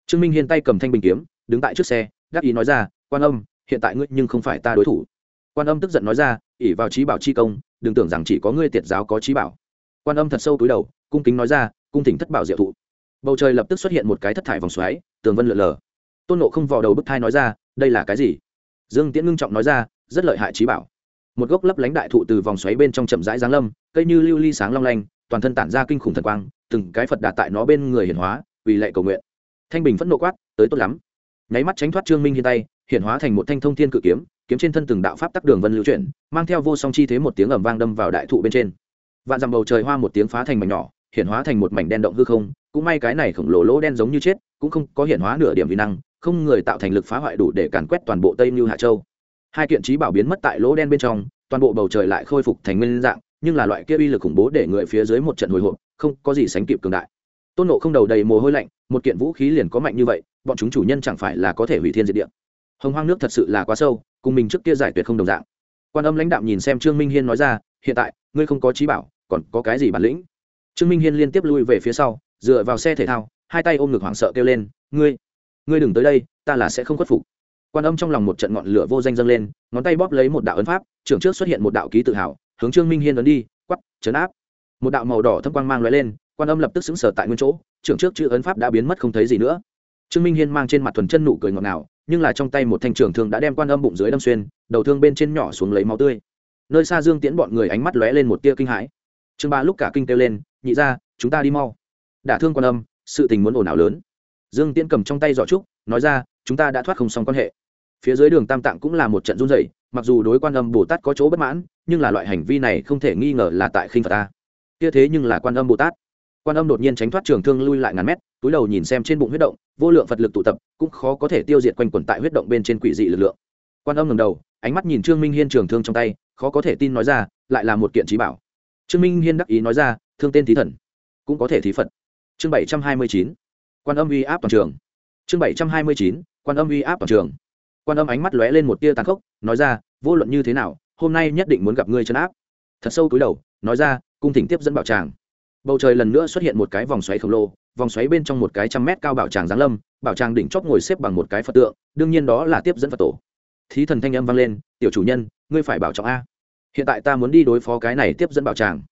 Trương minh hiên tay cầm thanh bình kiếm, đứng tại trước xe gác ý nói ra, quan âm, hiện tại ngươi nhưng không phải ta đối thủ quan âm tức giận nói ra ỉ vào trí bảo chi công, đừng tưởng rằng chỉ có ngươi tiệt giáo có trí bảo. Quan âm thật sâu túi đầu, cung kính nói ra, cung thỉnh thất bảo diệu thụ. Bầu trời lập tức xuất hiện một cái thất thải vòng xoáy, tường vân lượn lờ. Tôn nộ không vò đầu bức thai nói ra, đây là cái gì? Dương tiễn ngưng trọng nói ra, rất lợi hại trí bảo. Một gốc lấp lánh đại thụ từ vòng xoáy bên trong chậm rãi giáng lâm, cây như lưu ly sáng long lanh, toàn thân tản ra kinh khủng thần quang, từng cái phật đạt tại nó bên người hiển hóa, vì lệ cầu nguyện. Thanh bình phẫn nộ quát, tới tốt lắm. Nháy mắt tránh thoát trương minh hiên tay, hiển hóa thành một thanh thông thiên cự kiếm kiếm trên thân từng đạo pháp tắc đường vân lưu chuyển, mang theo vô song chi thế một tiếng ầm vang đâm vào đại thụ bên trên. Vạn dặm bầu trời hoa một tiếng phá thành mảnh nhỏ hiện hóa thành một mảnh đen động hư không, cũng may cái này khổng lồ lỗ đen giống như chết, cũng không có hiện hóa nửa điểm vi năng, không người tạo thành lực phá hoại đủ để càn quét toàn bộ tây như hạ châu. Hai kiện trí bảo biến mất tại lỗ đen bên trong, toàn bộ bầu trời lại khôi phục thành nguyên dạng, nhưng là loại kia uy lực khủng bố để người phía dưới một trận hồi hộp, không có gì sánh kịp cường đại. Tôn nộ không đầu đầy mồ hôi lạnh, một kiện vũ khí liền có mạnh như vậy, bọn chúng chủ nhân chẳng phải là có thể hủy thiên diệt địa hồng hoang nước thật sự là quá sâu, cùng mình trước kia giải tuyệt không đồng dạng. Quan âm lãnh đạo nhìn xem trương minh hiên nói ra, hiện tại, ngươi không có trí bảo, còn có cái gì bản lĩnh? Trương minh hiên liên tiếp lui về phía sau, dựa vào xe thể thao, hai tay ôm ngực hoảng sợ kêu lên, ngươi ngươi đừng tới đây, ta là sẽ không khuất phục. Quan âm trong lòng một trận ngọn lửa vô danh dâng lên, ngón tay bóp lấy một đạo ấn pháp, trưởng trước xuất hiện một đạo ký tự hào, hướng trương minh hiên ấn đi quắp chấn áp. Một đạo màu đỏ thâm quang mang l lên, quan âm lập tức xứng sở tại nguyên chỗ, trưởng trước chữ ấn pháp đã biến mất không thấy gì nữa. Trương minh hiên mang trên mặt thuần chân nụ cười ngọt ngào nhưng là trong tay một thanh trưởng thương đã đem quan âm bụng dưới đâm xuyên, đầu thương bên trên nhỏ xuống lấy máu tươi. Nơi xa dương tiễn bọn người ánh mắt lóe lên một tia kinh hãi. Trương ba lúc cả kinh kêu lên, nhị ra chúng ta đi mau. Đả thương quan âm, sự tình muốn ồn ào lớn. Dương tiễn cầm trong tay giỏ trúc, nói ra, chúng ta đã thoát không xong quan hệ. Phía dưới đường tam tạng cũng là một trận run rẩy, mặc dù đối quan âm bồ tát có chỗ bất mãn, nhưng là loại hành vi này không thể nghi ngờ là tại khinh phật ta. Kia thế nhưng là quan âm bồ tát quan âm đột nhiên tránh thoát trường thương lui lại ngàn mét, túi đầu nhìn xem trên bụng huyết động, vô lượng phật lực tụ tập, cũng khó có thể tiêu diệt quanh quẩn tại huyết động bên trên quỷ dị lực lượng. Quan âm ngầm đầu, ánh mắt nhìn trương minh hiên trường thương trong tay, khó có thể tin nói ra, lại là một kiện trí bảo. Trương minh hiên đắc ý nói ra, thương tên thí thần, cũng có thể thí phật. Chương bảy trăm hai mươi chín, quan âm uy áp toàn trường. Chương bảy trăm hai mươi chín, quan âm uy áp toàn trường. Quan âm ánh mắt lóe lên một tia tàn khốc, nói ra, vô luận như thế nào, hôm nay nhất định muốn gặp ngươi chấn áp. Thật sâu túi đầu, nói ra, cung thỉnh tiếp dẫn bảo tràng bầu trời lần nữa xuất hiện một cái vòng xoáy khổng lồ, vòng xoáy bên trong một cái trăm mét cao bảo tràng giáng lâm, bảo tràng đỉnh chóp ngồi xếp bằng một cái phật tượng, đương nhiên đó là tiếp dẫn phật tổ. Thí thần thanh âm vang lên, tiểu chủ nhân, ngươi phải bảo trọng a. Hiện tại ta muốn đi đối phó cái này tiếp dẫn bảo tràng.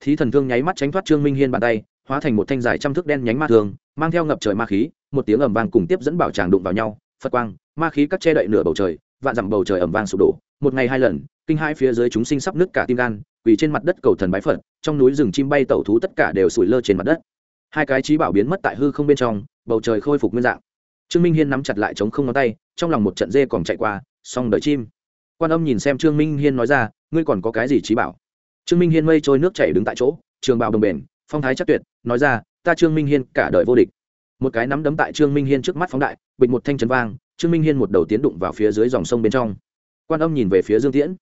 Thí thần thương nháy mắt tránh thoát trương minh hiên bàn tay, hóa thành một thanh dài trăm thước đen nhánh ma thường, mang theo ngập trời ma khí, một tiếng ầm vang cùng tiếp dẫn bảo tràng đụng vào nhau, phật quang, ma khí cắt che đậy nửa bầu trời, vạn dặm bầu trời ầm vang sụp đổ. Một ngày hai lần, kinh hai phía dưới chúng sinh sắp nứt cả tim gan quỳ trên mặt đất cầu thần bái phật, trong núi rừng chim bay tẩu thú tất cả đều sủi lơ trên mặt đất. Hai cái trí bảo biến mất tại hư không bên trong, bầu trời khôi phục nguyên dạng. Trương minh hiên nắm chặt lại chống không ngón tay, trong lòng một trận dê còn chạy qua, xong đợi chim. Quan âm nhìn xem trương minh hiên nói ra, ngươi còn có cái gì trí bảo? Trương minh hiên mây trôi nước chảy đứng tại chỗ, trường bào đồng bền, phong thái chắc tuyệt, nói ra, ta trương minh hiên cả đời vô địch. Một cái nắm đấm tại trương minh hiên trước mắt phóng đại, bịch một thanh chấn vang, trương minh hiên một đầu tiến đụng vào phía dưới dòng sông bên trong. Quan âm nhìn về phía dương tiễn.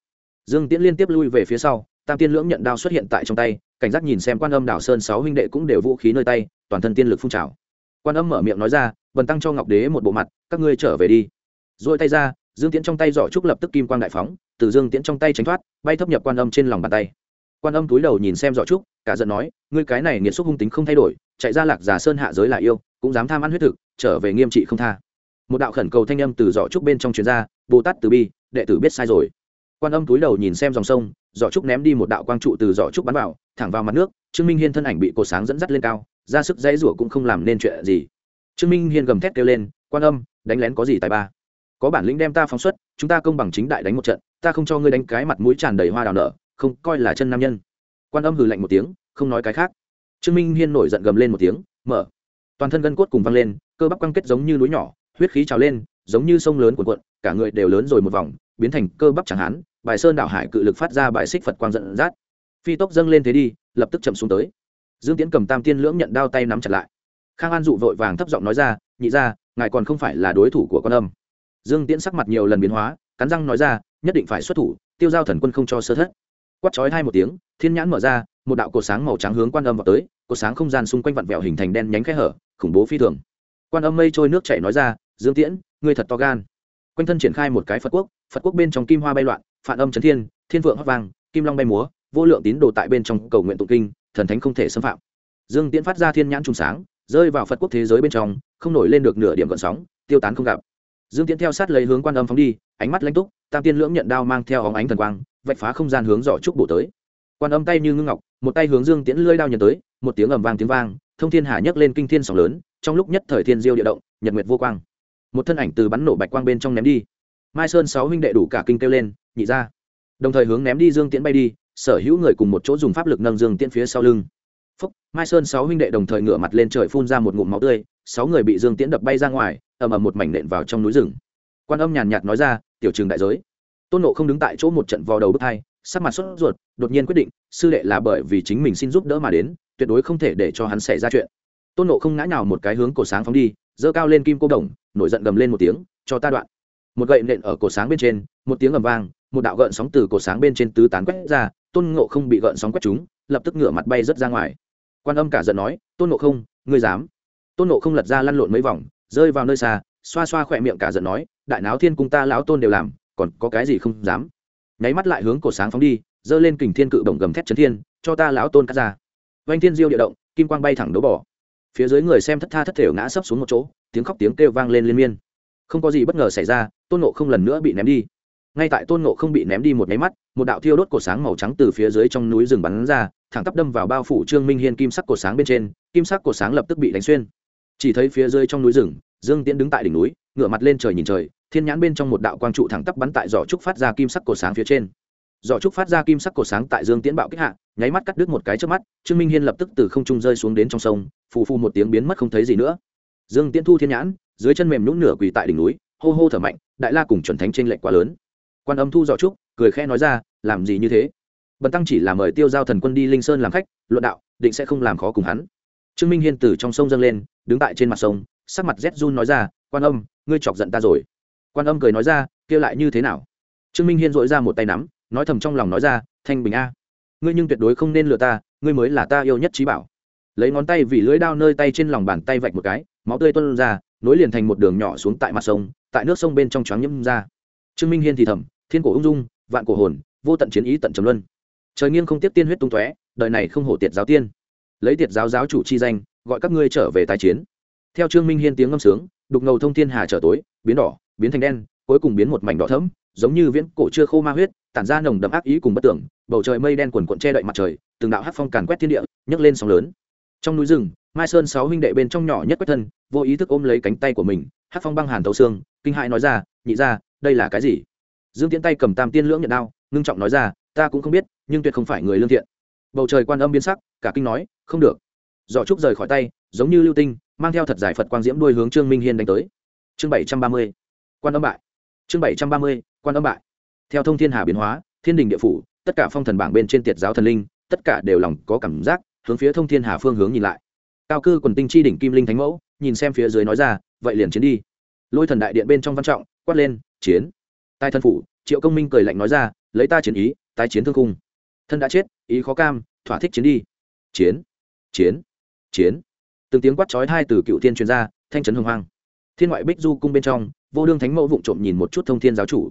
Dương tiễn liên tiếp lui về phía sau tam tiên lưỡng nhận đao xuất hiện tại trong tay, cảnh giác nhìn xem quan âm đảo sơn sáu huynh đệ cũng đều vũ khí nơi tay, toàn thân tiên lực phun trào. Quan âm mở miệng nói ra vần tăng cho ngọc đế một bộ mặt, các ngươi trở về đi. Rồi tay ra, dương tiễn trong tay giỏ trúc lập tức kim quang đại phóng, từ dương tiễn trong tay tránh thoát, bay thấp nhập quan âm trên lòng bàn tay. Quan âm túi đầu nhìn xem giỏ trúc, cả giận nói, ngươi cái này nghiệt xúc hung tính không thay đổi, chạy ra lạc giả sơn hạ giới là yêu, cũng dám tham ăn huyết thực, trở về nghiêm trị không tha. Một đạo khẩn cầu thanh âm từ giỏ trúc bên trong chuyên gia bồ tát từ bi, đệ tử biết sai rồi quan âm túi đầu nhìn xem dòng sông, giỏ trúc ném đi một đạo quang trụ từ giỏ trúc bắn vào, thẳng vào mặt nước, trương minh hiên thân ảnh bị cột sáng dẫn dắt lên cao, ra sức dãy rủa cũng không làm nên chuyện gì. Trương minh hiên gầm thét kêu lên, quan âm, đánh lén có gì tài ba? Có bản lĩnh đem ta phóng xuất, chúng ta công bằng chính đại đánh một trận, ta không cho ngươi đánh cái mặt mũi tràn đầy hoa đào nở, không, coi là chân nam nhân. Quan âm hừ lạnh một tiếng, không nói cái khác. Trương minh hiên nổi giận gầm lên một tiếng, mở. Toàn thân gân cốt cùng văng lên, cơ bắp căng kết giống như núi nhỏ, huyết khí trào lên, giống như sông lớn cuộn cuộn, cả người đều lớn rồi một vòng, biến thành cơ bắp chẳng hán bài sơn đảo hải cự lực phát ra bài xích phật quang giận dắt. Phi tốc dâng lên thế đi, lập tức chậm xuống tới. Dương tiễn cầm tam tiên lưỡng nhận đao tay nắm chặt lại. Khang an dụ vội vàng thấp giọng nói ra, nhị ra ngài còn không phải là đối thủ của con âm. Dương tiễn sắc mặt nhiều lần biến hóa, cắn răng nói ra, nhất định phải xuất thủ, tiêu giao thần quân không cho sơ thất. Quát chói hai một tiếng, thiên nhãn mở ra, một đạo cột sáng màu trắng hướng quan âm vào tới cột sáng không gian xung quanh vặn vẹo hình thành đen nhánh khẽ hở, khủng bố phi thường. Quan âm mây trôi nước chảy nói ra, dương tiễn, ngươi thật to gan. Quanh thân triển khai một cái phật quốc phật quốc bên trong kim hoa bay loạn phản âm chấn thiên thiên vượng hót vang, kim long bay múa, vô lượng tín đồ tại bên trong cầu nguyện tụng kinh, thần thánh không thể xâm phạm. Dương tiễn phát ra thiên nhãn trùng sáng, rơi vào phật quốc thế giới bên trong, không nổi lên được nửa điểm gợn sóng, tiêu tán không gặp. Dương tiễn theo sát lấy hướng quan âm phóng đi, ánh mắt lãnh túc, tam tiên lưỡng nhận đao mang theo óng ánh thần quang, vạch phá không gian hướng giỏ trúc bổ tới. Quan âm tay như ngưng ngọc, một tay hướng dương tiễn lưỡi đao nhận tới, một tiếng ầm vang tiếng vang, thông thiên hà nhấc lên kinh thiên sóng lớn, trong lúc nhất thời thiên diêu địa động, nhật nguyệt vô quang. Một thân ảnh từ bắn nổ bạch quang bên trong ném đi. Mai sơn sáu huynh đệ đủ cả kinh kêu lên nhị ra. Đồng thời hướng ném đi dương tiễn bay đi, sở hữu người cùng một chỗ dùng pháp lực nâng dương tiễn phía sau lưng. Phúc, mai sơn sáu huynh đệ đồng thời ngửa mặt lên trời phun ra một ngụm máu tươi, sáu người bị dương tiễn đập bay ra ngoài, ầm ầm một mảnh nện vào trong núi rừng. Quan âm nhàn nhạt nói ra, tiểu trường đại giới. Tôn nộ không đứng tại chỗ một trận vò đầu bước hai, sắc mặt sốt ruột, đột nhiên quyết định, sư đệ là bởi vì chính mình xin giúp đỡ mà đến, tuyệt đối không thể để cho hắn xảy ra chuyện. Tôn nộ không ngã nhào một cái hướng cổ sáng phóng đi, giơ cao lên kim cô đồng, nổi giận gầm lên một tiếng, cho ta đoạn một gậy nện ở cổ sáng bên trên, một tiếng ầm vang, một đạo gợn sóng từ cổ sáng bên trên tứ tán quét ra, tôn ngộ không bị gợn sóng quét chúng lập tức ngửa mặt bay rớt ra ngoài. Quan âm cả giận nói, tôn ngộ không, ngươi dám? Tôn ngộ không lật ra lăn lộn mấy vòng, rơi vào nơi xa, xoa xoa khỏe miệng cả giận nói, đại náo thiên cung ta lão tôn đều làm, còn có cái gì không dám? Nháy mắt lại hướng cổ sáng phóng đi, giơ lên kình thiên cự động gầm thét chấn thiên, cho ta lão tôn cắt ra. Oanh thiên diêu địa động, kim quang bay thẳng đấu bỏ. Phía dưới người xem thất tha thất thể ngã sấp xuống một chỗ, tiếng khóc tiếng kêu vang lên liên miên không có gì bất ngờ xảy ra, tôn nộ không lần nữa bị ném đi. Ngay tại tôn nộ không bị ném đi một nháy mắt, một đạo thiêu đốt cổ sáng màu trắng từ phía dưới trong núi rừng bắn ra, thẳng tắp đâm vào bao phủ trương minh hiên kim sắc cổ sáng bên trên, kim sắc cổ sáng lập tức bị đánh xuyên. Chỉ thấy phía dưới trong núi rừng, dương tiễn đứng tại đỉnh núi, ngửa mặt lên trời nhìn trời, thiên nhãn bên trong một đạo quang trụ thẳng tắp bắn tại giỏ trúc phát ra kim sắc cổ sáng phía trên. Giỏ trúc phát ra kim sắc cổ sáng tại dương tiễn bạo kích hạ, nháy mắt cắt đứt một cái trước mắt, trương minh hiên lập tức từ không trung rơi xuống đến trong sông, phù phù một tiếng biến mất không thấy gì nữa. Dương tiễn thu thiên nhãn dưới chân mềm nhũn nửa quỳ tại đỉnh núi, hô hô thở mạnh, đại la cùng chuẩn thánh trên lệnh quá lớn. Quan âm thu dọ trúc, cười khẽ nói ra, làm gì như thế? Bần tăng chỉ là mời tiêu giao thần quân đi linh sơn làm khách, luận đạo, định sẽ không làm khó cùng hắn. Trương minh hiên từ trong sông dâng lên, đứng tại trên mặt sông, sắc mặt rét run nói ra, quan âm, ngươi chọc giận ta rồi. Quan âm cười nói ra kia lại như thế nào? Trương minh hiên dội ra một tay nắm, nói thầm trong lòng nói ra, thanh bình a, ngươi nhưng tuyệt đối không nên lừa ta, ngươi mới là ta yêu nhất trí bảo. Lấy ngón tay vì lưỡi đao nơi tay trên lòng bàn tay vạch một cái, máu tươi tuôn ra nối liền thành một đường nhỏ xuống tại mặt sông, tại nước sông bên trong choáng nhâm ra. Trương minh hiên thì thầm, thiên cổ ung dung, vạn cổ hồn, vô tận chiến ý tận trầm luân. Trời nghiêng không tiếp tiên huyết tung tóe, đời này không hổ tiệt giáo tiên. Lấy tiệt giáo giáo chủ chi danh, gọi các ngươi trở về tái chiến. Theo trương minh hiên tiếng ngâm sướng, đục ngầu thông thiên hà trở tối, biến đỏ, biến thành đen, cuối cùng biến một mảnh đỏ thẫm, giống như viễn cổ chưa khô ma huyết, tản ra nồng đậm ác ý cùng bất tưởng, bầu trời mây đen quần quận che đậy mặt trời, từng đạo hát phong càn quét thiên địa, nhấc lên sóng lớn. Trong núi rừng mai sơn sáu huynh đệ bên trong nhỏ nhất quách thân, vô ý thức ôm lấy cánh tay của mình, hát phong băng hàn thấu xương, kinh hãi nói ra, nhị ra đây là cái gì? Dương tiễn tay cầm tam tiên lưỡng nhận đao, ngưng trọng nói ra, ta cũng không biết, nhưng tuyệt không phải người lương thiện. Bầu trời quan âm biến sắc, cả kinh nói, không được. Giỏ trúc rời khỏi tay, giống như lưu tinh, mang theo thật giải phật quang diễm đuôi hướng trương minh hiên đánh tới. Chương bảy trăm ba mươi, quan âm bại. Chương bảy trăm ba mươi, quan âm bại. Theo thông thiên hà biến hóa, thiên đình địa phủ, tất cả phong thần bảng bên trên tiệt giáo thần linh, tất cả đều lòng có cảm giác, hướng phía thông thiên hà phương hướng nhìn lại cao cư quần tinh chi đỉnh kim linh thánh mẫu, nhìn xem phía dưới nói ra, vậy liền chiến đi. Lôi thần đại điện bên trong văn trọng, quát lên, chiến. Tài thân phủ, triệu công minh cười lạnh nói ra, lấy ta chiến ý, tái chiến thương cung thân đã chết, ý khó cam, thỏa thích chiến đi. Chiến chiến chiến. Từng tiếng quát chói hai từ cựu thiên chuyên gia thanh trấn hồng hoang. Thiên ngoại bích du cung bên trong, vô đương thánh mẫu vụng trộm nhìn một chút thông thiên giáo chủ.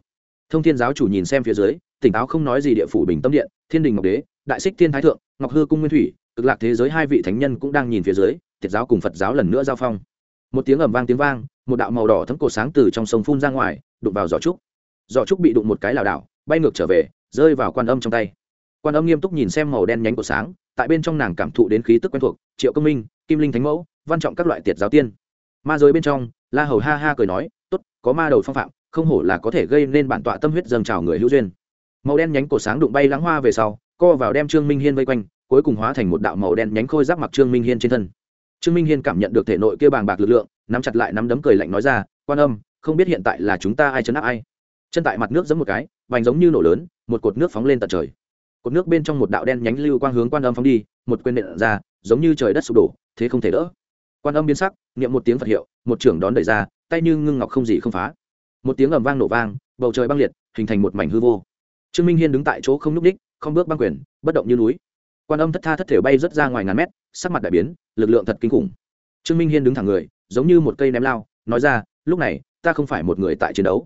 Thông thiên giáo chủ nhìn xem phía dưới, tỉnh táo không nói gì địa phủ bình tâm điện, thiên đình ngọc đế, đại xích thiên thái thượng, ngọc hư cung nguyên thủy cực lạc thế giới hai vị thánh nhân cũng đang nhìn phía dưới, tiệt giáo cùng phật giáo lần nữa giao phong. Một tiếng ầm vang tiếng vang, một đạo màu đỏ thấm cổ sáng từ trong sông phun ra ngoài, đụng vào giỏ trúc. Giỏ trúc bị đụng một cái lảo đảo, bay ngược trở về, rơi vào quan âm trong tay. Quan âm nghiêm túc nhìn xem màu đen nhánh của sáng, tại bên trong nàng cảm thụ đến khí tức quen thuộc, triệu công minh, kim linh thánh mẫu, văn trọng các loại tiệt giáo tiên. Ma giới bên trong, la hầu ha ha cười nói, tốt, có ma đầu phong phạm, không hổ là có thể gây nên bản tọa tâm huyết dâng trào người hữu duyên. Màu đen nhánh cổ sáng đụng bay lãng hoa về sau, co vào đem trương minh hiên vây quanh cuối cùng hóa thành một đạo màu đen nhánh khôi giáp mặc trương minh hiên trên thân. Trương minh hiên cảm nhận được thể nội kia bàng bạc lực lượng, nắm chặt lại nắm đấm cười lạnh nói ra, quan âm, không biết hiện tại là chúng ta ai chấn áp ai? Chân tại mặt nước giấm một cái, vành giống như nổ lớn, một cột nước phóng lên tận trời. Cột nước bên trong một đạo đen nhánh lưu quang hướng quan âm phóng đi, một quên nện ra, giống như trời đất sụp đổ, thế không thể đỡ. Quan âm biến sắc, niệm một tiếng phật hiệu, một trưởng đón đẩy ra, tay như ngưng ngọc không gì không phá. Một tiếng ầm vang nổ vang, bầu trời băng liệt, hình thành một mảnh hư vô. Trương minh hiên đứng tại chỗ không n ú c ních không bước băng quyền, bất động như núi quan âm thất tha thất thể bay rớt ra ngoài ngàn mét, sắc mặt đại biến, lực lượng thật kinh khủng. Trương minh hiên đứng thẳng người, giống như một cây ném lao, nói ra, lúc này, ta không phải một người tại chiến đấu.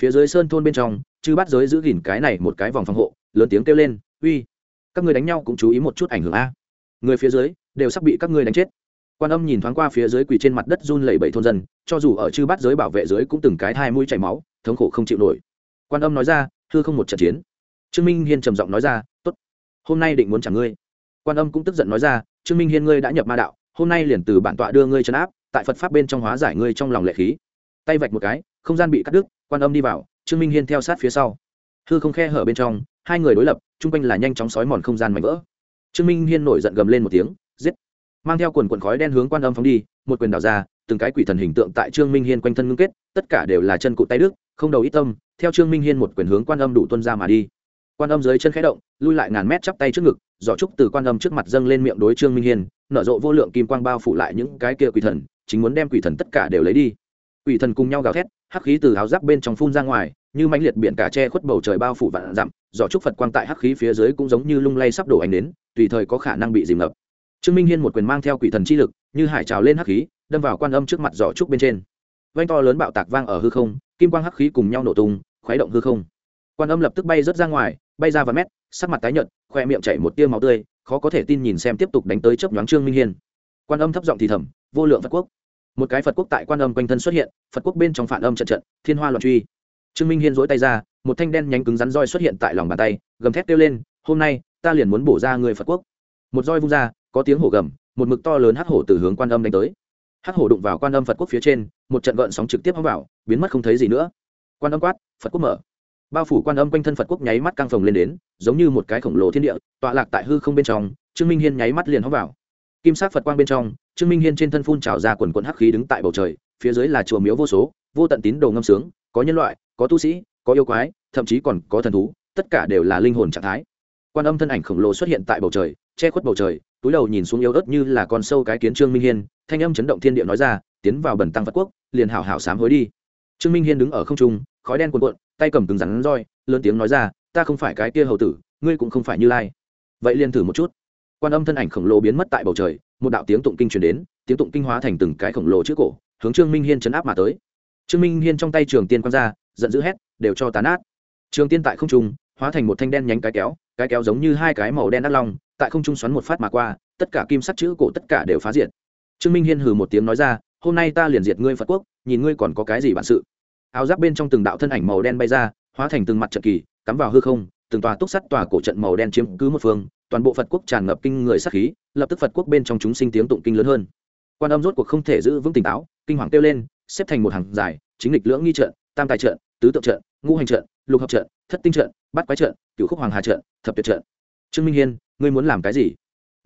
Phía dưới sơn thôn bên trong, chư bắt giới giữ gìn cái này một cái vòng phòng hộ, lớn tiếng kêu lên, uy, các người đánh nhau cũng chú ý một chút ảnh hưởng a. Người phía dưới đều sắp bị các ngươi đánh chết. Quan âm nhìn thoáng qua phía dưới quỳ trên mặt đất run lẩy bẩy thôn dân, cho dù ở chư bắt giới bảo vệ giới cũng từng cái hai mũi chảy máu, thống khổ không chịu nổi. Quan âm nói ra thưa không một trận chiến. Trương minh hiên trầm giọng nói ra, tốt hôm nay định muốn chẳng ngươi. Quan âm cũng tức giận nói ra, trương minh hiên ngươi đã nhập ma đạo, hôm nay liền từ bản tọa đưa ngươi trấn áp, tại phật pháp bên trong hóa giải ngươi trong lòng lệ khí. Tay vạch một cái, không gian bị cắt đứt, quan âm đi vào, trương minh hiên theo sát phía sau. Hư không khe hở bên trong, hai người đối lập, chung quanh là nhanh chóng sói mòn không gian mảnh vỡ. Trương minh hiên nổi giận gầm lên một tiếng, giết. Mang theo quần quần khói đen hướng quan âm phóng đi, một quyền đào ra, từng cái quỷ thần hình tượng tại trương minh hiên quanh thân ngưng kết, tất cả đều là chân cụ tay đức, không đầu ít tâm, theo trương minh hiên một quyền hướng quan âm đủ tuân ra mà đi quan âm dưới chân khẽ động, lui lại ngàn mét chắp tay trước ngực, giỏ trúc từ quan âm trước mặt dâng lên miệng đối trương minh hiên, nở rộ vô lượng kim quang bao phủ lại những cái kia quỷ thần, chính muốn đem quỷ thần tất cả đều lấy đi. Quỷ thần cùng nhau gào thét, hắc khí từ áo giáp bên trong phun ra ngoài, như mãnh liệt biển cả che khuất bầu trời bao phủ vạn dặm, giỏ trúc phật quang tại hắc khí phía dưới cũng giống như lung lay sắp đổ ánh đến, tùy thời có khả năng bị dìm ngập. Trương minh hiên một quyền mang theo quỷ thần chi lực, như hải trào lên hắc khí, đâm vào quan âm trước mặt giỏ trúc bên trên. Vanh to lớn bạo tạc vang ở hư không, kim quang hắc khí cùng nhau nổ tung, khuấy động hư không. Quan âm lập tức bay rớt ra ngoài bay ra vài mét, sắc mặt tái nhợt, khoe miệng chảy một tia máu tươi, khó có thể tin nhìn xem tiếp tục đánh tới chớp nhoáng trương minh hiên. Quan âm thấp giọng thì thầm, vô lượng phật quốc. Một cái phật quốc tại quan âm quanh thân xuất hiện, phật quốc bên trong phản âm trận trận, thiên hoa loạn truy. Trương minh hiên dỗi tay ra, một thanh đen nhánh cứng rắn roi xuất hiện tại lòng bàn tay, gầm thét kêu lên, hôm nay, ta liền muốn bổ ra người phật quốc. Một roi vung ra, có tiếng hổ gầm, một mực to lớn hắc hổ từ hướng quan âm đánh tới. Hắc hổ đụng vào quan âm phật quốc phía trên, một trận gợn sóng trực tiếp hóng vào, biến mất không thấy gì nữa. Quan âm quát, phật quốc mở bao phủ quan âm quanh thân phật quốc nháy mắt căng phồng lên đến giống như một cái khổng lồ thiên địa tọa lạc tại hư không bên trong trương minh hiên nháy mắt liền hóc vào kim sắc phật quang bên trong trương minh hiên trên thân phun trào ra quần quần hắc khí đứng tại bầu trời phía dưới là chùa miếu vô số vô tận tín đồ ngâm sướng có nhân loại có tu sĩ có yêu quái thậm chí còn có thần thú tất cả đều là linh hồn trạng thái quan âm thân ảnh khổng lồ xuất hiện tại bầu trời che khuất bầu trời túi đầu nhìn xuống yếu ớt như là con sâu cái kiến trương minh hiên thanh âm chấn động thiên địa nói ra tiến vào bẩn tăng phật quốc liền hảo hảo sám hối đi trương minh hiên đứng ở không trung khói đen cuồn cuộn tay cầm cứng rắn roi, lớn tiếng nói ra, ta không phải cái kia hầu tử, ngươi cũng không phải như lai. Vậy liền thử một chút. Quan âm thân ảnh khổng lồ biến mất tại bầu trời, một đạo tiếng tụng kinh truyền đến, tiếng tụng kinh hóa thành từng cái khổng lồ chữ cổ, hướng trương minh hiên chấn áp mà tới. Trương minh hiên trong tay trường tiên quang ra, giận dữ hét, đều cho tán át trường tiên tại không trung, hóa thành một thanh đen nhánh cái kéo cái kéo giống như hai cái màu đen đắt long, tại không trung xoắn một phát mà qua, tất cả kim sắc chữ cổ tất cả đều phá diệt. Trương minh hiên hừ một tiếng nói ra, hôm nay ta liền diệt ngươi phật quốc, nhìn ngươi còn có cái gì bản sự áo giáp bên trong từng đạo thân ảnh màu đen bay ra, hóa thành từng mặt trận kỳ, cắm vào hư không, từng tòa túc sắt tòa cổ trận màu đen chiếm cứ một phương, toàn bộ phật quốc tràn ngập kinh người sắc khí, lập tức phật quốc bên trong chúng sinh tiếng tụng kinh lớn hơn. Quan âm rốt cuộc không thể giữ vững tỉnh táo, kinh hoàng kêu lên, xếp thành một hàng dài, chính lịch lưỡng nghi trận, tam tài trận, tứ tượng trận, ngũ hành trận, lục hợp trận, thất tinh trận, bát quái trận cựu khúc hoàng hà trận, thập tuyệt trận. Trương minh hiên, ngươi muốn làm cái gì?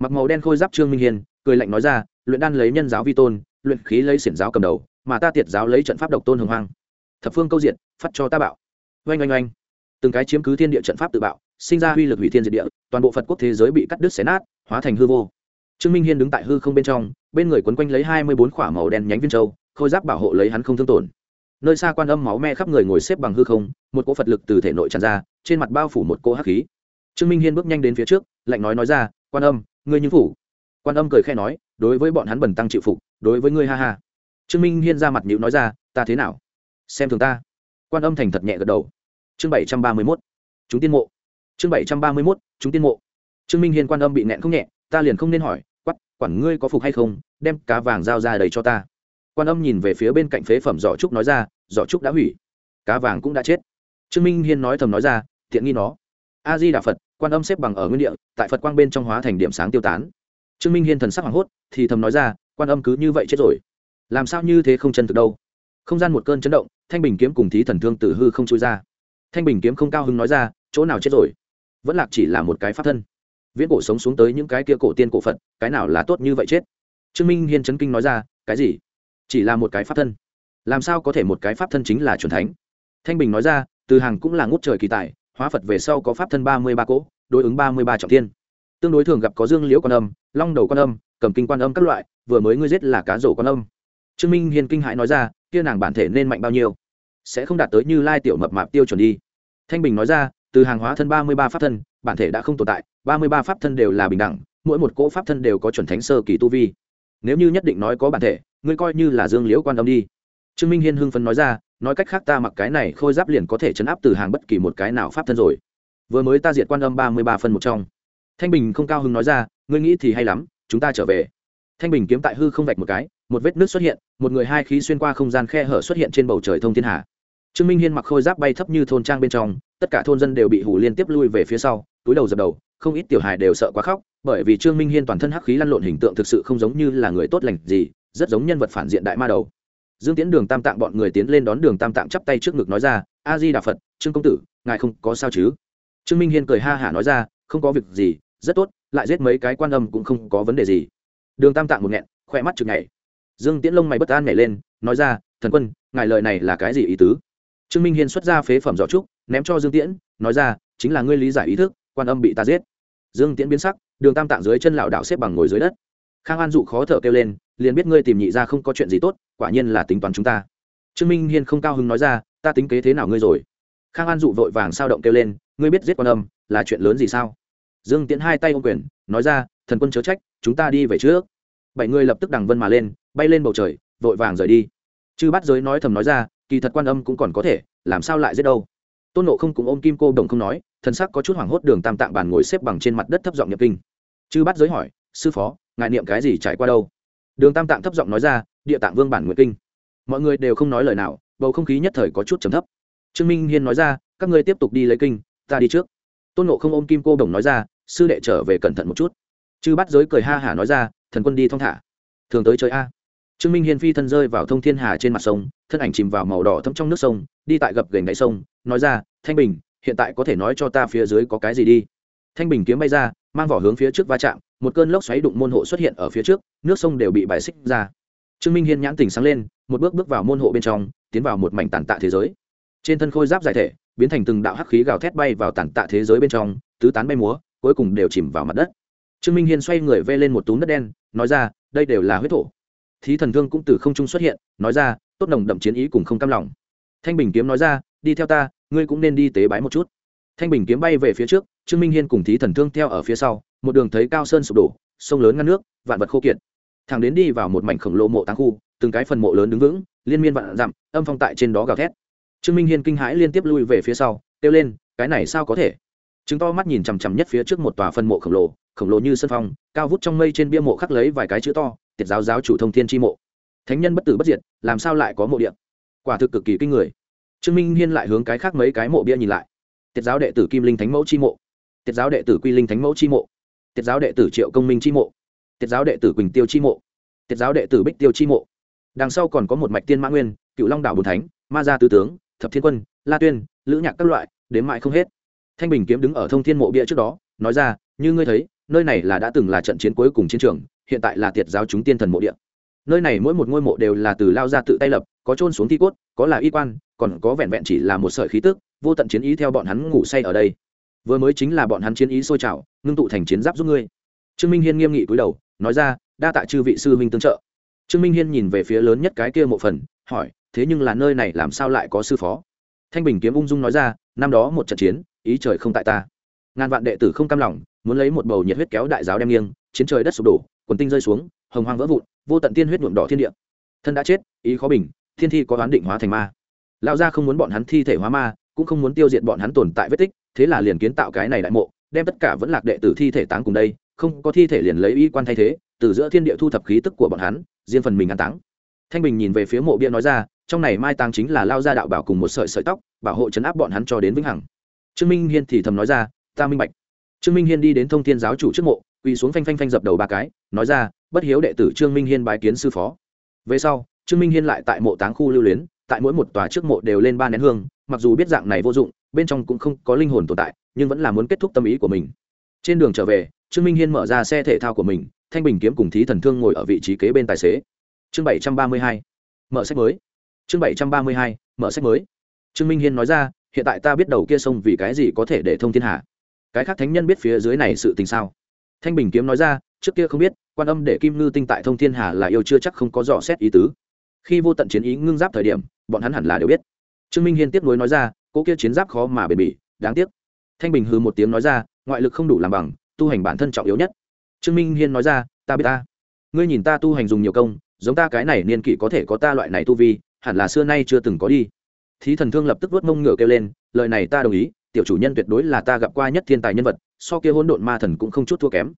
Mặc màu đen khôi giáp trương minh hiên, cười lạnh nói ra, luyện đan lấy nhân giáo vi tôn, luyện khí lấy xiển giáo cầm đầu, mà ta tiệt giáo lấy trận pháp độc tôn hồng hoang thập phương câu diện phát cho ta bảo oanh oanh oanh. Từng cái chiếm cứ thiên địa trận pháp tự bạo, sinh ra uy lực hủy thiên diệt địa, toàn bộ phật quốc thế giới bị cắt đứt xé nát, hóa thành hư vô. Trương minh hiên đứng tại hư không bên trong, bên người quấn quanh lấy hai mươi bốn khỏa màu đen nhánh viên châu, khôi giáp bảo hộ lấy hắn không thương tổn. Nơi xa quan âm máu me khắp người ngồi xếp bằng hư không, một cỗ phật lực từ thể nội tràn ra, trên mặt bao phủ một cỗ hắc khí. Trương minh hiên bước nhanh đến phía trước, lạnh nói nói ra, quan âm, ngươi như phủ. Quan âm cười khe nói, đối với bọn hắn bẩn tăng chịu phục, đối với ngươi ha ha. Trương minh hiên ra mặt nhịu nói ra, ta thế nào? Xem thường ta. Quan âm thành thật nhẹ gật đầu. Chương bảy trăm ba mươi mốt. Chúng tiên mộ. Chương bảy trăm ba mươi mốt, chúng tiên mộ. Trương minh hiên quan âm bị nẹn không nhẹ, ta liền không nên hỏi quắp quản ngươi có phục hay không, đem cá vàng giao ra đầy cho ta. Quan âm nhìn về phía bên cạnh phế phẩm giỏ trúc nói ra, giỏ trúc đã hủy, cá vàng cũng đã chết. Trương minh hiên nói thầm nói ra, thiện nghi nó. A di đà phật, quan âm xếp bằng ở nguyên địa, tại phật quang bên trong hóa thành điểm sáng tiêu tán. Trương minh hiên thần sắc hoảng hốt, thì thầm nói ra, quan âm cứ như vậy chết rồi, làm sao như thế không chân thực đâu? Không gian một cơn chấn động thanh bình kiếm cùng thí thần thương từ hư không chui ra. Thanh bình kiếm không cao hứng nói ra, chỗ nào chết rồi? Vẫn lạc chỉ là một cái pháp thân. Viễn cổ sống xuống tới những cái kia cổ tiên cổ phật, cái nào là tốt như vậy chết? Trương minh hiên chấn kinh nói ra, cái gì? Chỉ là một cái pháp thân? Làm sao có thể một cái pháp thân chính là c thánh? Thanh bình nói ra, từ hàng cũng là ngút trời kỳ tài, hóa phật về sau có pháp thân ba mươi ba cỗ, đối ứng ba mươi ba trọng tiên tương đối thường gặp có dương liễu quan âm, long đầu quan âm, cầm kinh quan âm các loại, vừa mới ngươi giết là cá rổ quan âm. Trương minh hiền kinh hãi nói ra kia nàng bản thể nên mạnh bao nhiêu? Sẽ không đạt tới như lai tiểu mập mạp tiêu chuẩn đi. Thanh bình nói ra, từ hàng hóa thân ba mươi ba pháp thân, bản thể đã không tồn tại, ba mươi ba pháp thân đều là bình đẳng, mỗi một cỗ pháp thân đều có chuẩn thánh sơ kỳ tu vi. Nếu như nhất định nói có bản thể, ngươi coi như là dương liễu quan âm đi. Trương minh hiên hưng phấn nói ra, nói cách khác ta mặc cái này khôi giáp liền có thể chấn áp từ hàng bất kỳ một cái nào pháp thân rồi. Vừa mới ta diệt quan âm ba mươi ba phân một trong. Thanh bình không cao hứng nói ra, ngươi nghĩ thì hay lắm, chúng ta trở về. Thanh bình kiếm tại hư không vạch một cái, một vết nước xuất hiện một người hai khí xuyên qua không gian khe hở xuất hiện trên bầu trời thông thiên hà. Trương minh hiên mặc khôi giáp bay thấp như thôn trang bên trong, tất cả thôn dân đều bị hủ liên tiếp lui về phía sau, túi đầu dập đầu, không ít tiểu hài đều sợ quá khóc, bởi vì trương minh hiên toàn thân hắc khí lăn lộn hình tượng thực sự không giống như là người tốt lành gì, rất giống nhân vật phản diện đại ma đầu. Dương tiến đường tam tạng bọn người tiến lên đón đường tam tạng chắp tay trước ngực nói ra, a di đà phật, trương công tử, ngài không có sao chứ? Trương minh hiên cười ha hả nói ra, không có việc gì, rất tốt, lại giết mấy cái quan âm cũng không có vấn đề gì. Đường tam tạng một nghẹn, khỏe mắt chực nhảy dương tiễn lông mày bất an nhảy lên, nói ra, thần quân, ngài lời này là cái gì ý tứ? Trương minh hiên xuất ra phế phẩm giỏ trúc, ném cho dương tiễn, nói ra, chính là ngươi lý giải ý thức, quan âm bị ta giết. Dương tiễn biến sắc, đường tam tạng dưới chân lảo đạo xếp bằng ngồi dưới đất. Khang an dụ khó thở kêu lên, liền biết ngươi tìm nhị ra không có chuyện gì tốt, quả nhiên là tính toán chúng ta. Trương minh hiên không cao hứng nói ra, ta tính kế thế nào ngươi rồi? Khang an dụ vội vàng sao động kêu lên, ngươi biết giết quan âm là chuyện lớn gì sao? Dương tiễn hai tay ô quyền, nói ra, thần quân chớ trách, chúng ta đi về trước bảy người lập tức đằng vân mà lên, bay lên bầu trời, vội vàng rời đi. Chư bắt giới nói thầm nói ra, kỳ thật quan âm cũng còn có thể, làm sao lại giết đâu? Tôn nộ không cùng ôm kim cô đồng không nói, thần sắc có chút hoảng hốt đường tam tạng bàn ngồi xếp bằng trên mặt đất thấp giọng nhập kinh. Chư bắt giới hỏi, sư phó, ngài niệm cái gì trải qua đâu? Đường tam tạng thấp giọng nói ra, địa tạng vương bản nguyện kinh. Mọi người đều không nói lời nào, bầu không khí nhất thời có chút trầm thấp. Trương minh hiên nói ra, các ngươi tiếp tục đi lấy kinh, ta đi trước. Tôn nộ không ôm kim cô đồng nói ra, sư đệ trở về cẩn thận một chút chư bắt giới cười ha hả nói ra, thần quân đi thong thả. Thường tới chơi a. Trương minh hiên phi thân rơi vào thông thiên hà trên mặt sông, thân ảnh chìm vào màu đỏ thấm trong nước sông, đi tại gập gành đáy sông, nói ra, thanh bình, hiện tại có thể nói cho ta phía dưới có cái gì đi. Thanh bình kiếm bay ra, mang vỏ hướng phía trước va chạm, một cơn lốc xoáy đụng môn hộ xuất hiện ở phía trước, nước sông đều bị bài xích ra. Trương minh hiên nhãn tình sáng lên, một bước bước vào môn hộ bên trong, tiến vào một mảnh tàn tạ thế giới. Trên thân khôi giáp giải thể, biến thành từng đạo hắc khí gào thét bay vào tàn tạ thế giới bên trong, tứ tán bay múa, cuối cùng đều chìm vào mặt đất trương minh hiên xoay người vê lên một túm đất đen, nói ra, đây đều là huyết thổ. Thí thần thương cũng từ không trung xuất hiện, nói ra, tốt nồng đậm chiến ý cùng không cam lòng. Thanh bình kiếm nói ra, đi theo ta, ngươi cũng nên đi tế bái một chút. Thanh bình kiếm bay về phía trước, trương minh hiên cùng thí thần thương theo ở phía sau, một đường thấy cao sơn sụp đổ, sông lớn ngăn nước, vạn vật khô kiệt. Thằng đến đi vào một mảnh khổng lồ mộ táng khu, từng cái phần mộ lớn đứng vững, liên miên vạn dặm, âm phong tại trên đó gào thét. Trương minh hiên kinh hãi liên tiếp lui về phía sau, kêu lên, cái này sao có thể? Chứng to mắt nhìn chằm chằm nhất phía trước một tòa phân mộ khổng lồ khổng lồ như sân phong, cao vút trong mây trên bia mộ khắc lấy vài cái chữ to, tiệt giáo giáo chủ thông thiên tri mộ. Thánh nhân bất tử bất diệt, làm sao lại có mộ điện quả thực cực kỳ kinh người. Trương minh hiên lại hướng cái khác mấy cái mộ bia nhìn lại. Tiết giáo đệ tử kim linh thánh mẫu chi mộ. Tiết giáo đệ tử quy linh thánh mẫu chi mộ. Tiết giáo đệ tử triệu công minh chi mộ. Tiết giáo đệ tử quỳnh tiêu chi mộ. Tiết giáo đệ tử bích tiêu chi mộ. Đằng sau còn có một mạch tiên mã nguyên, cựu long đảo bùn thánh, ma gia tứ tướng, thập thiên quân, la tuyên, lữ nhạc các loại, đến mãi không hết. Thanh bình kiếm đứng ở thông thiên mộ bia trước đó, nói ra, như ngươi thấy nơi này là đã từng là trận chiến cuối cùng chiến trường, hiện tại là tiệt giáo chúng tiên thần mộ địa. Nơi này mỗi một ngôi mộ đều là từ lao ra tự tay lập, có trôn xuống thi cốt, có là y quan, còn có vẹn vẹn chỉ là một sợi khí tức, vô tận chiến ý theo bọn hắn ngủ say ở đây. Vừa mới chính là bọn hắn chiến ý sôi trào, ngưng tụ thành chiến giáp giúp ngươi. Trương minh hiên nghiêm nghị cúi đầu, nói ra, đa tạ chư vị sư huynh tương trợ. Trương minh hiên nhìn về phía lớn nhất cái kia mộ phần, hỏi, thế nhưng là nơi này làm sao lại có sư phó? Thanh bình kiếm ung dung nói ra, năm đó một trận chiến, ý trời không tại ta. Ngàn vạn đệ tử không cam lòng muốn lấy một bầu nhiệt huyết kéo đại giáo đem nghiêng, chiến trời đất sụp đổ, quần tinh rơi xuống, hồng hoang vỡ vụn, vô tận tiên huyết nhuộm đỏ thiên địa. Thân đã chết, ý khó bình, thiên thi có đoán định hóa thành ma. Lão gia không muốn bọn hắn thi thể hóa ma, cũng không muốn tiêu diệt bọn hắn tồn tại vết tích, thế là liền kiến tạo cái này đại mộ, đem tất cả vẫn lạc đệ tử thi thể táng cùng đây, không có thi thể liền lấy y quan thay thế, từ giữa thiên địa thu thập khí tức của bọn hắn, riêng phần mình an táng. Thanh bình nhìn về phía mộ bia nói ra, trong này mai táng chính là lao gia đạo bảo cùng một sợi sợi tóc, bảo hộ chấn áp bọn hắn cho đến vĩnh hằng. Trương minh hiên thì thầm nói ra, ta minh bạch trương minh hiên đi đến thông thiên giáo chủ trước mộ, quỳ xuống phanh phanh phanh dập đầu ba cái, nói ra, bất hiếu đệ tử trương minh hiên bái kiến sư phó. Về sau, trương minh hiên lại tại mộ táng khu lưu luyến, tại mỗi một tòa trước mộ đều lên ba nén hương, mặc dù biết dạng này vô dụng, bên trong cũng không có linh hồn tồn tại, nhưng vẫn là muốn kết thúc tâm ý của mình. Trên đường trở về, trương minh hiên mở ra xe thể thao của mình, thanh bình kiếm cùng thí thần thương ngồi ở vị trí kế bên tài xế. Chương bảy trăm ba mươi hai, mở sách mới. Chương bảy trăm ba mươi hai, mở sách mới. Trương minh hiên nói ra, hiện tại ta biết đầu kia sông vì cái gì có thể để thông thiên hạ cái khác thánh nhân biết phía dưới này sự tình sao? Thanh bình kiếm nói ra, trước kia không biết, quan âm để kim ngư tinh tại thông thiên hà là yêu chưa chắc không có dò xét ý tứ. Khi vô tận chiến ý ngưng giáp thời điểm, bọn hắn hẳn là đều biết. Trương minh hiên tiếp nối nói ra cỗ kia chiến giáp khó mà bền bỉ, đáng tiếc. Thanh bình hư một tiếng nói ra, ngoại lực không đủ làm bằng, tu hành bản thân trọng yếu nhất. Trương minh hiên nói ra, ta biết ta. Ngươi nhìn ta tu hành dùng nhiều công, giống ta cái này niên kỷ có thể có ta loại này tu vi, hẳn là xưa nay chưa từng có đi. Thí thần thương lập tức vớt mông ngựa kêu lên, lời này ta đồng ý tiểu chủ nhân tuyệt đối là ta gặp qua nhất thiên tài nhân vật, so kia hỗn độn ma thần cũng không chút thua kém.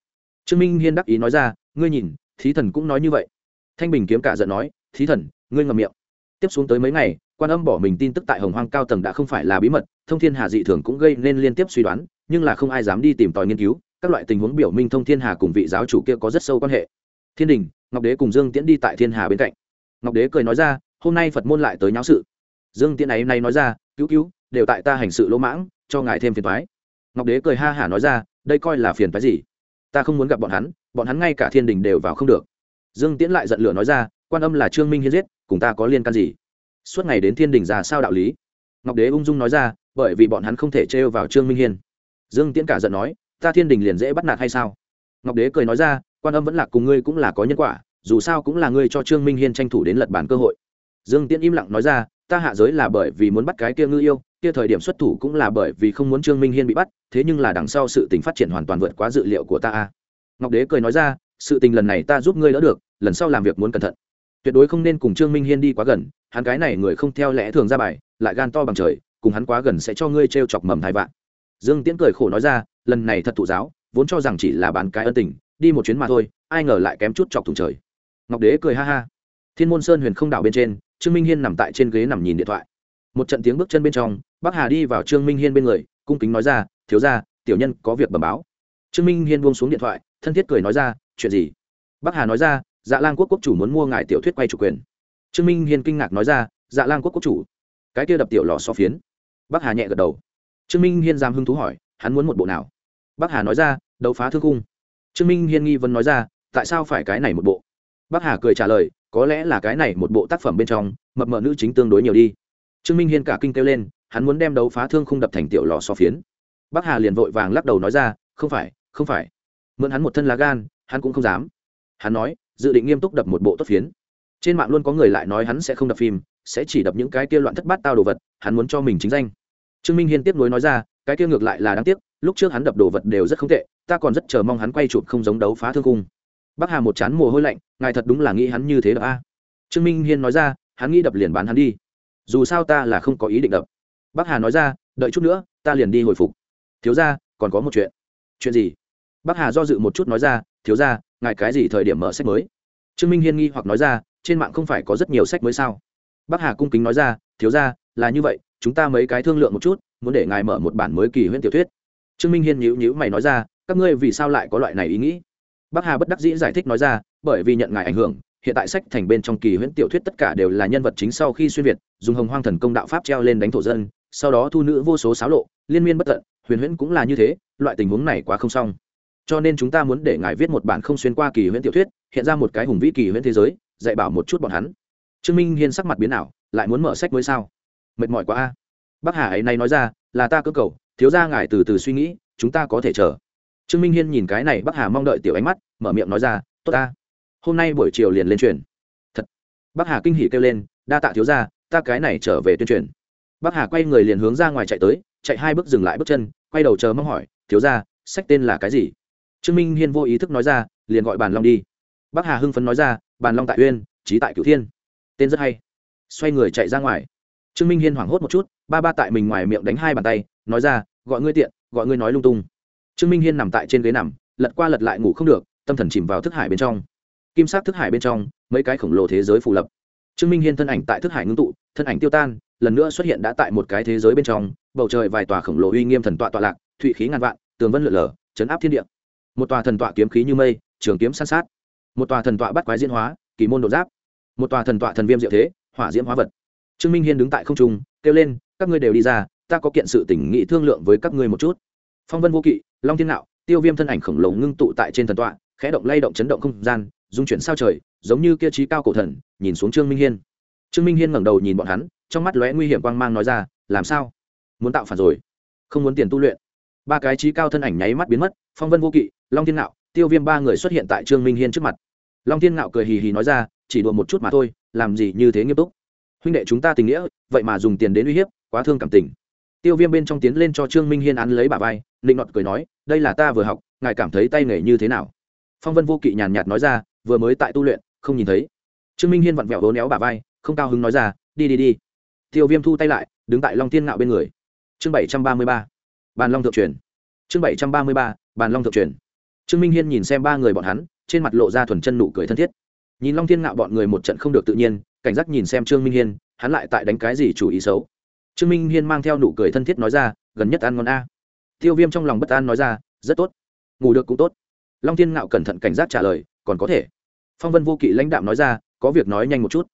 Trương minh hiên đắc ý nói ra, ngươi nhìn, thí thần cũng nói như vậy. Thanh bình kiếm cả giận nói, thí thần, ngươi ngậm miệng. Tiếp xuống tới mấy ngày, quan âm bỏ mình tin tức tại hồng hoang cao tầng đã không phải là bí mật, thông thiên hà dị thường cũng gây nên liên tiếp suy đoán, nhưng là không ai dám đi tìm tòi nghiên cứu, các loại tình huống biểu minh thông thiên hà cùng vị giáo chủ kia có rất sâu quan hệ. Thiên đình, ngọc đế cùng dương tiễn đi tại thiên hà bên cạnh. Ngọc đế cười nói ra, hôm nay phật môn lại tới nháo sự. Dương tiễn ấy nay nói ra, cứu cứu, đều tại ta hành sự lỗ mãng cho ngài thêm phiền thoái. Ngọc đế cười ha hả nói ra, đây coi là phiền phái gì? Ta không muốn gặp bọn hắn bọn hắn ngay cả thiên đình đều vào không được. Dương tiễn lại giận lửa nói ra, quan âm là trương minh hiên giết, cùng ta có liên can gì? Suốt ngày đến thiên đình ra sao đạo lý? Ngọc đế ung dung nói ra, bởi vì bọn hắn không thể trêu vào trương minh hiên. Dương tiễn cả giận nói, ta thiên đình liền dễ bắt nạt hay sao? Ngọc đế cười nói ra, quan âm vẫn lạc cùng ngươi cũng là có nhân quả, dù sao cũng là ngươi cho trương minh hiên tranh thủ đến lật bản cơ hội. Dương tiễn im lặng nói ra ta hạ giới là bởi vì muốn bắt cái kia ngư yêu, kia thời điểm xuất thủ cũng là bởi vì không muốn trương minh hiên bị bắt, thế nhưng là đằng sau sự tình phát triển hoàn toàn vượt quá dự liệu của ta a. Ngọc đế cười nói ra, sự tình lần này ta giúp ngươi đỡ được, lần sau làm việc muốn cẩn thận. Tuyệt đối không nên cùng trương minh hiên đi quá gần, hắn cái này người không theo lẽ thường ra bài, lại gan to bằng trời, cùng hắn quá gần sẽ cho ngươi t r e o chọc mầm thai vạn. Dương tiễn cười khổ nói ra, lần này thật thụ giáo, vốn cho rằng chỉ là bán cái ân tình, đi một chuyến mà thôi, ai ngờ lại kém chút chọc thùng trời. Ngọc đế cười ha ha. Thiên môn sơn huyền không đảo bên trên trương minh hiên nằm tại trên ghế nằm nhìn điện thoại. Một trận tiếng bước chân bên trong, bắc hà đi vào trương minh hiên bên người, cung kính nói ra, thiếu ra tiểu nhân có việc bẩm báo. Trương minh hiên buông xuống điện thoại, thân thiết cười nói ra, chuyện gì? Bắc hà nói ra dạ lan quốc quốc chủ muốn mua ngài tiểu thuyết quay chủ quyền. Trương minh hiên kinh ngạc nói ra dạ lan quốc quốc chủ? Cái kia đập tiểu lò so phiến. Bắc hà nhẹ gật đầu. Trương minh hiên dám hưng thú hỏi, hắn muốn một bộ nào? Bắc hà nói ra, đấu phá thương cung. Trương minh hiên nghi vấn nói ra, tại sao phải cái này một bộ? Bắc hà cười trả lời có lẽ là cái này một bộ tác phẩm bên trong, mập mờ nữ chính tương đối nhiều đi. Trương minh hiên cả kinh kêu lên, hắn muốn đem đấu phá thương không đập thành tiểu lò so phiến. Bắc hà liền vội vàng lắc đầu nói ra, không phải không phải. Mượn hắn một thân lá gan, hắn cũng không dám. Hắn nói, dự định nghiêm túc đập một bộ tốt phiến. Trên mạng luôn có người lại nói hắn sẽ không đập phim, sẽ chỉ đập những cái kia loạn thất bát tao đồ vật, hắn muốn cho mình chính danh. Trương minh hiên tiếp nối nói ra, cái kia ngược lại là đáng tiếc, lúc trước hắn đập đồ vật đều rất không tệ, ta còn rất chờ mong hắn quay chụp không giống đấu phá thương cung Bắc hà một chán mồ hôi lạnh, ngài thật đúng là nghĩ hắn như thế đập a. Trương minh hiên nói ra, hắn nghĩ đập liền bán hắn đi. Dù sao ta là không có ý định đập. Bắc hà nói ra, đợi chút nữa, ta liền đi hồi phục. Thiếu ra còn có một chuyện. Chuyện gì? Bắc hà do dự một chút nói ra, thiếu ra ngài cái gì thời điểm mở sách mới? Trương minh hiên nghi hoặc nói ra, trên mạng không phải có rất nhiều sách mới sao? Bắc hà cung kính nói ra, thiếu ra là như vậy, chúng ta mấy cái thương lượng một chút, muốn để ngài mở một bản mới kỳ huyễn tiểu thuyết. Trương minh hiên nhữ nhữ mày nói ra, các ngươi vì sao lại có loại này ý nghĩ? Bắc hà bất đắc dĩ giải thích nói ra, bởi vì nhận ngài ảnh hưởng, hiện tại sách thành bên trong kỳ huyễn tiểu thuyết tất cả đều là nhân vật chính sau khi xuyên việt, dùng hồng hoang thần công đạo pháp treo lên đánh thổ dân, sau đó thu nữ vô số xáo lộ, liên miên bất tận, huyền huyễn cũng là như thế, loại tình huống này quá không xong. Cho nên chúng ta muốn để ngài viết một bản không xuyên qua kỳ huyễn tiểu thuyết, hiện ra một cái hùng vĩ kỳ huyễn thế giới, dạy bảo một chút bọn hắn. Trương minh hiên sắc mặt biến ảo, lại muốn mở sách mới sao? Mệt mỏi quá a. Bác hà ấy nay nói ra, là ta cơ cầu, thiếu ra ngài từ từ suy nghĩ, chúng ta có thể chờ trương minh hiên nhìn cái này Bắc hà mong đợi tiểu ánh mắt, mở miệng nói ra, tốt ta, hôm nay buổi chiều liền lên truyền. Thật. Bắc hà kinh hỉ kêu lên, đa tạ thiếu ra ta cái này trở về tuyên truyền. Bắc hà quay người liền hướng ra ngoài chạy tới, chạy hai bước dừng lại bước chân, quay đầu chờ mong hỏi, thiếu ra sách tên là cái gì? Trương minh hiên vô ý thức nói ra, liền gọi bàn long đi. Bắc hà hưng phấn nói ra, bàn long tại uyên trí tại cửu thiên. Tên rất hay. Xoay người chạy ra ngoài. Trương minh hiên hoảng hốt một chút, ba ba tại mình ngoài miệng đánh hai bàn tay, nói ra, gọi ngươi tiện, gọi ngươi nói lung tung trương minh hiên nằm tại trên ghế nằm, lật qua lật lại ngủ không được, tâm thần chìm vào thức hải bên trong. Kim sắc thức hải bên trong, mấy cái khổng lồ thế giới phù lập. Trương minh hiên thân ảnh tại thức hải ngưng tụ, thân ảnh tiêu tan, lần nữa xuất hiện đã tại một cái thế giới bên trong, bầu trời vài tòa khổng lồ uy nghiêm thần tọa tọa lạc, thụy khí ngàn vạn, tường vân lượn lờ, chấn áp thiên địa. Một tòa thần tọa kiếm khí như mây, trường kiếm san sát. Một tòa thần tọa bắt quái diễn hóa, kỳ môn độ giáp. Một tòa thần tọa thần viêm diệu thế, hỏa diễm hóa vật. Trương minh hiên đứng tại không trung, kêu lên, các ngươi đều đi ra, ta có kiện sự tỉnh nghị thương lượng với các ngươi một chút phong vân vô kỵ, long thiên nạo tiêu viêm thân ảnh khổng lồ ngưng tụ tại trên thần tọa, khẽ động lay động chấn động không gian, dung chuyển sao trời, giống như kia trí cao cổ thần, nhìn xuống trương minh hiên. Trương minh hiên ngẩng đầu nhìn bọn hắn, trong mắt lóe nguy hiểm quang mang nói ra, làm sao? Muốn tạo phản rồi? Không muốn tiền tu luyện? Ba cái trí cao thân ảnh nháy mắt biến mất, phong vân vô kỵ, long thiên nạo tiêu viêm ba người xuất hiện tại trương minh hiên trước mặt. Long thiên nạo cười hì hì nói ra, chỉ đùa một chút mà thôi, làm gì như thế nghiêm túc? Huynh đệ chúng ta tình nghĩa, vậy mà dùng tiền đến uy hiếp, quá thương cảm tình. Tiêu viêm bên trong tiến lên cho trương minh hiên án lấy bà vai nịnh nọt cười nói, đây là ta vừa học, ngài cảm thấy tay nghề như thế nào? Phong vân vô kỵ nhàn nhạt nói ra, vừa mới tại tu luyện, không nhìn thấy. Trương minh hiên vặn vẹo vốn néo bà vai, không cao hứng nói ra, đi đi đi. Tiêu viêm thu tay lại, đứng tại long tiên ngạo bên người. Chương bảy trăm ba mươi ba, bàn long thượng truyền. Chương bảy trăm ba mươi ba, bàn long thượng truyền. Trương minh hiên nhìn xem ba người bọn hắn, trên mặt lộ ra thuần chân nụ cười thân thiết. Nhìn long thiên ngạo bọn người một trận không được tự nhiên, cảnh giác nhìn xem trương minh hiên, hắn lại tại đánh cái gì chủ ý xấu? Trương minh hiên mang theo nụ cười thân thiết nói ra, gần nhất ăn ngon a tiêu viêm trong lòng bất an nói ra, rất tốt, ngủ được cũng tốt. Long thiên ngạo cẩn thận cảnh giác trả lời, còn có thể. Phong vân vô kỵ lãnh đạm nói ra, có việc nói nhanh một chút.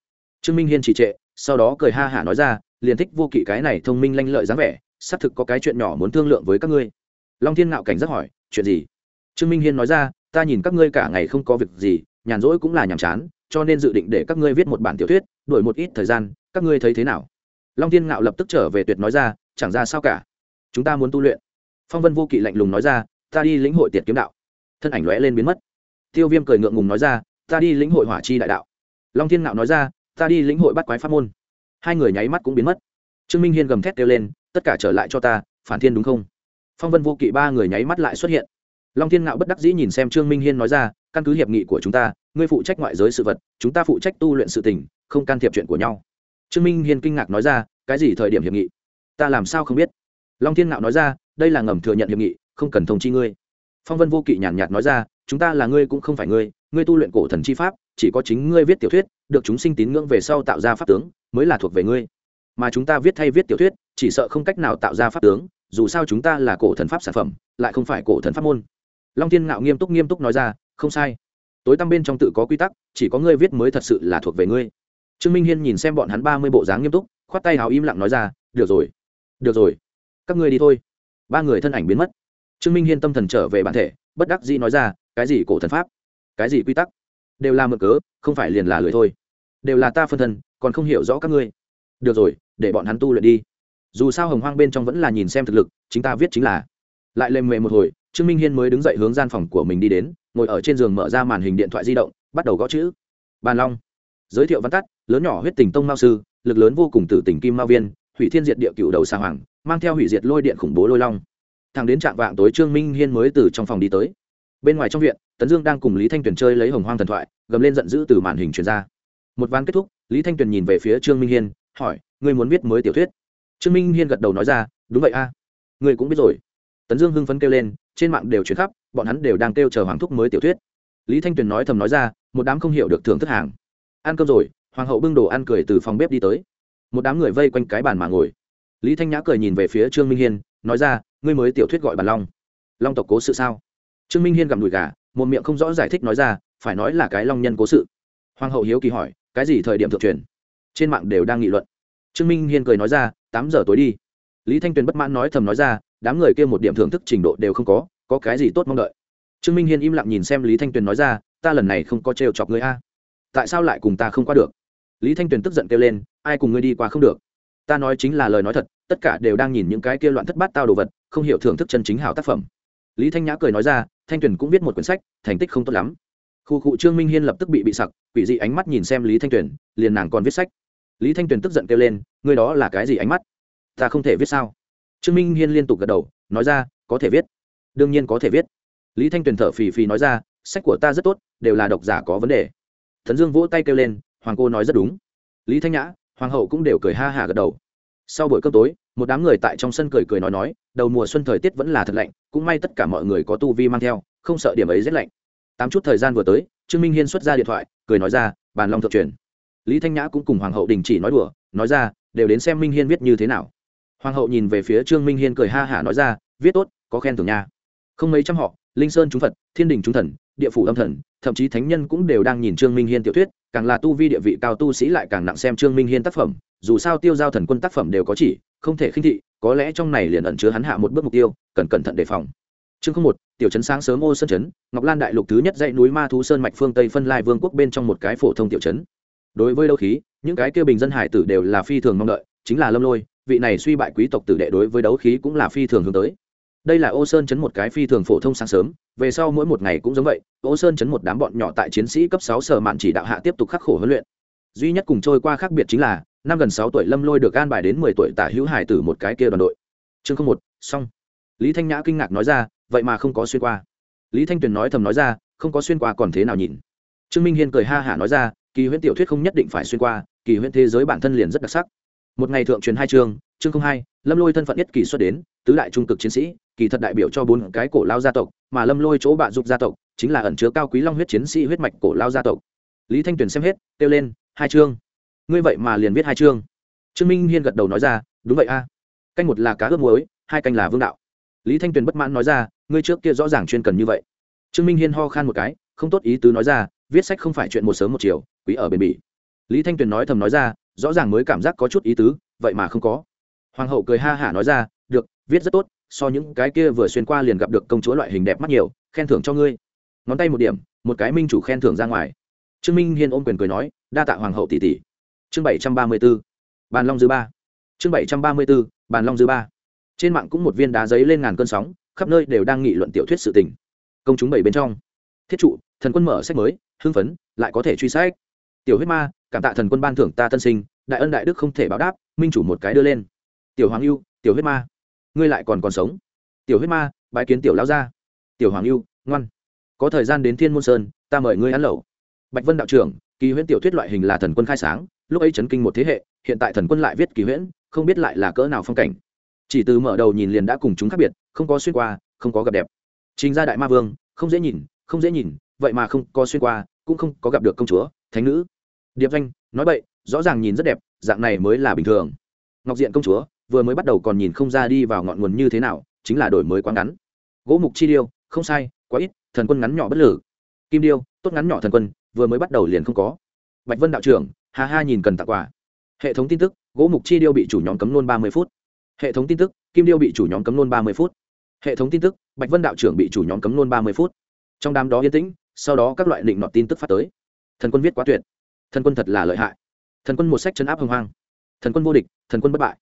Trương minh hiên trì trệ, sau đó cười ha hả nói ra, liền thích vô kỵ cái này thông minh lanh lợi dáng vẻ, xác thực có cái chuyện nhỏ muốn thương lượng với các ngươi. Long thiên ngạo cảnh giác hỏi, chuyện gì? Trương minh hiên nói ra, ta nhìn các ngươi cả ngày không có việc gì, nhàn rỗi cũng là nhàm chán, cho nên dự định để các ngươi viết một bản tiểu thuyết đổi một ít thời gian, các ngươi thấy thế nào? Long thiên ngạo lập tức trở về tuyệt nói ra, chẳng ra sao cả, chúng ta muốn tu luyện phong vân vô kỵ lạnh lùng nói ra, ta đi lĩnh hội tiệt kiếm đạo. Thân ảnh lóe lên biến mất. Tiêu viêm cười ngượng ngùng nói ra, ta đi lĩnh hội hỏa chi đại đạo. Long thiên ngạo nói ra, ta đi lĩnh hội bắt quái pháp môn. Hai người nháy mắt cũng biến mất. Trương minh hiên gầm thét kêu lên, tất cả trở lại cho ta, phản thiên đúng không? Phong vân vô kỵ ba người nháy mắt lại xuất hiện. Long thiên ngạo bất đắc dĩ nhìn xem trương minh hiên nói ra, căn cứ hiệp nghị của chúng ta, ngươi phụ trách ngoại giới sự vật, chúng ta phụ trách tu luyện sự tình, không can thiệp chuyện của nhau. Trương minh hiên kinh ngạc nói ra, cái gì thời điểm hiệp nghị? Ta làm sao không biết? Long thiên ngạo nói ra đây là ngầm thừa nhận hiệp nghị, không cần thông chi ngươi. Phong vân vô kỵ nhàn nhạt nói ra, chúng ta là ngươi cũng không phải ngươi ngươi tu luyện cổ thần chi pháp, chỉ có chính ngươi viết tiểu thuyết, được chúng sinh tín ngưỡng về sau tạo ra pháp tướng, mới là thuộc về ngươi. Mà chúng ta viết thay viết tiểu thuyết, chỉ sợ không cách nào tạo ra pháp tướng, dù sao chúng ta là cổ thần pháp sản phẩm, lại không phải cổ thần pháp môn. Long thiên ngạo nghiêm túc nghiêm túc nói ra, không sai. Tối tăm bên trong tự có quy tắc, chỉ có ngươi viết mới thật sự là thuộc về ngươi. Trương minh hiên nhìn xem bọn hắn ba mươi bộ dáng nghiêm túc, khoát tay hào im lặng nói ra, được rồi. Được rồi. Các ngươi đi thôi ba người thân ảnh biến mất. Trương minh hiên tâm thần trở về bản thể, bất đắc dĩ nói ra, cái gì cổ thần pháp? Cái gì quy tắc? Đều là mượn cớ, không phải liền là lười thôi. Đều là ta phân thân, còn không hiểu rõ các ngươi. Được rồi, để bọn hắn tu luyện đi. Dù sao hồng hoang bên trong vẫn là nhìn xem thực lực, chính ta viết chính là. Lại lềm mề một hồi, trương minh hiên mới đứng dậy hướng gian phòng của mình đi đến, ngồi ở trên giường mở ra màn hình điện thoại di động, bắt đầu gõ chữ. Bàn long. Giới thiệu văn tắt, lớn nhỏ huyết tình tông mao sư, lực lớn vô cùng tử tình kim mao viên, hủy thiên diệt địa cựu đầu xa hoàng mang theo hủy diệt lôi điện khủng bố lôi long. Thằng đến trạm vạng tối trương minh hiên mới từ trong phòng đi tới. Bên ngoài trong viện, tấn dương đang cùng lý thanh tuyền chơi lấy hồng hoang thần thoại, gầm lên giận dữ từ màn hình truyền ra. Một ván kết thúc, lý thanh tuyền nhìn về phía trương minh hiên, hỏi, ngươi muốn viết mới tiểu thuyết? Trương minh hiên gật đầu nói ra, đúng vậy a à. ngươi cũng biết rồi. Tấn dương hưng phấn kêu lên, trên mạng đều chuyển khắp, bọn hắn đều đang kêu chờ hoàng thúc mới tiểu thuyết. Lý thanh tuyền nói thầm nói ra, một đám không hiểu được thưởng thức hàng. Ăn cơm rồi, hoàng hậu bưng đồ ăn cười từ phòng bếp đi tới. Một đám người vây quanh cái bàn mà ngồi lý thanh nhã cười nhìn về phía trương minh hiên, nói ra, ngươi mới tiểu thuyết gọi bản long. Long tộc cố sự sao? Trương minh hiên gặm đùi gà, một miệng không rõ giải thích nói ra, phải nói là cái long nhân cố sự. Hoàng hậu hiếu kỳ hỏi, cái gì thời điểm thượng truyền? Trên mạng đều đang nghị luận. Trương minh hiên cười nói ra, tám giờ tối đi. Lý thanh tuyền bất mãn nói thầm nói ra, đám người kia một điểm thưởng thức trình độ đều không có có cái gì tốt mong đợi? Trương minh hiên im lặng nhìn xem lý thanh tuyền nói ra, ta lần này không có trêu chọc người a. Tại sao lại cùng ta không qua được? Lý thanh tuyền tức giận kêu lên, ai cùng ngươi đi qua không được? Ta nói chính là lời nói thật, tất cả đều đang nhìn những cái kia loạn thất bát tao đồ vật, không hiểu thưởng thức chân chính hảo tác phẩm. Lý thanh nhã cười nói ra, thanh tuyền cũng viết một quyển sách, thành tích không tốt lắm. Khu cụ trương minh hiên lập tức bị bị sặc, quỷ dị ánh mắt nhìn xem lý thanh tuyền, liền nàng còn viết sách. Lý thanh tuyền tức giận kêu lên, ngươi đó là cái gì ánh mắt? Ta không thể viết sao? Trương minh hiên liên tục gật đầu, nói ra, có thể viết. Đương nhiên có thể viết. Lý thanh tuyền thở phì phì nói ra, sách của ta rất tốt, đều là độc giả có vấn đề. Thần dương vỗ tay kêu lên, hoàng cô nói rất đúng. Lý thanh nhã hoàng hậu cũng đều cười ha hả gật đầu. Sau buổi cơm tối, một đám người tại trong sân cười cười nói nói, đầu mùa xuân thời tiết vẫn là thật lạnh, cũng may tất cả mọi người có tu vi mang theo, không sợ điểm ấy rét lạnh. Tám chút thời gian vừa tới, trương minh hiên xuất ra điện thoại, cười nói ra, bàn long thượng truyền. Lý thanh nhã cũng cùng hoàng hậu đình chỉ nói đùa, nói ra, đều đến xem minh hiên viết như thế nào. Hoàng hậu nhìn về phía trương minh hiên cười ha hả nói ra, viết tốt, có khen thưởng nha. Không mấy trăm họ, linh sơn chúng phật, thiên đình chúng thần, địa phủ âm thần, thậm chí thánh nhân cũng đều đang nhìn trương minh hiên tiểu thuyết càng là tu vi địa vị cao tu sĩ lại càng nặng xem trương minh hiên tác phẩm, dù sao tiêu giao thần quân tác phẩm đều có chỉ, không thể khinh thị, có lẽ trong này liền ẩn chứa hắn hạ một bước mục tiêu, cần cẩn thận đề phòng. Chương không một, tiểu trấn sáng sớm ô sơn trấn ngọc lan đại lục thứ nhất dãy núi ma thú sơn mạch phương tây phân lai vương quốc bên trong một cái phổ thông tiểu trấn đối với đấu khí, những cái kia bình dân hải tử đều là phi thường mong đợi, chính là lâm lôi, vị này suy bại quý tộc tử đệ đối với đấu khí cũng là phi thường hướng tới đây là ô sơn chấn một cái phi thường phổ thông sáng sớm, về sau mỗi một ngày cũng giống vậy, ô sơn chấn một đám bọn nhỏ tại chiến sĩ cấp sáu sở mạn chỉ đạo hạ tiếp tục khắc khổ huấn luyện. Duy nhất cùng trôi qua khác biệt chính là, năm gần sáu tuổi lâm lôi được an bài đến mười tuổi tả hữu hải tử một cái kia đoàn đội. Chương không một, xong. Lý thanh nhã kinh ngạc nói ra, vậy mà không có xuyên qua. Lý thanh tuyền nói thầm nói ra, không có xuyên qua còn thế nào nhìn. Trương minh hiên cười ha hả nói ra, kỳ huyễn tiểu thuyết không nhất định phải xuyên qua, kỳ huyễn thế giới bản thân liền rất đặc sắc. Một ngày thượng truyền hai chương chương không hai, lâm lôi thân phận nhất kỳ xuất đến, tứ đại trung cực chiến sĩ, kỳ thật đại biểu cho bốn cái cổ lao gia tộc, mà lâm lôi chỗ bạ dục gia tộc, chính là ẩn chứa cao quý long huyết chiến sĩ huyết mạch cổ lao gia tộc. Lý thanh tuyền xem hết, kêu lên, hai chương. Ngươi vậy mà liền viết hai chương. Trương minh hiên gật đầu nói ra, đúng vậy a. Canh một là cá ướp muối, hai canh là vương đạo. Lý thanh tuyền bất mãn nói ra, ngươi trước kia rõ ràng chuyên cần như vậy. Trương minh hiên ho khan một cái, không tốt ý tứ nói ra, viết sách không phải chuyện một sớm một chiều, quý ở bền bỉ. Lý thanh tuyền nói thầm nói ra, rõ ràng mới cảm giác có chút ý tứ, vậy mà không có hoàng hậu cười ha hả nói ra, được, viết rất tốt, so những cái kia vừa xuyên qua liền gặp được công chúa loại hình đẹp mắt nhiều, khen thưởng cho ngươi. Ngón tay một điểm, một cái minh chủ khen thưởng ra ngoài. Trương minh hiên ôm quyền cười nói, đa tạ hoàng hậu tỷ tỷ. Chương bảy trăm ba mươi b ố bàn long dư ba. Chương bảy trăm ba mươi b ố bàn long dư ba. Trên mạng cũng một viên đá giấy lên ngàn cơn sóng, khắp nơi đều đang nghị luận tiểu thuyết sự tình. Công chúng bảy bên trong. Thiết trụ, thần quân mở sách mới, hưng phấn, lại có thể truy sách. Tiểu huyết ma, cảm tạ thần quân ban thưởng ta tân sinh, đại ân đại đức không thể báo đáp, minh chủ một cái đưa lên tiểu hoàng ưu, tiểu huyết ma. Ngươi lại còn còn sống. Tiểu huyết ma bãi kiến tiểu lao gia. Tiểu hoàng ưu, ngoan. Có thời gian đến thiên môn sơn, ta mời ngươi ăn lẩu. Bạch vân đạo trưởng, kỳ huyễn tiểu thuyết loại hình là thần quân khai sáng, lúc ấy chấn kinh một thế hệ, hiện tại thần quân lại viết kỳ huyễn, không biết lại là cỡ nào phong cảnh. Chỉ từ mở đầu nhìn liền đã cùng chúng khác biệt, không có xuyên qua, không có gặp đẹp. Trình ra đại ma vương, không dễ nhìn, không dễ nhìn, vậy mà không có xuyên qua, cũng không có gặp được công chúa, thánh nữ. Điệp danh nói vậy rõ ràng nhìn rất đẹp, dạng này mới là bình thường. Ngọc diện công chúa vừa mới bắt đầu còn nhìn không ra đi vào ngọn nguồn như thế nào, chính là đổi mới quá ngắn. Gỗ mục chi điêu, không sai, quá ít, thần quân ngắn nhỏ bất lử. Kim điêu, tốt ngắn nhỏ thần quân, vừa mới bắt đầu liền không có. Bạch vân đạo trưởng, ha ha nhìn cần tặng quà. Hệ thống tin tức, gỗ mục chi điêu bị chủ nhóm cấm nôn ba mươi phút. Hệ thống tin tức, kim điêu bị chủ nhóm cấm nôn ba mươi phút. Hệ thống tin tức, bạch vân đạo trưởng bị chủ nhóm cấm nôn ba mươi phút. Trong đám đó yên tĩnh, sau đó các loại định nọt tin tức phát tới. Thần quân viết quá tuyệt. Thần quân thật là lợi hại. Thần quân một sách chấn áp hưng hoang. Thần quân vô địch, thần quân bất bại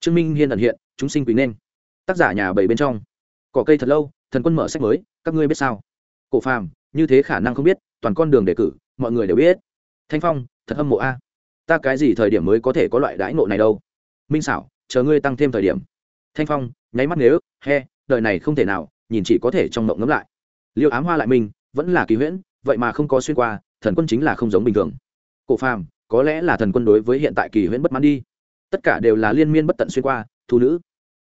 trương minh hiên ẩn hiện, chúng sinh quý nên. Tác giả nhà bảy bên trong. Cỏ cây thật lâu, thần quân mở sách mới, các ngươi biết sao? Cổ phàm, như thế khả năng không biết, toàn con đường đề cử, mọi người đều biết. Thanh phong, thật âm mộ a. Ta cái gì thời điểm mới có thể có loại đãi ngộ này đâu? Minh xảo chờ ngươi tăng thêm thời điểm. Thanh phong, nháy mắt nếu, he, đời này không thể nào, nhìn chỉ có thể trong mộng ngấm lại. Liêu ám hoa lại mình, vẫn là kỳ huyễn, vậy mà không có xuyên qua, thần quân chính là không giống bình thường. Cổ phàm, có lẽ là thần quân đối với hiện tại kỳ huyễn bất mãn đi tất cả đều là liên miên bất tận xuyên qua thu nữ,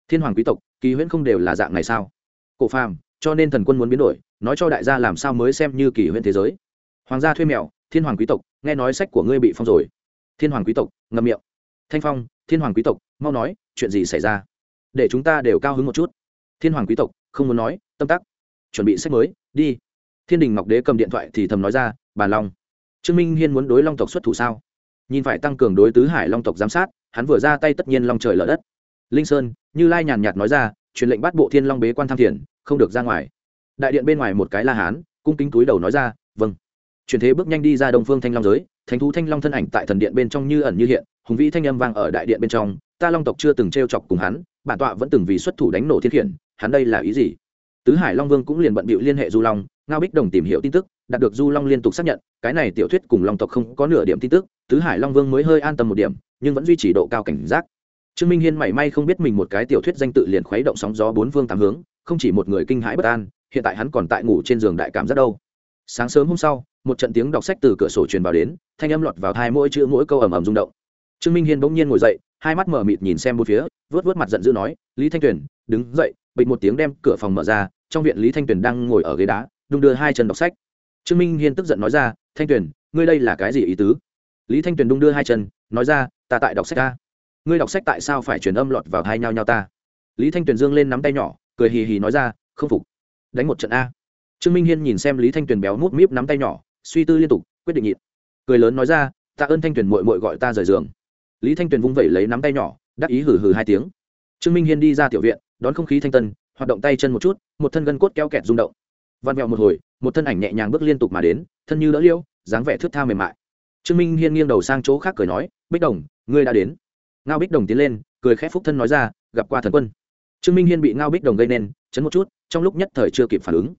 thiên hoàng quý tộc, kỳ huyễn không đều là dạng này sao? Cổ phàm, cho nên thần quân muốn biến đổi, nói cho đại gia làm sao mới xem như kỳ huyễn thế giới. Hoàng gia thuê mèo, thiên hoàng quý tộc, nghe nói sách của ngươi bị phong rồi. Thiên hoàng quý tộc, ngậm miệng. Thanh phong, thiên hoàng quý tộc, mau nói, chuyện gì xảy ra? Để chúng ta đều cao hứng một chút. Thiên hoàng quý tộc, không muốn nói, tâm tắc. Chuẩn bị sách mới, đi. Thiên đình ngọc đế cầm điện thoại thì thầm nói ra, bàn long, trương minh hiên muốn đối long tộc xuất thủ sao? Nhìn phải tăng cường đối tứ hải long tộc giám sát hắn vừa ra tay tất nhiên long trời lở đất. Linh sơn, như lai nhàn nhạt nói ra, truyền lệnh bắt bộ thiên long bế quan tham thiền, không được ra ngoài. Đại điện bên ngoài một cái la hán, cung kính túi đầu nói ra vâng. Truyền thế bước nhanh đi ra đông phương thanh long giới, thánh thú thanh long thân ảnh tại thần điện bên trong như ẩn như hiện, hùng vĩ thanh âm vang ở đại điện bên trong, ta long tộc chưa từng t chọc cùng hắn, bản tọa vẫn từng vì xuất thủ đánh nổ thiên khiển, hắn đây là ý gì? Tứ hải long vương cũng liền bận bịu liên hệ du long, ngao bích đồng tìm hiểu tin tức đạt được du long liên tục xác nhận, cái này tiểu thuyết cùng long tộc không có nửa điểm tin tức, tứ hải long vương mới hơi an tâm một điểm, nhưng vẫn duy trì độ cao cảnh giác. Trương minh hiên mảy may không biết mình một cái tiểu thuyết danh tự liền khuấy động sóng gió bốn phương tám hướng, không chỉ một người kinh hãi bất an, hiện tại hắn còn tại ngủ trên giường đại cảm giác đâu. Sáng sớm hôm sau, một trận tiếng đọc sách từ cửa sổ truyền vào đến, thanh âm lọt vào hai mỗi chữ mỗi câu ầm ầm rung động. Trương minh hiên bỗng nhiên ngồi dậy, hai mắt mở mịt nhìn xem bốn phía, vớt vớt mặt giận dữ nói, lý thanh tuyền, đứng dậy. Bịch một tiếng đem cửa phòng mở ra, trong viện lý thanh tuyền đang ngồi ở ghế đá, đung đưa hai chân đọc sách trương minh hiên tức giận nói ra, thanh tuyền, ngươi đây là cái gì ý tứ? Lý thanh tuyền đung đưa hai chân, nói ra, ta tại đọc sách ta. Ngươi đọc sách tại sao phải truyền âm lọt vào hai nhau nhau ta? Lý thanh tuyền dương lên nắm tay nhỏ, cười hì hì nói ra, không phục. Đánh một trận a. Trương minh hiên nhìn xem lý thanh tuyền béo mút míp nắm tay nhỏ, suy tư liên tục, quyết định nhịn. Cười lớn nói ra tạ ơn thanh tuyền mội mội gọi ta rời giường. Lý thanh tuyền vung vẩy lấy nắm tay nhỏ, đắc ý hử hử hai tiếng. Trương minh hiên đi ra tiểu viện, đón không khí thanh tân, hoạt động tay chân một chút, một thân gân cốt keo kẹt rung động văn mẹo một hồi, một thân ảnh nhẹ nhàng bước liên tục mà đến, thân như đỡ liêu dáng vẻ thước tha mềm mại. Trương minh hiên nghiêng đầu sang chỗ khác cười nói, bích đồng, ngươi đã đến. Ngao bích đồng tiến lên, cười khẽ phúc thân nói ra, gặp qua thần quân. Trương minh hiên bị ngao bích đồng gây nên, chấn một chút, trong lúc nhất thời chưa kịp phản ứng.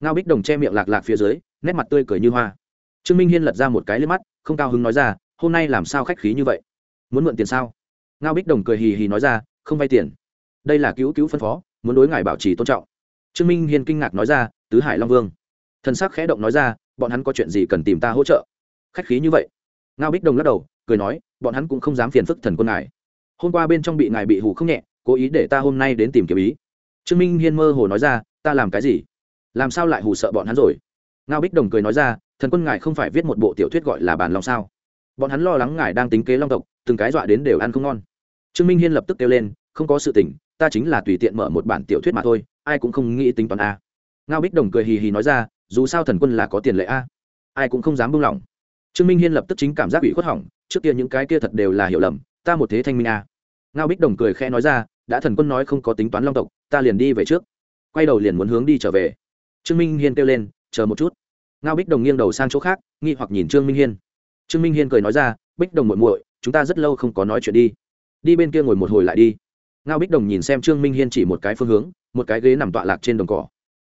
Ngao bích đồng che miệng lạc lạc phía dưới, nét mặt tươi cười như hoa. Trương minh hiên lật ra một cái lên mắt, không cao hứng nói ra, hôm nay làm sao khách khí như vậy? Muốn mượn tiền sao? Ngao bích đồng cười hì hì nói ra, không vay tiền. Đây là cứu cứu phân phó, muốn đối ngài bảo trì tôn trọng. Trương minh hiên kinh ngạc nói ra tứ hải long vương. Thân sắc khẽ động nói ra, bọn hắn có chuyện gì cần tìm ta hỗ trợ? Khách khí như vậy. Ngao bích đồng lắc đầu, cười nói, bọn hắn cũng không dám phiền phức thần quân ngài. Hôm qua bên trong bị ngài bị hủ không nhẹ, cố ý để ta hôm nay đến tìm kiếm ý. Trương minh hiên mơ hồ nói ra, ta làm cái gì? Làm sao lại hù sợ bọn hắn rồi? Ngao bích đồng cười nói ra, thần quân ngài không phải viết một bộ tiểu thuyết gọi là bàn lòng sao? Bọn hắn lo lắng ngài đang tính kế long tộc, từng cái dọa đến đều ăn không ngon. Trương minh hiên lập tức kêu lên, không có sự tình, ta chính là tùy tiện mở một bản tiểu thuyết mà thôi, ai cũng không nghĩ tính toán a ngao bích đồng cười hì hì nói ra, dù sao thần quân là có tiền lệ a. Ai cũng không dám buông lỏng. Trương minh hiên lập tức chính cảm giác bị khuất hỏng, trước kia những cái kia thật đều là hiểu lầm, ta một thế thanh minh a. Ngao bích đồng cười khẽ nói ra, đã thần quân nói không có tính toán long tộc, ta liền đi về trước. Quay đầu liền muốn hướng đi trở về. Trương minh hiên kêu lên, chờ một chút. Ngao bích đồng nghiêng đầu sang chỗ khác, nghi hoặc nhìn trương minh hiên. Trương minh hiên cười nói ra, bích đồng muội muội, chúng ta rất lâu không có nói chuyện đi. Đi bên kia ngồi một hồi lại đi. Ngao bích đồng nhìn xem trương minh hiên chỉ một cái phương hướng, một cái ghế nằm tọa lạc trên đồng cỏ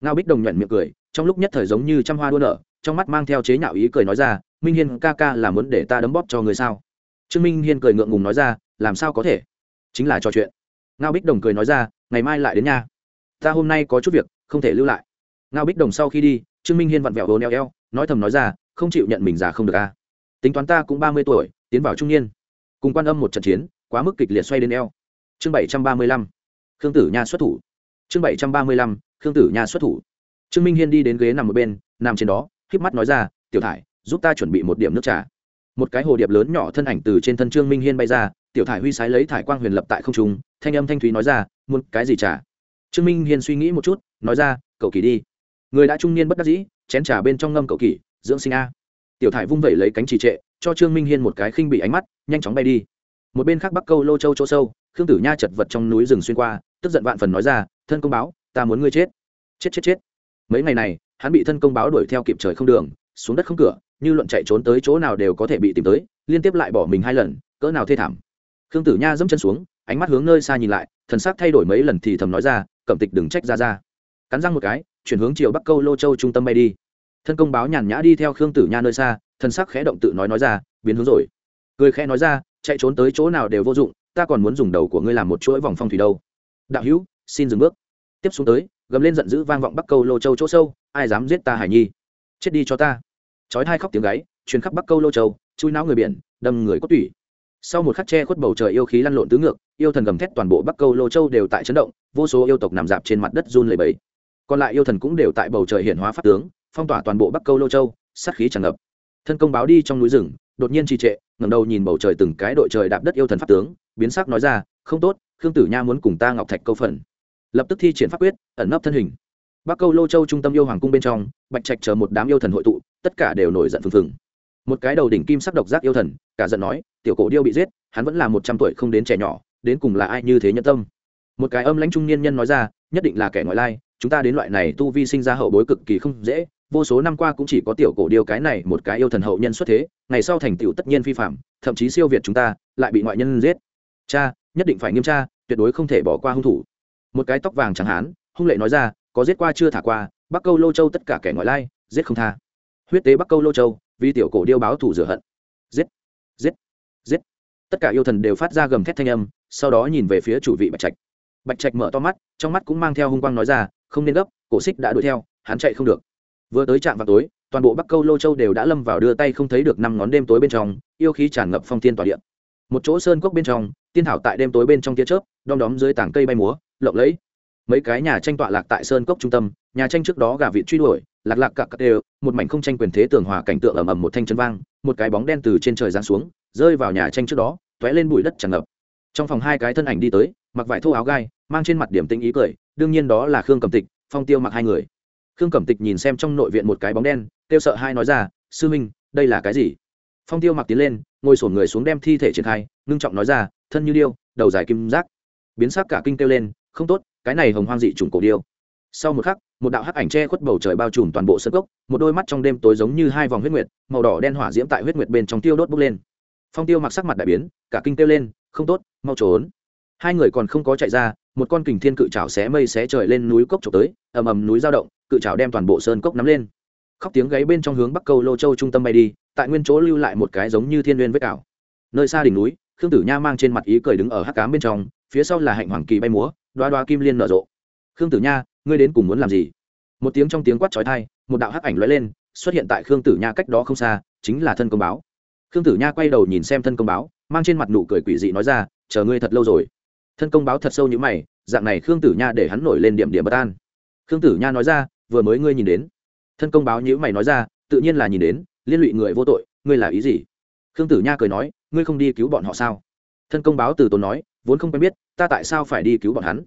ngao bích đồng nhuận miệng cười, trong lúc nhất thời giống như trăm hoa đua nở, trong mắt mang theo chế nhạo ý cười nói ra, minh hiên ca ca là muốn để ta đấm bóp cho người sao? Trương minh hiên cười ngượng ngùng nói ra, làm sao có thể? Chính là trò chuyện. Ngao bích đồng cười nói ra, ngày mai lại đến nhà ta hôm nay có chút việc, không thể lưu lại. Ngao bích đồng sau khi đi, trương minh hiên vặn vẹo hồ neo eo, nói thầm nói ra, không chịu nhận mình già không được a. Tính toán ta cũng ba mươi tuổi, tiến vào trung niên. Cùng quan âm một trận chiến, quá mức kịch liệt xoay đến eo. Chương bảy trăm ba mươi lăm. Khương tử nha xuất thủ. Chương bảy trăm ba mươi lăm khương tử nha xuất thủ. Trương minh hiên đi đến ghế nằm một bên, nằm trên đó k mắt nói ra, tiểu thải, giúp ta chuẩn bị một điểm nước trà. Một cái hồ điệp lớn nhỏ thân ảnh từ trên thân trương minh hiên bay ra, tiểu thải huy sái lấy thải quang huyền lập tại không trung, thanh âm thanh thúy nói ra, muốn cái gì trà? Trương minh hiên suy nghĩ một chút, nói ra, cậu kỳ đi. Người đã trung niên bất đắc dĩ, chén trà bên trong ngâm cậu kỳ, dưỡng sinh a. Tiểu thải vung vẩy lấy cánh trì trệ, cho trương minh hiên một cái khinh bị ánh mắt, nhanh chóng bay đi. Một bên khác bắc câu lô châu chỗ sâu, khương tử nha chật vật trong núi rừng xuyên qua, tức giận vạn phần nói ra, thân công báo ta muốn ngươi chết. Chết chết chết. Mấy ngày này, hắn bị thân công báo đuổi theo kịp trời không đường, xuống đất không cửa, như luận chạy trốn tới chỗ nào đều có thể bị tìm tới, liên tiếp lại bỏ mình hai lần, cỡ nào thê thảm. Khương tử nha dẫm chân xuống, ánh mắt hướng nơi xa nhìn lại, thần sắc thay đổi mấy lần thì thầm nói ra, cẩm tịch đừng trách ra ra. Cắn răng một cái, chuyển hướng chiều bắc câu lô châu trung tâm bay đi. Thân công báo nhàn nhã đi theo khương tử nha nơi xa, thần sắc khẽ động tự nói nói ra, biến hướng rồi. Cười khẽ nói ra, chạy trốn tới chỗ nào đều vô dụng, ta còn muốn dùng đầu của ngươi làm một chuỗi vòng phong thủy đâu. Đạo hữu, xin dừng bước tiếp xuống tới, gầm lên giận dữ vang vọng bắc câu lô châu chỗ sâu, ai dám giết ta hải nhi? Chết đi cho ta. Chói hai khóc tiếng gáy, truyền khắp bắc câu lô châu, chui não người biển, đâm người cốt tủy. Sau một khắc che khuất bầu trời yêu khí lăn lộn tứ ngược, yêu thần gầm thét toàn bộ bắc câu lô châu đều tại chấn động, vô số yêu tộc nằm dạp trên mặt đất run lầy bẫy còn lại yêu thần cũng đều tại bầu trời hiện hóa pháp tướng, phong tỏa toàn bộ bắc câu lô châu, sát khí tràn ngập. Thân công báo đi trong núi rừng, đột nhiên trì trệ, ngẩng đầu nhìn bầu trời từng cái đội trời đạp đất yêu thần pháp tướng, biến sắc nói ra, không tốt, khương tử nha muốn cùng ta ngọc thạch câu phần lập tức thi triển pháp quyết, ẩn nấp thân hình. Bắc câu lô châu trung tâm yêu hoàng cung bên trong, bạch trạch chờ một đám yêu thần hội tụ, tất cả đều nổi giận phừng phừng. Một cái đầu đỉnh kim sắc độc giác yêu thần, cả giận nói, tiểu cổ điêu bị giết, hắn vẫn là một trăm tuổi không đến trẻ nhỏ, đến cùng là ai như thế nhân tâm? Một cái âm lãnh trung niên nhân nói ra, nhất định là kẻ ngoại lai, chúng ta đến loại này tu vi sinh ra hậu bối cực kỳ không dễ, vô số năm qua cũng chỉ có tiểu cổ điêu cái này một cái yêu thần hậu nhân xuất thế, ngày sau thành tựu tất nhiên phi phạm, thậm chí siêu việt chúng ta, lại bị ngoại nhân giết. Cha, nhất định phải nghiêm tra, tuyệt đối không thể bỏ qua hung thủ một cái tóc vàng chẳng hán, hung lệ nói ra, có giết qua chưa thả qua, bắc câu lô châu tất cả kẻ ngoại lai, giết không tha. Huyết tế bắc câu lô châu, vì tiểu cổ điêu báo thủ rửa hận. Giết giết giết. Tất cả yêu thần đều phát ra gầm thét thanh âm, sau đó nhìn về phía chủ vị bạch trạch. Bạch trạch mở to mắt, trong mắt cũng mang theo hung quang nói ra, không nên gấp, cổ xích đã đuổi theo, hắn chạy không được. Vừa tới trạm vào tối, toàn bộ bắc câu lô châu đều đã lâm vào đưa tay không thấy được năm ngón đêm tối bên trong, yêu khí tràn ngập phong thiên tỏa điện một chỗ sơn cốc bên trong tiên thảo tại đêm tối bên trong tia chớp, đom đóm dưới tảng cây bay múa, lộng lẫy. Mấy cái nhà tranh tọa lạc tại sơn cốc trung tâm, nhà tranh trước đó gà vịt truy đuổi, lạc lạc cặp cặp đều, một mảnh không tranh quyền thế tường hòa cảnh tượng ầm ầm một thanh chân vang, một cái bóng đen từ trên trời giáng xuống, rơi vào nhà tranh trước đó, tóe lên bụi đất tràn ngập. Trong phòng hai cái thân ảnh đi tới, mặc vải thô áo gai, mang trên mặt điểm tinh ý cười, đương nhiên đó là khương cẩm tịch, phong tiêu mặc hai người. Khương cẩm tịch nhìn xem trong nội viện một cái bóng đen, kêu sợ hai nói ra, sư minh, đây là cái gì? Phong tiêu mặc tiến lên, ngồi sổn người xuống đem thi thể triển khai, ngưng trọng nói ra thân như điêu, đầu dài kim giác. Biến sắc cả kinh kêu lên, không tốt, cái này hồng hoang dị trùng cổ điêu. Sau một khắc, một đạo hắc ảnh che khuất bầu trời bao trùm toàn bộ sân gốc một đôi mắt trong đêm tối giống như hai vòng huyết nguyệt, màu đỏ đen hỏa diễm tại huyết nguyệt bên trong tiêu đốt bốc lên. Phong tiêu mặc sắc mặt đại biến, cả kinh kêu lên, không tốt, mau trốn. Hai người còn không có chạy ra, một con kình thiên cự trảo xé mây xé trời lên núi cốc trộm tới, ầm ầm núi dao động, cự trảo đem toàn bộ sơn cốc nắm lên. Khóc tiếng gáy bên trong hướng bắc câu lô châu trung tâm bay đi, tại nguyên chỗ lưu lại một cái giống như thiên n vết cào. Nơi xa đỉnh núi khương tử nha mang trên mặt ý cười đứng ở hắc cám bên trong, phía sau là hạnh hoàng kỳ bay múa đoa đoa kim liên nở rộ. Khương tử nha, ngươi đến cùng muốn làm gì? Một tiếng trong tiếng quát trói thai một đạo hắc ảnh lóe lên, xuất hiện tại khương tử nha cách đó không xa, chính là thân công báo. Khương tử nha quay đầu nhìn xem thân công báo, mang trên mặt nụ cười quỷ dị nói ra, chờ ngươi thật lâu rồi. Thân công báo thật sâu như mày, dạng này khương tử nha để hắn nổi lên điểm điểm bất an. Khương tử nha nói ra, vừa mới ngươi nhìn đến. Thân công báo nhữ mày nói ra, tự nhiên là nhìn đến, liên lụy người vô tội, ngươi là ý gì? Khương tử nha cười nói ngươi không đi cứu bọn họ sao? Thân công báo từ tốn nói, vốn không quen biết, ta tại sao phải đi cứu bọn hắn?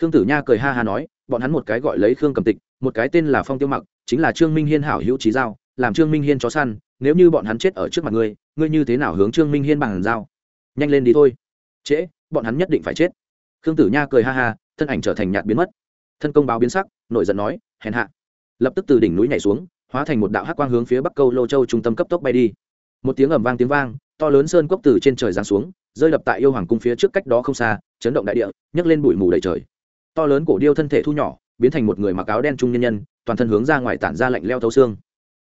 Khương tử nha cười ha ha nói, bọn hắn một cái gọi lấy khương cầm tịch, một cái tên là phong tiêu mặc, chính là trương minh hiên hảo hữu trí giao, làm trương minh hiên chó săn, nếu như bọn hắn chết ở trước mặt ngươi ngươi như thế nào hướng trương minh hiên bằng giao? Nhanh lên đi thôi. Trễ, bọn hắn nhất định phải chết. Khương tử nha cười ha ha, thân ảnh trở thành nhạt biến mất. Thân công báo biến sắc, nổi giận nói, hèn hạ. Lập tức từ đỉnh núi nhảy xuống, hóa thành một đạo hắc quang hướng phía bắc câu lô châu trung tâm cấp tốc bay đi. Một tiếng ầm vang tiếng vang to lớn sơn cốc từ trên trời giáng xuống, rơi đập tại yêu hoàng cung phía trước cách đó không xa, chấn động đại địa, nhấc lên bụi mù đầy trời. To lớn cổ điêu thân thể thu nhỏ, biến thành một người mặc áo đen trung nhân nhân, toàn thân hướng ra ngoài tản ra lạnh leo thấu xương.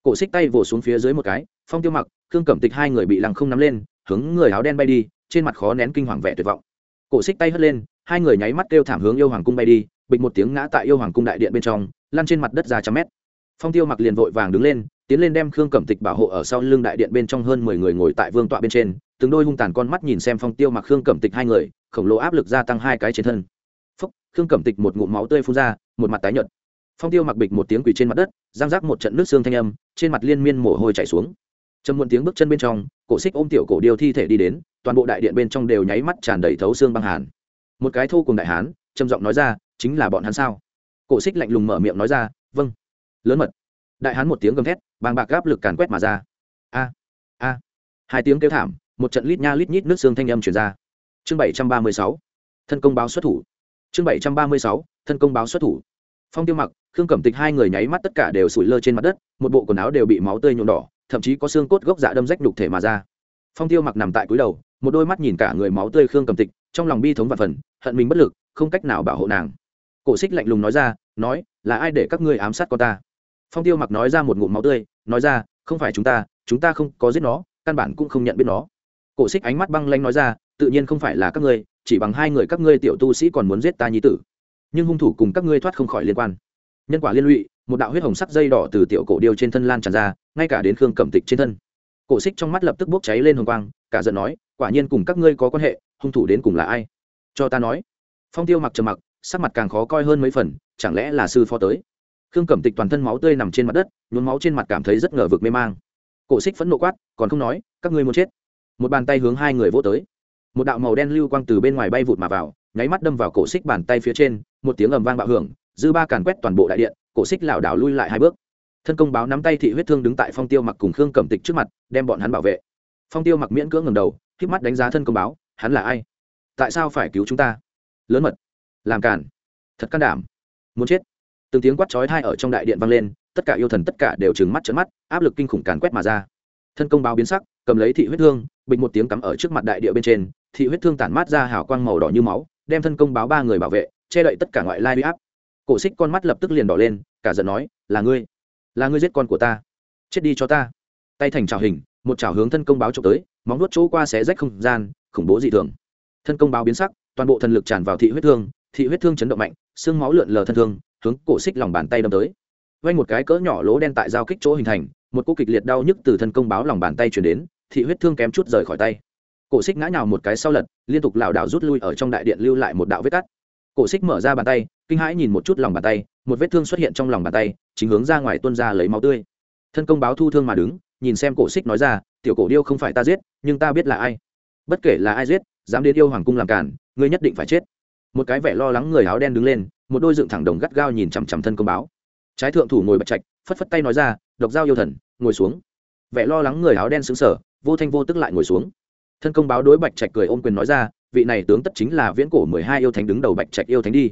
Cổ xích tay vồ xuống phía dưới một cái, phong tiêu mặc, khương cẩm tịch hai người bị lăng không nắm lên, hướng người áo đen bay đi, trên mặt khó nén kinh hoàng vẻ tuyệt vọng. Cổ xích tay hất lên, hai người nháy mắt kêu thảm hướng yêu hoàng cung bay đi, bịch một tiếng ngã tại yêu hoàng cung đại điện bên trong, lăn trên mặt đất ra trăm mét. Phong tiêu mặc liền vội vàng đứng lên tiến lên đem khương cẩm tịch bảo hộ ở sau lưng đại điện bên trong hơn mười người ngồi tại vương tọa bên trên, từng đôi hung tàn con mắt nhìn xem phong tiêu mặc khương cẩm tịch hai người, khổng lồ áp lực gia tăng hai cái trên thân. Phúc, khương cẩm tịch một ngụm máu tươi phun ra, một mặt tái nhợt. Phong tiêu mặc bịch một tiếng quỳ trên mặt đất giang rác một trận nước xương thanh âm, trên mặt liên miên mồ hôi chảy xuống. Trầm muộn tiếng bước chân bên trong, cổ xích ôm tiểu cổ điêu thi thể đi đến, toàn bộ đại điện bên trong đều nháy mắt tràn đầy thấu xương băng hàn. Một cái thô cùng đại hán, trầm giọng nói ra, chính là bọn hắn sao? Cổ xích lạnh lùng mở miệng nói ra vâng. Lớn mật đại hán một tiếng gầm thét, bàng bạc gáp lực càn quét mà ra. A a, hai tiếng kêu thảm, một trận lít nha lít nhít nước xương thanh âm chuyển ra. Chương bảy trăm ba mươi sáu, thân công báo xuất thủ. Chương bảy trăm ba mươi sáu, thân công báo xuất thủ. Phong tiêu mặc, khương cẩm tịch hai người nháy mắt tất cả đều sủi lơ trên mặt đất, một bộ quần áo đều bị máu tươi nhuộm đỏ, thậm chí có xương cốt gốc dạ đâm rách đục thể mà ra. Phong tiêu mặc nằm tại cúi đầu, một đôi mắt nhìn cả người máu tươi khương cầm tịch, trong lòng bi thống và phần, hận mình bất lực, không cách nào bảo hộ nàng. Cổ xích lạnh lùng nói ra, nói, là ai để các ngươi ám sát con ta? Phong tiêu mặc nói ra một ngụm máu tươi, nói ra, không phải chúng ta chúng ta không có giết nó, căn bản cũng không nhận biết nó. Cổ xích ánh mắt băng lanh nói ra, tự nhiên không phải là các ngươi, chỉ bằng hai người các ngươi tiểu tu sĩ còn muốn giết ta nhi tử. Nhưng hung thủ cùng các ngươi thoát không khỏi liên quan. Nhân quả liên lụy, một đạo huyết hồng sắc dây đỏ từ tiểu cổ điêu trên thân lan tràn ra, ngay cả đến khương cẩm tịch trên thân. Cổ xích trong mắt lập tức bốc cháy lên hồng quang, cả giận nói, quả nhiên cùng các ngươi có quan hệ, hung thủ đến cùng là ai? Cho ta nói. Phong tiêu mặc trầm mặc, sắc mặt càng khó coi hơn mấy phần, chẳng lẽ là sư phó tới? Khương cẩm tịch toàn thân máu tươi nằm trên mặt đất, nhuốm máu trên mặt cảm thấy rất ngờ vực mê mang. Cổ xích phẫn nộ quát, còn không nói, các ngươi muốn chết. Một bàn tay hướng hai người vỗ tới. Một đạo màu đen lưu quang từ bên ngoài bay vụt mà vào, nháy mắt đâm vào cổ xích bàn tay phía trên, một tiếng ầm vang bạo hưởng, dư ba càn quét toàn bộ đại điện, cổ xích lảo đảo lui lại hai bước. Thân công báo nắm tay thị huyết thương đứng tại phong tiêu mặc cùng khương cẩm tịch trước mặt, đem bọn hắn bảo vệ. Phong tiêu mặc miễn cưỡng ngầm đầu k mắt đánh giá thân công báo, hắn là ai? Tại sao phải cứu chúng ta? Lớn mật. Làm cản thật can đảm. Muốn chết từng tiếng quát chói thai ở trong đại điện vang lên, tất cả yêu thần tất cả đều trừng mắt trợn mắt, áp lực kinh khủng càn quét mà ra. Thân công báo biến sắc, cầm lấy thị huyết thương, bình một tiếng cắm ở trước mặt đại địa bên trên, thị huyết thương tản mát ra hào quang màu đỏ như máu, đem thân công báo ba người bảo vệ, che đậy tất cả ngoại lai huy áp. Cổ xích con mắt lập tức liền đỏ lên, cả giận nói, là ngươi là ngươi giết con của ta. Chết đi cho ta. Tay thành trào hình, một trào hướng thân công báo trộm tới, móng nuốt chỗ qua xé rách không gian, khủng bố dị thường. Thân công báo biến sắc, toàn bộ thần lực tràn vào thị huyết thương, thị huyết thương chấn động mạnh, xương máu lượn lờ thân thương hướng cổ xích lòng bàn tay đâm tới. Vay một cái cỡ nhỏ lỗ đen tại giao kích chỗ hình thành, một cô kịch liệt đau nhức từ thân công báo lòng bàn tay chuyển đến, thị huyết thương kém chút rời khỏi tay. Cổ xích ngã nhào một cái sau lật, liên tục lảo đảo rút lui ở trong đại điện lưu lại một đạo vết cắt. Cổ xích mở ra bàn tay, kinh hãi nhìn một chút lòng bàn tay, một vết thương xuất hiện trong lòng bàn tay, chính hướng ra ngoài tuôn ra lấy máu tươi. Thân công báo thu thương mà đứng, nhìn xem cổ xích nói ra, tiểu cổ điêu không phải ta giết, nhưng ta biết là ai. Bất kể là ai giết, dám đến yêu hoàng cung làm cản ngươi nhất định phải chết. Một cái vẻ lo lắng người áo đen đứng lên một đôi dựng thẳng đồng gắt gao nhìn chằm chằm thân công báo. Trái thượng thủ ngồi bạch trạch, phất phất tay nói ra, độc giao yêu thần, ngồi xuống. Vẻ lo lắng người áo đen xứng sở vô thanh vô tức lại ngồi xuống. Thân công báo đối bạch trạch cười ôm quyền nói ra, vị này tướng tất chính là viễn cổ mười hai yêu thánh đứng đầu bạch trạch yêu thánh đi.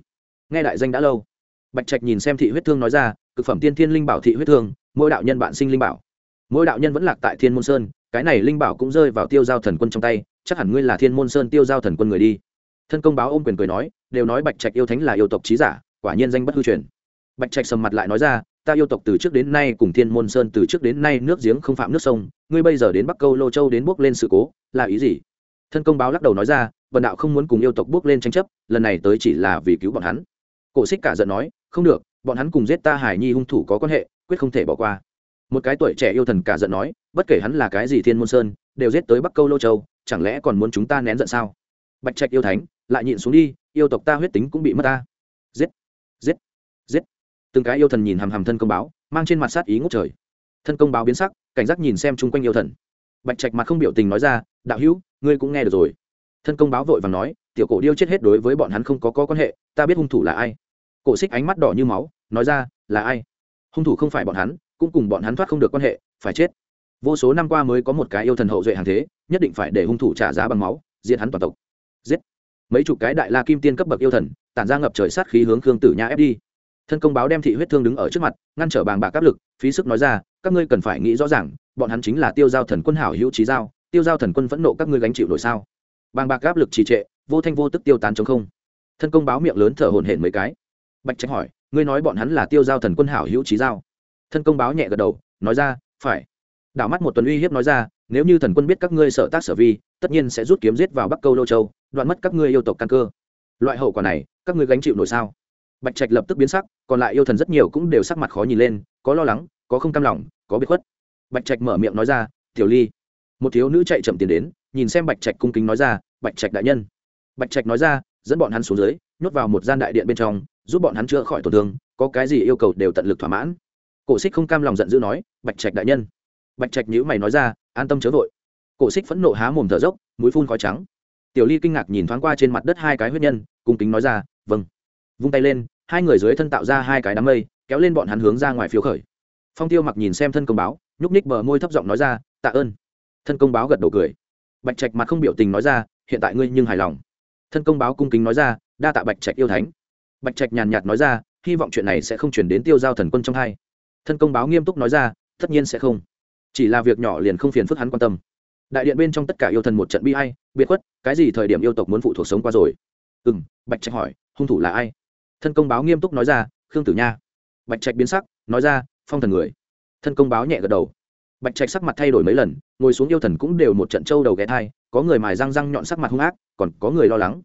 Nghe đại danh đã lâu, bạch trạch nhìn xem thị huyết thương nói ra, cực phẩm tiên thiên linh bảo thị huyết thương, mỗi đạo nhân bạn sinh linh bảo. Mỗi đạo nhân vẫn lạc tại thiên môn sơn, cái này linh bảo cũng rơi vào tiêu giao thần quân trong tay, chắc hẳn ngươi là thiên môn sơn tiêu giao thần quân người đi thân công báo ôm quyền cười nói, đều nói bạch trạch yêu thánh là yêu tộc trí giả, quả nhiên danh bất hư truyền. Bạch trạch sầm mặt lại nói ra, ta yêu tộc từ trước đến nay cùng thiên môn sơn từ trước đến nay nước giếng không phạm nước sông, ngươi bây giờ đến bắc câu lô châu đến bước lên sự cố, là ý gì? Thân công báo lắc đầu nói ra, vần đạo không muốn cùng yêu tộc bước lên tranh chấp, lần này tới chỉ là vì cứu bọn hắn. Cổ xích cả giận nói, không được, bọn hắn cùng giết ta hải nhi hung thủ có quan hệ, quyết không thể bỏ qua. Một cái tuổi trẻ yêu thần cả giận nói, bất kể hắn là cái gì thiên môn sơn, đều giết tới bắc câu lô châu, chẳng lẽ còn muốn chúng ta nén giận sao? Bạch trạch yêu thánh lại nhịn xuống đi yêu tộc ta huyết tính cũng bị mất ta. Giết giết giết. Từng cái yêu thần nhìn hàm hàm thân công báo mang trên mặt sát ý ngốc trời. Thân công báo biến sắc cảnh giác nhìn xem chung quanh yêu thần. Bạch trạch mặt không biểu tình nói ra đạo hữu ngươi cũng nghe được rồi. Thân công báo vội và nói tiểu cổ điêu chết hết đối với bọn hắn không có, có quan hệ ta biết hung thủ là ai. Cổ xích ánh mắt đỏ như máu nói ra là ai? Hung thủ không phải bọn hắn cũng cùng bọn hắn thoát không được quan hệ phải chết. Vô số năm qua mới có một cái yêu thần hậu duệ hàng thế nhất định phải để hung thủ trả giá bằng máu diệt hắn toàn tộc. Giết mấy chục cái đại la kim tiên cấp bậc yêu thần, tản ra ngập trời sát khí hướng khương tử nha ép đi. Thân công báo đem thị huyết thương đứng ở trước mặt, ngăn trở bàng bạc áp lực, phí sức nói ra, các ngươi cần phải nghĩ rõ ràng, bọn hắn chính là tiêu giao thần quân hảo hữu trí giao, tiêu giao thần quân phẫn nộ các ngươi gánh chịu nổi sao? Bàng bạc áp lực trì trệ, vô thanh vô tức tiêu tán chống không. Thân công báo miệng lớn thở hổn hển mấy cái. Bạch tránh hỏi, ngươi nói bọn hắn là tiêu giao thần quân hảo hữu trí giao? Thân công báo nhẹ gật đầu, nói ra, phải. Đảo mắt một tuần uy hiếp nói ra nếu như thần quân biết các ngươi sợ tác sở vi, tất nhiên sẽ rút kiếm giết vào bắc câu lô châu, đoạn mất các ngươi yêu tộc căn cơ. Loại hậu quả này, các ngươi gánh chịu nổi sao? Bạch trạch lập tức biến sắc, còn lại yêu thần rất nhiều cũng đều sắc mặt khó nhìn lên, có lo lắng, có không cam lòng, có biệt khuất. Bạch trạch mở miệng nói ra, tiểu ly. Một thiếu nữ chạy chậm tiền đến, nhìn xem bạch trạch cung kính nói ra, bạch trạch đại nhân. Bạch trạch nói ra, dẫn bọn hắn xuống dưới, nhốt vào một gian đại điện bên trong, giúp bọn hắn chữa khỏi tổn thương, có cái gì yêu cầu đều tận lực thỏa mãn. Cổ xích không cam lòng giận dữ nói, bạch trạch đại nhân. Bạch trạch nhữ mày nói ra an tâm chớ vội. Cổ xích phẫn nộ há mồm thở dốc, mũi phun khói trắng. Tiểu ly kinh ngạc nhìn thoáng qua trên mặt đất hai cái huyết nhân, cung kính nói ra vâng. Vung tay lên, hai người dưới thân tạo ra hai cái đám mây, kéo lên bọn hắn hướng ra ngoài phiếu khởi. Phong tiêu mặc nhìn xem thân công báo, nhúc ních bờ môi thấp giọng nói ra, tạ ơn. Thân công báo gật đầu cười. Bạch trạch mặt không biểu tình nói ra, hiện tại ngươi nhưng hài lòng. Thân công báo cung kính nói ra, đa tạ bạch trạch yêu thánh. Bạch trạch nhàn nhạt nói ra, hy vọng chuyện này sẽ không chuyển đến tiêu giao thần quân trong hai. Thân công báo nghiêm túc nói ra, tất nhiên sẽ không chỉ là việc nhỏ liền không phiền phức hắn quan tâm. Đại điện bên trong tất cả yêu thần một trận bi ai, biệt khuất cái gì thời điểm yêu tộc muốn phụ thuộc sống qua rồi? Ừ m bạch trạch hỏi hung thủ là ai? Thân công báo nghiêm túc nói ra khương tử nha. Bạch trạch biến sắc nói ra phong thần người. Thân công báo nhẹ gật đầu. Bạch trạch sắc mặt thay đổi mấy lần ngồi xuống yêu thần cũng đều một trận trâu đầu ghé thai có người mài răng răng nhọn sắc mặt hung ác còn có người lo lắng.